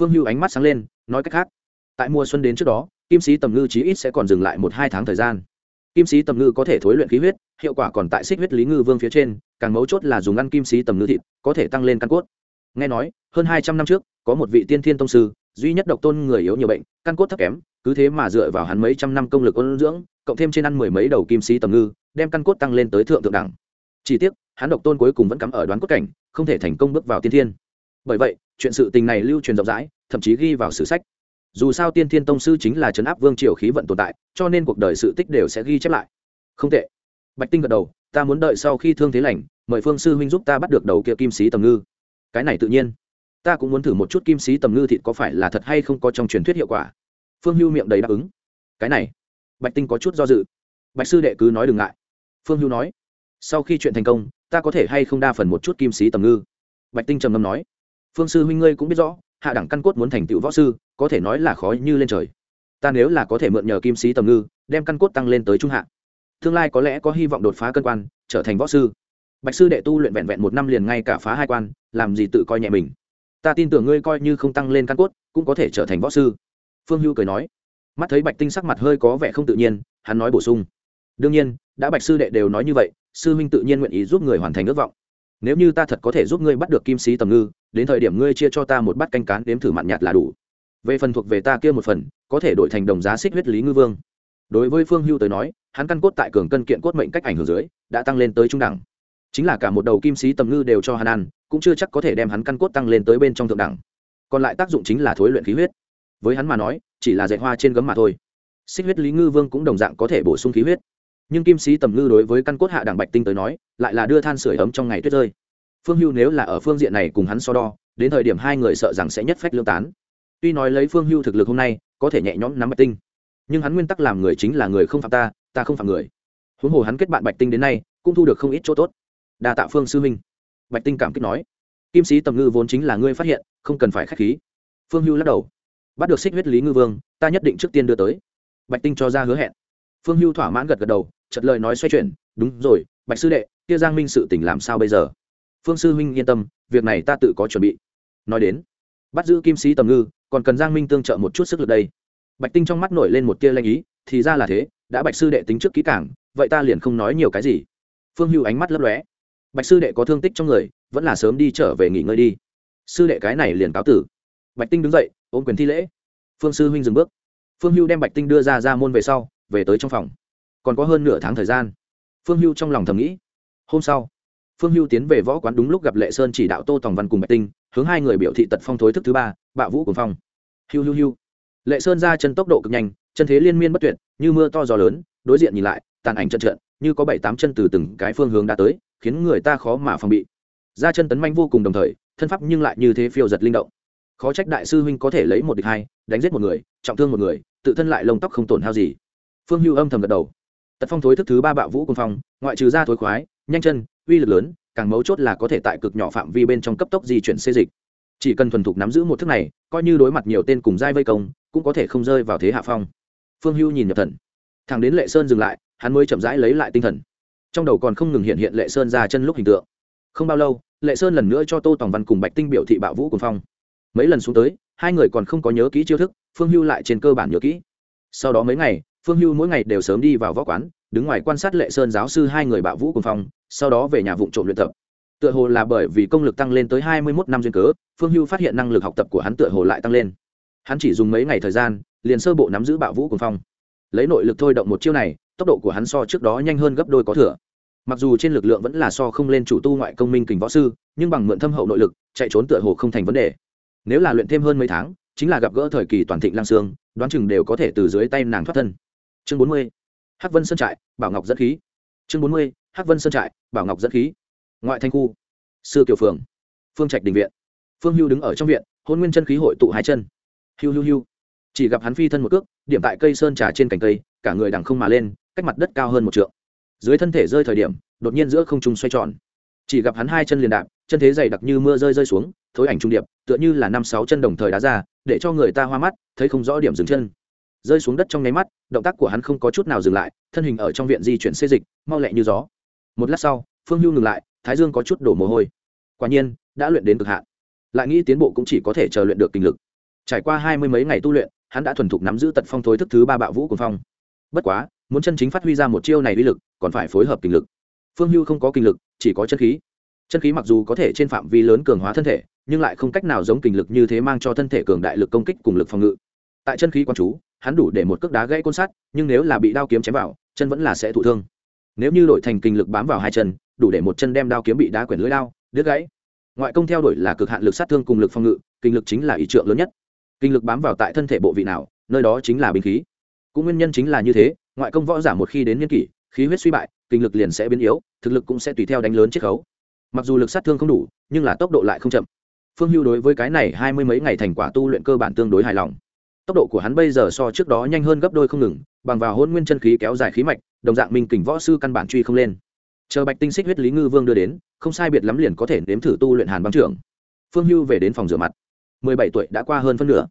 Phương hưu ánh mắt sáng lên, nói cách khác. Tại mùa xuân đến trước đó kim sĩ tầm ngư chí ít sẽ còn dừng lại một hai tháng thời gian. Kim sĩ tầm ngư có thể thối luyện khí huyết, hiệu quả còn tại xích huyết lý ngư vương phía trên, càng mấu chốt là dùng ăn kim sĩ tầm ngư thịt, có thể tăng lên căn cốt. Nghe nói, hơn hai trăm năm trước, có một vị tiên thiên tông sư, duy nhất độc tôn người yếu nhiều bệnh, căn cốt thấp kém, cứ thế mà dựa vào hắn mấy trăm năm công lực ôn dưỡng, cộng thêm trên ăn mười mấy đầu kim sĩ tầm ngư, đem căn cốt tăng lên tới thượng thượng đẳng. Chỉ tiếc, hắn độc tôn cuối cùng vẫn cắm ở đoán cốt cảnh, không thể thành công bước vào tiên thiên. Bởi vậy, chuyện sự tình này lưu truyền rộng rãi, thậm chí ghi vào sử sách dù sao tiên thiên tông sư chính là chấn áp vương triều khí vận tồn tại, cho nên cuộc đời sự tích đều sẽ ghi chép lại. Không tệ. Bạch tinh gật đầu, ta muốn đợi sau khi thương thế lành, mời phương sư huynh giúp ta bắt được đầu kia kim sĩ tầm ngư. Cái này tự nhiên. Ta cũng muốn thử một chút kim sĩ tầm ngư thịt có phải là thật hay không có trong truyền thuyết hiệu quả. Phương hưu miệng đầy đáp ứng. Cái này. Bạch tinh có chút do dự. Bạch sư đệ cứ nói đừng ngại. Phương hưu nói. Sau khi chuyện thành công, ta có thể hay không đa phần một chút kim sĩ tầm ngư? Bạch tinh trầm ngâm nói. Phương sư huynh ngươi cũng biết rõ, hạ đẳng căn cốt muốn thành tựu võ sư có thể nói là khó như lên trời. Ta nếu là có thể mượn nhờ kim sĩ tầm ngư, đem căn cốt tăng lên tới trung hạ, tương lai có lẽ có hy vọng đột phá cân quan, trở thành võ sư. Bạch sư đệ tu luyện vẹn vẹn một năm liền ngay cả phá hai quan, làm gì tự coi nhẹ mình. Ta tin tưởng ngươi coi như không tăng lên căn cốt, cũng có thể trở thành võ sư. Phương hưu cười nói. Mắt thấy bạch tinh sắc mặt hơi có vẻ không tự nhiên, hắn nói bổ sung. Đương nhiên, đã bạch sư đệ đều nói như vậy, sư huynh tự nhiên nguyện ý giúp người hoàn thành ước vọng. Nếu như ta thật có thể giúp ngươi bắt được kim sĩ tầm ngư, đến thời điểm ngươi chia cho ta một bát canh cán đếm thử mặn nhạt là đủ về phần thuộc về ta kia một phần, có thể đổi thành đồng giá xích huyết lý ngư vương. Đối với phương hưu tới nói, hắn căn cốt tại cường cân kiện cốt mệnh cách ảnh hưởng dưới, đã tăng lên tới trung đẳng. Chính là cả một đầu kim sĩ tầm ngư đều cho hắn ăn, cũng chưa chắc có thể đem hắn căn cốt tăng lên tới bên trong thượng đẳng. Còn lại tác dụng chính là thối luyện khí huyết. Với hắn mà nói, chỉ là dạy hoa trên gấm mà thôi. Xích huyết lý ngư vương cũng đồng dạng có thể bổ sung khí huyết. Nhưng kim sĩ tầm ngư đối với căn cốt hạ đẳng bạch tinh tới nói, lại là đưa than sửa ấm trong ngày tuyết rơi. Phương hưu nếu là ở phương diện này cùng hắn so đo, đến thời điểm hai người sợ rằng sẽ nhất phách lương tán tuy nói lấy phương hưu thực lực hôm nay, có thể nhẹ nhõm nắm bạch tinh, nhưng hắn nguyên tắc làm người chính là người không phạm ta ta không phạm người. Huống hồ hắn kết bạn bạch tinh đến nay, cũng thu được không ít chỗ tốt. Đa tạ phương sư huynh bạch tinh cảm kích nói. Kim sĩ tầm ngư vốn chính là ngươi phát hiện, không cần phải k h á c h khí. Phương hưu lắc đầu. Bắt được xích huyết lý ngư vương, ta nhất định trước tiên đưa tới. Bạch tinh cho ra hứa hẹn. Phương hưu thỏa mãn gật gật đầu chật lời nói xoay chuyển. Đúng rồi, bạch sư đệ, kia giang minh sự tỉnh làm sao bây giờ? Phương sư huynh yên tâm, việc này ta tự có chuẩn bị. Nói đến bắt giữ kim sĩ tầm ngư, còn cần giang minh tương trợ một chút sức lực đây. Bạch tinh trong mắt nổi lên một tia lanh ý, thì ra là thế, đã bạch sư đệ tính trước kỹ cảng vậy ta liền không nói nhiều cái gì. Phương hưu ánh mắt lấp lóe. Bạch sư đệ có thương tích trong người, vẫn là sớm đi trở về nghỉ ngơi đi. Sư đệ cái này liền cáo tử. Bạch tinh đứng dậy, ôm quyền thi lễ. Phương sư huynh dừng bước. Phương hưu đem bạch tinh đưa ra ra môn về sau, về tới trong phòng. Còn có hơn nửa tháng thời gian. Phương hưu trong lòng thầm nghĩ. Hôm sau, phương hưu tiến về võ quán đúng lúc gặp lệ sơn chỉ đạo tô tòng văn cùng bạch tinh hướng hai người biểu thị tật phong thối thức thứ ba, bạo vũ cùng phong. Hiu hiu hiu. Lệ sơn ra chân tốc độ cực nhanh, chân thế liên miên bất tuyệt, như mưa to gió lớn, đối diện nhìn lại, tàn ảnh trận trận, như có bảy tám chân từ từng cái phương hướng đã tới, khiến người ta khó mà phòng bị. Ra chân tấn manh vô cùng đồng thời, thân pháp nhưng lại như thế phiêu giật linh động. Khó trách đại sư huynh có thể lấy một địch hai, đánh giết một người, trọng thương một người, tự thân lại lông tóc không tổn hao gì. Phương hưu âm thầm gật đầu. Tật phong thối thức thứ ba bạo vũ quân phong, ngoại trừ ra thối khoái, nhanh chân, uy lực lớn càng mấu chốt là có thể tại cực nhỏ phạm vi bên trong cấp tốc di chuyển xê dịch. Chỉ cần thuần thục nắm giữ một thức này, coi như đối mặt nhiều tên cùng giai vây công, cũng có thể không rơi vào thế hạ phong. Phương hưu nhìn nhập thần. Thằng đến lệ sơn dừng lại, hắn mới chậm rãi lấy lại tinh thần. Trong đầu còn không ngừng hiện hiện lệ sơn ra chân lúc hình tượng. Không bao lâu, lệ sơn lần nữa cho tô tòng văn cùng bạch tinh biểu thị bạo vũ cùng phong. Mấy lần xuống tới, hai người còn không có nhớ kỹ chiêu thức, phương hưu lại trên cơ bản nhớ kỹ. Sau đó mấy ngày phương hưu mỗi ngày đều sớm đi vào võ quán đứng ngoài quan sát lệ sơn giáo sư hai người bạo vũ cùng phòng, sau đó về nhà vụ trộm luyện tập. Tựa hồ là bởi vì công lực tăng lên tới hai mươi mốt năm duyên cớ phương hưu phát hiện năng lực học tập của hắn tựa hồ lại tăng lên. Hắn chỉ dùng mấy ngày thời gian liền sơ bộ nắm giữ bạo vũ cùng phong lấy nội lực thôi động một chiêu này tốc độ của hắn so trước đó nhanh hơn gấp đôi có thừa. Mặc dù trên lực lượng vẫn là so không lên chủ tu ngoại công minh kình võ sư nhưng bằng mượn thâm hậu nội lực chạy trốn tựa hồ không thành vấn đề. Nếu là luyện thêm hơn mấy tháng chính là gặp gỡ thời kỳ toàn thịnh lang sương đoán chừng đều có thể từ dưới tay nàng thoát thân chương bốn mươi, hắc vân sơn trại, bảo ngọc dẫn khí. Chương bốn mươi, hắc vân sơn trại, bảo ngọc dẫn khí. Ngoại thanh khu. Sư kiều phường. Phương trạch đình viện. Phương hưu đứng ở trong viện, hôn nguyên chân khí hội tụ hai chân. Hiu hiu hiu. Chỉ gặp hắn phi thân một cước, điểm tại cây sơn trà trên cành cây, cả người đằng không mà lên, cách mặt đất cao hơn một trượng. Dưới thân thể rơi thời điểm, đột nhiên giữa không trung xoay tròn. Chỉ gặp hắn hai chân liền đạp, chân thế dày đặc như mưa rơi rơi xuống, thối ảnh trung điệp, tựa như là năm sáu chân đồng thời đá ra, để cho người ta hoa mắt, thấy không rõ điểm dừng chân rơi xuống đất trong nháy mắt, động tác của hắn không có chút nào dừng lại, thân hình ở trong viện di chuyển xê dịch, mau lẹ như gió. Một lát sau, phương hưu ngừng lại, thái dương có chút đổ mồ hôi. Quả nhiên, đã luyện đến cực hạn. Lại nghĩ tiến bộ cũng chỉ có thể chờ luyện được kinh lực. Trải qua hai mươi mấy ngày tu luyện, hắn đã thuần thục nắm giữ tật phong thối thức thứ ba bạo vũ của phong. Bất quá, muốn chân chính phát huy ra một chiêu này uy lực, còn phải phối hợp kinh lực. Phương hưu không có kinh lực, chỉ có chân khí. Chân khí mặc dù có thể trên phạm vi lớn cường hóa thân thể, nhưng lại không cách nào giống kinh lực như thế mang cho thân thể cường đại lực công kích cùng lực phòng ngự. Tại chân khí quan chú hắn đủ để một cước đá gãy côn sắt, nhưng nếu là bị đao kiếm chém vào, chân vẫn là sẽ thụ thương. Nếu như đổi thành kinh lực bám vào hai chân, đủ để một chân đem đao kiếm bị đá quyển lưỡi đao, đứt gãy. Ngoại công theo đuổi là cực hạn lực sát thương cùng lực phòng ngự, kinh lực chính là ý trượng lớn nhất. Kinh lực bám vào tại thân thể bộ vị nào, nơi đó chính là binh khí. Cũng nguyên nhân chính là như thế, ngoại công võ giả một khi đến niên kỷ, khí huyết suy bại, kinh lực liền sẽ biến yếu, thực lực cũng sẽ tùy theo đánh lớn chiết khấu. Mặc dù lực sát thương không đủ, nhưng là tốc độ lại không chậm. Phương hưu đối với cái này hai mươi mấy ngày thành quả tu luyện cơ bản tương đối hài lòng tốc độ của hắn bây giờ so trước đó nhanh hơn gấp đôi không ngừng, bằng vào hôn nguyên chân khí kéo dài khí mạch, đồng dạng minh kình võ sư căn bản truy không lên. Chờ bạch tinh xích huyết lý ngư vương đưa đến, không sai biệt lắm liền có thể nếm thử tu luyện hàn băng trưởng. Phương hưu về đến phòng rửa mặt. Mười bảy tuổi đã qua hơn phân nửa.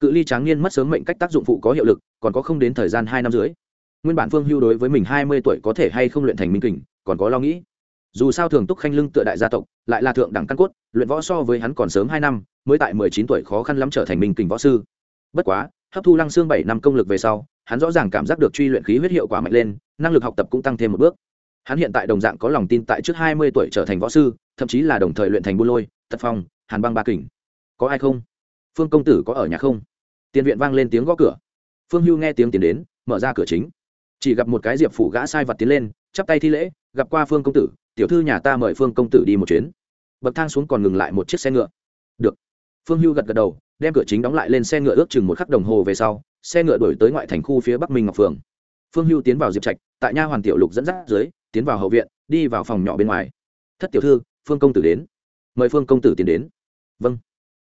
Cự ly tráng niên mất sớm mệnh cách tác dụng phụ có hiệu lực, còn có không đến thời gian hai năm dưới nguyên bản phương hưu đối với mình hai mươi tuổi có thể hay không luyện thành minh kình, còn có lo nghĩ. Dù sao thường túc khanh lưng tựa đại gia tộc, lại là thượng đẳng căn cốt, luyện võ so với hắn còn sớm hai năm, mới tại mười chín tuổi khó khăn lắm trở thành minh kình võ sư bất quá, hấp thu lăng xương bảy năm công lực về sau, hắn rõ ràng cảm giác được truy luyện khí huyết hiệu quả mạnh lên, năng lực học tập cũng tăng thêm một bước. Hắn hiện tại đồng dạng có lòng tin tại trước hai mươi tuổi trở thành võ sư, thậm chí là đồng thời luyện thành buôn lôi, tật phong, hàn băng ba kình. Có ai không? Phương công tử có ở nhà không? Tiền viện vang lên tiếng gõ cửa. Phương hưu nghe tiếng tiến đến, mở ra cửa chính. Chỉ gặp một cái diệp phủ gã sai vật tiến lên, chắp tay thi lễ, gặp qua phương công tử, tiểu thư nhà ta mời phương công tử đi một chuyến. Bậc thang xuống còn ngừng lại một chiếc xe ngựa. Được. Phương hưu gật gật đầu đem cửa chính đóng lại lên xe ngựa ước chừng một khắc đồng hồ về sau, xe ngựa đổi tới ngoại thành khu phía bắc minh ngọc phường phương hưu tiến vào diệp trạch, tại nha hoàn tiểu lục dẫn dắt dưới, tiến vào hậu viện, đi vào phòng nhỏ bên ngoài. Thất tiểu thư, phương công tử đến. Mời phương công tử tiến đến. Vâng.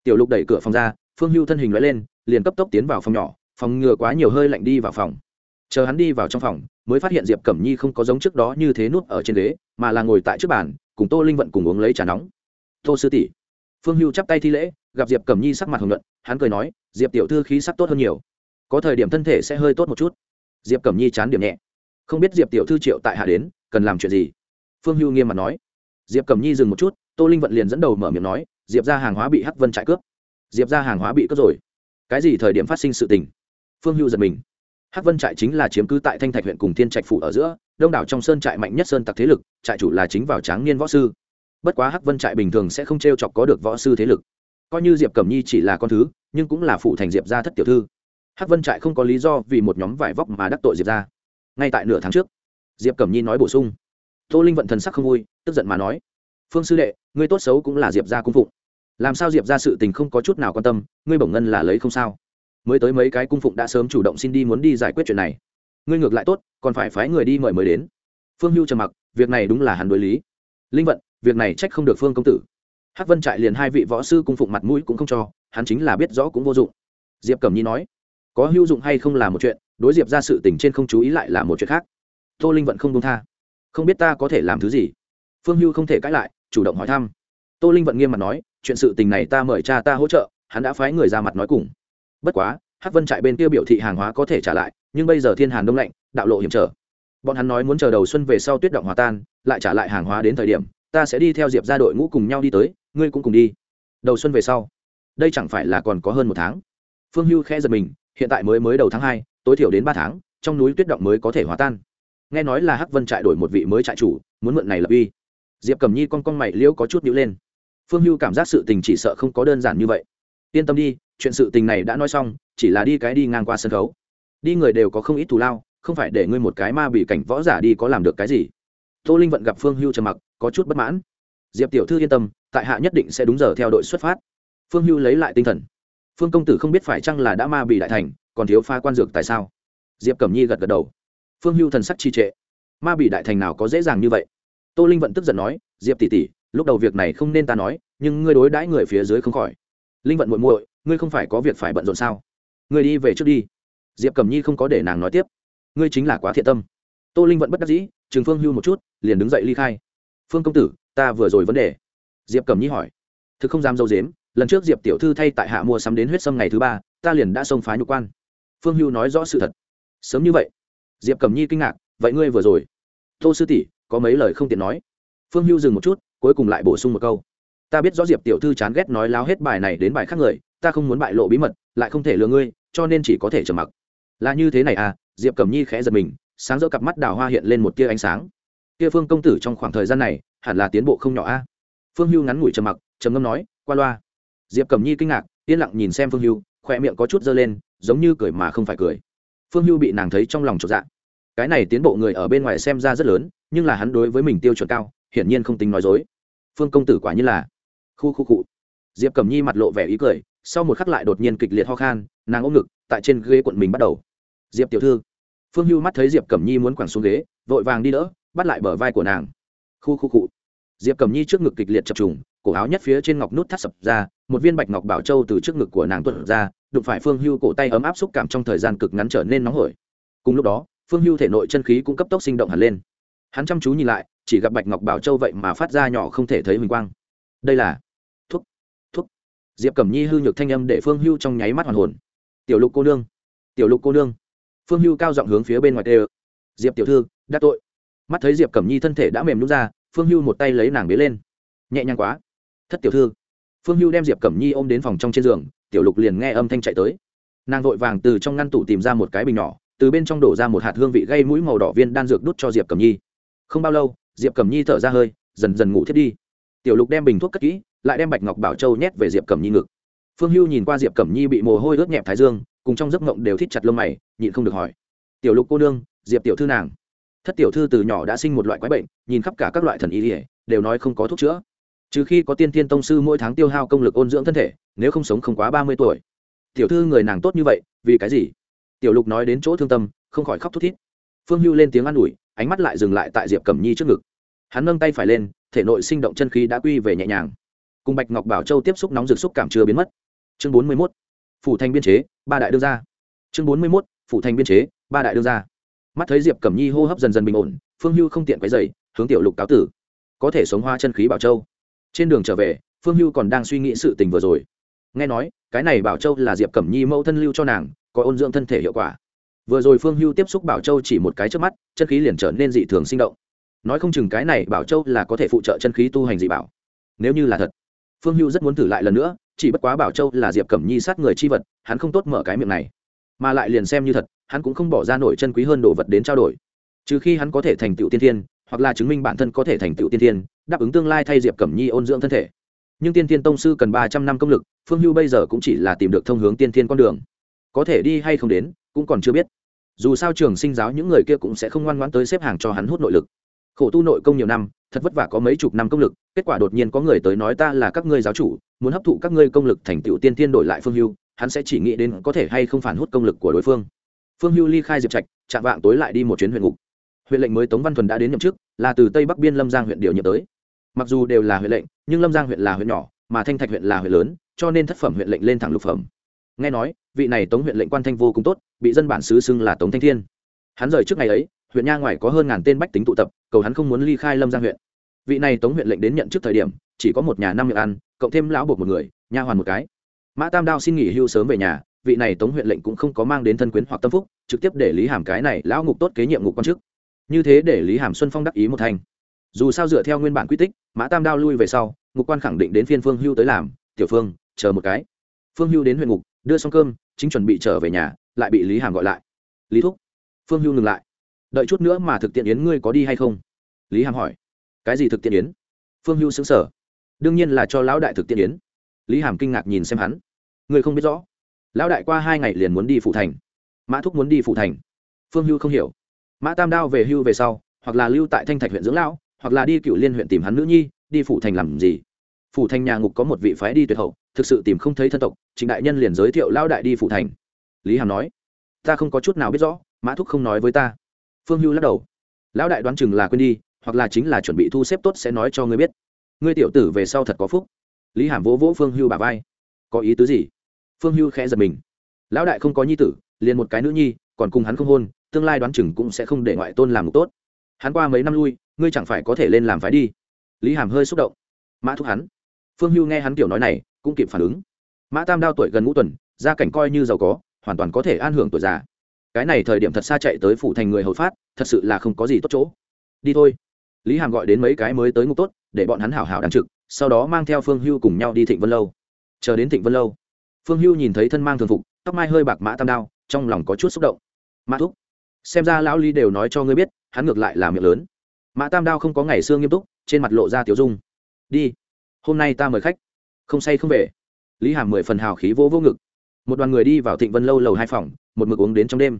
Tiểu lục đẩy cửa phòng ra, phương hưu thân hình loại lên, liền cấp tốc tiến vào phòng nhỏ, phòng ngừa quá nhiều hơi lạnh đi vào phòng. Chờ hắn đi vào trong phòng, mới phát hiện diệp cẩm nhi không có giống trước đó như thế nuốt ở trên ghế, mà là ngồi tại trước bàn, cùng tô linh vận cùng uống lấy trà nóng. Tô sư tỷ. Phương hưu chắp tay thi lễ gặp diệp cẩm nhi sắc mặt hồng luận hắn cười nói, diệp tiểu thư khí sắc tốt hơn nhiều. Có thời điểm thân thể sẽ hơi tốt một chút. Diệp cẩm nhi chán điểm nhẹ. Không biết diệp tiểu thư triệu tại hạ đến, cần làm chuyện gì? Phương hưu nghiêm mặt nói. Diệp cẩm nhi dừng một chút, tô linh vận liền dẫn đầu mở miệng nói, diệp ra hàng hóa bị hắc vân trại cướp. Diệp ra hàng hóa bị cướp rồi. Cái gì thời điểm phát sinh sự tình? Phương hưu giật mình. Hắc vân trại chính là chiếm cứ tại thanh thạch huyện cùng thiên trạch phủ ở giữa, đông đảo trong sơn trại mạnh nhất sơn tặc thế lực, trại chủ là chính vào tráng niên võ sư. Bất quá hắc vân trại bình thường sẽ không t r e o chọc có được võ sư thế lực coi như diệp cẩm nhi chỉ là con thứ nhưng cũng là phụ thành diệp gia thất tiểu thư hắc vân trại không có lý do vì một nhóm vải vóc mà đắc tội diệp gia. ngay tại nửa tháng trước diệp cẩm nhi nói bổ sung tô linh vận thần sắc không vui tức giận mà nói phương sư đệ ngươi tốt xấu cũng là diệp gia cung phụng làm sao diệp ra sự tình không có chút nào quan tâm ngươi bổng ngân là lấy không sao mới tới mấy cái cung phụng đã sớm chủ động xin đi muốn đi giải quyết chuyện này ngươi ngược lại tốt còn phải phái người đi mời mới đến phương hưu trầm mặc việc này đúng là hắn đối lý linh vận việc này trách không được phương công tử hắc vân trại liền hai vị võ sư cung phụng mặt mũi cũng không cho, hắn chính là biết rõ cũng vô dụng. Diệp cẩm nhi nói, có hữu dụng hay không là một chuyện, đối diệp ra sự tình trên không chú ý lại là một chuyện khác. Tô linh vẫn không công tha. Không biết ta có thể làm thứ gì? Phương hưu không thể cãi lại, chủ động hỏi thăm. Tô linh vận nghiêm mặt nói, chuyện sự tình này ta mời cha ta hỗ trợ, hắn đã phái người ra mặt nói cùng. Bất quá, hắc vân trại bên kia biểu thị hàng hóa có thể trả lại, nhưng bây giờ thiên hàn đông lạnh, đạo lộ hiểm trở. Bọn hắn nói muốn chờ đầu xuân về sau tuyết động hòa tan, lại trả lại hàng hóa đến thời điểm, ta sẽ đi theo diệp ra đội ngũ cùng nhau đi tới ngươi cũng cùng đi. Đầu xuân về sau, đây chẳng phải là còn có hơn một tháng? Phương hưu khẽ giật mình, hiện tại mới mới đầu tháng hai, tối thiểu đến ba tháng, trong núi tuyết động mới có thể hòa tan. Nghe nói là hắc vân trại đổi một vị mới trại chủ, muốn mượn này lập uy. Diệp cầm nhi con con mày liễu có chút nhữ lên. Phương hưu cảm giác sự tình chỉ sợ không có đơn giản như vậy. Yên tâm đi, chuyện sự tình này đã nói xong, chỉ là đi cái đi ngang qua sân khấu. Đi người đều có không ít thù lao, không phải để ngươi một cái ma bị cảnh võ giả đi có làm được cái gì. Tô linh vận gặp phương hưu trầm mặc, có chút bất mãn diệp tiểu thư yên tâm, tại hạ nhất định sẽ đúng giờ theo đội xuất phát. Phương hưu lấy lại tinh thần. Phương công tử không biết phải chăng là đã ma bị đại thành, còn thiếu pha quan dược tại sao? Diệp cẩm nhi gật gật đầu. Phương hưu thần sắc trì trệ. Ma bị đại thành nào có dễ dàng như vậy? Tô linh vận tức giận nói, diệp tỷ tỷ, lúc đầu việc này không nên ta nói, nhưng ngươi đối đãi người phía dưới không khỏi. Linh vận muội muội, ngươi không phải có việc phải bận rộn sao? Ngươi đi về trước đi. Diệp cẩm nhi không có để nàng nói tiếp. Ngươi chính là quá thiện tâm. Tô linh vận bất đắc dĩ, trường phương hưu một chút, liền đứng dậy ly khai. Phương công tử ta vừa rồi vấn đề. Diệp cẩm nhi hỏi. Thực không dám dâu dếm, lần trước diệp tiểu thư thay tại hạ mua sắm đến huyết sâm ngày thứ ba, ta liền đã xông phá nhục quan. Phương hưu nói rõ sự thật. Sớm như vậy. Diệp cẩm nhi kinh ngạc, vậy ngươi vừa rồi? Tô sư tỷ, có mấy lời không tiện nói. Phương hưu dừng một chút, cuối cùng lại bổ sung một câu. Ta biết rõ diệp tiểu thư chán ghét nói láo hết bài này đến bài khác người, ta không muốn bại lộ bí mật, lại không thể lừa ngươi, cho nên chỉ có thể trầm mặc. Là như thế này à diệp cẩm nhi khẽ giật mình, sáng rỡ cặp mắt đào hoa hiện lên một tia ánh sáng. Kia phương công tử trong khoảng thời gian này hẳn là tiến bộ không nhỏ a. Phương hưu ngắn ngủi trầm mặc, trầm ngâm nói, qua loa. Diệp cẩm nhi kinh ngạc, yên lặng nhìn xem phương hưu, khỏe miệng có chút dơ lên, giống như cười mà không phải cười. Phương hưu bị nàng thấy trong lòng chột dạ. Cái này tiến bộ người ở bên ngoài xem ra rất lớn, nhưng là hắn đối với mình tiêu chuẩn cao, hiển nhiên không tính nói dối. Phương công tử quả như là. Khu khu cụ diệp cẩm nhi mặt lộ vẻ ý cười, sau một khắc lại đột nhiên kịch liệt ho khan, nàng ôm ngực, tại trên ghế quận mình bắt đầu. Diệp tiểu thư. Phương hưu mắt thấy diệp cẩm nhi muốn quẳng xuống ghế, vội vàng đi đỡ, bắt lại bờ vai của nàng khu khu cụ diệp Cầm nhi trước ngực kịch liệt chập trùng, cổ áo nhất phía trên ngọc nút thắt sập ra, một viên bạch ngọc bảo châu từ trước ngực của nàng tuột ra, đụng phải phương hưu cổ tay ấm áp xúc cảm trong thời gian cực ngắn trở nên nóng hổi. Cùng lúc đó, phương hưu thể nội chân khí cũng cấp tốc sinh động hẳn lên. Hắn chăm chú nhìn lại, chỉ gặp bạch ngọc bảo châu vậy mà phát ra nhỏ không thể thấy huỳnh quang. Đây là thuốc thuốc diệp cẩm nhi hư nhược thanh âm để phương hưu trong nháy mắt hoàn hồn. Tiểu lục cô nương, tiểu lục cô nương. Phương hưu cao giọng hướng phía bên ngoài tê diệp tiểu thư đắc tội mắt thấy diệp cẩm nhi thân thể đã mềm nút ra phương hưu một tay lấy nàng bế lên nhẹ nhàng quá thất tiểu thư phương hưu đem diệp cẩm nhi ôm đến phòng trong trên giường tiểu lục liền nghe âm thanh chạy tới nàng vội vàng từ trong ngăn tủ tìm ra một cái bình nhỏ từ bên trong đổ ra một hạt hương vị gây mũi màu đỏ viên đan dược đút cho diệp cẩm nhi không bao lâu diệp cẩm nhi thở ra hơi dần dần ngủ thiết đi tiểu lục đem bình thuốc cất kỹ lại đem bạch ngọc bảo châu nhét về diệp cẩm nhi ngực phương hưu nhìn qua diệp cẩm nhi bị mồ hôi ướt nhẹp thái dương cùng trong giấc mộng đều thít chặt lông mày nhịn không được hỏi tiểu lục cô nương diệp tiểu thư nàng thất tiểu thư từ nhỏ đã sinh một loại quái bệnh, nhìn khắp cả các loại thần y ỉa đều nói không có thuốc chữa. Trừ khi có tiên tiên tông sư mỗi tháng tiêu hao công lực ôn dưỡng thân thể, nếu không sống không quá ba mươi tuổi. Tiểu thư người nàng tốt như vậy, vì cái gì? Tiểu lục nói đến chỗ thương tâm, không khỏi khóc thút thít. Phương hưu lên tiếng an ủi, ánh mắt lại dừng lại tại diệp cẩm nhi trước ngực. Hắn nâng tay phải lên, thể nội sinh động chân khí đã quy về nhẹ nhàng. Cùng bạch ngọc bảo châu tiếp xúc nóng rực xúc cảm chưa biến mất. Chương bốn mươi mốt, phủ thành biên chế, ba đại đương gia. Chương bốn mươi mốt, phủ thành biên chế, ba đại đương gia mắt thấy diệp cẩm nhi hô hấp dần dần bình ổn phương hưu không tiện quấy dày hướng tiểu lục cáo tử. có thể sống hoa chân khí bảo châu. trên đường trở về, phương hưu còn đang suy nghĩ sự tình vừa rồi. nghe nói, cái này bảo châu là diệp cẩm nhi mẫu thân lưu cho nàng, có ôn dưỡng thân thể hiệu quả. vừa rồi phương hưu tiếp xúc bảo châu chỉ một cái trước mắt, chân khí liền trở nên dị thường sinh động. nói không chừng cái này bảo châu là có thể phụ trợ chân khí tu hành dị bảo. nếu như là thật, phương hưu rất muốn thử lại lần nữa, chỉ bất quá bảo châu là diệp cẩm nhi sát người chi vật, hắn không tốt mở cái miệng này mà lại liền xem như thật, hắn cũng không bỏ ra nổi chân quý hơn đồ vật đến trao đổi. Trừ khi hắn có thể thành tựu tiên thiên, hoặc là chứng minh bản thân có thể thành tựu tiên thiên, đáp ứng tương lai thay diệp cẩm nhi ôn dưỡng thân thể. Nhưng tiên thiên tông sư cần ba trăm năm công lực, phương hưu bây giờ cũng chỉ là tìm được thông hướng tiên thiên con đường. Có thể đi hay không đến, cũng còn chưa biết. Dù sao trường sinh giáo những người kia cũng sẽ không ngoan ngoãn tới xếp hàng cho hắn hút nội lực. Khổ tu nội công nhiều năm, thật vất vả có mấy chục năm công lực, kết quả đột nhiên có người tới nói ta là các ngươi giáo chủ, muốn hấp thụ các ngươi công lực thành tựu tiên thiên đổi lại phương hưu hắn sẽ chỉ nghĩ đến có thể hay không phản hút công lực của đối phương. Phương hưu ly khai diệp trạch, chạm vạng tối lại đi một chuyến huyện ngục. Huyện lệnh mới tống văn thuần đã đến nhậm chức, là từ tây bắc biên lâm giang huyện điều nhiệm tới. Mặc dù đều là huyện lệnh, nhưng lâm giang huyện là huyện nhỏ, mà thanh thạch huyện là huyện lớn, cho nên thất phẩm huyện lệnh lên thẳng lục phẩm. Nghe nói, vị này tống huyện lệnh quan thanh vô cùng tốt, bị dân bản xứ xưng là tống thanh thiên. Hắn rời trước ngày ấy, huyện nha ngoài có hơn ngàn tên bách tính tụ tập, cầu hắn không muốn ly khai lâm giang huyện. Vị này tống huyện lệnh đến nhận trước thời điểm, chỉ có một nhà năm miệng ăn, cộng thêm lão buộc một người, nha hoàn một cái mã tam đao xin nghỉ hưu sớm về nhà, vị này tống huyện lệnh cũng không có mang đến thân quyến hoặc tâm phúc, trực tiếp để lý hàm cái này lão ngục tốt kế nhiệm ngục quan chức. Như thế để lý hàm xuân phong đắc ý một thành. Dù sao dựa theo nguyên bản quy tích, mã tam đao lui về sau, ngục quan khẳng định đến phiên phương hưu tới làm, tiểu phương, chờ một cái. Phương hưu đến huyện ngục, đưa xong cơm, chính chuẩn bị trở về nhà, lại bị lý hàm gọi lại. Lý thúc. Phương hưu ngừng lại. Đợi chút nữa mà thực tiện yến ngươi có đi hay không? Lý hàm hỏi. Cái gì thực tiện yến? Phương hưu xứng sở đương nhiên là cho lão đại thực tiện yến lý hàm kinh ngạc nhìn xem hắn. Ngươi không biết rõ. Lão đại qua hai ngày liền muốn đi phụ thành. Mã thúc muốn đi phụ thành. Phương hưu không hiểu. Mã tam đao về hưu về sau, hoặc là lưu tại thanh thạch huyện dưỡng lão, hoặc là đi cựu liên huyện tìm hắn nữ nhi, đi phụ thành làm gì? Phụ thành nhà ngục có một vị phái đi tuyệt hậu, thực sự tìm không thấy thân tộc, trịnh đại nhân liền giới thiệu lão đại đi phụ thành. Lý hàm nói, ta không có chút nào biết rõ, mã thúc không nói với ta. Phương hưu lắc đầu, lão đại đoán chừng là quên đi, hoặc là chính là chuẩn bị thu xếp tốt sẽ nói cho ngươi biết. Ngươi tiểu tử về sau thật có phúc lý hàm vỗ vỗ phương hưu bà vai. Có ý tứ gì? Phương hưu khẽ giật mình. Lão đại không có nhi tử, liền một cái nữ nhi, còn cùng hắn không hôn, tương lai đoán chừng cũng sẽ không để ngoại tôn làm ngục tốt. Hắn qua mấy năm lui, ngươi chẳng phải có thể lên làm phái đi. Lý hàm hơi xúc động. Mã thúc hắn. Phương hưu nghe hắn kiểu nói này, cũng kịp phản ứng. Mã tam đao tuổi gần ngũ tuần, gia cảnh coi như giàu có, hoàn toàn có thể an hưởng tuổi già. Cái này thời điểm thật xa chạy tới phủ thành người hầu phát, thật sự là không có gì tốt chỗ. Đi thôi. Lý hàm gọi đến mấy cái mới tới ngục tốt, để bọn hắn hảo hảo đáng trực sau đó mang theo phương hưu cùng nhau đi thịnh vân lâu. Chờ đến thịnh vân lâu, phương hưu nhìn thấy thân mang thường phục, tóc mai hơi bạc mã tam đao, trong lòng có chút xúc động. Mã thúc, xem ra lão lý đều nói cho ngươi biết, hắn ngược lại là miệng lớn. Mã tam đao không có ngày xưa nghiêm túc, trên mặt lộ ra tiểu dung. Đi, hôm nay ta mời khách, không say không về. Lý hàm mười phần hào khí vô vô ngực. Một đoàn người đi vào thịnh vân lâu lầu hai phòng, một mực uống đến trong đêm.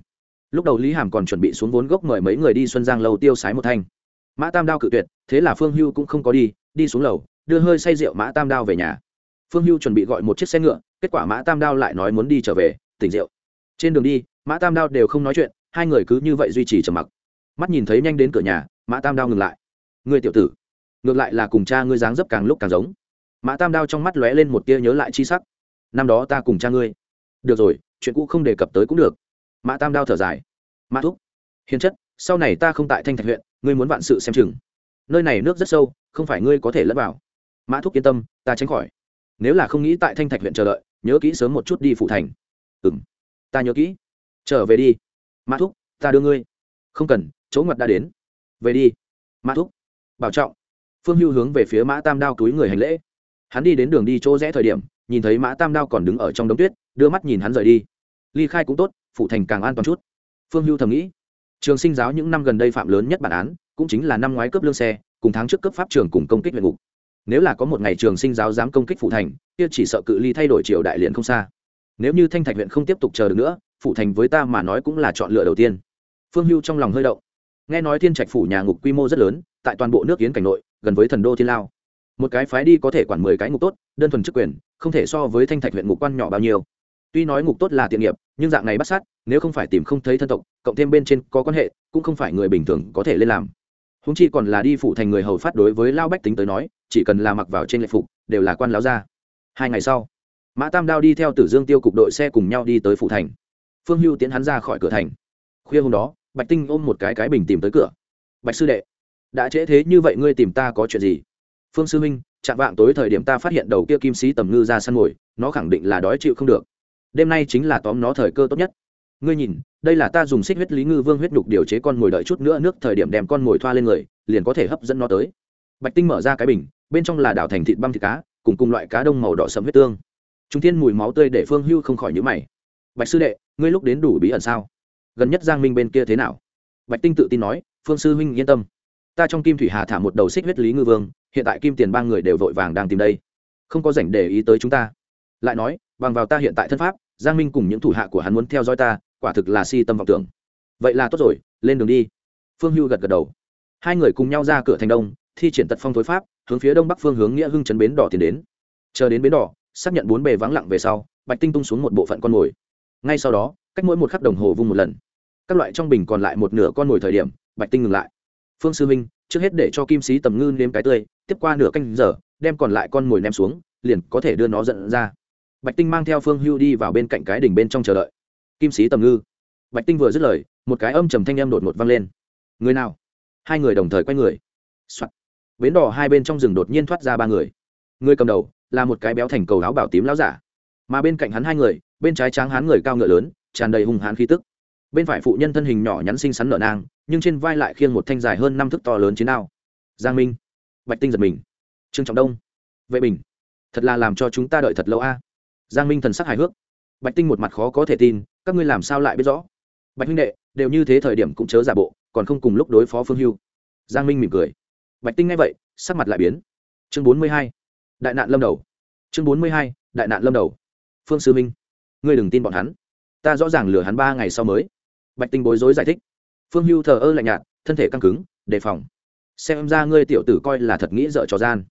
Lúc đầu lý hàm còn chuẩn bị xuống vốn gốc mời mấy người đi xuân giang lâu tiêu sái một thanh. Mã tam đao cự tuyệt, thế là phương hưu cũng không có đi đi xuống lầu đưa hơi say rượu mã tam đao về nhà. Phương hưu chuẩn bị gọi một chiếc xe ngựa, kết quả mã tam đao lại nói muốn đi trở về, tỉnh rượu. Trên đường đi, mã tam đao đều không nói chuyện, hai người cứ như vậy duy trì trầm mặc. Mắt nhìn thấy nhanh đến cửa nhà, mã tam đao ngừng lại. Người tiểu tử, ngược lại là cùng cha ngươi dáng dấp càng lúc càng giống. Mã tam đao trong mắt lóe lên một tia nhớ lại chi sắc. Năm đó ta cùng cha ngươi. Được rồi, chuyện cũ không đề cập tới cũng được. Mã tam đao thở dài. Mã thúc, hiền chất, sau này ta không tại thanh thạch huyện, ngươi muốn vạn sự xem chừng. Nơi này nước rất sâu, không phải ngươi có thể lẫn vào mã thúc yên tâm, ta tránh khỏi. Nếu là không nghĩ tại thanh thạch huyện chờ đợi, nhớ kỹ sớm một chút đi phụ thành. Ừ m ta nhớ kỹ. Trở về đi. Mã thúc, ta đưa ngươi. Không cần, chỗ ngặt đã đến. Về đi. Mã thúc. Bảo trọng. Phương hưu hướng về phía mã tam đao túi người hành lễ. Hắn đi đến đường đi chỗ rẽ thời điểm, nhìn thấy mã tam đao còn đứng ở trong đống tuyết, đưa mắt nhìn hắn rời đi. Ly khai cũng tốt, phụ thành càng an toàn chút. Phương hưu thầm nghĩ. Trường sinh giáo những năm gần đây phạm lớn nhất bản án, cũng chính là năm ngoái cướp lương xe, cùng tháng trước cấp pháp trường cùng công kích huyện ngục nếu là có một ngày trường sinh giáo dám công kích phụ thành, kia chỉ sợ cự ly thay đổi triều đại liền không xa. Nếu như thanh thạch huyện không tiếp tục chờ được nữa, phụ thành với ta mà nói cũng là chọn lựa đầu tiên. Phương hưu trong lòng hơi động. Nghe nói thiên trạch phủ nhà ngục quy mô rất lớn, tại toàn bộ nước yến cảnh nội, gần với thần đô thiên lao. Một cái phái đi có thể quản mười cái ngục tốt, đơn thuần chức quyền, không thể so với thanh thạch huyện ngục quan nhỏ bao nhiêu. Tuy nói ngục tốt là tiện nghiệp, nhưng dạng này bắt sát, nếu không phải tìm không thấy thân tộc, cộng thêm bên trên có quan hệ, cũng không phải người bình thường có thể lên làm húng chi còn là đi phụ thành người hầu phát đối với lao bách tính tới nói, chỉ cần là mặc vào trên lệ phục, đều là quan láo ra hai ngày sau, mã tam đao đi theo tử dương tiêu cục đội xe cùng nhau đi tới phụ thành. Phương hưu tiến hắn ra khỏi cửa thành. Khuya hôm đó, bạch tinh ôm một cái cái bình tìm tới cửa. Bạch sư đệ, đã trễ thế như vậy ngươi tìm ta có chuyện gì? Phương sư minh chạm vạng tối thời điểm ta phát hiện đầu kia kim sĩ tầm ngư ra săn mồi, nó khẳng định là đói chịu không được. Đêm nay chính là tóm nó thời cơ tốt nhất ngươi nhìn, đây là ta dùng xích huyết lý ngư vương huyết đục điều chế con mồi đợi chút nữa nước thời điểm đem con mồi thoa lên người, liền có thể hấp dẫn nó tới. Bạch tinh mở ra cái bình, bên trong là đảo thành thịt băm thịt cá, cùng cùng loại cá đông màu đỏ sẫm huyết tương. Trung thiên mùi máu tươi để phương hưu không khỏi nhữ mày. Bạch sư đệ, ngươi lúc đến đủ bí ẩn sao? Gần nhất giang minh bên kia thế nào? Bạch tinh tự tin nói, phương sư huynh yên tâm. Ta trong kim thủy hà thả một đầu xích huyết lý ngư vương, hiện tại kim tiền ba người đều vội vàng đang tìm đây. Không có rảnh để ý tới chúng ta. Lại nói, bằng vào ta hiện tại thân pháp, giang minh cùng những thủ hạ của hắn muốn theo dõi ta quả thực là si tâm vọng tưởng. Vậy là tốt rồi, lên đường đi. Phương hưu gật gật đầu. Hai người cùng nhau ra cửa thành đông, thi triển tật phong thối pháp, hướng phía đông bắc phương hướng nghĩa hưng chấn bến đỏ tiến đến. Chờ đến bến đỏ, xác nhận bốn bề vắng lặng về sau, bạch tinh tung xuống một bộ phận con mồi. Ngay sau đó, cách mỗi một khắc đồng hồ vung một lần. Các loại trong bình còn lại một nửa con mồi thời điểm, bạch tinh ngừng lại. Phương sư minh trước hết để cho kim sĩ tầm ngư nếm cái tươi, tiếp qua nửa canh giờ, đem còn lại con mồi ném xuống, liền có thể đưa nó dẫn ra. Bạch tinh mang theo phương hưu đi vào bên cạnh cái đỉnh bên trong chờ đợi kim sĩ tầm ngư. Bạch tinh vừa dứt lời, một cái âm trầm thanh em đột ngột vang lên. Người nào? Hai người đồng thời quay người、Soạn. bến đỏ hai bên trong rừng đột nhiên thoát ra ba người. Người cầm đầu là một cái béo thành cầu áo bảo tím láo giả. Mà bên cạnh hắn hai người, bên trái tráng hán người cao ngựa lớn, tràn đầy hung hãn khí tức. Bên phải phụ nhân thân hình nhỏ nhắn xinh xắn nở nang, nhưng trên vai lại khiêng một thanh dài hơn năm thước to lớn chiến ao giang minh. Bạch tinh giật mình. Trương trọng đông. Vệ bình. Thật là làm cho chúng ta đợi thật lâu a. Giang minh thần sắc hài hước. Bạch tinh một mặt khó có thể tin các ngươi làm sao lại biết rõ? Bạch huynh đệ, đều như thế thời điểm cũng chớ giả bộ, còn không cùng lúc đối phó phương hưu. Giang minh mỉm cười. Bạch tinh nghe vậy, sắc mặt lại biến. Chương bốn mươi hai, đại nạn lâm đầu. Chương bốn mươi hai, đại nạn lâm đầu. Phương sư minh, ngươi đừng tin bọn hắn. Ta rõ ràng lừa hắn ba ngày sau mới. Bạch tinh bối rối giải thích. Phương hưu thờ ơ lạnh nhạt, thân thể căng cứng, đề phòng. Xem ra ngươi tiểu tử coi là thật nghĩ dợ trò gian.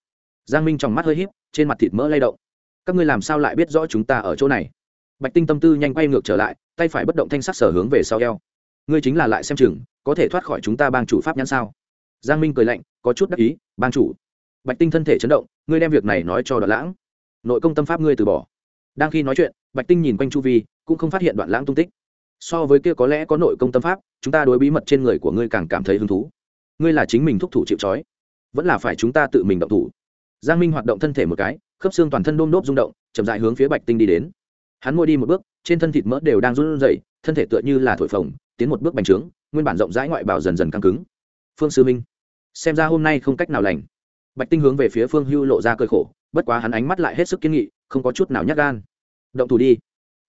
Giang minh trong mắt hơi híp, trên mặt thịt mỡ lay động. Các ngươi làm sao lại biết rõ chúng ta ở chỗ này? Bạch tinh tâm tư nhanh quay ngược trở lại, tay phải bất động thanh sắc sở hướng về sau eo. Ngươi chính là lại xem chừng, có thể thoát khỏi chúng ta bang chủ pháp nhãn sao? Giang minh cười lạnh, có chút đắc ý, bang chủ. Bạch tinh thân thể chấn động, ngươi đem việc này nói cho đoạn lãng. Nội công tâm pháp ngươi từ bỏ. Đang khi nói chuyện, bạch tinh nhìn quanh chu vi, cũng không phát hiện đoạn lãng tung tích. So với kia có lẽ có nội công tâm pháp, chúng ta đối bí mật trên người của ngươi càng cảm thấy hứng thú. Ngươi là chính mình thúc thủ chịu trói, vẫn là phải chúng ta tự mình động thủ. Giang minh hoạt động thân thể một cái, khớp xương toàn thân đôm đốp rung động, chậm dại hướng phía bạch tinh đi đến hắn môi đi một bước, trên thân thịt mỡ đều đang run rẩy, thân thể tựa như là thổi phồng, tiến một bước bành trướng, nguyên bản rộng rãi ngoại bảo dần dần căng cứng. Phương sư minh, xem ra hôm nay không cách nào lành. Bạch tinh hướng về phía phương hưu lộ ra cơi khổ, bất quá hắn ánh mắt lại hết sức kiên nghị, không có chút nào nhát gan. Động thủ đi.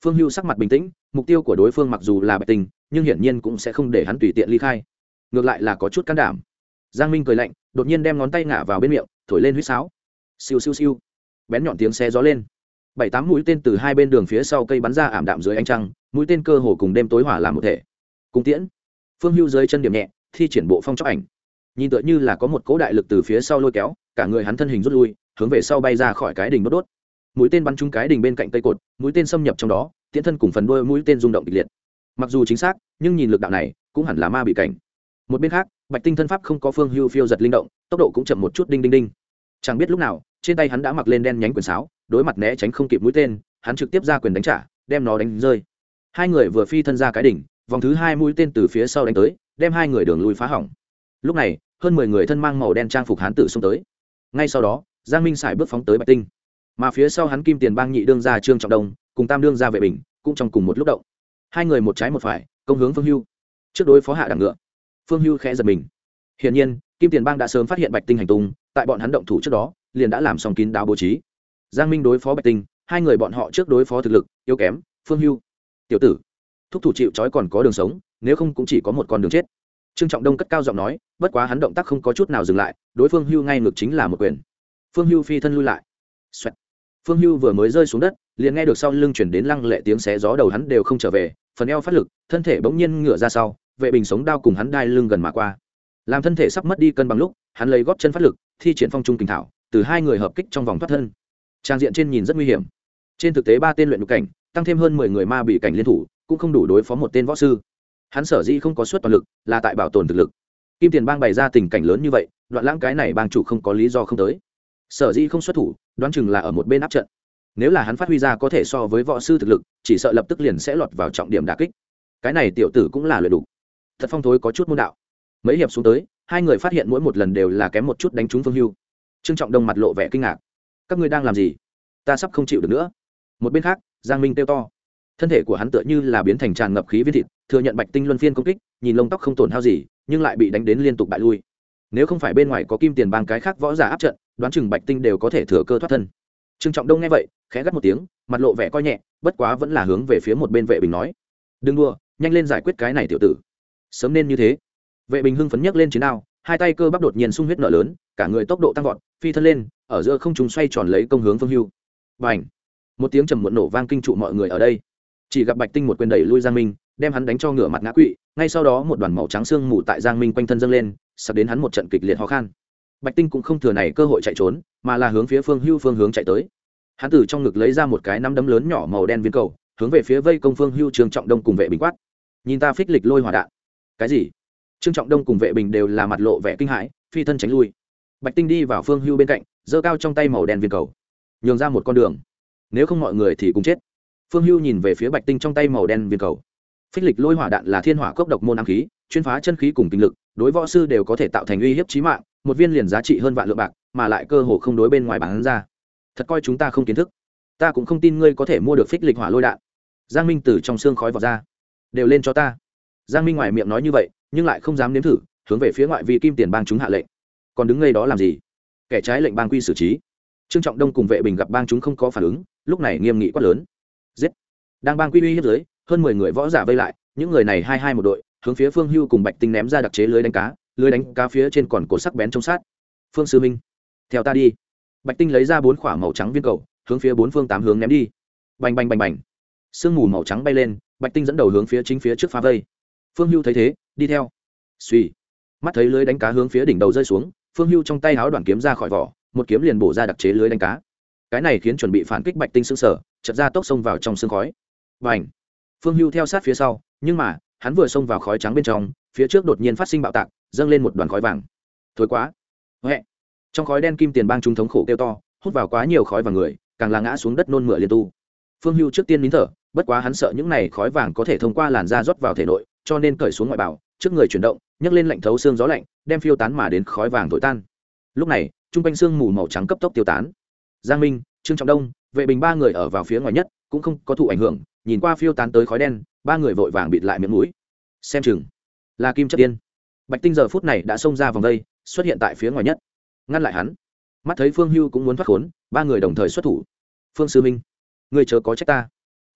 Phương hưu sắc mặt bình tĩnh, mục tiêu của đối phương mặc dù là bạch tinh, nhưng hiển nhiên cũng sẽ không để hắn tùy tiện ly khai. Ngược lại là có chút can đảm. Giang minh cười lạnh, đột nhiên đem ngón tay ngả vào bên miệng, thổi lên huýt sáo. Siêu siêu siêu. Bén nhọn tiếng xe gió lên bảy tám mũi tên từ hai bên đường phía sau cây bắn ra ảm đạm dưới ánh trăng, mũi tên cơ hồ cùng đêm tối hỏa làm một thể. Cung tiễn. Phương hưu dưới chân điểm nhẹ, thi triển bộ phong chóc ảnh. Nhìn tựa như là có một cỗ đại lực từ phía sau lôi kéo, cả người hắn thân hình rút lui, hướng về sau bay ra khỏi cái đình đốt đốt. Mũi tên bắn trúng cái đình bên cạnh cây cột, mũi tên xâm nhập trong đó, tiễn thân cùng phần đuôi mũi tên rung động kịch liệt. Mặc dù chính xác, nhưng nhìn lực đạo này, cũng hẳn là ma bị cảnh. Một bên khác, bạch tinh thân pháp không có phương hưu phiêu giật linh động, tốc độ cũng chậm một chút đinh đinh đinh chẳng biết lúc nào, trên tay hắn đã mặc lên đen nhánh quyền sáo, đối mặt né tránh không kịp mũi tên, hắn trực tiếp ra quyền đánh trả, đem nó đánh rơi. Hai người vừa phi thân ra cái đỉnh, vòng thứ hai mũi tên từ phía sau đánh tới, đem hai người đường lui phá hỏng. Lúc này, hơn mười người thân mang màu đen trang phục hán tử xông tới. Ngay sau đó, giang minh xài bước phóng tới bạch tinh. Mà phía sau hắn kim tiền bang nhị đương ra trương trọng đông, cùng tam đương ra vệ bình, cũng trong cùng một lúc động. Hai người một trái một phải, công hướng phương hưu. Trước đối phó hạ đẳng ngựa, phương hưu khẽ giật mình. Hiển nhiên, kim tiền bang đã sớm phát hiện bạch tinh hành tung tại bọn hắn động thủ trước đó, liền đã làm xong kín đáo bố trí. Giang minh đối phó bạch tinh, hai người bọn họ trước đối phó thực lực, yếu kém, phương hưu. Tiểu tử, thúc thủ chịu trói còn có đường sống, nếu không cũng chỉ có một con đường chết. Trương trọng đông cất cao giọng nói, bất quá hắn động tác không có chút nào dừng lại, đối phương hưu ngay ngược chính là một quyền. Phương hưu phi thân lui lại、Xoẹt. phương hưu vừa mới rơi xuống đất, liền nghe được sau lưng chuyển đến lăng lệ tiếng xé gió đầu hắn đều không trở về, phần eo phát lực, thân thể bỗng nhiên ngửa ra sau, vệ bình sống đao cùng hắn đai lưng gần mà qua. Làm thân thể sắp mất đi cân bằng lúc, hắn lấy góp chân phát lực thi triển phong trung kình thảo, từ hai người hợp kích trong vòng thoát thân. Trang diện trên nhìn rất nguy hiểm. Trên thực tế ba tên luyện nhục cảnh, tăng thêm hơn mười người ma bị cảnh liên thủ, cũng không đủ đối phó một tên võ sư. Hắn sở dĩ không có suất toàn lực, là tại bảo tồn thực lực. Kim tiền bang bày ra tình cảnh lớn như vậy, đoạn lãng cái này bang chủ không có lý do không tới. Sở dĩ không xuất thủ, đoán chừng là ở một bên áp trận. Nếu là hắn phát huy ra có thể so với võ sư thực lực, chỉ sợ lập tức liền sẽ lọt vào trọng điểm đà kích. Cái này tiểu tử cũng là luyện đủ. Thật phong thối có chút môn đạo. Mấy hiệp xuống tới hai người phát hiện mỗi một lần đều là kém một chút đánh trúng phương hưu trương trọng đông mặt lộ vẻ kinh ngạc các ngươi đang làm gì ta sắp không chịu được nữa một bên khác giang minh kêu to thân thể của hắn tựa như là biến thành tràn ngập khí viên thịt thừa nhận bạch tinh luân phiên công kích nhìn lông tóc không tổn hao gì nhưng lại bị đánh đến liên tục bại lui nếu không phải bên ngoài có kim tiền bang cái khác võ giả áp trận đoán chừng bạch tinh đều có thể thừa cơ thoát thân trương trọng đông nghe vậy khẽ gắt một tiếng mặt lộ vẻ coi nhẹ bất quá vẫn là hướng về phía một bên vệ bình nói đừng đua nhanh lên giải quyết cái này tiểu tử sớm nên như thế vệ bình hưng phấn nhấc lên chiến đao, hai tay cơ bắp đột nhiên sung huyết nở lớn, cả người tốc độ tăng vọt, phi thân lên, ở giữa không chúng xoay tròn lấy công hướng phương hưu. Và ảnh một tiếng trầm muộn nổ vang kinh trụ mọi người ở đây. Chỉ gặp bạch tinh một quyền đẩy lui giang minh, đem hắn đánh cho ngửa mặt ngã quỵ, ngay sau đó một đoàn màu trắng xương mù tại giang minh quanh thân dâng lên, sắp đến hắn một trận kịch liệt khó khăn. bạch tinh cũng không thừa này cơ hội chạy trốn, mà là hướng phía phương hưu phương hướng chạy tới. Hắn từ trong ngực lấy ra một cái nắm đấm lớn nhỏ màu đen viên cầu, hướng về phía vây công phương hưu trường trọng đông cùng vệ bình quát. Nhìn ta phích lịch lôi hỏa đạn. Cái gì? Trương trọng đông cùng vệ bình đều là mặt lộ vẻ kinh hãi, phi thân tránh lui. Bạch tinh đi vào phương hưu bên cạnh, giơ cao trong tay màu đen viên cầu. Nhường ra một con đường. Nếu không mọi người thì cùng chết. Phương hưu nhìn về phía bạch tinh trong tay màu đen viên cầu. Phích lịch lôi hỏa đạn là thiên hỏa cốc độc môn ám khí, chuyên phá chân khí cùng kinh lực, đối võ sư đều có thể tạo thành uy hiếp trí mạng, một viên liền giá trị hơn vạn lượng bạc, mà lại cơ hồ không đối bên ngoài bán ra. Thật coi chúng ta không kiến thức. Ta cũng không tin ngươi có thể mua được phích lịch hỏa lôi đạn. Giang minh từ trong xương khói vọt ra. Đều lên cho ta giang minh ngoài miệng nói như vậy, nhưng lại không dám nếm thử, hướng về phía ngoại vi kim tiền bang chúng hạ lệnh. Còn đứng ngay đó làm gì? Kẻ trái lệnh bang quy xử trí. Trương trọng đông cùng vệ bình gặp bang chúng không có phản ứng, lúc này nghiêm nghị quát lớn. Giết! Đang bang quy uy hiếp dưới, hơn mười người võ giả vây lại, những người này hai hai một đội, hướng phía phương hưu cùng bạch tinh ném ra đặc chế lưới đánh cá, lưới đánh cá phía trên còn cổ sắc bén trong sát. Phương sư minh, theo ta đi. Bạch tinh lấy ra bốn k h ỏ a màu trắng viên cầu, hướng phía bốn phương tám hướng ném đi. Bành bành bành bành. Sương mù màu trắng bay lên, bạch tinh dẫn đầu hướng phía chính phía trước phá vây phương hưu thấy thế, đi theo. Suy mắt thấy lưới đánh cá hướng phía đỉnh đầu rơi xuống, phương hưu trong tay háo đoàn kiếm ra khỏi vỏ, một kiếm liền bổ ra đặc chế lưới đánh cá. Cái này khiến chuẩn bị phản kích bạch tinh xương sở chật ra tốc xông vào trong sương khói. Và ảnh phương hưu theo sát phía sau, nhưng mà, hắn vừa xông vào khói trắng bên trong, phía trước đột nhiên phát sinh bạo tạc, dâng lên một đoàn khói vàng. Thối quá. Huệ trong khói đen kim tiền bang chúng thống khổ kêu to, hút vào quá nhiều khói và người, càng là ngã xuống đất nôn mửa liên tu. Phương hưu trước tiên nín thở, bất quá hắn sợ những này khói vàng có thể thông qua làn da rót vào thể nội cho nên cởi xuống ngoại bảo, trước người chuyển động, nhấc lên lạnh thấu xương gió lạnh, đem phiêu tán mà đến khói vàng thổi tan. Lúc này, trung quanh xương mù màu trắng cấp tốc tiêu tán. Giang minh, trương trọng đông, vệ bình ba người ở vào phía ngoài nhất, cũng không có thụ ảnh hưởng, nhìn qua phiêu tán tới khói đen, ba người vội vàng bịt lại miệng mũi. Xem chừng là kim chất tiên bạch tinh giờ phút này đã xông ra vòng đây, xuất hiện tại phía ngoài nhất. Ngăn lại hắn. Mắt thấy phương hưu cũng muốn thoát khốn, ba người đồng thời xuất thủ. Phương sư minh, người chớ có trách ta.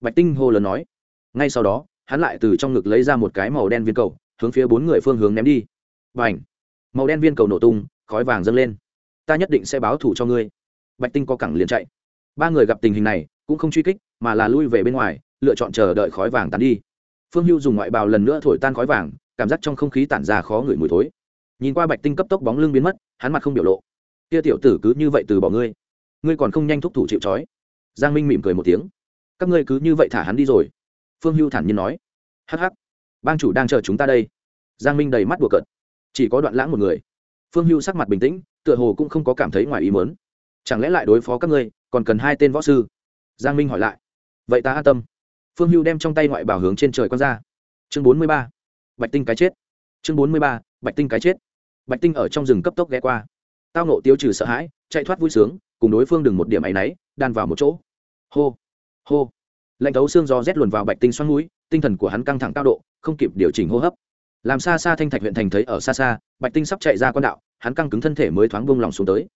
Bạch tinh hô lớn nói. Ngay sau đó hắn lại từ trong ngực lấy ra một cái màu đen viên cầu, hướng phía bốn người phương hướng ném đi. Và ảnh màu đen viên cầu nổ tung, khói vàng dâng lên. Ta nhất định sẽ báo thủ cho ngươi. Bạch tinh có cẳng liền chạy. Ba người gặp tình hình này, cũng không truy kích, mà là lui về bên ngoài, lựa chọn chờ đợi khói vàng tàn đi. Phương hưu dùng ngoại bào lần nữa thổi tan khói vàng, cảm giác trong không khí tản ra khó ngửi mùi thối. Nhìn qua bạch tinh cấp tốc bóng lưng biến mất, hắn mặt không biểu lộ. Kia tiểu tử cứ như vậy từ bỏ ngươi. Ngươi còn không nhanh thúc thủ chịu trói. Giang minh mỉm cười một tiếng. Các ngươi cứ như vậy thả hắn đi rồi phương hưu thản nhiên nói, hắc hắc, bang chủ đang chờ chúng ta đây. Giang minh đầy mắt đùa cợt, chỉ có đoạn lãng một người. Phương hưu sắc mặt bình tĩnh, tựa hồ cũng không có cảm thấy ngoài ý mớn chẳng lẽ lại đối phó các ngươi, còn cần hai tên võ sư? Giang minh hỏi lại. Vậy ta an tâm. Phương hưu đem trong tay ngoại bảo hướng trên trời con ra. Chương bốn mươi ba, bạch tinh cái chết. Chương bốn mươi ba, bạch tinh cái chết. Bạch tinh ở trong rừng cấp tốc ghé qua. Tao nộ tiêu trừ sợ hãi, chạy thoát vui sướng, cùng đối phương đừng một điểm áy náy đan vào một chỗ. Hô hô lạnh thấu xương gió rét luồn vào bạch tinh xoắn núi tinh thần của hắn căng thẳng cao độ, không kịp điều chỉnh hô hấp. Làm xa xa thanh thạch huyện thành thấy ở xa xa, bạch tinh sắp chạy ra quan đạo, hắn căng cứng thân thể mới thoáng bông lòng xuống tới.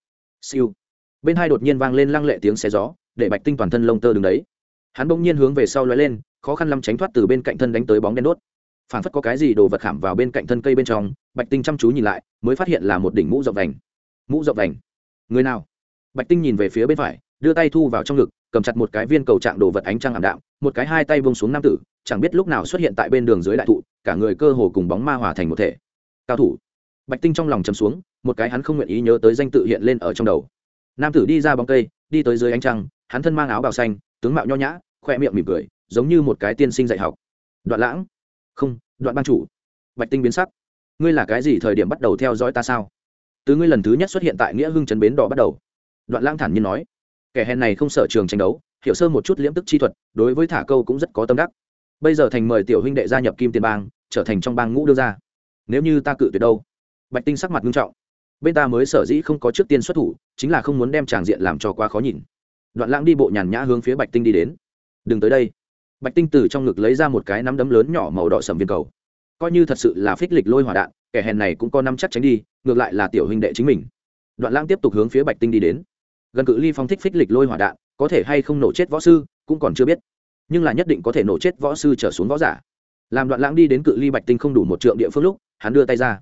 Siêu. Bên hai đột nhiên vang lên lăng lệ tiếng xe gió, để bạch tinh toàn thân lông tơ đứng đấy. Hắn bỗng nhiên hướng về sau lóe lên, khó khăn lắm tránh thoát từ bên cạnh thân đánh tới bóng đen đốt. Phản phất có cái gì đồ vật khảm vào bên cạnh thân cây bên trong, bạch tinh chăm chú nhìn lại, mới phát hiện là một đỉnh mũ rộng vành. Mũ rộng vành. Người nào? Bạch tinh nhìn về phía bên phải đưa tay thu vào trong ngực, cầm chặt một cái viên cầu trạng đồ vật ánh trăng ảm đạm, một cái hai tay vông xuống nam tử, chẳng biết lúc nào xuất hiện tại bên đường dưới đại thụ, cả người cơ hồ cùng bóng ma hòa thành một thể. Cao thủ. Bạch tinh trong lòng chầm xuống, một cái hắn không nguyện ý nhớ tới danh tự hiện lên ở trong đầu. Nam tử đi ra bóng cây, đi tới dưới ánh trăng, hắn thân mang áo bào xanh, tướng mạo nho nhã, khoe miệng mỉm cười, giống như một cái tiên sinh dạy học. Đoạn lãng. Không, đoạn ban chủ. Bạch tinh biến sắc. Ngươi là cái gì thời điểm bắt đầu theo dõi ta sao? Từ ngươi lần thứ nhất xuất hiện tại nghĩa hưng trấn bến đỏ bắt đầu. Đoạn lãng thản nhiên nói kẻ hèn này không sở trường tranh đấu, hiểu sơ một chút liễm tức chi thuật, đối với thả câu cũng rất có tâm đắc. Bây giờ thành mời tiểu huynh đệ gia nhập kim tiền bang, trở thành trong bang ngũ đưa ra. Nếu như ta cự tuyệt đâu? Bạch tinh sắc mặt nghiêm trọng. Bên ta mới sở dĩ không có trước tiên xuất thủ, chính là không muốn đem tràng diện làm cho quá khó nhìn. Đoạn lãng đi bộ nhàn nhã hướng phía bạch tinh đi đến. Đừng tới đây. Bạch tinh từ trong ngực lấy ra một cái nắm đấm lớn nhỏ màu đỏ sầm viên cầu. Coi như thật sự là phích lịch lôi hỏa đạn, kẻ hèn này cũng có năm chắc tránh đi, ngược lại là tiểu huynh đệ chính mình. Đoạn lãng tiếp tục hướng phía bạch tinh đi đến gần cự ly phong thích phích lịch lôi hỏa đạn, có thể hay không nổ chết võ sư, cũng còn chưa biết. Nhưng là nhất định có thể nổ chết võ sư trở xuống võ giả. Làm đoạn lãng đi đến cự ly bạch tinh không đủ một trượng địa phương lúc, hắn đưa tay ra.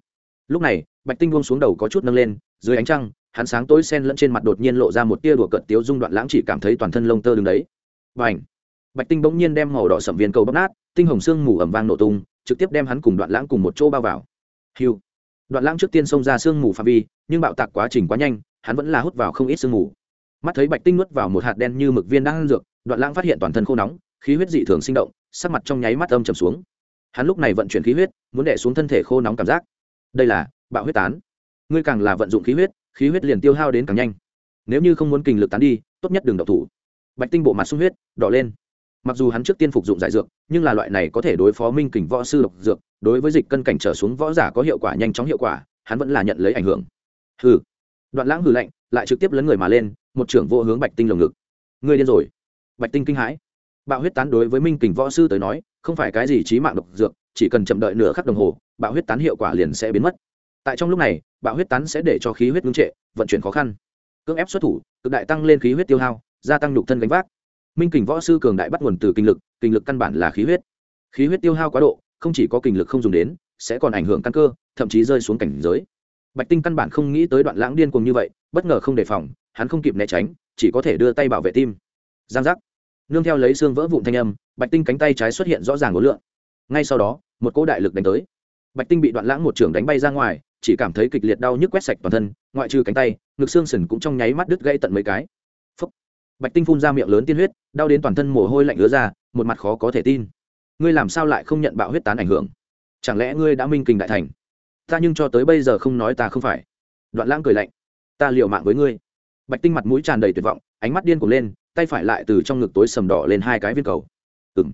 Lúc này, bạch tinh buông xuống đầu có chút nâng lên, dưới ánh trăng, hắn sáng tối sen lẫn trên mặt đột nhiên lộ ra một tia đùa cợt tiếu dung đoạn lãng chỉ cảm thấy toàn thân lông tơ đứng đấy. Và ảnh bạch tinh bỗng nhiên đem màu đỏ sẩm viên cầu bóc nát, tinh hồng xương mù ẩm vang nổ tung, trực tiếp đem hắn cùng đoạn lãng cùng một chỗ bao vào. Hiu! Đoạn lãng trước tiên xông ra xương mù pha vi, nhưng bạo tạc quá trình quá nhanh hắn vẫn là hút vào không ít sương mù. Mắt thấy bạch tinh nuốt vào một hạt đen như mực viên đang ăn dược, đoạn lãng phát hiện toàn thân khô nóng, khí huyết dị thường sinh động, sắc mặt trong nháy mắt âm trầm xuống. Hắn lúc này vận chuyển khí huyết, muốn đẻ xuống thân thể khô nóng cảm giác. Đây là bạo huyết tán. Ngươi càng là vận dụng khí huyết khí huyết liền tiêu hao đến càng nhanh. Nếu như không muốn kinh lực tán đi, tốt nhất đừng độc thủ. Bạch tinh bộ mặt sung huyết, đỏ lên. Mặc dù hắn trước tiên phục dụng giải dược, nhưng là loại này có thể đối phó minh kình võ sư độc dược, đối với dịch cân cảnh trở xuống võ giả có hiệu quả, nhanh chóng hiệu quả, hắn vẫn là nhận lấy ảnh hưởng. Hừ đoạn lãng hử lạnh, lại trực tiếp lấn người mà lên, một trưởng vô hướng bạch tinh lồng ngực. Ngươi điên rồi. Bạch tinh kinh hãi. Bạo huyết tán đối với minh kình võ sư tới nói, không phải cái gì trí mạng độc dược, chỉ cần chậm đợi nửa khắc đồng hồ, bạo huyết tán hiệu quả liền sẽ biến mất. Tại trong lúc này, bạo huyết tán sẽ để cho khí huyết ngưng trệ, vận chuyển khó khăn. Cưỡng ép xuất thủ, cực đại tăng lên khí huyết tiêu hao, gia tăng nhục thân gánh vác. Minh kình võ sư cường đại bắt nguồn từ kinh lực kinh lực căn bản là khí huyết. Khí huyết tiêu hao quá độ, không chỉ có kinh lực không dùng đến, sẽ còn ảnh hưởng căn cơ, thậm chí rơi xuống cảnh giới bạch tinh căn bản không nghĩ tới đoạn lãng điên cuồng như vậy, bất ngờ không đề phòng, hắn không kịp né tránh, chỉ có thể đưa tay bảo vệ tim. Giang giác. Nương theo lấy xương vỡ vụn thanh âm, bạch tinh cánh tay trái xuất hiện rõ ràng ngối lượng ngay sau đó, một cỗ đại lực đánh tới. Bạch tinh bị đoạn lãng một trưởng đánh bay ra ngoài, chỉ cảm thấy kịch liệt đau nhức quét sạch toàn thân, ngoại trừ cánh tay, ngực xương sần cũng trong nháy mắt đứt gãy tận mấy cái. Phúc. bạch tinh phun ra miệng lớn tiên huyết, đau đến toàn thân mồ hôi lạnh ứa ra, một mặt khó có thể tin. Ngươi làm sao lại không nhận bạo huyết tán ảnh hưởng? Chẳng lẽ ngươi đã minh kình đại thành? Ta nhưng cho tới bây giờ không nói ta không phải. Đoạn lãng cười lạnh. Ta liều mạng với ngươi. Bạch tinh mặt mũi tràn đầy tuyệt vọng, ánh mắt điên cuồng lên, tay phải lại từ trong ngực tối sầm đỏ lên hai cái viên cầu. Ừng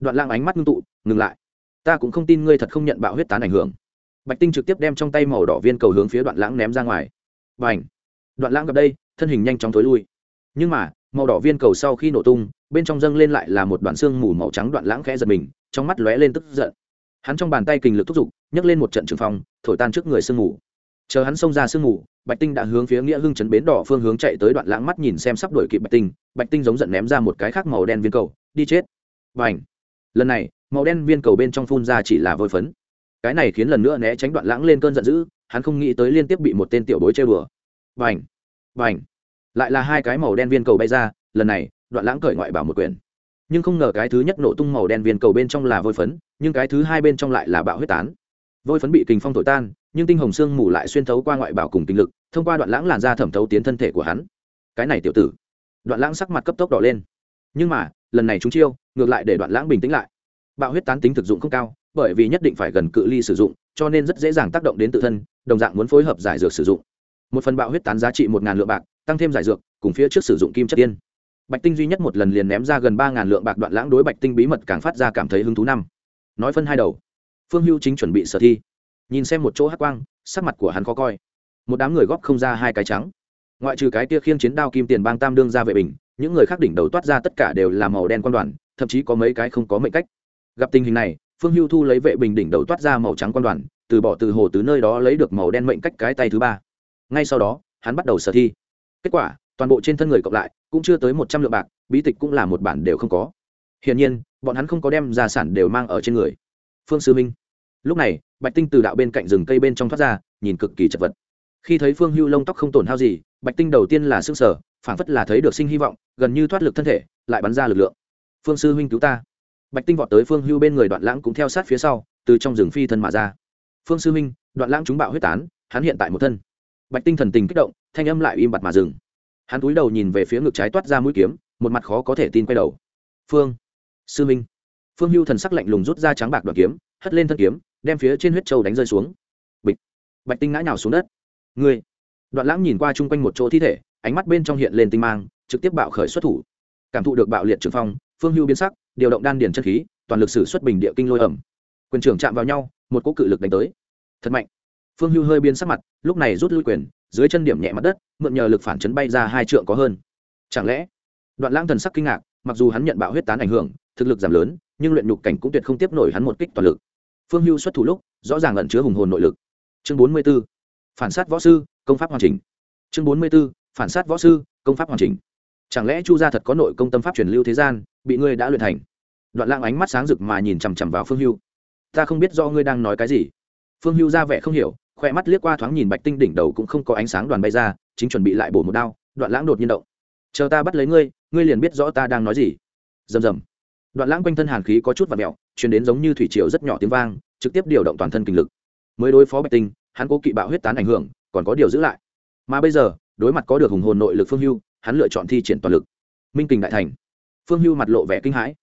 đoạn lãng ánh mắt ngưng tụ, ngừng lại. Ta cũng không tin ngươi thật không nhận bạo huyết tán ảnh hưởng. Bạch tinh trực tiếp đem trong tay màu đỏ viên cầu hướng phía đoạn lãng ném ra ngoài. Và h đoạn lãng gặp đây, thân hình nhanh chóng t ố i lui. Nhưng mà, màu đỏ viên cầu sau khi nổ tung, bên trong dâng lên lại là một đoạn xương mù màu trắng, đoạn lãng khẽ giật mình, trong mắt lóe lên tức giận. Hắn trong bàn tay kình lực thúc giục nhấc lên một trận trường phong, thổi tan trước người sương mù. Chờ hắn xông ra sương mù, bạch tinh đã hướng phía nghĩa hưng chấn bến đỏ phương hướng chạy tới đoạn lãng mắt nhìn xem sắp đổi kịp bạch tinh. Bạch tinh giống giận ném ra một cái khác màu đen viên cầu, đi chết. Và ảnh lần này, màu đen viên cầu bên trong phun ra chỉ là vôi phấn. Cái này khiến lần nữa né tránh đoạn lãng lên cơn giận dữ, hắn không nghĩ tới liên tiếp bị một tên tiểu bối chơi bừa. Vành vành lại là hai cái màu đen viên cầu bay ra, lần này, đoạn lãng cởi ngoại bảo một quyển. Nhưng không ngờ cái thứ nhất nổ tung màu đen viên cầu bên trong là vôi phấn, nhưng cái thứ hai bên trong lại là bạo huyết tán vôi phấn bị kình phong thổi tan, nhưng tinh hồng sương mù lại xuyên thấu qua ngoại bảo cùng kinh lực, thông qua đoạn lãng làn ra thẩm thấu tiến thân thể của hắn. Cái này tiểu tử. Đoạn lãng sắc mặt cấp tốc đỏ lên. Nhưng mà, lần này chúng chiêu, ngược lại để đoạn lãng bình tĩnh lại. Bạo huyết tán tính thực dụng không cao, bởi vì nhất định phải gần cự ly sử dụng, cho nên rất dễ dàng tác động đến tự thân, đồng dạng muốn phối hợp giải dược sử dụng. Một phần bạo huyết tán giá trị một lượng bạc, tăng thêm giải dược, cùng phía trước sử dụng kim chất tiên. Bạch tinh duy nhất một lần liền ném ra gần ba lượng bạc, đoạn lãng đối bạch tinh bí mật càng phát ra cảm thấy hứng thú năm. Nói phân hai đầu phương hưu chính chuẩn bị sở thi. Nhìn xem một chỗ hát quang, sắc mặt của hắn khó coi. Một đám người góp không ra hai cái trắng. Ngoại trừ cái kia khiêng chiến đao kim tiền bang tam đương ra vệ bình, những người khác đỉnh đầu toát ra tất cả đều là màu đen quan đoàn, thậm chí có mấy cái không có mệnh cách. Gặp tình hình này, phương hưu thu lấy vệ bình đỉnh đầu toát ra màu trắng quan đoàn, từ bỏ từ hồ từ nơi đó lấy được màu đen mệnh cách cái tay thứ ba. Ngay sau đó, hắn bắt đầu sở thi. Kết quả, toàn bộ trên thân người cộng lại, cũng chưa tới một trăm lượng bạc, bí tịch cũng là một bản đều không có. Hiển nhiên, bọn hắn không có đem gia sản đều mang ở trên người phương sư minh. Lúc này, bạch tinh từ đạo bên cạnh rừng cây bên trong thoát ra, nhìn cực kỳ chật vật. Khi thấy phương hưu lông tóc không tổn hao gì, bạch tinh đầu tiên là s ư n g sở phảng phất là thấy được sinh hy vọng, gần như thoát lực thân thể, lại bắn ra lực lượng. Phương sư huynh cứu ta. Bạch tinh vọt tới phương hưu bên người đoạn lãng cũng theo sát phía sau, từ trong rừng phi thân mà ra. Phương sư minh, đoạn lãng chúng bạo huyết tán, hắn hiện tại một thân. Bạch tinh thần tình kích động, thanh âm lại im bặt mà dừng. Hắn cúi đầu nhìn về phía ngực trái toát ra mũi kiếm, một mặt khó có thể tin quay đầu. Phương sư minh phương hưu thần sắc lạnh lùng rút ra trắng bạc đoạn kiếm, hất lên thân kiếm, đem phía trên huyết châu đánh rơi xuống. Bịch. Bạch tinh ngã nhào xuống đất. Ngươi. Đoạn lãng nhìn qua chung quanh một chỗ thi thể, ánh mắt bên trong hiện lên tinh mang, trực tiếp bạo khởi xuất thủ. Cảm thụ được bạo liệt trường phong, phương hưu biến sắc, điều động đan điền chân khí, toàn lực sử xuất bình địa kinh lôi ẩm. Quyền trưởng chạm vào nhau, một cỗ cự lực đánh tới. Thật mạnh. Phương hưu hơi biến sắc mặt, lúc này rút lui quyền, dưới chân điểm nhẹ mặt đất, mượn nhờ lực phản chấn bay ra hai trượng có hơn. Chẳng lẽ? Đoạn lãng thần sắc kinh ngạc, mặc dù hắn nhận bạo huyết tán ảnh hưởng, thực lực giảm lớn nhưng luyện nhục cảnh cũng tuyệt không tiếp nổi hắn một kích toàn lực. Phương hưu xuất thủ lúc, rõ ràng ẩn chứa hùng hồn nội lực. Chương bốn mươi b ố phản sát võ sư, công pháp hoàn chỉnh. Chương bốn mươi b ố phản sát võ sư, công pháp hoàn chỉnh. Chẳng lẽ chu gia thật có nội công tâm pháp truyền lưu thế gian, bị ngươi đã luyện thành? Đoạn lãng ánh mắt sáng rực mà nhìn chằm chằm vào phương hưu. Ta không biết do ngươi đang nói cái gì. Phương hưu ra vẻ không hiểu, khoe mắt liếc qua thoáng nhìn bạch tinh đỉnh đầu cũng không có ánh sáng đoàn bay ra, chính chuẩn bị lại bổ một đao, đoạn lãng đột nhiên động. Chờ ta bắt lấy ngươi ngươi liền biết rõ ta đang nói gì. Rầm rầm đoạn lãng quanh thân hàn khí có chút và mẹo chuyển đến giống như thủy triều rất nhỏ tiếng vang, trực tiếp điều động toàn thân kinh lực. Mới đối phó bạch tinh, hắn cố kỵ bạo huyết tán ảnh hưởng, còn có điều giữ lại. Mà bây giờ, đối mặt có được hùng hồn nội lực phương hưu, hắn lựa chọn thi triển toàn lực. Minh kình đại thành. Phương hưu mặt lộ vẻ kinh hãi.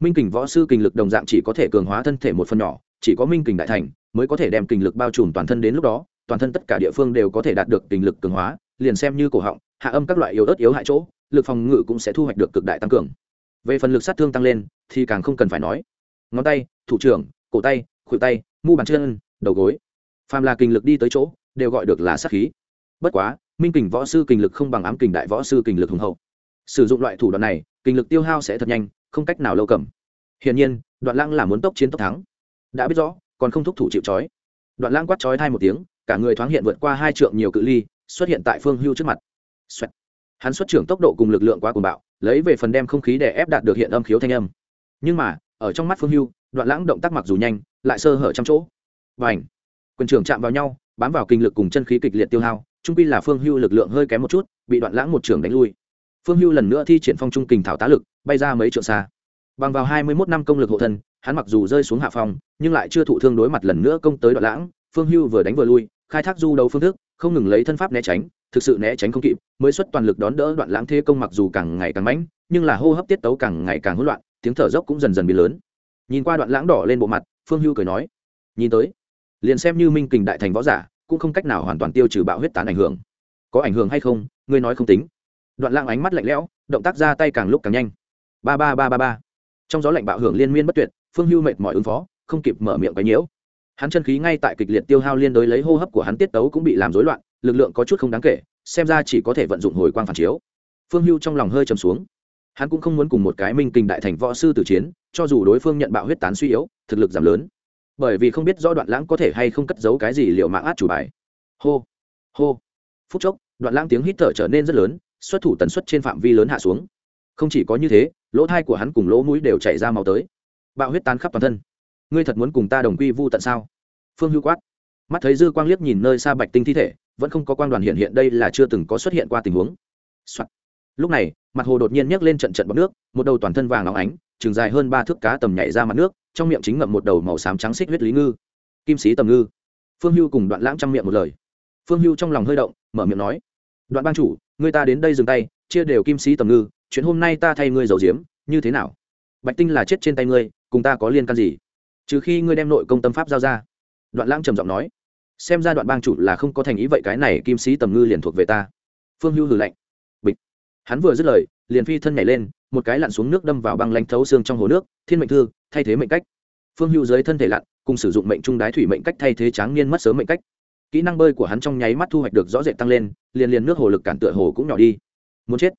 Minh kình võ sư kình lực đồng dạng chỉ có thể cường hóa thân thể một phần nhỏ, chỉ có minh kình đại thành mới có thể đem kình lực bao trùm toàn thân đến lúc đó, toàn thân tất cả địa phương đều có thể đạt được kình lực cường hóa, liền xem như cổ họng, hạ âm các loại yếu ớt yếu hại chỗ, lực phòng ngự cũng sẽ thu hoạch được cực đại tăng cường về phần lực sát thương tăng lên, thì càng không cần phải nói. Ngón tay, thủ trưởng, cổ tay, khuỷu tay, mu bàn chân, đầu gối. Phàm là kinh lực đi tới chỗ, đều gọi được là sát khí. Bất quá, minh kình võ sư kinh lực không bằng ám kình đại võ sư kinh lực hùng hậu. Sử dụng loại thủ đoạn này, kinh lực tiêu hao sẽ thật nhanh, không cách nào lâu cầm. Hiển nhiên, đoạn lãng là muốn tốc chiến tốc thắng. Đã biết rõ, còn không thúc thủ chịu trói. Đoạn lãng quát trói hai một tiếng, cả người thoáng hiện vượt qua hai trượng nhiều cự ly, xuất hiện tại phương hưu trước mặt. Xoẹt. hắn xuất trưởng tốc độ cùng lực lượng quá cuồng bạo lấy về phần đem không khí để ép đạt được hiện âm khiếu thanh âm. Nhưng mà, ở trong mắt phương hưu, đoạn lãng động tác mặc dù nhanh, lại sơ hở trăm chỗ. Và ảnh quyền trưởng chạm vào nhau, bám vào kinh lực cùng chân khí kịch liệt tiêu hao trung pi là phương hưu lực lượng hơi kém một chút, bị đoạn lãng một trưởng đánh lui. Phương hưu lần nữa thi triển phong trung kình thảo tá lực, bay ra mấy trượng xa. Bằng vào hai mươi mốt năm công lực hộ thân, hắn mặc dù rơi xuống hạ phong nhưng lại chưa thụ thương đối mặt lần nữa công tới đoạn lãng, phương hưu vừa đánh vừa lui, khai thác du đấu phương thức, không ngừng lấy thân pháp né tránh thực sự né tránh không kịp, mới xuất toàn lực đón đỡ đoạn lãng thế công mặc dù càng ngày càng mãnh, nhưng là hô hấp tiết tấu càng ngày càng hỗn loạn, tiếng thở dốc cũng dần dần biến lớn. Nhìn qua đoạn lãng đỏ lên bộ mặt, phương hưu cười nói, nhìn tới, liền xem như minh kình đại thành võ giả, cũng không cách nào hoàn toàn tiêu trừ bạo huyết tán ảnh hưởng. Có ảnh hưởng hay không, ngươi nói không tính. Đoạn lãng ánh mắt lạnh lẽo, động tác ra tay càng lúc càng nhanh. Ba ba ba ba ba. Trong gió lạnh bạo hưởng liên miên bất tuyệt, phương hưu mệt mỏi ứng phó, không kịp mở miệng cái nhiễu. Hắn chân khí ngay tại kịch liệt tiêu hao liên đối lấy hô hấp của hắn tiết tấu cũng bị làm rối loạn lực lượng có chút không đáng kể, xem ra chỉ có thể vận dụng hồi quang phản chiếu. Phương hưu trong lòng hơi trầm xuống. Hắn cũng không muốn cùng một cái minh kinh đại thành võ sư tử chiến, cho dù đối phương nhận bạo huyết tán suy yếu, thực lực giảm lớn. Bởi vì không biết rõ đoạn lãng có thể hay không cất giấu cái gì liệu mạng át chủ bài. Hô hô. Phút chốc, đoạn lãng tiếng hít thở trở nên rất lớn, xuất thủ tần suất trên phạm vi lớn hạ xuống. Không chỉ có như thế, lỗ thai của hắn cùng lỗ mũi đều chảy ra màu tới. Bạo huyết tán khắp toàn thân. Ngươi thật muốn cùng ta đồng quy vu tận sao? Phương hưu quát. Mắt thấy dư quang liếc nhìn nơi xa bạch tinh thi thể vẫn không có quang đoàn hiện hiện đây là chưa từng có xuất hiện qua tình huống、Soạn. lúc này, mặt hồ đột nhiên nhấc lên trận trận bọc nước, một đầu toàn thân vàng óng ánh chừng dài hơn ba thước cá tầm nhảy ra mặt nước, trong miệng chính ngậm một đầu màu xám trắng xích huyết lý ngư. Kim sĩ tầm ngư. Phương hưu cùng đoạn lãng trong miệng một lời. Phương hưu trong lòng hơi động, mở miệng nói, đoạn ban chủ, người ta đến đây dừng tay, chia đều kim sĩ tầm ngư, chuyện hôm nay ta thay ngươi giấu diếm như thế nào? Bạch tinh là chết trên tay ngươi, cùng ta có liên can gì? Trừ khi ngươi đem nội công tâm pháp giao ra. Đoạn lãng trầm giọng nói xem ra đoạn bang chủ là không có thành ý vậy cái này kim sĩ tầm ngư liền thuộc về ta. Phương hưu hừ lạnh. Bịch. Hắn vừa dứt lời, liền phi thân nhảy lên, một cái lặn xuống nước đâm vào băng lanh thấu xương trong hồ nước, thiên mệnh thư, thay thế mệnh cách. Phương hưu dưới thân thể lặn, cùng sử dụng mệnh trung đái thủy mệnh cách thay thế tráng niên mất sớm mệnh cách. Kỹ năng bơi của hắn trong nháy mắt thu hoạch được rõ rệt tăng lên, liền liền nước hồ lực cản tựa hồ cũng nhỏ đi. Muốn chết.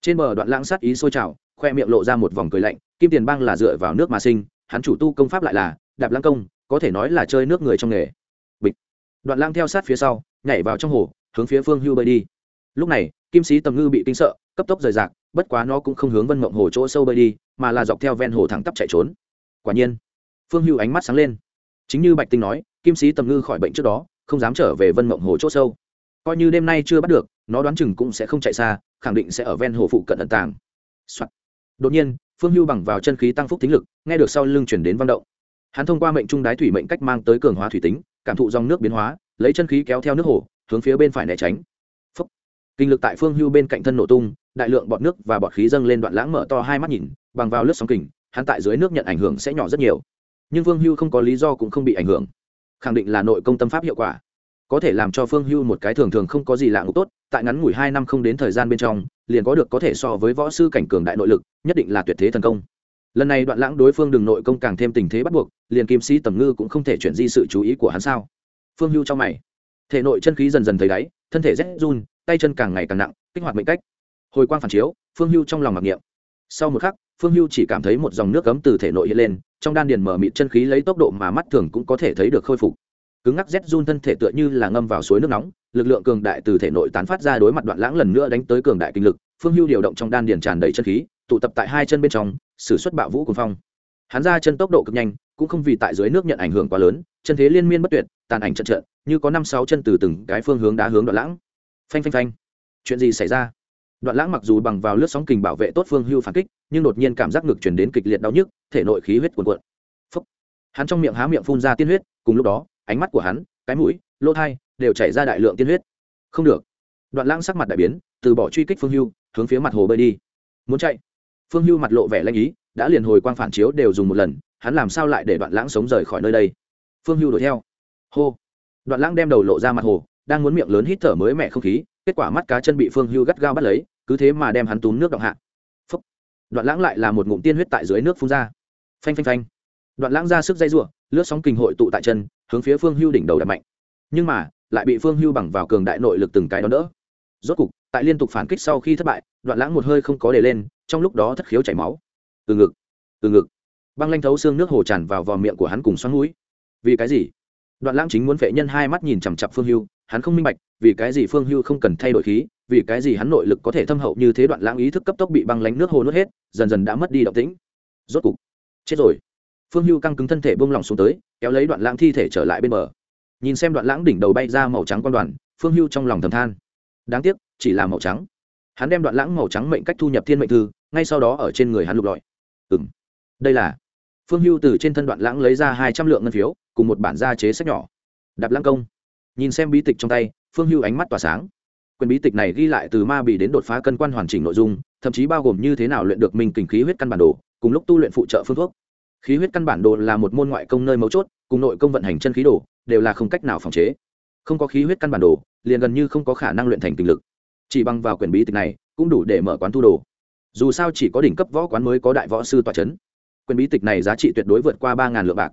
Trên bờ đoạn lãng sát ý sôi trào, khoe miệng lộ ra một vòng cười lạnh, kim tiền bang là dựa vào nước mà sinh, hắn chủ tu công pháp lại là, đạp lãng công, có thể nói là chơi nước người trong nghề đoạn lang theo sát phía sau, nhảy vào trong hồ, hướng phía phương hưu bơi đi. Lúc này, kim sĩ tầm ngư bị kinh sợ, cấp tốc rời rạc, bất quá nó cũng không hướng vân mộng hồ chỗ sâu bơi đi, mà là dọc theo ven hồ thẳng tắp chạy trốn. Quả nhiên, phương hưu ánh mắt sáng lên. Chính như bạch tinh nói, kim sĩ tầm ngư khỏi bệnh trước đó, không dám trở về vân mộng hồ chỗ sâu. Coi như đêm nay chưa bắt được, nó đoán chừng cũng sẽ không chạy xa, khẳng định sẽ ở ven hồ phụ cận ẩn tàng、Soạn. đột nhiên, phương hưu bằng vào chân khí tăng phúc tính lực, nghe được sau lưng chuyển đến văn động. Hắn thông qua mệnh trung đái thủy mệnh cách mang tới cường hóa thủy tính cảm thụ dòng nước biến hóa, lấy chân khí kéo theo nước hồ, hướng phía bên phải né tránh. Phúc. kinh lực tại phương hưu bên cạnh thân nổ tung, đại lượng bọt nước và bọt khí dâng lên đoạn lãng mở to hai mắt nhìn, bằng vào lướt sóng kình, hắn tại dưới nước nhận ảnh hưởng sẽ nhỏ rất nhiều. Nhưng phương hưu không có lý do cũng không bị ảnh hưởng. Khẳng định là nội công tâm pháp hiệu quả. Có thể làm cho phương hưu một cái thường thường không có gì lạ ngục tốt, tại ngắn ngủi hai năm không đến thời gian bên trong, liền có được có thể so với võ sư cảnh cường đại nội lực, nhất định là tuyệt thế thần công lần này đoạn lãng đối phương đường nội công càng thêm tình thế bắt buộc, liền kim sĩ tầm ngư cũng không thể chuyển di sự chú ý của hắn sao? Phương hưu trong mày. Thể nội chân khí dần dần thấy đáy, thân thể rét run, tay chân càng ngày càng nặng, kích hoạt mệnh cách. Hồi quang phản chiếu, phương hưu trong lòng mặc niệm. Sau một khắc, phương hưu chỉ cảm thấy một dòng nước cấm từ thể nội hiện lên, trong đan điền mở mịt chân khí lấy tốc độ mà mắt thường cũng có thể thấy được khôi phục. Cứng ngắc rét run thân thể tựa như là ngâm vào suối nước nóng, lực lượng cường đại từ thể nội tán phát ra đối mặt đoạn lãng lần nữa đánh tới cường đại kinh lực phương hưu điều động trong đan điền tràn đầy chân khí, tụ tập tại hai chân bên trong s ử suất bạo vũ cùng phong. Hắn ra chân tốc độ cực nhanh, cũng không vì tại dưới nước nhận ảnh hưởng quá lớn, chân thế liên miên bất tuyệt, tàn ảnh trận trận, như có năm sáu chân từ từng cái phương hướng đá hướng đoạn lãng. Phanh phanh phanh. Chuyện gì xảy ra? Đoạn lãng mặc dù bằng vào lướt sóng kình bảo vệ tốt phương hưu phản kích, nhưng đột nhiên cảm giác ngực chuyển đến kịch liệt đau nhức, thể nội khí huyết cuồn cuộn. Phúc. hắn trong miệng há miệng phun ra tiên huyết, cùng lúc đó, ánh mắt của hắn, cái mũi, lỗ thai đều chảy ra đại lượng tiên huyết. Không được. Đoạn lãng sắc mặt đại biến, từ bỏ truy kích phương hưu hướng phía mặt hồ bơi đi. Muốn chạy? Phương hưu mặt lộ vẻ lanh ý, đã liền hồi quang phản chiếu đều dùng một lần, hắn làm sao lại để đoạn lãng sống rời khỏi nơi đây? Phương hưu đuổi theo. Hô. Đoạn lãng đem đầu lộ ra mặt hồ, đang muốn miệng lớn hít thở mới mẻ không khí, kết quả mắt cá chân bị phương hưu gắt gao bắt lấy, cứ thế mà đem hắn túm nước động hạ. Phấp đoạn lãng lại là một ngụm tiên huyết tại dưới nước phun ra. Phanh phanh phanh. Đoạn lãng ra sức dây r u ộ lướt sóng kinh hội tụ tại chân, hướng phía phương hưu đỉnh đầu đập mạnh. Nhưng mà, lại bị phương hưu bằng vào cường đại nội lực từng cái đón đỡ rốt cục, tại liên tục phản kích sau khi thất bại, đoạn lãng một hơi không có để lên, trong lúc đó thất khiếu chảy máu. Từ ngực từ ngực. Băng lanh thấu xương nước hồ tràn vào vò miệng của hắn cùng xoắn mũi. Vì cái gì? Đoạn lãng chính muốn vệ nhân hai mắt nhìn chằm chặp phương hưu, hắn không minh bạch, vì cái gì phương hưu không cần thay đổi khí, vì cái gì hắn nội lực có thể thâm hậu như thế đoạn lãng ý thức cấp tốc bị băng lánh nước hồ nuốt hết, dần dần đã mất đi động tĩnh. Rốt cục, chết rồi. Phương hưu căng cứng thân thể bông lỏng xuống tới, kéo lấy đoạn lãng thi thể trở lại bên bờ. Nhìn xem đoạn lãng đỉnh đầu bay ra màu trắng quan đoàn, phương hưu trong lòng thầm than đáng tiếc, chỉ là màu trắng. Hắn đem đoạn lãng màu trắng mệnh cách thu nhập thiên mệnh thư, ngay sau đó ở trên người hắn lục lọi. Ừ m đây là phương hưu từ trên thân đoạn lãng lấy ra hai trăm lượng ngân phiếu, cùng một bản gia chế sách nhỏ. Đạp lãng công. Nhìn xem bí tịch trong tay, phương hưu ánh mắt tỏa sáng. Quyền bí tịch này ghi lại từ ma bị đến đột phá cân quan hoàn chỉnh nội dung, thậm chí bao gồm như thế nào luyện được mình kình khí huyết căn bản đồ, cùng lúc tu luyện phụ trợ phương thuốc. Khí huyết căn bản đồ là một môn ngoại công nơi mấu chốt, cùng nội công vận hành chân khí đồ, đều là không cách nào phòng chế không có khí huyết căn bản đồ, liền gần như không có khả năng luyện thành tình lực. Chỉ bằng vào quyền bí tịch này, cũng đủ để mở quán thu đồ. Dù sao chỉ có đỉnh cấp võ quán mới có đại võ sư tòa c h ấ n quyền bí tịch này giá trị tuyệt đối vượt qua ba ngàn lượng bạc.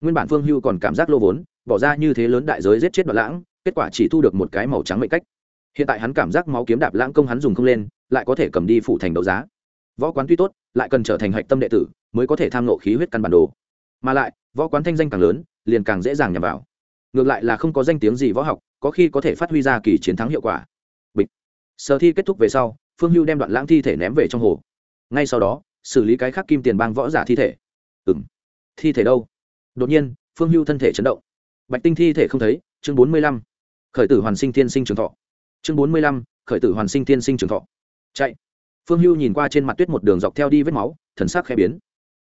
Nguyên bản phương hưu còn cảm giác lô vốn, bỏ ra như thế lớn đại giới giết chết đoạn lãng, kết quả chỉ thu được một cái màu trắng mệnh cách. Hiện tại hắn cảm giác máu kiếm đạp lãng công hắn dùng không lên, lại có thể cầm đi phụ thành đấu giá. Võ quán tuy tốt, lại cần trở thành hạch tâm đệ tử, mới có thể tham nộ khí huyết căn bản đồ. Mà lại, võ quán thanh danh càng lớn, liền càng dễ dàng nhằm vào ngược lại là không có danh tiếng gì võ học, có khi có thể phát huy ra kỳ chiến thắng hiệu quả. Bịch. Sở thi kết thúc về sau, phương hưu đem đoạn lãng thi thể ném về trong hồ. Ngay sau đó, xử lý cái khác kim tiền bang võ giả thi thể. Ừng thi thể đâu? Đột nhiên, phương hưu thân thể chấn động. Bạch tinh thi thể không thấy, chương bốn mươi lăm. Khởi tử hoàn sinh thiên sinh trường thọ. Chương bốn mươi lăm, khởi tử hoàn sinh thiên sinh trường thọ. Chạy. Phương hưu nhìn qua trên mặt tuyết một đường dọc theo đi vết máu, thần sắc khẽ biến.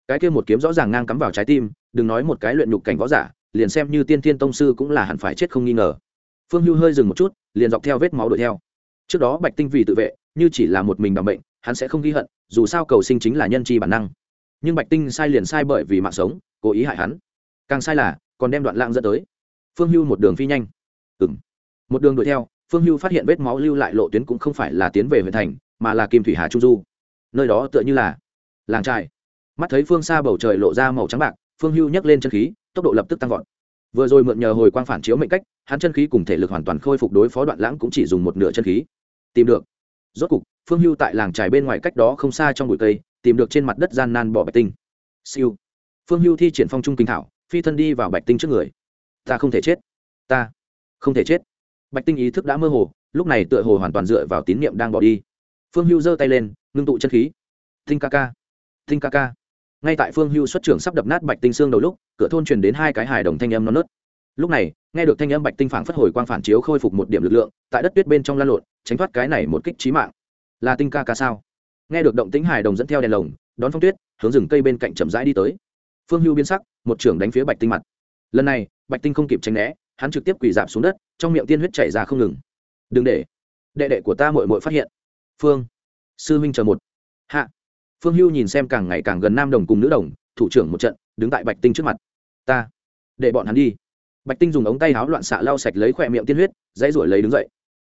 Cái kia một kiếm rõ ràng ngang cắm vào trái tim, đừng nói một cái luyện nhục cảnh võ giả liền xem như tiên thiên tông sư cũng là hẳn phải chết không nghi ngờ. Phương hưu hơi dừng một chút, liền dọc theo vết máu đuổi theo. Trước đó bạch tinh vì tự vệ, như chỉ là một mình bằng bệnh hắn sẽ không ghi hận, dù sao cầu sinh chính là nhân chi bản năng. Nhưng bạch tinh sai liền sai bởi vì mạng sống, cố ý hại hắn. Càng sai là, còn đem đoạn lãng dẫn tới. Phương hưu một đường phi nhanh. Ừ m một đường đuổi theo, phương hưu phát hiện vết máu lưu lại lộ tuyến cũng không phải là tiến về huyện thành, mà là kim thủy hà trung du. Nơi đó tựa như là làng trại. Mắt thấy phương xa bầu trời lộ ra màu trắng bạc phương hưu nhấc lên chân khí, tốc độ lập tức tăng vọt. Vừa rồi mượn nhờ hồi quang phản chiếu mệnh cách, hắn chân khí cùng thể lực hoàn toàn khôi phục đối phó đoạn lãng cũng chỉ dùng một nửa chân khí. Tìm được. Rốt cục, phương hưu tại làng trài bên ngoài cách đó không xa trong bụi cây, tìm được trên mặt đất gian nan bỏ bạch tinh. Siêu. Phương hưu thi triển phong trung kinh thảo, phi thân đi vào bạch tinh trước người. Ta không thể chết. Ta không thể chết. Bạch tinh ý thức đã mơ hồ, lúc này tựa hồ hoàn toàn dựa vào tín niệm đang bỏ đi. Phương hưu giơ tay lên, ngưng tụ chân khí. Tinh ca ca. Tinh ca ca ngay tại phương hưu xuất trưởng sắp đập nát bạch tinh xương đầu lúc, cửa thôn truyền đến hai cái hài đồng thanh âm non nớt. Lúc này, nghe được thanh âm bạch tinh phản phất hồi quang phản chiếu khôi phục một điểm lực lượng, tại đất tuyết bên trong lan lộn, tránh thoát cái này một kích trí mạng. Là tinh ca ca sao? Nghe được động tính hài đồng dẫn theo đèn lồng, đón phong tuyết, hướng rừng cây bên cạnh chậm rãi đi tới. Phương hưu biến sắc, một trưởng đánh phía bạch tinh mặt. Lần này, bạch tinh không kịp tránh né, hắn trực tiếp quỳ dạp xuống đất, trong miệng tiên huyết chảy ra không ngừng. Đừng để, đệ đệ của ta mội mội phát hiện. Phương, sư huynh chờ một. Hạ phương hưu nhìn xem càng ngày càng gần nam đồng cùng nữ đồng, thủ trưởng một trận, đứng tại bạch tinh trước mặt. Ta, để bọn hắn đi. Bạch tinh dùng ống tay áo loạn xạ lau sạch lấy khỏe miệng tiên huyết, dãy ruổi lấy đứng dậy.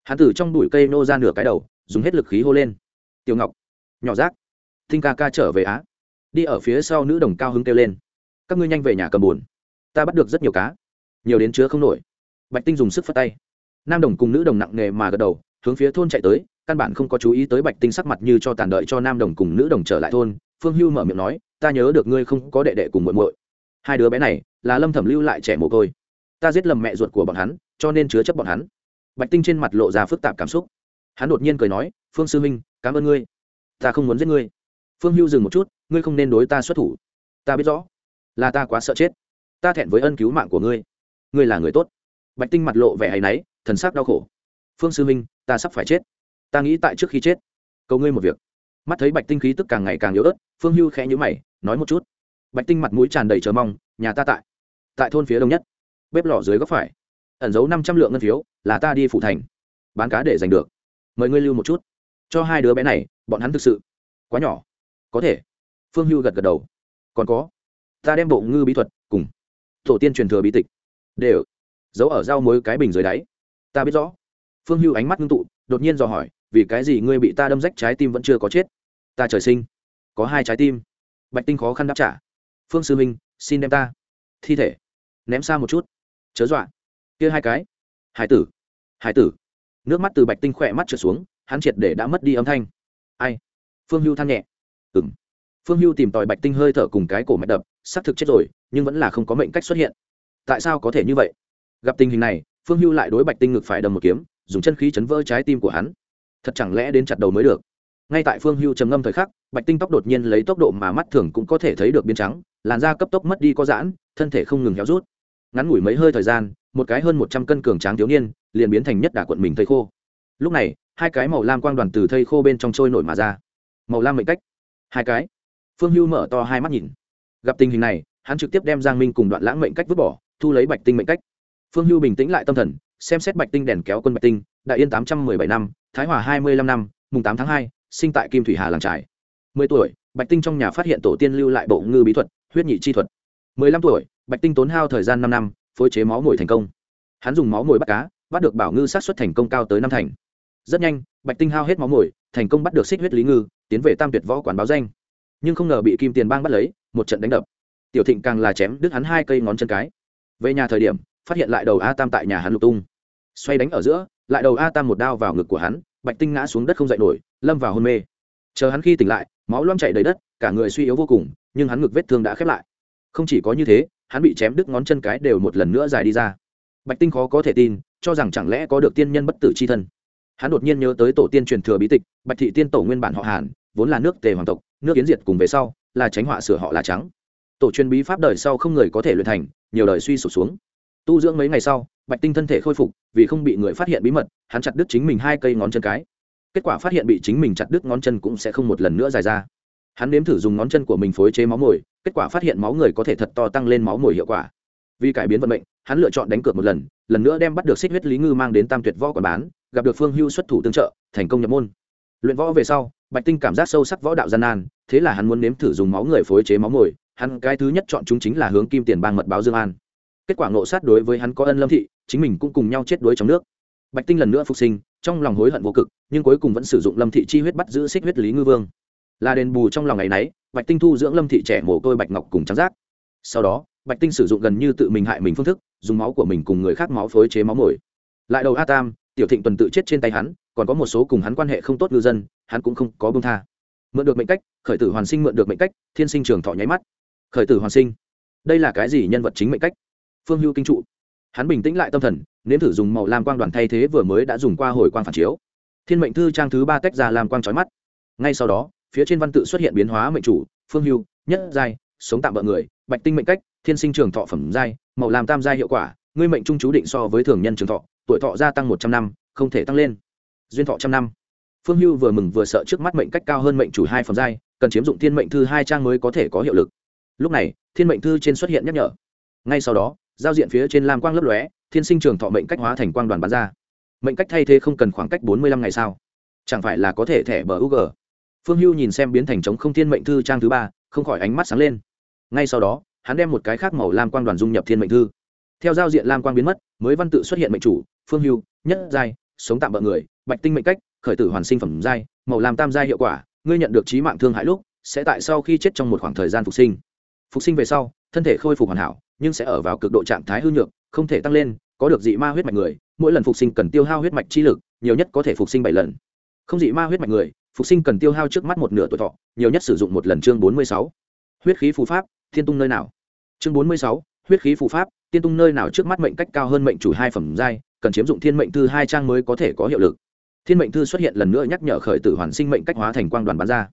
Hắn từ trong đùi cây nô ra nửa cái đầu, dùng hết lực khí hô lên. Tiểu ngọc, nhỏ rác, Thinh ca ca trở về á. Đi ở phía sau nữ đồng cao hứng kêu lên. Các ngươi nhanh về nhà cầm bùn ta bắt được rất nhiều cá. Nhiều đến chứa không nổi. Bạch tinh dùng sức phất tay. Nam đồng cùng nữ đồng nặng nề mà gật đầu, hướng phía thôn chạy tới căn bản không có chú ý tới bạch tinh sắc mặt như cho tàn đợi cho nam đồng cùng nữ đồng trở lại thôn, phương hưu mở miệng nói, ta nhớ được ngươi không có đệ đệ cùng muội muội. Hai đứa bé này là lâm thẩm lưu lại trẻ mồ côi. Ta giết lầm mẹ ruột của bọn hắn, cho nên chứa chấp bọn hắn. Bạch tinh trên mặt lộ ra phức tạp cảm xúc. Hắn đột nhiên cười nói, phương sư minh cảm ơn ngươi. Ta không muốn giết ngươi. Phương hưu dừng một chút, ngươi không nên đối ta xuất thủ. Ta biết rõ là ta quá sợ chết. Ta thẹn với ân cứu mạng của ngươi. Ngươi là người tốt. Bạch tinh mặt lộ vẻ hay náy, thần sắc đau khổ. Phương sư minh ta sắp phải chết ta nghĩ tại trước khi chết. Cầu ngươi một việc. Mắt thấy bạch tinh khí tức càng ngày càng yếu ớt, phương hưu khẽ nhữ mày, nói một chút. Bạch tinh mặt mũi tràn đầy chờ mong, nhà ta tại. Tại thôn phía đông nhất. Bếp lò dưới góc phải. Ẩn giấu năm trăm lượng ngân phiếu, là ta đi phụ thành. Bán cá để giành được. Mời ngươi lưu một chút. Cho hai đứa bé này, bọn hắn thực sự quá nhỏ. Có thể. Phương hưu gật gật đầu. Còn có. Ta đem bộ ngư bí thuật cùng tổ tiên truyền thừa bí tịch đều giấu ở rau mối cái bình dưới đáy. Ta biết rõ. Phương hưu ánh mắt ngưng tụ, đột nhiên dò hỏi vì cái gì ngươi bị ta đâm rách trái tim vẫn chưa có chết? Ta trời sinh, có hai trái tim. Bạch tinh khó khăn đáp trả. Phương sư minh, xin đem ta. Thi thể, ném xa một chút. Chớ dọa. Kia hai cái. Hải tử hải tử. Nước mắt từ bạch tinh khỏe mắt trượt xuống, hắn triệt để đã mất đi âm thanh. Ai? Phương hưu than nhẹ. Ừ m phương hưu tìm tòi bạch tinh hơi thở cùng cái cổ mạch đập, xác thực chết rồi, nhưng vẫn là không có mệnh cách xuất hiện. Tại sao có thể như vậy? Gặp tình hình này, phương hưu lại đối bạch tinh ngực phải đầm một kiếm, dùng chân khí chấn vỡ trái tim của hắn thật chẳng lẽ đến chặt đầu mới được? Ngay tại phương hưu trầm ngâm thời khắc, bạch tinh tóc đột nhiên lấy tốc độ mà mắt thường cũng có thể thấy được biến trắng, làn da cấp tốc mất đi có giãn, thân thể không ngừng héo rút. Ngắn ngủi mấy hơi thời gian, một cái hơn một trăm cân cường tráng thiếu niên liền biến thành nhất đả quận mình thây khô. Lúc này, hai cái màu lam quang đoàn từ thây khô bên trong trôi nổi mà ra. Màu lam mệnh cách. Hai cái. Phương hưu mở to hai mắt nhìn. Gặp tình hình này, hắn trực tiếp đem giang minh cùng đoạn lãng mệnh cách vứt bỏ, thu lấy bạch tinh mệnh cách. Phương hưu bình tĩnh lại tâm thần xem xét bạch tinh đèn kéo quân bạch tinh, đại yên tám trăm mười bảy năm, thái hòa hai mươi lăm năm, mùng tám tháng hai, sinh tại kim thủy hà làng trải mười tuổi, bạch tinh trong nhà phát hiện tổ tiên lưu lại bộ ngư bí thuật, huyết nhị chi thuật. mười lăm tuổi, bạch tinh tốn hao thời gian năm năm, phối chế máu mồi thành công. Hắn dùng máu mồi bắt cá, bắt được bảo ngư sát xuất thành công cao tới năm thành. Rất nhanh, bạch tinh hao hết máu mồi, thành công bắt được xích huyết lý ngư, tiến về tam tuyệt võ quán báo danh. Nhưng không ngờ bị kim tiền bang bắt lấy, một trận đánh đập. Tiểu thịnh càng là chém đứt hắn hai cây ngón chân cái. Về nhà thời điểm, phát hiện lại đầu a tam tại nhà hắn lục tung xoay đánh ở giữa, lại đầu a tam một đao vào ngực của hắn, bạch tinh ngã xuống đất không dậy nổi, lâm vào hôn mê. Chờ hắn khi tỉnh lại, máu loang chảy đầy đất, cả người suy yếu vô cùng, nhưng hắn ngực vết thương đã khép lại. Không chỉ có như thế, hắn bị chém đứt ngón chân cái đều một lần nữa dài đi ra. Bạch tinh khó có thể tin, cho rằng chẳng lẽ có được tiên nhân bất tử c h i thân. Hắn đột nhiên nhớ tới tổ tiên truyền thừa bí tịch, bạch thị tiên tổ nguyên bản họ hàn, vốn là nước tề hoàng tộc, nước kiến diệt cùng về sau, là tránh họa sửa họ là trắng. Tổ truyền bí pháp đời sau không người có thể luyện thành, nhiều đời suy sụp xuống. Tu dưỡng mấy ngày sau bạch tinh thân thể khôi phục, vì không bị người phát hiện bí mật, hắn chặt đứt chính mình hai cây ngón chân cái. Kết quả phát hiện bị chính mình chặt đứt ngón chân cũng sẽ không một lần nữa dài ra. Hắn nếm thử dùng ngón chân của mình phối chế máu mồi, kết quả phát hiện máu người có thể thật to tăng lên máu mồi hiệu quả. Vì cải biến vận mệnh, hắn lựa chọn đánh cược một lần lần nữa đem bắt được xích huyết lý ngư mang đến tam tuyệt võ còn bán, gặp được phương hưu xuất thủ tương trợ, thành công nhập môn. Luyện võ về sau, bạch tinh cảm giác sâu sắc võ đạo gian nan, thế là hắn muốn nếm thử dùng máu người phối chế máu mồi. Hắn cái thứ nhất chọn chúng chính là hướng kim tiền bang mật báo dương an kết quả ngộ sát đối với hắn có ân lâm thị, chính mình cũng cùng nhau chết đuối trong nước. Bạch tinh lần nữa phục sinh, trong lòng hối hận vô cực, nhưng cuối cùng vẫn sử dụng lâm thị chi huyết bắt giữ xích huyết lý ngư vương. Là đền bù trong lòng ngày nấy, bạch tinh thu dưỡng lâm thị trẻ mồ côi bạch ngọc cùng trắng giác sau đó, bạch tinh sử dụng gần như tự mình hại mình phương thức, dùng máu của mình cùng người khác máu phối chế máu mồi. Lại đầu a tam, tiểu thịnh tuần tự chết trên tay hắn, còn có một số cùng hắn quan hệ không tốt ngư dân, hắn cũng không có bông tha. Mượn được mệnh cách, khởi tử hoàn sinh mượn được mệnh cách, thiên sinh trường thọ nháy mắt. Khởi tử hoàn sinh. Đây là cái gì nhân vật chính mệnh cách? Phương hưu kinh trụ. Hắn bình tĩnh lại tâm thần, nếm thử dùng màu lam quang đoàn thay thế vừa mới đã dùng qua hồi quang phản chiếu. Thiên mệnh thư trang thứ ba tách ra làm quang trói mắt. Ngay sau đó, phía trên văn tự xuất hiện biến hóa mệnh chủ, phương hưu, nhất giai, sống tạm vợ người, bạch tinh mệnh cách, thiên sinh trường thọ phẩm giai, màu làm tam giai hiệu quả, ngươi mệnh trung chú định so với thường nhân trường thọ, tuổi thọ gia tăng một trăm năm, không thể tăng lên. Duyên thọ trăm năm. Phương hưu vừa mừng vừa sợ trước mắt mệnh cách cao hơn mệnh chủ hai phẩm giai, cần chiếm dụng thiên mệnh thư hai trang mới có thể có hiệu lực. Lúc này, thiên mệnh thư trên xuất hiện nhắc nhở. Ngay sau đó giao diện phía trên lam quang lấp lóe, thiên sinh trường thọ mệnh cách hóa thành quang đoàn bán ra. Mệnh cách thay thế không cần khoảng cách bốn mươi lăm ngày sao? Chẳng phải là có thể thẻ bờ ug phương hưu nhìn xem biến thành chống không thiên mệnh thư trang thứ ba, không khỏi ánh mắt sáng lên. Ngay sau đó, hắn đem một cái khác màu lam quang đoàn dung nhập thiên mệnh thư. Theo giao diện lam quang biến mất, mới văn tự xuất hiện mệnh chủ, phương hưu, nhất giai, sống tạm bợ người, bạch tinh mệnh cách, khởi tử hoàn sinh phẩm giai, màu lam tam giai hiệu quả, ngươi nhận được trí mạng thương hại lúc, sẽ tại sau khi chết trong một khoảng thời gian phục sinh. Phục sinh về sau, thân thể khôi phục hoàn hảo nhưng sẽ ở vào cực độ trạng thái hư nhược, không thể tăng lên, có được dị ma huyết mạch người, mỗi lần phục sinh cần tiêu hao huyết mạch chi lực, nhiều nhất có thể phục sinh bảy lần. Không dị ma huyết mạch người, phục sinh cần tiêu hao trước mắt một nửa tuổi thọ, nhiều nhất sử dụng một lần chương bốn mươi sáu. Huyết khí phù pháp, thiên tung nơi nào? Chương bốn mươi sáu, huyết khí phù pháp tiên tung nơi nào trước mắt mệnh cách cao hơn mệnh chủ hai phẩm giai, cần chiếm dụng thiên mệnh thư hai trang mới có thể có hiệu lực. Thiên mệnh thư xuất hiện lần nữa nhắc nhở khởi tử hoàn sinh mệnh cách hóa thành quang đoàn bán ra.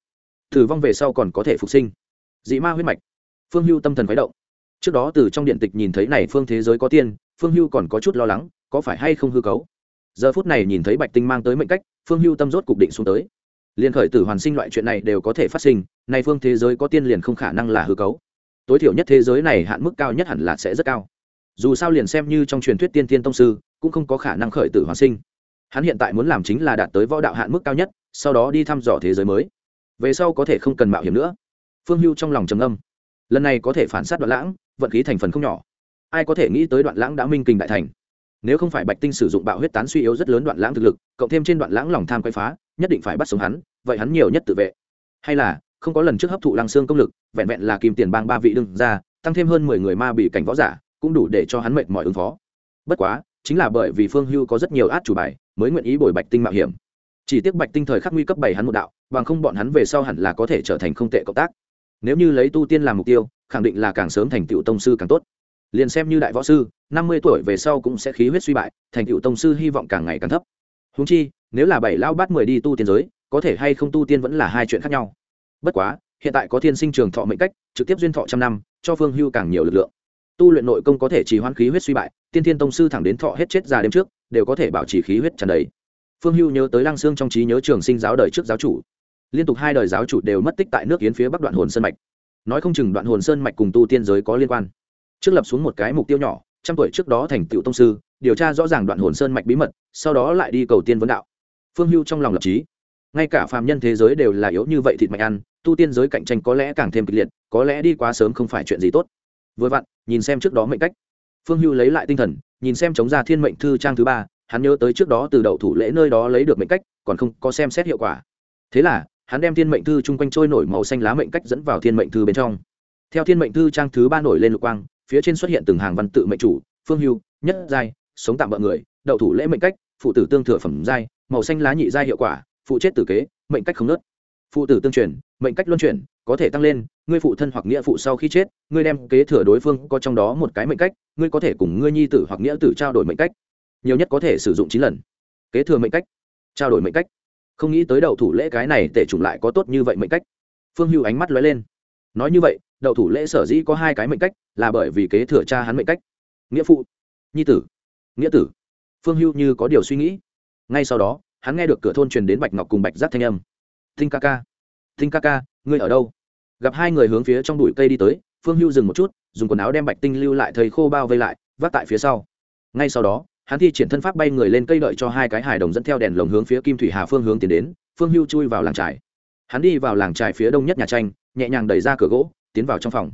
Thử vong về sau còn có thể phục sinh. Dị ma huyết mạch. Phương hưu tâm thần khuấy động trước đó từ trong điện tịch nhìn thấy này phương thế giới có tiên, phương hưu còn có chút lo lắng, có phải hay không hư cấu? Giờ phút này nhìn thấy bạch tinh mang tới mệnh cách, phương hưu tâm rốt cục định xuống tới. Liền khởi tử hoàn sinh loại chuyện này đều có thể phát sinh nay phương thế giới có tiên liền không khả năng là hư cấu. Tối thiểu nhất thế giới này hạn mức cao nhất hẳn là sẽ rất cao. Dù sao liền xem như trong truyền thuyết tiên tiên tông sư, cũng không có khả năng khởi tử hoàn sinh. Hắn hiện tại muốn làm chính là đạt tới võ đạo hạn mức cao nhất, sau đó đi thăm dò thế giới mới. Về sau có thể không cần mạo hiểm nữa. Phương hưu trong lòng trầm âm lần này có thể phản s á t đoạn lãng vận khí thành phần không nhỏ. Ai có thể nghĩ tới đoạn lãng đã minh kình đại thành? Nếu không phải bạch tinh sử dụng bạo huyết tán suy yếu rất lớn đoạn lãng thực lực, cộng thêm trên đoạn lãng lòng tham quay phá, nhất định phải bắt sống hắn, vậy hắn nhiều nhất tự vệ. Hay là, không có lần trước hấp thụ lăng xương công lực, vẹn vẹn là kìm tiền bang ba vị đương ra tăng thêm hơn mười người ma bị cảnh võ giả, cũng đủ để cho hắn mệt mỏi ứng phó. Bất quá, chính là bởi vì phương hưu có rất nhiều át chủ bài, mới nguyện ý bồi bạch tinh mạo hiểm. Chỉ tiếc bạch tinh thời khắc nguy cấp bảy hắn một đạo, bằng không bọn hắn về sau hẳn là có thể trở thành không tệ cộng tác. Nếu như lấy tu tiên làm mục tiêu khẳng định là càng sớm thành tựu tông sư càng tốt. Liền xem như đại võ sư, năm mươi tuổi về sau cũng sẽ khí huyết suy bại, thành tựu tông sư hy vọng càng ngày càng thấp. Húng chi, nếu là bảy lao bát mười đi tu tiên giới, có thể hay không tu tiên vẫn là hai chuyện khác nhau. Bất quá, hiện tại có thiên sinh trường thọ mệnh cách, trực tiếp duyên thọ trăm năm, cho phương hưu càng nhiều lực lượng. Tu luyện nội công có thể trì hoãn khí huyết suy bại, tiên thiên tông sư thẳng đến thọ hết chết già đêm trước, đều có thể bảo trì khí huyết tràn đầy. Phương hưu nhớ tới lăng xương trong trí nhớ trường sinh giáo đời trước giáo chủ. Liên tục hai đời giáo chủ đều mất tích tại nước yến phía bắc đoạn hồn sơn mạch nói không chừng đoạn hồn sơn mạch cùng tu tiên giới có liên quan. Trước lập xuống một cái mục tiêu nhỏ, trăm tuổi trước đó thành tựu tông sư, điều tra rõ ràng đoạn hồn sơn mạch bí mật, sau đó lại đi cầu tiên vấn đạo. Phương hưu trong lòng lập trí. Ngay cả phàm nhân thế giới đều là yếu như vậy thịt mạnh ăn, tu tiên giới cạnh tranh có lẽ càng thêm kịch liệt, có lẽ đi quá sớm không phải chuyện gì tốt. Vừa vặn, nhìn xem trước đó mệnh cách. Phương hưu lấy lại tinh thần, nhìn xem chống ra thiên mệnh thư trang thứ ba, hắn nhớ tới trước đó từ đậu thủ lễ nơi đó lấy được mệnh cách, còn không có xem xét hiệu quả. Thế là hắn đem thiên mệnh thư chung quanh trôi nổi màu xanh lá mệnh cách dẫn vào thiên mệnh thư bên trong. Theo thiên mệnh thư trang thứ ba nổi lên lục quang, phía trên xuất hiện từng hàng văn tự mệnh chủ, phương hưu, nhất giai, sống tạm bợ người, đậu thủ lễ mệnh cách, phụ tử tương thừa phẩm giai, màu xanh lá nhị giai hiệu quả, phụ chết tử kế, mệnh cách không nớt. Phụ tử tương truyền, mệnh cách luân chuyển, có thể tăng lên, ngươi phụ thân hoặc nghĩa phụ sau khi chết, ngươi đem kế thừa đối phương có trong đó một cái mệnh cách, ngươi có thể cùng ngươi nhi tử hoặc nghĩa tử trao đổi mệnh cách. Nhiều nhất có thể sử dụng chín lần. Kế thừa mệnh cách, trao đổi mệnh cách không nghĩ tới đậu thủ lễ cái này tể chủng lại có tốt như vậy mệnh cách. Phương hưu ánh mắt lóe lên. Nói như vậy, đậu thủ lễ sở dĩ có hai cái mệnh cách là bởi vì kế thừa cha hắn mệnh cách. Nghĩa phụ, nhi tử, nghĩa tử. Phương hưu như có điều suy nghĩ. Ngay sau đó, hắn nghe được cửa thôn truyền đến bạch ngọc cùng bạch giác thanh âm. Thinh ca ca, thinh ca ca, ngươi ở đâu? Gặp hai người hướng phía trong đùi cây đi tới, phương hưu dừng một chút, dùng quần áo đem bạch tinh lưu lại thầy khô bao vây lại, vác tại phía sau. Ngay sau đó hắn thi triển thân pháp bay người lên cây đợi cho hai cái hài đồng dẫn theo đèn lồng hướng phía kim thủy hà phương hướng tiến đến, phương hưu chui vào làng trài hắn đi vào làng trài phía đông nhất nhà tranh, nhẹ nhàng đẩy ra cửa gỗ, tiến vào trong phòng.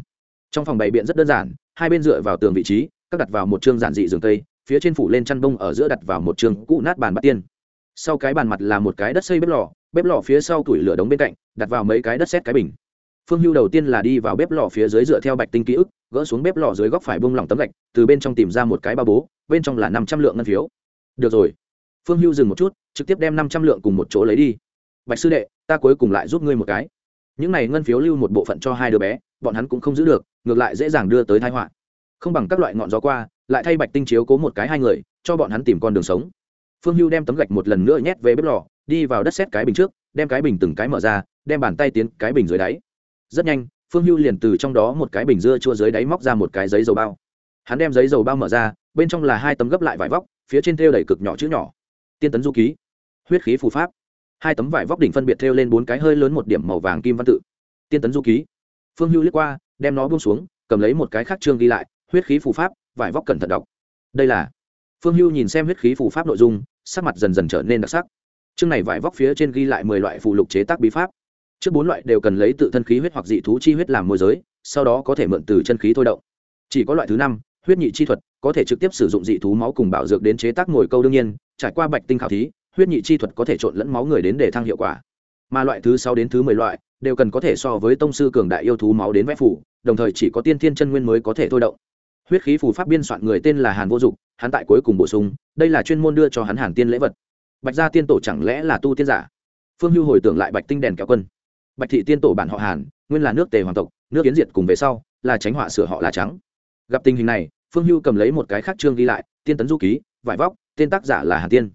Trong phòng bày biện rất đơn giản, hai bên dựa vào tường vị trí, các đặt vào một chương giản dị giường tây phía trên phủ lên chăn bông ở giữa đặt vào một chương cũ nát bàn bát tiên. Sau cái bàn mặt là một cái đất xây bếp lò bếp lò phía sau tủi lửa đống bên cạnh, đặt vào mấy cái đất xét cái bình phương hưu đầu tiên là đi vào bếp lò phía dưới dựa theo bạch tinh ký ức, gỡ xuống bếp lò dưới góc phải bung lỏng tấm gạch, từ bên trong tìm ra một cái ba bố, bên trong là năm trăm lượng ngân phiếu. Được rồi. Phương hưu dừng một chút, trực tiếp đem năm trăm lượng cùng một chỗ lấy đi. Bạch sư đệ, ta cuối cùng lại giúp ngươi một cái. Những này ngân phiếu lưu một bộ phận cho hai đứa bé, bọn hắn cũng không giữ được, ngược lại dễ dàng đưa tới thái họa. Không bằng các loại ngọn gió qua, lại thay bạch tinh chiếu cố một cái hai người, cho bọn hắn tìm con đường sống. Phương hưu đem tấm gạch một lần nữa nhét về bếp lò, đi vào đất xét cái bình trước, đem cái bình từng cái mở ra, đem bàn tay tiến cái bình dưới đáy rất nhanh, phương hưu liền từ trong đó một cái bình dưa chua dưới đáy móc ra một cái giấy dầu bao. Hắn đem giấy dầu bao mở ra, bên trong là hai tấm gấp lại vải vóc, phía trên thêu đầy cực nhỏ chữ nhỏ. Tiên tấn du ký, huyết khí phù pháp. Hai tấm vải vóc đỉnh phân biệt thêu lên bốn cái hơi lớn một điểm màu vàng kim văn tự. Tiên tấn du ký. Phương hưu liếc qua, đem nó buông xuống, cầm lấy một cái khác trương ghi lại, huyết khí phù pháp, vải vóc cẩn thận đọc. Đây là phương hưu nhìn xem huyết khí phù pháp nội dung, sắc mặt dần dần trở nên đặc sắc. Chương này vải vóc phía trên ghi lại mười loại phù lục chế tác bí pháp trước bốn loại đều cần lấy tự thân khí huyết hoặc dị thú chi huyết làm môi giới, sau đó có thể mượn từ chân khí thôi động. Chỉ có loại thứ năm, huyết nhị chi thuật, có thể trực tiếp sử dụng dị thú máu cùng bảo dược đến chế tác ngồi câu đương nhiên, trải qua bạch tinh khảo thí, huyết nhị chi thuật có thể trộn lẫn máu người đến để thăng hiệu quả. Mà loại thứ sáu đến thứ mười loại đều cần có thể so với tông sư cường đại yêu thú máu đến vẽ phủ đồng thời chỉ có tiên thiên chân nguyên mới có thể thôi động. Huyết khí phù pháp biên soạn người tên là hàn vô dụng hắn tại cuối cùng bổ sung, đây là chuyên môn đưa cho hắn hàn tiên lễ vật. Bạch gia tiên tổ chẳng lẽ là tu tiên giả? Phương hưu hồi tưởng lại bạch tinh đèn kéo quân bạch thị tiên tổ bản họ hàn, nguyên là nước tề hoàng tộc, nước kiến diệt cùng về sau, là tránh họa sửa họ là trắng. Gặp tình hình này, phương hưu cầm lấy một cái khác trương ghi lại, tiên tấn du ký, vải vóc, tên tác giả là hàn tiên.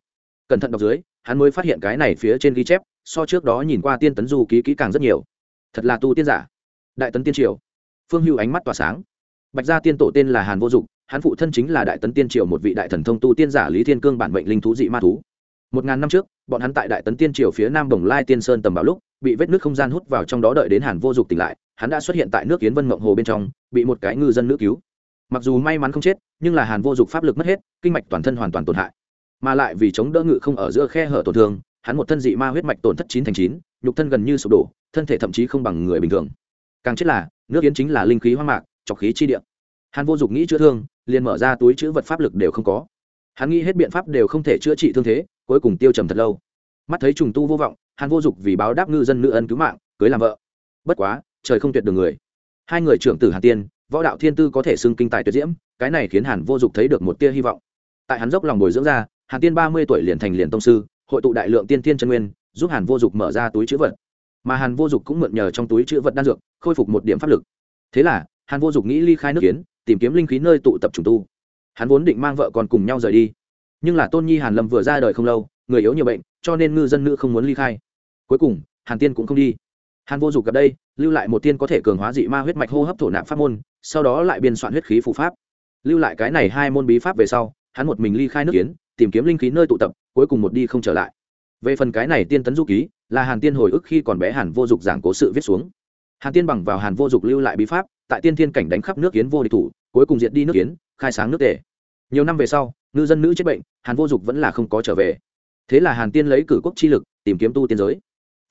Cẩn thận đọc dưới, hắn mới phát hiện cái này phía trên ghi chép, so trước đó nhìn qua tiên tấn du ký kỹ càng rất nhiều. Thật là tu tiên giả. Đại tấn tiên triều. Phương hưu ánh mắt tỏa sáng. Bạch gia tiên tổ tên là hàn vô dụng hắn phụ thân chính là đại tấn tiên triều một vị đại thần thông tu tiên giả lý thiên cương bản mệnh linh thú dị ma thú một ngàn năm trước, bọn hắn tại đại tấn tiên triều phía nam bồng lai tiên sơn tầm bảo lúc, bị vết nước không gian hút vào trong đó đợi đến hàn vô dục tỉnh lại, hắn đã xuất hiện tại nước kiến vân mộng hồ bên trong, bị một cái ngư dân nữ cứu. Mặc dù may mắn không chết, nhưng là hàn vô dục pháp lực mất hết, kinh mạch toàn thân hoàn toàn tổn hại. Mà lại vì chống đỡ ngự không ở giữa khe hở tổn thương, hắn một thân dị ma huyết mạch tổn thất chín thành chín, nhục thân gần như sụp đổ, thân thể thậm chí không bằng người bình thường. Càng chết là, nước yến chính là linh khí hoang mạc trọc khí chi địa. Hàn vô dụng nghĩ chữa thương, liền mở ra túi chữ vật pháp lực đều không có. Hắn nghĩ hết biện pháp đều không thể chữa trị thương thế cuối cùng tiêu trầm thật lâu. Mắt thấy trùng tu vô vọng, hàn vô dục vì báo đáp ngư dân nữ ân cứu mạng, cưới làm vợ. Bất quá, trời không tuyệt đường người. Hai người trưởng tử hàn tiên, võ đạo thiên tư có thể xưng kinh tài tuyệt diễm, cái này khiến hàn vô dục thấy được một tia hy vọng. Tại hắn dốc lòng bồi dưỡng ra, hàn tiên ba mươi tuổi liền thành liền tông sư, hội tụ đại lượng tiên tiên chân nguyên, giúp hàn vô dục mở ra túi chữ vật. Mà hàn vô dục cũng mượn nhờ trong túi chữ vật đan dược, khôi phục một điểm pháp lực. Thế là, hàn vô dục nghĩ ly khai nước kiến, tìm kiếm linh khí nơi tụ tập trùng tu. Hắn vốn định mang vợ còn cùng nhau rời đi nhưng là tôn nhi hàn lâm vừa ra đời không lâu, người yếu nhiều bệnh, cho nên ngư dân nữ không muốn ly khai. Cuối cùng, hàn tiên cũng không đi. Hàn vô dục gặp đây, lưu lại một tiên có thể cường hóa dị ma huyết mạch hô hấp thổ nạp pháp môn, sau đó lại biên soạn huyết khí phụ pháp. Lưu lại cái này hai môn bí pháp về sau, hắn một mình ly khai nước kiến tìm kiếm linh khí nơi tụ tập, cuối cùng một đi không trở lại. Về phần cái này tiên tấn du ký, là hàn tiên hồi ức khi còn bé hàn vô dục giảng cố sự viết xuống. Hàn tiên bằng vào hàn vô dục lưu lại bí pháp, tại tiên thiên cảnh đánh khắp nước kiến vô địch thủ, cuối cùng diệt đi nước kiến khai sáng nước tề. nhiều năm về sau ngư dân nữ chết bệnh, hàn vô dục vẫn là không có trở về. Thế là hàn tiên lấy cử quốc chi lực, tìm kiếm tu tiên giới.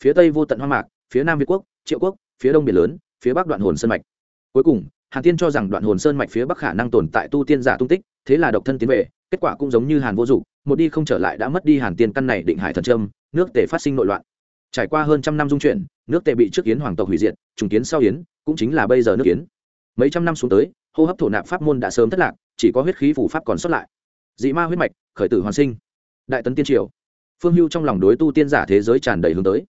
Phía tây vô tận hoa mạc, phía nam việt quốc, triệu quốc, phía đông biển lớn, phía bắc đoạn hồn sơn mạch. Cuối cùng, hàn tiên cho rằng đoạn hồn sơn mạch phía bắc khả năng tồn tại tu tiên giả tung tích, thế là độc thân tiến về, kết quả cũng giống như hàn vô dụng một đi không trở lại đã mất đi hàn tiên căn này định hải thần trâm nước tề phát sinh nội loạn. Trải qua hơn trăm năm dung chuyển, nước tề bị trước yến hoàng tộc hủy diệt, trùng kiến sau yến, cũng chính là bây giờ nước yến. Mấy trăm năm xuống tới, hô hấp thổ nạp pháp môn đã sớm thất lạc, chỉ có huyết khí phủ pháp còn sót lại dị ma huyết mạch, khởi tử hoàn sinh. Đại tấn tiên triều. Phương hưu trong lòng đối tu tiên giả thế giới tràn đầy hướng tới.